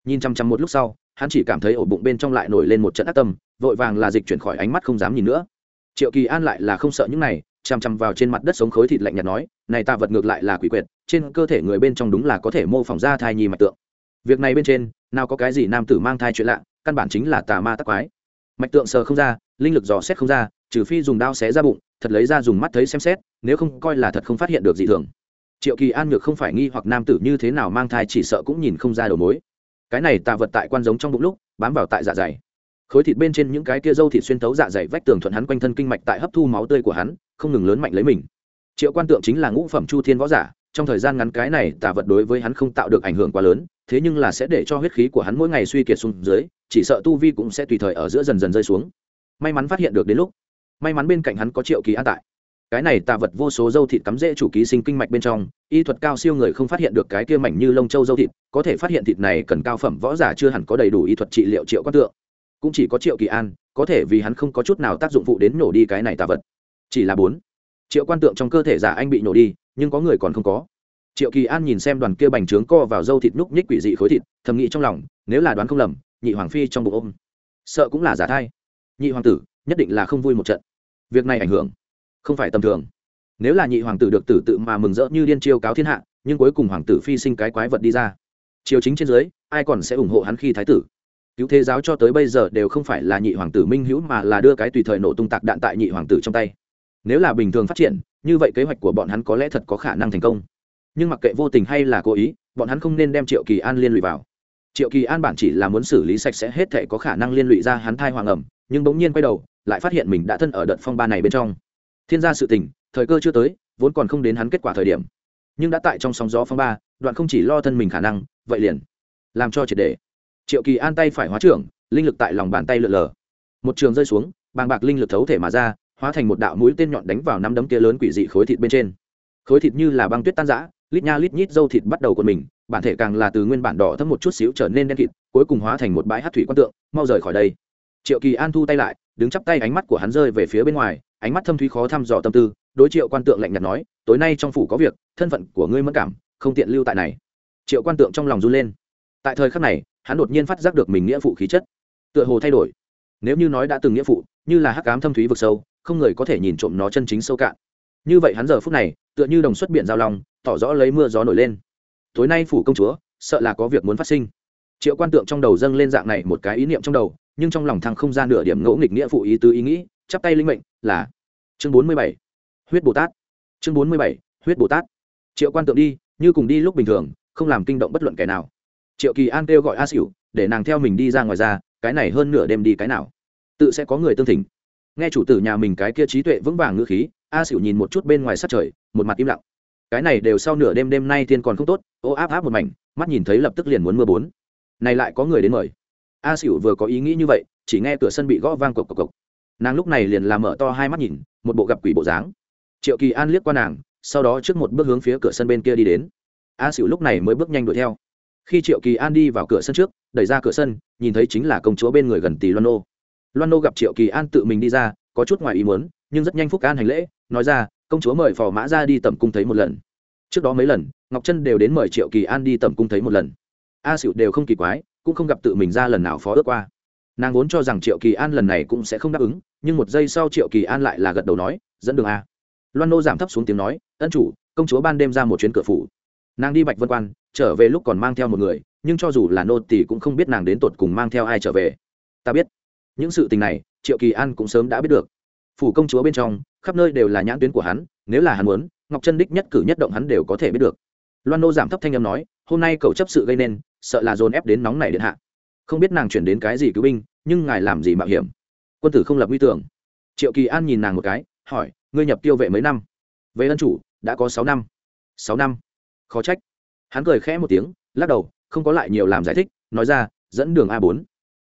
Nhìn chăm chăm một lúc sau, hắn chỉ cảm thấy ổ bụng bên trong lại nổi lên một trận ác tâm, vội vàng là dịch chuyển khỏi ánh mắt không dám nhìn nữa. Triệu kỳ an lại là không sợ những này chằm chằm vào trên mặt đất sống khối thịt lạnh nhạt nói, này ta vật ngược lại là quỷ quyệt, trên cơ thể người bên trong đúng là có thể mô phỏng ra thai nhi mạch tượng. Việc này bên trên, nào có cái gì nam tử mang thai chuyện lạ, căn bản chính là tà ma tắc quái. Mạch tượng sờ không ra, linh lực dò xét không ra, trừ phi dùng đao xé ra bụng, thật lấy ra dùng mắt thấy xem xét, nếu không coi là thật không phát hiện được gì thường. Triệu kỳ an ngược không phải nghi hoặc nam tử như thế nào mang thai chỉ sợ cũng nhìn không ra đầu mối. Cái này tà vật tại quan giống trong bụng lúc, bám vào tại dạ dày khối thịt bên trên những cái kia dâu thịt xuyên tấu dạ dày vách tường thuận hắn quanh thân kinh mạch tại hấp thu máu tươi của hắn, không ngừng lớn mạnh lấy mình. Triệu quan tượng chính là ngũ phẩm chu thiên võ giả, trong thời gian ngắn cái này tà vật đối với hắn không tạo được ảnh hưởng quá lớn, thế nhưng là sẽ để cho huyết khí của hắn mỗi ngày suy kiệt xuống dưới, chỉ sợ tu vi cũng sẽ tùy thời ở giữa dần dần rơi xuống. May mắn phát hiện được đến lúc, may mắn bên cạnh hắn có triệu kỳ an tại. Cái này tà vật vô số dâu thịt cắm rễ chủ ký sinh kinh mạch bên trong, y thuật cao siêu người không phát hiện được cái kia mảnh như lông châu dâu thịt, có thể phát hiện thịt này cần cao phẩm võ giả chưa hẳn có đầy đủ y thuật trị liệu triệu quan tượng cũng chỉ có triệu kỳ an, có thể vì hắn không có chút nào tác dụng phụ đến nổ đi cái này tà vật. Chỉ là bốn. Triệu quan tượng trong cơ thể giả anh bị nổ đi, nhưng có người còn không có. Triệu kỳ an nhìn xem đoàn kia bành trướng co vào dâu thịt núc nhích quỷ dị khối thịt, thầm nghĩ trong lòng, nếu là đoán không lầm, nhị hoàng phi trong bụng ôm. Sợ cũng là giả thai. Nhị hoàng tử, nhất định là không vui một trận. Việc này ảnh hưởng, không phải tầm thường. Nếu là nhị hoàng tử được tử tự mà mừng rỡ như điên chiêu cáo thiên hạ, nhưng cuối cùng hoàng tử phi sinh cái quái vật đi ra. Triều chính trên dưới, ai còn sẽ ủng hộ hắn khi thái tử? Cứu thế giáo cho tới bây giờ đều không phải là nhị hoàng tử minh hữu mà là đưa cái tùy thời nổ tung tạc đạn tại nhị hoàng tử trong tay. Nếu là bình thường phát triển, như vậy kế hoạch của bọn hắn có lẽ thật có khả năng thành công. Nhưng mặc kệ vô tình hay là cố ý, bọn hắn không nên đem triệu kỳ an liên lụy vào. Triệu kỳ an bản chỉ là muốn xử lý sạch sẽ hết thể có khả năng liên lụy ra hắn thai hoàng ẩm, nhưng bỗng nhiên quay đầu, lại phát hiện mình đã thân ở đợt phong ba này bên trong. Thiên gia sự tình, thời cơ chưa tới, vốn còn không đến hắn kết quả thời điểm. Nhưng đã tại trong sóng gió phong ba, đoạn không chỉ lo thân mình khả năng, vậy liền làm cho triệt đề triệu kỳ an tay phải hóa trưởng, linh lực tại lòng bàn tay lượn lờ. Một trường rơi xuống, bàng bạc linh lực thấu thể mà ra, hóa thành một đạo mũi tên nhọn đánh vào năm đấm kia lớn quỷ dị khối thịt bên trên. Khối thịt như là băng tuyết tan rã, lít nha lít nhít dâu thịt bắt đầu của mình, bản thể càng là từ nguyên bản đỏ thấp một chút xíu trở nên đen kịt, cuối cùng hóa thành một bãi hát thủy quan tượng, mau rời khỏi đây. Triệu kỳ an thu tay lại, đứng chắp tay, ánh mắt của hắn rơi về phía bên ngoài, ánh mắt thâm thúy khó thăm dò tâm tư, đối triệu quan tượng lạnh nhạt nói, tối nay trong phủ có việc, thân phận của ngươi mất cảm, không tiện lưu tại này. Triệu quan tượng trong lòng run lên. Tại thời khắc này hắn đột nhiên phát giác được mình nghĩa phụ khí chất. Tựa hồ thay đổi. Nếu như nói đã từng nghĩa phụ, như là hắc ám thâm thúy vực sâu, không người có thể nhìn trộm nó chân chính sâu cạn. Như vậy hắn giờ phút này, tựa như đồng xuất biển giao long, tỏ rõ lấy mưa gió nổi lên. Tối nay phủ công chúa, sợ là có việc muốn phát sinh. Triệu quan tượng trong đầu dâng lên dạng này một cái ý niệm trong đầu, nhưng trong lòng thăng không gian nửa điểm ngẫu nghịch nghĩa phụ ý tứ ý nghĩ, chắp tay linh mệnh, là chương bốn mươi bảy, huyết bồ tát. Chương bốn mươi bảy, huyết bồ tát. Triệu quan tượng đi, như cùng đi lúc bình thường, không làm kinh động bất luận kẻ nào triệu kỳ an kêu gọi a xỉu để nàng theo mình đi ra ngoài ra, cái này hơn nửa đêm đi cái nào? Tự sẽ có người tương thỉnh. Nghe chủ tử nhà mình cái kia trí tuệ vững vàng ngữ khí, a xỉu nhìn một chút bên ngoài sát trời, một mặt im lặng. Cái này đều sau nửa đêm đêm nay thiên còn không tốt, ô áp áp một mảnh, mắt nhìn thấy lập tức liền muốn mưa bốn. Này lại có người đến mời. A xỉu vừa có ý nghĩ như vậy, chỉ nghe cửa sân bị gõ vang cộc cộc cộc. Nàng lúc này liền làm mở to hai mắt nhìn, một bộ gặp quỷ bộ dáng. Triệu kỳ an liếc qua nàng, sau đó trước một bước hướng phía cửa sân bên kia đi đến. A xỉu lúc này mới bước nhanh đuổi theo khi triệu kỳ an đi vào cửa sân trước, đẩy ra cửa sân, nhìn thấy chính là công chúa bên người gần tỷ loan nô. Loan nô gặp triệu kỳ an tự mình đi ra, có chút ngoài ý muốn, nhưng rất nhanh phúc an hành lễ, nói ra, công chúa mời phò mã ra đi tẩm cung thấy một lần. Trước đó mấy lần, ngọc trân đều đến mời triệu kỳ an đi tẩm cung thấy một lần. A xịu đều không kỳ quái, cũng không gặp tự mình ra lần nào phó ước qua. Nàng vốn cho rằng triệu kỳ an lần này cũng sẽ không đáp ứng, nhưng một giây sau triệu kỳ an lại là gật đầu nói, dẫn đường a. Loan nô giảm thấp xuống tiếng nói, ân chủ, công chúa ban đêm ra một chuyến cửa phủ. Nàng đi bạch vân quan trở về lúc còn mang theo một người, nhưng cho dù là nô thì cũng không biết nàng đến tột cùng mang theo ai trở về. Ta biết. Những sự tình này, triệu kỳ an cũng sớm đã biết được. Phủ công chúa bên trong, khắp nơi đều là nhãn tuyến của hắn, nếu là hắn muốn, ngọc chân đích nhất cử nhất động hắn đều có thể biết được. Loan nô giảm thấp thanh âm nói, hôm nay cậu chấp sự gây nên, sợ là dồn ép đến nóng này điện hạ. Không biết nàng chuyển đến cái gì cứu binh, nhưng ngài làm gì mạo hiểm? Quân tử không lập nguy tưởng. Triệu kỳ an nhìn nàng một cái, hỏi, ngươi nhập tiêu vệ mấy năm? Về ân chủ, đã có sáu năm. Sáu năm. Khó trách hắn cười khẽ một tiếng, lắc đầu, không có lại nhiều làm giải thích, nói ra, dẫn đường a bốn.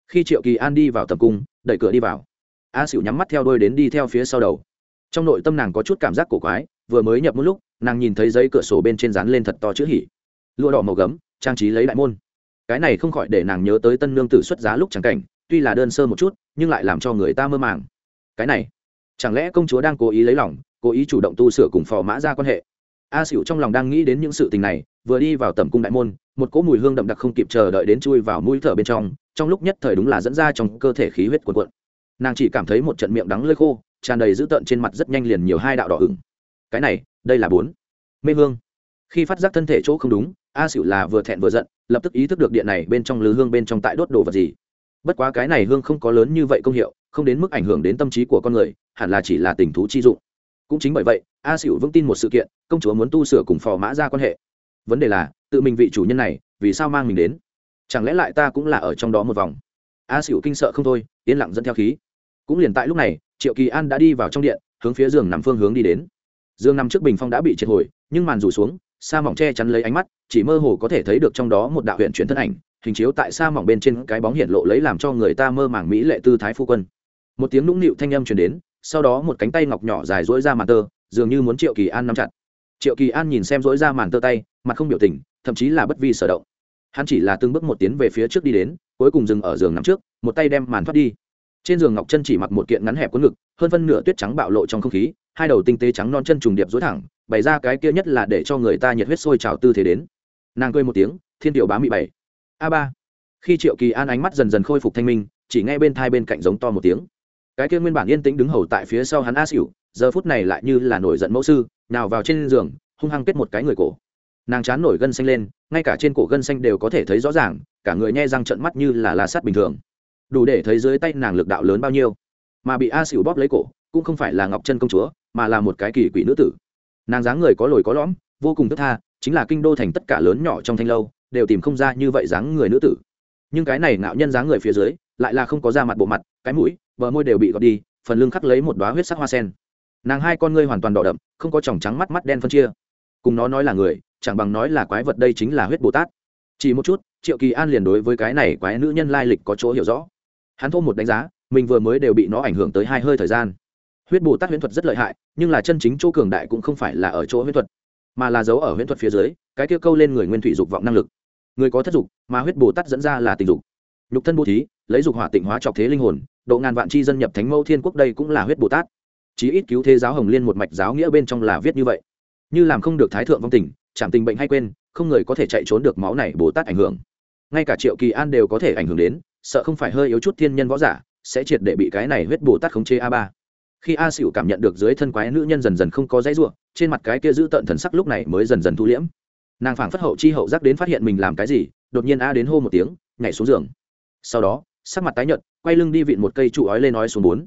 Khi triệu kỳ an đi vào tập cung, đẩy cửa đi vào. A xỉu nhắm mắt theo đôi đến đi theo phía sau đầu. Trong nội tâm nàng có chút cảm giác cổ quái, vừa mới nhập một lúc, nàng nhìn thấy giấy cửa sổ bên trên dán lên thật to chữ hỉ. Lụa đỏ màu gấm, trang trí lấy đại môn. Cái này không khỏi để nàng nhớ tới tân nương tử xuất giá lúc chẳng cảnh, tuy là đơn sơ một chút, nhưng lại làm cho người ta mơ màng. Cái này, chẳng lẽ công chúa đang cố ý lấy lòng, cố ý chủ động tu sửa cùng phò mã ra quan hệ? A xỉu trong lòng đang nghĩ đến những sự tình này, vừa đi vào tầm cung đại môn, một cỗ mùi hương đậm đặc không kịp chờ đợi đến chui vào mũi thở bên trong trong lúc nhất thời đúng là dẫn ra trong cơ thể khí huyết cuồn cuộn. Nàng chỉ cảm thấy một trận miệng đắng lơi khô, tràn đầy dữ tợn trên mặt rất nhanh liền nhiều hai đạo đỏ ửng. Cái này, đây là bốn. Mê hương. Khi phát giác thân thể chỗ không đúng, a xỉu là vừa thẹn vừa giận, lập tức ý thức được điện này bên trong lư hương bên trong tại đốt đồ vật gì. Bất quá cái này hương không có lớn như vậy công hiệu, không đến mức ảnh hưởng đến tâm trí của con người, hẳn là chỉ là tình thú chi dụng. Cũng chính bởi vậy a xỉu vững tin một sự kiện, công chúa muốn tu sửa cùng phò mã ra quan hệ. Vấn đề là, tự mình vị chủ nhân này, vì sao mang mình đến? Chẳng lẽ lại ta cũng là ở trong đó một vòng? A xỉu kinh sợ không thôi, yên lặng dẫn theo khí. Cũng liền tại lúc này, triệu kỳ an đã đi vào trong điện, hướng phía giường nằm phương hướng đi đến. Giường nằm trước bình phong đã bị triệt hồi, nhưng màn rủ xuống, sa mỏng che chắn lấy ánh mắt, chỉ mơ hồ có thể thấy được trong đó một đạo huyện chuyển thân ảnh, hình chiếu tại sa mỏng bên trên cái bóng hiện lộ lấy làm cho người ta mơ màng mỹ lệ tư thái phu quân. Một tiếng nũng nịu thanh âm truyền đến, sau đó một cánh tay ngọc nhỏ dài dỗi ra màn tơ dường như muốn triệu kỳ an nắm chặt. Triệu kỳ an nhìn xem dỗi ra màn tơ tay, mặt không biểu tình, thậm chí là bất vi sở động. Hắn chỉ là từng bước một tiến về phía trước đi đến, cuối cùng dừng ở giường nằm trước, một tay đem màn thoát đi. Trên giường ngọc chân chỉ mặc một kiện ngắn hẹp cuốn ngực, hơn phân nửa tuyết trắng bạo lộ trong không khí, hai đầu tinh tế trắng non chân trùng điệp dối thẳng, bày ra cái kia nhất là để cho người ta nhiệt huyết sôi trào tư thế đến. Nàng cười một tiếng, thiên điệu bá mị bảy. A ba. Khi triệu kỳ an ánh mắt dần dần khôi phục thanh minh, chỉ nghe bên thai bên cạnh giống to một tiếng. Cái kia nguyên bản yên tĩnh đứng hầu tại phía sau hắn a xỉu giờ phút này lại như là nổi giận mẫu sư, nào vào trên giường, hung hăng kết một cái người cổ. Nàng chán nổi gân xanh lên, ngay cả trên cổ gân xanh đều có thể thấy rõ ràng, cả người nhe răng trận mắt như là la sắt bình thường. Đủ để thấy dưới tay nàng lực đạo lớn bao nhiêu. Mà bị a xỉu bóp lấy cổ, cũng không phải là ngọc chân công chúa, mà là một cái kỳ quỷ nữ tử. Nàng dáng người có lồi có lõm, vô cùng thức tha, chính là kinh đô thành tất cả lớn nhỏ trong thanh lâu, đều tìm không ra như vậy dáng người nữ tử. Nhưng cái này ngạo nhân dáng người phía dưới, lại là không có da mặt bộ mặt, cái mũi, bờ môi đều bị gọt đi, phần lưng khắc lấy một đoá huyết sắc hoa sen nàng hai con ngươi hoàn toàn đỏ đậm, không có tròng trắng mắt mắt đen phân chia. Cùng nó nói là người, chẳng bằng nói là quái vật đây chính là huyết bồ tát. Chỉ một chút, triệu kỳ an liền đối với cái này quái nữ nhân lai lịch có chỗ hiểu rõ. Hắn thô một đánh giá, mình vừa mới đều bị nó ảnh hưởng tới hai hơi thời gian. Huyết bồ tát huyễn thuật rất lợi hại, nhưng là chân chính chỗ cường đại cũng không phải là ở chỗ huyễn thuật, mà là giấu ở huyễn thuật phía dưới, cái kia câu lên người nguyên thủy dục vọng năng lực. Người có thất dục, mà huyết bồ tát dẫn ra là tình dục. Nhục thân bố thí, lấy dục hỏa tịnh hóa trọc thế linh hồn, độ ngàn vạn chi dân nhập thánh mẫu thiên quốc đây cũng là huyết bồ tát chí ít cứu thế giáo hồng liên một mạch giáo nghĩa bên trong là viết như vậy. Như làm không được thái thượng vong tình, chạm tình bệnh hay quên, không người có thể chạy trốn được máu này bồ tát ảnh hưởng. Ngay cả triệu kỳ an đều có thể ảnh hưởng đến, sợ không phải hơi yếu chút thiên nhân võ giả, sẽ triệt để bị cái này huyết bồ tát khống chế a ba. Khi a xỉu cảm nhận được dưới thân quái nữ nhân dần dần không có dãy ruộng trên mặt cái kia giữ tợn thần sắc lúc này mới dần dần thu liễm. Nàng phảng phất hậu chi hậu giác đến phát hiện mình làm cái gì, đột nhiên a đến hô một tiếng, nhảy xuống giường. Sau đó, sắc mặt tái nhợt, quay lưng đi vịn một cây trụ ói lên nói xuống bốn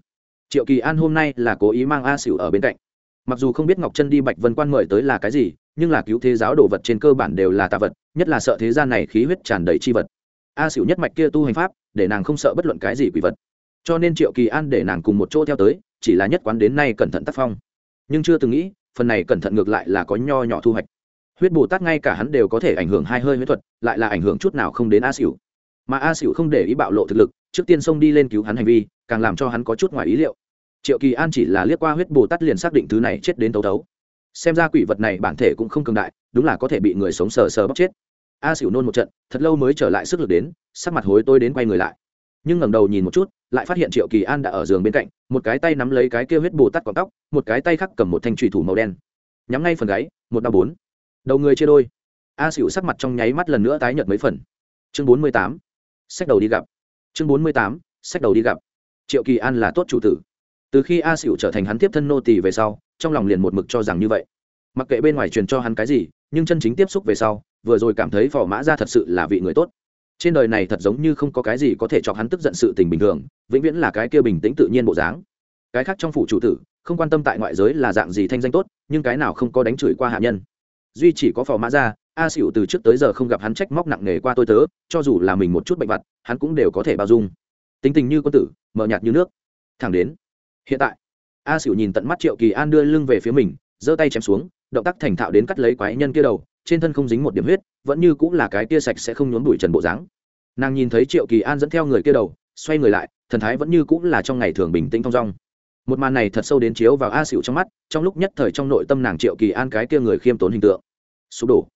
triệu kỳ an hôm nay là cố ý mang a xỉu ở bên cạnh. Mặc dù không biết ngọc chân đi bạch vân quan mời tới là cái gì, nhưng là cứu thế giáo đồ vật trên cơ bản đều là tạ vật, nhất là sợ thế gian này khí huyết tràn đầy chi vật. A xỉu nhất mạch kia tu hành pháp, để nàng không sợ bất luận cái gì quỷ vật. Cho nên triệu kỳ an để nàng cùng một chỗ theo tới, chỉ là nhất quán đến nay cẩn thận tác phong. Nhưng chưa từng nghĩ, phần này cẩn thận ngược lại là có nho nhỏ thu hoạch. Huyết bồ tát ngay cả hắn đều có thể ảnh hưởng hai hơi huyết thuật, lại là ảnh hưởng chút nào không đến a xỉu mà a xỉu không để ý bạo lộ thực lực, trước tiên xông đi lên cứu hắn hành vi, càng làm cho hắn có chút ngoài ý liệu triệu kỳ an chỉ là liếc qua huyết bồ tát liền xác định thứ này chết đến tấu tấu. Xem ra quỷ vật này bản thể cũng không cường đại, đúng là có thể bị người sống sờ sờ bóc chết. A xỉu nôn một trận, thật lâu mới trở lại sức lực đến, sắc mặt hối tôi đến quay người lại. Nhưng ngẩng đầu nhìn một chút, lại phát hiện triệu kỳ an đã ở giường bên cạnh, một cái tay nắm lấy cái kia huyết bồ tát quòng tóc, một cái tay khác cầm một thanh trùy thủ màu đen. Nhắm ngay phần gáy, một đau bốn. Đầu người chia đôi. A xỉu sắc mặt trong nháy mắt lần nữa tái nhợt mấy phần. Chương bốn mươi tám. Sách đầu đi gặp. Chương bốn mươi tám. Sách đầu đi gặp. Triệu kỳ an là tốt chủ tử từ khi a xỉu trở thành hắn tiếp thân nô tỳ về sau, trong lòng liền một mực cho rằng như vậy. Mặc kệ bên ngoài truyền cho hắn cái gì, nhưng chân chính tiếp xúc về sau, vừa rồi cảm thấy phò mã ra thật sự là vị người tốt. Trên đời này thật giống như không có cái gì có thể cho hắn tức giận sự tình bình thường, vĩnh viễn là cái kia bình tĩnh tự nhiên bộ dáng. Cái khác trong phủ chủ tử, không quan tâm tại ngoại giới là dạng gì thanh danh tốt, nhưng cái nào không có đánh chửi qua hạ nhân. Duy chỉ có phò mã ra, a xỉu từ trước tới giờ không gặp hắn trách móc nặng nề qua tôi tớ, cho dù là mình một chút bệnh vặt, hắn cũng đều có thể bao dung. Tính tình như quân tử, mờ nhạt như nước. Thẳng đến hiện tại, a xỉu nhìn tận mắt triệu kỳ an đưa lưng về phía mình, giơ tay chém xuống, động tác thành thạo đến cắt lấy quái nhân kia đầu, trên thân không dính một điểm huyết, vẫn như cũng là cái kia sạch sẽ không nhốn bụi trần bộ dáng. Nàng nhìn thấy triệu kỳ an dẫn theo người kia đầu, xoay người lại, thần thái vẫn như cũng là trong ngày thường bình tĩnh thong dong. Một màn này thật sâu đến chiếu vào a xỉu trong mắt, trong lúc nhất thời trong nội tâm nàng triệu kỳ an cái kia người khiêm tốn hình tượng. Sụp đổ.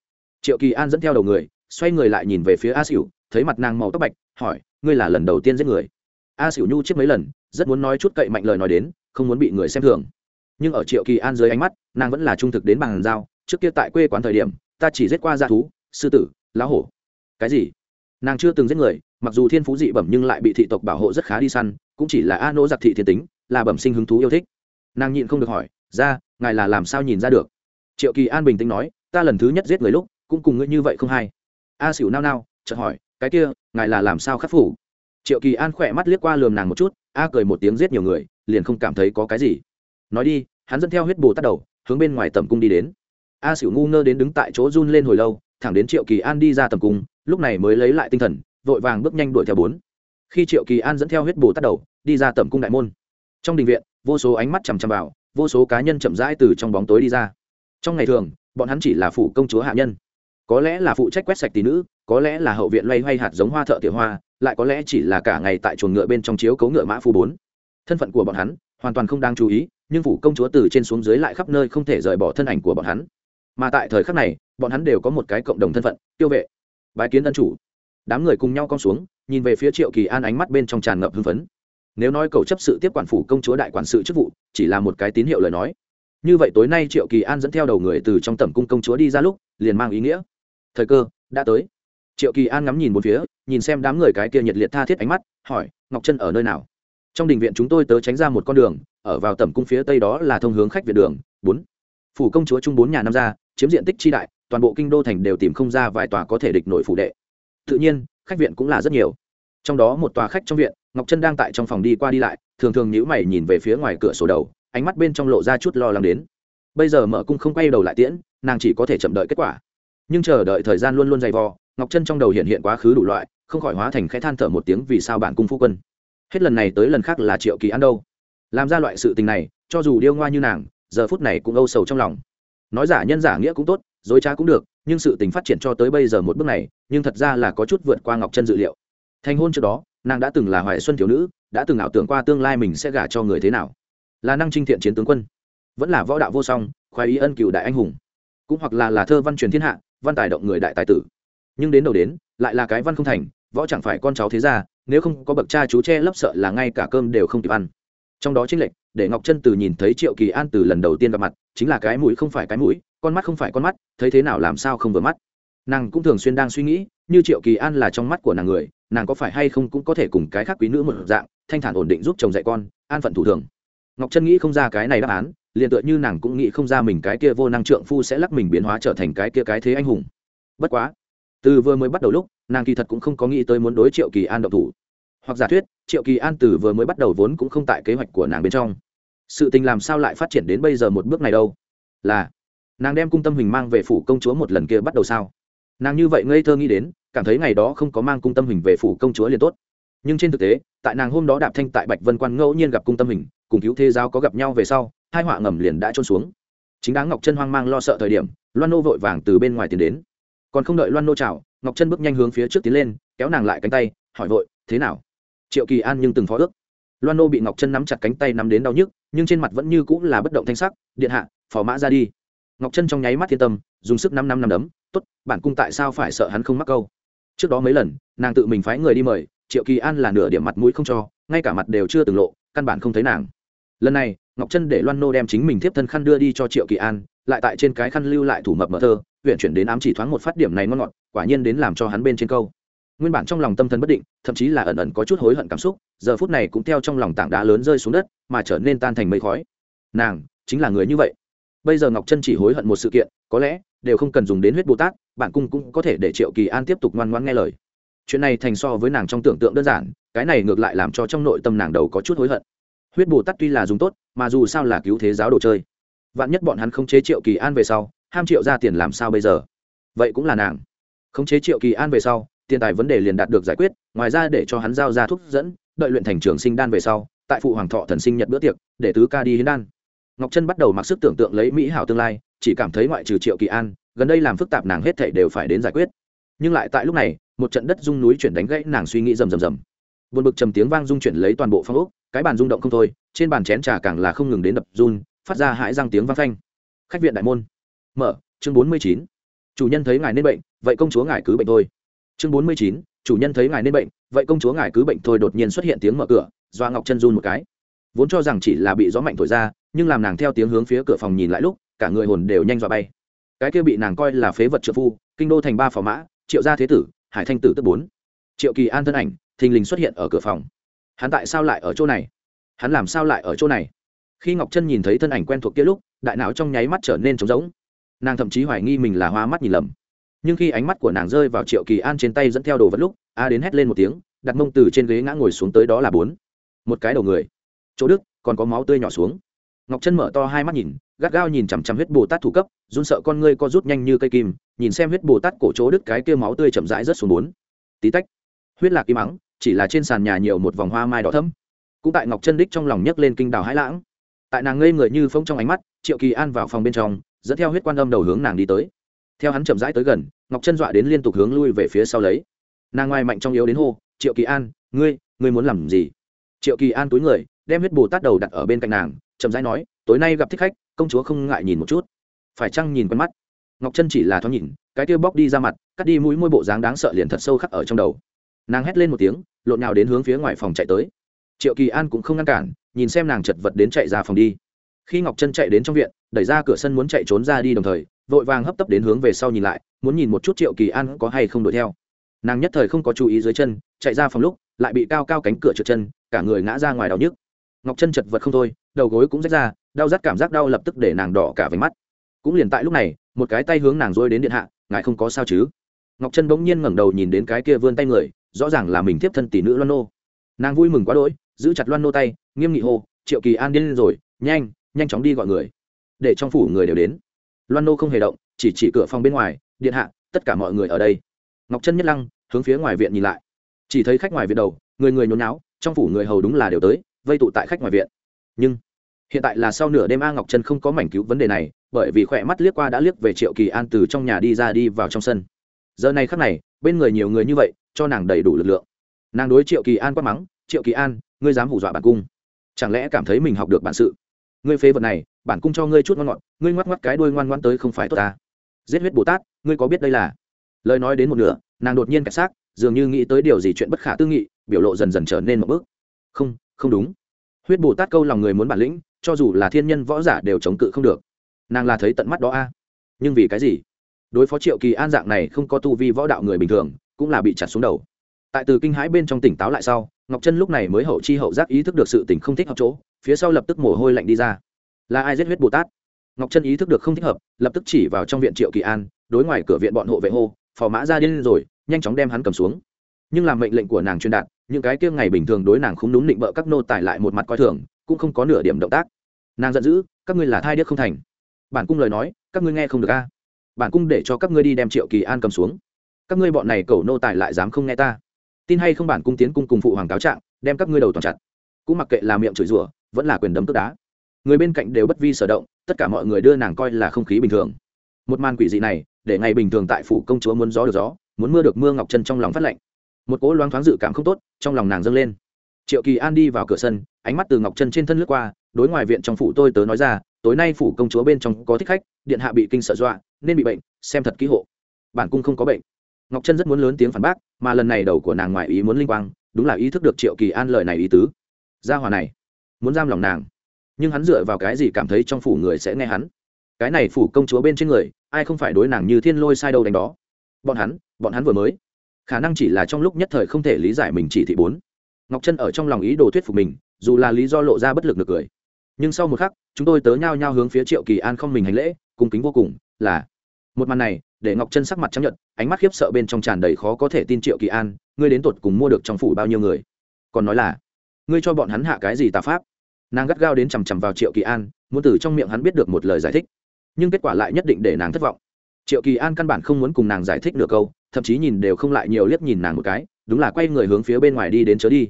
Triệu kỳ an dẫn theo đầu người, xoay người lại nhìn về phía a xỉu thấy mặt nàng màu tóc bạch, hỏi, ngươi là lần đầu tiên giết người? A xỉu nhu chết mấy lần, rất muốn nói chút cậy mạnh lời nói đến, không muốn bị người xem thường. Nhưng ở triệu kỳ an dưới ánh mắt, nàng vẫn là trung thực đến bằng giao trước kia tại quê quán thời điểm, ta chỉ giết qua g thú, sư tử lá hổ. Cái gì? Nàng chưa từng giết người, mặc dù thiên phú dị bẩm nhưng lại bị thị tộc bảo hộ rất khá đi săn, cũng chỉ là a nỗ giặc thị thiên tính, là bẩm sinh hứng thú yêu thích. Nàng nhịn không được hỏi, ra, ngài là làm sao nhìn ra được? Triệu kỳ an bình tĩnh nói, ta lần thứ nhất giết người lúc, cũng cùng ngươi như vậy không hay. A xỉu nao nao, chợt hỏi, cái kia, ngài là làm sao khắc phủ triệu kỳ an khỏe mắt liếc qua lườm nàng một chút, a cười một tiếng giết nhiều người, liền không cảm thấy có cái gì. Nói đi, hắn dẫn theo huyết bồ tắt đầu, hướng bên ngoài tầm cung đi đến. A xỉu ngu ngơ đến đứng tại chỗ run lên hồi lâu, thẳng đến triệu kỳ an đi ra tầm cung, lúc này mới lấy lại tinh thần, vội vàng bước nhanh đuổi theo bốn. Khi triệu kỳ an dẫn theo huyết bồ tắt đầu, đi ra tầm cung đại môn. Trong đình viện, vô số ánh mắt chằm chằm vào, vô số cá nhân chậm rãi từ trong bóng tối đi ra. Trong ngày thường, bọn hắn chỉ là phủ công chúa hạ nhân. Có lẽ là phụ trách quét sạch tỷ nữ có lẽ là hậu viện loay hoay hạt giống hoa thợ tiểu hoa, lại có lẽ chỉ là cả ngày tại chuồng ngựa bên trong chiếu cấu ngựa mã phu bốn. Thân phận của bọn hắn, hoàn toàn không đáng chú ý, nhưng phủ công chúa từ trên xuống dưới lại khắp nơi không thể rời bỏ thân ảnh của bọn hắn. Mà tại thời khắc này, bọn hắn đều có một cái cộng đồng thân phận, tiêu vệ, bái kiến ân chủ. Đám người cùng nhau cong xuống, nhìn về phía triệu kỳ an ánh mắt bên trong tràn ngập hưng phấn. Nếu nói cầu chấp sự tiếp quản phủ công chúa đại quản sự chức vụ, chỉ là một cái tín hiệu lời nói. Như vậy tối nay triệu kỳ an dẫn theo đầu người từ trong tầm cung công chúa đi ra lúc, liền mang ý nghĩa. Thời cơ đã tới triệu kỳ an ngắm nhìn một phía, nhìn xem đám người cái kia nhiệt liệt tha thiết ánh mắt, hỏi, ngọc chân ở nơi nào? Trong đình viện chúng tôi tớ tránh ra một con đường, ở vào tầm cung phía tây đó là thông hướng khách viện đường, bốn. Phủ công chúa trung bốn nhà năm gia, chiếm diện tích tri đại, toàn bộ kinh đô thành đều tìm không ra vài tòa có thể địch nội phủ đệ. Tự nhiên, khách viện cũng là rất nhiều. Trong đó một tòa khách trong viện, ngọc chân đang tại trong phòng đi qua đi lại, thường thường nhữ mày nhìn về phía ngoài cửa sổ đầu, ánh mắt bên trong lộ ra chút lo lắng đến. Bây giờ mở cung không quay đầu lại tiễn, nàng chỉ có thể chậm đợi kết quả. Nhưng chờ đợi thời gian luôn luôn dày vò ngọc chân trong đầu hiện hiện quá khứ đủ loại, không khỏi hóa thành khẽ than thở một tiếng, vì sao bản cung phu quân? Hết lần này tới lần khác là triệu kỳ ăn đâu? Làm ra loại sự tình này, cho dù điêu ngoa như nàng, giờ phút này cũng âu sầu trong lòng. Nói giả nhân giả nghĩa cũng tốt, dối trá cũng được, nhưng sự tình phát triển cho tới bây giờ một bước này, nhưng thật ra là có chút vượt qua ngọc chân dự liệu. Thành hôn trước đó, nàng đã từng là hoài xuân thiếu nữ, đã từng ảo tưởng qua tương lai mình sẽ gả cho người thế nào. Là năng trinh thiện chiến tướng quân, vẫn là võ đạo vô song, khoái ý ân cựu đại anh hùng, cũng hoặc là là thơ văn truyền thiên hạ, văn tài động người đại tài tử nhưng đến đầu đến, lại là cái văn không thành, võ chẳng phải con cháu thế ra nếu không có bậc cha chú che lấp sợ là ngay cả cơm đều không kịp ăn. Trong đó chính lệnh, để ngọc chân từ nhìn thấy triệu kỳ an từ lần đầu tiên gặp mặt, chính là cái mũi không phải cái mũi, con mắt không phải con mắt, thấy thế nào làm sao không vừa mắt. Nàng cũng thường xuyên đang suy nghĩ, như triệu kỳ an là trong mắt của nàng người, nàng có phải hay không cũng có thể cùng cái khác quý nữ một dạng, thanh thản ổn định giúp chồng dạy con, an phận thủ thường. Ngọc chân nghĩ không ra cái này đáp án, liền tựa như nàng cũng nghĩ không ra mình cái kia vô năng trượng phu sẽ lắc mình biến hóa trở thành cái kia cái thế anh hùng. Bất quá từ vừa mới bắt đầu lúc, nàng kỳ thật cũng không có nghĩ tới muốn đối triệu kỳ an động thủ. Hoặc giả thuyết, triệu kỳ an từ vừa mới bắt đầu vốn cũng không tại kế hoạch của nàng bên trong. Sự tình làm sao lại phát triển đến bây giờ một bước này đâu? Là, nàng đem cung tâm hình mang về phủ công chúa một lần kia bắt đầu sao? Nàng như vậy ngây thơ nghĩ đến, cảm thấy ngày đó không có mang cung tâm hình về phủ công chúa liền tốt. Nhưng trên thực tế, tại nàng hôm đó đạp thanh tại bạch vân quan ngẫu nhiên gặp cung tâm hình cùng cứu thế giáo có gặp nhau về sau hai họa ngầm liền đã trôn xuống. Chính đáng ngọc chân hoang mang lo sợ thời điểm, loan nô vội vàng từ bên ngoài tiến đến còn không đợi loan nô chào, ngọc chân bước nhanh hướng phía trước tiến lên, kéo nàng lại cánh tay, hỏi vội, thế nào? Triệu kỳ an nhưng từng phó ước. Loan nô bị ngọc chân nắm chặt cánh tay nắm đến đau nhức, nhưng trên mặt vẫn như cũng là bất động thanh sắc, điện hạ, phò mã ra đi. Ngọc chân trong nháy mắt thiên tâm, dùng sức năm năm năm đấm t ố t bản cung tại sao phải sợ hắn không mắc câu? Trước đó mấy lần, nàng tự mình phái người đi mời, triệu kỳ an là nửa điểm mặt mũi không cho, ngay cả mặt đều chưa từng lộ, căn bản không thấy nàng. Lần này, ngọc chân để loan nô đem chính mình tiếp thân khăn đưa đi cho triệu kỳ an, lại tại trên cái khăn lưu lại thủ mập mở thơ huyện chuyển đến ám chỉ thoáng một phát điểm này ngon ngọt, quả nhiên đến làm cho hắn bên trên câu. Nguyên bản trong lòng tâm thần bất định, thậm chí là ẩn ẩn có chút hối hận cảm xúc, giờ phút này cũng theo trong lòng tảng đá lớn rơi xuống đất, mà trở nên tan thành mây khói. Nàng, chính là người như vậy. Bây giờ ngọc chân chỉ hối hận một sự kiện, có lẽ, đều không cần dùng đến huyết bồ tát bản cung cũng có thể để triệu kỳ an tiếp tục ngoan ngoãn nghe lời. Chuyện này thành so với nàng trong tưởng tượng đơn giản, cái này ngược lại làm cho trong nội tâm nàng đầu có chút hối hận. Huyết bồ tát tuy là dùng tốt, mà dù sao là cứu thế giáo đồ chơi. Vạn nhất bọn hắn không chế triệu kỳ an về sau ham triệu ra tiền làm sao bây giờ? Vậy cũng là nàng. Khống chế triệu kỳ an về sau, tiền tài vấn đề liền đạt được giải quyết, ngoài ra để cho hắn giao ra thuốc dẫn, đợi luyện thành trường sinh đan về sau, tại phụ hoàng thọ thần sinh nhật bữa tiệc, để tứ ca đi hiến đan. Ngọc trân bắt đầu mặc sức tưởng tượng lấy mỹ hảo tương lai, chỉ cảm thấy ngoại trừ triệu kỳ an, gần đây làm phức tạp nàng hết thảy đều phải đến giải quyết. Nhưng lại tại lúc này, một trận đất rung núi chuyển đánh gãy nàng suy nghĩ rầm rầm rầm. Buồn bực trầm tiếng vang rung chuyển lấy toàn bộ phong ốc, cái bàn rung động không thôi, trên bàn chén trà càng là không ngừng đến đập run, phát ra hãi răng tiếng vang phanh. Khách viện đại môn mở, chương bốn mươi chín. Chủ nhân thấy ngài nên bệnh, vậy công chúa ngài cứ bệnh thôi. Chương bốn mươi chín, chủ nhân thấy ngài nên bệnh, vậy công chúa ngài cứ bệnh thôi đột nhiên xuất hiện tiếng mở cửa, doa ngọc chân run một cái. Vốn cho rằng chỉ là bị gió mạnh thổi ra, nhưng làm nàng theo tiếng hướng phía cửa phòng nhìn lại lúc, cả người hồn đều nhanh dọa bay. Cái kia bị nàng coi là phế vật trợ phu, kinh đô thành ba phò mã, triệu gia thế tử, hải thanh tử tức bốn. Triệu kỳ an thân ảnh, thình lình xuất hiện ở cửa phòng. Hắn tại sao lại ở chỗ này? Hắn làm sao lại ở chỗ này? Khi ngọc chân nhìn thấy thân ảnh quen thuộc kia lúc, đại não trong nháy mắt trở nên trống rỗng nàng thậm chí hoài nghi mình là hoa mắt nhìn lầm. Nhưng khi ánh mắt của nàng rơi vào triệu kỳ an trên tay dẫn theo đồ vật lúc, a đến hét lên một tiếng, đặt mông từ trên ghế ngã ngồi xuống tới đó là bốn. Một cái đầu người. Chỗ đức, còn có máu tươi nhỏ xuống. Ngọc chân mở to hai mắt nhìn, gắt gao nhìn chằm chằm huyết bồ tát thủ cấp, run sợ con ngươi co rút nhanh như cây kim, nhìn xem huyết bồ tát cổ chỗ đức cái kia máu tươi chậm rãi rớt xuống bốn. Tí tách. Huyết lạc im ắng, chỉ là trên sàn nhà nhiều một vòng hoa mai đỏ thấm cũng tại ngọc chân đích trong lòng nhấc lên kinh đào hãi lãng. Tại nàng ngây người như phông trong ánh mắt, triệu kỳ an vào phòng bên trong dẫn theo huyết quan âm đầu hướng nàng đi tới. Theo hắn chậm rãi tới gần, ngọc chân dọa đến liên tục hướng lui về phía sau lấy. Nàng ngoài mạnh trong yếu đến hô, triệu kỳ an, ngươi ngươi muốn làm gì? Triệu kỳ an túi người, đem huyết bồ tát đầu đặt ở bên cạnh nàng, chậm rãi nói, tối nay gặp thích khách, công chúa không ngại nhìn một chút. Phải chăng nhìn quen mắt? Ngọc chân chỉ là thoáng nhìn, cái kia bóc đi ra mặt, cắt đi mũi môi bộ dáng đáng sợ liền thật sâu khắc ở trong đầu. Nàng hét lên một tiếng, lộn nhào đến hướng phía ngoài phòng chạy tới. Triệu kỳ an cũng không ngăn cản, nhìn xem nàng chật vật đến chạy ra phòng đi khi ngọc chân chạy đến trong viện, đẩy ra cửa sân muốn chạy trốn ra đi đồng thời, vội vàng hấp tấp đến hướng về sau nhìn lại, muốn nhìn một chút triệu kỳ an có hay không đuổi theo. Nàng nhất thời không có chú ý dưới chân, chạy ra phòng lúc, lại bị cao cao cánh cửa trượt chân, cả người ngã ra ngoài đau nhức. Ngọc chân chật vật không thôi, đầu gối cũng rách ra, đau rát cảm giác đau lập tức để nàng đỏ cả về mắt. Cũng liền tại lúc này, một cái tay hướng nàng dôi đến điện hạ, ngài không có sao chứ? Ngọc chân bỗng nhiên ngẩng đầu nhìn đến cái kia vươn tay người, rõ ràng là mình tiếp thân tỷ nữ loan nô. Nàng vui mừng quá đỗi, giữ chặt loan nô tay, nghiêm nghị hô, triệu kỳ an điên rồi, nhanh nhanh chóng đi gọi người, để trong phủ người đều đến. Loan nô không hề động, chỉ chỉ cửa phòng bên ngoài, điện hạ, tất cả mọi người ở đây. Ngọc chân nhất lăng hướng phía ngoài viện nhìn lại. Chỉ thấy khách ngoài viện đầu, người người nhốn náo trong phủ người hầu đúng là đều tới, vây tụ tại khách ngoài viện. Nhưng, hiện tại là sau nửa đêm a ngọc trân không có mảnh cứu vấn đề này, bởi vì khỏe mắt liếc qua đã liếc về triệu kỳ an từ trong nhà đi ra đi vào trong sân. Giờ này khắc này, bên người nhiều người như vậy, cho nàng đầy đủ lực lượng. Nàng đối triệu kỳ an quát mắng, triệu kỳ an, ngươi dám hù dọa bản cung. Chẳng lẽ cảm thấy mình học được bản sự? Ngươi phế vật này, bản cung cho ngươi chút ngon ngọt, ngươi ngoắc ngoắc cái đuôi ngoan ngoan tới không phải tốt ta. Giết huyết bồ tát, ngươi có biết đây là? Lời nói đến một nửa, nàng đột nhiên cảnh xác dường như nghĩ tới điều gì chuyện bất khả tư nghị, biểu lộ dần dần trở nên một bước. Không không đúng. Huyết bồ tát câu lòng người muốn bản lĩnh, cho dù là thiên nhân võ giả đều chống cự không được. Nàng là thấy tận mắt đó a. Nhưng vì cái gì? Đối phó triệu kỳ an dạng này không có tu vi võ đạo người bình thường, cũng là bị chặt xuống đầu. Tại từ kinh hãi bên trong tỉnh táo lại sau, ngọc Trân lúc này mới hậu chi hậu giác ý thức được sự tình không thích hợp chỗ phía sau lập tức mồ hôi lạnh đi ra. Là ai giết huyết bồ tát? Ngọc chân ý thức được không thích hợp, lập tức chỉ vào trong viện triệu kỳ an, đối ngoài cửa viện bọn hộ vệ hô, phò mã ra điên rồi, nhanh chóng đem hắn cầm xuống. Nhưng làm mệnh lệnh của nàng truyền đạt, những cái kia ngày bình thường đối nàng không đúng định bợ các nô tài lại một mặt coi thường, cũng không có nửa điểm động tác. Nàng giận dữ, các ngươi là thai điếc không thành. Bản cung lời nói, các ngươi nghe không được a. Bản cung để cho các ngươi đi đem triệu kỳ an cầm xuống. Các ngươi bọn này cầu nô tài lại dám không nghe ta. Tin hay không bản cung tiến cung cùng phụ hoàng cáo trạng, đem các ngươi đầu toàn chặt. Cũng mặc kệ là miệng chửi rủa vẫn là quyền đấm tức đá. Người bên cạnh đều bất vi sở động, tất cả mọi người đưa nàng coi là không khí bình thường. Một màn quỷ dị này, để ngày bình thường tại phủ công chúa muốn gió được gió, muốn mưa được mưa ngọc chân trong lòng phát lạnh. Một cỗ loáng thoáng dự cảm không tốt, trong lòng nàng dâng lên. Triệu kỳ an đi vào cửa sân, ánh mắt từ ngọc chân trên thân lướt qua, đối ngoài viện trong phủ tôi tớ nói ra, tối nay phủ công chúa bên trong có thích khách, điện hạ bị kinh sợ dọa, nên bị bệnh, xem thật kỹ hộ. Bản cung không có bệnh. Ngọc chân rất muốn lớn tiếng phản bác, mà lần này đầu của nàng ngoài ý muốn linh quang, đúng là ý thức được triệu kỳ an lời này ý tứ. Gia hòa này muốn giam lòng nàng. Nhưng hắn dựa vào cái gì cảm thấy trong phủ người sẽ nghe hắn? Cái này phủ công chúa bên trên người, ai không phải đối nàng như thiên lôi sai đâu đánh đó? Bọn hắn bọn hắn vừa mới. Khả năng chỉ là trong lúc nhất thời không thể lý giải mình chỉ thị bốn. Ngọc chân ở trong lòng ý đồ thuyết phục mình, dù là lý do lộ ra bất lực được cười. Nhưng sau một khắc, chúng tôi tớ nhao nhao hướng phía triệu kỳ an không mình hành lễ, cung kính vô cùng, là. Một màn này, để ngọc chân sắc mặt chấp nhận ánh mắt khiếp sợ bên trong tràn đầy khó có thể tin triệu kỳ an, ngươi đến tột cùng mua được trong phủ bao nhiêu người? Còn nói là, ngươi cho bọn hắn hạ cái gì tà pháp? Nàng gắt gao đến chằm chằm vào triệu kỳ an, muốn từ trong miệng hắn biết được một lời giải thích. Nhưng kết quả lại nhất định để nàng thất vọng. Triệu kỳ an căn bản không muốn cùng nàng giải thích nửa câu, thậm chí nhìn đều không lại nhiều liếc nhìn nàng một cái, đúng là quay người hướng phía bên ngoài đi đến chớ đi.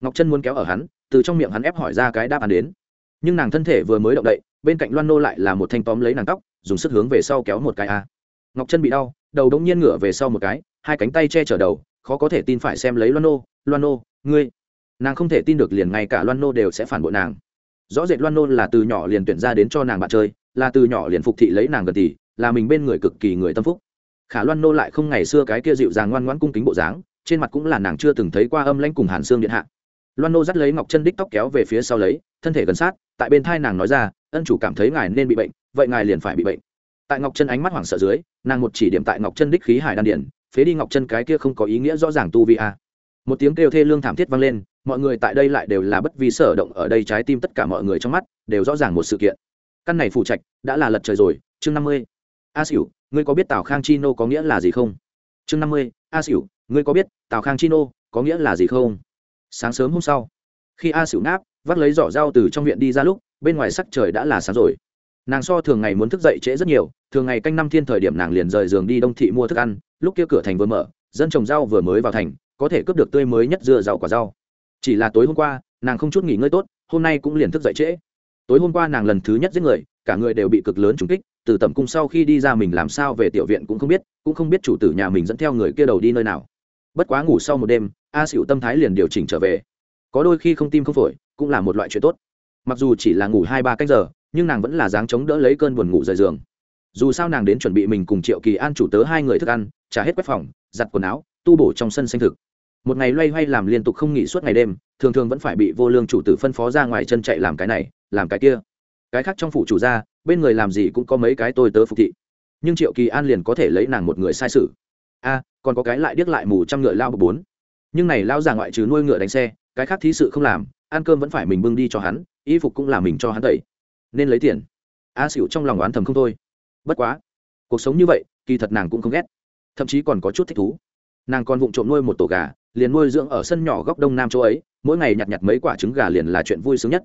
Ngọc chân muốn kéo ở hắn, từ trong miệng hắn ép hỏi ra cái đáp án đến. Nhưng nàng thân thể vừa mới động đậy, bên cạnh loan nô lại là một thanh tóm lấy nàng tóc, dùng sức hướng về sau kéo một cái a. Ngọc chân bị đau, đầu đông nhiên ngửa về sau một cái, hai cánh tay che chở đầu, khó có thể tin phải xem lấy loan nô. Loan nô, ngươi. Nàng không thể tin được liền ngay cả loan nô đều sẽ phản bội nàng rõ rệt loan nô là từ nhỏ liền tuyển ra đến cho nàng bạn chơi, là từ nhỏ liền phục thị lấy nàng gần tỷ là mình bên người cực kỳ người tâm phúc. Khả loan nô lại không ngày xưa cái kia dịu dàng ngoan ngoãn cung kính bộ dáng, trên mặt cũng là nàng chưa từng thấy qua âm lãnh cùng hàn xương điện hạ. Loan nô dắt lấy ngọc chân đích tóc kéo về phía sau lấy, thân thể gần sát, tại bên thai nàng nói ra, ân chủ cảm thấy ngài nên bị bệnh, vậy ngài liền phải bị bệnh. Tại ngọc chân ánh mắt hoảng sợ dưới, nàng một chỉ điểm tại ngọc chân đích khí hải đan điển, phế đi ngọc chân cái kia không có ý nghĩa rõ ràng tu vi a. Một tiếng kêu thê lương thảm thiết vang lên mọi người tại đây lại đều là bất vi sở động ở đây trái tim tất cả mọi người trong mắt đều rõ ràng một sự kiện. Căn này phù trạch đã là lật trời rồi, chương năm mươi. A xỉu ngươi có biết tào khang chi nô có nghĩa là gì không? Chương năm mươi, a xỉu ngươi có biết tào khang chi nô có nghĩa là gì không? Sáng sớm hôm sau, khi a xỉu náp vác lấy giỏ rau từ trong viện đi ra lúc, bên ngoài sắc trời đã là sáng rồi. Nàng so thường ngày muốn thức dậy trễ rất nhiều, thường ngày canh năm thiên thời điểm nàng liền rời giường đi đông thị mua thức ăn, lúc kia cửa thành vừa mở, dân trồng rau vừa mới vào thành, có thể cướp được tươi mới nhất dưa rau quả rau chỉ là tối hôm qua, nàng không chút nghỉ ngơi tốt, hôm nay cũng liền thức dậy trễ. Tối hôm qua nàng lần thứ nhất giết người, cả người đều bị cực lớn trúng kích, từ tầm cung sau khi đi ra mình làm sao về tiểu viện cũng không biết, cũng không biết chủ tử nhà mình dẫn theo người kia đầu đi nơi nào. Bất quá ngủ sau một đêm, a xỉu tâm thái liền điều chỉnh trở về. Có đôi khi không tim không phổi, cũng là một loại chuyện tốt. Mặc dù chỉ là ngủ hai ba cách giờ, nhưng nàng vẫn là dáng chống đỡ lấy cơn buồn ngủ rời giường. Dù sao nàng đến chuẩn bị mình cùng triệu kỳ an chủ tớ hai người thức ăn, trả hết quét phòng, giặt quần áo, tu bổ trong sân xanh thực một ngày loay hoay làm liên tục không nghỉ suốt ngày đêm, thường thường vẫn phải bị vô lương chủ tử phân phó ra ngoài chân chạy làm cái này, làm cái kia. Cái khác trong phủ chủ gia, bên người làm gì cũng có mấy cái tôi tớ phục thị. Nhưng triệu kỳ an liền có thể lấy nàng một người sai sự. A, còn có cái lại điếc lại mù trăm ngựa lao bậc bốn. Nhưng này lao già ngoại trừ nuôi ngựa đánh xe, cái khác thí sự không làm, ăn cơm vẫn phải mình bưng đi cho hắn, y phục cũng là mình cho hắn tẩy. Nên lấy tiền. A xỉu trong lòng oán thầm không thôi. Bất quá, cuộc sống như vậy, kỳ thật nàng cũng không ghét. Thậm chí còn có chút thích thú. Nàng còn vụng trộm nuôi một tổ gà liền nuôi dưỡng ở sân nhỏ góc đông nam chỗ ấy, mỗi ngày nhặt nhặt mấy quả trứng gà liền là chuyện vui sướng nhất.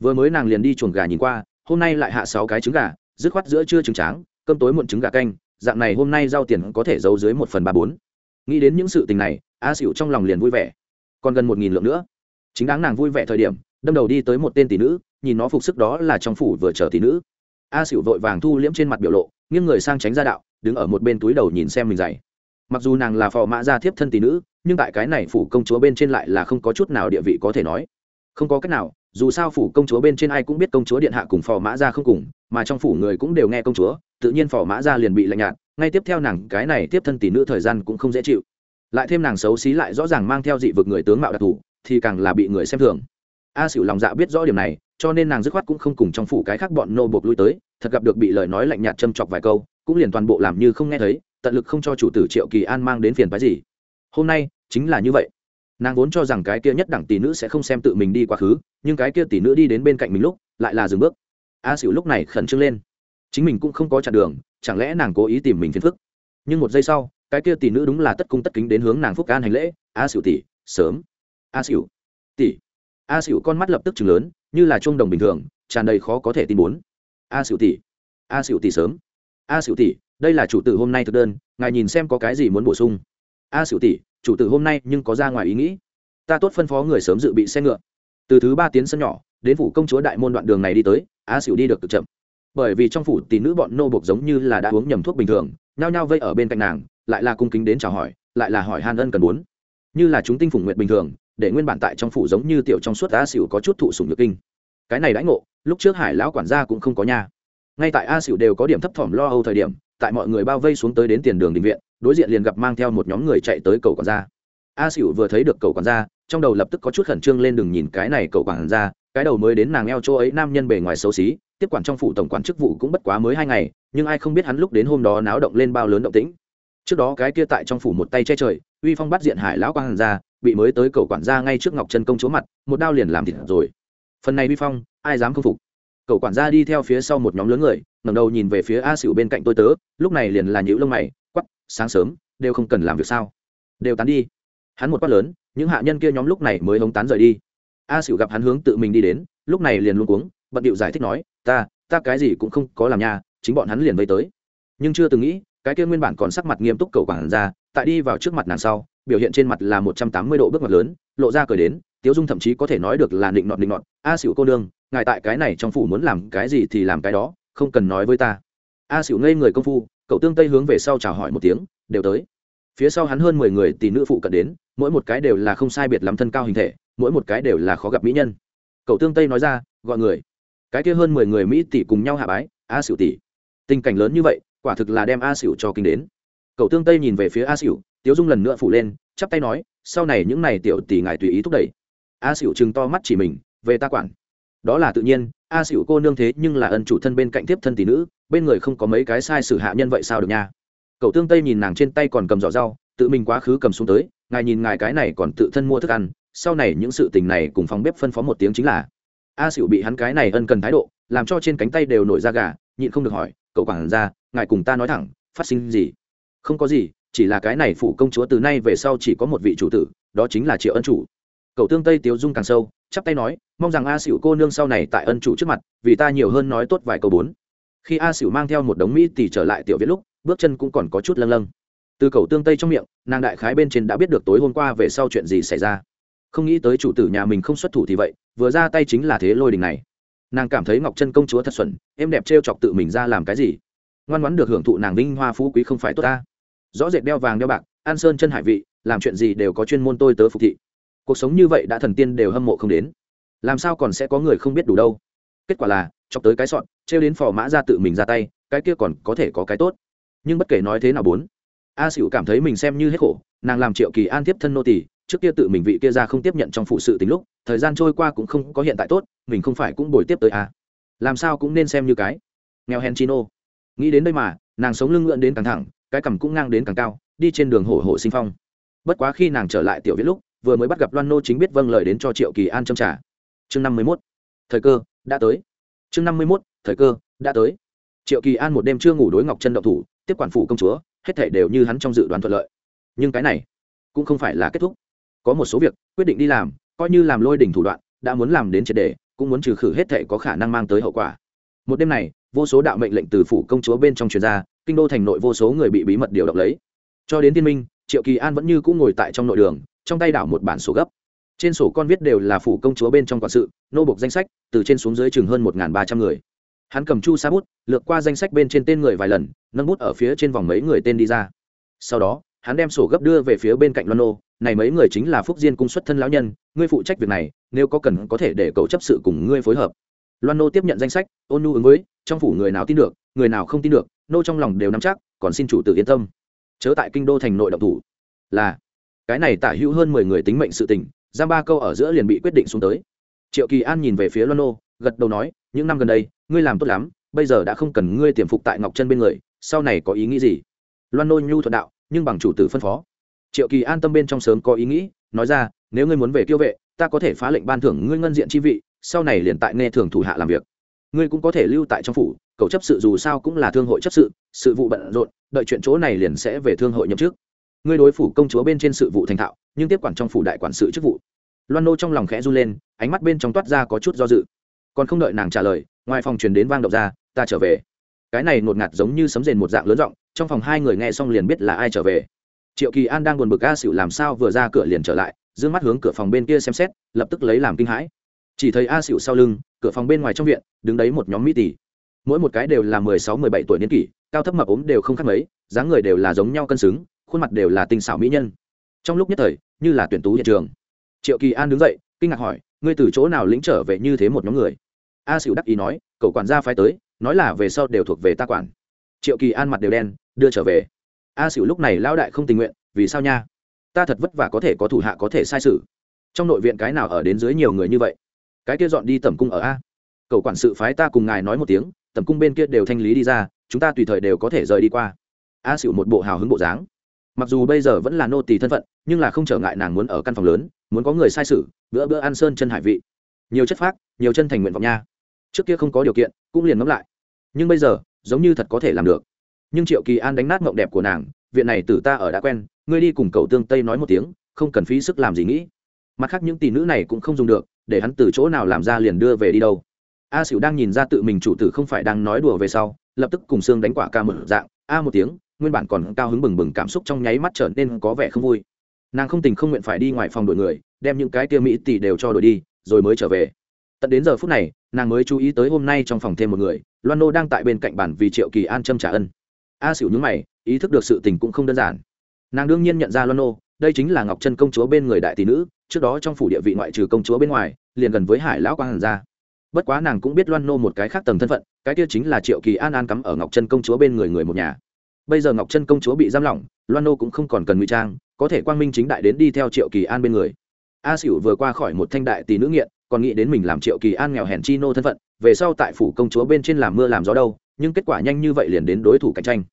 Vừa mới nàng liền đi chuồng gà nhìn qua, hôm nay lại hạ sáu cái trứng gà, dứt khoát giữa trưa trứng tráng, cơm tối muộn trứng gà canh, dạng này hôm nay giao tiền có thể giấu dưới một phần ba bốn. Nghĩ đến những sự tình này, a xỉu trong lòng liền vui vẻ. Còn gần một nghìn lượng nữa. Chính đáng nàng vui vẻ thời điểm, đâm đầu đi tới một tên tỷ nữ, nhìn nó phục sức đó là trong phủ vừa chờ tỷ nữ. A xỉu vội vàng thu liễm trên mặt biểu lộ, nghiêng người sang tránh ra đạo, đứng ở một bên túi đầu nhìn xem mình dày mặc dù nàng là phò mã gia thiếp thân tỷ nữ nhưng tại cái này phủ công chúa bên trên lại là không có chút nào địa vị có thể nói. Không có cách nào, dù sao phủ công chúa bên trên ai cũng biết công chúa điện hạ cùng phò mã gia không cùng, mà trong phủ người cũng đều nghe công chúa, tự nhiên phò mã gia liền bị lạnh nhạt, ngay tiếp theo nàng cái này tiếp thân tỷ nữ thời gian cũng không dễ chịu. Lại thêm nàng xấu xí lại rõ ràng mang theo dị vực người tướng mạo đặc thù, thì càng là bị người xem thường. A xỉu lòng dạ biết rõ điểm này, cho nên nàng dứt khoát cũng không cùng trong phủ cái khác bọn nô buộc lui tới, thật gặp được bị lời nói lạnh nhạt châm chọc vài câu, cũng liền toàn bộ làm như không nghe thấy, tận lực không cho chủ tử triệu kỳ an mang đến phiền phái gì hôm nay chính là như vậy. Nàng vốn cho rằng cái kia nhất đẳng tỷ nữ sẽ không xem tự mình đi quá khứ, nhưng cái kia tỷ nữ đi đến bên cạnh mình lúc, lại là dừng bước. A xỉu lúc này khẩn trương lên. Chính mình cũng không có chặn đường, chẳng lẽ nàng cố ý tìm mình phiền phức? Nhưng một giây sau, cái kia tỷ nữ đúng là tất cung tất kính đến hướng nàng phúc an hành lễ. A xỉu tỷ, sớm. A xỉu tỷ. A xỉu con mắt lập tức chừng lớn, như là chuông đồng bình thường, tràn đầy khó có thể tin bốn a xỉu tỷ. A xỉu tỷ sớm. A xỉu tỷ, đây là chủ tử hôm nay thực đơn, ngài nhìn xem có cái gì muốn bổ sung a xỉu tỷ, chủ tử hôm nay nhưng có ra ngoài ý nghĩ. Ta tốt phân phó người sớm dự bị xe ngựa. Từ thứ ba tiến sân nhỏ, đến phủ công chúa đại môn đoạn đường này đi tới, a xỉu đi được cực chậm. Bởi vì trong phủ tỷ nữ bọn nô buộc giống như là đã uống nhầm thuốc bình thường, nhao nhao vây ở bên cạnh nàng, lại là cung kính đến chào hỏi, lại là hỏi han ân cần muốn. Như là chúng tinh phủng nguyện bình thường, để nguyên bản tại trong phủ giống như tiểu trong suốt a xỉu có chút thụ sủng nhược kinh. Cái này đãi ngộ, lúc trước hải lão quản gia cũng không có nhà ngay tại a xỉu đều có điểm thấp thỏm lo âu thời điểm, tại mọi người bao vây xuống tới đến tiền đường định viện đối diện liền gặp mang theo một nhóm người chạy tới cầu quản gia. A xỉu vừa thấy được cầu quản gia, trong đầu lập tức có chút khẩn trương lên đừng nhìn cái này cầu quản gia, cái đầu mới đến nàng eo chỗ ấy nam nhân bề ngoài xấu xí, tiếp quản trong phủ tổng quản chức vụ cũng bất quá mới hai ngày, nhưng ai không biết hắn lúc đến hôm đó náo động lên bao lớn động tĩnh. Trước đó cái kia tại trong phủ một tay che trời, uy phong bắt diện hải lão quang ra bị mới tới cầu quản gia ngay trước ngọc chân công chúa mặt, một đao liền làm thịt rồi. Phần này uy phong, ai dám không phục? Cầu quản gia đi theo phía sau một nhóm lớn người, ngẩng đầu nhìn về phía a xỉu bên cạnh tôi tớ, lúc này liền là nhữ lông mày quắp sáng sớm đều không cần làm việc sao? Đều tán đi. Hắn một quát lớn những hạ nhân kia nhóm lúc này mới hống tán rời đi. A xỉu gặp hắn hướng tự mình đi đến lúc này liền luôn cuống bận điệu giải thích nói ta ta cái gì cũng không có làm nha chính bọn hắn liền vây tới. Nhưng chưa từng nghĩ cái kia nguyên bản còn sắc mặt nghiêm túc cầu quản ra tại đi vào trước mặt nàng sau biểu hiện trên mặt là một trăm tám mươi độ bước ngoặt lớn lộ ra cười đến tiếu dung thậm chí có thể nói được là định nọt định nọt a xỉu cô đương, ngài tại cái này trong phủ muốn làm cái gì thì làm cái đó không cần nói với ta. A xỉu ngây người công phu cậu tương tây hướng về sau chào hỏi một tiếng, đều tới. Phía sau hắn hơn mười người tỷ nữ phụ cận đến, mỗi một cái đều là không sai biệt lắm thân cao hình thể, mỗi một cái đều là khó gặp mỹ nhân. Cậu tương tây nói ra, gọi người. Cái kia hơn mười người mỹ tỷ cùng nhau hạ bái, a xỉu tỷ. Tình cảnh lớn như vậy, quả thực là đem a xỉu cho kinh đến. Cậu tương tây nhìn về phía a xỉu tiếu dung lần nữa phủ lên, chắp tay nói, sau này những này tiểu tỷ ngài tùy ý thúc đẩy. A xỉu chừng to mắt chỉ mình, về ta quản đó là tự nhiên, a xỉu cô nương thế nhưng là ân chủ thân bên cạnh tiếp thân tỷ nữ, bên người không có mấy cái sai sử hạ nhân vậy sao được nha. Cậu tương tây nhìn nàng trên tay còn cầm giỏ rau, tự mình quá khứ cầm xuống tới, ngài nhìn ngài cái này còn tự thân mua thức ăn, sau này những sự tình này cùng phòng bếp phân phó một tiếng chính là. A xỉu bị hắn cái này ân cần thái độ, làm cho trên cánh tay đều nổi da gà, nhịn không được hỏi, cậu quản ra ngài cùng ta nói thẳng, phát sinh gì? Không có gì, chỉ là cái này phụ công chúa từ nay về sau chỉ có một vị chủ tử, đó chính là triệu ân chủ cậu tương tây tiếu dung càng sâu, chắp tay nói, mong rằng a xỉu cô nương sau này tại ân chủ trước mặt, vì ta nhiều hơn nói tốt vài câu bốn. Khi a xỉu mang theo một đống mỹ tỷ trở lại tiểu viết lúc, bước chân cũng còn có chút lâng lâng. Từ cầu tương tây trong miệng, nàng đại khái bên trên đã biết được tối hôm qua về sau chuyện gì xảy ra. Không nghĩ tới chủ tử nhà mình không xuất thủ thì vậy, vừa ra tay chính là thế lôi đình này. Nàng cảm thấy ngọc chân công chúa thật xuẩn, em đẹp t r e o chọc tự mình ra làm cái gì? Ngoan ngoãn được hưởng thụ nàng vinh hoa phú quý không phải tốt ta. Rõ rệt đeo vàng đeo bạc, an sơn chân hải vị, làm chuyện gì đều có chuyên môn tôi tớ phục thị cuộc sống như vậy đã thần tiên đều hâm mộ không đến. Làm sao còn sẽ có người không biết đủ đâu? Kết quả là, chọc tới cái sọn trêu đến phò mã ra tự mình ra tay, cái kia còn có thể có cái tốt. Nhưng bất kể nói thế nào bốn, a xỉu cảm thấy mình xem như hết khổ, nàng làm triệu kỳ an tiếp thân nô tỳ, trước kia tự mình vị kia ra không tiếp nhận trong phụ sự tính lúc, thời gian trôi qua cũng không có hiện tại tốt, mình không phải cũng bồi tiếp tới à. làm sao cũng nên xem như cái. Nghèo hèn chino nghĩ đến đây mà, nàng sống lưng ngượn đến càng thẳng, cái cằm cũng ngang đến càng cao, đi trên đường hổ hổ sinh phong. Bất quá khi nàng trở lại tiểu viết lúc vừa mới bắt gặp loan nô chính biết vâng lời đến cho triệu kỳ an châm trả. Chương năm mươi mốt. Thời cơ, đã tới. Chương năm mươi mốt, thời cơ, đã tới. Triệu kỳ an một đêm chưa ngủ đối ngọc chân động thủ, tiếp quản phủ công chúa, hết thể đều như hắn trong dự đoán thuận lợi. Nhưng cái này, cũng không phải là kết thúc. Có một số việc, quyết định đi làm, coi như làm lôi đỉnh thủ đoạn, đã muốn làm đến triệt đề cũng muốn trừ khử hết thể có khả năng mang tới hậu quả. Một đêm này, vô số đạo mệnh lệnh từ phủ công chúa bên trong truyền ra, kinh đô thành nội vô số người bị bí mật điều động lấy. Cho đến tiên minh, triệu kỳ an vẫn như cũng ngồi tại trong nội đường trong tay đảo một bản sổ gấp. Trên sổ con viết đều là phủ công chúa bên trong quản sự, nô bộc danh sách, từ trên xuống dưới chừng hơn một ba trăm người. Hắn cầm chu sa bút, lược qua danh sách bên trên tên người vài lần, nâng bút ở phía trên vòng mấy người tên đi ra. Sau đó, hắn đem sổ gấp đưa về phía bên cạnh loan nô, này mấy người chính là phúc diên cung xuất thân lão nhân, ngươi phụ trách việc này, nếu có cần có thể để cậu chấp sự cùng ngươi phối hợp. Loan nô tiếp nhận danh sách, ôn nu ứng với, trong phủ người nào tin được, người nào không tin được, nô trong lòng đều nắm chắc, còn xin chủ tự yên tâm. Chớ tại kinh đô thành nội động thủ. Là cái này tả hữu hơn mười người tính mệnh sự tình, giam ba câu ở giữa liền bị quyết định xuống tới. Triệu kỳ an nhìn về phía loan nô, gật đầu nói, những năm gần đây, ngươi làm tốt lắm, bây giờ đã không cần ngươi tiềm phục tại ngọc chân bên người, sau này có ý nghĩ gì? Loan nô nhu thuận đạo, nhưng bằng chủ tử phân phó. Triệu kỳ an tâm bên trong sớm có ý nghĩ, nói ra, nếu ngươi muốn về kiêu vệ, ta có thể phá lệnh ban thưởng ngươi ngân diện chi vị, sau này liền tại nghe thường thủ hạ làm việc. Ngươi cũng có thể lưu tại trong phủ cậu chấp sự dù sao cũng là thương hội chấp sự sự vụ bận rộn, đợi chuyện chỗ này liền sẽ về thương hội nhậm chức ngươi đối phủ công chúa bên trên sự vụ thành thạo, nhưng tiếp quản trong phủ đại quản sự chức vụ. Loan nô trong lòng khẽ run lên, ánh mắt bên trong toát ra có chút do dự. Còn không đợi nàng trả lời, ngoài phòng truyền đến vang động ra, ta trở về. Cái này ngột ngạt giống như sấm rền một dạng lớn giọng, trong phòng hai người nghe xong liền biết là ai trở về. Triệu kỳ an đang buồn bực a xịu làm sao vừa ra cửa liền trở lại d ư ơ n g mắt hướng cửa phòng bên kia xem xét, lập tức lấy làm kinh hãi. Chỉ thấy a xịu sau lưng, cửa phòng bên ngoài trong viện, đứng đấy một nhóm mỹ tỷ. Mỗi một cái đều là mười sáu, mười bảy tuổi niên kỷ, cao thấp mập ốm đều không khác mấy, dáng người đều là giống nhau cân xứng khuôn mặt đều là tinh xảo mỹ nhân. Trong lúc nhất thời, như là tuyển tú hiện trường. Triệu kỳ an đứng dậy, kinh ngạc hỏi, ngươi từ chỗ nào lĩnh trở về như thế một nhóm người? A xỉu đắc ý nói cậu quản gia phái tới, nói là về sau đều thuộc về ta quản. Triệu kỳ an mặt đều đen, đưa trở về. A xỉu lúc này lao đại không tình nguyện, vì sao nha? Ta thật vất vả có thể có thủ hạ có thể sai sự. Trong nội viện cái nào ở đến dưới nhiều người như vậy? Cái kia dọn đi tẩm cung ở a. Cầu quản sự phái ta cùng ngài nói một tiếng, tẩm cung bên kia đều thanh lý đi ra, chúng ta tùy thời đều có thể rời đi qua. A xỉu một bộ hào hứng bộ dáng mặc dù bây giờ vẫn là nô tỳ thân phận, nhưng là không trở ngại nàng muốn ở căn phòng lớn, muốn có người sai sự bữa bữa ăn sơn chân hải vị. Nhiều chất phác, nhiều chân thành nguyện vọng nha. Trước kia không có điều kiện, cũng liền ngẫm lại. Nhưng bây giờ, giống như thật có thể làm được. Nhưng triệu kỳ an đánh nát mộng đẹp của nàng, viện này tử ta ở đã quen, ngươi đi cùng cậu tương tây nói một tiếng, không cần phí sức làm gì nghĩ. Mặt khác những tỷ nữ này cũng không dùng được, để hắn từ chỗ nào làm ra liền đưa về đi đâu. A xỉu đang nhìn ra tự mình chủ tử không phải đang nói đùa về sau, lập tức cùng xương đánh quả ca một dạng, a một tiếng nguyên bản còn cao hứng bừng bừng cảm xúc trong nháy mắt trở nên có vẻ không vui. Nàng không tình không nguyện phải đi ngoài phòng đổi người, đem những cái kia mỹ tỷ đều cho đổi đi, rồi mới trở về. Tận đến giờ phút này, nàng mới chú ý tới hôm nay trong phòng thêm một người, loan nô đang tại bên cạnh bản vì triệu kỳ an châm trả ân. A xỉu nhúng mày, ý thức được sự tình cũng không đơn giản. Nàng đương nhiên nhận ra loan nô, đây chính là ngọc Trân công chúa bên người đại tỷ nữ, trước đó trong phủ địa vị ngoại trừ công chúa bên ngoài, liền gần với hải lão quang hàn gia. Bất quá nàng cũng biết loan nô một cái khác tầng thân phận, cái kia chính là triệu kỳ an an cắm ở ngọc Trân công chúa bên người người một nhà bây giờ ngọc chân công chúa bị giam lỏng, loan nô cũng không còn cần ngụy trang, có thể quang minh chính đại đến đi theo triệu kỳ an bên người. A xỉu vừa qua khỏi một thanh đại tỷ nữ nghiện, còn nghĩ đến mình làm triệu kỳ an nghèo hèn chi nô thân phận, về sau tại phủ công chúa bên trên làm mưa làm gió đâu, nhưng kết quả nhanh như vậy liền đến đối thủ cạnh tranh.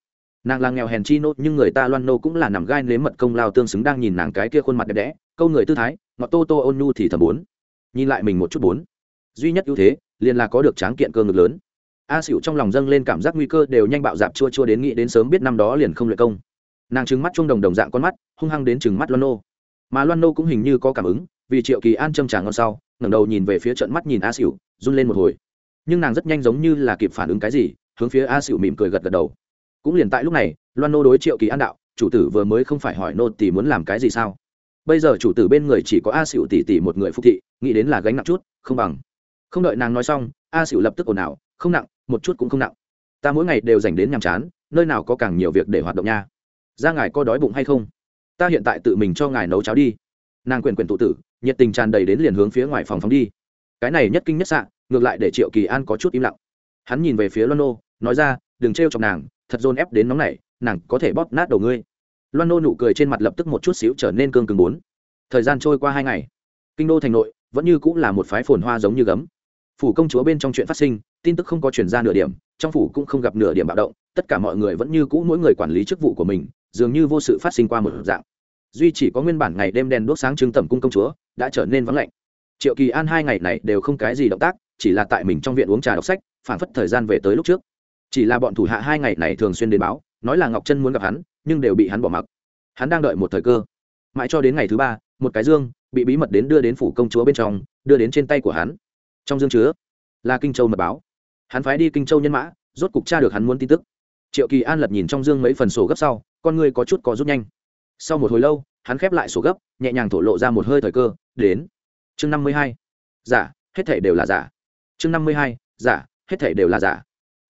Nàng là nghèo hèn chi nô, nhưng người ta loan nô cũng là nằm gai nếm mật công lao tương xứng đang nhìn nàng cái kia khuôn mặt đẹp đẽ, câu người tư thái, ngọt tô tô ôn nhu thì thầm bốn. Nhìn lại mình một chút bốn. Duy nhất ưu thế, liền là có được tráng kiện cơ ngực lớn a xỉu trong lòng dâng lên cảm giác nguy cơ đều nhanh bạo dạp chua chua đến nghĩ đến sớm biết năm đó liền không luyện công. Nàng trừng mắt chung đồng đồng dạng con mắt, hung hăng đến trừng mắt loan nô. Mà loan nô cũng hình như có cảm ứng, vì triệu kỳ an châm trà ngon sau, ngẩng đầu nhìn về phía trận mắt nhìn a xỉu run lên một hồi. Nhưng nàng rất nhanh giống như là kịp phản ứng cái gì, hướng phía a xỉu mỉm cười gật gật đầu. Cũng liền tại lúc này, loan nô đối triệu kỳ an đạo, chủ tử vừa mới không phải hỏi nô tỷ muốn làm cái gì sao? Bây giờ chủ tử bên người chỉ có a xỉu tỷ tỷ một người phục thị, nghĩ đến là gánh nặng chút, không bằng. Không đợi nàng nói xong, a xỉu lập tức ồn ào, không nặng một chút cũng không nặng. Ta mỗi ngày đều dành đến nhàm chán, nơi nào có càng nhiều việc để hoạt động nha. Ra ngài có đói bụng hay không? Ta hiện tại tự mình cho ngài nấu cháo đi. Nàng quyền quyền tụ tử, nhiệt tình tràn đầy đến liền hướng phía ngoài phòng phóng đi. Cái này nhất kinh nhất sạn ngược lại để triệu kỳ an có chút im lặng. Hắn nhìn về phía loan nô, nói ra, đừng trêu chọc nàng, thật dồn ép đến nóng này nàng có thể bóp nát đầu ngươi. Loan nô nụ cười trên mặt lập tức một chút xíu trở nên cương cứng bốn. Thời gian trôi qua hai ngày. Kinh đô thành nội vẫn như cũng là một phái phồn hoa giống như gấm. Phủ công chúa bên trong chuyện phát sinh tin tức không có chuyển ra nửa điểm, trong phủ cũng không gặp nửa điểm bạo động, tất cả mọi người vẫn như cũ mỗi người quản lý chức vụ của mình, dường như vô sự phát sinh qua một dạng. Duy chỉ có nguyên bản ngày đêm đèn đốt sáng trưng tẩm cung công chúa, đã trở nên vắng lạnh. Triệu kỳ an hai ngày này đều không cái gì động tác, chỉ là tại mình trong viện uống trà đọc sách, phản phất thời gian về tới lúc trước. Chỉ là bọn thủ hạ hai ngày này thường xuyên đến báo, nói là ngọc chân muốn gặp hắn, nhưng đều bị hắn bỏ mặc. Hắn đang đợi một thời cơ. Mãi cho đến ngày thứ ba, một cái dương bị bí mật đến đưa đến phủ công chúa bên trong, đưa đến trên tay của hắn. Trong dương chứa là kinh châu mật báo hắn phái đi kinh châu nhân mã, rốt cục tra được hắn muốn tin tức. Triệu kỳ an lật nhìn trong dương mấy phần sổ gấp sau, con người có chút có rút nhanh. Sau một hồi lâu, hắn khép lại sổ gấp, nhẹ nhàng thổ lộ ra một hơi thời cơ, đến. Chương năm mươi hai. Giả, hết thể đều là giả. Chương năm mươi hai. Giả, hết thể đều là giả.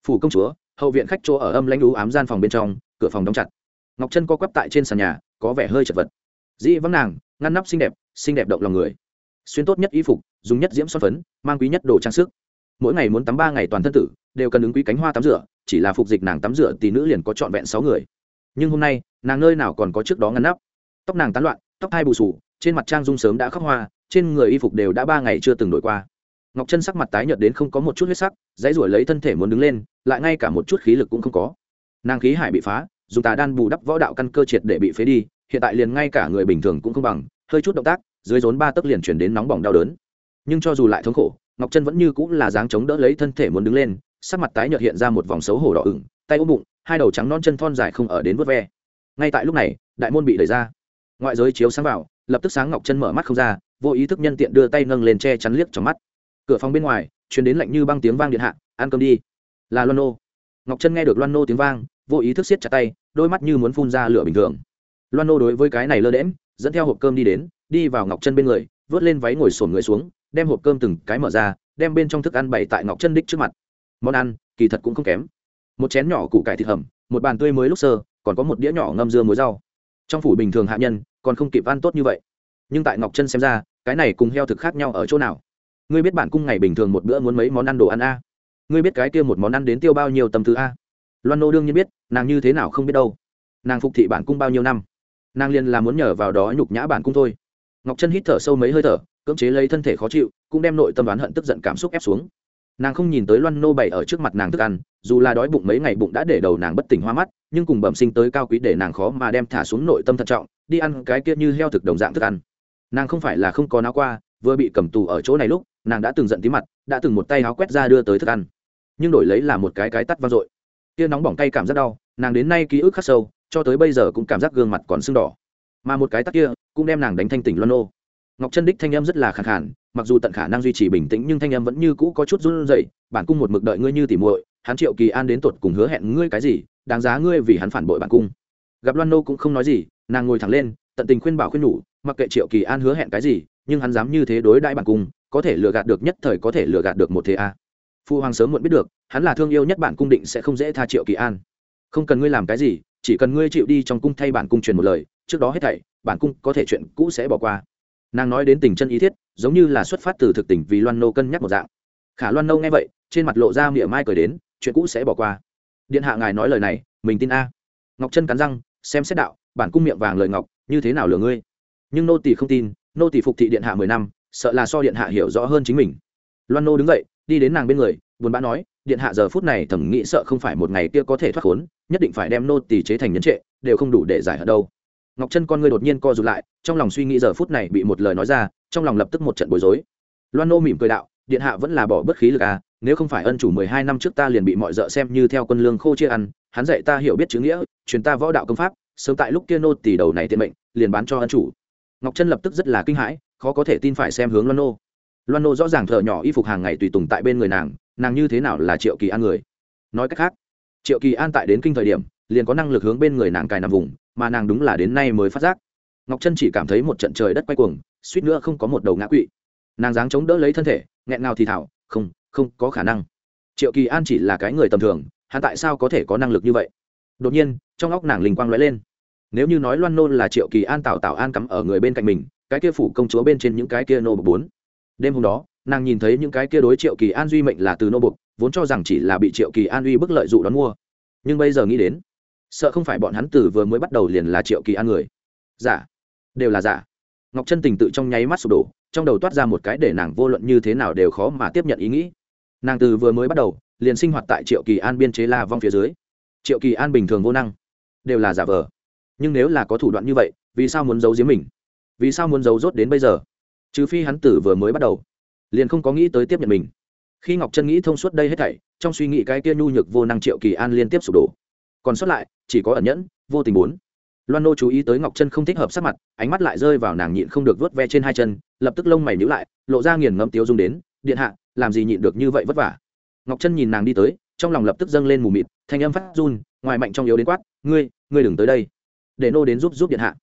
Phủ công chúa, hậu viện khách chỗ ở âm lãnh đú ám gian phòng bên trong, cửa phòng đóng chặt. Ngọc chân co quắp tại trên sàn nhà, có vẻ hơi chật vật. Dĩ vắng nàng, ngăn nắp xinh đẹp xinh đẹp động lòng người. Xuyên tốt nhất y phục, dùng nhất diễm son phấn, mang quý nhất đồ trang sức mỗi ngày muốn tắm ba ngày toàn thân tử, đều cần ứng quý cánh hoa tắm rửa, chỉ là phục dịch nàng tắm rửa tỷ nữ liền có trọn vẹn sáu người. Nhưng hôm nay, nàng nơi nào còn có trước đó ngăn nắp. Tóc nàng tán loạn, tóc hai bù sù, trên mặt trang dung sớm đã khóc hoa, trên người y phục đều đã ba ngày chưa từng đổi qua. Ngọc chân sắc mặt tái nhợt đến không có một chút huyết sắc, dãy ruổi lấy thân thể muốn đứng lên, lại ngay cả một chút khí lực cũng không có. Nàng khí hải bị phá, dùng tà đan bù đắp võ đạo căn cơ triệt để bị phế đi, hiện tại liền ngay cả người bình thường cũng không bằng, hơi chút động tác, dưới rốn ba tấc liền chuyển đến nóng bỏng đau đớn. Nhưng cho dù lại thống khổ ngọc chân vẫn như cũng là dáng chống đỡ lấy thân thể muốn đứng lên, sắc mặt tái nhợt hiện ra một vòng xấu hổ đỏ ửng, tay ôm bụng, hai đầu trắng non chân thon dài không ở đến vớt ve. Ngay tại lúc này, đại môn bị đẩy ra. Ngoại giới chiếu sáng vào, lập tức sáng ngọc chân mở mắt không ra, vô ý thức nhân tiện đưa tay nâng lên che chắn liếc trong mắt. Cửa phòng bên ngoài chuyển đến lạnh như băng tiếng vang điện hạ, ăn cơm đi. Là loan nô. Ngọc chân nghe được loan nô tiếng vang, vô ý thức siết chặt tay, đôi mắt như muốn phun ra lửa bình thường. Loan nô đối với cái này lơ đễm dẫn theo hộp cơm đi đến, đi vào ngọc chân bên người, vớt lên váy ngồi sổn người xuống đem hộp cơm từng cái mở ra, đem bên trong thức ăn bày tại ngọc chân đích trước mặt. Món ăn, kỳ thật cũng không kém. Một chén nhỏ củ cải thịt hầm, một bàn tươi mới lúc sơ, còn có một đĩa nhỏ ngâm dưa muối rau. Trong phủ bình thường hạ nhân, còn không kịp ăn tốt như vậy. Nhưng tại ngọc chân xem ra, cái này cùng heo thực khác nhau ở chỗ nào? Ngươi biết bản cung ngày bình thường một bữa muốn mấy món ăn đồ ăn a? Ngươi biết cái kia một món ăn đến tiêu bao nhiêu tầm thứ a? Loan nô đương nhiên biết, nàng như thế nào không biết đâu. Nàng phục thị bản cung bao nhiêu năm? Nàng liền là muốn nhờ vào đó nhục nhã bản cung thôi. Ngọc chân hít thở sâu mấy hơi thở cưỡng chế lấy thân thể khó chịu, cũng đem nội tâm đoán hận tức giận cảm xúc ép xuống. Nàng không nhìn tới loan nô bày ở trước mặt nàng thức ăn, dù là đói bụng mấy ngày bụng đã để đầu nàng bất tỉnh hoa mắt, nhưng cùng bẩm sinh tới cao quý để nàng khó mà đem thả xuống nội tâm thận trọng, đi ăn cái kia như heo thực đồng dạng thức ăn. Nàng không phải là không có náo qua, vừa bị cầm tù ở chỗ này lúc, nàng đã từng giận tí mặt, đã từng một tay áo quét ra đưa tới thức ăn. Nhưng đổi lấy là một cái cái tắt vang dội. Kia nóng bỏng tay cảm giác đau, nàng đến nay ký ức khắc sâu, cho tới bây giờ cũng cảm giác gương mặt còn sưng đỏ. Mà một cái tắt kia, cũng đem nàng đánh thanh tỉnh loan nô ngọc chân đích thanh âm rất là khẳng khản mặc dù tận khả năng duy trì bình tĩnh nhưng thanh âm vẫn như cũ có chút run rẩy, bản cung một mực đợi ngươi như tỉ muội, hắn triệu kỳ an đến tột cùng hứa hẹn ngươi cái gì, đáng giá ngươi vì hắn phản bội bản cung. Gặp loan nô cũng không nói gì, nàng ngồi thẳng lên, tận tình khuyên bảo khuyên nhủ, mặc kệ triệu kỳ an hứa hẹn cái gì, nhưng hắn dám như thế đối đãi bản cung, có thể lừa gạt được nhất thời có thể lừa gạt được một thế a. À. phu hoàng sớm muộn biết được, hắn là thương yêu nhất bản cung định sẽ không dễ tha triệu kỳ an. Không cần ngươi làm cái gì, chỉ cần ngươi chịu đi trong cung thay bản cung truyền một lời, trước đó hết thảy, bản cung có thể chuyện cũ sẽ bỏ qua nàng nói đến tình chân ý thiết, giống như là xuất phát từ thực tình vì loan nô cân nhắc một dạng. Khả loan nô nghe vậy, trên mặt lộ ra miệng mai cười đến, chuyện cũ sẽ bỏ qua. Điện hạ ngài nói lời này, mình tin a. Ngọc chân cắn răng, xem xét đạo, bản cung miệng vàng lời ngọc, như thế nào lừa ngươi? Nhưng nô tỷ không tin, nô tỷ phục thị điện hạ mười năm, sợ là so điện hạ hiểu rõ hơn chính mình. Loan nô đứng dậy, đi đến nàng bên người, buồn bã nói, điện hạ giờ phút này thầm nghĩ sợ không phải một ngày kia có thể thoát khốn, nhất định phải đem nô tỷ chế thành nhân trệ, đều không đủ để giải hận đâu ngọc chân con ngươi đột nhiên co rụt lại, trong lòng suy nghĩ giờ phút này bị một lời nói ra, trong lòng lập tức một trận bối rối. Loan nô mỉm cười đạo, điện hạ vẫn là bỏ bất khí lực à nếu không phải ân chủ mười hai năm trước ta liền bị mọi d xem như theo quân lương khô chia ăn, hắn dạy ta hiểu biết chữ nghĩa, truyền ta võ đạo công pháp, sớm tại lúc kia nô tỷ đầu này tiện mệnh, liền bán cho ân chủ. Ngọc chân lập tức rất là kinh hãi, khó có thể tin phải xem hướng loan nô. Loan nô rõ ràng thợ nhỏ y phục hàng ngày tùy tùng tại bên người nàng nàng như thế nào là triệu kỳ an người? Nói cách khác, triệu kỳ an tại đến kinh thời điểm liền có năng lực hướng bên người nàng cài nằm vùng, mà nàng đúng là đến nay mới phát giác. Ngọc chân chỉ cảm thấy một trận trời đất quay cuồng, suýt nữa không có một đầu ngã quỵ. Nàng dáng chống đỡ lấy thân thể, nghẹn ngào thì thảo không không có khả năng. Triệu kỳ an chỉ là cái người tầm thường, hắn tại sao có thể có năng lực như vậy? Đột nhiên, trong óc nàng linh quang lóe lên. Nếu như nói loan nôn là triệu kỳ an tạo tạo an cắm ở người bên cạnh mình, cái kia phủ công chúa bên trên những cái kia nô bục bốn. Đêm hôm đó, nàng nhìn thấy những cái kia đối triệu kỳ an duy mệnh là từ nô bục vốn cho rằng chỉ là bị triệu kỳ an uy bức lợi dụ đón mua. Nhưng bây giờ nghĩ đến sợ không phải bọn hắn từ vừa mới bắt đầu liền là triệu kỳ an người. Giả. Đều là giả. Ngọc chân tình tự trong nháy mắt sụp đổ, trong đầu toát ra một cái để nàng vô luận như thế nào đều khó mà tiếp nhận ý nghĩ. Nàng từ vừa mới bắt đầu, liền sinh hoạt tại triệu kỳ an biên chế la vong phía dưới. Triệu kỳ an bình thường vô năng, đều là giả vờ. Nhưng nếu là có thủ đoạn như vậy, vì sao muốn giấu giếm mình? Vì sao muốn giấu rốt đến bây giờ? Trừ phi hắn tử vừa mới bắt đầu, liền không có nghĩ tới tiếp nhận mình. Khi ngọc chân nghĩ thông suốt đây hết thảy, trong suy nghĩ cái kia nhu nhược vô năng triệu kỳ an liên tiếp sụp đổ còn sót lại, chỉ có ẩn nhẫn, vô tình bốn. Loan nô chú ý tới ngọc chân không thích hợp sắc mặt, ánh mắt lại rơi vào nàng nhịn không được vớt ve trên hai chân, lập tức lông mày nhữ lại, lộ ra nghiền ngẫm tiếu dung đến, điện hạ, làm gì nhịn được như vậy vất vả? Ngọc chân nhìn nàng đi tới, trong lòng lập tức dâng lên mù mịt, thanh âm phát run, ngoài mạnh trong yếu đến quát, ngươi ngươi đừng tới đây. Để nô đến giúp giúp điện hạ.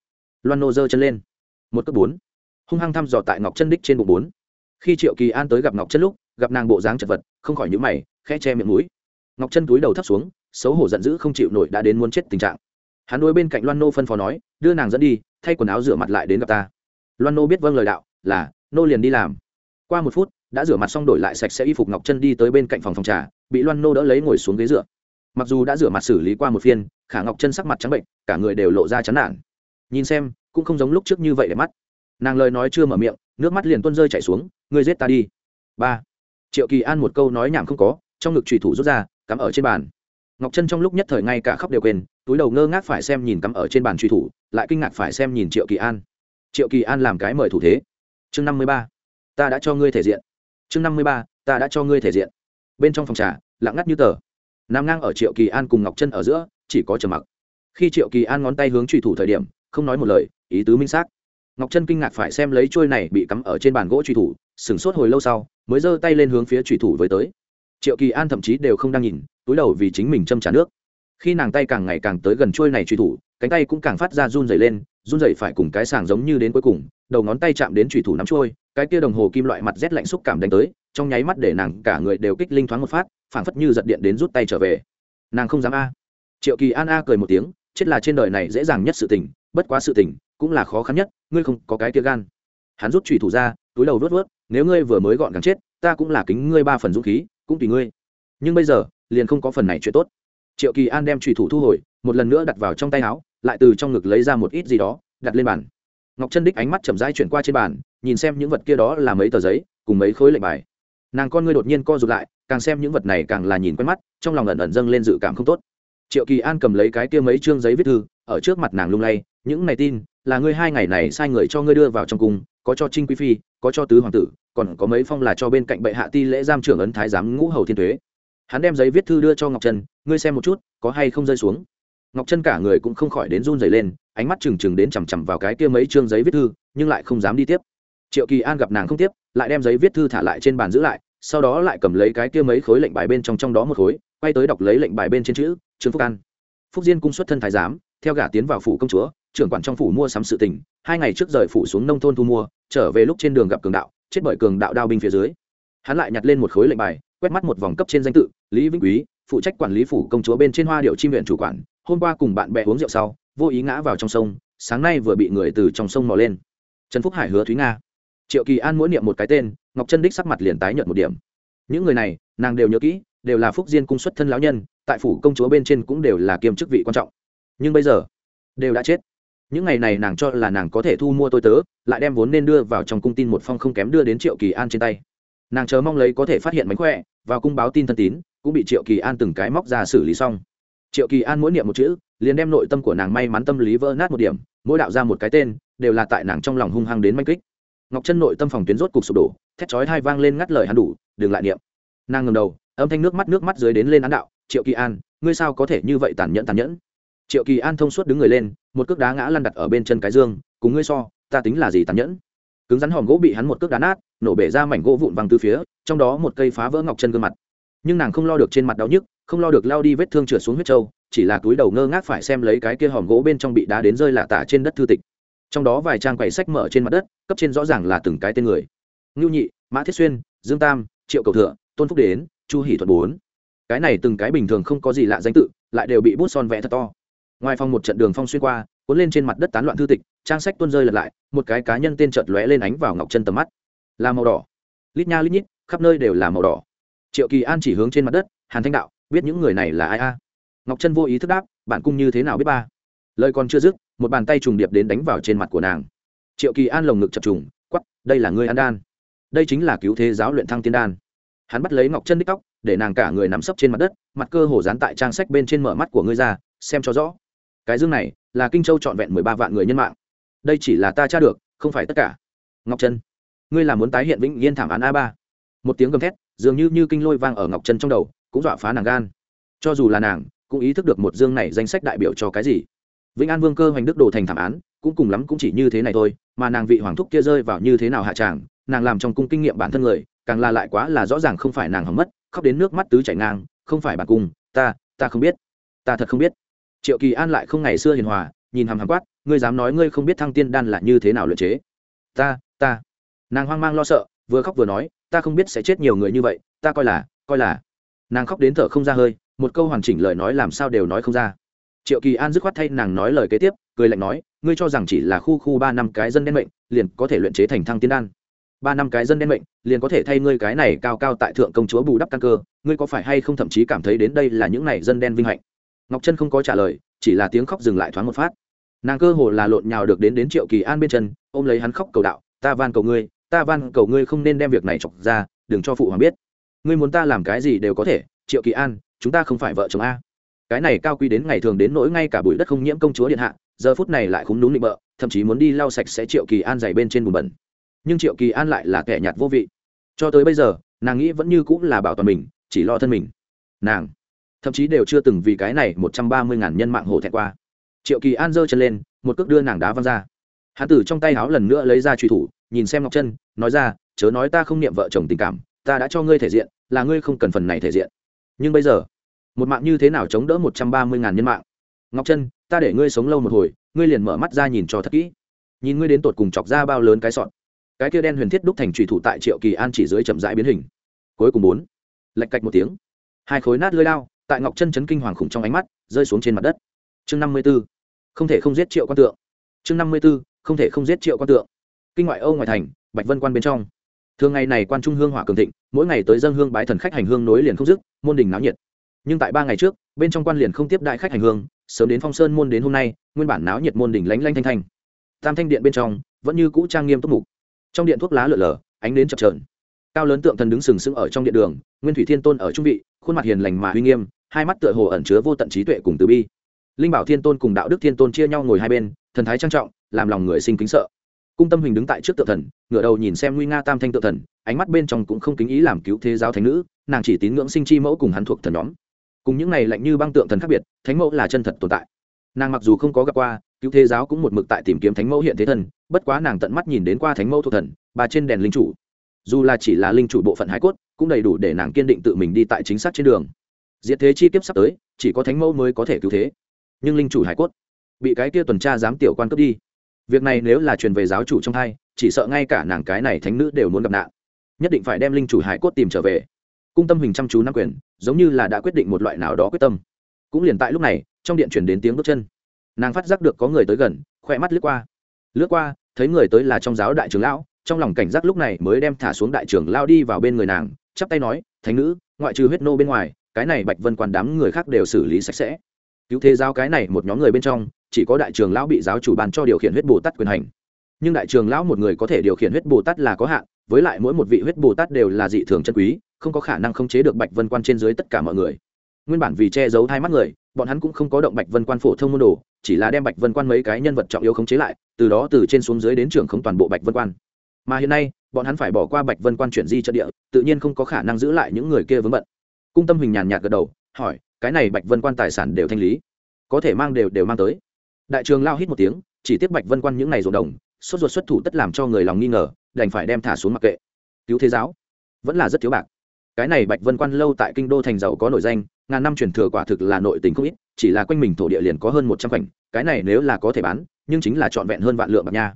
Loan nô giơ chân lên. Một cấp bốn. Hung hăng thăm dò tại ngọc chân đích trên bụng bốn. Khi triệu kỳ an tới gặp ngọc chân lúc, gặp nàng bộ dáng chật vật, không khỏi nhữ mày khe che miệng mũi. Ngọc chân túi đầu thấp xuống xấu hổ giận dữ không chịu nổi đã đến muốn chết tình trạng. Hắn đối bên cạnh loan nô phân phó nói, đưa nàng dẫn đi, thay quần áo rửa mặt lại đến gặp ta. Loan nô biết vâng lời đạo, là, nô liền đi làm. Qua một phút, đã rửa mặt xong đổi lại sạch sẽ y phục ngọc chân đi tới bên cạnh phòng phòng trà, bị loan nô đỡ lấy ngồi xuống ghế dựa. Mặc dù đã rửa mặt xử lý qua một phiên, khả ngọc chân sắc mặt trắng bệnh, cả người đều lộ ra chán nản. Nhìn xem, cũng không giống lúc trước như vậy để mắt. Nàng lời nói chưa mở miệng, nước mắt liền tuôn rơi chảy xuống, ngươi giết ta đi. Ba. Triệu kỳ an một câu nói nhảm không có, trong ngực trùy thủ rút ra, cắm ở trên bàn ngọc chân trong lúc nhất thời ngay cả khóc đều quên, túi đầu ngơ ngác phải xem nhìn cắm ở trên bàn truy thủ, lại kinh ngạc phải xem nhìn triệu kỳ an. Triệu kỳ an làm cái mời thủ thế. Chương năm mươi ba, ta đã cho ngươi thể diện. Chương năm mươi ba, ta đã cho ngươi thể diện. Bên trong phòng trà, lặng ngắt như tờ. Nằm ngang ở triệu kỳ an cùng ngọc chân ở giữa, chỉ có trầm mặc. Khi triệu kỳ an ngón tay hướng truy thủ thời điểm, không nói một lời, ý tứ minh xác. Ngọc chân kinh ngạc phải xem lấy trôi này bị cắm ở trên bàn gỗ truy thủ, sửng sốt hồi lâu sau, mới giơ tay lên hướng phía truy thủ với tới triệu kỳ an thậm chí đều không đang nhìn, túi đầu vì chính mình châm trả nước. Khi nàng tay càng ngày càng tới gần trôi này truy thủ, cánh tay cũng càng phát ra run dày lên, run dày phải cùng cái sàng giống như đến cuối cùng, đầu ngón tay chạm đến truy thủ nắm trôi cái kia đồng hồ kim loại mặt rét lạnh xúc cảm đánh tới, trong nháy mắt để nàng cả người đều kích linh thoáng một phát, phảng phất như giật điện đến rút tay trở về. Nàng không dám a. Triệu kỳ an a cười một tiếng, chết là trên đời này dễ dàng nhất sự tình, bất quá sự tình cũng là khó khăn nhất, ngươi không có cái tia gan. Hắn rút trùy thủ ra, túi đầu vớt vớt nếu ngươi vừa mới gọn gàng chết, ta cũng là kính ngươi ba phần dũng khí cũng tùy ngươi. Nhưng bây giờ, liền không có phần này chuyện tốt. Triệu kỳ an đem trùy thủ thu hồi, một lần nữa đặt vào trong tay áo, lại từ trong ngực lấy ra một ít gì đó, đặt lên bàn. Ngọc chân đích ánh mắt chậm rãi chuyển qua trên bàn, nhìn xem những vật kia đó là mấy tờ giấy, cùng mấy khối lệnh bài. Nàng con ngươi đột nhiên co rụt lại, càng xem những vật này càng là nhìn quen mắt, trong lòng ẩn ẩn dâng lên dự cảm không tốt. Triệu kỳ an cầm lấy cái kia mấy chương giấy viết thư, ở trước mặt nàng lung lay, những này tin, là ngươi hai ngày này sai người cho ngươi đưa vào trong cung, có cho trinh quý phi, có cho tứ hoàng tử còn có mấy phong là cho bên cạnh bệ hạ ti lễ giam trưởng ấn thái giám ngũ hầu thiên thuế hắn đem giấy viết thư đưa cho ngọc trân, ngươi xem một chút, có hay không rơi xuống? Ngọc trân cả người cũng không khỏi đến run dày lên, ánh mắt trừng trừng đến chằm chằm vào cái kia mấy chương giấy viết thư, nhưng lại không dám đi tiếp. Triệu kỳ an gặp nàng không tiếp, lại đem giấy viết thư thả lại trên bàn giữ lại, sau đó lại cầm lấy cái kia mấy khối lệnh bài bên trong trong đó một khối, quay tới đọc lấy lệnh bài bên trên chữ, trương phúc an. Phúc diên cung xuất thân thái giám, theo gả tiến vào phủ công chúa trưởng quản trong phủ mua sắm sự tình, hai ngày trước rời phủ xuống nông thôn thu mua, trở về lúc trên đường gặp cường đạo, chết bởi cường đạo đao binh phía dưới. Hắn lại nhặt lên một khối lệnh bài, quét mắt một vòng cấp trên danh tự, lý vĩnh quý, phụ trách quản lý phủ công chúa bên trên hoa điệu chim viện chủ quản, hôm qua cùng bạn bè uống rượu sau, vô ý ngã vào trong sông, sáng nay vừa bị người từ trong sông mò lên. Trần phúc hải hứa thúy nga. Triệu kỳ an mỗi niệm một cái tên, ngọc chân đích sắc mặt liền tái nhợt một điểm. Những người này, nàng đều nhớ kỹ, đều là phúc diên cung xuất thân lão nhân, tại phủ công chúa bên trên cũng đều là kiêm chức vị quan trọng. Nhưng bây giờ, đều đã chết những ngày này nàng cho là nàng có thể thu mua tôi tớ, lại đem vốn nên đưa vào trong cung tin một phong không kém đưa đến triệu kỳ an trên tay. Nàng chờ mong lấy có thể phát hiện mánh khỏe, vào cung báo tin thân tín, cũng bị triệu kỳ an từng cái móc ra xử lý xong. Triệu kỳ an mỗi niệm một chữ, liền đem nội tâm của nàng may mắn tâm lý vỡ nát một điểm, mỗi đạo ra một cái tên, đều là tại nàng trong lòng hung hăng đến manh kích. Ngọc chân nội tâm phòng tuyến rốt cục sụp đổ, thét chói hai vang lên ngắt lời hắn đủ, đừng lại niệm. Nàng ngầm đầu, âm thanh nước mắt nước mắt dưới đến lên án đạo, triệu kỳ an, ngươi sao có thể như vậy tàn nhẫn tàn nhẫn? Triệu kỳ an thông suốt đứng người lên, một cước đá ngã lăn đặt ở bên chân cái dương, cùng ngươi so, ta tính là gì tàn nhẫn? Cứng rắn hòm gỗ bị hắn một cước đá nát, nổ bể ra mảnh gỗ vụn văng từ phía, trong đó một cây phá vỡ ngọc chân gương mặt. Nhưng nàng không lo được trên mặt đau nhức, không lo được lao đi vết thương trượt xuống huyết trâu, chỉ là túi đầu ngơ ngác phải xem lấy cái kia hòm gỗ bên trong bị đá đến rơi lạ tả trên đất thư tịch. Trong đó vài trang quầy sách mở trên mặt đất, cấp trên rõ ràng là từng cái tên người. Ngưu nhị, mã thiết xuyên, dương tam, triệu cầu thượng tôn phúc đến, chu hỷ thuật bốn. Cái này từng cái bình thường không có gì lạ danh tự, lại đều bị bút son vẽ thật to ngoài phòng một trận đường phong xuyên qua, cuốn lên trên mặt đất tán loạn thư tịch, trang sách tuôn rơi lật lại, một cái cá nhân tên chợt lóe lên ánh vào ngọc chân tầm mắt. Là màu đỏ. Lít nha lít nhít, khắp nơi đều là màu đỏ. Triệu kỳ an chỉ hướng trên mặt đất, hàn thanh đạo, biết những người này là ai a? Ngọc chân vô ý thức đáp, bạn cung như thế nào biết ba? Lời còn chưa dứt, một bàn tay trùng điệp đến đánh vào trên mặt của nàng. Triệu kỳ an lồng ngực chập trùng quắp đây là ngươi an đan. Đây chính là cứu thế giáo luyện thăng tiên đan. Hắn bắt lấy ngọc chân đích tóc, để nàng cả người nằm sấp trên mặt đất, mặt cơ hồ dán tại trang sách bên trên mở mắt của ngươi ra, xem cho rõ cái dương này là kinh châu trọn vẹn mười ba vạn người nhân mạng. Đây chỉ là ta tra được, không phải tất cả. Ngọc chân ngươi là muốn tái hiện vĩnh yên thảm án a ba. Một tiếng gầm thét, dường như như kinh lôi vang ở ngọc chân trong đầu, cũng dọa phá nàng gan. Cho dù là nàng, cũng ý thức được một dương này danh sách đại biểu cho cái gì. Vĩnh an vương cơ hoành đức đồ thành thảm án, cũng cùng lắm cũng chỉ như thế này thôi, mà nàng vị hoàng thúc kia rơi vào như thế nào hạ tràng, nàng làm trong cung kinh nghiệm bản thân người, càng là lại quá là rõ ràng không phải nàng hỏng mất, khóc đến nước mắt tứ chảy ngang, không phải bản cung, ta ta không biết, ta thật không biết triệu kỳ an lại không ngày xưa hiền hòa, nhìn hàm hàm quát, ngươi dám nói ngươi không biết thăng tiên đan là như thế nào luyện chế? Ta ta. Nàng hoang mang lo sợ, vừa khóc vừa nói, ta không biết sẽ chết nhiều người như vậy, ta coi là coi là. Nàng khóc đến thở không ra hơi, một câu hoàn chỉnh lời nói làm sao đều nói không ra. Triệu kỳ an dứt khoát thay nàng nói lời kế tiếp, cười lạnh nói, ngươi cho rằng chỉ là khu khu ba năm cái dân đen mệnh, liền có thể luyện chế thành thăng tiên đan? Ba năm cái dân đen mệnh, liền có thể thay ngươi cái này cao cao tại thượng công chúa bù đắp căn cơ, ngươi có phải hay không thậm chí cảm thấy đến đây là những này dân đen vinh hạnh? Ngọc trân không có trả lời, chỉ là tiếng khóc dừng lại thoáng một phát. Nàng cơ hồ là lộn nhào được đến đến triệu kỳ an bên chân, ôm lấy hắn khóc cầu đạo, ta van cầu ngươi, ta van cầu ngươi không nên đem việc này chọc ra, đừng cho phụ hoàng biết. Ngươi muốn ta làm cái gì đều có thể, triệu kỳ an, chúng ta không phải vợ chồng a. Cái này cao quý đến ngày thường đến nỗi ngay cả bụi đất không nhiễm công chúa điện hạ, giờ phút này lại không đúng định bợ, thậm chí muốn đi lau sạch sẽ triệu kỳ an dày bên trên bùn bẩn. Nhưng triệu kỳ an lại là kẻ nhạt vô vị. Cho tới bây giờ, nàng nghĩ vẫn như cũng là bảo toàn mình, chỉ lo thân mình. Nàng thậm chí đều chưa từng vì cái này một trăm ba mươi ngàn nhân mạng hổ thẹn qua. Triệu kỳ an giơ chân lên, một cước đưa nàng đá văng ra. Hán tử trong tay áo lần nữa lấy ra truy thủ, nhìn xem ngọc chân nói ra, chớ nói ta không niệm vợ chồng tình cảm, ta đã cho ngươi thể diện, là ngươi không cần phần này thể diện. Nhưng bây giờ, một mạng như thế nào chống đỡ một trăm ba mươi ngàn nhân mạng? Ngọc chân ta để ngươi sống lâu một hồi, ngươi liền mở mắt ra nhìn cho thật kỹ. Nhìn ngươi đến tột cùng chọc ra bao lớn cái sọn. Cái kia đen huyền thiết đúc thành trùy thủ tại triệu kỳ an chỉ dưới chậm rãi biến hình. Cuối cùng bốn lạch cạch một tiếng. Hai khối nát lưới lao tại ngọc chân chấn kinh hoàng khủng trong ánh mắt, rơi xuống trên mặt đất. Chương năm mươi b ố không thể không giết triệu quan tượng. Chương năm mươi b ố không thể không giết triệu quan tượng. Kinh ngoại âu ngoài thành, bạch vân quan bên trong. Thường ngày này quan trung hương hỏa cường thịnh, mỗi ngày tới dân hương bái thần khách hành hương nối liền không dứt, môn đình náo nhiệt. Nhưng tại ba ngày trước, bên trong quan liền không tiếp đại khách hành hương, sớm đến phong sơn môn đến hôm nay, nguyên bản náo nhiệt môn đình lánh lanh thanh thanh. Tam thanh điện bên trong, vẫn như cũ trang nghiêm túc mục. Trong điện thuốc lá lở lở ánh đến chập trờn cao lớn tượng thần đứng sừng sững ở trong điện đường, nguyên thủy thiên tôn ở trung vị, khuôn mặt hiền lành mà uy nghiêm hai mắt tựa hồ ẩn chứa vô tận trí tuệ cùng từ bi. Linh bảo thiên tôn cùng đạo đức thiên tôn chia nhau ngồi hai bên, thần thái trang trọng, làm lòng người sinh kính sợ. Cung tâm hình đứng tại trước tượng thần, ngửa đầu nhìn xem nguy nga tam thanh tượng thần, ánh mắt bên trong cũng không kính ý làm cứu thế giáo thánh nữ, nàng chỉ tín ngưỡng sinh chi mẫu cùng hắn thuộc thần nhóm. Cùng những này lạnh như băng tượng thần khác biệt, thánh mẫu là chân thật tồn tại. Nàng mặc dù không có gặp qua, cứu thế giáo cũng một mực tại tìm kiếm thánh mẫu hiện thế thần, bất quá nàng tận mắt nhìn đến qua thánh mẫu thuộc thần, bà trên đèn linh chủ. Dù là chỉ là linh chủ bộ phận hải cốt, cũng đầy đủ để nàng kiên định tự mình đi tại chính xác trên đường diệt thế chi kiếp sắp tới, chỉ có thánh mẫu mới có thể cứu thế. Nhưng linh chủ hải cốt, bị cái kia tuần tra giám tiểu quan cướp đi. Việc này nếu là truyền về giáo chủ trong hai chỉ sợ ngay cả nàng cái này thánh nữ đều muốn gặp nạn. Nhất định phải đem linh chủ hải cốt tìm trở về. Cung tâm hình chăm chú nam quyền, giống như là đã quyết định một loại nào đó quyết tâm. Cũng liền tại lúc này, trong điện chuyển đến tiếng bước chân. Nàng phát giác được có người tới gần khoe mắt lướt qua. Lướt qua, thấy người tới là trong giáo đại trưởng lão, trong lòng cảnh giác lúc này mới đem thả xuống đại trưởng lao đi vào bên người nàng, chắp tay nói, thánh nữ, ngoại trừ huyết nô bên ngoài cái này bạch vân quan đám người khác đều xử lý sạch sẽ. Cứu thế giao cái này một nhóm người bên trong, chỉ có đại trường lão bị giáo chủ bàn cho điều khiển huyết bồ tát quyền hành. Nhưng đại trường lão một người có thể điều khiển huyết bồ tát là có hạn, với lại mỗi một vị huyết bồ tát đều là dị thường chân quý, không có khả năng khống chế được bạch vân quan trên dưới tất cả mọi người. Nguyên bản vì che giấu hai mắt người, bọn hắn cũng không có động bạch vân quan phổ thông môn đồ, chỉ là đem bạch vân quan mấy cái nhân vật trọng yếu khống chế lại, từ đó từ trên xuống dưới đến trường không toàn bộ bạch vân quan. Mà hiện nay, bọn hắn phải bỏ qua bạch vân quan chuyển di trận địa, tự nhiên không có khả năng giữ lại những người kia vướng bận cung tâm hình nhàn nhạt gật đầu, hỏi, cái này bạch vân quan tài sản đều thanh lý, có thể mang đều đều mang tới. Đại trường lao hít một tiếng, chỉ tiếp bạch vân quan những này ruộng đồng, sốt ruột xuất thủ tất làm cho người lòng nghi ngờ, đành phải đem thả xuống mặc kệ. Cứu thế giáo, vẫn là rất thiếu bạc. Cái này bạch vân quan lâu tại kinh đô thành giàu có nổi danh, ngàn năm truyền thừa quả thực là nội tình không ít, chỉ là quanh mình thổ địa liền có hơn một trăm khoảnh, cái này nếu là có thể bán, nhưng chính là trọn vẹn hơn vạn lượng bạc nha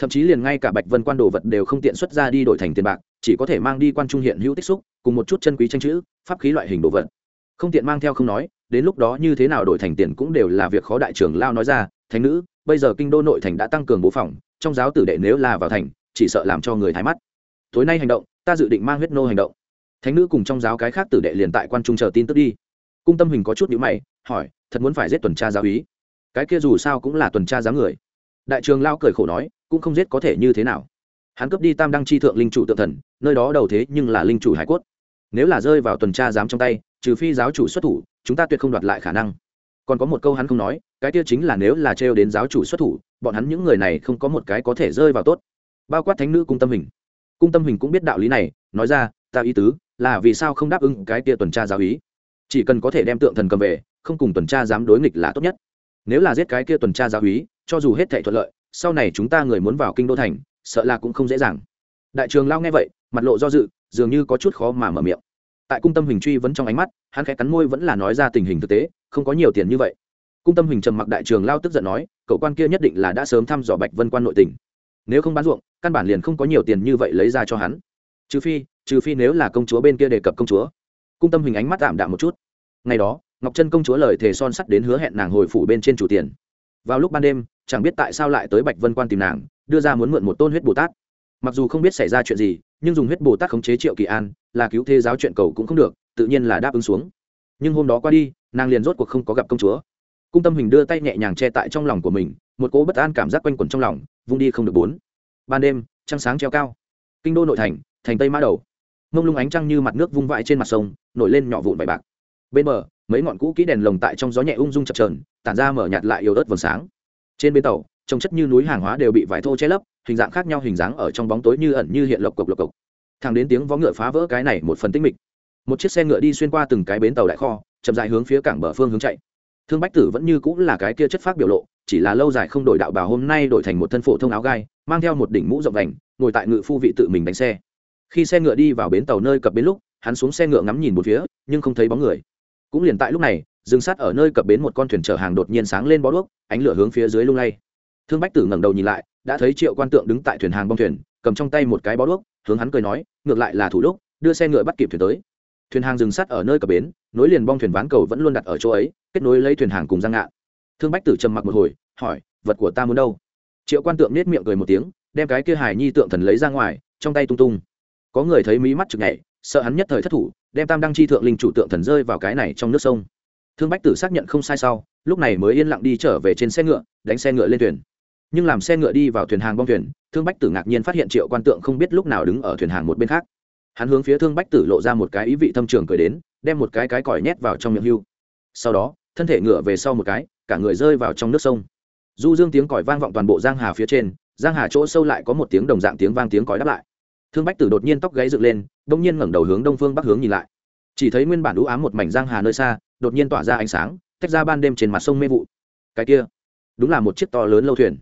thậm chí liền ngay cả bạch vân quan đồ vật đều không tiện xuất ra đi đổi thành tiền bạc, chỉ có thể mang đi quan trung hiện hữu tích xúc, cùng một chút chân quý tranh chữ, pháp khí loại hình đồ vật. Không tiện mang theo không nói, đến lúc đó như thế nào đổi thành tiền cũng đều là việc khó đại trưởng lao nói ra, thánh nữ, bây giờ kinh đô nội thành đã tăng cường bố phòng, trong giáo tử đệ nếu là vào thành, chỉ sợ làm cho người thái mắt. Tối nay hành động, ta dự định mang huyết nô hành động. Thánh nữ cùng trong giáo cái khác tử đệ liền tại quan trung chờ tin tức đi. Cung tâm hình có chút nhữ mày, hỏi, thật muốn phải giết tuần tra giáo ý cái kia dù sao cũng là tuần tra giáo người. Đại trường lao cười khổ nói cũng không giết có thể như thế nào. Hắn cướp đi tam đăng chi thượng linh chủ tự thần, nơi đó đầu thế nhưng là linh chủ hải cốt. Nếu là rơi vào tuần tra giám trong tay, trừ phi giáo chủ xuất thủ, chúng ta tuyệt không đoạt lại khả năng. Còn có một câu hắn không nói, cái kia chính là nếu là trêu đến giáo chủ xuất thủ, bọn hắn những người này không có một cái có thể rơi vào tốt. Bao quát thánh nữ cung tâm hình. Cung tâm hình cũng biết đạo lý này, nói ra, ta ý tứ là vì sao không đáp ứng cái kia tuần tra giáo ý? Chỉ cần có thể đem tượng thần cầm về, không cùng tuần tra dám đối nghịch là tốt nhất. Nếu là giết cái kia tuần tra giáo ý, cho dù hết thảy thuận lợi sau này chúng ta người muốn vào kinh đô thành, sợ là cũng không dễ dàng. Đại trường lao nghe vậy, mặt lộ do dự, dường như có chút khó mà mở miệng. Tại cung tâm hình truy vẫn trong ánh mắt, hắn khẽ cắn môi vẫn là nói ra tình hình thực tế, không có nhiều tiền như vậy. Cung tâm hình trầm mặc đại trường lao tức giận nói, cậu quan kia nhất định là đã sớm thăm dò bạch vân quan nội tình. Nếu không bán ruộng, căn bản liền không có nhiều tiền như vậy lấy ra cho hắn. Trừ phi trừ phi nếu là công chúa bên kia đề cập công chúa. Cung tâm hình ánh mắt tạm đạm một chút. Ngày đó, ngọc trân công chúa lời thề son sắt đến hứa hẹn nàng hồi phủ bên trên chủ tiền vào lúc ban đêm, chẳng biết tại sao lại tới bạch vân quan tìm nàng, đưa ra muốn mượn một tôn huyết bồ tát. Mặc dù không biết xảy ra chuyện gì, nhưng dùng huyết bồ tát khống chế triệu kỳ an, là cứu thế giáo chuyện cầu cũng không được, tự nhiên là đáp ứng xuống. Nhưng hôm đó qua đi, nàng liền rốt cuộc không có gặp công chúa. Cung tâm hình đưa tay nhẹ nhàng che tại trong lòng của mình, một cỗ bất an cảm giác quanh quẩn trong lòng, vung đi không được bốn. Ban đêm, trăng sáng treo cao. Kinh đô nội thành thành tây mã đầu. Mông lung ánh trăng như mặt nước vung vãi trên mặt sông, nổi lên nhỏ vụn vải bạc. Bên bờ mấy ngọn cũ kỹ đèn lồng tại trong gió nhẹ ung dung chập trờn tản ra mở nhạt lại yếu ớt vầng sáng. Trên bến tàu, trông chất như núi hàng hóa đều bị vải thô che lấp, hình dạng khác nhau hình dáng ở trong bóng tối như ẩn như hiện lộc cộc lộc cộc. Thẳng đến tiếng vó ngựa phá vỡ cái này một phần tích mịch. Một chiếc xe ngựa đi xuyên qua từng cái bến tàu đại kho, chậm dài hướng phía cảng bờ phương hướng chạy. Thương bách tử vẫn như cũng là cái kia chất phác biểu lộ, chỉ là lâu dài không đổi đạo bào hôm nay đổi thành một thân phổ thông áo gai, mang theo một đỉnh mũ rộng vành, ngồi tại ngự phu vị tự mình đánh xe. Khi xe ngựa đi vào bến tàu nơi cập bến lúc, hắn xuống xe ngựa ngắm nhìn một phía, nhưng không thấy bóng người cũng liền tại lúc này dừng sát ở nơi cập bến một con thuyền chở hàng đột nhiên sáng lên bó đuốc, ánh lửa hướng phía dưới lung lay. Thương bách tử ngẩng đầu nhìn lại, đã thấy triệu quan tượng đứng tại thuyền hàng bong thuyền, cầm trong tay một cái bó đuốc, hướng hắn cười nói, ngược lại là thủ lúc đưa xe ngựa bắt kịp thuyền tới. Thuyền hàng dừng sắt ở nơi cập bến, nối liền bong thuyền ván cầu vẫn luôn đặt ở chỗ ấy, kết nối lấy thuyền hàng cùng giang ngạn thương bách tử trầm mặc một hồi, hỏi, vật của ta muốn đâu? Triệu quan tượng nết miệng cười một tiếng, đem cái kia hài nhi tượng thần lấy ra ngoài, trong tay tung tung. Có người thấy mí mắt chực nhảy, sợ hắn nhất thời thất thủ đem tam đăng chi thượng linh chủ tượng thần rơi vào cái này trong nước sông. Thương bách tử xác nhận không sai sau, lúc này mới yên lặng đi trở về trên xe ngựa, đánh xe ngựa lên thuyền. Nhưng làm xe ngựa đi vào thuyền hàng bong thuyền, thương bách tử ngạc nhiên phát hiện triệu quan tượng không biết lúc nào đứng ở thuyền hàng một bên khác. Hắn hướng phía thương bách tử lộ ra một cái ý vị thâm trường cười đến, đem một cái cái còi nhét vào trong miệng hưu. Sau đó, thân thể ngựa về sau một cái, cả người rơi vào trong nước sông. Du dương tiếng còi vang vọng toàn bộ giang hà phía trên, giang hà chỗ sâu lại có một tiếng đồng dạng tiếng vang tiếng còi đáp lại thương bách tử đột nhiên tóc gáy dựng lên, đông nhiên ngẩng đầu hướng đông phương bắc hướng nhìn lại. Chỉ thấy nguyên bản đũ ám một mảnh giang hà nơi xa, đột nhiên tỏa ra ánh sáng, tách ra ban đêm trên mặt sông mê vụ. Cái kia, đúng là một chiếc to lớn lâu thuyền.